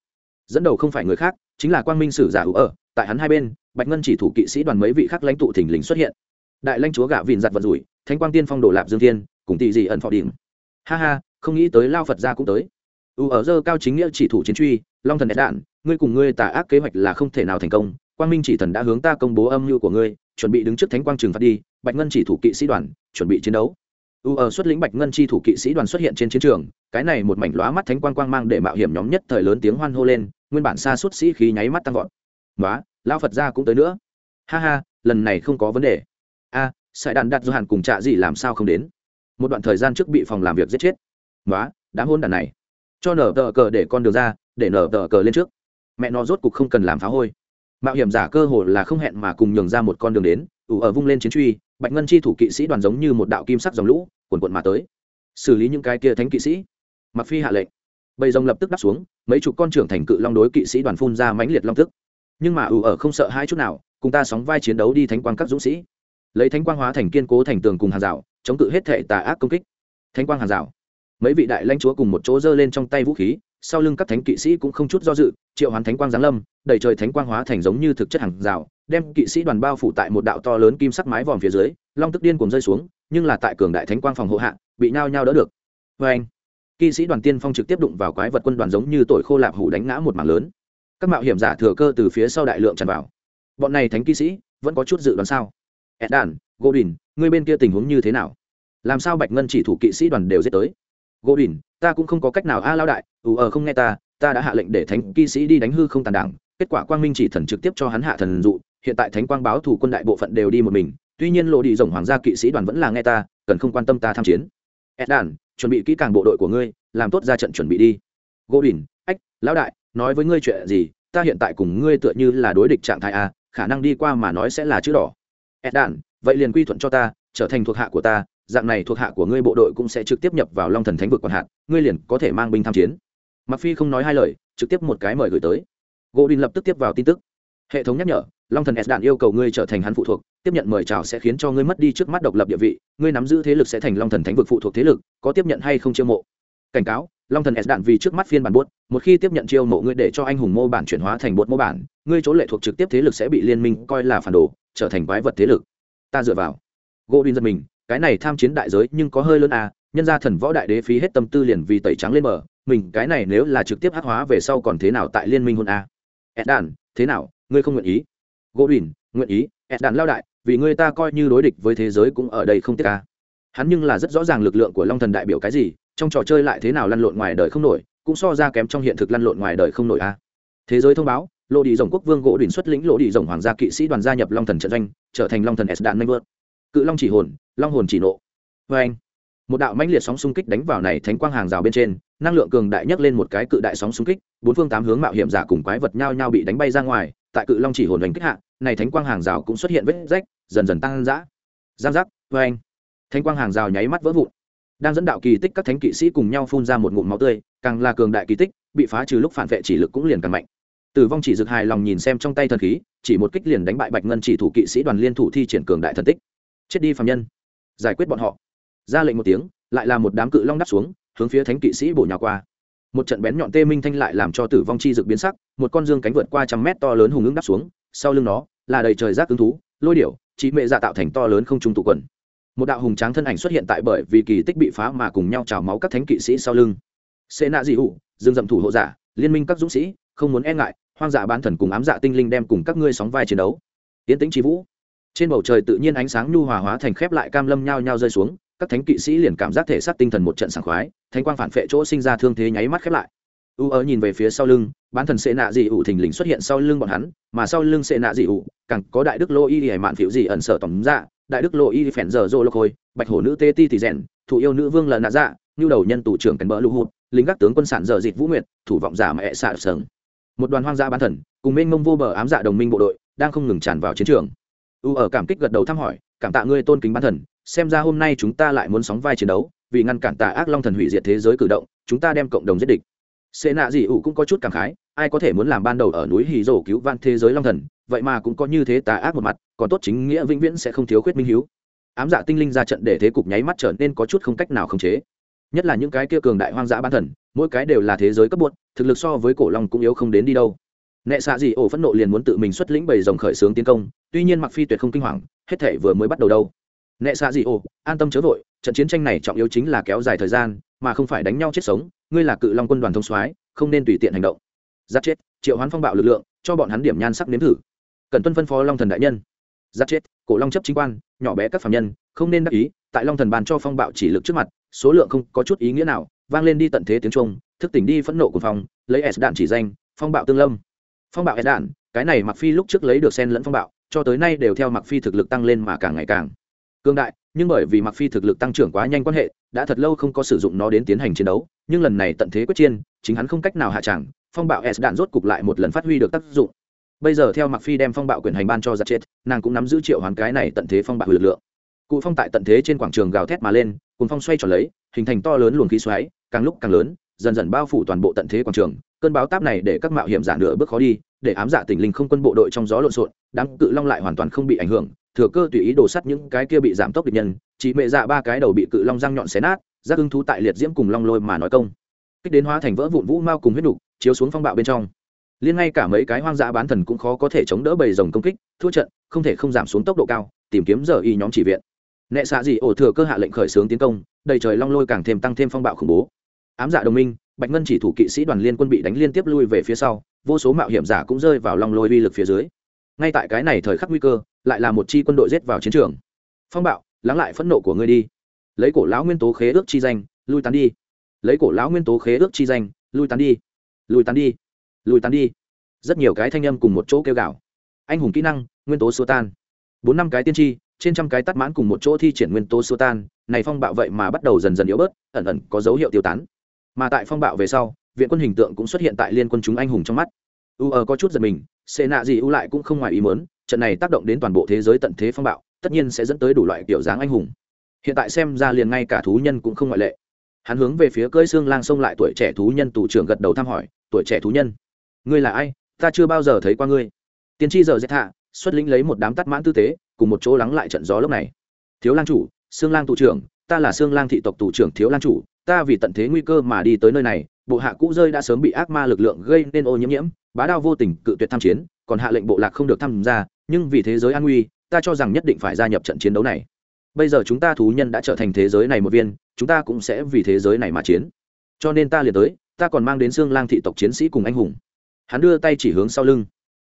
Dẫn đầu không phải người khác, chính là quang minh sử giả hữu ở, tại hắn hai bên bạch ngân chỉ thủ kỵ sĩ đoàn mấy vị khác lãnh tụ thình lình xuất hiện. Đại lãnh chúa gạ vìn giặt vật rủi, thánh quang tiên phong đồ lạp dương thiên, cùng tỷ dị ẩn phò đỉnh. Ha ha, không nghĩ tới lao phật gia cũng tới. U ở dơ cao chính nghĩa chỉ thủ chiến truy, long thần đẹp đạn, ngươi cùng ngươi tà ác kế hoạch là không thể nào thành công. Quang minh chỉ thần đã hướng ta công bố âm mưu của ngươi, chuẩn bị đứng trước thánh quang trừng phạt đi. Bạch ngân chỉ thủ kỵ sĩ đoàn, chuẩn bị chiến đấu. U ở xuất lĩnh bạch ngân chi thủ kỵ sĩ đoàn xuất hiện trên chiến trường, cái này một mảnh lóa mắt thánh quang quang mang để mạo hiểm nhóm nhất thời lớn tiếng hoan hô lên, nguyên bản xa suốt sĩ khí nháy mắt tăng vọt. Nói lao phật gia cũng tới nữa. Ha ha lần này không có vấn đề. A à, sài đàn đặt du hàn cùng trạ gì làm sao không đến? Một đoạn thời gian trước bị phòng làm việc giết chết. Nói đã hôn đàn này. Cho nở tờ cờ để con đường ra để nở tờ cờ lên trước. Mẹ nó rốt cục không cần làm phá hôi. Mạo hiểm giả cơ hồ là không hẹn mà cùng nhường ra một con đường đến ủ ở vung lên chiến truy bạch ngân chi thủ kỵ sĩ đoàn giống như một đạo kim sắc dòng lũ cuồn cuộn mà tới. Xử lý những cái kia thánh kỵ sĩ. Mặc phi hạ lệnh. Bầy rồng lập tức đáp xuống mấy chục con trưởng thành cự long đối kỵ sĩ đoàn phun ra mãnh liệt long tức nhưng mà ủ ở không sợ hai chút nào, cùng ta sóng vai chiến đấu đi thánh quang các dũng sĩ. Lấy thánh quang hóa thành kiên cố thành tường cùng hàng rào, chống cự hết thệ tà ác công kích. Thánh quang hàng rào. Mấy vị đại lãnh chúa cùng một chỗ giơ lên trong tay vũ khí, sau lưng các thánh kỵ sĩ cũng không chút do dự, triệu hoán thánh quang giáng lâm, đẩy trời thánh quang hóa thành giống như thực chất hàng rào, đem kỵ sĩ đoàn bao phủ tại một đạo to lớn kim sắc mái vòm phía dưới, long tức điên cùng rơi xuống, nhưng là tại cường đại thánh quang phòng hộ hạ, bị nhao nhao đỡ được. Vê anh kỵ sĩ đoàn tiên phong trực tiếp đụng vào quái vật quân đoàn giống như tội khô lạp hủ đánh ngã một mảng lớn các mạo hiểm giả thừa cơ từ phía sau đại lượng tràn vào. Bọn này thánh kỵ sĩ, vẫn có chút dự đoán sao? Ed đàn godin, ngươi bên kia tình huống như thế nào? Làm sao bạch ngân chỉ thủ kỵ sĩ đoàn đều giết tới? Godin, ta cũng không có cách nào a lao đại, ù ờ không nghe ta ta đã hạ lệnh để thánh kỵ sĩ đi đánh hư không tàn đảng. Kết quả quang minh chỉ thần trực tiếp cho hắn hạ thần dụ, hiện tại thánh quang báo thủ quân đại bộ phận đều đi một mình. Tuy nhiên lộ đi rồng hoàng gia kỵ sĩ đoàn vẫn là nghe ta, cần không quan tâm ta tham chiến. Ed đàn chuẩn bị kỹ càng bộ đội của ngươi, làm tốt ra trận chuẩn bị đi. Godin, ách, lão đại nói với ngươi chuyện gì, ta hiện tại cùng ngươi tựa như là đối địch trạng thái a, khả năng đi qua mà nói sẽ là chữ đỏ. Ed đản vậy liền quy thuận cho ta, trở thành thuộc hạ của ta, dạng này thuộc hạ của ngươi bộ đội cũng sẽ trực tiếp nhập vào long thần thánh vực còn hạn ngươi liền có thể mang binh tham chiến. Mặc phi không nói hai lời, trực tiếp một cái mời gửi tới. Gỗ đình lập tức tiếp vào tin tức. Hệ thống nhắc nhở, long thần s đạn yêu cầu ngươi trở thành hắn phụ thuộc, tiếp nhận mời chào sẽ khiến cho ngươi mất đi trước mắt độc lập địa vị, ngươi nắm giữ thế lực sẽ thành long thần thánh vực phụ thuộc thế lực, có tiếp nhận hay không chiêu mộ? Cảnh cáo long thần s đạn vì trước mắt phiên bản bốt một khi tiếp nhận chiêu mộ ngươi để cho anh hùng mô bản chuyển hóa thành bột mô bản ngươi chỗ lệ thuộc trực tiếp thế lực sẽ bị liên minh coi là phản đồ trở thành quái vật thế lực. Ta dựa vào. Gỗ Đinh giật mình cái này tham chiến đại giới nhưng có hơi lớn à nhân ra thần võ đại đế phí hết tâm tư liền vì tẩy trắng lên bờ mình cái này nếu là trực tiếp hát hóa về sau còn thế nào tại liên minh hôn à? a ed đàn thế nào ngươi không nguyện ý? Gỗ Đinh, nguyện ý ed đàn lao đại vì ngươi ta coi như đối địch với thế giới cũng ở đây không tiếc ca hắn nhưng là rất rõ ràng lực lượng của long thần đại biểu cái gì trong trò chơi lại thế nào lăn lộn ngoài đời không nổi, cũng so ra kém trong hiện thực lăn lộn ngoài đời không nổi a. Thế giới thông báo lộ đi rồng quốc vương gỗ đình xuất lĩnh lộ đi rồng hoàng gia kỵ sĩ đoàn gia nhập long thần trận doanh, trở thành long thần s đạn nanh vượt cự long chỉ hồn, long hồn chỉ nộ. Vê anh. Một đạo mãnh liệt sóng xung kích đánh vào này thánh quang hàng rào bên trên, năng lượng cường đại nhấc lên một cái cự đại sóng xung kích, bốn phương tám hướng mạo hiểm giả cùng quái vật nhao nhao bị đánh bay ra ngoài, tại cự long chỉ hồn đánh kích hạ, này thánh quang hàng rào cũng xuất hiện vết rách, dần dần tăng dã. Giang giác vê anh. Thánh quang hàng rào nháy mắt vỡ vụn đang dẫn đạo kỳ tích các thánh kỵ sĩ cùng nhau phun ra một ngụm máu tươi, càng là cường đại kỳ tích, bị phá trừ lúc phản vệ chỉ lực cũng liền càng mạnh. Tử vong chỉ dực hài lòng nhìn xem trong tay thần khí, chỉ một kích liền đánh bại bạch ngân chỉ thủ kỵ sĩ đoàn liên thủ thi triển cường đại thần tích. Chết đi phạm nhân. Giải quyết bọn họ. Ra lệnh một tiếng, lại là một đám cự long đắp xuống, hướng phía thánh kỵ sĩ bổ nhà qua. Một trận bén nhọn tê minh thanh lại làm cho tử vong chi dực biến sắc, một con dương cánh vượt qua trăm mét to lớn hùng ứng đắp xuống, sau lưng nó là đầy trời rác ứng thú, lôi điểu, trí mệ dạ tạo thành to lớn không trung tụ quần một đạo hùng tráng thân ảnh xuất hiện tại bởi vì kỳ tích bị phá mà cùng nhau trào máu các thánh kỵ sĩ sau lưng. Xê nạ dị hụ dương dậm thủ hộ giả, liên minh các dũng sĩ, không muốn e ngại, hoang dã bán thần cùng ám dạ tinh linh đem cùng các ngươi sóng vai chiến đấu. Tiến tĩnh trí vũ, trên bầu trời tự nhiên ánh sáng nhu hòa hóa thành khép lại cam lâm nhao nhao rơi xuống, các thánh kỵ sĩ liền cảm giác thể xác tinh thần một trận sảng khoái thanh quang phản phệ chỗ sinh ra thương thế nháy mắt khép lại. U ớ nhìn về phía sau lưng, bán thần sệ nạ dị ủ thình lình xuất hiện sau lưng bọn hắn, mà sau lưng sệ nạ dị ủ càng có đại đức lô y hải mạn phiểu dị ẩn sở tổng dạ đại đức lộ y phèn giờ dô lô khôi, bạch hổ nữ tê ti thì rèn, thủ yêu nữ vương lần nạ dạ như đầu nhân tù trưởng cánh bỡ lũ hụt, lính gác tướng quân sản giờ dịt vũ nguyệt, thủ vọng giả mẹ xạ sờng một đoàn hoang dã bán thần, cùng mênh mông vô bờ ám dạ đồng minh bộ đội, đang không ngừng tràn vào chiến trường. U ở cảm kích gật đầu thăm hỏi, cảm tạ ngươi tôn kính bán thần, xem ra hôm nay chúng ta lại muốn sóng vai chiến đấu, vì ngăn cản tà ác long thần hủy diệt thế giới cử động, chúng ta đem cộng đồng giết địch. Xê nạ dị ủ cũng có chút cảm khái, ai có thể muốn làm ban đầu ở núi hì rổ cứu van thế giới long thần vậy mà cũng có như thế tà ác một mặt, còn tốt chính nghĩa vĩnh viễn sẽ không thiếu khuyết minh hiếu. Ám dạ tinh linh ra trận để thế cục nháy mắt trở nên có chút không cách nào khống chế. Nhất là những cái kia cường đại hoang dã ban thần, mỗi cái đều là thế giới cấp bột thực lực so với cổ long cũng yếu không đến đi đâu. Nệ xạ dị ổ phẫn nộ liền muốn tự mình xuất lĩnh bầy rồng khởi xướng tiến công, tuy nhiên mặc phi tuyệt không kinh hoàng, hết thể vừa mới bắt đầu đâu. Nệ xạ dị ổ, an tâm chớ vội, trận chiến tranh này trọng yếu chính là kéo dài thời gian, mà không phải đánh nhau chết sống, ngươi là cự long quân đoàn thông soái, không nên tùy tiện hành động. Giáp chết, triệu hoán phong bạo lực lượng, cho bọn hắn điểm nhan sắc nếm thử cần tuân phân phó long thần đại nhân giáp chết cổ long chấp chính quan nhỏ bé các phạm nhân không nên đắc ý tại long thần bàn cho phong bạo chỉ lực trước mặt số lượng không có chút ý nghĩa nào vang lên đi tận thế tiếng trung thức tỉnh đi phẫn nộ của phòng lấy s đạn chỉ danh phong bạo tương lâm phong bạo s đạn cái này mặc phi lúc trước lấy được sen lẫn phong bạo cho tới nay đều theo mặc phi thực lực tăng lên mà càng ngày càng cương đại nhưng bởi vì mặc phi thực lực tăng trưởng quá nhanh quan hệ đã thật lâu không có sử dụng nó đến tiến hành chiến đấu nhưng lần này tận thế quyết chiên chính hắn không cách nào hạ tràng phong bạo s đạn rốt cục lại một lần phát huy được tác dụng bây giờ theo mặc phi đem phong bạo quyền hành ban cho giặc chết, nàng cũng nắm giữ triệu hoàn cái này tận thế phong bạo lực lượng. Cụ phong tại tận thế trên quảng trường gào thét mà lên cùng phong xoay tròn lấy, hình thành to lớn luồng khí xoáy, càng lúc càng lớn, dần dần bao phủ toàn bộ tận thế quảng trường. Cơn báo táp này để các mạo hiểm giả nửa bước khó đi, để ám giả tỉnh linh không quân bộ đội trong gió lộn xộn, đám cự long lại hoàn toàn không bị ảnh hưởng, thừa cơ tùy ý đổ sắt những cái kia bị giảm tốc địch nhân, chỉ mẹ dạ ba cái đầu bị cự long răng nhọn xé nát giác ưng thú tại liệt diễm cùng long lôi mà nói công. Kích đến hóa thành vỡ vụn vũ mao cùng huyết đục chiếu xuống phong bạo bên trong liên ngay cả mấy cái hoang dã bán thần cũng khó có thể chống đỡ bầy rồng công kích, thua trận, không thể không giảm xuống tốc độ cao, tìm kiếm giờ y nhóm chỉ viện. Nệ xạ dị ổ thừa cơ hạ lệnh khởi xướng tiến công, đầy trời long lôi càng thêm tăng thêm phong bạo khủng bố. Ám dạ đồng minh, bạch ngân chỉ thủ kỵ sĩ đoàn liên quân bị đánh liên tiếp lui về phía sau, vô số mạo hiểm giả cũng rơi vào long lôi uy lực phía dưới. Ngay tại cái này thời khắc nguy cơ, lại là một chi quân đội giết vào chiến trường. Phong bạo, lắng lại phẫn nộ của ngươi đi. Lấy cổ lão nguyên tố khế ước chi danh, lui tán đi. Lấy cổ lão nguyên tố khế ước chi danh, lui tán đi. Lui tán đi lùi tan đi. Rất nhiều cái thanh âm cùng một chỗ kêu gào. Anh hùng kỹ năng, nguyên tố xua tan. Bốn năm cái tiên tri, trên trăm cái tắt mãn cùng một chỗ thi triển nguyên tố xua tan, này phong bạo vậy mà bắt đầu dần dần yếu bớt, ẩn ẩn có dấu hiệu tiêu tán. Mà tại phong bạo về sau, viện quân hình tượng cũng xuất hiện tại liên quân chúng anh hùng trong mắt. U ờ có chút giật mình xê nạ gì u lại cũng không ngoài ý mớn trận này tác động đến toàn bộ thế giới tận thế phong bạo, tất nhiên sẽ dẫn tới đủ loại kiểu dáng anh hùng. Hiện tại xem ra liền ngay cả thú nhân cũng không ngoại lệ. Hắn hướng về phía cưỡi xương lang sông lại tuổi trẻ thú nhân tù trưởng gật đầu thăm hỏi, tuổi trẻ thú nhân ngươi là ai, ta chưa bao giờ thấy qua ngươi. Tiên tri giờ dẹt hạ, xuất lĩnh lấy một đám tắt mãn tư tế, cùng một chỗ lắng lại trận gió lúc này. Thiếu lang chủ xương lang tụ trưởng, ta là xương lang thị tộc tù trưởng thiếu lang chủ, ta vì tận thế nguy cơ mà đi tới nơi này, bộ hạ cũ rơi đã sớm bị ác ma lực lượng gây nên ô nhiễm nhiễm, bá đao vô tình cự tuyệt tham chiến, còn hạ lệnh bộ lạc không được tham gia, nhưng vì thế giới an nguy, ta cho rằng nhất định phải gia nhập trận chiến đấu này. Bây giờ chúng ta thú nhân đã trở thành thế giới này một viên, chúng ta cũng sẽ vì thế giới này mà chiến. Cho nên ta liền tới, ta còn mang đến xương lang thị tộc chiến sĩ cùng anh hùng hắn đưa tay chỉ hướng sau lưng.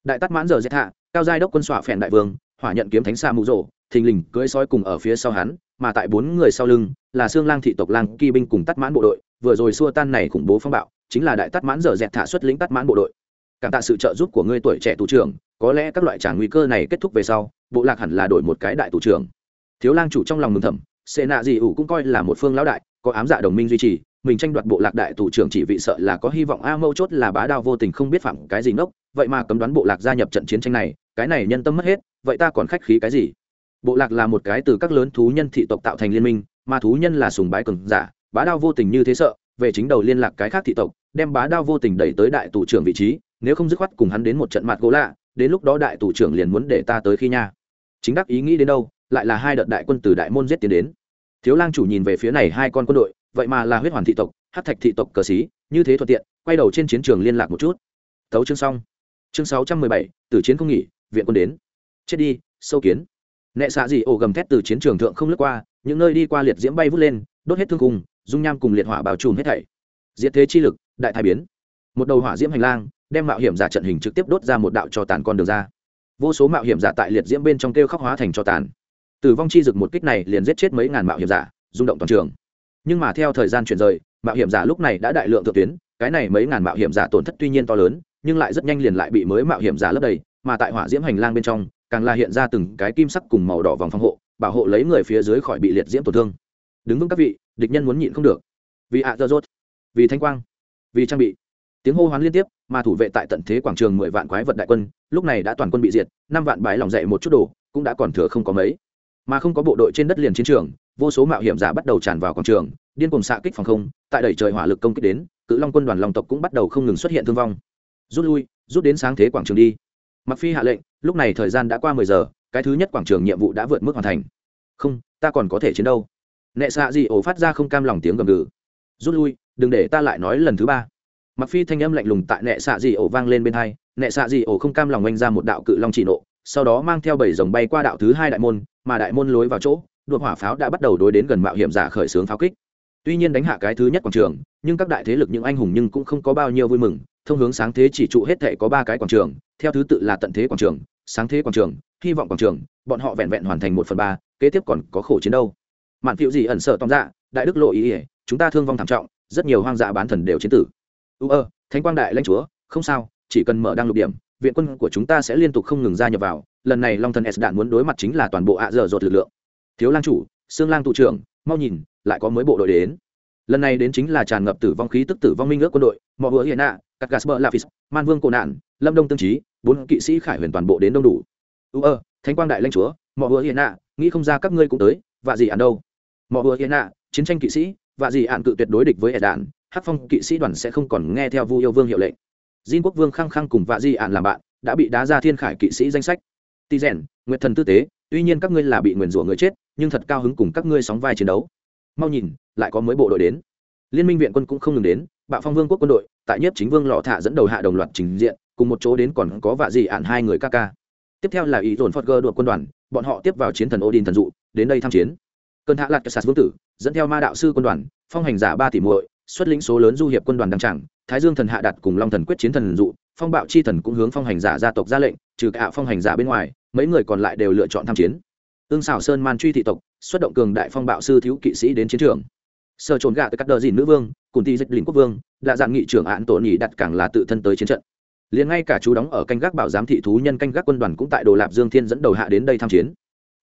Đại tắt mãn giờ dẹt hạ, cao giai đốc quân xỏa phèn đại vương, hỏa nhận kiếm thánh xa mũ rộ thình lình cưỡi sói cùng ở phía sau hắn, mà tại bốn người sau lưng là xương lang thị tộc lang kỳ binh cùng tắt mãn bộ đội, vừa rồi xua tan này khủng bố phong bạo, chính là đại tắt mãn dở dẹt thả xuất lĩnh tắt mãn bộ đội. Cảm tạ sự trợ giúp của ngươi tuổi trẻ tù trưởng, có lẽ các loại trả nguy cơ này kết thúc về sau, bộ lạc hẳn là đổi một cái đại tù trưởng. Thiếu lang chủ trong lòng mừng thầm xê nạ dị ủ cũng coi là một phương lão đại, có ám dạ đồng minh duy trì mình tranh đoạt bộ lạc đại tù trưởng chỉ vị sợ là có hy vọng a mâu chốt là bá đao vô tình không biết phạm cái gì ngốc, vậy mà cấm đoán bộ lạc gia nhập trận chiến tranh này, cái này nhân tâm mất hết, vậy ta còn khách khí cái gì? Bộ lạc là một cái từ các lớn thú nhân thị tộc tạo thành liên minh, mà thú nhân là sùng bái cường giả, bá đao vô tình như thế sợ, về chính đầu liên lạc cái khác thị tộc, đem bá đao vô tình đẩy tới đại tù trưởng vị trí, nếu không dứt khoát cùng hắn đến một trận mặt gỗ lạ, đến lúc đó đại tù trưởng liền muốn để ta tới khi nha. Chính đắc ý nghĩ đến đâu, lại là hai đợt đại quân từ đại môn giết tiến đến. Thiếu lang chủ nhìn về phía này hai con quân đội vậy mà là huyết hoàn thị tộc hát thạch thị tộc cờ xí, như thế thuận tiện, quay đầu trên chiến trường liên lạc một chút. Tấu chương xong. Chương sáu trăm mười bảy từ chiến không nghỉ, viện quân đến. Chết đi, sâu kiến. Nệ xạ dị ổ gầm thét từ chiến trường thượng không lướt qua, những nơi đi qua liệt diễm bay vút lên, đốt hết thương cùng, dung nham cùng liệt hỏa bào trùm hết thảy. Diệt thế chi lực, đại thái biến. Một đầu hỏa diễm hành lang, đem mạo hiểm giả trận hình trực tiếp đốt ra một đạo cho tàn con đường ra. Vô số mạo hiểm giả tại liệt diễm bên trong kêu khóc hóa thành cho tàn. Tử vong chi dực một kích này liền giết chết mấy ngàn mạo hiểm giả, rung động toàn trường nhưng mà theo thời gian chuyển rời, mạo hiểm giả lúc này đã đại lượng thượng tuyến, cái này mấy ngàn mạo hiểm giả tổn thất tuy nhiên to lớn, nhưng lại rất nhanh liền lại bị mới mạo hiểm giả lấp đầy, mà tại hỏa diễm hành lang bên trong, càng là hiện ra từng cái kim sắc cùng màu đỏ vòng phòng hộ, bảo hộ lấy người phía dưới khỏi bị liệt diễm tổn thương. Đứng vững các vị, địch nhân muốn nhịn không được. Vì ạ dơ dốt vì thanh quang, vì trang bị. Tiếng hô hoán liên tiếp, mà thủ vệ tại tận thế quảng trường mười vạn quái vật đại quân, lúc này đã toàn quân bị diệt, năm vạn bái lòng dậy một chút đồ, cũng đã còn thừa không có mấy. Mà không có bộ đội trên đất liền chiến trường vô số mạo hiểm giả bắt đầu tràn vào quảng trường, điên cùng xạ kích phòng không, tại đẩy trời hỏa lực công kích đến, cự long quân đoàn long tộc cũng bắt đầu không ngừng xuất hiện thương vong. Rút lui, rút đến sáng thế quảng trường đi. Mặc phi hạ lệnh, lúc này thời gian đã qua mười giờ, cái thứ nhất quảng trường nhiệm vụ đã vượt mức hoàn thành. Không, ta còn có thể chiến đâu. Nệ xạ gì ổ phát ra không cam lòng tiếng gầm gừ. Rút lui, đừng để ta lại nói lần thứ ba. Mặc phi thanh âm lạnh lùng tại nệ xạ gì ổ vang lên bên hai. Nệ xạ gì ổ không cam lòng oanh ra một đạo cự long chỉ nộ, sau đó mang theo bảy dòng bay qua đạo thứ hai đại môn, mà đại môn lối vào chỗ đột hỏa pháo đã bắt đầu đối đến gần mạo hiểm giả khởi xướng pháo kích. Tuy nhiên đánh hạ cái thứ nhất quảng trường, nhưng các đại thế lực những anh hùng nhưng cũng không có bao nhiêu vui mừng. Thông hướng sáng thế chỉ trụ hết thệ có ba cái quảng trường, theo thứ tự là tận thế quảng trường, sáng thế quảng trường, hy vọng quảng trường, bọn họ vẹn vẹn hoàn thành một phần ba, kế tiếp còn có khổ chiến đâu. Mạn phiệu gì ẩn sợ tóm dạ đại đức lộ ý ỉa chúng ta thương vong thảm trọng, rất nhiều hoang dã bán thần đều chiến tử. Ưu ơ, thánh quang đại lãnh chúa, không sao, chỉ cần mở đăng lục điểm, viện quân của chúng ta sẽ liên tục không ngừng ra nhập vào, lần này long thần s đạn muốn đối mặt chính là toàn bộ ạ dở dột lực lượng thiếu lang chủ xương lang tụ trưởng, mau nhìn, lại có mới bộ đội đến. Lần này đến chính là tràn ngập tử vong khí tức tử vong minh ước quân đội mọi hứa hiện nạ các gasper lafis man vương cổ nạn, lâm đông tương trí bốn kỵ sĩ khải huyền toàn bộ đến đông đủ. Ưu ơ, thánh quang đại lãnh chúa mọi hứa hiện nạ, nghĩ không ra các ngươi cũng tới và gì ạn đâu? Mọi hứa hiện nạ, chiến tranh kỵ sĩ và gì ạn cự tuyệt đối địch với ẻ đạn hát phong kỵ sĩ đoàn sẽ không còn nghe theo vu yêu vương hiệu lệnh. Diên quốc vương khăng khăng cùng vạ di ạn làm bạn, đã bị đá ra thiên khải kỵ sĩ danh sách. Ti rèn, nguyệt thần tư tế, tuy nhiên các ngươi là bị nguyền rủa người chết nhưng thật cao hứng cùng các ngươi sóng vai chiến đấu. Mau nhìn lại có mới bộ đội đến. Liên minh viện quân cũng không ngừng đến bạo phong vương quốc quân đội tại nhất chính vương lọ thả dẫn đầu hạ đồng loạt trình diện cùng một chỗ đến còn có vạ dị ạn hai người ca ca. Tiếp theo là ý dồn phật gơ đội quân đoàn bọn họ tiếp vào chiến thần odin thần dụ đến đây tham chiến. Cơn hạ lạt cái sạt vương tử dẫn theo ma đạo sư quân đoàn phong hành giả ba tỷ muội xuất lĩnh số lớn du hiệp quân đoàn đăng trạng, thái dương thần hạ đặt cùng long thần quyết chiến thần dụ phong bạo chi thần cũng hướng phong hành giả gia tộc ra lệnh trừ cả phong hành giả bên ngoài mấy người còn lại đều lựa chọn tham chiến ương xảo sơn man truy thị tộc, xuất động cường đại phong bạo sư thiếu kỵ sĩ đến chiến trường. Sơ trốn gạ tới cắt đờ dìn nữ vương cùng ti dịch lĩnh quốc vương đã dạng nghị trưởng án tổ nhị đặt càng là tự thân tới chiến trận. Liền ngay cả chú đóng ở canh gác bảo giám thị thú nhân canh gác quân đoàn cũng tại đồ lạp dương thiên dẫn đầu hạ đến đây tham chiến.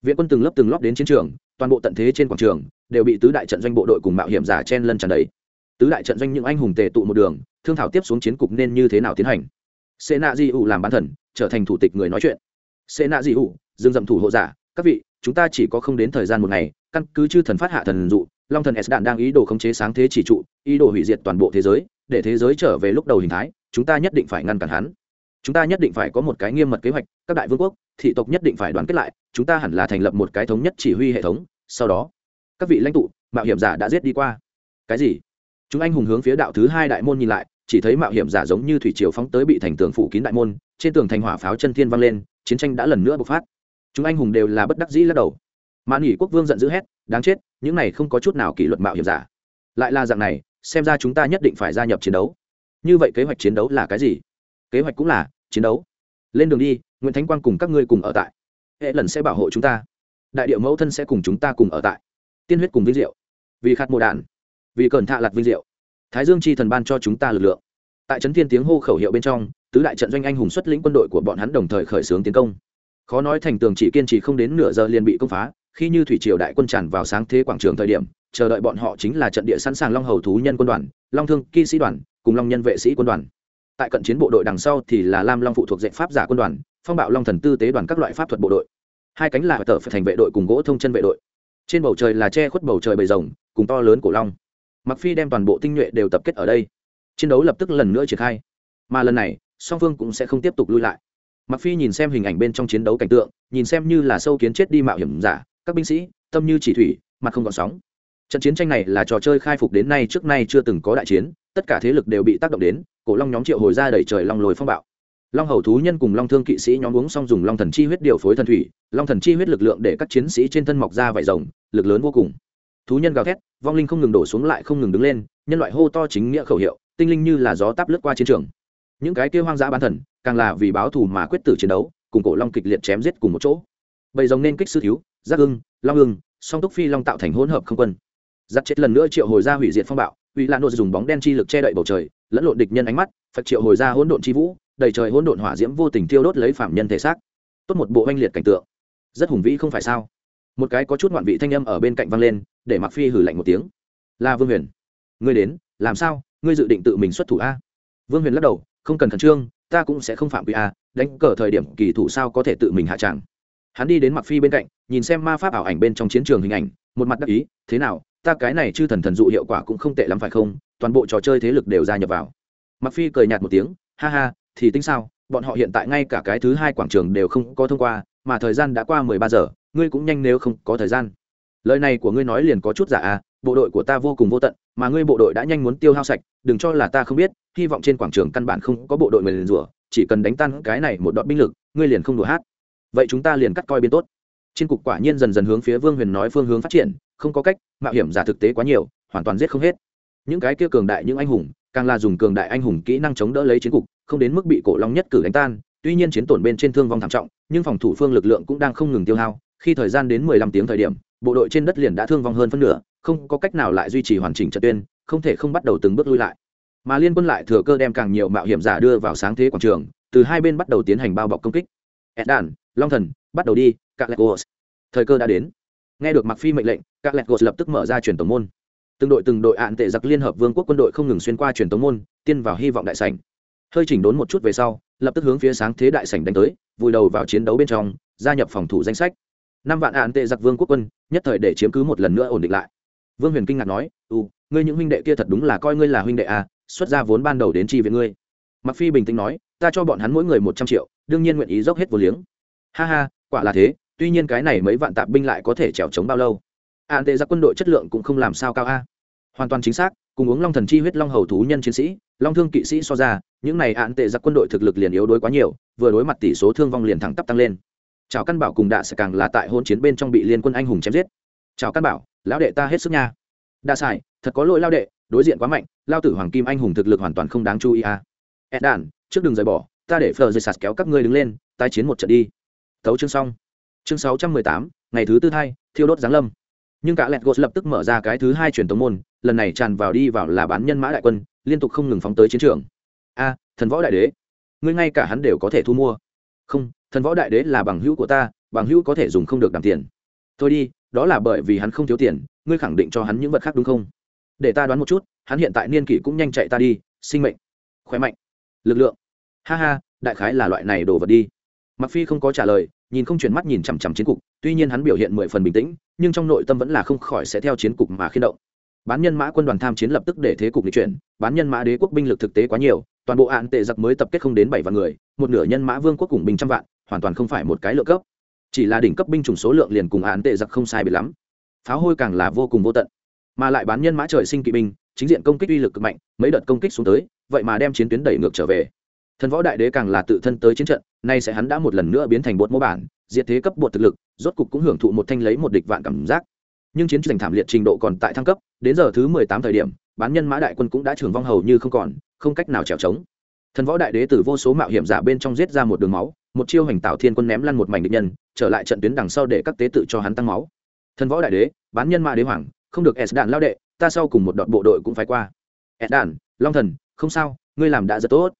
Viện quân từng lớp từng lóp đến chiến trường, toàn bộ tận thế trên quảng trường, đều bị tứ đại trận doanh bộ đội cùng mạo hiểm giả chen lân tràn đầy. Tứ đại trận doanh những anh hùng tề tụ một đường, thương thảo tiếp xuống chiến cục nên như thế nào tiến hành? Sê nạ di ủ làm bán thần, trở thành thủ tịch người nói chuyện. Sê nạ di ủ dương dậm thủ hộ giả, các vị chúng ta chỉ có không đến thời gian một ngày, căn cứ chư thần phát hạ thần dụ, long thần s đạn đang ý đồ khống chế sáng thế chỉ trụ, ý đồ hủy diệt toàn bộ thế giới, để thế giới trở về lúc đầu hình thái, chúng ta nhất định phải ngăn cản hắn. Chúng ta nhất định phải có một cái nghiêm mật kế hoạch, các đại vương quốc, thị tộc nhất định phải đoàn kết lại, chúng ta hẳn là thành lập một cái thống nhất chỉ huy hệ thống, sau đó, các vị lãnh tụ, mạo hiểm giả đã giết đi qua. Cái gì? Chúng anh hùng hướng phía đạo thứ hai đại môn nhìn lại, chỉ thấy mạo hiểm giả giống như thủy triều phóng tới bị thành tường phủ kín đại môn, trên tường thành hỏa pháo chân thiên vang lên, chiến tranh đã lần nữa bộc phát chúng anh hùng đều là bất đắc dĩ lắc đầu. Mãn nghỉ quốc vương giận dữ hét, đáng chết, những này không có chút nào kỷ luật mạo hiểm giả. Lại là dạng này, xem ra chúng ta nhất định phải gia nhập chiến đấu. Như vậy kế hoạch chiến đấu là cái gì? Kế hoạch cũng là, chiến đấu. Lên đường đi, nguyễn thánh quang cùng các ngươi cùng ở tại. Hệ lần sẽ bảo hộ chúng ta. Đại địa mẫu thân sẽ cùng chúng ta cùng ở tại. Tiên huyết cùng vinh diệu. Vì khát mộ đạn, vì cẩn thạ lặt vinh diệu. Thái dương chi thần ban cho chúng ta lực lượng. Tại trấn thiên tiếng hô khẩu hiệu bên trong, tứ đại trận doanh anh hùng xuất lĩnh quân đội của bọn hắn đồng thời khởi xướng tiến công khó nói thành tường chỉ kiên trì không đến nửa giờ liền bị công phá, khi như thủy triều đại quân tràn vào sáng thế quảng trường thời điểm, chờ đợi bọn họ chính là trận địa sẵn sàng long hầu thú nhân quân đoàn, long thương, kỵ sĩ đoàn, cùng long nhân vệ sĩ quân đoàn. Tại cận chiến bộ đội đằng sau thì là lam long phụ thuộc dạy pháp giả quân đoàn, phong bạo long thần tư tế đoàn các loại pháp thuật bộ đội. Hai cánh là tờ phải thành vệ đội cùng gỗ thông chân vệ đội. Trên bầu trời là che khuất bầu trời bầy rồng, cùng to lớn cổ long. Mặc phi đem toàn bộ tinh nhuệ đều tập kết ở đây. Chiến đấu lập tức lần nữa triển khai. Mà lần này, song phương cũng sẽ không tiếp tục lui lại mặc phi nhìn xem hình ảnh bên trong chiến đấu cảnh tượng, nhìn xem như là sâu kiến chết đi mạo hiểm giả, các binh sĩ, tâm như chỉ thủy, mặt không còn sóng. Trận chiến tranh này là trò chơi khai phục đến nay trước nay chưa từng có đại chiến, tất cả thế lực đều bị tác động đến, cổ long nhóm triệu hồi ra đẩy trời long lồi phong bạo. Long hầu thú nhân cùng long thương kỵ sĩ nhóm uống xong dùng long thần chi huyết điều phối thần thủy, long thần chi huyết lực lượng để các chiến sĩ trên thân mọc ra vải rồng, lực lớn vô cùng. Thú nhân gào thét, vong linh không ngừng đổ xuống lại không ngừng đứng lên, nhân loại hô to chính nghĩa khẩu hiệu, tinh linh như là gió táp lướt qua chiến trường những cái kia hoang dã bán thần, càng là vì báo thù mà quyết tử chiến đấu, cùng cổ long kịch liệt chém giết cùng một chỗ. Bầy rồng nên kích sư thiếu, giác ưng, long ưng, song túc phi long tạo thành hỗn hợp không quân. Giáp chết lần nữa triệu hồi ra hủy diệt phong bạo, uy lan nội dùng bóng đen chi lực che đậy bầu trời, lẫn lộn địch nhân ánh mắt phật triệu hồi ra hỗn độn chi vũ, đầy trời hỗn độn hỏa diễm vô tình thiêu đốt lấy phạm nhân thể xác. Tốt một bộ oanh liệt cảnh tượng. Rất hùng vĩ không phải sao? Một cái có chút ngoạn vị thanh âm ở bên cạnh vang lên, để mặc phi hử lạnh một tiếng. Là vương huyền, ngươi đến, làm sao? Ngươi dự định tự mình xuất thủ a? Vương huyền lắc đầu không cần khẩn trương, ta cũng sẽ không phạm quy a, đánh cờ thời điểm kỳ thủ sao có thể tự mình hạ tràng. Hắn đi đến mặc phi bên cạnh, nhìn xem ma pháp ảo ảnh bên trong chiến trường hình ảnh, một mặt đắc ý, thế nào, ta cái này chư thần thần dụ hiệu quả cũng không tệ lắm phải không? Toàn bộ trò chơi thế lực đều gia nhập vào. Mặc phi cười nhạt một tiếng, ha ha, thì tính sao, bọn họ hiện tại ngay cả cái thứ hai quảng trường đều không có thông qua, mà thời gian đã qua mười ba giờ, ngươi cũng nhanh nếu không có thời gian. Lời này của ngươi nói liền có chút giả à bộ đội của ta vô cùng vô tận, mà ngươi bộ đội đã nhanh muốn tiêu hao sạch, đừng cho là ta không biết hy vọng trên quảng trường căn bản không có bộ đội mình liền rủa, chỉ cần đánh tan cái này một đoạn binh lực, ngươi liền không đùa hát. Vậy chúng ta liền cắt coi biên tốt. Trên cục quả nhiên dần dần hướng phía vương huyền nói phương hướng phát triển, không có cách, mạo hiểm giả thực tế quá nhiều, hoàn toàn giết không hết. Những cái kia cường đại những anh hùng, càng là dùng cường đại anh hùng kỹ năng chống đỡ lấy chiến cục, không đến mức bị cổ long nhất cử đánh tan, tuy nhiên chiến tổn bên trên thương vong thảm trọng, nhưng phòng thủ phương lực lượng cũng đang không ngừng tiêu hao, khi thời gian đến mười lăm tiếng thời điểm, bộ đội trên đất liền đã thương vong hơn phân nửa, không có cách nào lại duy trì hoàn chỉnh trận tuyên, không thể không bắt đầu từng bước lui lại mà liên quân lại thừa cơ đem càng nhiều mạo hiểm giả đưa vào sáng thế quảng trường, từ hai bên bắt đầu tiến hành bao bọc công kích. Eddan long thần, bắt đầu đi các lệ thời cơ đã đến. Nghe được mặc phi mệnh lệnh các lệ lập tức mở ra truyền tổng môn. Từng đội từng đội ạn tệ giặc liên hợp vương quốc quân đội không ngừng xuyên qua truyền tổng môn, tiên vào hy vọng đại sảnh. Hơi chỉnh đốn một chút về sau, lập tức hướng phía sáng thế đại sảnh đánh tới, vùi đầu vào chiến đấu bên trong, gia nhập phòng thủ danh sách. Năm vạn ạn tệ giặc vương quốc quân, nhất thời để chiếm cứ một lần nữa ổn định lại. Vương huyền kinh ngạc nói u ngươi những huynh đệ kia thật đúng là coi ngươi là huynh đệ à xuất ra vốn ban đầu đến chi viện ngươi. Mặc phi bình tĩnh nói, ta cho bọn hắn mỗi người một trăm triệu, đương nhiên nguyện ý dốc hết vô liếng. Ha ha, quả là thế, tuy nhiên cái này mấy vạn tạp binh lại có thể trèo chống bao lâu. An tệ ra quân đội chất lượng cũng không làm sao cao a. Hoàn toàn chính xác, cùng uống long thần chi huyết long hầu thú nhân chiến sĩ, long thương kỵ sĩ so ra, những này à, an tệ giặc quân đội thực lực liền yếu đuối quá nhiều, vừa đối mặt tỷ số thương vong liền thẳng tắp tăng lên. Chào căn bảo cùng đạ sẽ càng là tại hôn chiến bên trong bị liên quân anh hùng chém giết. Chào căn bảo, lão đệ ta hết sức nha. Đạ sải, thật có lỗi lao đệ, đối diện quá mạnh lao tử hoàng kim anh hùng thực lực hoàn toàn không đáng chú ý à. ed đàn trước đường rời bỏ, ta để phờ dây sạt kéo các ngươi đứng lên, tái chiến một trận đi. Thấu chương xong. Chương sáu trăm mười tám, ngày thứ tư hai, thiêu đốt giáng lâm. Nhưng cả lẹt gột lập tức mở ra cái thứ hai truyền tống môn, lần này tràn vào đi vào là bán nhân mã đại quân, liên tục không ngừng phóng tới chiến trường. A, thần võ đại đế, ngươi ngay cả hắn đều có thể thu mua. Không, thần võ đại đế là bằng hữu của ta, bằng hữu có thể dùng không được đảm tiền. Thôi đi, đó là bởi vì hắn không thiếu tiền, ngươi khẳng định cho hắn những vật khác đúng không? Để ta đoán một chút, hắn hiện tại niên kỷ cũng nhanh chạy ta đi, sinh mệnh, khỏe mạnh, lực lượng. Ha ha, đại khái là loại này đổ vật đi. Mặc phi không có trả lời, nhìn không chuyển mắt nhìn chằm chằm chiến cục, tuy nhiên hắn biểu hiện mười phần bình tĩnh, nhưng trong nội tâm vẫn là không khỏi sẽ theo chiến cục mà khiên động. Bán nhân mã quân đoàn tham chiến lập tức để thế cục lịch chuyển, bán nhân mã đế quốc binh lực thực tế quá nhiều, toàn bộ án tệ giặc mới tập kết không đến bảy vạn người, một nửa nhân mã vương quốc cùng binh trăm vạn, hoàn toàn không phải một cái lượng cấp. Chỉ là đỉnh cấp binh chủng số lượng liền cùng án tệ giặc không sai biệt lắm. Pháo hôi càng là vô cùng vô tận mà lại bán nhân mã trời sinh kỵ binh, chính diện công kích uy lực cực mạnh, mấy đợt công kích xuống tới, vậy mà đem chiến tuyến đẩy ngược trở về. Thần võ đại đế càng là tự thân tới chiến trận, nay sẽ hắn đã một lần nữa biến thành bột mô bản, diệt thế cấp bột thực lực, rốt cục cũng hưởng thụ một thanh lấy một địch vạn cảm giác. Nhưng chiến tranh thảm liệt trình độ còn tại thăng cấp, đến giờ thứ mười tám thời điểm, bán nhân mã đại quân cũng đã trưởng vong hầu như không còn, không cách nào trèo trống. Thần võ đại đế từ vô số mạo hiểm giả bên trong giết ra một đường máu, một chiêu hành tạo thiên quân ném lăn một mảnh địch nhân, trở lại trận tuyến đằng sau để các tế tự cho hắn tăng máu. Thần võ đại đế, bán nhân mã đế hoàng không được s đạn lao đệ, ta sau cùng một đoạn bộ đội cũng phải qua. S đạn, long thần, không sao, ngươi làm đã rất tốt.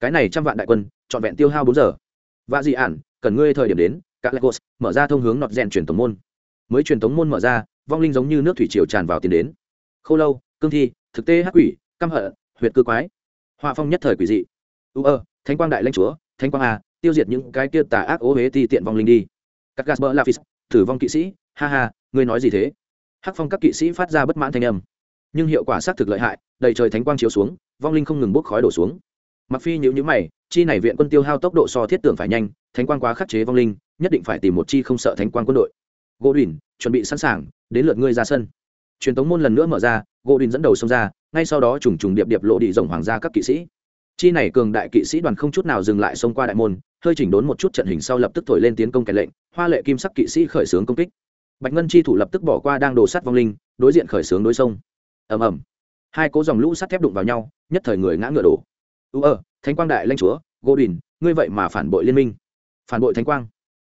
Cái này trăm vạn đại quân, trọn vẹn tiêu hao bốn giờ. Và dị ản, cần ngươi thời điểm đến, các lagos, mở ra thông hướng nọt rèn truyền tống môn. Mới truyền tống môn mở ra, vong linh giống như nước thủy triều tràn vào tiền đến. Khâu lâu, cương thi, thực tế hắc quỷ, căm hận, huyệt cư quái. Hoa phong nhất thời quỷ dị. Ưu ơ, thánh quang đại lãnh chúa, thánh quang a, tiêu diệt những cái kia tà ác ố huế ti tiện vong linh đi. Các gasper lafis thử vong kỵ sĩ, ha ha, ngươi nói gì thế? Hắc phong các kỵ sĩ phát ra bất mãn thanh âm. Nhưng hiệu quả xác thực lợi hại, đầy trời thánh quang chiếu xuống, vong linh không ngừng bốc khói đổ xuống. Mặc phi nhữ nhữ mày, chi này viện quân tiêu hao tốc độ so thiết tưởng phải nhanh, thánh quang quá khắc chế vong linh, nhất định phải tìm một chi không sợ thánh quang quân đội. Gỗ đùn chuẩn bị sẵn sàng, đến lượt ngươi ra sân. Truyền tống môn lần nữa mở ra, gỗ đùn dẫn đầu xông ra, ngay sau đó trùng trùng điệp điệp lộ đi rồng hoàng gia các kỵ sĩ. Chi này cường đại kỵ sĩ đoàn không chút nào dừng lại xông qua đại môn, hơi chỉnh đốn một chút trận hình sau lập tức thổi lên tiến công kẻ lệnh, hoa lệ kim sắc kỵ sĩ khởi xướng công kích bạch ngân chi thủ lập tức bỏ qua đang đổ sắt vong linh, đối diện khởi xướng đối sông. Ầm ầm. Hai cố dòng lũ sắt thép đụng vào nhau, nhất thời người ngã ngựa đổ. Ưu ơ, thánh quang đại lanh chúa gỗ đình, ngươi vậy mà phản bội liên minh. Phản bội thánh quang.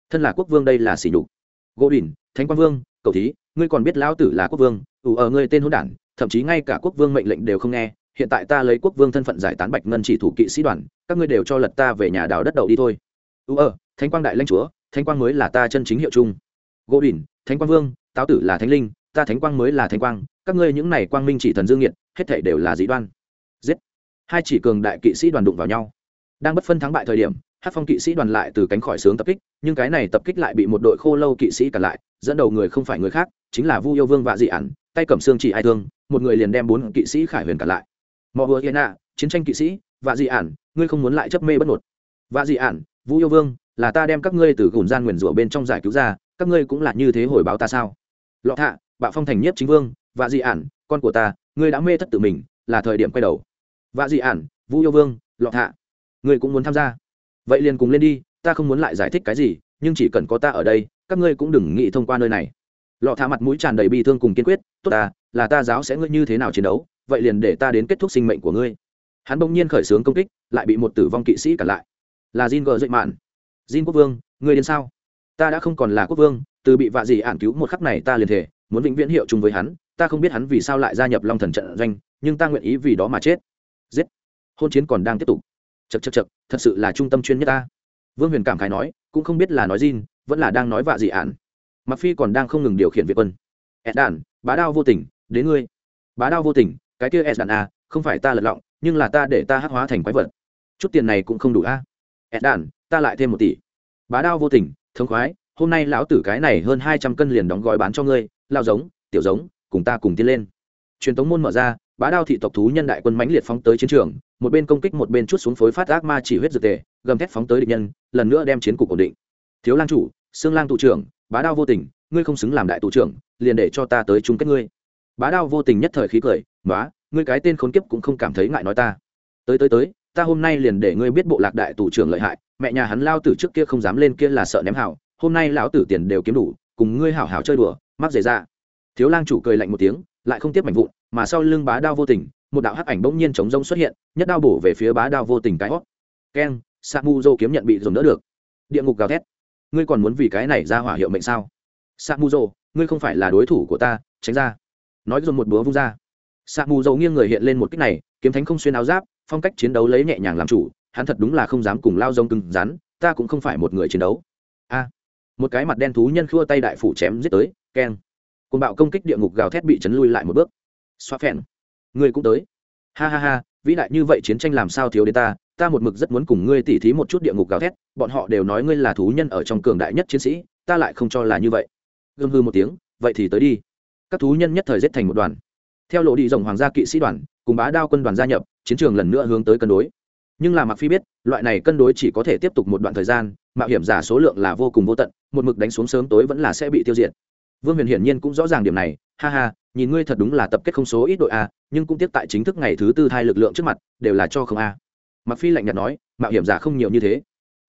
Thân là quốc vương đây là sỉ nhục. Gỗ đình, thánh quang vương cầu thí, ngươi còn biết lão tử là quốc vương ưu ơ, ngươi tên hôn đản, thậm chí ngay cả quốc vương mệnh lệnh đều không nghe, hiện tại ta lấy quốc vương thân phận giải tán bạch ngân chỉ thủ kỵ sĩ đoàn, các ngươi đều cho lật ta về nhà đào đất đầu đi thôi. Ưu ơ, thánh quang đại lanh chúa, thánh quang mới là ta chân chính hiệu chung. Gỗ đình thánh quang vương, táo tử là thánh linh, ta thánh quang mới là thánh quang, các ngươi những này quang minh chỉ thần dương nghiệt, hết thể đều là dị đoan. Giết. Hai chỉ cường đại kỵ sĩ đoàn đụng vào nhau. Đang bất phân thắng bại thời điểm hát phong kỵ sĩ đoàn lại từ cánh khỏi sướng tập kích, nhưng cái này tập kích lại bị một đội khô lâu kỵ sĩ cản lại, dẫn đầu người không phải người khác, chính là vu yêu vương và dị ản, tay cầm xương chỉ ai thương, một người liền đem bốn kỵ sĩ khải huyền cản lại. Mọi hứa hiền ạ chiến tranh kỵ sĩ và dị ản, ngươi không muốn lại chấp mê bất một và dị ản, vu yêu vương, là ta đem các ngươi từ gùn gian nguyền rủa bên trong giải cứu ra các ngươi cũng là như thế hồi báo ta sao? Lọ thạ bạo phong thành nhất chính vương và dị ản, con của ta, ngươi đã mê thất tự mình, là thời điểm quay đầu. Và dị ản, vũ yêu vương, lọ thạ, ngươi cũng muốn tham gia. Vậy liền cùng lên đi, ta không muốn lại giải thích cái gì, nhưng chỉ cần có ta ở đây, các ngươi cũng đừng nghĩ thông qua nơi này. Lọ thạ mặt mũi tràn đầy bi thương cùng kiên quyết, tốt ta, là ta giáo sẽ ngươi như thế nào chiến đấu, vậy liền để ta đến kết thúc sinh mệnh của ngươi. Hắn bỗng nhiên khởi xướng công kích, lại bị một tử vong kỵ sĩ cản lại. Là jin gờ dậy mạn. Jin quốc vương, ngươi đến sao? Ta đã không còn là quốc vương, từ bị vạ dị ản cứu một khắc này ta liền thể, muốn vĩnh viễn hiệu chung với hắn, ta không biết hắn vì sao lại gia nhập long thần trận doanh, nhưng ta nguyện ý vì đó mà chết. Giết! Hôn chiến còn đang tiếp tục. Chật chật chật thật sự là trung tâm chuyên nhất ta. Vương huyền cảm khái nói, cũng không biết là nói gin vẫn là đang nói vạ dị ản. Mặc phi còn đang không ngừng điều khiển việt quân. Ed đàn bá đao vô tình, đến ngươi. Bá đao vô tình, cái kia ed đàn a à, không phải ta lật lọng, nhưng là ta để ta hắc hóa thành quái vật. Chút tiền này cũng không đủ a. Ed đàn ta lại thêm một tỷ. Bá đao vô tình thống khoái, hôm nay lão tử cái này hơn hai trăm cân liền đóng gói bán cho ngươi lao giống, tiểu giống, cùng ta cùng tiến lên. Truyền tống môn mở ra, bá đao thị tộc thú nhân đại quân mãnh liệt phóng tới chiến trường, một bên công kích một bên chút xuống phối phát ác ma chỉ huyết dược tề, gầm thép phóng tới địch nhân, lần nữa đem chiến cục ổn định. Thiếu lang chủ xương lang tụ trưởng, bá đao vô tình, ngươi không xứng làm đại tụ trưởng, liền để cho ta tới chung kết ngươi. Bá đao vô tình nhất thời khí cười nói ngươi cái tên khốn kiếp cũng không cảm thấy ngại nói ta. Tới tới tới, ta hôm nay liền để ngươi biết bộ lạc đại tụ trưởng lợi hại mẹ nhà hắn lao tử trước kia không dám lên kia là sợ ném hảo, hôm nay lão tử tiền đều kiếm đủ, cùng ngươi hảo hảo chơi đùa, mắc rể ra. Thiếu lang chủ cười lạnh một tiếng, lại không tiếp mảnh vụn, mà sau lưng bá đao vô tình, một đạo hắc ảnh bỗng nhiên chống rông xuất hiện, nhất đao bổ về phía bá đao vô tình cái hót. Keng sa mu dô kiếm nhận bị dùng đỡ được. Địa ngục gào thét. Ngươi còn muốn vì cái này ra hỏa hiệu mệnh sao? Sa mu dô ngươi không phải là đối thủ của ta, tránh ra. Nói dùng một búa vung ra. Sa mu dô nghiêng người hiện lên một cách này, kiếm thánh không xuyên áo giáp, phong cách chiến đấu lấy nhẹ nhàng làm chủ hắn thật đúng là không dám cùng lao rông cứng rắn, ta cũng không phải một người chiến đấu. A, một cái mặt đen thú nhân khua tay đại phủ chém giết tới, keng. Côn bạo công kích địa ngục gào thét bị chấn lui lại một bước. Xoa phèn. Ngươi cũng tới. Ha ha ha, vĩ đại như vậy chiến tranh làm sao thiếu đến ta ta một mực rất muốn cùng ngươi tỉ thí một chút địa ngục gào thét, bọn họ đều nói ngươi là thú nhân ở trong cường đại nhất chiến sĩ, ta lại không cho là như vậy. Gương hư một tiếng, vậy thì tới đi. Các thú nhân nhất thời giết thành một đoàn. Theo lộ đi rồng hoàng gia kỵ sĩ đoàn, cùng bá đao quân đoàn gia nhập, chiến trường lần nữa hướng tới cân đối nhưng là mặc phi biết, loại này cân đối chỉ có thể tiếp tục một đoạn thời gian, mạo hiểm giả số lượng là vô cùng vô tận, một mực đánh xuống sớm tối vẫn là sẽ bị tiêu diệt. Vương huyền hiển nhiên cũng rõ ràng điểm này, ha ha, nhìn ngươi thật đúng là tập kết không số ít đội a, nhưng cũng tiếp tại chính thức ngày thứ tư hai lực lượng trước mặt, đều là cho không a. Mặc phi lạnh nhạt nói, mạo hiểm giả không nhiều như thế.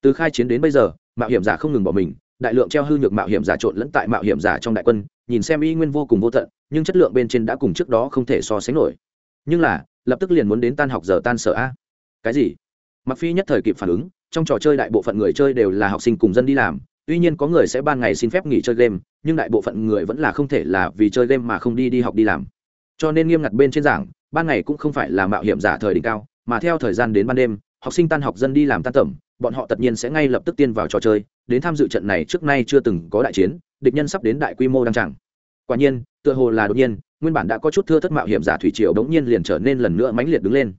Từ khai chiến đến bây giờ, mạo hiểm giả không ngừng bỏ mình, đại lượng treo hư nhược mạo hiểm giả trộn lẫn tại mạo hiểm giả trong đại quân, nhìn xem y nguyên vô cùng vô tận, nhưng chất lượng bên trên đã cùng trước đó không thể so sánh nổi. Nhưng là, lập tức liền muốn đến tan học giờ tan sở a. Cái gì? Mặc phi nhất thời kịp phản ứng, trong trò chơi đại bộ phận người chơi đều là học sinh cùng dân đi làm, tuy nhiên có người sẽ ban ngày xin phép nghỉ chơi game, nhưng đại bộ phận người vẫn là không thể là vì chơi game mà không đi đi học đi làm. Cho nên nghiêm ngặt bên trên giảng, ban ngày cũng không phải là mạo hiểm giả thời đỉnh cao, mà theo thời gian đến ban đêm, học sinh tan học dân đi làm tan tầm, bọn họ tất nhiên sẽ ngay lập tức tiên vào trò chơi, đến tham dự trận này trước nay chưa từng có đại chiến, địch nhân sắp đến đại quy mô đăng tràng. Quả nhiên, tựa hồ là đột nhiên, nguyên bản đã có chút thưa thất mạo hiểm giả thủy triều đống nhiên liền trở nên lần nữa mãnh liệt đứng lên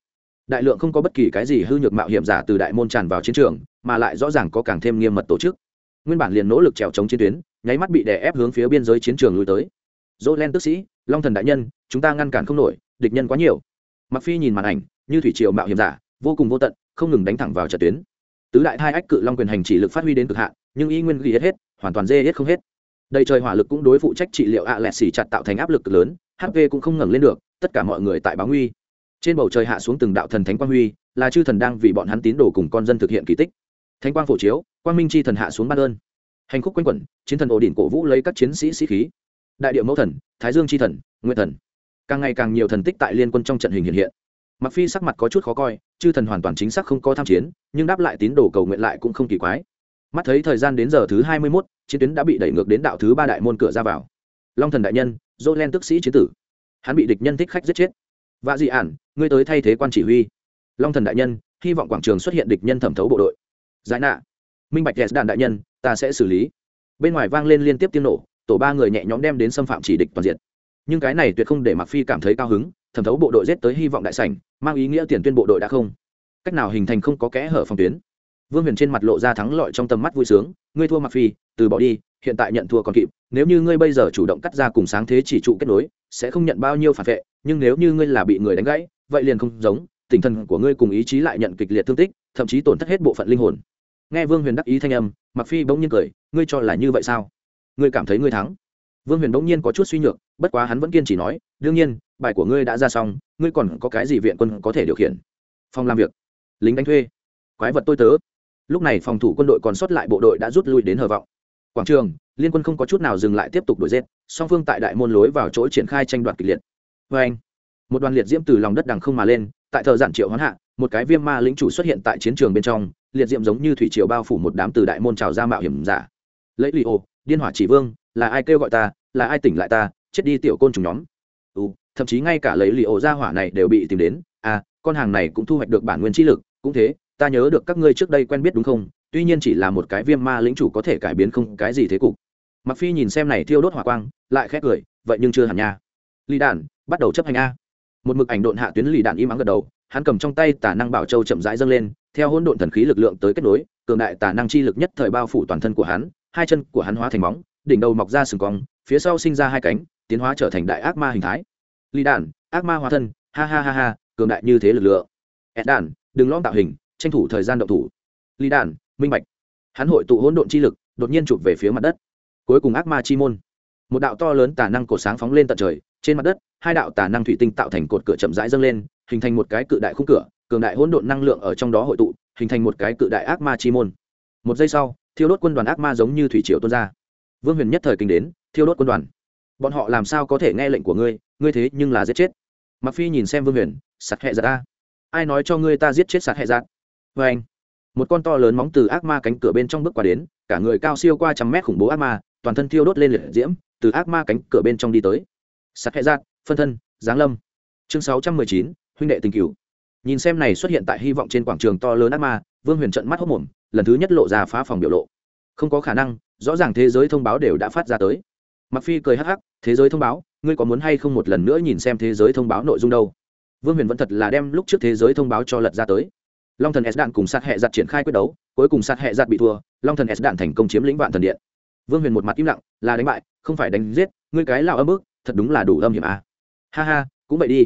đại lượng không có bất kỳ cái gì hư nhược mạo hiểm giả từ đại môn tràn vào chiến trường, mà lại rõ ràng có càng thêm nghiêm mật tổ chức. Nguyên bản liền nỗ lực trèo chống chiến tuyến, nháy mắt bị đè ép hướng phía biên giới chiến trường lui tới. Dỗ len tức sĩ, long thần đại nhân, chúng ta ngăn cản không nổi, địch nhân quá nhiều. Mặc phi nhìn màn ảnh, như thủy triều mạo hiểm giả, vô cùng vô tận, không ngừng đánh thẳng vào trận tuyến. Tứ đại hai ách cự long quyền hành chỉ lực phát huy đến cực hạn, nhưng y nguyên ghi hết hết, hoàn toàn dê hết không hết. Đầy trời hỏa lực cũng đối phụ trách trị liệu ạ à lẹt xỉ chặt tạo thành áp lực lớn hp cũng không ngẩng lên được, tất cả mọi người tại báo nguy trên bầu trời hạ xuống từng đạo thần thánh quang huy là chư thần đang vì bọn hắn tín đồ cùng con dân thực hiện kỳ tích. Thánh quang phổ chiếu quang minh chi thần hạ xuống ban ơn. Hành khúc quanh quẩn chiến thần ổ đỉnh cổ vũ lấy các chiến sĩ sĩ khí. Đại điệu mẫu thần thái dương chi thần nguyện thần. Càng ngày càng nhiều thần tích tại liên quân trong trận hình hiện hiện. Mặc phi sắc mặt có chút khó coi chư thần hoàn toàn chính xác không có tham chiến nhưng đáp lại tín đồ cầu nguyện lại cũng không kỳ quái. Mắt thấy thời gian đến giờ thứ hai mươi 21, chiến tuyến đã bị đẩy ngược đến đạo thứ ba đại môn cửa ra vào. Long thần đại nhân dỗ len tức sĩ chiến tử. Hắn bị địch nhân thích khách giết chết và dị ản, ngươi tới thay thế quan chỉ huy. Long thần đại nhân, hy vọng quảng trường xuất hiện địch nhân thẩm thấu bộ đội. Giải nạ. Minh bạch đạn đại nhân, ta sẽ xử lý. Bên ngoài vang lên liên tiếp tiếng nổ, tổ ba người nhẹ nhõm đem đến xâm phạm chỉ địch toàn diện. Nhưng cái này tuyệt không để mặc phi cảm thấy cao hứng, thẩm thấu bộ đội giết tới hy vọng đại sảnh, mang ý nghĩa tiền tuyên bộ đội đã không. Cách nào hình thành không có kẽ hở phòng tuyến. Vương huyền trên mặt lộ ra thắng lợi trong tầm mắt vui sướng, ngươi thua mặc phi, từ bỏ đi, hiện tại nhận thua còn kịp, nếu như ngươi bây giờ chủ động cắt ra cùng sáng thế chỉ trụ kết nối, sẽ không nhận bao nhiêu phản vệ nhưng nếu như ngươi là bị người đánh gãy, vậy liền không giống, tinh thần của ngươi cùng ý chí lại nhận kịch liệt thương tích, thậm chí tổn thất hết bộ phận linh hồn. Nghe vương huyền đắc ý thanh âm mặc phi bỗng nhiên cười, ngươi cho là như vậy sao? Ngươi cảm thấy ngươi thắng. Vương huyền bỗng nhiên có chút suy nhược, bất quá hắn vẫn kiên trì nói, đương nhiên, bài của ngươi đã ra xong, ngươi còn có cái gì viện quân có thể điều khiển? Phòng làm việc. Lính đánh thuê. Quái vật tôi tớ. Lúc này phòng thủ quân đội còn sót lại bộ đội đã rút lui đến hờ vọng. Quảng trường, liên quân không có chút nào dừng lại tiếp tục đuổi giết, song phương tại đại môn lối vào chỗ triển khai tranh đoạt kịch liệt vê anh một đoàn liệt diễm từ lòng đất đằng không mà lên tại thợ giản triệu hoán hạ một cái viêm ma lính chủ xuất hiện tại chiến trường bên trong liệt diễm giống như thủy triều bao phủ một đám từ đại môn trào ra mạo hiểm giả. Lấy lì ô điên hỏa chỉ vương là ai kêu gọi ta là ai tỉnh lại ta chết đi tiểu côn trùng nhóm. Ừ, thậm chí ngay cả lấy lì ô ra hỏa này đều bị tìm đến à con hàng này cũng thu hoạch được bản nguyên trí lực cũng thế ta nhớ được các ngươi trước đây quen biết đúng không? Tuy nhiên chỉ là một cái viêm ma lĩnh chủ có thể cải biến không cái gì thế cục. Mặc phi nhìn xem này thiêu đốt hỏa quang lại khét cười vậy nhưng chưa hẳn nha lì đạn, bắt đầu chấp hành a. Một mực ảnh độn hạ tuyến lì đạn im ắng gật đầu, hắn cầm trong tay tà năng bảo châu chậm rãi dâng lên, theo hỗn độn thần khí lực lượng tới kết nối, cường đại tà năng chi lực nhất thời bao phủ toàn thân của hắn, hai chân của hắn hóa thành bóng, đỉnh đầu mọc ra sừng cong, phía sau sinh ra hai cánh, tiến hóa trở thành đại ác ma hình thái. Lì đạn, ác ma hóa thân, ha ha ha ha, cường đại như thế lực lượng. Ed đạn, đừng lõm tạo hình, tranh thủ thời gian động thủ. Lì đạn, minh bạch. Hắn hội tụ hỗn độn chi lực, đột nhiên chụp về phía mặt đất. Cuối cùng ác ma chi môn. Một đạo to lớn tà năng cổ sáng phóng lên tận trời trên mặt đất, hai đạo tà năng thủy tinh tạo thành cột cửa chậm rãi dâng lên, hình thành một cái cự đại khung cửa, cường đại hỗn độn năng lượng ở trong đó hội tụ, hình thành một cái cự đại ác ma chi môn. Một giây sau, thiêu đốt quân đoàn ác ma giống như thủy triều tuôn ra. Vương huyền nhất thời kinh đến, thiêu đốt quân đoàn. Bọn họ làm sao có thể nghe lệnh của ngươi ngươi thế nhưng là giết chết. Mặc phi nhìn xem vương huyền sạt hẹ giặt ta ai nói cho ngươi ta giết chết sạt hẹ giặt vê anh, một con to lớn móng từ ác ma cánh cửa bên trong bước qua đến, cả người cao siêu qua trăm mét khủng bố ác ma, toàn thân thiêu đốt lên liệt diễm, từ ác ma cánh cửa bên trong đi tới sạt hẹ giặt phân thân, giáng lâm. Chương sáu trăm mười chín, huynh đệ tình cửu. Nhìn xem này xuất hiện tại hy vọng trên quảng trường to lớn ác ma, vương huyền trận mắt hốc mồm, lần thứ nhất lộ ra phá phòng biểu lộ. Không có khả năng, rõ ràng thế giới thông báo đều đã phát ra tới. Mặc phi cười hắc hắc, thế giới thông báo, ngươi có muốn hay không một lần nữa nhìn xem thế giới thông báo nội dung đâu? Vương huyền vẫn thật là đem lúc trước thế giới thông báo cho lật ra tới. Long thần s đạn cùng sát hệ giặt triển khai quyết đấu, cuối cùng sát hệ giặt bị thua, long thần s đạn thành công chiếm lĩnh vạn thần điện. Vương huyền một mặt im lặng, là đánh bại, không phải đánh giết, ngươi cái lao âm ức thật đúng là đủ âm hiểm à. ha ha, cũng vậy đi.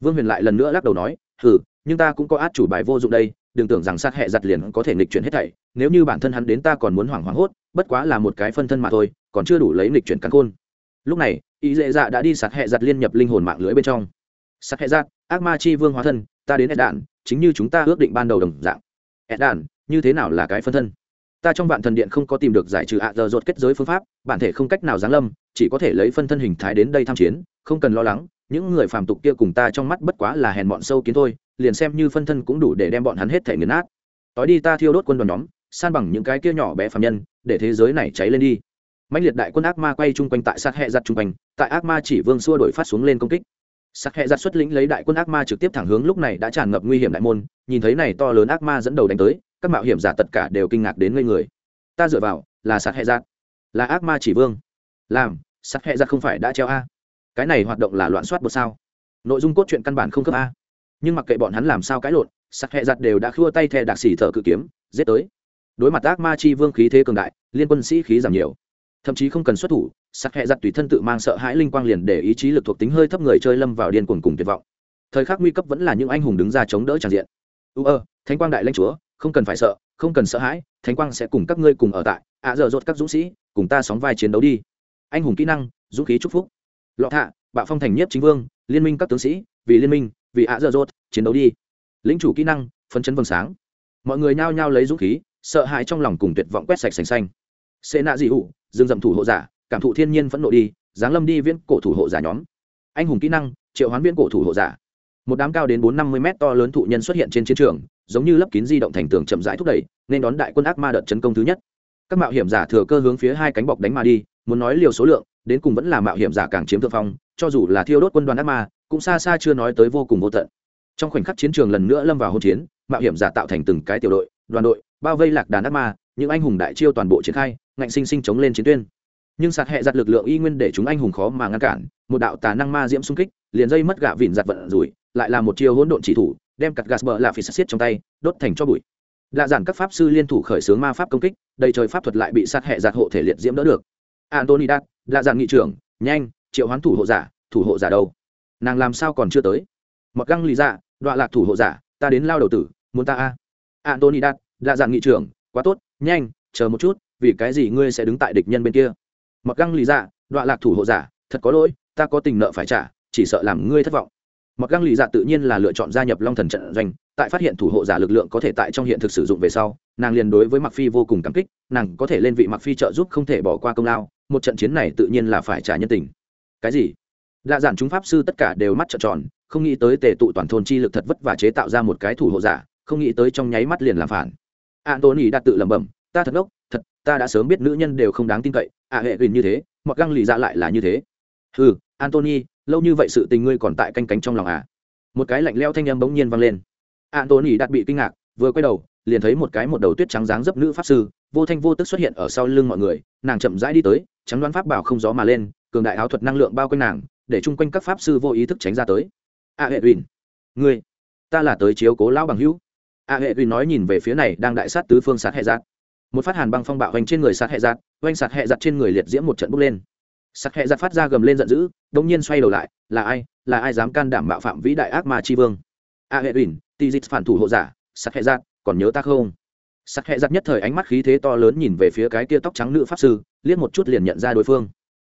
Vương huyền lại lần nữa lắc đầu nói, hừ, nhưng ta cũng có át chủ bài vô dụng đây, đừng tưởng rằng sát hệ giặt liền có thể nghịch chuyển hết thảy, nếu như bản thân hắn đến ta còn muốn hoảng hoảng hốt, bất quá là một cái phân thân mà thôi, còn chưa đủ lấy nghịch chuyển cắn khôn. Lúc này ý dễ dạ đã đi sát hệ giặt liên nhập linh hồn mạng lưới bên trong. Sát hệ giặt ác ma chi vương hóa thân, ta đến ed đạn chính như chúng ta ước định ban đầu đồng dạng. Ed đạn như thế nào là cái phân thân? Ta trong vạn thần điện không có tìm được giải trừ ạ giờ rột kết giới phương pháp, bản thể không cách nào giáng lâm, chỉ có thể lấy phân thân hình thái đến đây tham chiến, không cần lo lắng, những người phàm tục kia cùng ta trong mắt bất quá là hèn bọn sâu kiến thôi, liền xem như phân thân cũng đủ để đem bọn hắn hết thể nghiền nát. Tối đi ta thiêu đốt quân đoàn nhóm, san bằng những cái kia nhỏ bé phàm nhân, để thế giới này cháy lên đi. Mạnh liệt đại quân ác ma quay chung quanh tại sát hệ giặt chung quanh, tại ác ma chỉ vương xua đổi phát xuống lên công kích. Sát hệ giặt xuất lĩnh lấy đại quân ác ma trực tiếp thẳng hướng lúc này đã tràn ngập nguy hiểm đại môn, nhìn thấy này to lớn ác ma dẫn đầu đánh tới các mạo hiểm giả tất cả đều kinh ngạc đến ngây người. Ta dựa vào, là sát hệ giặt là ác ma chỉ vương. Làm, sát hệ giặt không phải đã treo a. Cái này hoạt động là loạn soát một sao. Nội dung cốt truyện căn bản không cấp a. Nhưng mặc kệ bọn hắn làm sao cãi lộn, sát hệ giặt đều đã khua tay thè đạc xỉ thở cự kiếm, giết tới. Đối mặt ác ma chi vương khí thế cường đại, liên quân sĩ khí giảm nhiều. Thậm chí không cần xuất thủ, sát hệ giặt tùy thân tự mang sợ hãi linh quang liền để ý chí lực thuộc tính hơi thấp người chơi lâm vào điên cuồng cùng tuyệt vọng. Thời khắc nguy cấp vẫn là những anh hùng đứng ra chống đỡ tràn diện. U ơ, thánh quang đại lãnh chúa không cần phải sợ không cần sợ hãi thánh quang sẽ cùng các ngươi cùng ở tại ạ à, giờ các dũng sĩ cùng ta sóng vai chiến đấu đi. Anh hùng kỹ năng dũng khí chúc phúc. Lọ thạ bạo phong thành nhất chính vương liên minh các tướng sĩ vì liên minh vì ạ dở dột, chiến đấu đi. Lính chủ kỹ năng phân chấn vầng sáng. Mọi người nhao nhao lấy dũng khí sợ hãi trong lòng cùng tuyệt vọng quét sạch sành xanh. Xê nạ dị hụ dương dậm thủ hộ giả cảm thụ thiên nhiên phẫn nộ đi giáng lâm đi viễn cổ thủ hộ giả nhóm. Anh hùng kỹ năng triệu hoán viễn cổ thủ hộ giả một đám cao đến bốn năm mươi m to lớn thụ nhân xuất hiện trên chiến trường, giống như lấp kín di động thành tường chậm rãi thúc đẩy, nên đón đại quân ác ma đợt tấn công thứ nhất. Các mạo hiểm giả thừa cơ hướng phía hai cánh bọc đánh mà đi, muốn nói liều số lượng, đến cùng vẫn là mạo hiểm giả càng chiếm thượng phong, cho dù là thiêu đốt quân đoàn ác ma, cũng xa xa chưa nói tới vô cùng vô tận. Trong khoảnh khắc chiến trường lần nữa lâm vào hỗn chiến, mạo hiểm giả tạo thành từng cái tiểu đội, đoàn đội, bao vây lạc đàn ác ma, những anh hùng đại chiêu toàn bộ triển khai, ngạnh sinh sinh chống lên chiến tuyên. Nhưng sạt hệ giặt lực lượng y nguyên để chúng anh hùng khó mà ngăn cản, một đạo tà năng ma diễm xung kích, liền dây mất gạ vịn giặt vận rủi lại là một chiêu hỗn độn chỉ thủ, đem cặt gas bờ là phì xiết trong tay, đốt thành cho bụi. Lạ giản các pháp sư liên thủ khởi xướng ma pháp công kích, đầy trời pháp thuật lại bị sát hệ giặt hộ thể liệt diễm đỡ được. Antony đạt lạ giản nghị trưởng, nhanh, triệu hoán thủ hộ giả, thủ hộ giả đâu? Nàng làm sao còn chưa tới? Mặc găng lý dạ đọa lạc thủ hộ giả, ta đến lao đầu tử, muốn ta a? Antony đạt lạ giản nghị trưởng, quá tốt, nhanh, chờ một chút, vì cái gì ngươi sẽ đứng tại địch nhân bên kia? Mặc găng lý dạ đọa lạc thủ hộ giả, thật có lỗi, ta có tình nợ phải trả, chỉ sợ làm ngươi thất vọng mặc găng lì dạ tự nhiên là lựa chọn gia nhập long thần trận doanh, tại phát hiện thủ hộ giả lực lượng có thể tại trong hiện thực sử dụng về sau, nàng liền đối với mặc phi vô cùng cảm kích, nàng có thể lên vị mặc phi trợ giúp không thể bỏ qua công lao, một trận chiến này tự nhiên là phải trả nhân tình. Cái gì? Lạ giản chúng pháp sư tất cả đều mắt trợn tròn, không nghĩ tới tề tụ toàn thôn chi lực thật vất và chế tạo ra một cái thủ hộ giả, không nghĩ tới trong nháy mắt liền làm phản. Antony đã tự lẩm bẩm, ta thật ngốc, thật, ta đã sớm biết nữ nhân đều không đáng tin cậy à hệ gìn như thế, mặc găng lì dạ lại là như thế. Ừ antony lâu như vậy sự tình ngươi còn tại canh cánh trong lòng à? Một cái lạnh leo thanh âm bỗng nhiên vang lên. Antony đặt bị kinh ngạc, vừa quay đầu, liền thấy một cái một đầu tuyết trắng dáng dấp nữ pháp sư, vô thanh vô tức xuất hiện ở sau lưng mọi người, nàng chậm rãi đi tới, trắng đoán pháp bảo không gió mà lên, cường đại áo thuật năng lượng bao quanh nàng, để chung quanh các pháp sư vô ý thức tránh ra tới. A hệ uyên ngươi, ta là tới chiếu cố lão bằng hữu. A hệ uyên nói nhìn về phía này đang đại sát tứ phương sát hệ giạt. Một phát hàn băng phong bạo hoành trên người sát hệ giạt oanh sát hệ giạt trên người liệt diễm một trận bốc lên. Sát hệ giạt phát ra gầm lên giận dữ đông nhiên xoay đầu lại, là ai? Là ai dám can đảm mạo phạm vĩ đại ác ma tri vương? A hệ uyên ti dịch phản thủ hộ giả sắc hệ giạt, còn nhớ ta không? Sắc hệ giặt nhất thời ánh mắt khí thế to lớn nhìn về phía cái tia tóc trắng nữ pháp sư, liếc một chút liền nhận ra đối phương.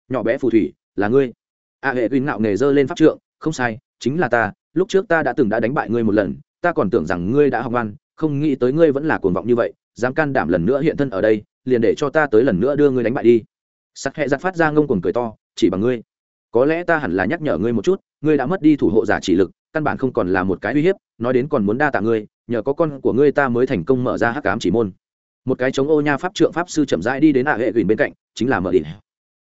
Nhỏ bé phù thủy, là ngươi. A hệ uyên ngạo nghề dơ lên pháp trượng, không sai, chính là ta, lúc trước ta đã từng đã đánh bại ngươi một lần, ta còn tưởng rằng ngươi đã học ngoan, không nghĩ tới ngươi vẫn là cuồng vọng như vậy, dám can đảm lần nữa hiện thân ở đây, liền để cho ta tới lần nữa đưa ngươi đánh bại đi. Sắc hệ giặt phát ra ngông cuồng cười to, chỉ bằng ngươi có lẽ ta hẳn là nhắc nhở ngươi một chút, ngươi đã mất đi thủ hộ giả chỉ lực, căn bản không còn là một cái uy hiếp, nói đến còn muốn đa tạ ngươi, nhờ có con của ngươi ta mới thành công mở ra hắc ám chỉ môn. Một cái chống ô nha pháp trượng pháp sư chậm rãi đi đến ạ hệ gửi bên cạnh, chính là mở đi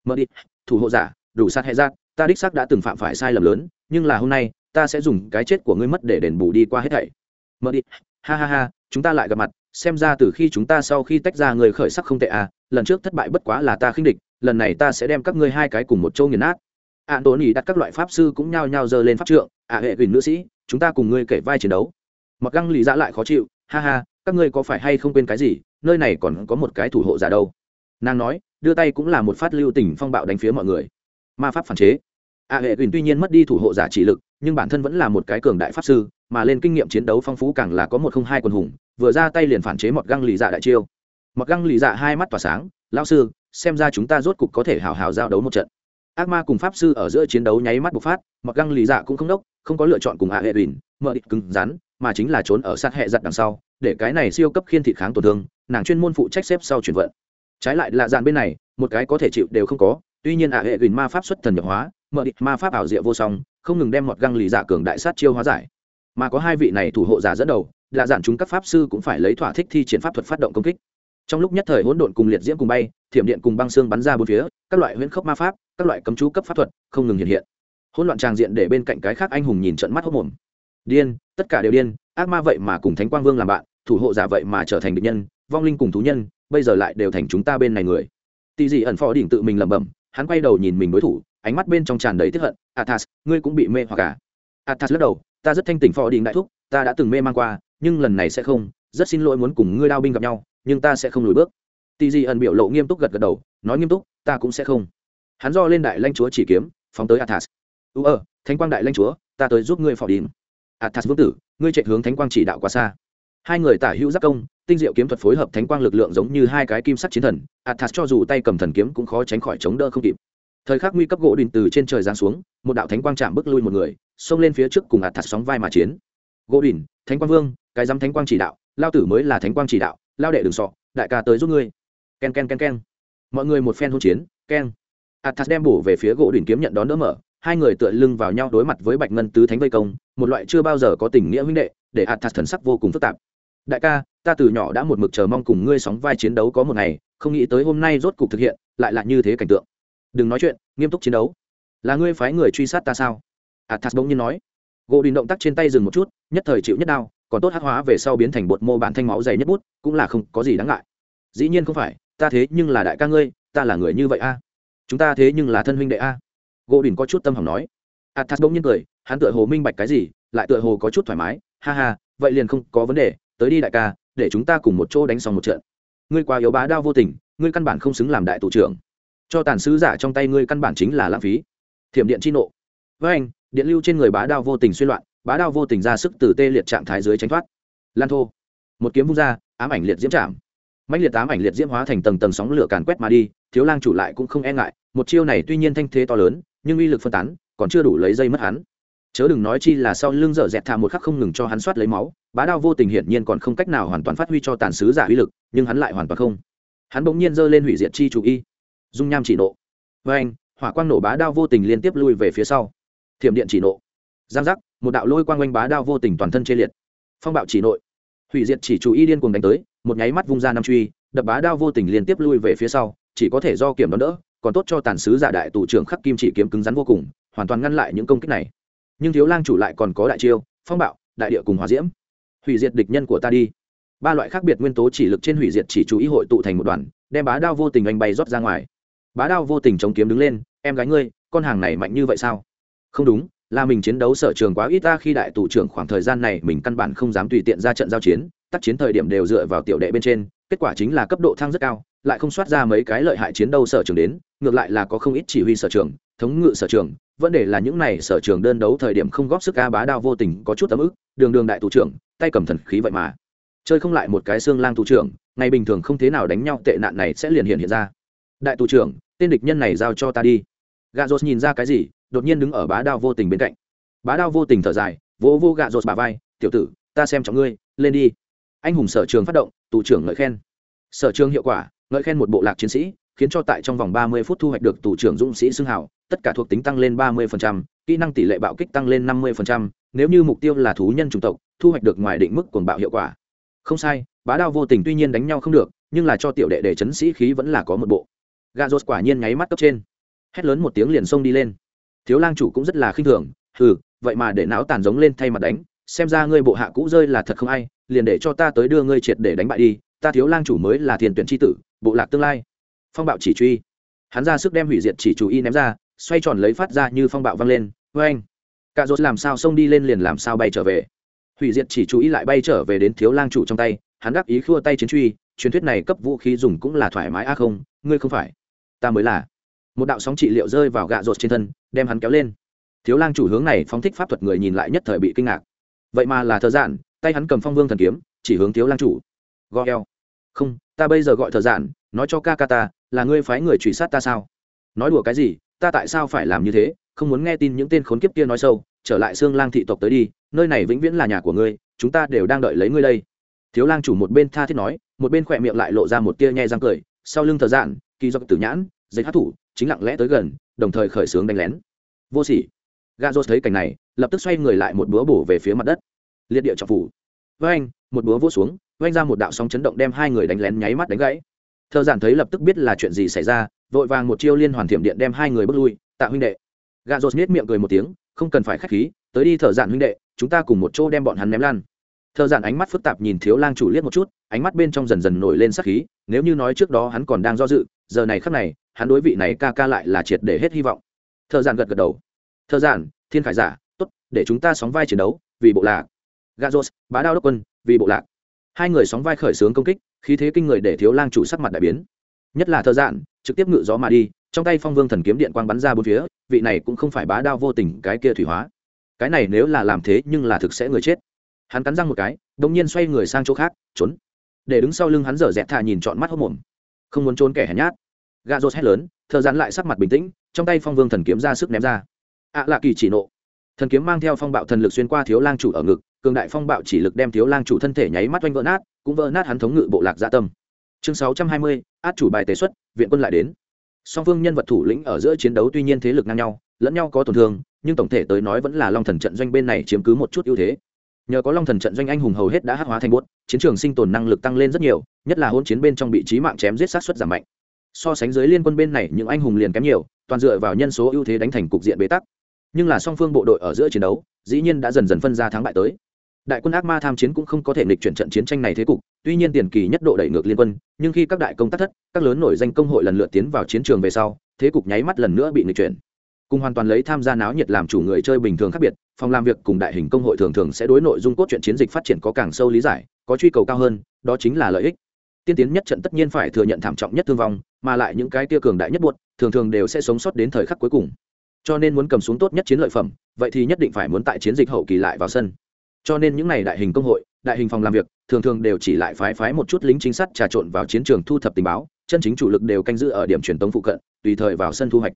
mở đi thủ hộ giả, đủ sát hệ giác, ta đích xác đã từng phạm phải sai lầm lớn, nhưng là hôm nay, ta sẽ dùng cái chết của ngươi mất để đền bù đi qua hết thảy. Mở đi ha ha ha, chúng ta lại gặp mặt, xem ra từ khi chúng ta sau khi tách ra người khởi sắc không tệ à lần trước thất bại bất quá là ta khinh địch, lần này ta sẽ đem các ngươi hai cái cùng một châu nghiền nát ạn tốn ý đặt các loại pháp sư cũng nhao nhao giơ lên pháp trượng ạ hệ gửi nữ sĩ, chúng ta cùng ngươi kể vai chiến đấu. Mặc găng lì dạ lại khó chịu, ha ha, các ngươi có phải hay không quên cái gì, nơi này còn có một cái thủ hộ giả đâu? Nàng nói, đưa tay cũng là một phát lưu tình phong bạo đánh phía mọi người. Ma pháp phản chế. A hệ quyền tuy nhiên mất đi thủ hộ giả chỉ lực, nhưng bản thân vẫn là một cái cường đại pháp sư, mà lên kinh nghiệm chiến đấu phong phú càng là có một không hai quần hùng, vừa ra tay liền phản chế mọt găng lì dạ đại chiêu. Mọt găng lì dạ hai mắt tỏa sáng lao sư, xem ra chúng ta rốt cục có thể hào hào giao đấu một trận ác ma cùng pháp sư ở giữa chiến đấu nháy mắt bộc phát, mặc găng lì dạ cũng không đốc, không có lựa chọn cùng hạ hệ quyền mở địch cứng rắn, mà chính là trốn ở sát hệ giặt đằng sau, để cái này siêu cấp khiên thị kháng tổn thương, nàng chuyên môn phụ trách xếp sau chuyển vận. Trái lại là dàn bên này, một cái có thể chịu đều không có, tuy nhiên hạ hệ gìn ma pháp xuất thần nhập hóa, mở địch ma pháp ảo diệu vô song, không ngừng đem một găng lì giả cường đại sát chiêu hóa giải. Mà có hai vị này thủ hộ giả dẫn đầu là giản chúng các pháp sư cũng phải lấy thỏa thích thi triển pháp thuật phát động công kích. Trong lúc nhất thời hỗn độn cùng liệt diễm cùng bay, thiểm điện cùng băng xương bắn ra bốn phía, các loại huyễn khốc ma pháp các loại cấm chú cấp pháp thuật không ngừng hiện hiện. Hỗn loạn tràng diện để bên cạnh cái khác anh hùng nhìn trận mắt hốc mồm. Điên, tất cả đều điên, ác ma vậy mà cùng thánh quang vương làm bạn, thủ hộ giả vậy mà trở thành địch nhân, vong linh cùng thú nhân, bây giờ lại đều thành chúng ta bên này người. Tì dị ẩn phó đỉnh tự mình lẩm bẩm, hắn quay đầu nhìn mình đối thủ, ánh mắt bên trong tràn đầy tiếp hận, athas, ngươi cũng bị mê hoặc cả à? athas lắc đầu, ta rất thanh tỉnh phó đỉnh đại thúc, ta đã từng mê mang qua, nhưng lần này sẽ không, rất xin lỗi muốn cùng ngươi đao binh gặp nhau, nhưng ta sẽ không lùi bước. Tì dị ẩn biểu lộ nghiêm túc gật gật đầu, nói nghiêm túc, ta cũng sẽ không hắn do lên đại lãnh chúa chỉ kiếm, phóng tới athas u ơ, thánh quang đại lãnh chúa, ta tới giúp ngươi phò đỉnh. Athas vương tử, ngươi chạy hướng thánh quang chỉ đạo quá xa. Hai người tả hữu giác công, tinh diệu kiếm thuật phối hợp thánh quang lực lượng giống như hai cái kim sắc chiến thần athas cho dù tay cầm thần kiếm cũng khó tránh khỏi chống đỡ không kịp. Thời khắc nguy cấp gỗ đình từ trên trời giáng xuống, một đạo thánh quang chạm bước lui một người, xông lên phía trước cùng athas sóng vai mà chiến. Gỗ đình thánh quang vương, cái dám thánh quang chỉ đạo, lao tử mới là thánh quang chỉ đạo, lao đệ đừng sọ, đại ca tới giúp ngươi. Ken ken ken ken. Mọi người một phen hỗn chiến, ken athas đem bổ về phía gỗ đỉnh kiếm nhận đón đỡ mở. Hai người tựa lưng vào nhau đối mặt với bạch ngân tứ thánh vây công, một loại chưa bao giờ có tình nghĩa huynh đệ, để athas thần sắc vô cùng phức tạp. Đại ca, ta từ nhỏ đã một mực chờ mong cùng ngươi sóng vai chiến đấu có một ngày, không nghĩ tới hôm nay rốt cục thực hiện, lại là như thế cảnh tượng. Đừng nói chuyện, nghiêm túc chiến đấu. Là ngươi phái người truy sát ta sao? Athas bỗng nhiên nói. Gỗ đình động tác trên tay dừng một chút, nhất thời chịu nhất đau, còn tốt hát hóa về sau biến thành bột mô bản thanh máu dày nhất bút, cũng là không có gì đáng ngại. Dĩ nhiên không phải, ta thế nhưng là đại ca ngươi, ta là người như vậy a chúng ta thế nhưng là thân huynh đệ a. Gỗ đình có chút tâm hỏng nói. Athas bỗng nhiên cười, hắn tựa hồ minh bạch cái gì, lại tựa hồ có chút thoải mái. Ha ha, vậy liền không có vấn đề, tới đi đại ca, để chúng ta cùng một chỗ đánh xong một trận. Ngươi quá yếu bá đao vô tình, ngươi căn bản không xứng làm đại thủ trưởng. Cho tàn sứ giả trong tay ngươi căn bản chính là lãng phí. Thiểm điện chi nộ. Với anh, điện lưu trên người bá đao vô tình xuyên loạn, bá đao vô tình ra sức từ tê liệt trạng thái dưới tránh thoát. Lan thô. Một kiếm vung ra, ám ảnh liệt diễm chạm. Mạnh liệt ám ảnh liệt diễm hóa thành tầng tầng sóng lửa càn quét mà đi thiếu lang chủ lại cũng không e ngại, một chiêu này tuy nhiên thanh thế to lớn, nhưng uy lực phân tán, còn chưa đủ lấy dây mất hắn. Chớ đừng nói chi là sau lưng dở dẹt thả một khắc không ngừng cho hắn soát lấy máu, bá đao vô tình hiển nhiên còn không cách nào hoàn toàn phát huy cho tàn sứ giả uy lực, nhưng hắn lại hoàn toàn không. Hắn bỗng nhiên giơ lên hủy diệt chi chủ y. Dung nham chỉ nộ. Với anh hỏa quang nổ bá đao vô tình liên tiếp lui về phía sau. Thiểm điện chỉ nộ. Giang giác, một đạo lôi quang quanh bá đao vô tình toàn thân chê liệt. Phong bạo chỉ nội. Hủy diệt chỉ chủ y điên cuồng đánh tới, một nháy mắt vung ra năm truy, đập bá đao vô tình liên tiếp lui về phía sau chỉ có thể do kiểm đón đỡ, còn tốt cho tàn sứ giả đại tù trưởng khắc kim chỉ kiếm cứng rắn vô cùng, hoàn toàn ngăn lại những công kích này. Nhưng thiếu lang chủ lại còn có đại chiêu, phong bạo, đại địa cùng hòa diễm. Hủy diệt địch nhân của ta đi. Ba loại khác biệt nguyên tố chỉ lực trên hủy diệt chỉ chú ý hội tụ thành một đoàn, đem bá đao vô tình anh bay rót ra ngoài. Bá đao vô tình chống kiếm đứng lên, em gái ngươi, con hàng này mạnh như vậy sao? Không đúng, là mình chiến đấu sở trường quá ít, ta khi đại tù trưởng khoảng thời gian này mình căn bản không dám tùy tiện ra trận giao chiến, tác chiến thời điểm đều dựa vào tiểu đệ bên trên, kết quả chính là cấp độ thăng rất cao lại không soát ra mấy cái lợi hại chiến đâu sở trường đến, ngược lại là có không ít chỉ huy sở trường, thống ngự sở trường. Vấn đề là những này sở trường đơn đấu thời điểm không góp sức ca bá đao vô tình có chút tấm ức, đường đường đại thủ trưởng, tay cầm thần khí vậy mà. Chơi không lại một cái xương lang thủ trưởng, ngày bình thường không thế nào đánh nhau tệ nạn này sẽ liền hiện hiện ra. Đại thủ trưởng, tên địch nhân này giao cho ta đi. Gà rột nhìn ra cái gì, đột nhiên đứng ở bá đao vô tình bên cạnh. Bá đao vô tình thở dài, vỗ vô gà rột bà vai, tiểu tử, ta xem trọng ngươi, lên đi. Anh hùng sở trường phát động tù trưởng ngợi khen. Sở trường hiệu quả ngợi khen một bộ lạc chiến sĩ khiến cho tại trong vòng ba mươi phút thu hoạch được tù trưởng dũng sĩ xưng hào tất cả thuộc tính tăng lên ba 30%, kỹ năng tỷ lệ bạo kích tăng lên năm 50%, nếu như mục tiêu là thú nhân chủng tộc, thu hoạch được ngoài định mức cuồng bạo hiệu quả. Không sai, bá đao vô tình tuy nhiên đánh nhau không được, nhưng là cho tiểu đệ để chấn sĩ khí vẫn là có một bộ. Gazos quả nhiên nháy mắt cấp trên, hét lớn một tiếng liền xông đi lên. Thiếu lang chủ cũng rất là khinh thường, hừ, vậy mà để não tàn giống lên thay mặt đánh, xem ra ngươi bộ hạ cũ rơi là thật không ai, liền để cho ta tới đưa ngươi triệt để đánh bại đi, ta thiếu lang chủ mới là thiền tuyển chi tử, bộ lạc tương lai. Phong bạo chỉ truy, hắn ra sức đem hủy diệt chỉ chủ y ném ra, xoay tròn lấy phát ra như phong bạo văng lên. Vê anh. Cả rốt làm sao xông đi lên liền làm sao bay trở về. Hủy diệt chỉ chú ý lại bay trở về đến thiếu lang chủ trong tay hắn đắc ý khua tay chiến truy truyền thuyết này cấp vũ khí dùng cũng là thoải mái a không ngươi không phải. Ta mới là. Một đạo sóng trị liệu rơi vào gạ rột trên thân đem hắn kéo lên. Thiếu lang chủ hướng này phóng thích pháp thuật người nhìn lại nhất thời bị kinh ngạc. Vậy mà là thợ giản tay hắn cầm phong vương thần kiếm chỉ hướng thiếu lang chủ. Go eo. Không ta bây giờ gọi thợ giản nói cho ca ca ta là ngươi phái người truy sát ta sao? Nói đùa cái gì ta tại sao phải làm như thế? Không muốn nghe tin những tên khốn kiếp kia nói sâu trở lại xương lang thị tộc tới đi nơi này vĩnh viễn là nhà của ngươi chúng ta đều đang đợi lấy ngươi đây. Thiếu lang chủ một bên tha thiết nói một bên khỏe miệng lại lộ ra một tia nhe răng cười sau lưng thờ giản, kỳ do tử nhãn dây hát thủ chính lặng lẽ tới gần đồng thời khởi xướng đánh lén. Vô sỉ. Ga thấy cảnh này lập tức xoay người lại một búa bổ về phía mặt đất. Liệt địa trọng phủ. Với anh một búa vỗ xuống oanh ra một đạo sóng chấn động đem hai người đánh lén nháy mắt đánh gãy. Thợ giản thấy lập tức biết là chuyện gì xảy ra, vội vàng một chiêu liên hoàn thiểm điện đem hai người bước lui. Tạ huynh đệ. Gà rột nết miệng cười một tiếng, không cần phải k h á c h khí, tới đi thợ giản huynh đệ, chúng ta cùng một chỗ đem bọn hắn ném lan. Thợ giản ánh mắt phức tạp nhìn thiếu lang chủ liếc một chút, ánh mắt bên trong dần dần nổi lên sắc khí, nếu như nói trước đó hắn còn đang do dự, giờ này khắc này, hắn đối vị này ca ca lại là triệt để hết hy vọng. Thợ giản gật gật đầu. Thợ giản, thiên khải giả t ố t để chúng ta sóng vai chiến đấu, vì bộ lạc gazos, bá đao đốc quân, vì bộ lạc. Hai người sóng vai khởi xướng công kích, khí thế kinh người để thiếu lang chủ sắc mặt đại biến. Nhất là thợ dạn, trực tiếp ngự gió mà đi, trong tay phong vương thần kiếm điện quang bắn ra bốn phía, vị này cũng không phải bá đao vô tình cái kia thủy hóa. Cái này nếu là làm thế nhưng là thực sẽ người chết. Hắn cắn răng một cái, đột nhiên xoay người sang chỗ khác, trốn. Để đứng sau lưng hắn dở dẹt thả nhìn trọn mắt hốc mồm. Không muốn trốn kẻ hèn nhát. Gà rột hét lớn, thợ rắn lại sắc mặt bình tĩnh, trong tay phong vương thần kiếm ra sức ném ra. Ạ lạ kỳ chỉ nộ. Thần kiếm mang theo phong bạo thần lực xuyên qua thiếu lang chủ ở ngực cường đại phong bạo chỉ lực đem thiếu lang chủ thân thể nháy mắt oanh vỡ nát, cũng vỡ nát hắn thống ngự bộ lạc dạ tâm. Chương sáu trăm hai mươi, át chủ bài tế xuất, viện quân lại đến. Song phương nhân vật thủ lĩnh ở giữa chiến đấu tuy nhiên thế lực ngang nhau, lẫn nhau có tổn thương, nhưng tổng thể tới nói vẫn là long thần trận doanh bên này chiếm cứ một chút ưu thế. Nhờ có long thần trận doanh anh hùng hầu hết đã hắc hóa thành bốt chiến trường sinh tồn năng lực tăng lên rất nhiều, nhất là hôn chiến bên trong bị trí mạng chém giết sát xuất giảm mạnh. So sánh dưới liên quân bên này, những anh hùng liền kém nhiều, toàn dựa vào nhân số ưu thế đánh thành cục diện bế tắc. Nhưng là song phương bộ đội ở giữa chiến đấu, dĩ nhiên đã dần dần phân ra thắng bại tới đại quân ác ma tham chiến cũng không có thể nghịch chuyển trận chiến tranh này thế cục, tuy nhiên tiền kỳ nhất độ đẩy ngược liên quân, nhưng khi các đại công tác thất, các lớn nổi danh công hội lần lượt tiến vào chiến trường về sau, thế cục nháy mắt lần nữa bị nghịch chuyển. Cùng hoàn toàn lấy tham gia náo nhiệt làm chủ người chơi bình thường khác biệt, phòng làm việc cùng đại hình công hội thường thường sẽ đối nội dung cốt truyện chiến dịch phát triển có càng sâu lý giải, có truy cầu cao hơn, đó chính là lợi ích. Tiên tiến nhất trận tất nhiên phải thừa nhận thảm trọng nhất thương vong, mà lại những cái tia cường đại nhất buột thường thường đều sẽ sống sót đến thời khắc cuối cùng. Cho nên muốn cầm xuống tốt nhất chiến lợi phẩm, vậy thì nhất định phải muốn tại chiến dịch hậu kỳ lại vào sân cho nên những n à y đại hình công hội, đại hình phòng làm việc, thường thường đều chỉ lại phái phái một chút lính chính sát trà trộn vào chiến trường thu thập tình báo, chân chính chủ lực đều canh giữ ở điểm truyền tống phụ cận, tùy thời vào sân thu hoạch.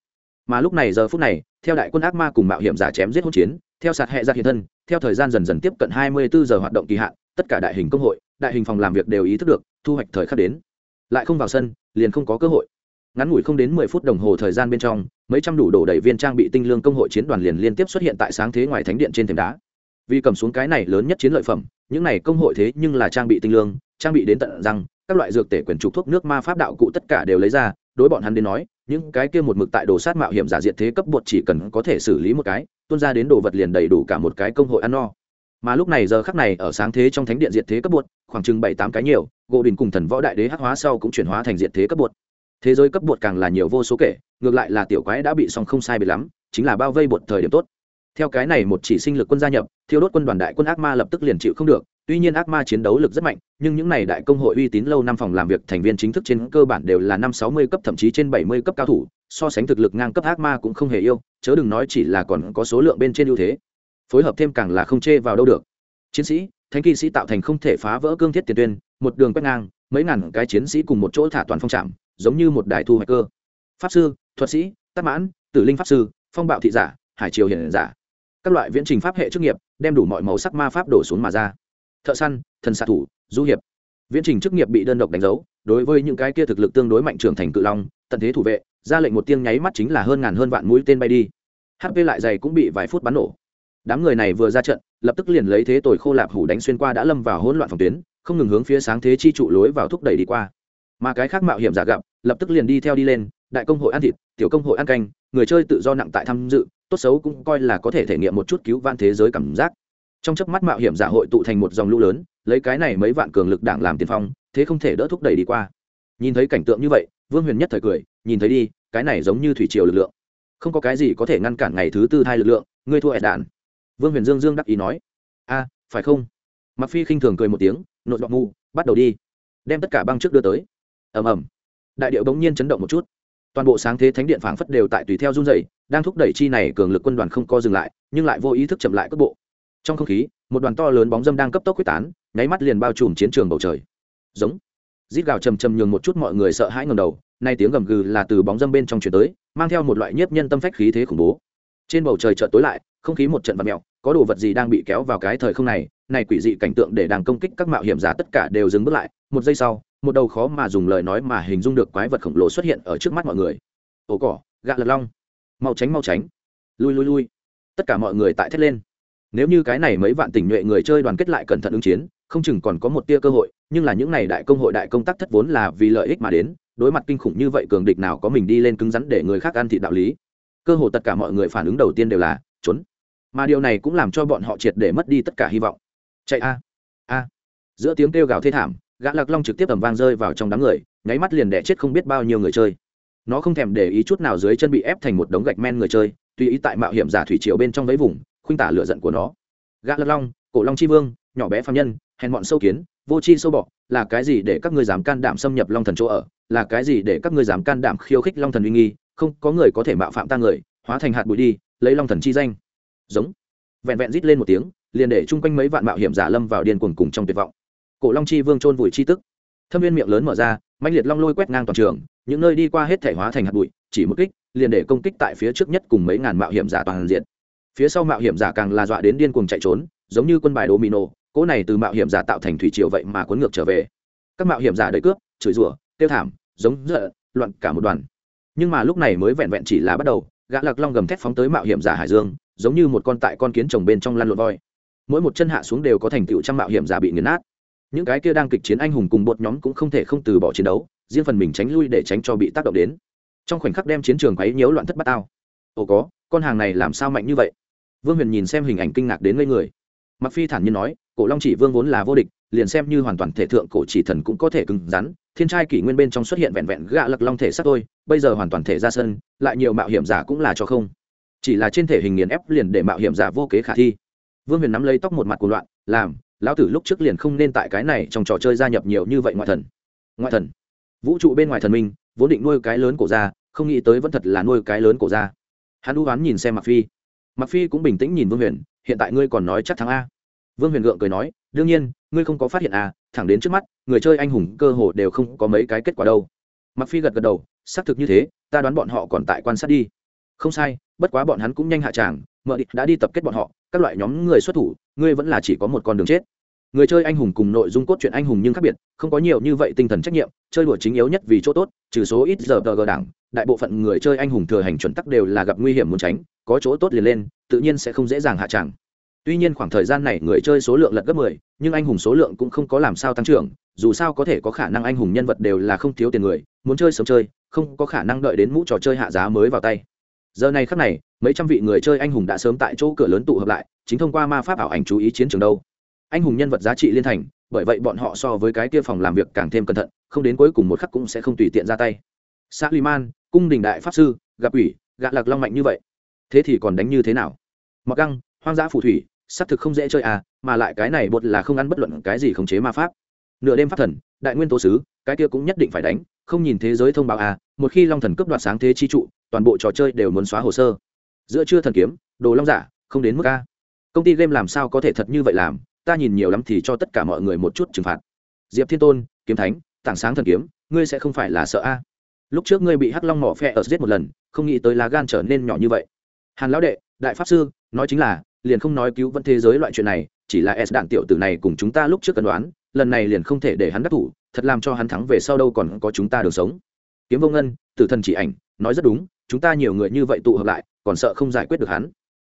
Mà lúc này giờ phút này, theo đại quân ác ma cùng mạo hiểm giả chém giết hỗn chiến, theo sạt hệ ra hiện thân, theo thời gian dần dần tiếp cận 24 giờ hoạt động kỳ hạn, tất cả đại hình công hội, đại hình phòng làm việc đều ý thức được, thu hoạch thời khắc đến. Lại không vào sân, liền không có cơ hội. Ngắn ngủi không đến 10 phút đồng hồ thời gian bên trong, mấy trăm đủ đổ đầy viên trang bị tinh lương công hội chiến đoàn liền liên tiếp xuất hiện tại sáng thế ngoài thánh điện trên thềm đá vì cầm xuống cái này lớn nhất chiến lợi phẩm, những này công hội thế nhưng là trang bị tinh lương, trang bị đến tận rằng các loại dược tể quyền trục thuốc nước ma pháp đạo cụ tất cả đều lấy ra, đối bọn hắn đến nói, những cái kia một mực tại đồ sát mạo hiểm giả diện thế cấp bột chỉ cần có thể xử lý một cái, tuôn ra đến đồ vật liền đầy đủ cả một cái công hội ăn no. Mà lúc này giờ khắc này ở sáng thế trong thánh điện diện thế cấp bột, khoảng chừng bảy tám cái nhiều, gỗ đình cùng thần võ đại đế hắc hóa sau cũng chuyển hóa thành diện thế cấp bột. Thế giới cấp bột càng là nhiều vô số kể, ngược lại là tiểu quái đã bị xong không sai bị lắm, chính là bao vây bột thời điểm tốt theo cái này một chỉ sinh lực quân gia nhập, thiêu đốt quân đoàn đại quân ác ma lập tức liền chịu không được, tuy nhiên ác ma chiến đấu lực rất mạnh, nhưng những n à y đại công hội uy tín lâu năm phòng làm việc thành viên chính thức trên cơ bản đều là năm sáu mươi cấp thậm chí trên bảy mươi cấp cao thủ, so sánh thực lực ngang cấp ác ma cũng không hề yêu, chớ đừng nói chỉ là còn có số lượng bên trên ưu thế. Phối hợp thêm càng là không chê vào đâu được. Chiến sĩ, thánh kỵ sĩ tạo thành không thể phá vỡ cương thiết tiền tuyên, một đường quét ngang, mấy ngàn cái chiến sĩ cùng một chỗ thả toàn phong trạm, giống như một đài thu hoạch cơ. Pháp sư, thuật sĩ, tắc mãn, tử linh pháp sư, phong bạo thị giả, hải triều hiển giả các loại viễn trình pháp hệ chức nghiệp, đem đủ mọi màu sắc ma pháp đổ xuống mà ra. Thợ săn, thần xạ thủ, du hiệp. Viễn trình chức nghiệp bị đơn độc đánh dấu, đối với những cái kia thực lực tương đối mạnh trưởng thành cự long, tận thế thủ vệ, ra lệnh một tiếng nháy mắt chính là hơn ngàn hơn vạn mũi tên bay đi. Hp lại dày cũng bị vài phút bắn nổ. Đám người này vừa ra trận, lập tức liền lấy thế tồi khô lạp hủ đánh xuyên qua đã lâm vào hỗn loạn phòng tuyến, không ngừng hướng phía sáng thế chi trụ lối vào thúc đẩy đi qua. Mà cái khác mạo hiểm giả gặp, lập tức liền đi theo đi lên, đại công hội ăn thịt, tiểu công hội ăn canh, người chơi tự do nặng tại tham dự tốt xấu cũng coi là có thể thể nghiệm một chút cứu vãn thế giới cảm giác. Trong chớp mắt mạo hiểm giả hội tụ thành một dòng lũ lớn, lấy cái này mấy vạn cường lực đảng làm tiền phong, thế không thể đỡ thúc đẩy đi qua. Nhìn thấy cảnh tượng như vậy, vương huyền nhất thời cười, nhìn thấy đi, cái này giống như thủy triều lực lượng. Không có cái gì có thể ngăn cản ngày thứ tư hai lực lượng, ngươi thua ẹt đạn. Vương huyền dương dương đắc ý nói, a, phải không? Mặc phi khinh thường cười một tiếng nội đoạn ngu bắt đầu đi, đem tất cả băng trước đưa tới. Ầm ầm. Đại điệu bỗng nhiên chấn động một chút toàn bộ sáng thế thánh điện phảng phất đều tại tùy theo run dày đang thúc đẩy chi này cường lực quân đoàn không co dừng lại, nhưng lại vô ý thức chậm lại cước bộ. Trong không khí, một đoàn to lớn bóng dâm đang cấp tốc quyết tán, nháy mắt liền bao trùm chiến trường bầu trời. Giống. Rít gào trầm trầm nhường một chút mọi người sợ hãi ngầm đầu, nay tiếng gầm gừ là từ bóng dâm bên trong chuyển tới, mang theo một loại nhiếp nhân tâm phách khí thế khủng bố. Trên bầu trời chợt tối lại, không khí một trận vật mẹo có đồ vật gì đang bị kéo vào cái thời không này này quỷ dị cảnh tượng để đang công kích các mạo hiểm giả tất cả đều dừng bước lại, một giây sau một đầu khó mà dùng lời nói mà hình dung được quái vật khổng lồ xuất hiện ở trước mắt mọi người. Ổ cỏ, gạ lật long. Mau tránh mau tránh. Lui lui lui. Tất cả mọi người tại thét lên. Nếu như cái này mấy vạn tỉnh nhuệ người chơi đoàn kết lại cẩn thận ứng chiến, không chừng còn có một tia cơ hội, nhưng là những n à y đại công hội đại công tác thất vốn là vì lợi ích mà đến, đối mặt kinh khủng như vậy cường địch nào có mình đi lên cứng rắn để người khác ăn thịt đạo lý. Cơ hội tất cả mọi người phản ứng đầu tiên đều là, trốn. Mà điều này cũng làm cho bọn họ triệt để mất đi tất cả hy vọng. Chạy a a. Giữa tiếng kêu gào thê thảm gã lạc long trực tiếp tầm vang rơi vào trong đám người, nháy mắt liền đẻ chết không biết bao nhiêu người chơi. Nó không thèm để ý chút nào dưới chân bị ép thành một đống gạch men người chơi, tùy ý tại mạo hiểm giả thủy triều bên trong vấy vùng, khuynh tả lửa giận của nó. Gã lạc long, cổ long chi vương, nhỏ bé phạm nhân, hèn bọn sâu kiến, vô chi sâu bọ, là cái gì để các ngươi dám can đảm xâm nhập long thần chỗ ở? Là cái gì để các ngươi dám can đảm khiêu khích long thần uy nghi? Không, có người có thể mạo phạm ta người, hóa thành hạt bụi đi, lấy long thần chi danh. Giống. Vẹn vẹn rít lên một tiếng, liền để chung quanh mấy vạn mạo hiểm giả lâm vào điên cuồng cùng trong tuyệt vọng cổ long chi vương chôn vùi chi tức. Thâm viên miệng lớn mở ra mạnh liệt long lôi quét ngang toàn trường, những nơi đi qua hết thể hóa thành hạt bụi, chỉ một kích, liền để công kích tại phía trước nhất cùng mấy ngàn mạo hiểm giả toàn diện. Phía sau mạo hiểm giả càng là dọa đến điên cuồng chạy trốn, giống như quân bài đồ domino cỗ này từ mạo hiểm giả tạo thành thủy triều vậy mà cuốn ngược trở về. Các mạo hiểm giả đầy cướp, chửi rủa tiêu thảm, giống dợ loạn cả một đoàn. Nhưng mà lúc này mới vẹn vẹn chỉ là bắt đầu, gã lạc long gầm thét phóng tới mạo hiểm giả hải dương, giống như một con tại con kiến trồng bên trong lăn lộn voi. Mỗi một chân hạ xuống đều có thành tựu trăm mạo hiểm giả bị nghiền nát những cái kia đang kịch chiến anh hùng cùng bột nhóm cũng không thể không từ bỏ chiến đấu, riêng phần mình tránh lui để tránh cho bị tác động đến. Trong khoảnh khắc đem chiến trường quấy nhiễu loạn thất bát tao ồ có, con hàng này làm sao mạnh như vậy? Vương huyền nhìn xem hình ảnh kinh ngạc đến ngây người. Mặc phi thản nhiên nói, cổ long chỉ vương vốn là vô địch, liền xem như hoàn toàn thể thượng cổ chỉ thần cũng có thể cứng rắn. Thiên trai kỷ nguyên bên trong xuất hiện vẹn vẹn gạ lật long thể sắc tôi bây giờ hoàn toàn thể ra sân, lại nhiều mạo hiểm giả cũng là cho không. Chỉ là trên thể hình nghiền ép liền để mạo hiểm giả vô kế khả thi. Vương huyền nắm lấy tóc một mặt của loạn, làm lão tử lúc trước liền không nên tại cái này trong trò chơi gia nhập nhiều như vậy ngoại thần. Ngoại thần? Vũ trụ bên ngoài thần minh, vốn định nuôi cái lớn cổ ra không nghĩ tới vẫn thật là nuôi cái lớn cổ ra hắn đu oán nhìn xem mặc phi. Mặc phi cũng bình tĩnh nhìn vương huyền, hiện tại ngươi còn nói chắc thắng a. Vương huyền gượng cười nói, đương nhiên, ngươi không có phát hiện à thẳng đến trước mắt, người chơi anh hùng cơ hồ đều không có mấy cái kết quả đâu. Mặc phi gật gật đầu, xác thực như thế, ta đoán bọn họ còn tại quan sát đi. Không sai, bất quá bọn hắn cũng nhanh hạ tràng mợ địch đã đi tập kết bọn họ các loại nhóm người xuất thủ ngươi vẫn là chỉ có một con đường chết. Người chơi anh hùng cùng nội dung cốt truyện anh hùng nhưng khác biệt không có nhiều như vậy tinh thần trách nhiệm chơi đùa chính yếu nhất vì chỗ tốt trừ số ít giờ tờ gờ đảng đại bộ phận người chơi anh hùng thừa hành chuẩn tắc đều là gặp nguy hiểm muốn tránh có chỗ tốt liền lên tự nhiên sẽ không dễ dàng hạ tràng. Tuy nhiên khoảng thời gian này người chơi số lượng lật gấp 10, nhưng anh hùng số lượng cũng không có làm sao tăng trưởng dù sao có thể có khả năng anh hùng nhân vật đều là không thiếu tiền người muốn chơi sớm chơi không có khả năng đợi đến mũ trò chơi hạ giá mới vào tay giờ này khắc này, mấy trăm vị người chơi anh hùng đã sớm tại chỗ cửa lớn tụ hợp lại, chính thông qua ma pháp ảo ảnh chú ý chiến trường đâu. Anh hùng nhân vật giá trị liên thành, bởi vậy bọn họ so với cái kia phòng làm việc càng thêm cẩn thận, không đến cuối cùng một khắc cũng sẽ không tùy tiện ra tay. Xã liman cung đình đại pháp sư, gặp ủy gạ lạc long mạnh như vậy. Thế thì còn đánh như thế nào? Mặc găng, hoang dã phù thủy, xác thực không dễ chơi à mà lại cái này bột là không ăn bất luận cái gì khống chế ma pháp. Nửa đêm pháp thần, đại nguyên tố sứ, cái kia cũng nhất định phải đánh, không nhìn thế giới thông báo à một khi long thần cướp đoạt sáng thế chi trụ toàn bộ trò chơi đều muốn xóa hồ sơ. Giữa chưa thần kiếm, đồ long giả, không đến mức a công ty game làm sao có thể thật như vậy làm? Ta nhìn nhiều lắm thì cho tất cả mọi người một chút trừng phạt. Diệp thiên tôn, kiếm thánh, tảng sáng thần kiếm, ngươi sẽ không phải là sợ a. Lúc trước ngươi bị hắc long mỏ phe ở giết một lần, không nghĩ tới lá gan trở nên nhỏ như vậy. Hàn lão đệ, đại pháp sư, nói chính là, liền không nói cứu vẫn thế giới loại chuyện này, chỉ là s đạn tiểu tử này cùng chúng ta lúc trước cân đoán, lần này liền không thể để hắn đắc thủ, thật làm cho hắn thắng về sau đâu còn có chúng ta đường sống. Kiếm vô ngân, tử thần chỉ ảnh, nói rất đúng chúng ta nhiều người như vậy tụ hợp lại còn sợ không giải quyết được hắn.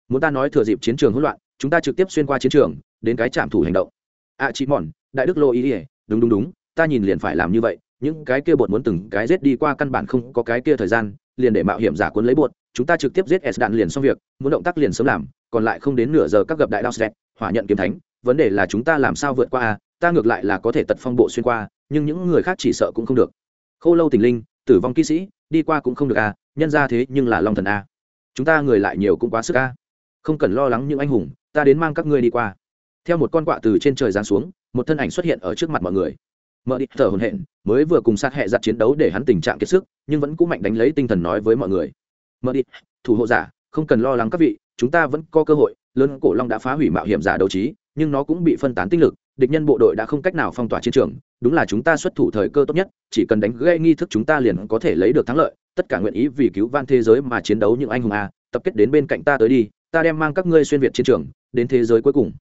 Muốn ta nói thừa dịp chiến trường hỗn loạn chúng ta trực tiếp xuyên qua chiến trường đến cái trạm thủ hành động. A à, chị mòn đại đức lô ý ỉa đúng đúng đúng ta nhìn liền phải làm như vậy những cái kia bột muốn từng cái giết đi qua căn bản không có cái kia thời gian liền để mạo hiểm giả cuốn lấy bột chúng ta trực tiếp giết s đạn liền xong việc muốn động tác liền sớm làm còn lại không đến nửa giờ các gặp đại đao sẹt hỏa nhận kiếm thánh vấn đề là chúng ta làm sao vượt qua a ta ngược lại là có thể tật phong bộ xuyên qua nhưng những người khác chỉ sợ cũng không được. Khô lâu tình linh tử vong kỹ sĩ đi qua cũng không được a nhân ra thế nhưng là long thần a. Chúng ta người lại nhiều cũng quá sức a. Không cần lo lắng những anh hùng, ta đến mang các ngươi đi qua. Theo một con quạ từ trên trời giáng xuống, một thân ảnh xuất hiện ở trước mặt mọi người. Mợ đi thở hồn hện mới vừa cùng sát hẹ giặt chiến đấu để hắn tình trạng kiệt sức, nhưng vẫn cũng mạnh đánh lấy tinh thần nói với mọi người. Mợ đi thủ hộ giả, không cần lo lắng các vị, chúng ta vẫn có cơ hội, lớn cổ long đã phá hủy mạo hiểm giả đấu trí, nhưng nó cũng bị phân tán tinh lực, địch nhân bộ đội đã không cách nào phong tỏa chiến trường, đúng là chúng ta xuất thủ thời cơ tốt nhất, chỉ cần đánh gây nghi thức chúng ta liền có thể lấy được thắng lợi tất cả nguyện ý vì cứu van thế giới mà chiến đấu những anh hùng a tập kết đến bên cạnh ta tới đi, ta đem mang các ngươi xuyên việt chiến trường, đến thế giới cuối cùng.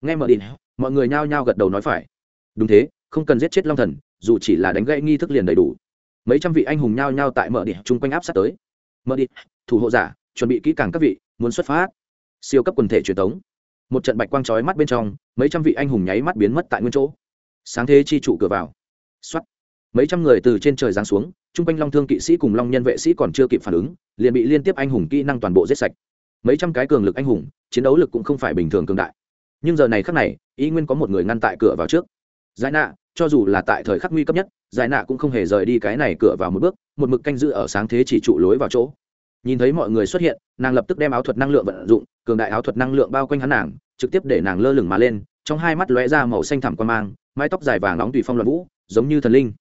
Nghe mở đi mọi người nhao nhao gật đầu nói phải. Đúng thế, không cần giết chết long thần, dù chỉ là đánh gãy nghi thức liền đầy đủ. Mấy trăm vị anh hùng nhao nhao tại mở đi chung quanh áp sát tới. Mở đi thủ hộ giả, chuẩn bị kỹ càng các vị, muốn xuất phát. Siêu cấp quần thể truyền thống. Một trận bạch quang chói mắt bên trong, mấy trăm vị anh hùng nháy mắt biến mất tại nguyên chỗ. Sáng thế chi trụ cửa vào. Xuất mấy trăm người từ trên trời giáng xuống chung quanh long thương kỵ sĩ cùng long nhân vệ sĩ còn chưa kịp phản ứng, liền bị liên tiếp anh hùng kỹ năng toàn bộ giết sạch. Mấy trăm cái cường lực anh hùng, chiến đấu lực cũng không phải bình thường cường đại. Nhưng giờ này khắc này, y nguyên có một người ngăn tại cửa vào trước. Giải nạ, cho dù là tại thời khắc nguy cấp nhất, giải nạ cũng không hề rời đi cái này cửa vào một bước, một mực canh giữ ở sáng thế chỉ trụ lối vào chỗ. Nhìn thấy mọi người xuất hiện, nàng lập tức đem áo thuật năng lượng vận dụng, cường đại áo thuật năng lượng bao quanh hắn nàng, trực tiếp để nàng lơ lửng mà lên, trong hai mắt lóe ra màu xanh thẳm quan mang, mái tóc dài vàng nóng tùy phong loạn vũ, giống như thần linh.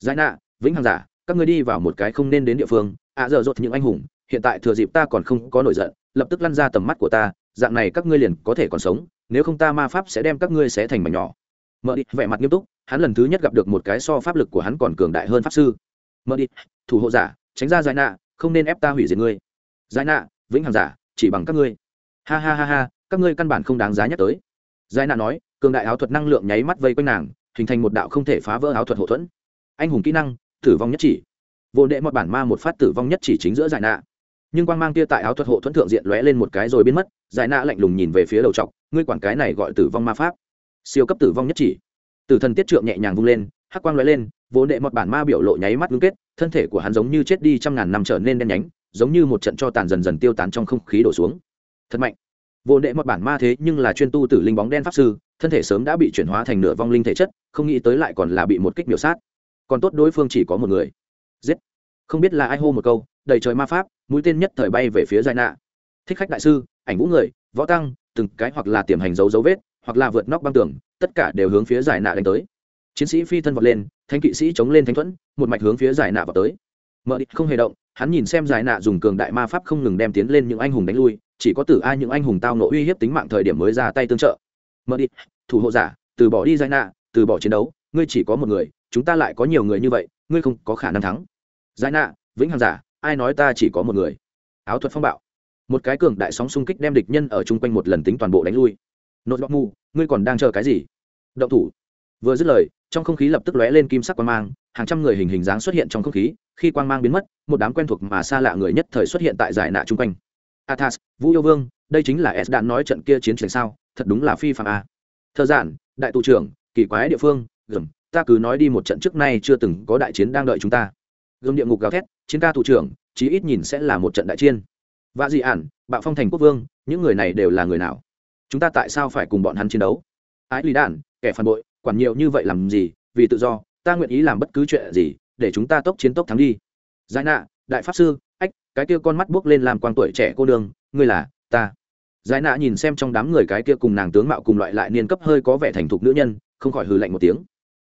Giải nạ, vĩnh hằng giả các ngươi đi vào một cái không nên đến địa phương ạ à, giờ rột những anh hùng hiện tại thừa dịp ta còn không có nổi giận lập tức lăn ra tầm mắt của ta dạng này các ngươi liền có thể còn sống nếu không ta ma pháp sẽ đem các ngươi xé thành mảnh nhỏ. Mở đi vẻ mặt nghiêm túc hắn lần thứ nhất gặp được một cái so pháp lực của hắn còn cường đại hơn pháp sư. Mở đi thủ hộ giả tránh ra giải nạ không nên ép ta hủy diệt ngươi. Giải nạ vĩnh hằng giả chỉ bằng các ngươi. Ha ha ha ha các ngươi căn bản không đáng giá nhắc tới. Giải nạ nói cường đại áo thuật năng lượng nháy mắt vây quanh nàng hình thành một đạo không thể phá vỡ áo thuật hậu thuẫn. Anh hùng kỹ năng tử vong nhất chỉ. Vô đệ một bản ma một phát tử vong nhất chỉ chính giữa giải nạ. Nhưng quang mang kia tại áo thuật hộ thuẫn thượng diện lóe lên một cái rồi biến mất, giải nạ lạnh lùng nhìn về phía đầu trọc, ngươi quản cái này gọi tử vong ma pháp. Siêu cấp tử vong nhất chỉ. Tử thần tiết trượng nhẹ nhàng vung lên, hắc quang lóe lên, vô đệ một bản ma biểu lộ nháy mắt ngưng kết, thân thể của hắn giống như chết đi trăm ngàn năm trở nên đen nhánh, giống như một trận cho tàn dần dần tiêu tán trong không khí đổ xuống. Thật mạnh. Vô đệ một bản ma thế nhưng là chuyên tu tử linh bóng đen pháp sư, thân thể sớm đã bị chuyển hóa thành nửa vong linh thể chất, không nghĩ tới lại còn là bị một kích miểu sát còn tốt đối phương chỉ có một người. Giết. Không biết là ai hô một câu, đầy trời ma pháp, mũi tên nhất thời bay về phía giải nạ thích khách đại sư, ảnh vũ người, võ tăng, từng cái hoặc là tiềm hành dấu dấu vết, hoặc là vượt nóc băng tường, tất cả đều hướng phía giải nạ đánh tới. Chiến sĩ phi thân vọt lên, thanh kỵ sĩ chống lên thanh thuẫn, một mạch hướng phía giải nạ vào tới. Mợ địch không hề động, hắn nhìn xem giải nạ dùng cường đại ma pháp không ngừng đem tiến lên những anh hùng đánh lui, chỉ có từ ai những anh hùng tao nộ uy hiếp tính mạng thời điểm mới ra tay tương trợ. Mợ địch, thủ hộ giả, từ bỏ đi giải nạ từ bỏ chiến đấu, ngươi chỉ có một người chúng ta lại có nhiều người như vậy, ngươi không có khả năng thắng. Giải nạ, vĩnh hằng giả, ai nói ta chỉ có một người? Áo thuật phong bạo. Một cái cường đại sóng xung kích đem địch nhân ở chung quanh một lần tính toàn bộ đánh lui. Nốt bọc mù, ngươi còn đang chờ cái gì? Động thủ. Vừa dứt lời, trong không khí lập tức lóe lên kim sắc quang mang, hàng trăm người hình hình dáng xuất hiện trong không khí, khi quang mang biến mất, một đám quen thuộc mà xa lạ người nhất thời xuất hiện tại giải nạ chung quanh. Athas, vũ yêu vương, đây chính là s đạn nói trận kia chiến trường sao? Thật đúng là phi phạm a. Thơ giản, đại tù trưởng, kỳ quái địa phương, gầm ta cứ nói đi một trận trước nay chưa từng có đại chiến đang đợi chúng ta. Gồm địa ngục gào thét, chiến ca thủ trưởng, chí ít nhìn sẽ là một trận đại chiến. Vạ dị ản, bạo phong thành quốc vương, những người này đều là người nào? Chúng ta tại sao phải cùng bọn hắn chiến đấu? Ái lý đản, kẻ phản bội, quản nhiều như vậy làm gì? Vì tự do, ta nguyện ý làm bất cứ chuyện gì để chúng ta tốc chiến tốc thắng đi. Giải nạ, đại pháp sư, ách, cái kia con mắt buốc lên làm quan tuổi trẻ cô đường ngươi là, ta. Giải nạ nhìn xem trong đám người cái kia cùng nàng tướng mạo cùng loại lại niên cấp hơi có vẻ thành thục nữ nhân, không khỏi hừ lạnh một tiếng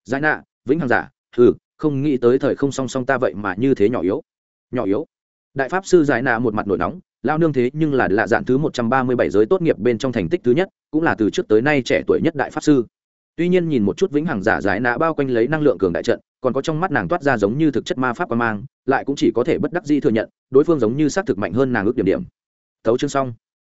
giải nạ, vĩnh hằng giả ừ không nghĩ tới thời không song song ta vậy mà như thế nhỏ yếu. Nhỏ yếu. Đại pháp sư giải nạ một mặt nổi nóng, lao nương thế nhưng là lạ dạn thứ một trăm ba mươi bảy giới tốt nghiệp bên trong thành tích thứ nhất, cũng là từ trước tới nay trẻ tuổi nhất đại pháp sư. Tuy nhiên nhìn một chút vĩnh hằng giả giải nạ bao quanh lấy năng lượng cường đại trận, còn có trong mắt nàng toát ra giống như thực chất ma pháp quan mang, lại cũng chỉ có thể bất đắc di thừa nhận, đối phương giống như xác thực mạnh hơn nàng ước điểm điểm. Tấu chương xong.